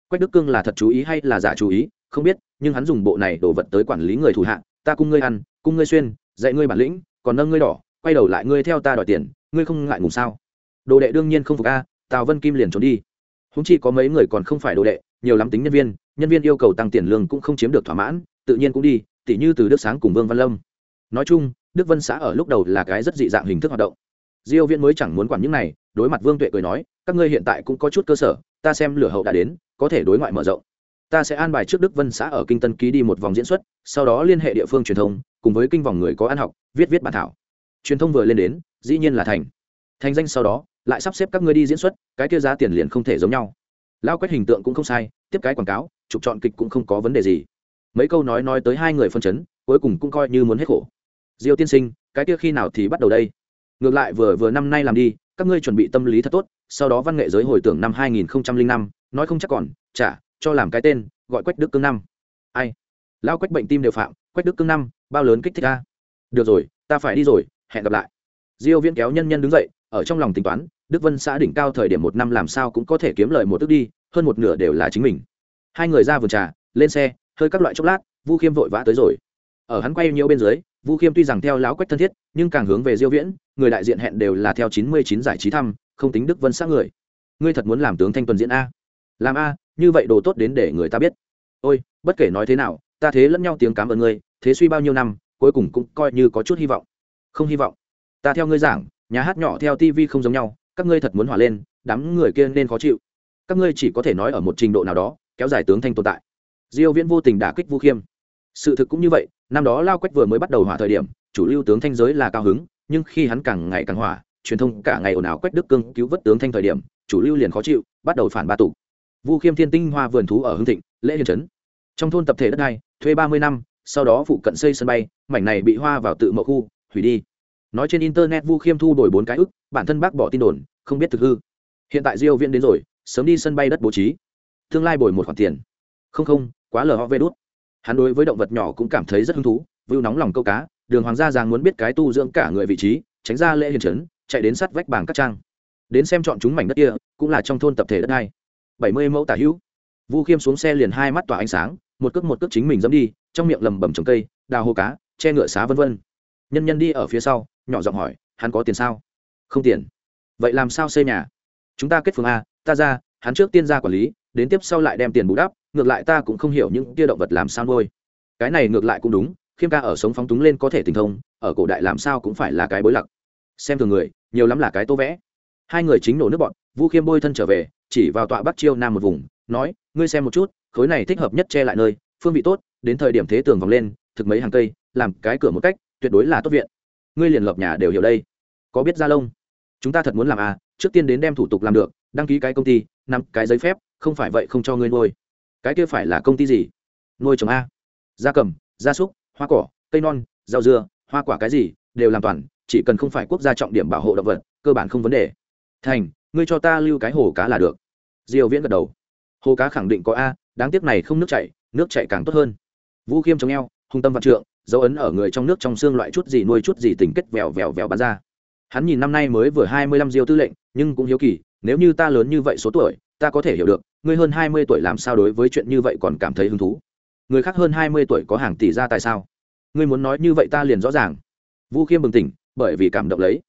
A: Quách đức cương là thật chú ý hay là giả chú ý, không biết, nhưng hắn dùng bộ này đổ vật tới quản lý người thủ hạ, ta cung ngươi ăn, cung ngươi xuyên, dạy ngươi bản lĩnh, còn nâng ngươi đỏ, quay đầu lại ngươi theo ta đòi tiền, ngươi không ngại ngùng sao? Đồ đệ đương nhiên không phục a, tào vân kim liền trốn đi. Húng chi có mấy người còn không phải đồ đệ, nhiều lắm tính nhân viên nhân viên yêu cầu tăng tiền lương cũng không chiếm được thỏa mãn, tự nhiên cũng đi, tỉ như từ đức sáng cùng vương văn lâm. Nói chung đức vân xã ở lúc đầu là cái rất dị dạng hình thức hoạt động. Diêu viễn mới chẳng muốn quản những này, đối mặt vương tuệ cười nói, các ngươi hiện tại cũng có chút cơ sở, ta xem lửa hậu đã đến, có thể đối ngoại mở rộng. Ta sẽ an bài trước đức vân xã ở kinh tân ký đi một vòng diễn xuất, sau đó liên hệ địa phương truyền thông, cùng với kinh vòng người có ăn học, viết viết bản thảo. Truyền thông vừa lên đến, dĩ nhiên là thành. Thành danh sau đó, lại sắp xếp các ngươi đi diễn xuất, cái kia giá tiền liền không thể giống nhau. Lao quét hình tượng cũng không sai, tiếp cái quảng cáo trục chọn kịch cũng không có vấn đề gì. Mấy câu nói nói tới hai người phân chấn, cuối cùng cũng coi như muốn hết khổ diêu tiên sinh cái kia khi nào thì bắt đầu đây? Ngược lại vừa vừa năm nay làm đi các ngươi chuẩn bị tâm lý thật tốt sau đó văn nghệ giới hồi tưởng năm 2005, nói không chắc còn trả cho làm cái tên gọi quách đức cương năm. Ai? Lao quách bệnh tim đều phạm quách đức cương năm bao lớn kích thích ta được rồi ta phải đi rồi hẹn gặp lại. Diêu viễn kéo nhân nhân đứng dậy ở trong lòng tính toán đức vân xã đỉnh cao thời điểm một năm làm sao cũng có thể kiếm lời một tức đi hơn một nửa đều là chính mình. Hai người ra vườn trà lên xe hơi các loại chốc lát vu khiêm vội vã tới rồi. Ở hắn quay nhiều bên dưới vu khiêm tuy rằng theo lão quách thân thiết, nhưng càng hướng về diêu viễn, người đại diện hẹn đều là theo 99 giải trí thăm, không tính đức vân xã người. Ngươi thật muốn làm tướng thanh tuần diễn a. Làm a, như vậy đồ tốt đến để người ta biết. Ôi, bất kể nói thế nào, ta thế lẫn nhau tiếng cảm ơn ngươi, thế suy bao nhiêu năm, cuối cùng cũng coi như có chút hy vọng. Không hy vọng. Ta theo ngươi giảng, nhà hát nhỏ theo tv không giống nhau, các ngươi thật muốn hỏa lên, đám người kia nên khó chịu. Các ngươi chỉ có thể nói ở một trình độ nào đó, kéo dài tướng thanh tồn tại. Diêu viễn vô tình đả kích vu khiêm. Sự thực cũng như vậy năm đó lao quách vừa mới bắt đầu hỏa thời điểm, chủ lưu tướng thanh giới là cao hứng, nhưng khi hắn càng ngày càng hỏa, truyền thông cả ngày ồn ào quách đức cương cứu vớt tướng thanh thời điểm, chủ lưu liền khó chịu, bắt đầu phản ba tụ. Vu khiêm thiên tinh hoa vườn thú ở hưng thịnh, lễ hiền trấn. Trong thôn tập thể đất này thuê ba mươi năm, sau đó phụ cận xây sân bay, mảnh này bị hoa vào tự mậu khu, hủy đi. Nói trên internet vu khiêm thu đổi bốn cái ức, bản thân bác bỏ tin đồn, không biết thực hư. Hiện tại diêu viện đến rồi, sớm đi sân bay đất bố trí. Tương lai bồi một khoản tiền. Không không, quá lờ ho vê đốt hắn đối với động vật nhỏ cũng cảm thấy rất hứng thú, vưu nóng lòng câu cá, đường hoàng gia giang muốn biết cái tu dưỡng cả người vị trí, tránh ra lễ hiền trấn chạy đến sát vách bảng các trang. Đến xem chọn chúng mảnh đất kia, cũng là trong thôn tập thể đất hai. Bảy mươi mẫu tả hữu. Vu khiêm xuống xe liền hai mắt tỏa ánh sáng, một cước một cước chính mình dẫm đi, trong miệng lầm bầm trồng cây, đào hô cá, che ngựa xá vân vân. Nhân nhân đi ở phía sau, nhỏ giọng hỏi, hắn có tiền sao? Không tiền. Vậy làm sao xây nhà? Chúng ta kết phường a, ta ra, hắn trước tiên ra quản lý đến tiếp sau lại đem tiền bù đắp, ngược lại ta cũng không hiểu những kia động vật làm sao nuôi. Cái này ngược lại cũng đúng, khiêm ca ở sống phóng túng lên có thể tình thông, ở cổ đại làm sao cũng phải là cái bối lặc. Xem thường người, nhiều lắm là cái tô vẽ. Hai người chính nổ nước bọn, vu khiêm bôi thân trở về, chỉ vào tọa bắc chiêu nam một vùng, nói, ngươi xem một chút, khối này thích hợp nhất che lại nơi, phương vị tốt, đến thời điểm thế tường vòng lên, thực mấy hàng cây, làm cái cửa một cách, tuyệt đối là tốt viện. Ngươi liền lập nhà đều hiểu đây. Có biết gia lông? Chúng ta thật muốn làm à trước tiên đến đem thủ tục làm được, đăng ký cái công ty năm cái giấy phép không phải vậy không cho ngươi nuôi. Cái kia phải là công ty gì? Nuôi trồng a. Gia cầm, gia súc, hoa cỏ, cây non, rau dưa, hoa quả cái gì, đều làm toàn, chỉ cần không phải quốc gia trọng điểm bảo hộ động vật, cơ bản không vấn đề. Thành, ngươi cho ta lưu cái hồ cá là được. Diều viễn gật đầu. Hồ cá khẳng định có a, đáng tiếc này không nước chảy nước chảy càng tốt hơn. Vũ khiêm chống eo, hung tâm văn trượng, dấu ấn ở người trong nước trong xương loại chút gì nuôi chút gì tình kết vèo vèo vèo bắn ra. Hắn nhìn năm nay mới vừa hai mươi lăm diêu tư lệnh, nhưng cũng hiếu kỳ, nếu như ta lớn như vậy số tuổi, ta có thể hiểu được ngươi hơn hai mươi tuổi làm sao đối với chuyện như vậy còn cảm thấy hứng thú? Người khác hơn hai mươi tuổi có hàng tỷ ra tại sao? Ngươi muốn nói như vậy ta liền rõ ràng. Vu khiêm bừng tỉnh, bởi vì cảm động lấy.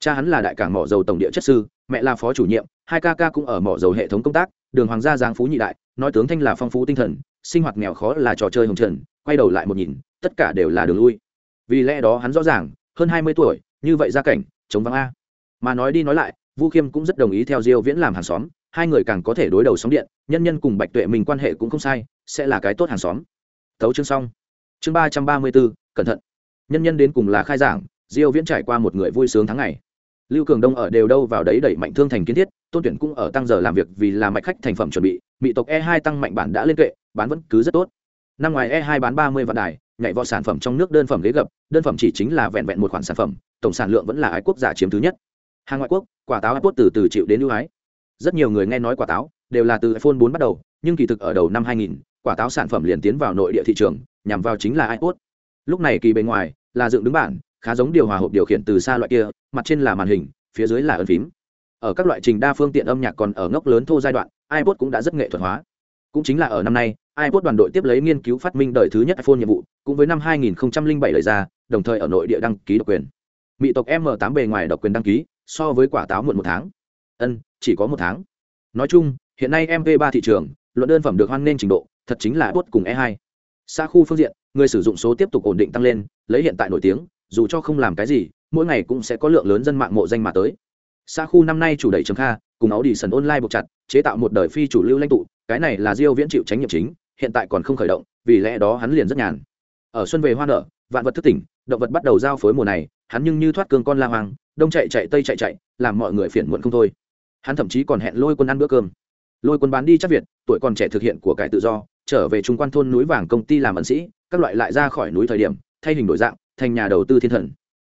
A: Cha hắn là đại cảng mỏ dầu tổng địa chất sư, mẹ là phó chủ nhiệm, hai ca ca cũng ở mỏ dầu hệ thống công tác, đường hoàng gia giang phú nhị đại, nói tướng thanh là phong phú tinh thần, sinh hoạt nghèo khó là trò chơi hồng trần, quay đầu lại một nhìn, tất cả đều là đường lui. Vì lẽ đó hắn rõ ràng, hơn hai mươi tuổi, như vậy gia cảnh, chống vắng a. Mà nói đi nói lại, vu khiêm cũng rất đồng ý theo diêu viễn làm hàng xóm hai người càng có thể đối đầu sóng điện, nhân nhân cùng bạch tuệ mình quan hệ cũng không sai, sẽ là cái tốt hàng xóm. Thấu chương xong. Chương ba trăm ba mươi bốn, cẩn thận. Nhân nhân đến cùng là khai giảng, diêu viễn trải qua một người vui sướng tháng ngày. Lưu cường đông ở đều đâu vào đấy đẩy mạnh thương thành kiến thiết, tôn tuyển cũng ở tăng giờ làm việc vì là mạch khách thành phẩm chuẩn bị mỹ tộc e 2 tăng mạnh bản đã lên kệ, bán vẫn cứ rất tốt. Năm ngoài e 2 bán 30 vạn đài, nhảy vào sản phẩm trong nước đơn phẩm ghế gập, đơn phẩm chỉ chính là vẹn vẹn một khoản sản phẩm, tổng sản lượng vẫn là ái quốc giả chiếm thứ nhất. Hàng ngoại quốc, quả táo ái quốc từ từ chịu đến ưu ái rất nhiều người nghe nói quả táo đều là từ iPhone 4 bắt đầu, nhưng kỳ thực ở đầu năm 2000 quả táo sản phẩm liền tiến vào nội địa thị trường, nhằm vào chính là iPod. Lúc này kỳ bề ngoài là dựng đứng bản, khá giống điều hòa hộp điều khiển từ xa loại kia, mặt trên là màn hình, phía dưới là ấn phím. Ở các loại trình đa phương tiện âm nhạc còn ở ngốc lớn thô giai đoạn, iPod cũng đã rất nghệ thuật hóa. Cũng chính là ở năm nay, iPod đoàn đội tiếp lấy nghiên cứu phát minh đời thứ nhất iPhone nhiệm vụ, cũng với năm 2007 lời ra, đồng thời ở nội địa đăng ký độc quyền. Mỹ tộc m 8 bề ngoài độc quyền đăng ký, so với quả táo muộn một tháng ân chỉ có một tháng. Nói chung hiện nay mp 3 thị trường luận đơn phẩm được hoan nghênh trình độ thật chính là tốt cùng e 2 xa khu phương diện người sử dụng số tiếp tục ổn định tăng lên lấy hiện tại nổi tiếng dù cho không làm cái gì mỗi ngày cũng sẽ có lượng lớn dân mạng mộ danh mà tới. Xa khu năm nay chủ đẩy chấm kha cùng áo đi sần online buộc chặt chế tạo một đời phi chủ lưu lãnh tụ cái này là diêu viễn chịu trách nhiệm chính hiện tại còn không khởi động vì lẽ đó hắn liền rất nhàn. Ở xuân về hoa nở vạn vật thức tỉnh động vật bắt đầu giao phối mùa này hắn nhưng như thoát cương con la hoàng, đông chạy chạy tây chạy chạy làm mọi người phiền muộn không thôi hắn thậm chí còn hẹn lôi quân ăn bữa cơm. Lôi quân bán đi chắc việt, tuổi còn trẻ thực hiện của cải tự do, trở về trung quan thôn núi vàng công ty làm ẩn sĩ, các loại lại ra khỏi núi thời điểm, thay hình đổi dạng, thành nhà đầu tư thiên thần.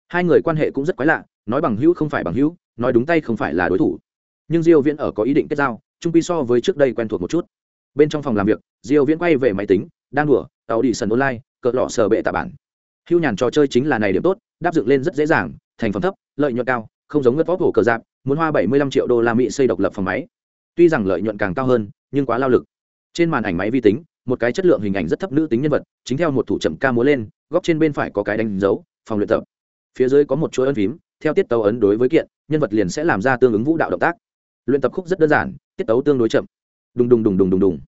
A: Hai người quan hệ cũng rất quái lạ, nói bằng hữu không phải bằng hữu, nói đúng tay không phải là đối thủ. Nhưng diêu viễn ở có ý định kết giao trung pi so với trước đây quen thuộc một chút. Bên trong phòng làm việc, diêu viễn quay về máy tính, đang đùa, tàu đi sân online cỡ lọ sờ bệ tạ bản. Hưu nhàn trò chơi chính là này điểm tốt, đáp dựng lên rất dễ dàng, thành phẩm thấp, lợi nhuận cao, không giống ngất vóc hổ cờ giáp muốn hoa 75 triệu đô la Mỹ xây độc lập phòng máy. Tuy rằng lợi nhuận càng cao hơn, nhưng quá lao lực. Trên màn ảnh máy vi tính, một cái chất lượng hình ảnh rất thấp nữ tính nhân vật, chính theo một thủ chậm ca múa lên, góc trên bên phải có cái đánh dấu, phòng luyện tập. Phía dưới có một chuỗi ấn phím, theo tiết tấu ấn đối với kiện, nhân vật liền sẽ làm ra tương ứng vũ đạo động tác. Luyện tập khúc rất đơn giản, tiết tấu tương đối chậm. Đùng đùng đùng đùng đùng đùng.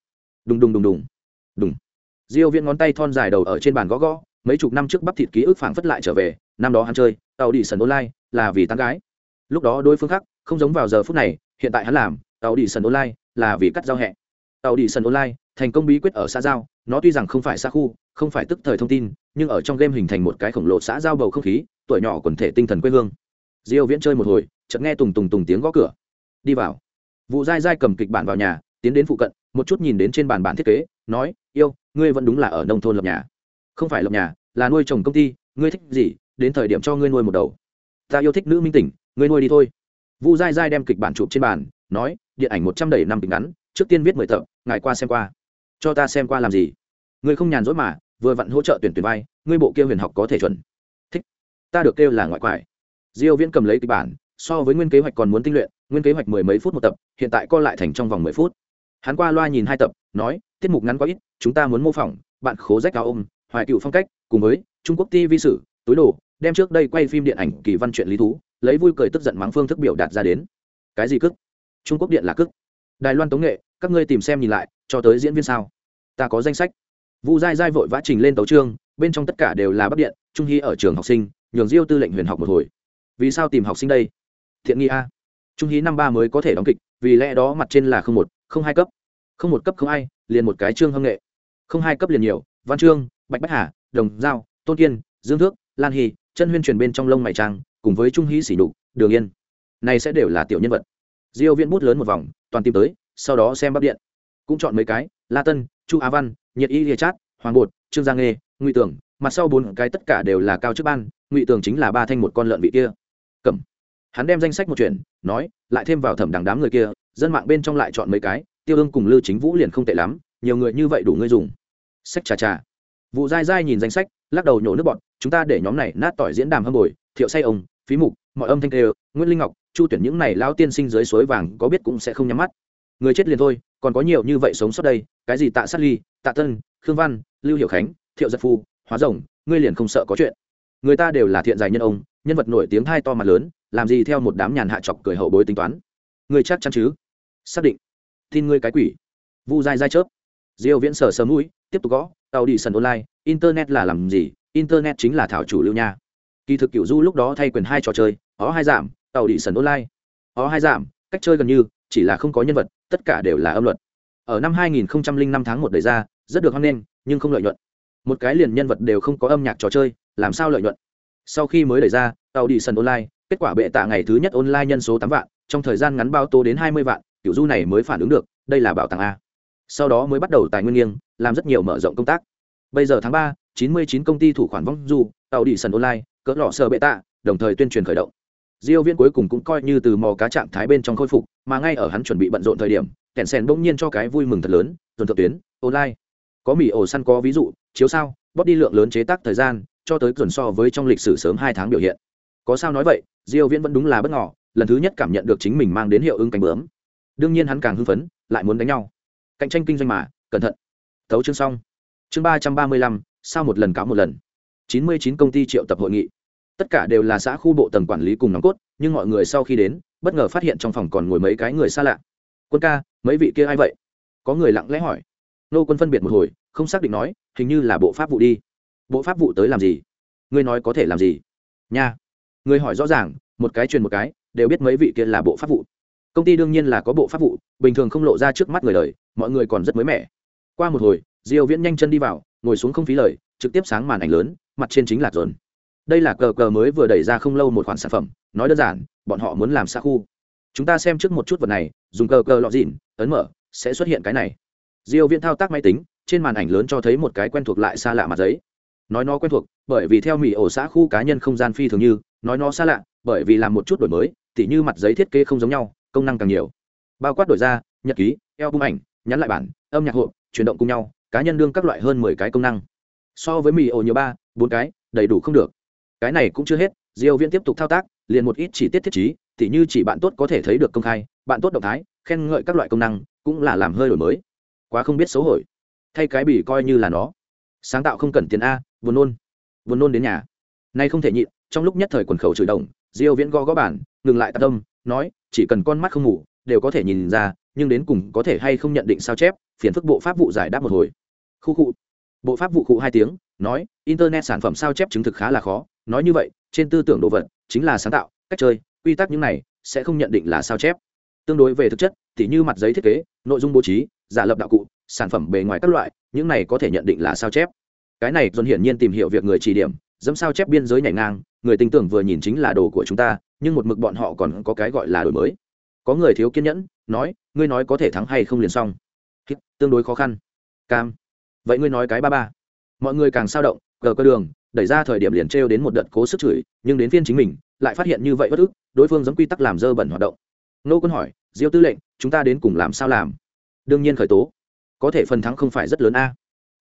A: Đùng đùng đùng đùng. Đùng. Diêu viên ngón tay thon dài đầu ở trên bàn gõ gõ, mấy chục năm trước bắp thịt ký ức phảng phất lại trở về, năm đó hắn chơi, tàu đi sần online, là vì tán gái lúc đó đối phương khác, không giống vào giờ phút này, hiện tại hắn làm, tàu đi sân online, là vì cắt giao hẹ. Tàu đi sân online, thành công bí quyết ở xã giao, nó tuy rằng không phải xa khu, không phải tức thời thông tin, nhưng ở trong game hình thành một cái khổng lồ xã giao bầu không khí, tuổi nhỏ quần thể tinh thần quê hương. Diêu viễn chơi một hồi, chợt nghe tùng tùng tùng tiếng gõ cửa. Đi vào. Vụ dai dai cầm kịch bản vào nhà, tiến đến phụ cận, một chút nhìn đến trên bàn bản thiết kế, nói, yêu, ngươi vẫn đúng là ở nông thôn lập nhà. Không phải lập nhà, là nuôi trồng công ty, ngươi thích gì, đến thời điểm cho ngươi nuôi một đầu. Ta yêu thích nữ minh tỉnh ngươi nuôi đi thôi. Vu dai dai đem kịch bản chụp trên bàn, nói, điện ảnh một trăm đầy năm kịch ngắn, trước tiên viết mười tập, ngài qua xem qua. Cho ta xem qua làm gì? Ngươi không nhàn rỗi mà, vừa vặn hỗ trợ tuyển tuyển vai, ngươi bộ kia huyền học có thể chuẩn. Thích. Ta được kêu là ngoại quải. Diêu viễn cầm lấy kịch bản, so với nguyên kế hoạch còn muốn tinh luyện, nguyên kế hoạch mười mấy phút một tập, hiện tại co lại thành trong vòng mười phút. Hắn qua loa nhìn hai tập, nói, tiết mục ngắn quá ít, chúng ta muốn mô phỏng, bạn khố rách cao ôm, hoài cựu phong cách, cùng với trung quốc ti vi sử, túi đồ đem trước đây quay phim điện ảnh kỳ văn chuyện lý thú, lấy vui cười tức giận mắng phương thức biểu đạt ra đến. Cái gì cức? Trung quốc điện là cức. Đài loan tống nghệ, các ngươi tìm xem nhìn lại, cho tới diễn viên sao? Ta có danh sách. Vu dai dai vội vã trình lên tấu trương bên trong tất cả đều là bắc điện, trung hy ở trường học sinh, nhường diêu tư lệnh huyền học một hồi. Vì sao tìm học sinh đây? Thiện nghi a. Trung hí năm ba mới có thể đóng kịch, vì lẽ đó mặt trên là không một, không hai cấp. Không một cấp không ai, liền một cái chương hâm nghệ. Không hai cấp liền nhiều, văn chương, bạch bách hà, đồng giao, tôn kiên, dương thước, lan hy chân huyên truyền bên trong lông mày trang, cùng với trung hí sỉ đục đường yên. Này sẽ đều là tiểu nhân vật. Diêu viễn bút lớn một vòng, toàn tìm tới, sau đó xem bắc điện. Cũng chọn mấy cái, la tân, chu á văn, nhiệt y lìa chát, hoàng bột, trương giang nghê, ngụy tưởng. Mặt sau bốn cái tất cả đều là cao chức ban, ngụy tưởng chính là ba thanh một con lợn vị kia. Cẩm hắn đem danh sách một chuyện, nói, lại thêm vào thẩm đằng đám người kia, dân mạng bên trong lại chọn mấy cái, tiêu ương cùng lư chính vũ liền không tệ lắm, nhiều người như vậy đủ ngươi dùng. Sách trà trà vụ dai dai nhìn danh sách, lắc đầu nhổ nước bọn chúng ta để nhóm này nát tỏi diễn đàm hâm bồi, thiệu say ông, phí mục, mọi âm thanh tê nguyễn linh ngọc, chu tuyển những này lao tiên sinh dưới suối vàng có biết cũng sẽ không nhắm mắt. Người chết liền thôi, còn có nhiều như vậy sống sót đây, cái gì tạ sát ly, tạ tân, khương văn, lưu hiệu khánh, thiệu giật phu, hóa rồng, ngươi liền không sợ có chuyện. Người ta đều là thiện dài nhân ông, nhân vật nổi tiếng thai to mặt lớn, làm gì theo một đám nhàn hạ chọc cười hậu bối tính toán. Người chắc chắn chứ? Xác định. Tin ngươi cái quỷ. Vu dai dai chớp diêu viễn sở sớm mũi, tiếp tục gõ, tàu đi sân online, internet là làm gì? Internet chính là thảo chủ lưu nha. Kỳ thực cựu du lúc đó thay quyền hai trò chơi, ó hai giảm, tàu đi sân online. Ó hai giảm, cách chơi gần như, chỉ là không có nhân vật, tất cả đều là âm luật. Ở năm 2005 tháng một đời ra, rất được hoan nghênh, nhưng không lợi nhuận. Một cái liền nhân vật đều không có âm nhạc trò chơi, làm sao lợi nhuận? Sau khi mới đẩy ra, tàu đi sân online, kết quả bệ tạ ngày thứ nhất online nhân số tám vạn, trong thời gian ngắn bao tô đến hai mươi vạn kiểu du này mới phản ứng được, đây là bảo tàng a sau đó mới bắt đầu tài nguyên nghiêng, làm rất nhiều mở rộng công tác. Bây giờ tháng ba, chín mươi chín công ty thủ khoản vong du, tàu đi sân online, cỡ lọ sơ bệ tạ, đồng thời tuyên truyền khởi động. Diêu viên cuối cùng cũng coi như từ mò cá trạng thái bên trong khôi phục, mà ngay ở hắn chuẩn bị bận rộn thời điểm kẹn sen bỗng nhiên cho cái vui mừng thật lớn, dồn thượng tuyến, online. Có mì ổ săn có ví dụ, chiếu sao, bóp đi lượng lớn chế tác thời gian, cho tới dồn so với trong lịch sử sớm hai tháng biểu hiện. Có sao nói vậy, diêu viễn vẫn đúng là bất ngờ, lần thứ nhất cảm nhận được chính mình mang đến hiệu ứng cánh bướm. Đương nhiên hắn càng hưng phấn, lại muốn đánh nhau cạnh tranh kinh doanh mà, cẩn thận. Tấu chương xong. Chương ba trăm ba mươi lăm sau một lần cáo một lần? Chín mươi chín công ty triệu tập hội nghị. Tất cả đều là xã khu bộ tầng quản lý cùng nòng cốt, nhưng mọi người sau khi đến, bất ngờ phát hiện trong phòng còn ngồi mấy cái người xa lạ. Quân ca, mấy vị kia ai vậy? Có người lặng lẽ hỏi. Nô quân phân biệt một hồi, không xác định nói, hình như là bộ pháp vụ đi. Bộ pháp vụ tới làm gì? Ngươi nói có thể làm gì? Nha. Người hỏi rõ ràng, một cái truyền một cái, đều biết mấy vị kia là bộ pháp vụ. Công ty đương nhiên là có bộ pháp vụ, bình thường không lộ ra trước mắt người đời mọi người còn rất mới mẻ. Qua một hồi, diêu viễn nhanh chân đi vào, ngồi xuống không phí lời, trực tiếp sáng màn ảnh lớn, mặt trên chính là dồn. Đây là cờ cờ mới vừa đẩy ra không lâu một khoản sản phẩm, nói đơn giản, bọn họ muốn làm xa khu. Chúng ta xem trước một chút vật này, dùng cờ cờ lọ dịn, ấn mở, sẽ xuất hiện cái này. Diêu viễn thao tác máy tính, trên màn ảnh lớn cho thấy một cái quen thuộc lại xa lạ mặt giấy. Nói nó quen thuộc, bởi vì theo mỹ ổ xã khu cá nhân không gian phi thường như, nói nó xa lạ, bởi vì làm một chút đổi mới, tỉ như mặt giấy thiết kế không giống nhau, công năng càng nhiều. Bao quát đổi ra, nhật ký eo bung ảnh nhắn lại bản, âm nhạc hộ chuyển động cùng nhau, cá nhân đương các loại hơn mười cái công năng. So với mì ổ nhiều ba, bốn cái, đầy đủ không được. Cái này cũng chưa hết, diêu viễn tiếp tục thao tác, liền một ít chỉ tiết thiết trí, tỉ như chỉ bạn tốt có thể thấy được công khai, bạn tốt động thái, khen ngợi các loại công năng, cũng là làm hơi đổi mới. Quá không biết xấu hổ. Thay cái bỉ coi như là nó. Sáng tạo không cần tiền a, buồn nôn. Buồn nôn đến nhà. Nay không thể nhịn, trong lúc nhất thời quần khẩu chửi đồng, diêu viễn gõ gõ bản, ngừng lại tạm tâm nói, chỉ cần con mắt không ngủ, đều có thể nhìn ra nhưng đến cùng có thể hay không nhận định sao chép, phiền phức bộ pháp vụ giải đáp một hồi. Khu cụ bộ pháp vụ cụ hai tiếng, nói, internet sản phẩm sao chép chứng thực khá là khó, nói như vậy, trên tư tưởng đồ vật, chính là sáng tạo, cách chơi, quy tắc những này, sẽ không nhận định là sao chép. Tương đối về thực chất thì như mặt giấy thiết kế, nội dung bố trí, giả lập đạo cụ, sản phẩm bề ngoài các loại, những này có thể nhận định là sao chép. Cái này dồn hiển nhiên tìm hiểu việc người chỉ điểm, dẫm sao chép biên giới nhảy ngang, người tin tưởng vừa nhìn chính là đồ của chúng ta, nhưng một mực bọn họ còn có cái gọi là đổi mới có người thiếu kiên nhẫn, nói, ngươi nói có thể thắng hay không liền xong. Tương đối khó khăn. Cam. Vậy ngươi nói cái ba ba. Mọi người càng sao động, gờ cơ đường, đẩy ra thời điểm liền trêu đến một đợt cố sức chửi, nhưng đến phiên chính mình, lại phát hiện như vậy bất ức, đối phương giống quy tắc làm dơ bẩn hoạt động. Nô quân hỏi, diêu tư lệnh, chúng ta đến cùng làm sao làm? Đương nhiên khởi tố. Có thể phần thắng không phải rất lớn a.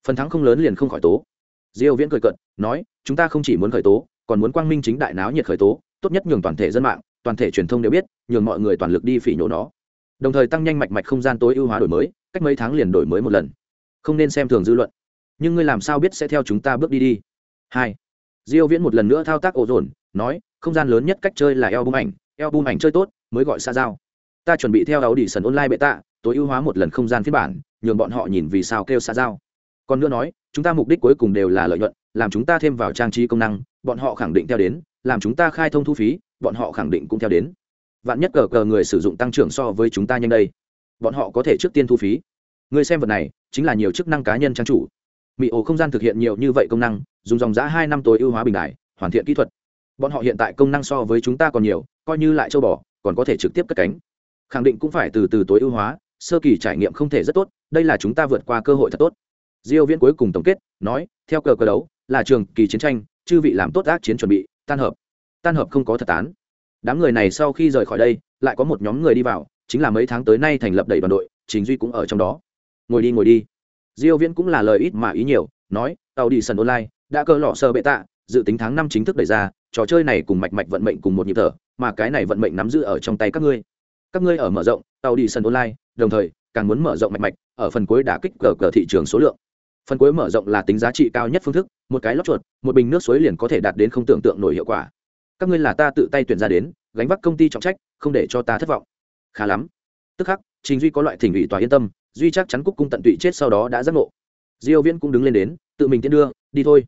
A: Phần thắng không lớn liền không khỏi tố. Diêu viễn cười cận nói, chúng ta không chỉ muốn khởi tố, còn muốn quang minh chính đại náo nhiệt khởi tố, tốt nhất nhường toàn thể dân mạng, toàn thể truyền thông đều biết nhường mọi người toàn lực đi phỉ nhổ nó. Đồng thời tăng nhanh mạch mạch không gian tối ưu hóa đổi mới, cách mấy tháng liền đổi mới một lần. Không nên xem thường dư luận. Nhưng ngươi làm sao biết sẽ theo chúng ta bước đi đi? Hai. Diêu viễn một lần nữa thao tác ổ dồn, nói, không gian lớn nhất cách chơi là eo bung ảnh. Eo bung ảnh chơi tốt, mới gọi xa giao. Ta chuẩn bị theo đấu đi sần online bệ tạ tối ưu hóa một lần không gian phiên bản, nhường bọn họ nhìn vì sao kêu xa giao. Còn nữa nói, chúng ta mục đích cuối cùng đều là lợi nhuận, làm chúng ta thêm vào trang trí công năng, bọn họ khẳng định theo đến, làm chúng ta khai thông thu phí, bọn họ khẳng định cũng theo đến vạn nhất cờ cờ người sử dụng tăng trưởng so với chúng ta nhanh đây, bọn họ có thể trước tiên thu phí. Người xem vật này, chính là nhiều chức năng cá nhân trang chủ. Mỹ ổ không gian thực hiện nhiều như vậy công năng, dùng dòng giã hai năm tối ưu hóa bình đại hoàn thiện kỹ thuật. Bọn họ hiện tại công năng so với chúng ta còn nhiều, coi như lại châu bò, còn có thể trực tiếp cất cánh. Khẳng định cũng phải từ từ tối ưu hóa, sơ kỳ trải nghiệm không thể rất tốt, đây là chúng ta vượt qua cơ hội thật tốt. Diêu viễn cuối cùng tổng kết, nói, theo cờ cờ đấu, là trường kỳ chiến tranh, chư vị làm tốt ác chiến chuẩn bị, tan hợp. Tan hợp không có thật tán đám người này sau khi rời khỏi đây, lại có một nhóm người đi vào, chính là mấy tháng tới nay thành lập đầy đoàn đội chính duy cũng ở trong đó. Ngồi đi ngồi đi. Diêu viễn cũng là lời ít mà ý nhiều, nói tàu đi sân online, đã cơ lọ sơ bệ tạ, dự tính tháng năm chính thức đẩy ra, trò chơi này cùng mạch mạch vận mệnh cùng một nhịp thở, mà cái này vận mệnh nắm giữ ở trong tay các ngươi. Các ngươi ở mở rộng tàu đi sân online, đồng thời, càng muốn mở rộng mạch mạch, ở phần cuối đả kích cờ cờ thị trường số lượng. Phần cuối mở rộng là tính giá trị cao nhất phương thức, một cái lót chuột, một bình nước suối liền có thể đạt đến không tưởng tượng nổi hiệu quả các ngươi là ta tự tay tuyển ra đến, gánh vác công ty trọng trách, không để cho ta thất vọng. Khá lắm. Tức khắc, trình duy có loại thỉnh ủy tòa yên tâm, duy chắc chắn cúc cung tận tụy chết sau đó đã giác ngộ. Diêu viễn cũng đứng lên đến, tự mình tiến đưa, đi thôi.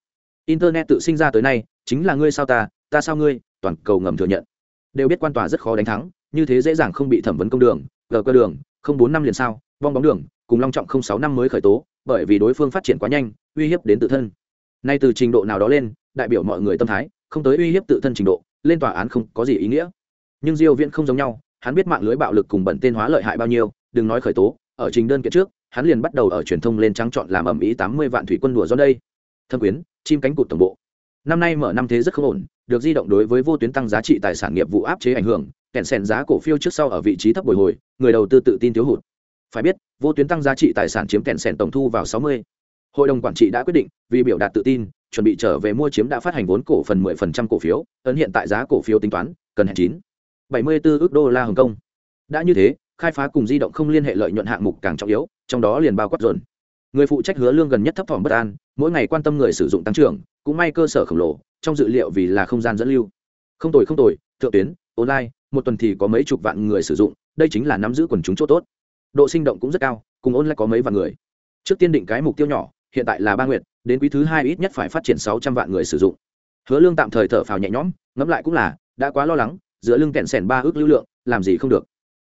A: Internet tự sinh ra tới nay, chính là ngươi sao ta ta sao ngươi? Toàn cầu ngầm thừa nhận. Đều biết quan tòa rất khó đánh thắng, như thế dễ dàng không bị thẩm vấn công đường, gờ cơ đường, không bốn năm liền sao, vong bóng đường, cùng long trọng không sáu năm mới khởi tố, bởi vì đối phương phát triển quá nhanh, uy hiếp đến tự thân. Nay từ trình độ nào đó lên, đại biểu mọi người tâm thái không tới uy hiếp tự thân trình độ, lên tòa án không có gì ý nghĩa. Nhưng diêu viễn không giống nhau, hắn biết mạng lưới bạo lực cùng bẩn tên hóa lợi hại bao nhiêu, đừng nói khởi tố, ở trình đơn kiện trước, hắn liền bắt đầu ở truyền thông lên trắng chọn làm ẩm ý 80 vạn thủy quân đùa do đây. Thâm quyến, chim cánh cụt tổng bộ. Năm nay mở năm thế rất không ổn, được di động đối với vô tuyến tăng giá trị tài sản nghiệp vụ áp chế ảnh hưởng, kẹn sèn giá cổ phiếu trước sau ở vị trí thấp bồi hồi, người đầu tư tự tin thiếu hụt. Phải biết, vô tuyến tăng giá trị tài sản chiếm kẹn sèn tổng thu vào 60. hội đồng quản trị đã quyết định, vì biểu đạt tự tin chuẩn bị trở về mua chiếm đã phát hành vốn cổ phần 10% cổ phiếu, ấn hiện tại giá cổ phiếu tính toán, cần hẹn chín 74 ước đô la hồng kông. Đã như thế, khai phá cùng di động không liên hệ lợi nhuận hạng mục càng trọng yếu, trong đó liền bao quát dồn. Người phụ trách hứa lương gần nhất thấp thỏm bất an, mỗi ngày quan tâm người sử dụng tăng trưởng, cũng may cơ sở khổng lồ, trong dự liệu vì là không gian dẫn lưu. Không tồi không tồi, thượng tuyến, online, một tuần thì có mấy chục vạn người sử dụng, đây chính là nắm giữ quần chúng chỗ tốt. Độ sinh động cũng rất cao, cùng online có mấy vạn người. Trước tiên định cái mục tiêu nhỏ hiện tại là ba nguyện đến quý thứ hai ít nhất phải phát triển sáu trăm vạn người sử dụng. Hứa lương tạm thời thở phào nhẹ nhõm, ngẫm lại cũng là, đã quá lo lắng, giữa lưng kẹn sẻn ba ước lưu lượng, làm gì không được.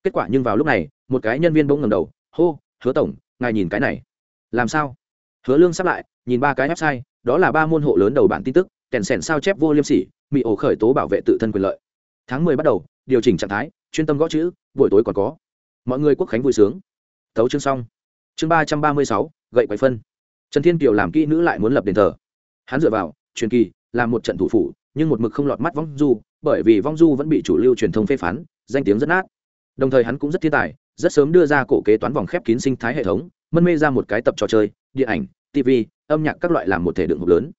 A: Kết quả nhưng vào lúc này, một cái nhân viên bỗng ngầm đầu, hô, hứa tổng, ngài nhìn cái này. Làm sao? Hứa lương sắp lại, nhìn ba cái website, đó là ba môn hộ lớn đầu bản tin tức kèn sèn sao chép vô liêm sỉ bị ổ khởi tố bảo vệ tự thân quyền lợi. Tháng mười bắt đầu, điều chỉnh trạng thái, chuyên tâm gõ chữ, buổi tối còn có. Mọi người quốc khánh vui sướng. Thấu chương xong. Chương ba trăm ba mươi sáu, gậy quậy phân trần thiên kiều làm kỹ nữ lại muốn lập đền thờ. Hắn dựa vào, truyền kỳ, làm một trận thủ phủ, nhưng một mực không lọt mắt vong du, bởi vì vong du vẫn bị chủ lưu truyền thông phê phán, danh tiếng rất nát. Đồng thời hắn cũng rất thiên tài, rất sớm đưa ra cổ kế toán vòng khép kín sinh thái hệ thống, mân mê ra một cái tập trò chơi, điện ảnh tv âm nhạc các loại làm một thể đựng hộp lớn.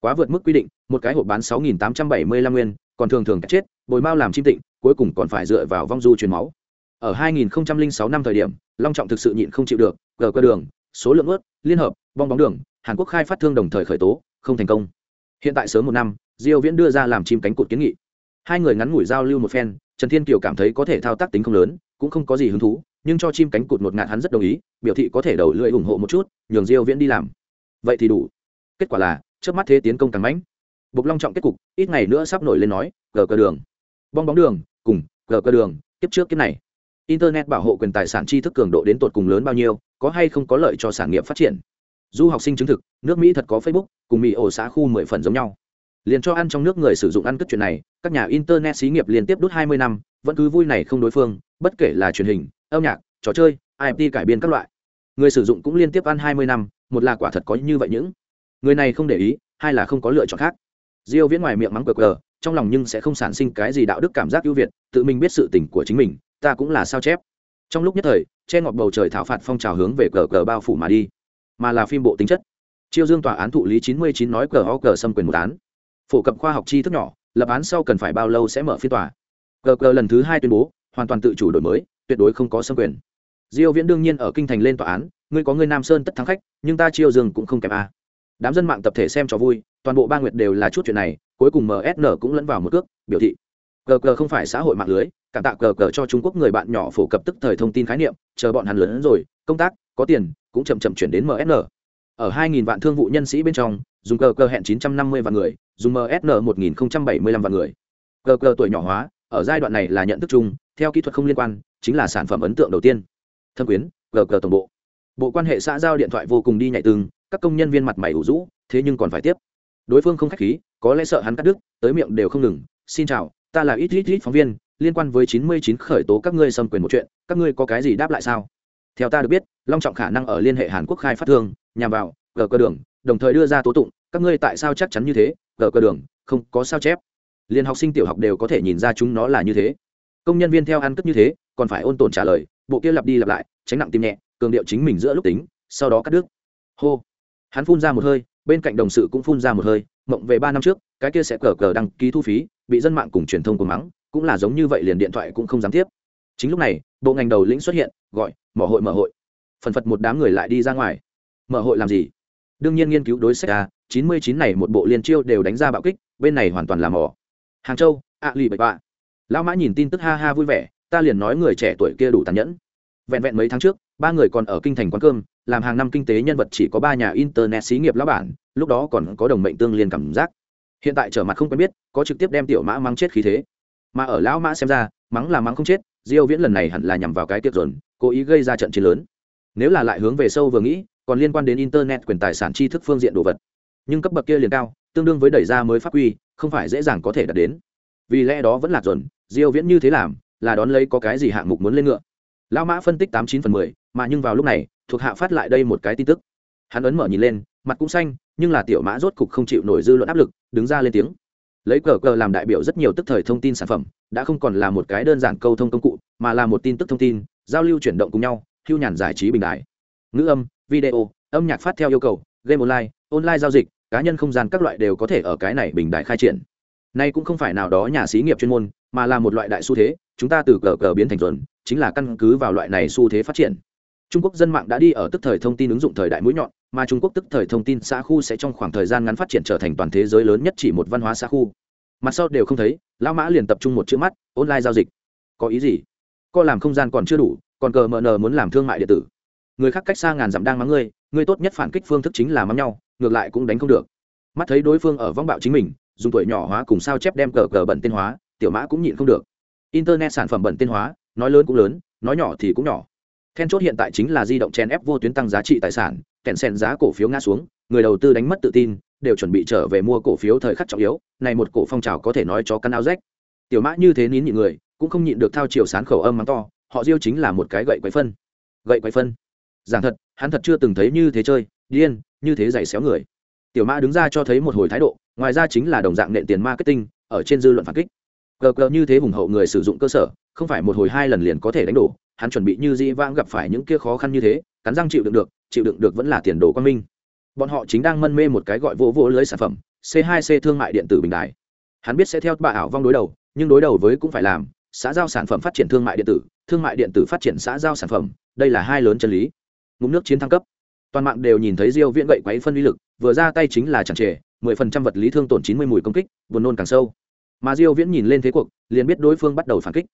A: Quá vượt mức quy định, một cái hộp bán sáu nghìn tám trăm bảy mươi lăm nguyên, còn thường thường chết, bồi mao làm chim tịnh, cuối cùng còn phải dựa vào vong du truyền máu. Ở 2006 năm thời điểm, long trọng thực sự nhịn không chịu được, gờ qua đường, số lượng ướt, liên hợp bong bóng đường, hàn quốc khai phát thương đồng thời khởi tố, không thành công. Hiện tại sớm một năm, diêu viễn đưa ra làm chim cánh cụt kiến nghị. Hai người ngắn ngủi giao lưu một phen, trần thiên kiều cảm thấy có thể thao tác tính không lớn, cũng không có gì hứng thú, nhưng cho chim cánh cụt một ngạt hắn rất đồng ý, biểu thị có thể đầu lưỡi ủng hộ một chút, nhường diêu viễn đi làm. Vậy thì đủ. Kết quả là, trước mắt thế tiến công càng mãnh bộc long trọng kết cục, ít ngày nữa sắp nổi lên nói, gờ cờ đường. Bong bóng đường, cùng, gờ cờ đường tiếp trước kiếp này. Internet bảo hộ quyền tài sản tri thức cường độ đến tột cùng lớn bao nhiêu, có hay không có lợi cho sản nghiệp phát triển? Du học sinh chứng thực, nước mỹ thật có facebook, cùng mỹ ổ xã khu mười phần giống nhau. Liền cho ăn trong nước người sử dụng ăn cất chuyện này, các nhà internet xí nghiệp liên tiếp đốt hai mươi năm, vẫn cứ vui này không đối phương, bất kể là truyền hình, âm nhạc, trò chơi imt cải biên các loại. Người sử dụng cũng liên tiếp ăn hai mươi năm, một là quả thật có như vậy những. Người này không để ý, hai là không có lựa chọn khác. Diêu viễn ngoài miệng mắng cờ cờ trong lòng nhưng sẽ không sản sinh cái gì đạo đức cảm giác ưu việt, tự mình biết sự tình của chính mình, ta cũng là sao chép. Trong lúc nhất thời, che ngọt bầu trời thảo phạt phong trào hướng về cờ cờ bao phủ mà đi mà là phim bộ tính chất. Chiêu dương tòa án thụ lý 99 nói cờ ho cờ xâm quyền một án. Phổ cập khoa học tri thức nhỏ, lập án sau cần phải bao lâu sẽ mở phiên tòa. Cờ cờ lần thứ hai tuyên bố, hoàn toàn tự chủ đổi mới, tuyệt đối không có xâm quyền. Diêu viễn đương nhiên ở kinh thành lên tòa án, ngươi có ngươi nam sơn tất thắng khách, nhưng ta chiêu dương cũng không kém a. Đám dân mạng tập thể xem cho vui, toàn bộ ba nguyệt đều là chút chuyện này, cuối cùng msn cũng lẫn vào một cước, biểu thị. Cờ cờ không phải xã hội mạng lưới, cảm tạ cờ cờ cho trung quốc người bạn nhỏ phổ cập tức thời thông tin khái niệm, chờ bọn hắn lớn rồi, công tác có tiền, cũng chậm chậm chuyển đến msn ở 2.000 vạn thương vụ nhân sĩ bên trong, dùng cờ cờ hẹn 950 vạn người, dùng msn 1075 vạn người. Cờ cờ tuổi nhỏ hóa, ở giai đoạn này là nhận thức chung, theo kỹ thuật không liên quan, chính là sản phẩm ấn tượng đầu tiên. Thâm quyến, cờ cờ tổng bộ. Bộ quan hệ xã giao điện thoại vô cùng đi nhạy từng, các công nhân viên mặt mày ủ rũ, thế nhưng còn phải tiếp. Đối phương không khách khí, có lẽ sợ hắn cắt đứt, tới miệng đều không ngừng, xin chào, ta là ít ít ít phóng viên, liên quan với chín mươi chín khởi tố các ngươi xâm quyền một chuyện, các ngươi có cái gì đáp lại sao? Theo ta được biết long trọng khả năng ở liên hệ hàn quốc khai phát thương nhằm vào gờ cơ đường đồng thời đưa ra tố tụng các ngươi tại sao chắc chắn như thế gờ cơ đường không có sao chép liên học sinh tiểu học đều có thể nhìn ra chúng nó là như thế công nhân viên theo ăn cất như thế còn phải ôn tồn trả lời bộ kia lặp đi lặp lại tránh nặng tim nhẹ cường điệu chính mình giữa lúc tính sau đó cắt đứt hô hắn phun ra một hơi bên cạnh đồng sự cũng phun ra một hơi mộng về ba năm trước cái kia sẽ cờ cờ đăng ký thu phí bị dân mạng cùng truyền thông của mắng cũng là giống như vậy liền điện thoại cũng không dám tiếp chính lúc này bộ ngành đầu lĩnh xuất hiện gọi mở hội mở hội phần phật một đám người lại đi ra ngoài. Mở hội làm gì? Đương nhiên nghiên cứu đối sách a, chín mươi chín này một bộ liên chiêu đều đánh ra bạo kích, bên này hoàn toàn là mỏ hàng châu, ạ à lì bậy bạ. Lão mã nhìn tin tức ha ha vui vẻ, ta liền nói người trẻ tuổi kia đủ tàn nhẫn. Vẹn vẹn mấy tháng trước, ba người còn ở kinh thành quán cơm, làm hàng năm kinh tế nhân vật chỉ có ba nhà internet xí nghiệp lão bản, lúc đó còn có đồng mệnh tương liên cảm giác. Hiện tại trở mặt không quen biết, có trực tiếp đem tiểu mã mắng chết khí thế. Mà ở lão mã xem ra, mắng là mắng không chết, diêu viễn lần này hẳn là nhằm vào cái tiệc dồn, cố ý gây ra trận chiến lớn nếu là lại hướng về sâu vừa nghĩ, còn liên quan đến internet quyền tài sản tri thức phương diện đồ vật. Nhưng cấp bậc kia liền cao, tương đương với đẩy ra mới pháp quy, không phải dễ dàng có thể đạt đến. Vì lẽ đó vẫn là dồn, diêu viễn như thế làm, là đón lấy có cái gì hạng mục muốn lên ngựa. Lão mã phân tích tám chín phần mười, mà nhưng vào lúc này, thuộc hạ phát lại đây một cái tin tức. Hắn ấn mở nhìn lên, mặt cũng xanh, nhưng là tiểu mã rốt cục không chịu nổi dư luận áp lực, đứng ra lên tiếng. Lấy cờ cờ làm đại biểu rất nhiều tức thời thông tin sản phẩm, đã không còn là một cái đơn giản câu thông công cụ, mà là một tin tức thông tin, giao lưu chuyển động cùng nhau hưu nhàn giải trí bình đại. Ngữ âm, video, âm nhạc phát theo yêu cầu, game online online giao dịch, cá nhân không gian các loại đều có thể ở cái này bình đại khai triển. Nay cũng không phải nào đó nhà xí nghiệp chuyên môn, mà là một loại đại xu thế, chúng ta từ cờ cờ biến thành tuần chính là căn cứ vào loại này xu thế phát triển. Trung quốc dân mạng đã đi ở tức thời thông tin ứng dụng thời đại mũi nhọn, mà trung quốc tức thời thông tin xã khu sẽ trong khoảng thời gian ngắn phát triển trở thành toàn thế giới lớn nhất chỉ một văn hóa xã khu. Mặt sau đều không thấy, lão mã liền tập trung một chữ mắt, online giao dịch. Có ý gì? Co làm không gian còn chưa đủ còn cờ mờ nờ muốn làm thương mại điện tử. Người khác cách xa ngàn dặm đang mắng ngươi ngươi tốt nhất phản kích phương thức chính là mắng nhau, ngược lại cũng đánh không được. Mắt thấy đối phương ở vong bạo chính mình, dùng tuổi nhỏ hóa cùng sao chép đem cờ cờ bẩn tên hóa, tiểu mã cũng nhịn không được. Internet sản phẩm bẩn tên hóa, nói lớn cũng lớn, nói nhỏ thì cũng nhỏ. Then chốt hiện tại chính là di động chen ép vô tuyến tăng giá trị tài sản kèn sen giá cổ phiếu ngã xuống, người đầu tư đánh mất tự tin, đều chuẩn bị trở về mua cổ phiếu thời khắc trọng yếu, này một cổ phong trào có thể nói cho căn áo rách. Tiểu mã như thế nín nhịn người, cũng không nhịn được thao chiều sán khẩu âm mắng to họ diêu chính là một cái gậy quấy phân. Gậy quấy phân? Giảng thật, hắn thật chưa từng thấy như thế chơi, điên, như thế giày xéo người. Tiểu mã đứng ra cho thấy một hồi thái độ, ngoài ra chính là đồng dạng nện tiền marketing, ở trên dư luận phản kích. Cờ cờ như thế hùng hậu người sử dụng cơ sở, không phải một hồi hai lần liền có thể đánh đổ, hắn chuẩn bị như di vãng gặp phải những kia khó khăn như thế, cắn răng chịu đựng được, chịu đựng được vẫn là tiền đồ quan minh. Bọn họ chính đang mân mê một cái gọi vỗ vỗ lưới sản phẩm, c 2 c thương mại điện tử bình đại hắn biết sẽ theo bà ảo vong đối đầu, nhưng đối đầu với cũng phải làm xã giao sản phẩm phát triển thương mại điện tử, thương mại điện tử phát triển xã giao sản phẩm, đây là hai lớn chân lý. Ngụm nước chiến thăng cấp. Toàn mạng đều nhìn thấy diêu viễn gậy quấy phân uy lực, vừa ra tay chính là chẳng trề 10% vật lý thương tổn 90 mùi công kích, buồn nôn càng sâu. Mà diêu viễn nhìn lên thế cuộc, liền biết đối phương bắt đầu phản kích.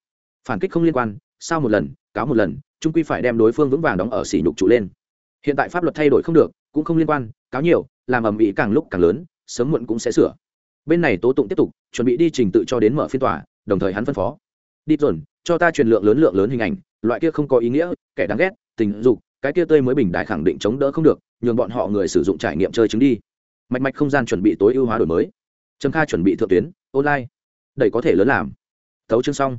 A: Phản kích không liên quan, sao một lần, cáo một lần trung quy phải đem đối phương vững vàng đóng ở xỉ nhục trụ lên. Hiện tại pháp luật thay đổi không được, cũng không liên quan, cáo nhiều, làm ầm ĩ càng lúc càng lớn, sớm muộn cũng sẽ sửa. Bên này tố tụng tiếp tục, chuẩn bị đi trình tự cho đến mở phiên tòa, đồng thời hắn phân phó đít dồn, cho ta truyền lượng lớn lượng lớn hình ảnh, loại kia không có ý nghĩa, kẻ đáng ghét, tình dục, cái kia tươi mới bình đại khẳng định chống đỡ không được, nhường bọn họ người sử dụng trải nghiệm chơi chứng đi. Mạch mạch không gian chuẩn bị tối ưu hóa đổi mới. Trầm kha chuẩn bị thượng tuyến, online. Đẩy có thể lớn làm. Thấu chương xong.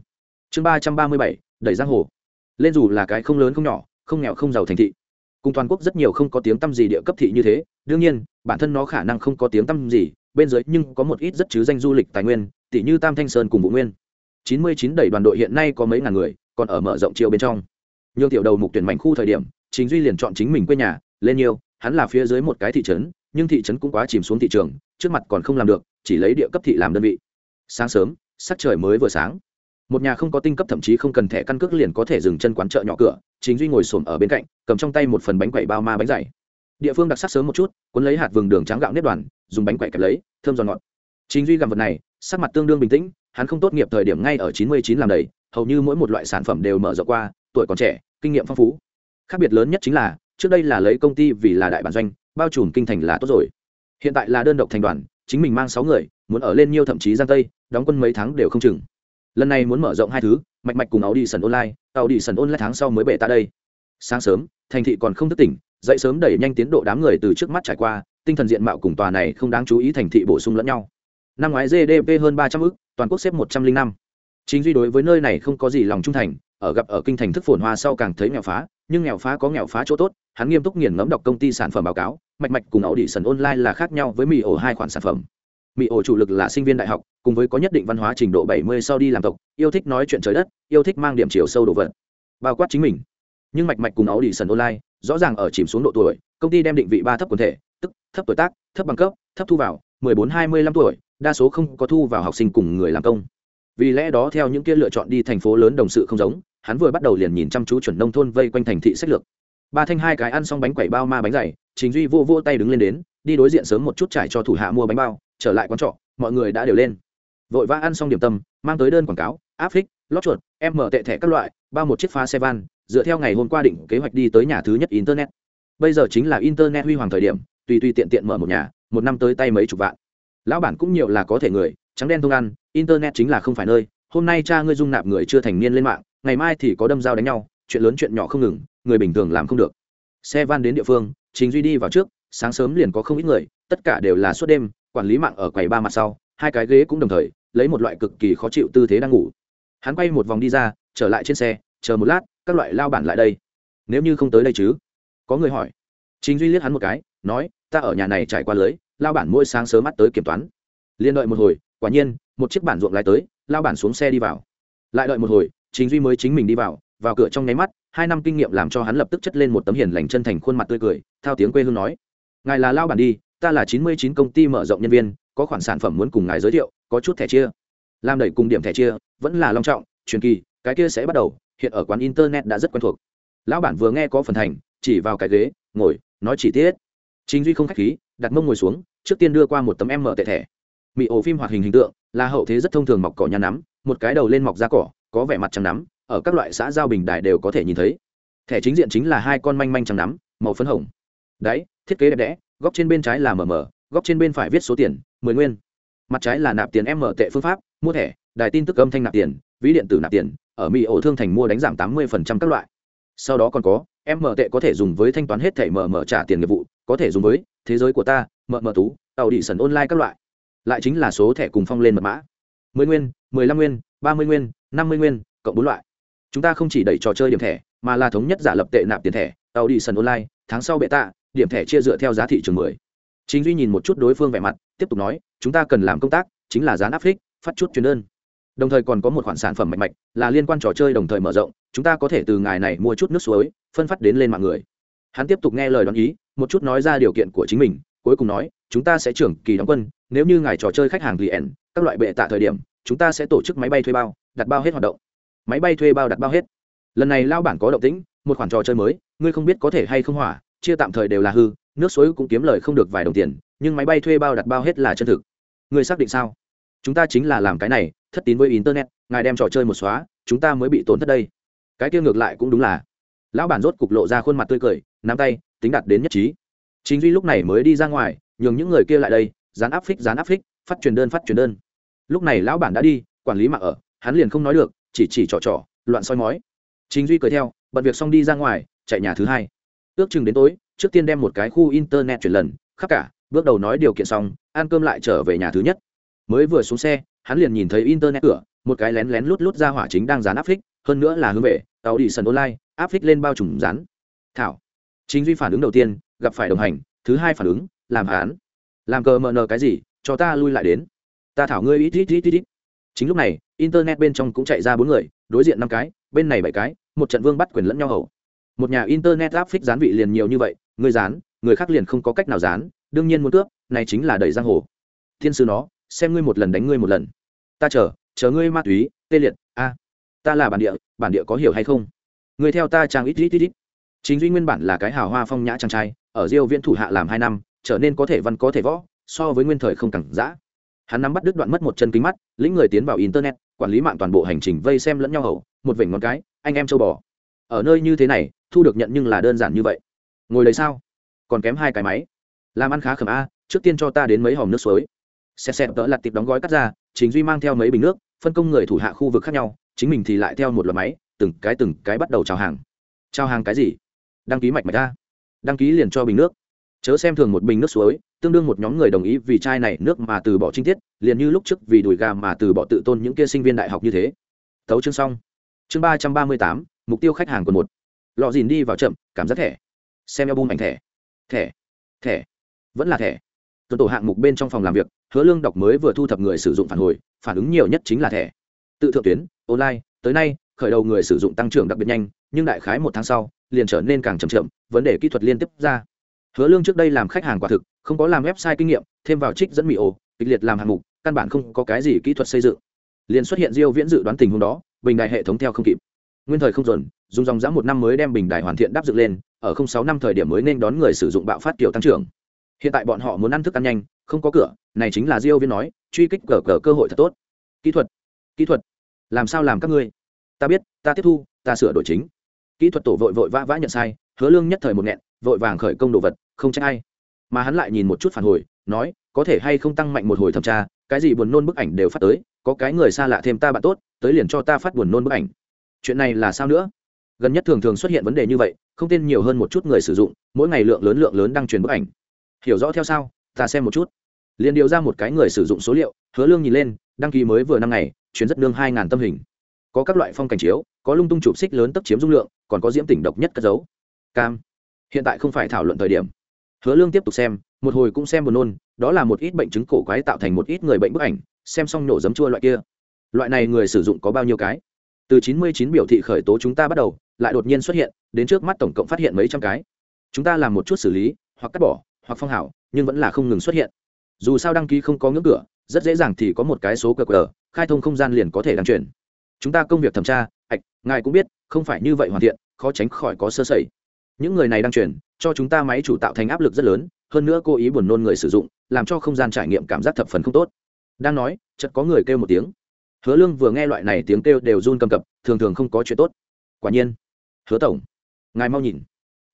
A: Chương ba trăm ba mươi bảy, đẩy giang hồ. Lên dù là cái không lớn không nhỏ, không nghèo không giàu thành thị. Cùng toàn quốc rất nhiều không có tiếng tăm gì địa cấp thị như thế, đương nhiên, bản thân nó khả năng không có tiếng tăm gì, bên dưới nhưng có một ít rất chứ danh du lịch tài nguyên tỷ như tam thanh sơn cùng vũ nguyên chín mươi chín đẩy đoàn đội hiện nay có mấy ngàn người, còn ở mở rộng chiêu bên trong. Nhưng tiểu đầu mục tuyển mảnh khu thời điểm chính duy liền chọn chính mình quê nhà, lên nhiều, hắn là phía dưới một cái thị trấn, nhưng thị trấn cũng quá chìm xuống thị trường, trước mặt còn không làm được, chỉ lấy địa cấp thị làm đơn vị. Sáng sớm, sắc trời mới vừa sáng. Một nhà không có tinh cấp thậm chí không cần thẻ căn cước liền có thể dừng chân quán chợ nhỏ cửa chính duy ngồi xổm ở bên cạnh, cầm trong tay một phần bánh quẩy bao ma bánh dày. Địa phương đặc sắc sớm một chút, cuốn lấy hạt vừng đường trắng gạo nếp đoàn, dùng bánh quẩy kẹp lấy, thơm giòn ngọt. Chính duy gặm vật này sắc mặt tương đương bình tĩnh, hắn không tốt nghiệp thời điểm ngay ở chín mươi chín làm đầy, hầu như mỗi một loại sản phẩm đều mở rộng qua, tuổi còn trẻ, kinh nghiệm phong phú. Khác biệt lớn nhất chính là, trước đây là lấy công ty vì là đại bản doanh, bao trùm kinh thành là tốt rồi. Hiện tại là đơn độc thành đoàn, chính mình mang sáu người, muốn ở lên nhiều thậm chí giang tây, đóng quân mấy tháng đều không chừng. Lần này muốn mở rộng hai thứ, mạch mạch cùng áo đi sần online tàu đi sần online tháng sau mới bể ta đây. Sáng sớm, thành thị còn không thức tỉnh, dậy sớm đẩy nhanh tiến độ đám người từ trước mắt trải qua, tinh thần diện mạo cùng tòa này không đáng chú ý thành thị bổ sung lẫn nhau năm ngoái gdp hơn ba trăm ước toàn quốc xếp một trăm linh năm. Chính duy đối với nơi này không có gì lòng trung thành, ở gặp ở kinh thành thức phồn hoa sau càng thấy nghèo phá, nhưng nghèo phá có nghèo phá chỗ tốt, hắn nghiêm túc nghiền ngẫm đọc công ty sản phẩm báo cáo, mạch mạch cùng ẩu đi sần online là khác nhau với mì ổ hai khoản sản phẩm. Mì ổ chủ lực là sinh viên đại học, cùng với có nhất định văn hóa trình độ bảy mươi sau đi làm tộc, yêu thích nói chuyện trời đất, yêu thích mang điểm chiều sâu đồ vật, bao quát chính mình. Nhưng mạch mạch cùng ẩu đi sần online, rõ ràng ở chìm xuống độ tuổi, công ty đem định vị ba thấp quần thể, tức thấp tuổi tác, thấp bằng cấp, thấp thu vào, mười bốn hai mươi lăm tuổi đa số không có thu vào học sinh cùng người làm công. Vì lẽ đó theo những kia lựa chọn đi thành phố lớn đồng sự không giống, hắn vừa bắt đầu liền nhìn chăm chú chuẩn nông thôn vây quanh thành thị sách lược. Ba thanh hai cái ăn xong bánh quẩy bao ma bánh dày chính duy vô vô tay đứng lên đến, đi đối diện sớm một chút trải cho thủ hạ mua bánh bao, trở lại quán trọ, mọi người đã đều lên. Vội vã ăn xong điểm tâm, mang tới đơn quảng cáo, áp phích, lót chuột, em mở tệ thẻ các loại, bao một chiếc phá xe van, dựa theo ngày hôm qua định kế hoạch đi tới nhà thứ nhất internet. Bây giờ chính là internet huy hoàng thời điểm, tùy tùy tiện tiện mở một nhà, một năm tới tay mấy chục vạn lão bản cũng nhiều là có thể người, trắng đen thông ăn, internet chính là không phải nơi. Hôm nay cha ngươi dung nạp người chưa thành niên lên mạng, ngày mai thì có đâm dao đánh nhau, chuyện lớn chuyện nhỏ không ngừng, người bình thường làm không được. Xe van đến địa phương, chính duy đi vào trước, sáng sớm liền có không ít người, tất cả đều là suốt đêm, quản lý mạng ở quầy ba mặt sau, hai cái ghế cũng đồng thời, lấy một loại cực kỳ khó chịu tư thế đang ngủ. Hắn quay một vòng đi ra, trở lại trên xe, chờ một lát, các loại lao bản lại đây. Nếu như không tới đây chứ? Có người hỏi. Chính duy liếc hắn một cái, nói, ta ở nhà này trải qua lưới lao bản mỗi sáng sớm mắt tới kiểm toán. Liên đợi một hồi, quả nhiên, một chiếc bản ruộng lái tới, lao bản xuống xe đi vào. Lại đợi một hồi chính duy mới chính mình đi vào vào cửa trong nháy mắt, hai năm kinh nghiệm làm cho hắn lập tức chất lên một tấm hiền lành chân thành khuôn mặt tươi cười, thao tiếng quê hương nói. Ngài là lao bản đi, ta là chín mươi chín công ty mở rộng nhân viên, có khoản sản phẩm muốn cùng ngài giới thiệu, có chút thẻ chia. Làm đẩy cùng điểm thẻ chia, vẫn là long trọng, truyền kỳ, cái kia sẽ bắt đầu, hiện ở quán internet đã rất quen thuộc. Lão bản vừa nghe có phần thành, chỉ vào cái ghế, ngồi, nói chỉ tiết. Chính duy không khách khí đặt mông ngồi xuống, trước tiên đưa qua một tấm em mở tệ thẻ. Mỹ ổ phim hoạt hình hình tượng, là hậu thế rất thông thường mọc cỏ nhà nắm, một cái đầu lên mọc ra cỏ, có vẻ mặt trắng nắm, ở các loại xã giao bình đài đều có thể nhìn thấy. Thẻ chính diện chính là hai con manh manh trắng nắm, màu phấn hồng. Đấy, thiết kế đẹp đẽ, góc trên bên trái là mờ mờ góc trên bên phải viết số tiền, mười nguyên. Mặt trái là nạp tiền em mở tệ phương pháp, mua thẻ, đài tin tức âm thanh nạp tiền, ví điện tử nạp tiền, ở mỹ ổ thương thành mua đánh giảm tám mươi các loại. Sau đó còn có, em mở tệ có thể dùng với thanh toán hết thẻ mở mở trả tiền nghiệp vụ có thể dùng với thế giới của ta, mợ mợ tú, tàu đi sần online các loại. Lại chính là số thẻ cùng phong lên mật mã. Mười nguyên, mười lăm nguyên, ba mươi nguyên, năm mươi nguyên, cộng bốn loại. Chúng ta không chỉ đẩy trò chơi điểm thẻ, mà là thống nhất giả lập tệ nạp tiền thẻ, tàu đi sần online, tháng sau bệ tạ, điểm thẻ chia dựa theo giá thị trường mười. Chính duy nhìn một chút đối phương vẻ mặt, tiếp tục nói, chúng ta cần làm công tác, chính là dán áp phích, phát chút chuyến đơn. Đồng thời còn có một khoản sản phẩm mạnh mạnh là liên quan trò chơi đồng thời mở rộng, chúng ta có thể từ ngài này mua chút nước suối, phân phát đến lên mạng người. Hắn tiếp tục nghe lời đoán ý một chút nói ra điều kiện của chính mình, cuối cùng nói, chúng ta sẽ trưởng kỳ đóng quân, nếu như ngài trò chơi khách hàng liền các loại bệ tạ thời điểm, chúng ta sẽ tổ chức máy bay thuê bao, đặt bao hết hoạt động. Máy bay thuê bao đặt bao hết. Lần này lao bản có động tĩnh, một khoản trò chơi mới, ngươi không biết có thể hay không hỏa, chia tạm thời đều là hư, nước suối cũng kiếm lời không được vài đồng tiền, nhưng máy bay thuê bao đặt bao hết là chân thực. Ngươi xác định sao? Chúng ta chính là làm cái này, thất tín với internet, ngài đem trò chơi một xóa, chúng ta mới bị tổn thất đây. Cái kia ngược lại cũng đúng là. Lão bản rốt cục lộ ra khuôn mặt tươi cười, nắm tay tính đạt đến nhất trí. Chính duy lúc này mới đi ra ngoài, nhường những người kia lại đây, dán áp phích, dán áp phích, phát truyền đơn, phát truyền đơn. Lúc này lão bản đã đi, quản lý mạng ở, hắn liền không nói được, chỉ chỉ trò trò, loạn soi mói. Chính duy cười theo bật việc xong đi ra ngoài, chạy nhà thứ hai. Ước chừng đến tối, trước tiên đem một cái khu internet chuyển lần, khắp cả, bước đầu nói điều kiện xong, ăn cơm lại trở về nhà thứ nhất. Mới vừa xuống xe, hắn liền nhìn thấy internet cửa, một cái lén lén lút lút ra hỏa chính đang dán áp phích, hơn nữa là hướng về tàu đi sân online, áp phích lên bao trùm dán. thảo chính duy phản ứng đầu tiên, gặp phải đồng hành, thứ hai phản ứng, làm hán. Làm cờ mờ nờ cái gì, cho ta lui lại đến. Ta thảo ngươi ít ít ít ít ít. Chính lúc này, internet bên trong cũng chạy ra bốn người, đối diện năm cái, bên này bảy cái, một trận vương bắt quyền lẫn nhau hầu. Một nhà internet áp phích dán vị liền nhiều như vậy, người dán người khác liền không có cách nào dán đương nhiên muốn cướp, này chính là đẩy giang hồ. Thiên sư nó, xem ngươi một lần đánh ngươi một lần. Ta chờ chờ ngươi ma túy, tê liệt, a. Ta là bản địa bản địa có hiểu hay không? Người theo ta trang ít ít ít ít chính duy nguyên bản là cái hào hoa phong nhã trang trai, ở diêu viễn thủ hạ làm hai năm, trở nên có thể văn, có thể võ, so với nguyên thời không cẳng dã. Hắn nắm bắt đứt đoạn mất một chân kính mắt, lĩnh người tiến vào internet, quản lý mạng toàn bộ hành trình vây xem lẫn nhau hậu, một vểnh ngón cái, anh em châu bò. Ở nơi như thế này, thu được nhận nhưng là đơn giản như vậy. Ngồi lấy sao? Còn kém hai cái máy. Làm ăn khá khẩm a, trước tiên cho ta đến mấy hòm nước suối. Xe xe tớ lặt tiệp đóng gói cắt ra, chính duy mang theo mấy bình nước, phân công người thủ hạ khu vực khác nhau, chính mình thì lại theo một loạt máy, từng cái từng cái bắt đầu chào hàng. Chào hàng cái gì? Đăng ký mạch mạch ta đăng ký liền cho bình nước. Chớ xem thường một bình nước suối, tương đương một nhóm người đồng ý vì chai này nước mà từ bỏ trinh tiết, liền như lúc trước vì đùi gà mà từ bỏ tự tôn những kia sinh viên đại học như thế. Thấu chương xong. Chương ba trăm ba mươi tám, mục tiêu khách hàng còn một. Lọ dìn đi vào chậm, cảm giác thẻ. Xem eo bung ảnh thẻ. Thẻ. Thẻ. Vẫn là thẻ. Tuần tổ hạng mục bên trong phòng làm việc, hứa lương đọc mới vừa thu thập người sử dụng phản hồi, phản ứng nhiều nhất chính là thẻ. Tự thượng tuyến, online, tới nay, khởi đầu người sử dụng tăng trưởng đặc biệt nhanh, nhưng đại khái một tháng sau liền trở nên càng chậm chậm, vấn đề kỹ thuật liên tiếp ra. Hứa lương trước đây làm khách hàng quả thực, không có làm website kinh nghiệm, thêm vào trích dẫn mì ồ kịch liệt làm hàng mục, căn bản không có cái gì kỹ thuật xây dựng. Liền xuất hiện diêu viễn dự đoán tình huống đó, bình đài hệ thống theo không kịp. Nguyên thời không dồn, dùng dòng dã một năm mới đem bình đài hoàn thiện đáp dựng lên, ở không sáu năm thời điểm mới nên đón người sử dụng bạo phát kiểu tăng trưởng. Hiện tại bọn họ muốn ăn thức ăn nhanh, không có cửa, này chính là diêu viễn nói, truy kích cờ cờ cơ hội thật tốt. Kỹ thuật kỹ thuật, làm sao làm các ngươi? Ta biết, ta tiếp thu, ta sửa đổi chính kỹ thuật tổ vội vội vã vã nhận sai, hứa lương nhất thời một nghẹn, vội vàng khởi công đồ vật, không trách ai. Mà hắn lại nhìn một chút phản hồi, nói, có thể hay không tăng mạnh một hồi thẩm tra, cái gì buồn nôn bức ảnh đều phát tới, có cái người xa lạ thêm ta bạn tốt, tới liền cho ta phát buồn nôn bức ảnh. Chuyện này là sao nữa? Gần nhất thường thường xuất hiện vấn đề như vậy, không tên nhiều hơn một chút người sử dụng, mỗi ngày lượng lớn lượng lớn đăng truyền bức ảnh. Hiểu rõ theo sao ta xem một chút. Liền điều ra một cái người sử dụng số liệu, hứa lương nhìn lên, đăng ký mới vừa năm ngày chuyến rất nương hai ngàn tâm hình. Có các loại phong cảnh chiếu có lung tung chụp xích lớn tấp chiếm dung lượng, còn có diễm tỉnh độc nhất cất giấu. Cam, hiện tại không phải thảo luận thời điểm. Hứa lương tiếp tục xem, một hồi cũng xem buồn nôn, đó là một ít bệnh chứng cổ quái tạo thành một ít người bệnh bức ảnh, xem xong nổ giấm chua loại kia. Loại này người sử dụng có bao nhiêu cái? Từ 99 biểu thị khởi tố chúng ta bắt đầu, lại đột nhiên xuất hiện, đến trước mắt tổng cộng phát hiện mấy trăm cái. Chúng ta làm một chút xử lý, hoặc cắt bỏ, hoặc phong hảo, nhưng vẫn là không ngừng xuất hiện. Dù sao đăng ký không có ngưỡng cửa, rất dễ dàng thì có một cái số qr, khai thông không gian liền có thể đăng chuyển chúng ta công việc thẩm tra, ạch, ngài cũng biết, không phải như vậy hoàn thiện, khó tránh khỏi có sơ sẩy. Những người này đang chuyển cho chúng ta máy chủ tạo thành áp lực rất lớn, hơn nữa cố ý buồn nôn người sử dụng, làm cho không gian trải nghiệm cảm giác thập phần không tốt. Đang nói, chợt có người kêu một tiếng. Hứa lương vừa nghe loại này tiếng kêu đều run cầm cập, thường thường không có chuyện tốt. Quả nhiên. Hứa tổng, ngài mau nhìn.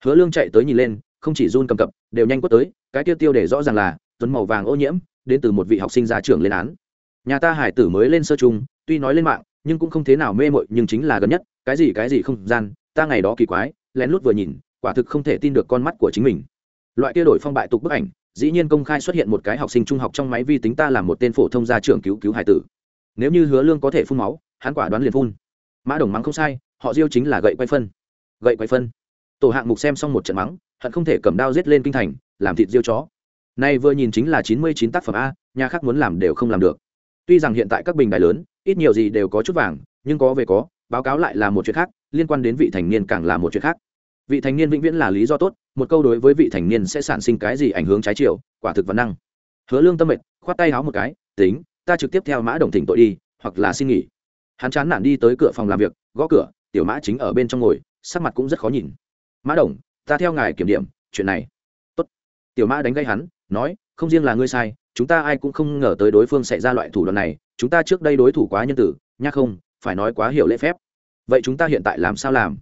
A: Hứa lương chạy tới nhìn lên, không chỉ run cầm cập, đều nhanh quất tới, cái tiêu tiêu để rõ ràng là, tuấn màu vàng ô nhiễm, đến từ một vị học sinh ra trường lên án. Nhà ta hải tử mới lên sơ chung tuy nói lên mạng nhưng cũng không thế nào mê mội, nhưng chính là gần nhất, cái gì cái gì không gian, ta ngày đó kỳ quái, lén lút vừa nhìn, quả thực không thể tin được con mắt của chính mình. Loại kia đổi phong bại tục bức ảnh, dĩ nhiên công khai xuất hiện một cái học sinh trung học trong máy vi tính ta là một tên phổ thông gia trưởng cứu cứu hải tử. Nếu như hứa lương có thể phun máu, hắn quả đoán liền phun. Mã đồng mắng không sai, họ diêu chính là gậy quay phân. Gậy quay phân. Tổ hạng mục xem xong một trận mắng, hận không thể cầm đao giết lên kinh thành, làm thịt diêu chó. Nay vừa nhìn chính là chín mươi chín tác phẩm a, nhà khác muốn làm đều không làm được. Tuy rằng hiện tại các bình đài lớn ít nhiều gì đều có chút vàng, nhưng có về có, báo cáo lại là một chuyện khác, liên quan đến vị thành niên càng là một chuyện khác. Vị thành niên vĩnh viễn là lý do tốt, một câu đối với vị thành niên sẽ sản sinh cái gì ảnh hưởng trái chiều, quả thực văn năng. Hứa lương tâm mệt, khoát tay háo một cái, tính, ta trực tiếp theo mã đồng thỉnh tội đi, hoặc là xin nghỉ. Hắn chán nản đi tới cửa phòng làm việc, gõ cửa, tiểu mã chính ở bên trong ngồi, sắc mặt cũng rất khó nhìn. Mã đồng, ta theo ngài kiểm điểm, chuyện này. Tốt. tiểu mã đánh gây hắn, nói, không riêng là ngươi sai chúng ta ai cũng không ngờ tới đối phương sẽ ra loại thủ đoạn này, chúng ta trước đây đối thủ quá nhân tử nhắc không, phải nói quá hiểu lễ phép. Vậy chúng ta hiện tại làm sao làm?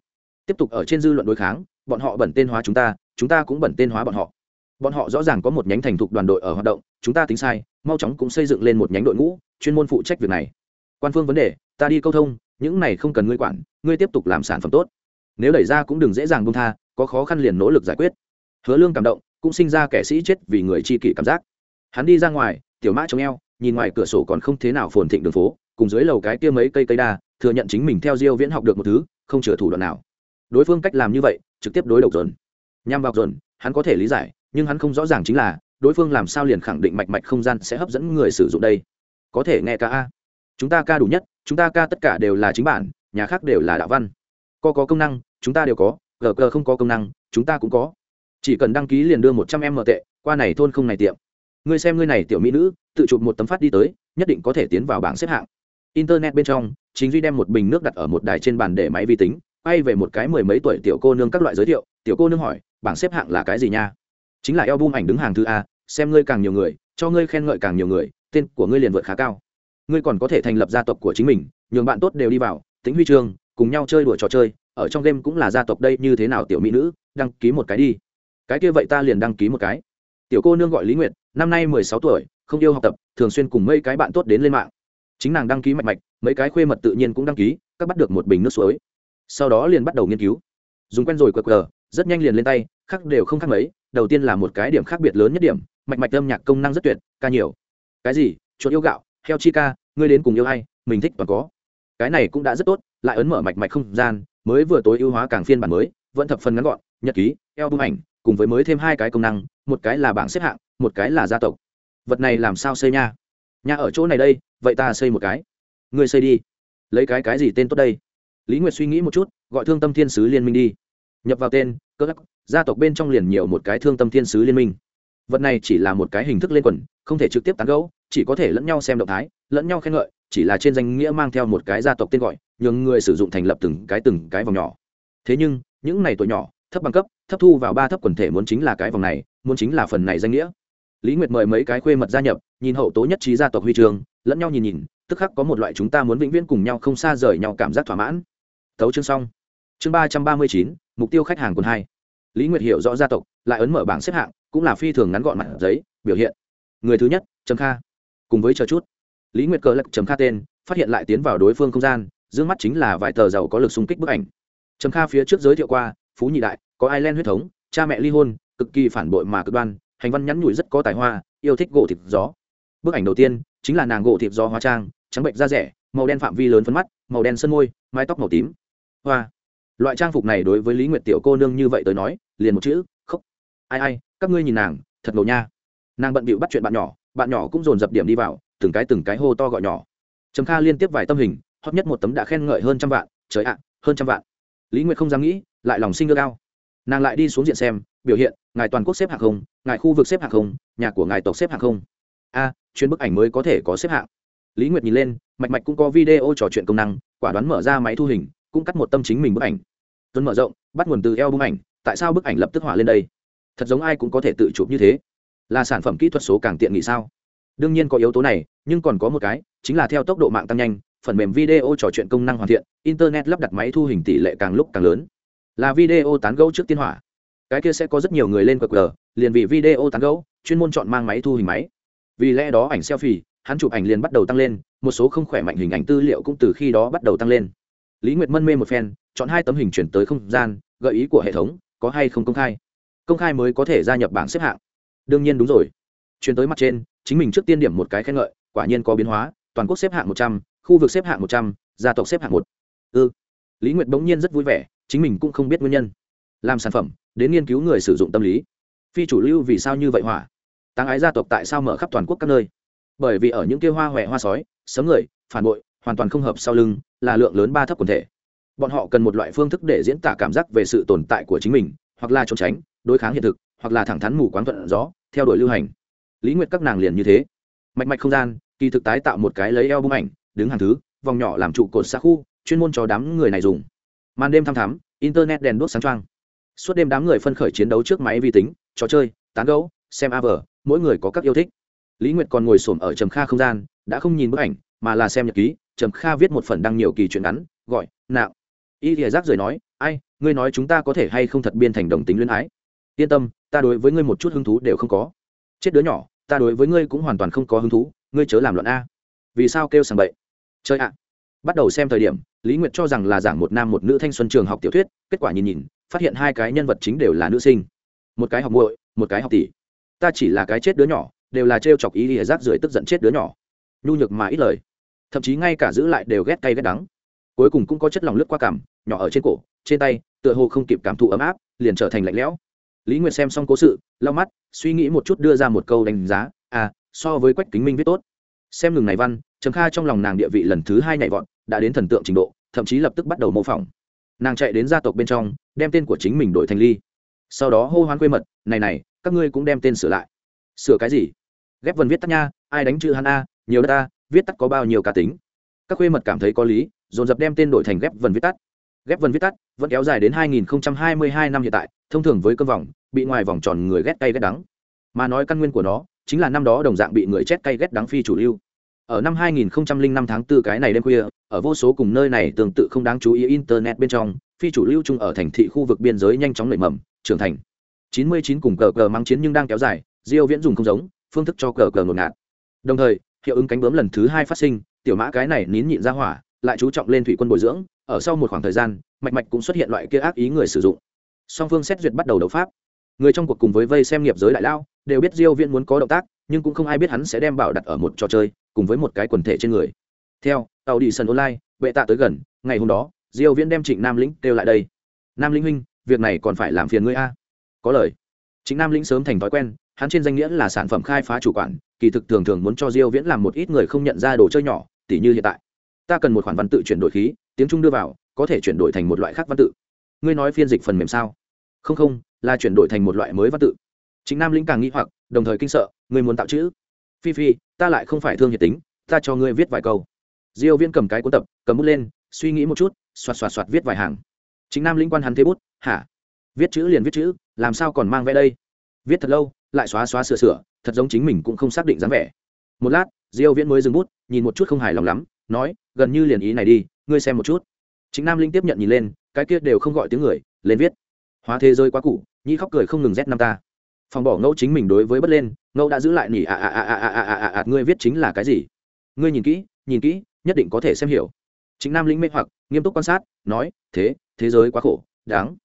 A: Tiếp tục ở trên dư luận đối kháng, bọn họ bẩn tên hóa chúng ta chúng ta cũng bẩn tên hóa bọn họ. Bọn họ rõ ràng có một nhánh thành thục đoàn đội ở hoạt động, chúng ta tính sai, mau chóng cũng xây dựng lên một nhánh đội ngũ, chuyên môn phụ trách việc này. Quan phương vấn đề, ta đi câu thông, những này không cần ngươi quản, ngươi tiếp tục làm sản phẩm tốt. Nếu đẩy ra cũng đừng dễ dàng buông tha, có khó khăn liền nỗ lực giải quyết. Hứa lương cảm động, cũng sinh ra kẻ sĩ chết vì người chi kỷ cảm giác hắn đi ra ngoài, tiểu mã chống eo, nhìn ngoài cửa sổ còn không thế nào phồn thịnh đường phố, cùng dưới lầu cái kia mấy cây cây đa, thừa nhận chính mình theo diêu viễn học được một thứ, không chừa thủ đoạn nào. Đối phương cách làm như vậy, trực tiếp đối đầu dồn. Nhằm vào dồn, hắn có thể lý giải, nhưng hắn không rõ ràng chính là, đối phương làm sao liền khẳng định mạch mạch không gian sẽ hấp dẫn người sử dụng đây. Có thể nghe ca a. Chúng ta ca đủ nhất, chúng ta ca tất cả đều là chính bản, nhà khác đều là đạo văn. Co có công năng, chúng ta đều có gg không có công năng, chúng ta cũng có. Chỉ cần đăng ký liền đưa một trăm em mở tệ, qua này thôn không này tiệm ngươi xem ngươi này tiểu mỹ nữ, tự chụp một tấm phát đi tới, nhất định có thể tiến vào bảng xếp hạng. Internet bên trong, chính duy đem một bình nước đặt ở một đài trên bàn để máy vi tính, quay về một cái mười mấy tuổi tiểu cô nương các loại giới thiệu, tiểu cô nương hỏi, bảng xếp hạng là cái gì nha? Chính là album ảnh đứng hàng thứ a, xem ngươi càng nhiều người, cho ngươi khen ngợi càng nhiều người, tên của ngươi liền vượt khá cao. Ngươi còn có thể thành lập gia tộc của chính mình, nhường bạn tốt đều đi vào tính huy chương cùng nhau chơi đùa trò chơi, ở trong game cũng là gia tộc đây như thế nào tiểu mỹ nữ, đăng ký một cái đi. Cái kia vậy ta liền đăng ký một cái tiểu cô nương gọi lý nguyệt, năm nay mười sáu tuổi, không yêu học tập, thường xuyên cùng mấy cái bạn tốt đến lên mạng. Chính nàng đăng ký mạch mạch, mấy cái khuê mật tự nhiên cũng đăng ký, các bắt được một bình nước suối. Sau đó liền bắt đầu nghiên cứu. Dùng quen rồi qr qr rất nhanh liền lên tay, khác đều không khác mấy, đầu tiên là một cái điểm khác biệt lớn nhất điểm, mạch mạch âm nhạc công năng rất tuyệt, ca nhiều. Cái gì? Chuột yêu gạo, heo chi ca, ngươi đến cùng yêu hay mình thích toàn có. Cái này cũng đã rất tốt, lại ấn mở mạch mạch không gian, mới vừa tối ưu hóa càng phiên bản mới, vẫn thập phần ngắn gọn, nhật ký eo bung ảnh, cùng với mới thêm hai cái công năng một cái là bảng xếp hạng, một cái là gia tộc. Vật này làm sao xây nha? Nhà ở chỗ này đây, vậy ta xây một cái. Ngươi xây đi. Lấy cái cái gì tên tốt đây? Lý nguyệt suy nghĩ một chút, gọi thương tâm thiên sứ liên minh đi. Nhập vào tên, cơ lắc, gia tộc bên trong liền nhiều một cái thương tâm thiên sứ liên minh. Vật này chỉ là một cái hình thức lên quần, không thể trực tiếp tán gẫu, chỉ có thể lẫn nhau xem động thái, lẫn nhau khen ngợi, chỉ là trên danh nghĩa mang theo một cái gia tộc tên gọi, nhường người sử dụng thành lập từng cái từng cái vòng nhỏ. Thế nhưng, những này tuổi nhỏ, thấp bằng cấp, thấp thu vào ba thấp quần thể muốn chính là cái vòng này muốn chính là phần này danh nghĩa. Lý nguyệt mời mấy cái khuê mật gia nhập, nhìn hậu tố nhất trí gia tộc huy trường, lẫn nhau nhìn nhìn, tức khắc có một loại chúng ta muốn vĩnh viễn cùng nhau không xa rời nhau cảm giác thỏa mãn. Tấu chương xong. Chương ba trăm ba mươi chín, mục tiêu khách hàng quần hai. Lý nguyệt hiểu rõ gia tộc, lại ấn mở bảng xếp hạng, cũng là phi thường ngắn gọn mặt giấy, biểu hiện. Người thứ nhất, trầm kha. Cùng với chờ chút. Lý nguyệt cờ lật trầm kha tên, phát hiện lại tiến vào đối phương không gian d ư ơ n g mắt chính là vài tờ giàu có lực xung kích bức ảnh. Trầm kha phía trước giới thiệu qua, phú nhị đại, có ai huyết thống, cha mẹ ly hôn cực kỳ phản bội mà cực đoan, hành văn nhắn nhủi rất có tài hoa, yêu thích gỗ thịt gió. Bức ảnh đầu tiên chính là nàng gỗ thịt gió hóa trang, trắng bệnh da rẻ, màu đen phạm vi lớn phấn mắt, màu đen sân môi, mái tóc màu tím. Hoa. Loại trang phục này đối với lý nguyệt tiểu cô nương như vậy tới nói, liền một chữ, khóc. Ai ai, các ngươi nhìn nàng, thật ngầu nha. Nàng bận bịu bắt chuyện bạn nhỏ bạn nhỏ cũng dồn dập điểm đi vào, từng cái từng cái hô to gọi nhỏ. Trầm kha liên tiếp vài tâm hình, hot nhất một tấm đã khen ngợi hơn trăm vạn, trời ạ, hơn trăm vạn. Lý nguyệt không dám nghĩ, lại lòng sinh ngơ cao nàng lại đi xuống diện xem, biểu hiện, ngài toàn quốc xếp hạng không, ngài khu vực xếp hạng không, nhà của ngài tộc xếp hạng không. A chuyên bức ảnh mới có thể có xếp hạng. Lý nguyệt nhìn lên, mạch mạch cũng có video trò chuyện công năng, quả đoán mở ra máy thu hình, cũng cắt một tâm chính mình bức ảnh. Tuấn mở rộng, bắt nguồn từ eo bức ảnh, tại sao bức ảnh lập tức hỏa lên đây? Thật giống ai cũng có thể tự chụp như thế. Là sản phẩm kỹ thuật số càng tiện nghị sao? Đương nhiên có yếu tố này, nhưng còn có một cái, chính là theo tốc độ mạng tăng nhanh, phần mềm video trò chuyện công năng hoàn thiện, internet lắp đặt máy thu hình tỷ lệ càng lúc càng lớn là video tán gẫu trước tiên hỏa. Cái kia sẽ có rất nhiều người lên qr liền vì video tán gẫu, chuyên môn chọn mang máy thu hình máy. Vì lẽ đó ảnh selfie, hắn chụp ảnh liền bắt đầu tăng lên, một số không khỏe mạnh hình ảnh tư liệu cũng từ khi đó bắt đầu tăng lên. Lý nguyệt mân mê một phen, chọn hai tấm hình chuyển tới không gian, gợi ý của hệ thống, có hay không công khai. Công khai mới có thể gia nhập bảng xếp hạng. Đương nhiên đúng rồi. Chuyển tới mặt trên, chính mình trước tiên điểm một cái khen ngợi, quả nhiên có biến hóa, toàn quốc xếp hạng một trăm, khu vực xếp hạng một trăm, gia tộc xếp hạng một. Ư ừ. lý nguyệt bỗng nhiên rất vui vẻ chính mình cũng không biết nguyên nhân. Làm sản phẩm, đến nghiên cứu người sử dụng tâm lý. Phi chủ lưu vì sao như vậy hỏa? Tăng ái gia tộc tại sao mở khắp toàn quốc các nơi? Bởi vì ở những kia hoa huệ hoa sói sấm người, phản bội, hoàn toàn không hợp sau lưng, là lượng lớn ba thấp quần thể. Bọn họ cần một loại phương thức để diễn tả cảm giác về sự tồn tại của chính mình, hoặc là trốn tránh, đối kháng hiện thực, hoặc là thẳng thắn mù quáng thuận gió, theo đuổi lưu hành. Lý nguyệt các nàng liền như thế. Mạch mạch không gian, kỳ thực tái tạo một cái lấy eo bung ảnh, đứng hàng thứ, vòng nhỏ làm trụ cột xa khu, chuyên môn cho đám người này dùng màn đêm thăm thắm, internet đèn đuốc sáng trăng suốt đêm đám người phân khởi chiến đấu trước máy vi tính, trò chơi, tán gấu xem a vờ mỗi người có các yêu thích. Lý nguyệt còn ngồi s ở trầm kha không gian, đã không nhìn bức ảnh, mà là xem nhật ký, trầm kha viết một phần đăng nhiều kỳ chuyện ngắn, gọi, nạo. Y thìa giác rời nói, ai, ngươi nói chúng ta có thể hay không thật biên thành đồng tính luyến ái? Yên tâm, ta đối với ngươi một chút hứng thú đều không có. Chết đứa nhỏ, ta đối với ngươi cũng hoàn toàn không có hứng thú, ngươi chớ làm luận a. Vì sao kêu sàng bậy? Chơi ạ bắt đầu xem thời điểm, lý nguyệt cho rằng là giảng một nam một nữ thanh xuân trường học tiểu thuyết, kết quả nhìn nhìn, phát hiện hai cái nhân vật chính đều là nữ sinh. Một cái học muội, một cái học tỷ. Ta chỉ là cái chết đứa nhỏ, đều là trêu chọc ý ỉa rác rưởi tức giận chết đứa nhỏ. Nhu nhược mà ít lời. Thậm chí ngay cả giữ lại đều ghét cay ghét đắng. Cuối cùng cũng có chất lòng lướt qua cảm, nhỏ ở trên cổ, trên tay, tựa hồ không kịp cảm thụ ấm áp, liền trở thành lạnh lẽo. Lý nguyệt xem xong cố sự, lau mắt, suy nghĩ một chút đưa ra một câu đánh giá à so với quách kính minh viết tốt xem ngừng này văn, trầm kha trong lòng nàng địa vị lần thứ hai nhảy vọt, đã đến thần tượng trình độ, thậm chí lập tức bắt đầu mô phỏng. Nàng chạy đến gia tộc bên trong, đem tên của chính mình đổi thành ly. Sau đó hô hoán quê mật, này này, các ngươi cũng đem tên sửa lại. Sửa cái gì? Ghép vần viết tắt nha, ai đánh chữ hắn a, nhiều đất ta viết tắt có bao nhiêu cá tính. Các khuê mật cảm thấy có lý, dồn dập đem tên đổi thành ghép vần viết tắt. Ghép vần viết tắt vẫn kéo dài đến 2022 năm hiện tại, thông thường với cơn vòng, bị ngoài vòng tròn người ghét cay ghét đắng. Mà nói căn nguyên của nó, chính là năm đó đồng dạng bị người chết cay ghét đắng phi chủ lưu ở năm 2005 tháng 4 cái này đêm khuya, ở vô số cùng nơi này tương tự không đáng chú ý internet bên trong, phi chủ lưu chung ở thành thị khu vực biên giới nhanh chóng nảy mầm, trưởng thành. 99 cùng cờ cờ mang chiến nhưng đang kéo dài, diêu viễn dùng không giống, phương thức cho cờ cờ ngột ngạt. Đồng thời, hiệu ứng cánh bướm lần thứ hai phát sinh, tiểu mã cái này nín nhịn ra hỏa, lại chú trọng lên thủy quân bồi dưỡng, ở sau một khoảng thời gian, mạch mạch cũng xuất hiện loại kia ác ý người sử dụng. Song phương xét duyệt bắt đầu đấu pháp. Người trong cuộc cùng với vây xem nghiệp giới đại lao, đều biết diêu viễn muốn có động tác, nhưng cũng không ai biết hắn sẽ đem bảo đặt ở một trò chơi cùng với một cái quần thể trên người. Theo tàu đi sân online vệ tạ tới gần, ngày hôm đó, diêu viễn đem trịnh nam lĩnh kêu lại đây. Nam lĩnh huynh, việc này còn phải làm phiền ngươi a. À? Có lời. Trịnh nam lĩnh sớm thành thói quen, hắn trên danh nghĩa là sản phẩm khai phá chủ quản, kỳ thực thường thường muốn cho diêu viễn làm một ít người không nhận ra đồ chơi nhỏ, tỉ như hiện tại. Ta cần một khoản văn tự chuyển đổi khí, tiếng trung đưa vào, có thể chuyển đổi thành một loại khác văn tự. Ngươi nói phiên dịch phần mềm sao? Không không, là chuyển đổi thành một loại mới văn tự. Chính nam lĩnh càng nghi hoặc, đồng thời kinh sợ, ngươi muốn tạo chữ phi phi ta lại không phải thương nhiệt tính ta cho ngươi viết vài câu. Diêu viễn cầm cái cuốn tập cầm bút lên suy nghĩ một chút xoạt xoạt xoạt viết vài hàng. Chính nam linh quan hắn thế bút hả? Viết chữ liền viết chữ làm sao còn mang vẽ đây? Viết thật lâu lại xóa xóa sửa sửa thật giống chính mình cũng không xác định dáng vẻ. Một lát diêu viễn mới dừng bút nhìn một chút không hài lòng lắm nói gần như liền ý này đi ngươi xem một chút. Chính nam linh tiếp nhận nhìn lên cái kia đều không gọi tiếng người lên viết. Hóa thế giới quá cũ, nhi khóc cười không ngừng rét năm ta phòng bỏ ngẫu chính mình đối với bất lên, ngẫu đã giữ lại nỉ à à à à à à à à ngươi viết chính là cái gì? Ngươi nhìn kỹ nhìn kỹ, nhất định có thể xem hiểu. Chính nam lĩnh mê hoặc, nghiêm túc quan sát, nói, thế thế giới quá khổ, đáng.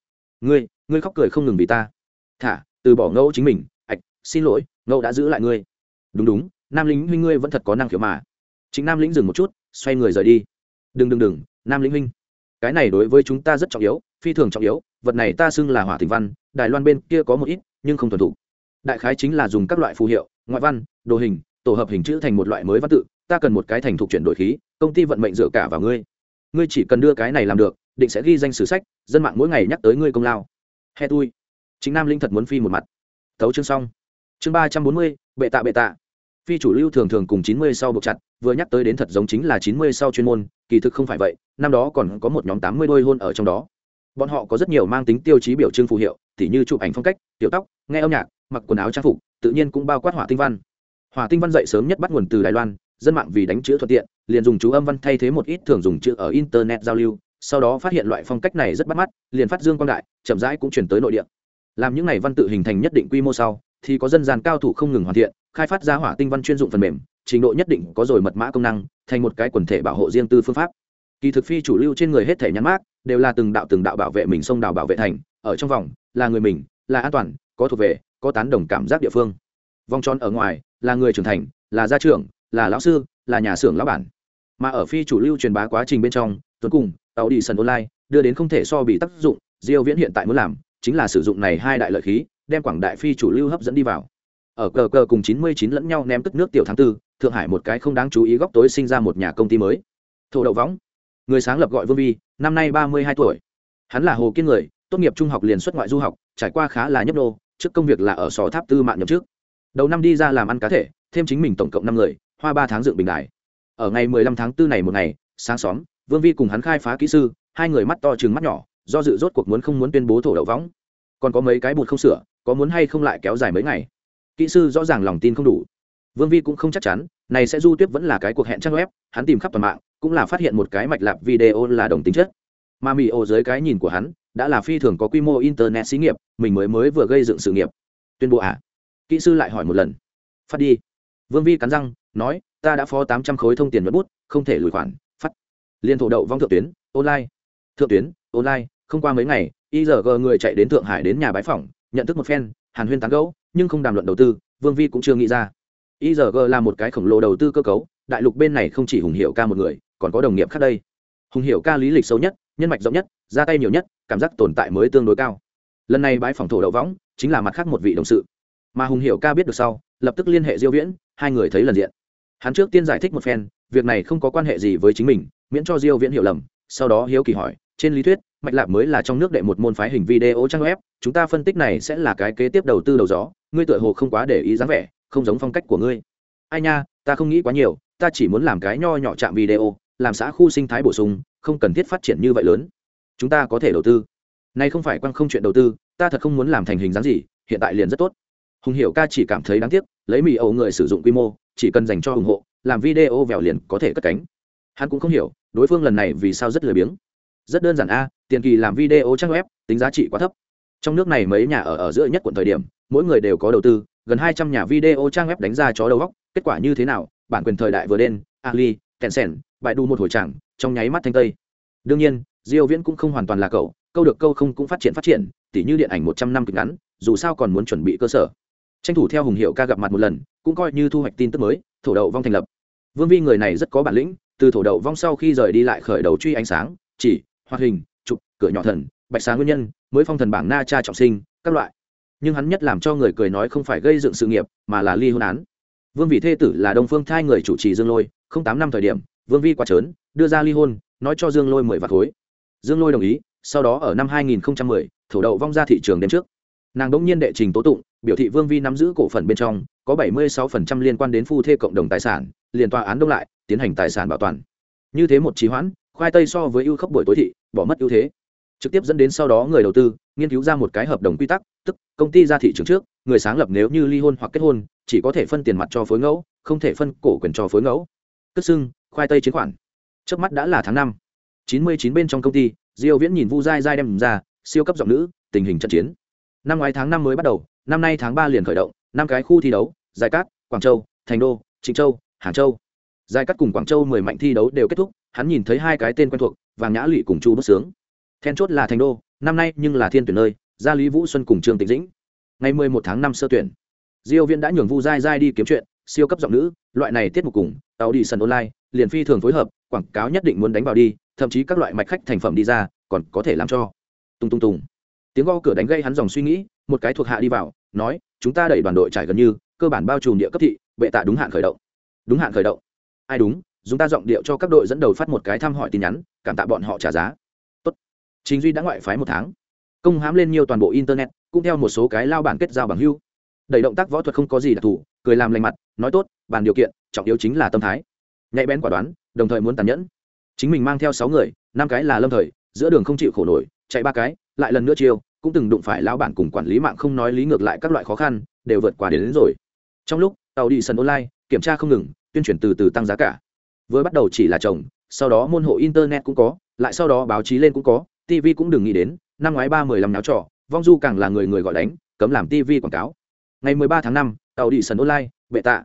A: Ngươi ngươi khóc cười không ngừng vì ta. Thả, từ bỏ ngẫu chính mình, ạch, xin lỗi, ngẫu đã giữ lại ngươi. Đúng đúng, nam lính huynh ngươi vẫn thật có năng khiếu mà. Chính nam lĩnh dừng một chút, xoay người rời đi. Đừng đừng đừng, nam lĩnh huynh, cái này đối với chúng ta rất trọng yếu, phi thường trọng yếu, vật này ta xưng là hỏa tình văn, đài loan bên kia có một ít nhưng không thuần thủ đại khái chính là dùng các loại phù hiệu, ngoại văn, đồ hình, tổ hợp hình chữ thành một loại mới văn tự, ta cần một cái thành thục chuyển đổi khí, công ty vận mệnh dựa cả vào ngươi. Ngươi chỉ cần đưa cái này làm được, định sẽ ghi danh sử sách, dân mạng mỗi ngày nhắc tới ngươi công lao. He tui. Chính nam linh thật muốn phi một mặt. Thấu chương xong. Chương ba trăm bốn mươi, bệ tạ bệ tạ. Phi chủ lưu thường thường cùng chín mươi sau buộc chặt, vừa nhắc tới đến thật giống chính là chín mươi sau chuyên môn, kỳ thực không phải vậy, năm đó còn có một nhóm tám mươi đôi hôn ở trong đó. Bọn họ có rất nhiều mang tính tiêu chí biểu trưng phù hiệu tỉ như chụp ảnh phong cách, tiểu tóc, nghe âm nhạc, mặc quần áo trang phục, tự nhiên cũng bao quát hỏa tinh văn. Hỏa tinh văn dậy sớm nhất bắt nguồn từ đài loan, dân mạng vì đánh chữ thuận tiện, liền dùng chú âm văn thay thế một ít thường dùng chữ ở internet giao lưu, sau đó phát hiện loại phong cách này rất bắt mắt, liền phát dương quang đại, chậm rãi cũng chuyển tới nội địa. Làm những này văn tự hình thành nhất định quy mô sau, thì có dân gian cao thủ không ngừng hoàn thiện, khai phát ra hỏa tinh văn chuyên dụng phần mềm, trình độ nhất định có rồi mật mã công năng, thành một cái quần thể bảo hộ riêng tư phương pháp. Kỳ thực phi chủ lưu trên người hết thể nhắn mát đều là từng đạo từng đạo bảo vệ mình sông đào bảo vệ thành ở trong vòng, là người mình, là an toàn, có thuộc về, có tán đồng cảm giác địa phương. Vòng tròn ở ngoài, là người trưởng thành, là gia trưởng, là lão sư, là nhà xưởng lão bản. Mà ở phi chủ lưu truyền bá quá trình bên trong cuối cùng tàu đi sân online, đưa đến không thể so bị tác dụng, diêu viễn hiện tại muốn làm, chính là sử dụng này hai đại lợi khí, đem quảng đại phi chủ lưu hấp dẫn đi vào. Ở cờ cờ cùng 99 lẫn nhau ném tức nước tiểu tháng tư, thượng hải một cái không đáng chú ý góc tối sinh ra một nhà công ty mới. Thổ đậu võng. Người sáng lập gọi vương vi, năm nay 32 tuổi. Hắn là hồ kiên người tốt nghiệp trung học liền xuất ngoại du học, trải qua khá là nhấp đô trước công việc là ở sò tháp tư mạng nhậm trước đầu năm đi ra làm ăn cá thể, thêm chính mình tổng cộng năm người, hoa ba tháng dựng bình đại ở ngày 15 tháng tư này một ngày, sáng xóm vương vi cùng hắn khai phá kỹ sư, hai người mắt to chừng mắt nhỏ, do dự rốt cuộc muốn không muốn tuyên bố thổ đậu võng. Còn có mấy cái bụt không sửa, có muốn hay không lại kéo dài mấy ngày. Kỹ sư rõ ràng lòng tin không đủ. Vương vi cũng không chắc chắn, này sẽ du tuyết vẫn là cái cuộc hẹn trang web, hắn tìm khắp toàn mạng, cũng là phát hiện một cái mạch lạp video là đồng tính chất. Mà mì ô dưới cái nhìn của hắn đã là phi thường có quy mô internet xí nghiệp, mình mới mới vừa gây dựng sự nghiệp. Tuyên bố à? Kỹ sư lại hỏi một lần. Phát đi. Vương vi cắn răng, nói, ta đã phó tám trăm khối thông tiền mất bút, không thể lùi khoản. Phát. Liên thổ đậu vong thượng tuyến, online. Thượng tuyến, online, không qua mấy ngày igg người chạy đến thượng hải đến nhà bái phỏng, nhận thức một phen, hàn huyên tán gẫu, nhưng không đàm luận đầu tư, vương vi cũng chưa nghĩ ra. Igg là một cái khổng lồ đầu tư cơ cấu, đại lục bên này không chỉ hùng hiệu ca một người, còn có đồng nghiệp khác đây. Hùng hiệu ca lý lịch sâu nhất, nhân mạch rộng nhất ra tay nhiều nhất, cảm giác tồn tại mới tương đối cao. Lần này bãi phòng thổ đậu võng chính là mặt khác một vị đồng sự. Mà hùng hiểu ca biết được sau, lập tức liên hệ diêu viễn, hai người thấy lần diện. Hắn trước tiên giải thích một phen, việc này không có quan hệ gì với chính mình, miễn cho diêu viễn hiểu lầm, sau đó hiếu kỳ hỏi, trên lý thuyết, mạch lạc mới là trong nước đệ một môn phái hình video trang web, chúng ta phân tích này sẽ là cái kế tiếp đầu tư đầu gió, ngươi tựa hồ không quá để ý dáng vẻ, không giống phong cách của ngươi. Ai nha, ta không nghĩ quá nhiều, ta chỉ muốn làm cái nho nhỏ chạm video, làm xã khu sinh thái bổ sung, không cần thiết phát triển như vậy lớn chúng ta có thể đầu tư. Nay không phải quăng không chuyện đầu tư ta thật không muốn làm thành hình dáng gì hiện tại liền rất tốt. Hùng hiểu ca chỉ cảm thấy đáng tiếc lấy mì ấu người sử dụng quy mô chỉ cần dành cho ủng hộ làm video vèo liền có thể cất cánh. Hắn cũng không hiểu đối phương lần này vì sao rất lười biếng. Rất đơn giản a tiền kỳ làm video trang web tính giá trị quá thấp. Trong nước này mấy nhà ở ở giữa nhất quận thời điểm mỗi người đều có đầu tư gần hai trăm nhà video trang web đánh ra chó đầu góc kết quả như thế nào bản quyền thời đại vừa đen ali tencent bại đu một hồi chẳng, trong nháy mắt thanh tây. Đương nhiên diêu viễn cũng không hoàn toàn là cậu, câu được câu không cũng phát triển phát triển, tỉ như điện ảnh 100 năm kịch ngắn, dù sao còn muốn chuẩn bị cơ sở. Tranh thủ theo hùng hiệu ca gặp mặt một lần, cũng coi như thu hoạch tin tức mới, thổ đậu vong thành lập. Vương vi người này rất có bản lĩnh, từ thổ đậu vong sau khi rời đi lại khởi đầu truy ánh sáng, chỉ, hoạt hình, chụp, cửa nhỏ thần, bạch sáng nguyên nhân, mới phong thần bảng na cha trọng sinh, các loại. Nhưng hắn nhất làm cho người cười nói không phải gây dựng sự nghiệp, mà là ly hôn án. Vương vị thê tử là đông phương thai người chủ trì dương lôi, không tám năm thời điểm, vương vi quá trớn, đưa ra ly hôn, nói cho dương lôi mười vạt khối dương lôi đồng ý sau đó ở năm 2010, thổ đậu vong ra thị trường đến trước. Nàng đỗng nhiên đệ trình tố tụng biểu thị vương vi nắm giữ cổ phần bên trong có 76% liên quan đến phu thê cộng đồng tài sản liền tòa án đông lại tiến hành tài sản bảo toàn. Như thế một trí hoãn khoai tây so với ưu khốc buổi tối thị bỏ mất ưu thế. Trực tiếp dẫn đến sau đó người đầu tư nghiên cứu ra một cái hợp đồng quy tắc tức công ty ra thị trường trước người sáng lập nếu như ly hôn hoặc kết hôn chỉ có thể phân tiền mặt cho phối ngẫu không thể phân cổ quyền cho phối ngẫu. Cất xưng khoai tây chiến khoản. Trước mắt đã là tháng năm chín mươi chín bên trong công ty, diêu viễn nhìn vu dai dai đem ra, siêu cấp giọng nữ, tình hình trận chiến. Năm ngoái tháng năm mới bắt đầu, năm nay tháng ba liền khởi động, năm cái khu thi đấu giải cát, quảng châu, thành đô, trịnh châu, hàng châu. Giải cát cùng quảng châu mười mạnh thi đấu đều kết thúc, hắn nhìn thấy hai cái tên quen thuộc, vàng nhã lụy cùng chu bất sướng. Then chốt là thành đô, năm nay nhưng là thiên tuyển nơi, gia lý vũ xuân cùng trương Tịnh dĩnh. Ngày mười một tháng năm sơ tuyển. Diêu viễn đã nhường vu dai dai đi kiếm chuyện, siêu cấp giọng nữ, loại này tiết mục cùng, tàu đi sân online, liền phi thường phối hợp, quảng cáo nhất định muốn đánh vào đi thậm chí các loại mạch khách thành phẩm đi ra, còn có thể làm cho. Tung tung tung. Tiếng go cửa đánh gây hắn dòng suy nghĩ, một cái thuộc hạ đi vào, nói, chúng ta đẩy đoàn đội trải gần như, cơ bản bao trùm địa cấp thị, bệ tạ đúng hạn khởi động. Đúng hạn khởi động. Ai đúng chúng ta giọng điệu cho các đội dẫn đầu phát một cái thăm hỏi tin nhắn, cảm tạ bọn họ trả giá. Tốt. Chính duy đã ngoại phái một tháng. Công hãm lên nhiều toàn bộ internet, cũng theo một số cái lao bản kết giao bằng hưu đẩy động tác võ thuật không có gì đặc thù, cười làm lành mặt, nói, tốt, bàn điều kiện, trọng yếu chính là tâm thái. Nhạy bén quả đoán, đồng thời muốn tàn nhẫn chính mình mang theo sáu người năm cái là lâm thời giữa đường không chịu khổ nổi chạy ba cái lại lần nữa chiêu cũng từng đụng phải lão bản cùng quản lý mạng không nói lý ngược lại các loại khó khăn đều vượt qua đến, đến rồi. Trong lúc tàu đi sân online kiểm tra không ngừng tuyên truyền từ từ tăng giá cả. Vừa bắt đầu chỉ là chồng sau đó môn hộ internet cũng có lại sau đó báo chí lên cũng có tv cũng đừng nghĩ đến năm ngoái ba mười lăm náo trọ vong du càng là người người gọi đánh cấm làm tv quảng cáo. Ngày mười ba tháng năm tàu đi sân online bệ tạ.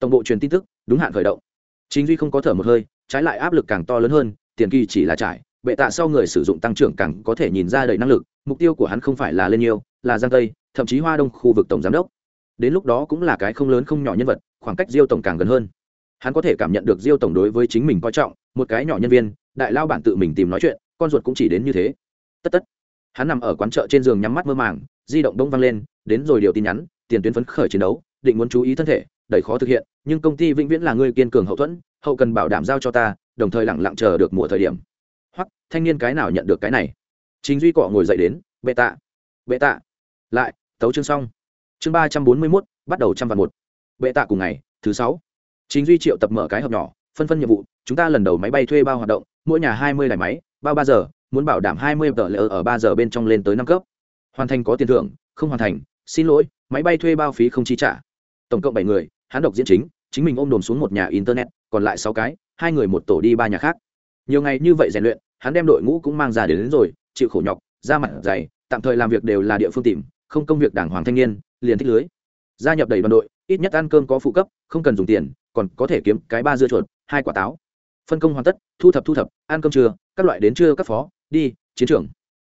A: Tổng bộ truyền tin tức đúng hạn khởi động. Chính duy không có thở một hơi trái lại áp lực càng to lớn hơn, tiền kỳ chỉ là trải, bệ tạ sau người sử dụng tăng trưởng càng có thể nhìn ra đầy năng lực, mục tiêu của hắn không phải là lên nhiều, là giang tây, thậm chí hoa đông khu vực tổng giám đốc. Đến lúc đó cũng là cái không lớn không nhỏ nhân vật, khoảng cách diêu tổng càng gần hơn. Hắn có thể cảm nhận được diêu tổng đối với chính mình coi trọng, một cái nhỏ nhân viên, đại lao bản tự mình tìm nói chuyện, con ruột cũng chỉ đến như thế. Tất tất. Hắn nằm ở quán chợ trên giường nhắm mắt mơ màng, di động đông văng lên, đến rồi điều tin nhắn, tiền tuyến phấn khởi chiến đấu, định muốn chú ý thân thể, đầy khó thực hiện nhưng công ty vĩnh viễn là người kiên cường hậu thuẫn, hậu cần bảo đảm giao cho ta, đồng thời lẳng lặng chờ được mùa thời điểm. Hoặc, thanh niên cái nào nhận được cái này? Chính duy cọ ngồi dậy đến, bệ tạ bệ tạ. Lại, tấu chương xong. Chương ba trăm bốn mươi mốt, bắt đầu trăm vạn một. Bệ tạ cùng ngày, thứ sáu. Chính duy triệu tập mở cái hộp nhỏ, phân phân nhiệm vụ, chúng ta lần đầu máy bay thuê bao hoạt động, mỗi nhà hai mươi đài máy, bao ba giờ, muốn bảo đảm hai mươi tờ lỡ ở ba giờ bên trong lên tới năm cấp. Hoàn thành có tiền thưởng, không hoàn thành, xin lỗi, máy bay thuê bao phí không chi trả. Tổng cộng bảy người hắn độc diễn chính chính mình ôm đồn xuống một nhà internet còn lại sáu cái hai người một tổ đi ba nhà khác. Nhiều ngày như vậy rèn luyện hắn đem đội ngũ cũng mang ra đến, đến rồi chịu khổ nhọc ra mặt dày tạm thời làm việc đều là địa phương tìm không công việc đảng hoàng thanh niên liền thích lưới. Gia nhập đầy đoàn đội ít nhất ăn cơm có phụ cấp không cần dùng tiền còn có thể kiếm cái ba dưa chuột hai quả táo. Phân công hoàn tất thu thập thu thập ăn cơm trưa các loại đến trưa các phó đi chiến trường.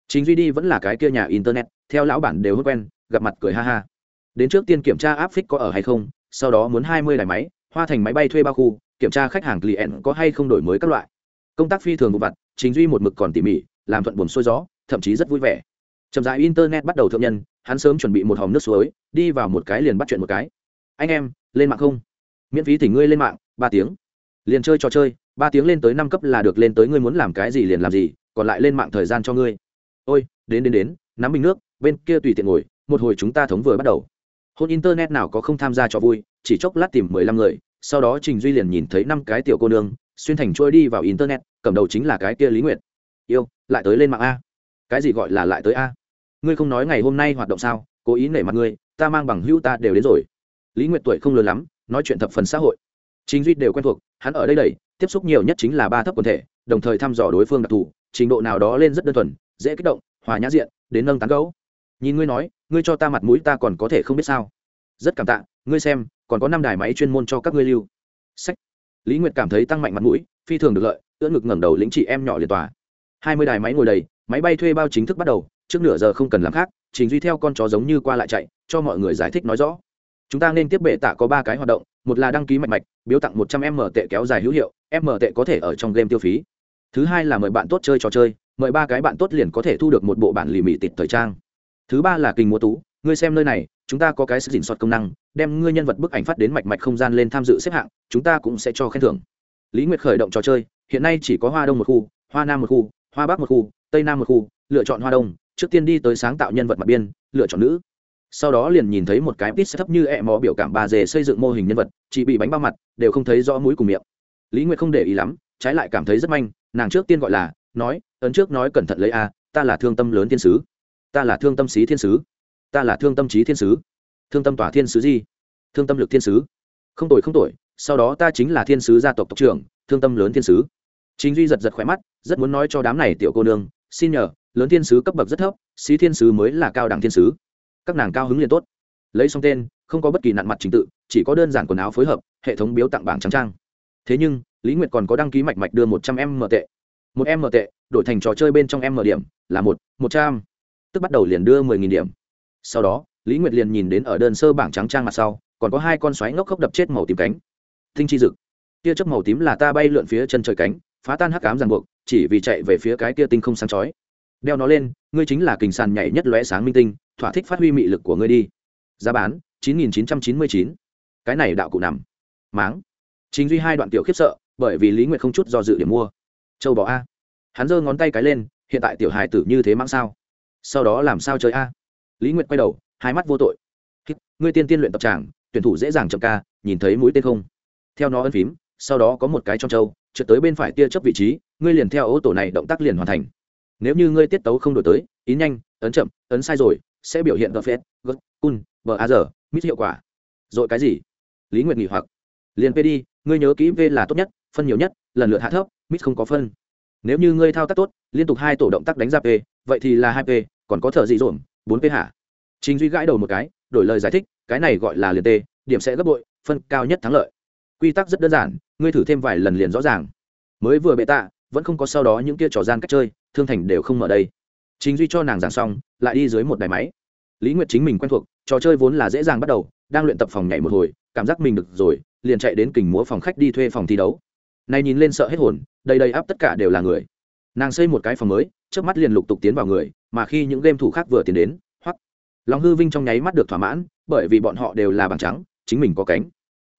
A: Chính duy đi vẫn là cái kia nhà internet theo lão bản đều hốt quen gặp mặt cười ha ha. Đến trước tiên kiểm tra áp phích có ở hay không sau đó muốn hai mươi đài máy, hoa thành máy bay thuê bao khu, kiểm tra khách hàng client có hay không đổi mới các loại. Công tác phi thường vụ vặt, chính duy một mực còn tỉ mỉ, làm thuận buồn xuôi gió, thậm chí rất vui vẻ. Chậm rãi internet bắt đầu thượng nhân, hắn sớm chuẩn bị một hòm nước suối, đi vào một cái liền bắt chuyện một cái. Anh em, lên mạng không? Miễn phí thì ngươi lên mạng, ba tiếng. Liền chơi trò chơi, ba tiếng lên tới năm cấp là được lên tới ngươi muốn làm cái gì liền làm gì, còn lại lên mạng thời gian cho ngươi. Ôi, đến đến đến, nắm bình nước, bên kia tùy tiện ngồi, một hồi chúng ta thống vừa bắt đầu hôn internet nào có không tham gia cho vui, chỉ chốc lát tìm mười lăm người, sau đó trình duy liền nhìn thấy năm cái tiểu cô nương, xuyên thành trôi đi vào internet, cầm đầu chính là cái kia lý nguyệt. Yêu, lại tới lên mạng a. Cái gì gọi là lại tới a? Ngươi không nói ngày hôm nay hoạt động sao, cố ý nể mặt ngươi, ta mang bằng hữu ta đều đến rồi. Lý nguyệt tuổi không lớn lắm, nói chuyện thập phần xã hội. Trình duy đều quen thuộc, hắn ở đây đầy tiếp xúc nhiều nhất chính là ba thấp quần thể, đồng thời thăm dò đối phương đặc thù, trình độ nào đó lên rất đơn thuần, dễ kích động, hòa nhã diện, đến nâng tán gấu nhìn ngươi nói, ngươi cho ta mặt mũi ta còn có thể không biết sao. Rất cảm tạ, ngươi xem, còn có năm đài máy chuyên môn cho các ngươi lưu. Sách. Lý nguyệt cảm thấy tăng mạnh mặt mũi, phi thường được lợi, ưỡn ngực ngẩng đầu lĩnh chị em nhỏ liền tòa. Hai mươi đài máy ngồi đầy, máy bay thuê bao chính thức bắt đầu, trước nửa giờ không cần làm khác, trình duy theo con chó giống như qua lại chạy, cho mọi người giải thích nói rõ. Chúng ta nên tiếp bệ tạ có ba cái hoạt động, một là đăng ký mạch mạch, biếu tặng một trăm m tệ kéo dài hữu hiệu m tệ có thể ở trong game tiêu phí. Thứ hai là mời bạn tốt chơi trò chơi, mời ba cái bạn tốt liền có thể thu được một bộ bản lì mì tịt thời trang thứ ba là kinh múa tú, ngươi xem nơi này, chúng ta có cái sự dình soát công năng, đem ngươi nhân vật bức ảnh phát đến mạch mạch không gian lên tham dự xếp hạng, chúng ta cũng sẽ cho khen thưởng. Lý nguyệt khởi động trò chơi, hiện nay chỉ có hoa đông một khu, hoa nam một khu, hoa bắc một khu, tây nam một khu, lựa chọn hoa đông, trước tiên đi tới sáng tạo nhân vật mặt biên, lựa chọn nữ. Sau đó liền nhìn thấy một cái tít thấp như ẹ mò biểu cảm bà dề xây dựng mô hình nhân vật, chỉ bị bánh bao mặt, đều không thấy rõ mũi cùng miệng. Lý nguyệt không để ý lắm, trái lại cảm thấy rất manh, nàng trước tiên gọi là, nói, ấn trước nói cẩn thận lấy a, ta là thương tâm lớn tiên sứ ta là thương tâm sĩ thiên sứ. Ta là thương tâm trí thiên sứ. Thương tâm tỏa thiên sứ gì? Thương tâm lực thiên sứ. Không tội không tội sau đó ta chính là thiên sứ gia tộc tộc trưởng, thương tâm lớn thiên sứ. Chính duy giật giật khỏe mắt, rất muốn nói cho đám này tiểu cô nương, xin nhờ, lớn thiên sứ cấp bậc rất thấp sĩ thiên sứ mới là cao đẳng thiên sứ. Các nàng cao hứng liền tốt. Lấy xong tên, không có bất kỳ nặn mặt trình tự, chỉ có đơn giản quần áo phối hợp, hệ thống biếu tặng bảng trắng trang. Thế nhưng, lý nguyệt còn có đăng ký mạch mạch đưa một trăm m tệ. Một m tệ, đổi thành trò chơi bên trong m điểm, là một một trăm tức bắt đầu liền đưa mười nghìn điểm. Sau đó, lý nguyệt liền nhìn đến ở đơn sơ bảng trắng trang mặt sau, còn có hai con xoáy ngốc khốc đập chết màu tím cánh. Thinh chi dực, tia chớp màu tím là ta bay lượn phía chân trời cánh, phá tan hắc cám ràng buộc, chỉ vì chạy về phía cái tia tinh không sáng chói. Đeo nó lên, ngươi chính là kình sàn nhảy nhất lóe sáng minh tinh, thỏa thích phát huy mị lực của ngươi đi. Giá bán, chín nghìn chín trăm chín mươi chín. Cái này đạo cụ nằm. Máng. Chính duy hai đoạn tiểu khiếp sợ, bởi vì lý nguyệt không chút do dự điểm mua. Châu bò a. Hắn giơ ngón tay cái lên, hiện tại tiểu hài tử như thế mang sao? Sau đó làm sao chơi a? Lý nguyệt quay đầu, hai mắt vô tội. Ngươi tiên tiên luyện tập tràng, tuyển thủ dễ dàng chậm ca, nhìn thấy mũi tên không? Theo nó ân phím, sau đó có một cái trong trâu, trượt tới bên phải tia chấp vị trí, ngươi liền theo ô tổ này động tác liền hoàn thành. Nếu như ngươi tiết tấu không đổi tới ý nhanh, ấn chậm, ấn sai rồi, sẽ biểu hiện gợt phết, gợt, cun, bờ a giờ mít hiệu quả. Rồi cái gì? Lý nguyệt nghỉ hoặc. Liền p đi ngươi nhớ kỹ v là tốt nhất, phân nhiều nhất, lần lượt hạ thấp mít không có phân. Nếu như ngươi thao tác tốt, liên tục hai tổ động tác đánh ra p vậy thì là hai p, còn có thợ dị dồn bốn p hả? Chính duy gãi đầu một cái, đổi lời giải thích, cái này gọi là liền t điểm sẽ gấp bội, phân cao nhất thắng lợi. Quy tắc rất đơn giản, ngươi thử thêm vài lần liền rõ ràng. Mới vừa bệ tạ, vẫn không có sau đó những kia trò gian cách chơi, thương thành đều không mở đây. Chính duy cho nàng giảng xong, lại đi dưới một đài máy. Lý nguyệt chính mình quen thuộc, trò chơi vốn là dễ dàng bắt đầu, đang luyện tập phòng nhảy một hồi, cảm giác mình được rồi, liền chạy đến kình múa phòng khách đi thuê phòng thi đấu. Này nhìn lên sợ hết hồn, đầy đầy áp tất cả đều là người. Nàng xây một cái phòng mới trước mắt liền lục tục tiến vào người, mà khi những game thủ khác vừa tiến đến, hoặc lòng hư vinh trong nháy mắt được thỏa mãn, bởi vì bọn họ đều là bằng trắng, chính mình có cánh.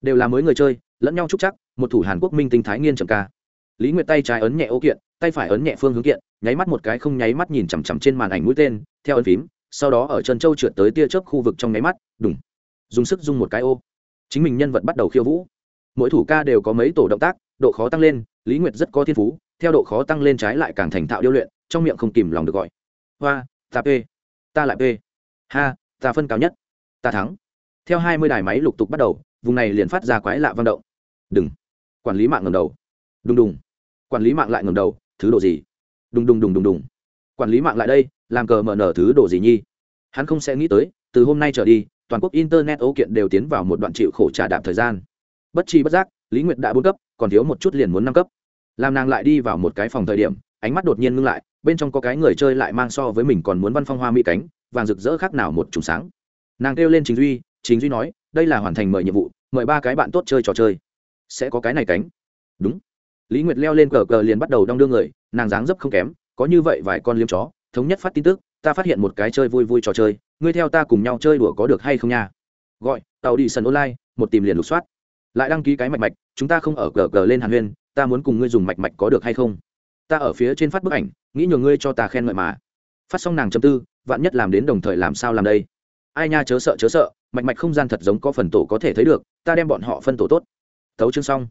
A: Đều là mới người chơi, lẫn nhau trúc chắc, một thủ hàn quốc minh tinh thái nghiên trầm ca. Lý nguyệt tay trái ấn nhẹ ô kiện, tay phải ấn nhẹ phương hướng kiện, nháy mắt một cái không nháy mắt nhìn chằm chằm trên màn ảnh mũi tên, theo ấn phím, sau đó ở chân châu trượt tới tia chớp khu vực trong nháy mắt, đùng, dùng sức dung một cái ô. Chính mình nhân vật bắt đầu khiêu vũ. Mỗi thủ ca đều có mấy tổ động tác, độ khó tăng lên, lý nguyệt rất có thiên phú, theo độ khó tăng lên trái lại càng thành thạo điêu luyện trong miệng không kìm lòng được gọi. Hoa, ta p, ta lại p. Ha, ta phân cao nhất, ta thắng. Theo hai mươi đài máy lục tục bắt đầu, vùng này liền phát ra quái lạ vang động. Đừng. Quản lý mạng ngầm đầu. Đùng đùng. Quản lý mạng lại ngầm đầu, thứ đồ gì? Đùng đùng đùng đùng đùng. Quản lý mạng lại đây, làm cờ mở nở thứ đồ gì nhi? Hắn không sẽ nghĩ tới, từ hôm nay trở đi, toàn quốc internet ấu kiện đều tiến vào một đoạn chịu khổ trả đạp thời gian. Bất chi bất giác, lý nguyệt đã bốn cấp, còn thiếu một chút liền muốn năm cấp. Làm nàng lại đi vào một cái phòng thời điểm, ánh mắt đột nhiên ngưng lại bên trong có cái người chơi lại mang so với mình còn muốn văn phong hoa mỹ cánh, vàng rực rỡ khác nào một trùng sáng. Nàng kêu lên chính duy chính duy nói, đây là hoàn thành mời nhiệm vụ, mời ba cái bạn tốt chơi trò chơi. Sẽ có cái này cánh. Đúng. Lý nguyệt leo lên cờ cờ liền bắt đầu đong đưa người, nàng dáng dấp không kém, có như vậy vài con liêm chó, thống nhất phát tin tức, ta phát hiện một cái chơi vui vui trò chơi, ngươi theo ta cùng nhau chơi đùa có được hay không nha? Gọi, tàu đi sân online, một tìm liền lục soát. Lại đăng ký cái mạch mạch, chúng ta không ở cờ cờ lên hàn huyên, ta muốn cùng ngươi dùng mạch mạch có được hay không? Ta ở phía trên phát bức ảnh nghĩ nhờ ngươi cho ta khen ngợi mà. Phát xong nàng châm tư, vạn nhất làm đến đồng thời làm sao làm đây? Ai nha chớ sợ chớ sợ, mạch mạch không gian thật giống có phần tổ có thể thấy được, ta đem bọn họ phân tổ tốt. Tấu chương xong.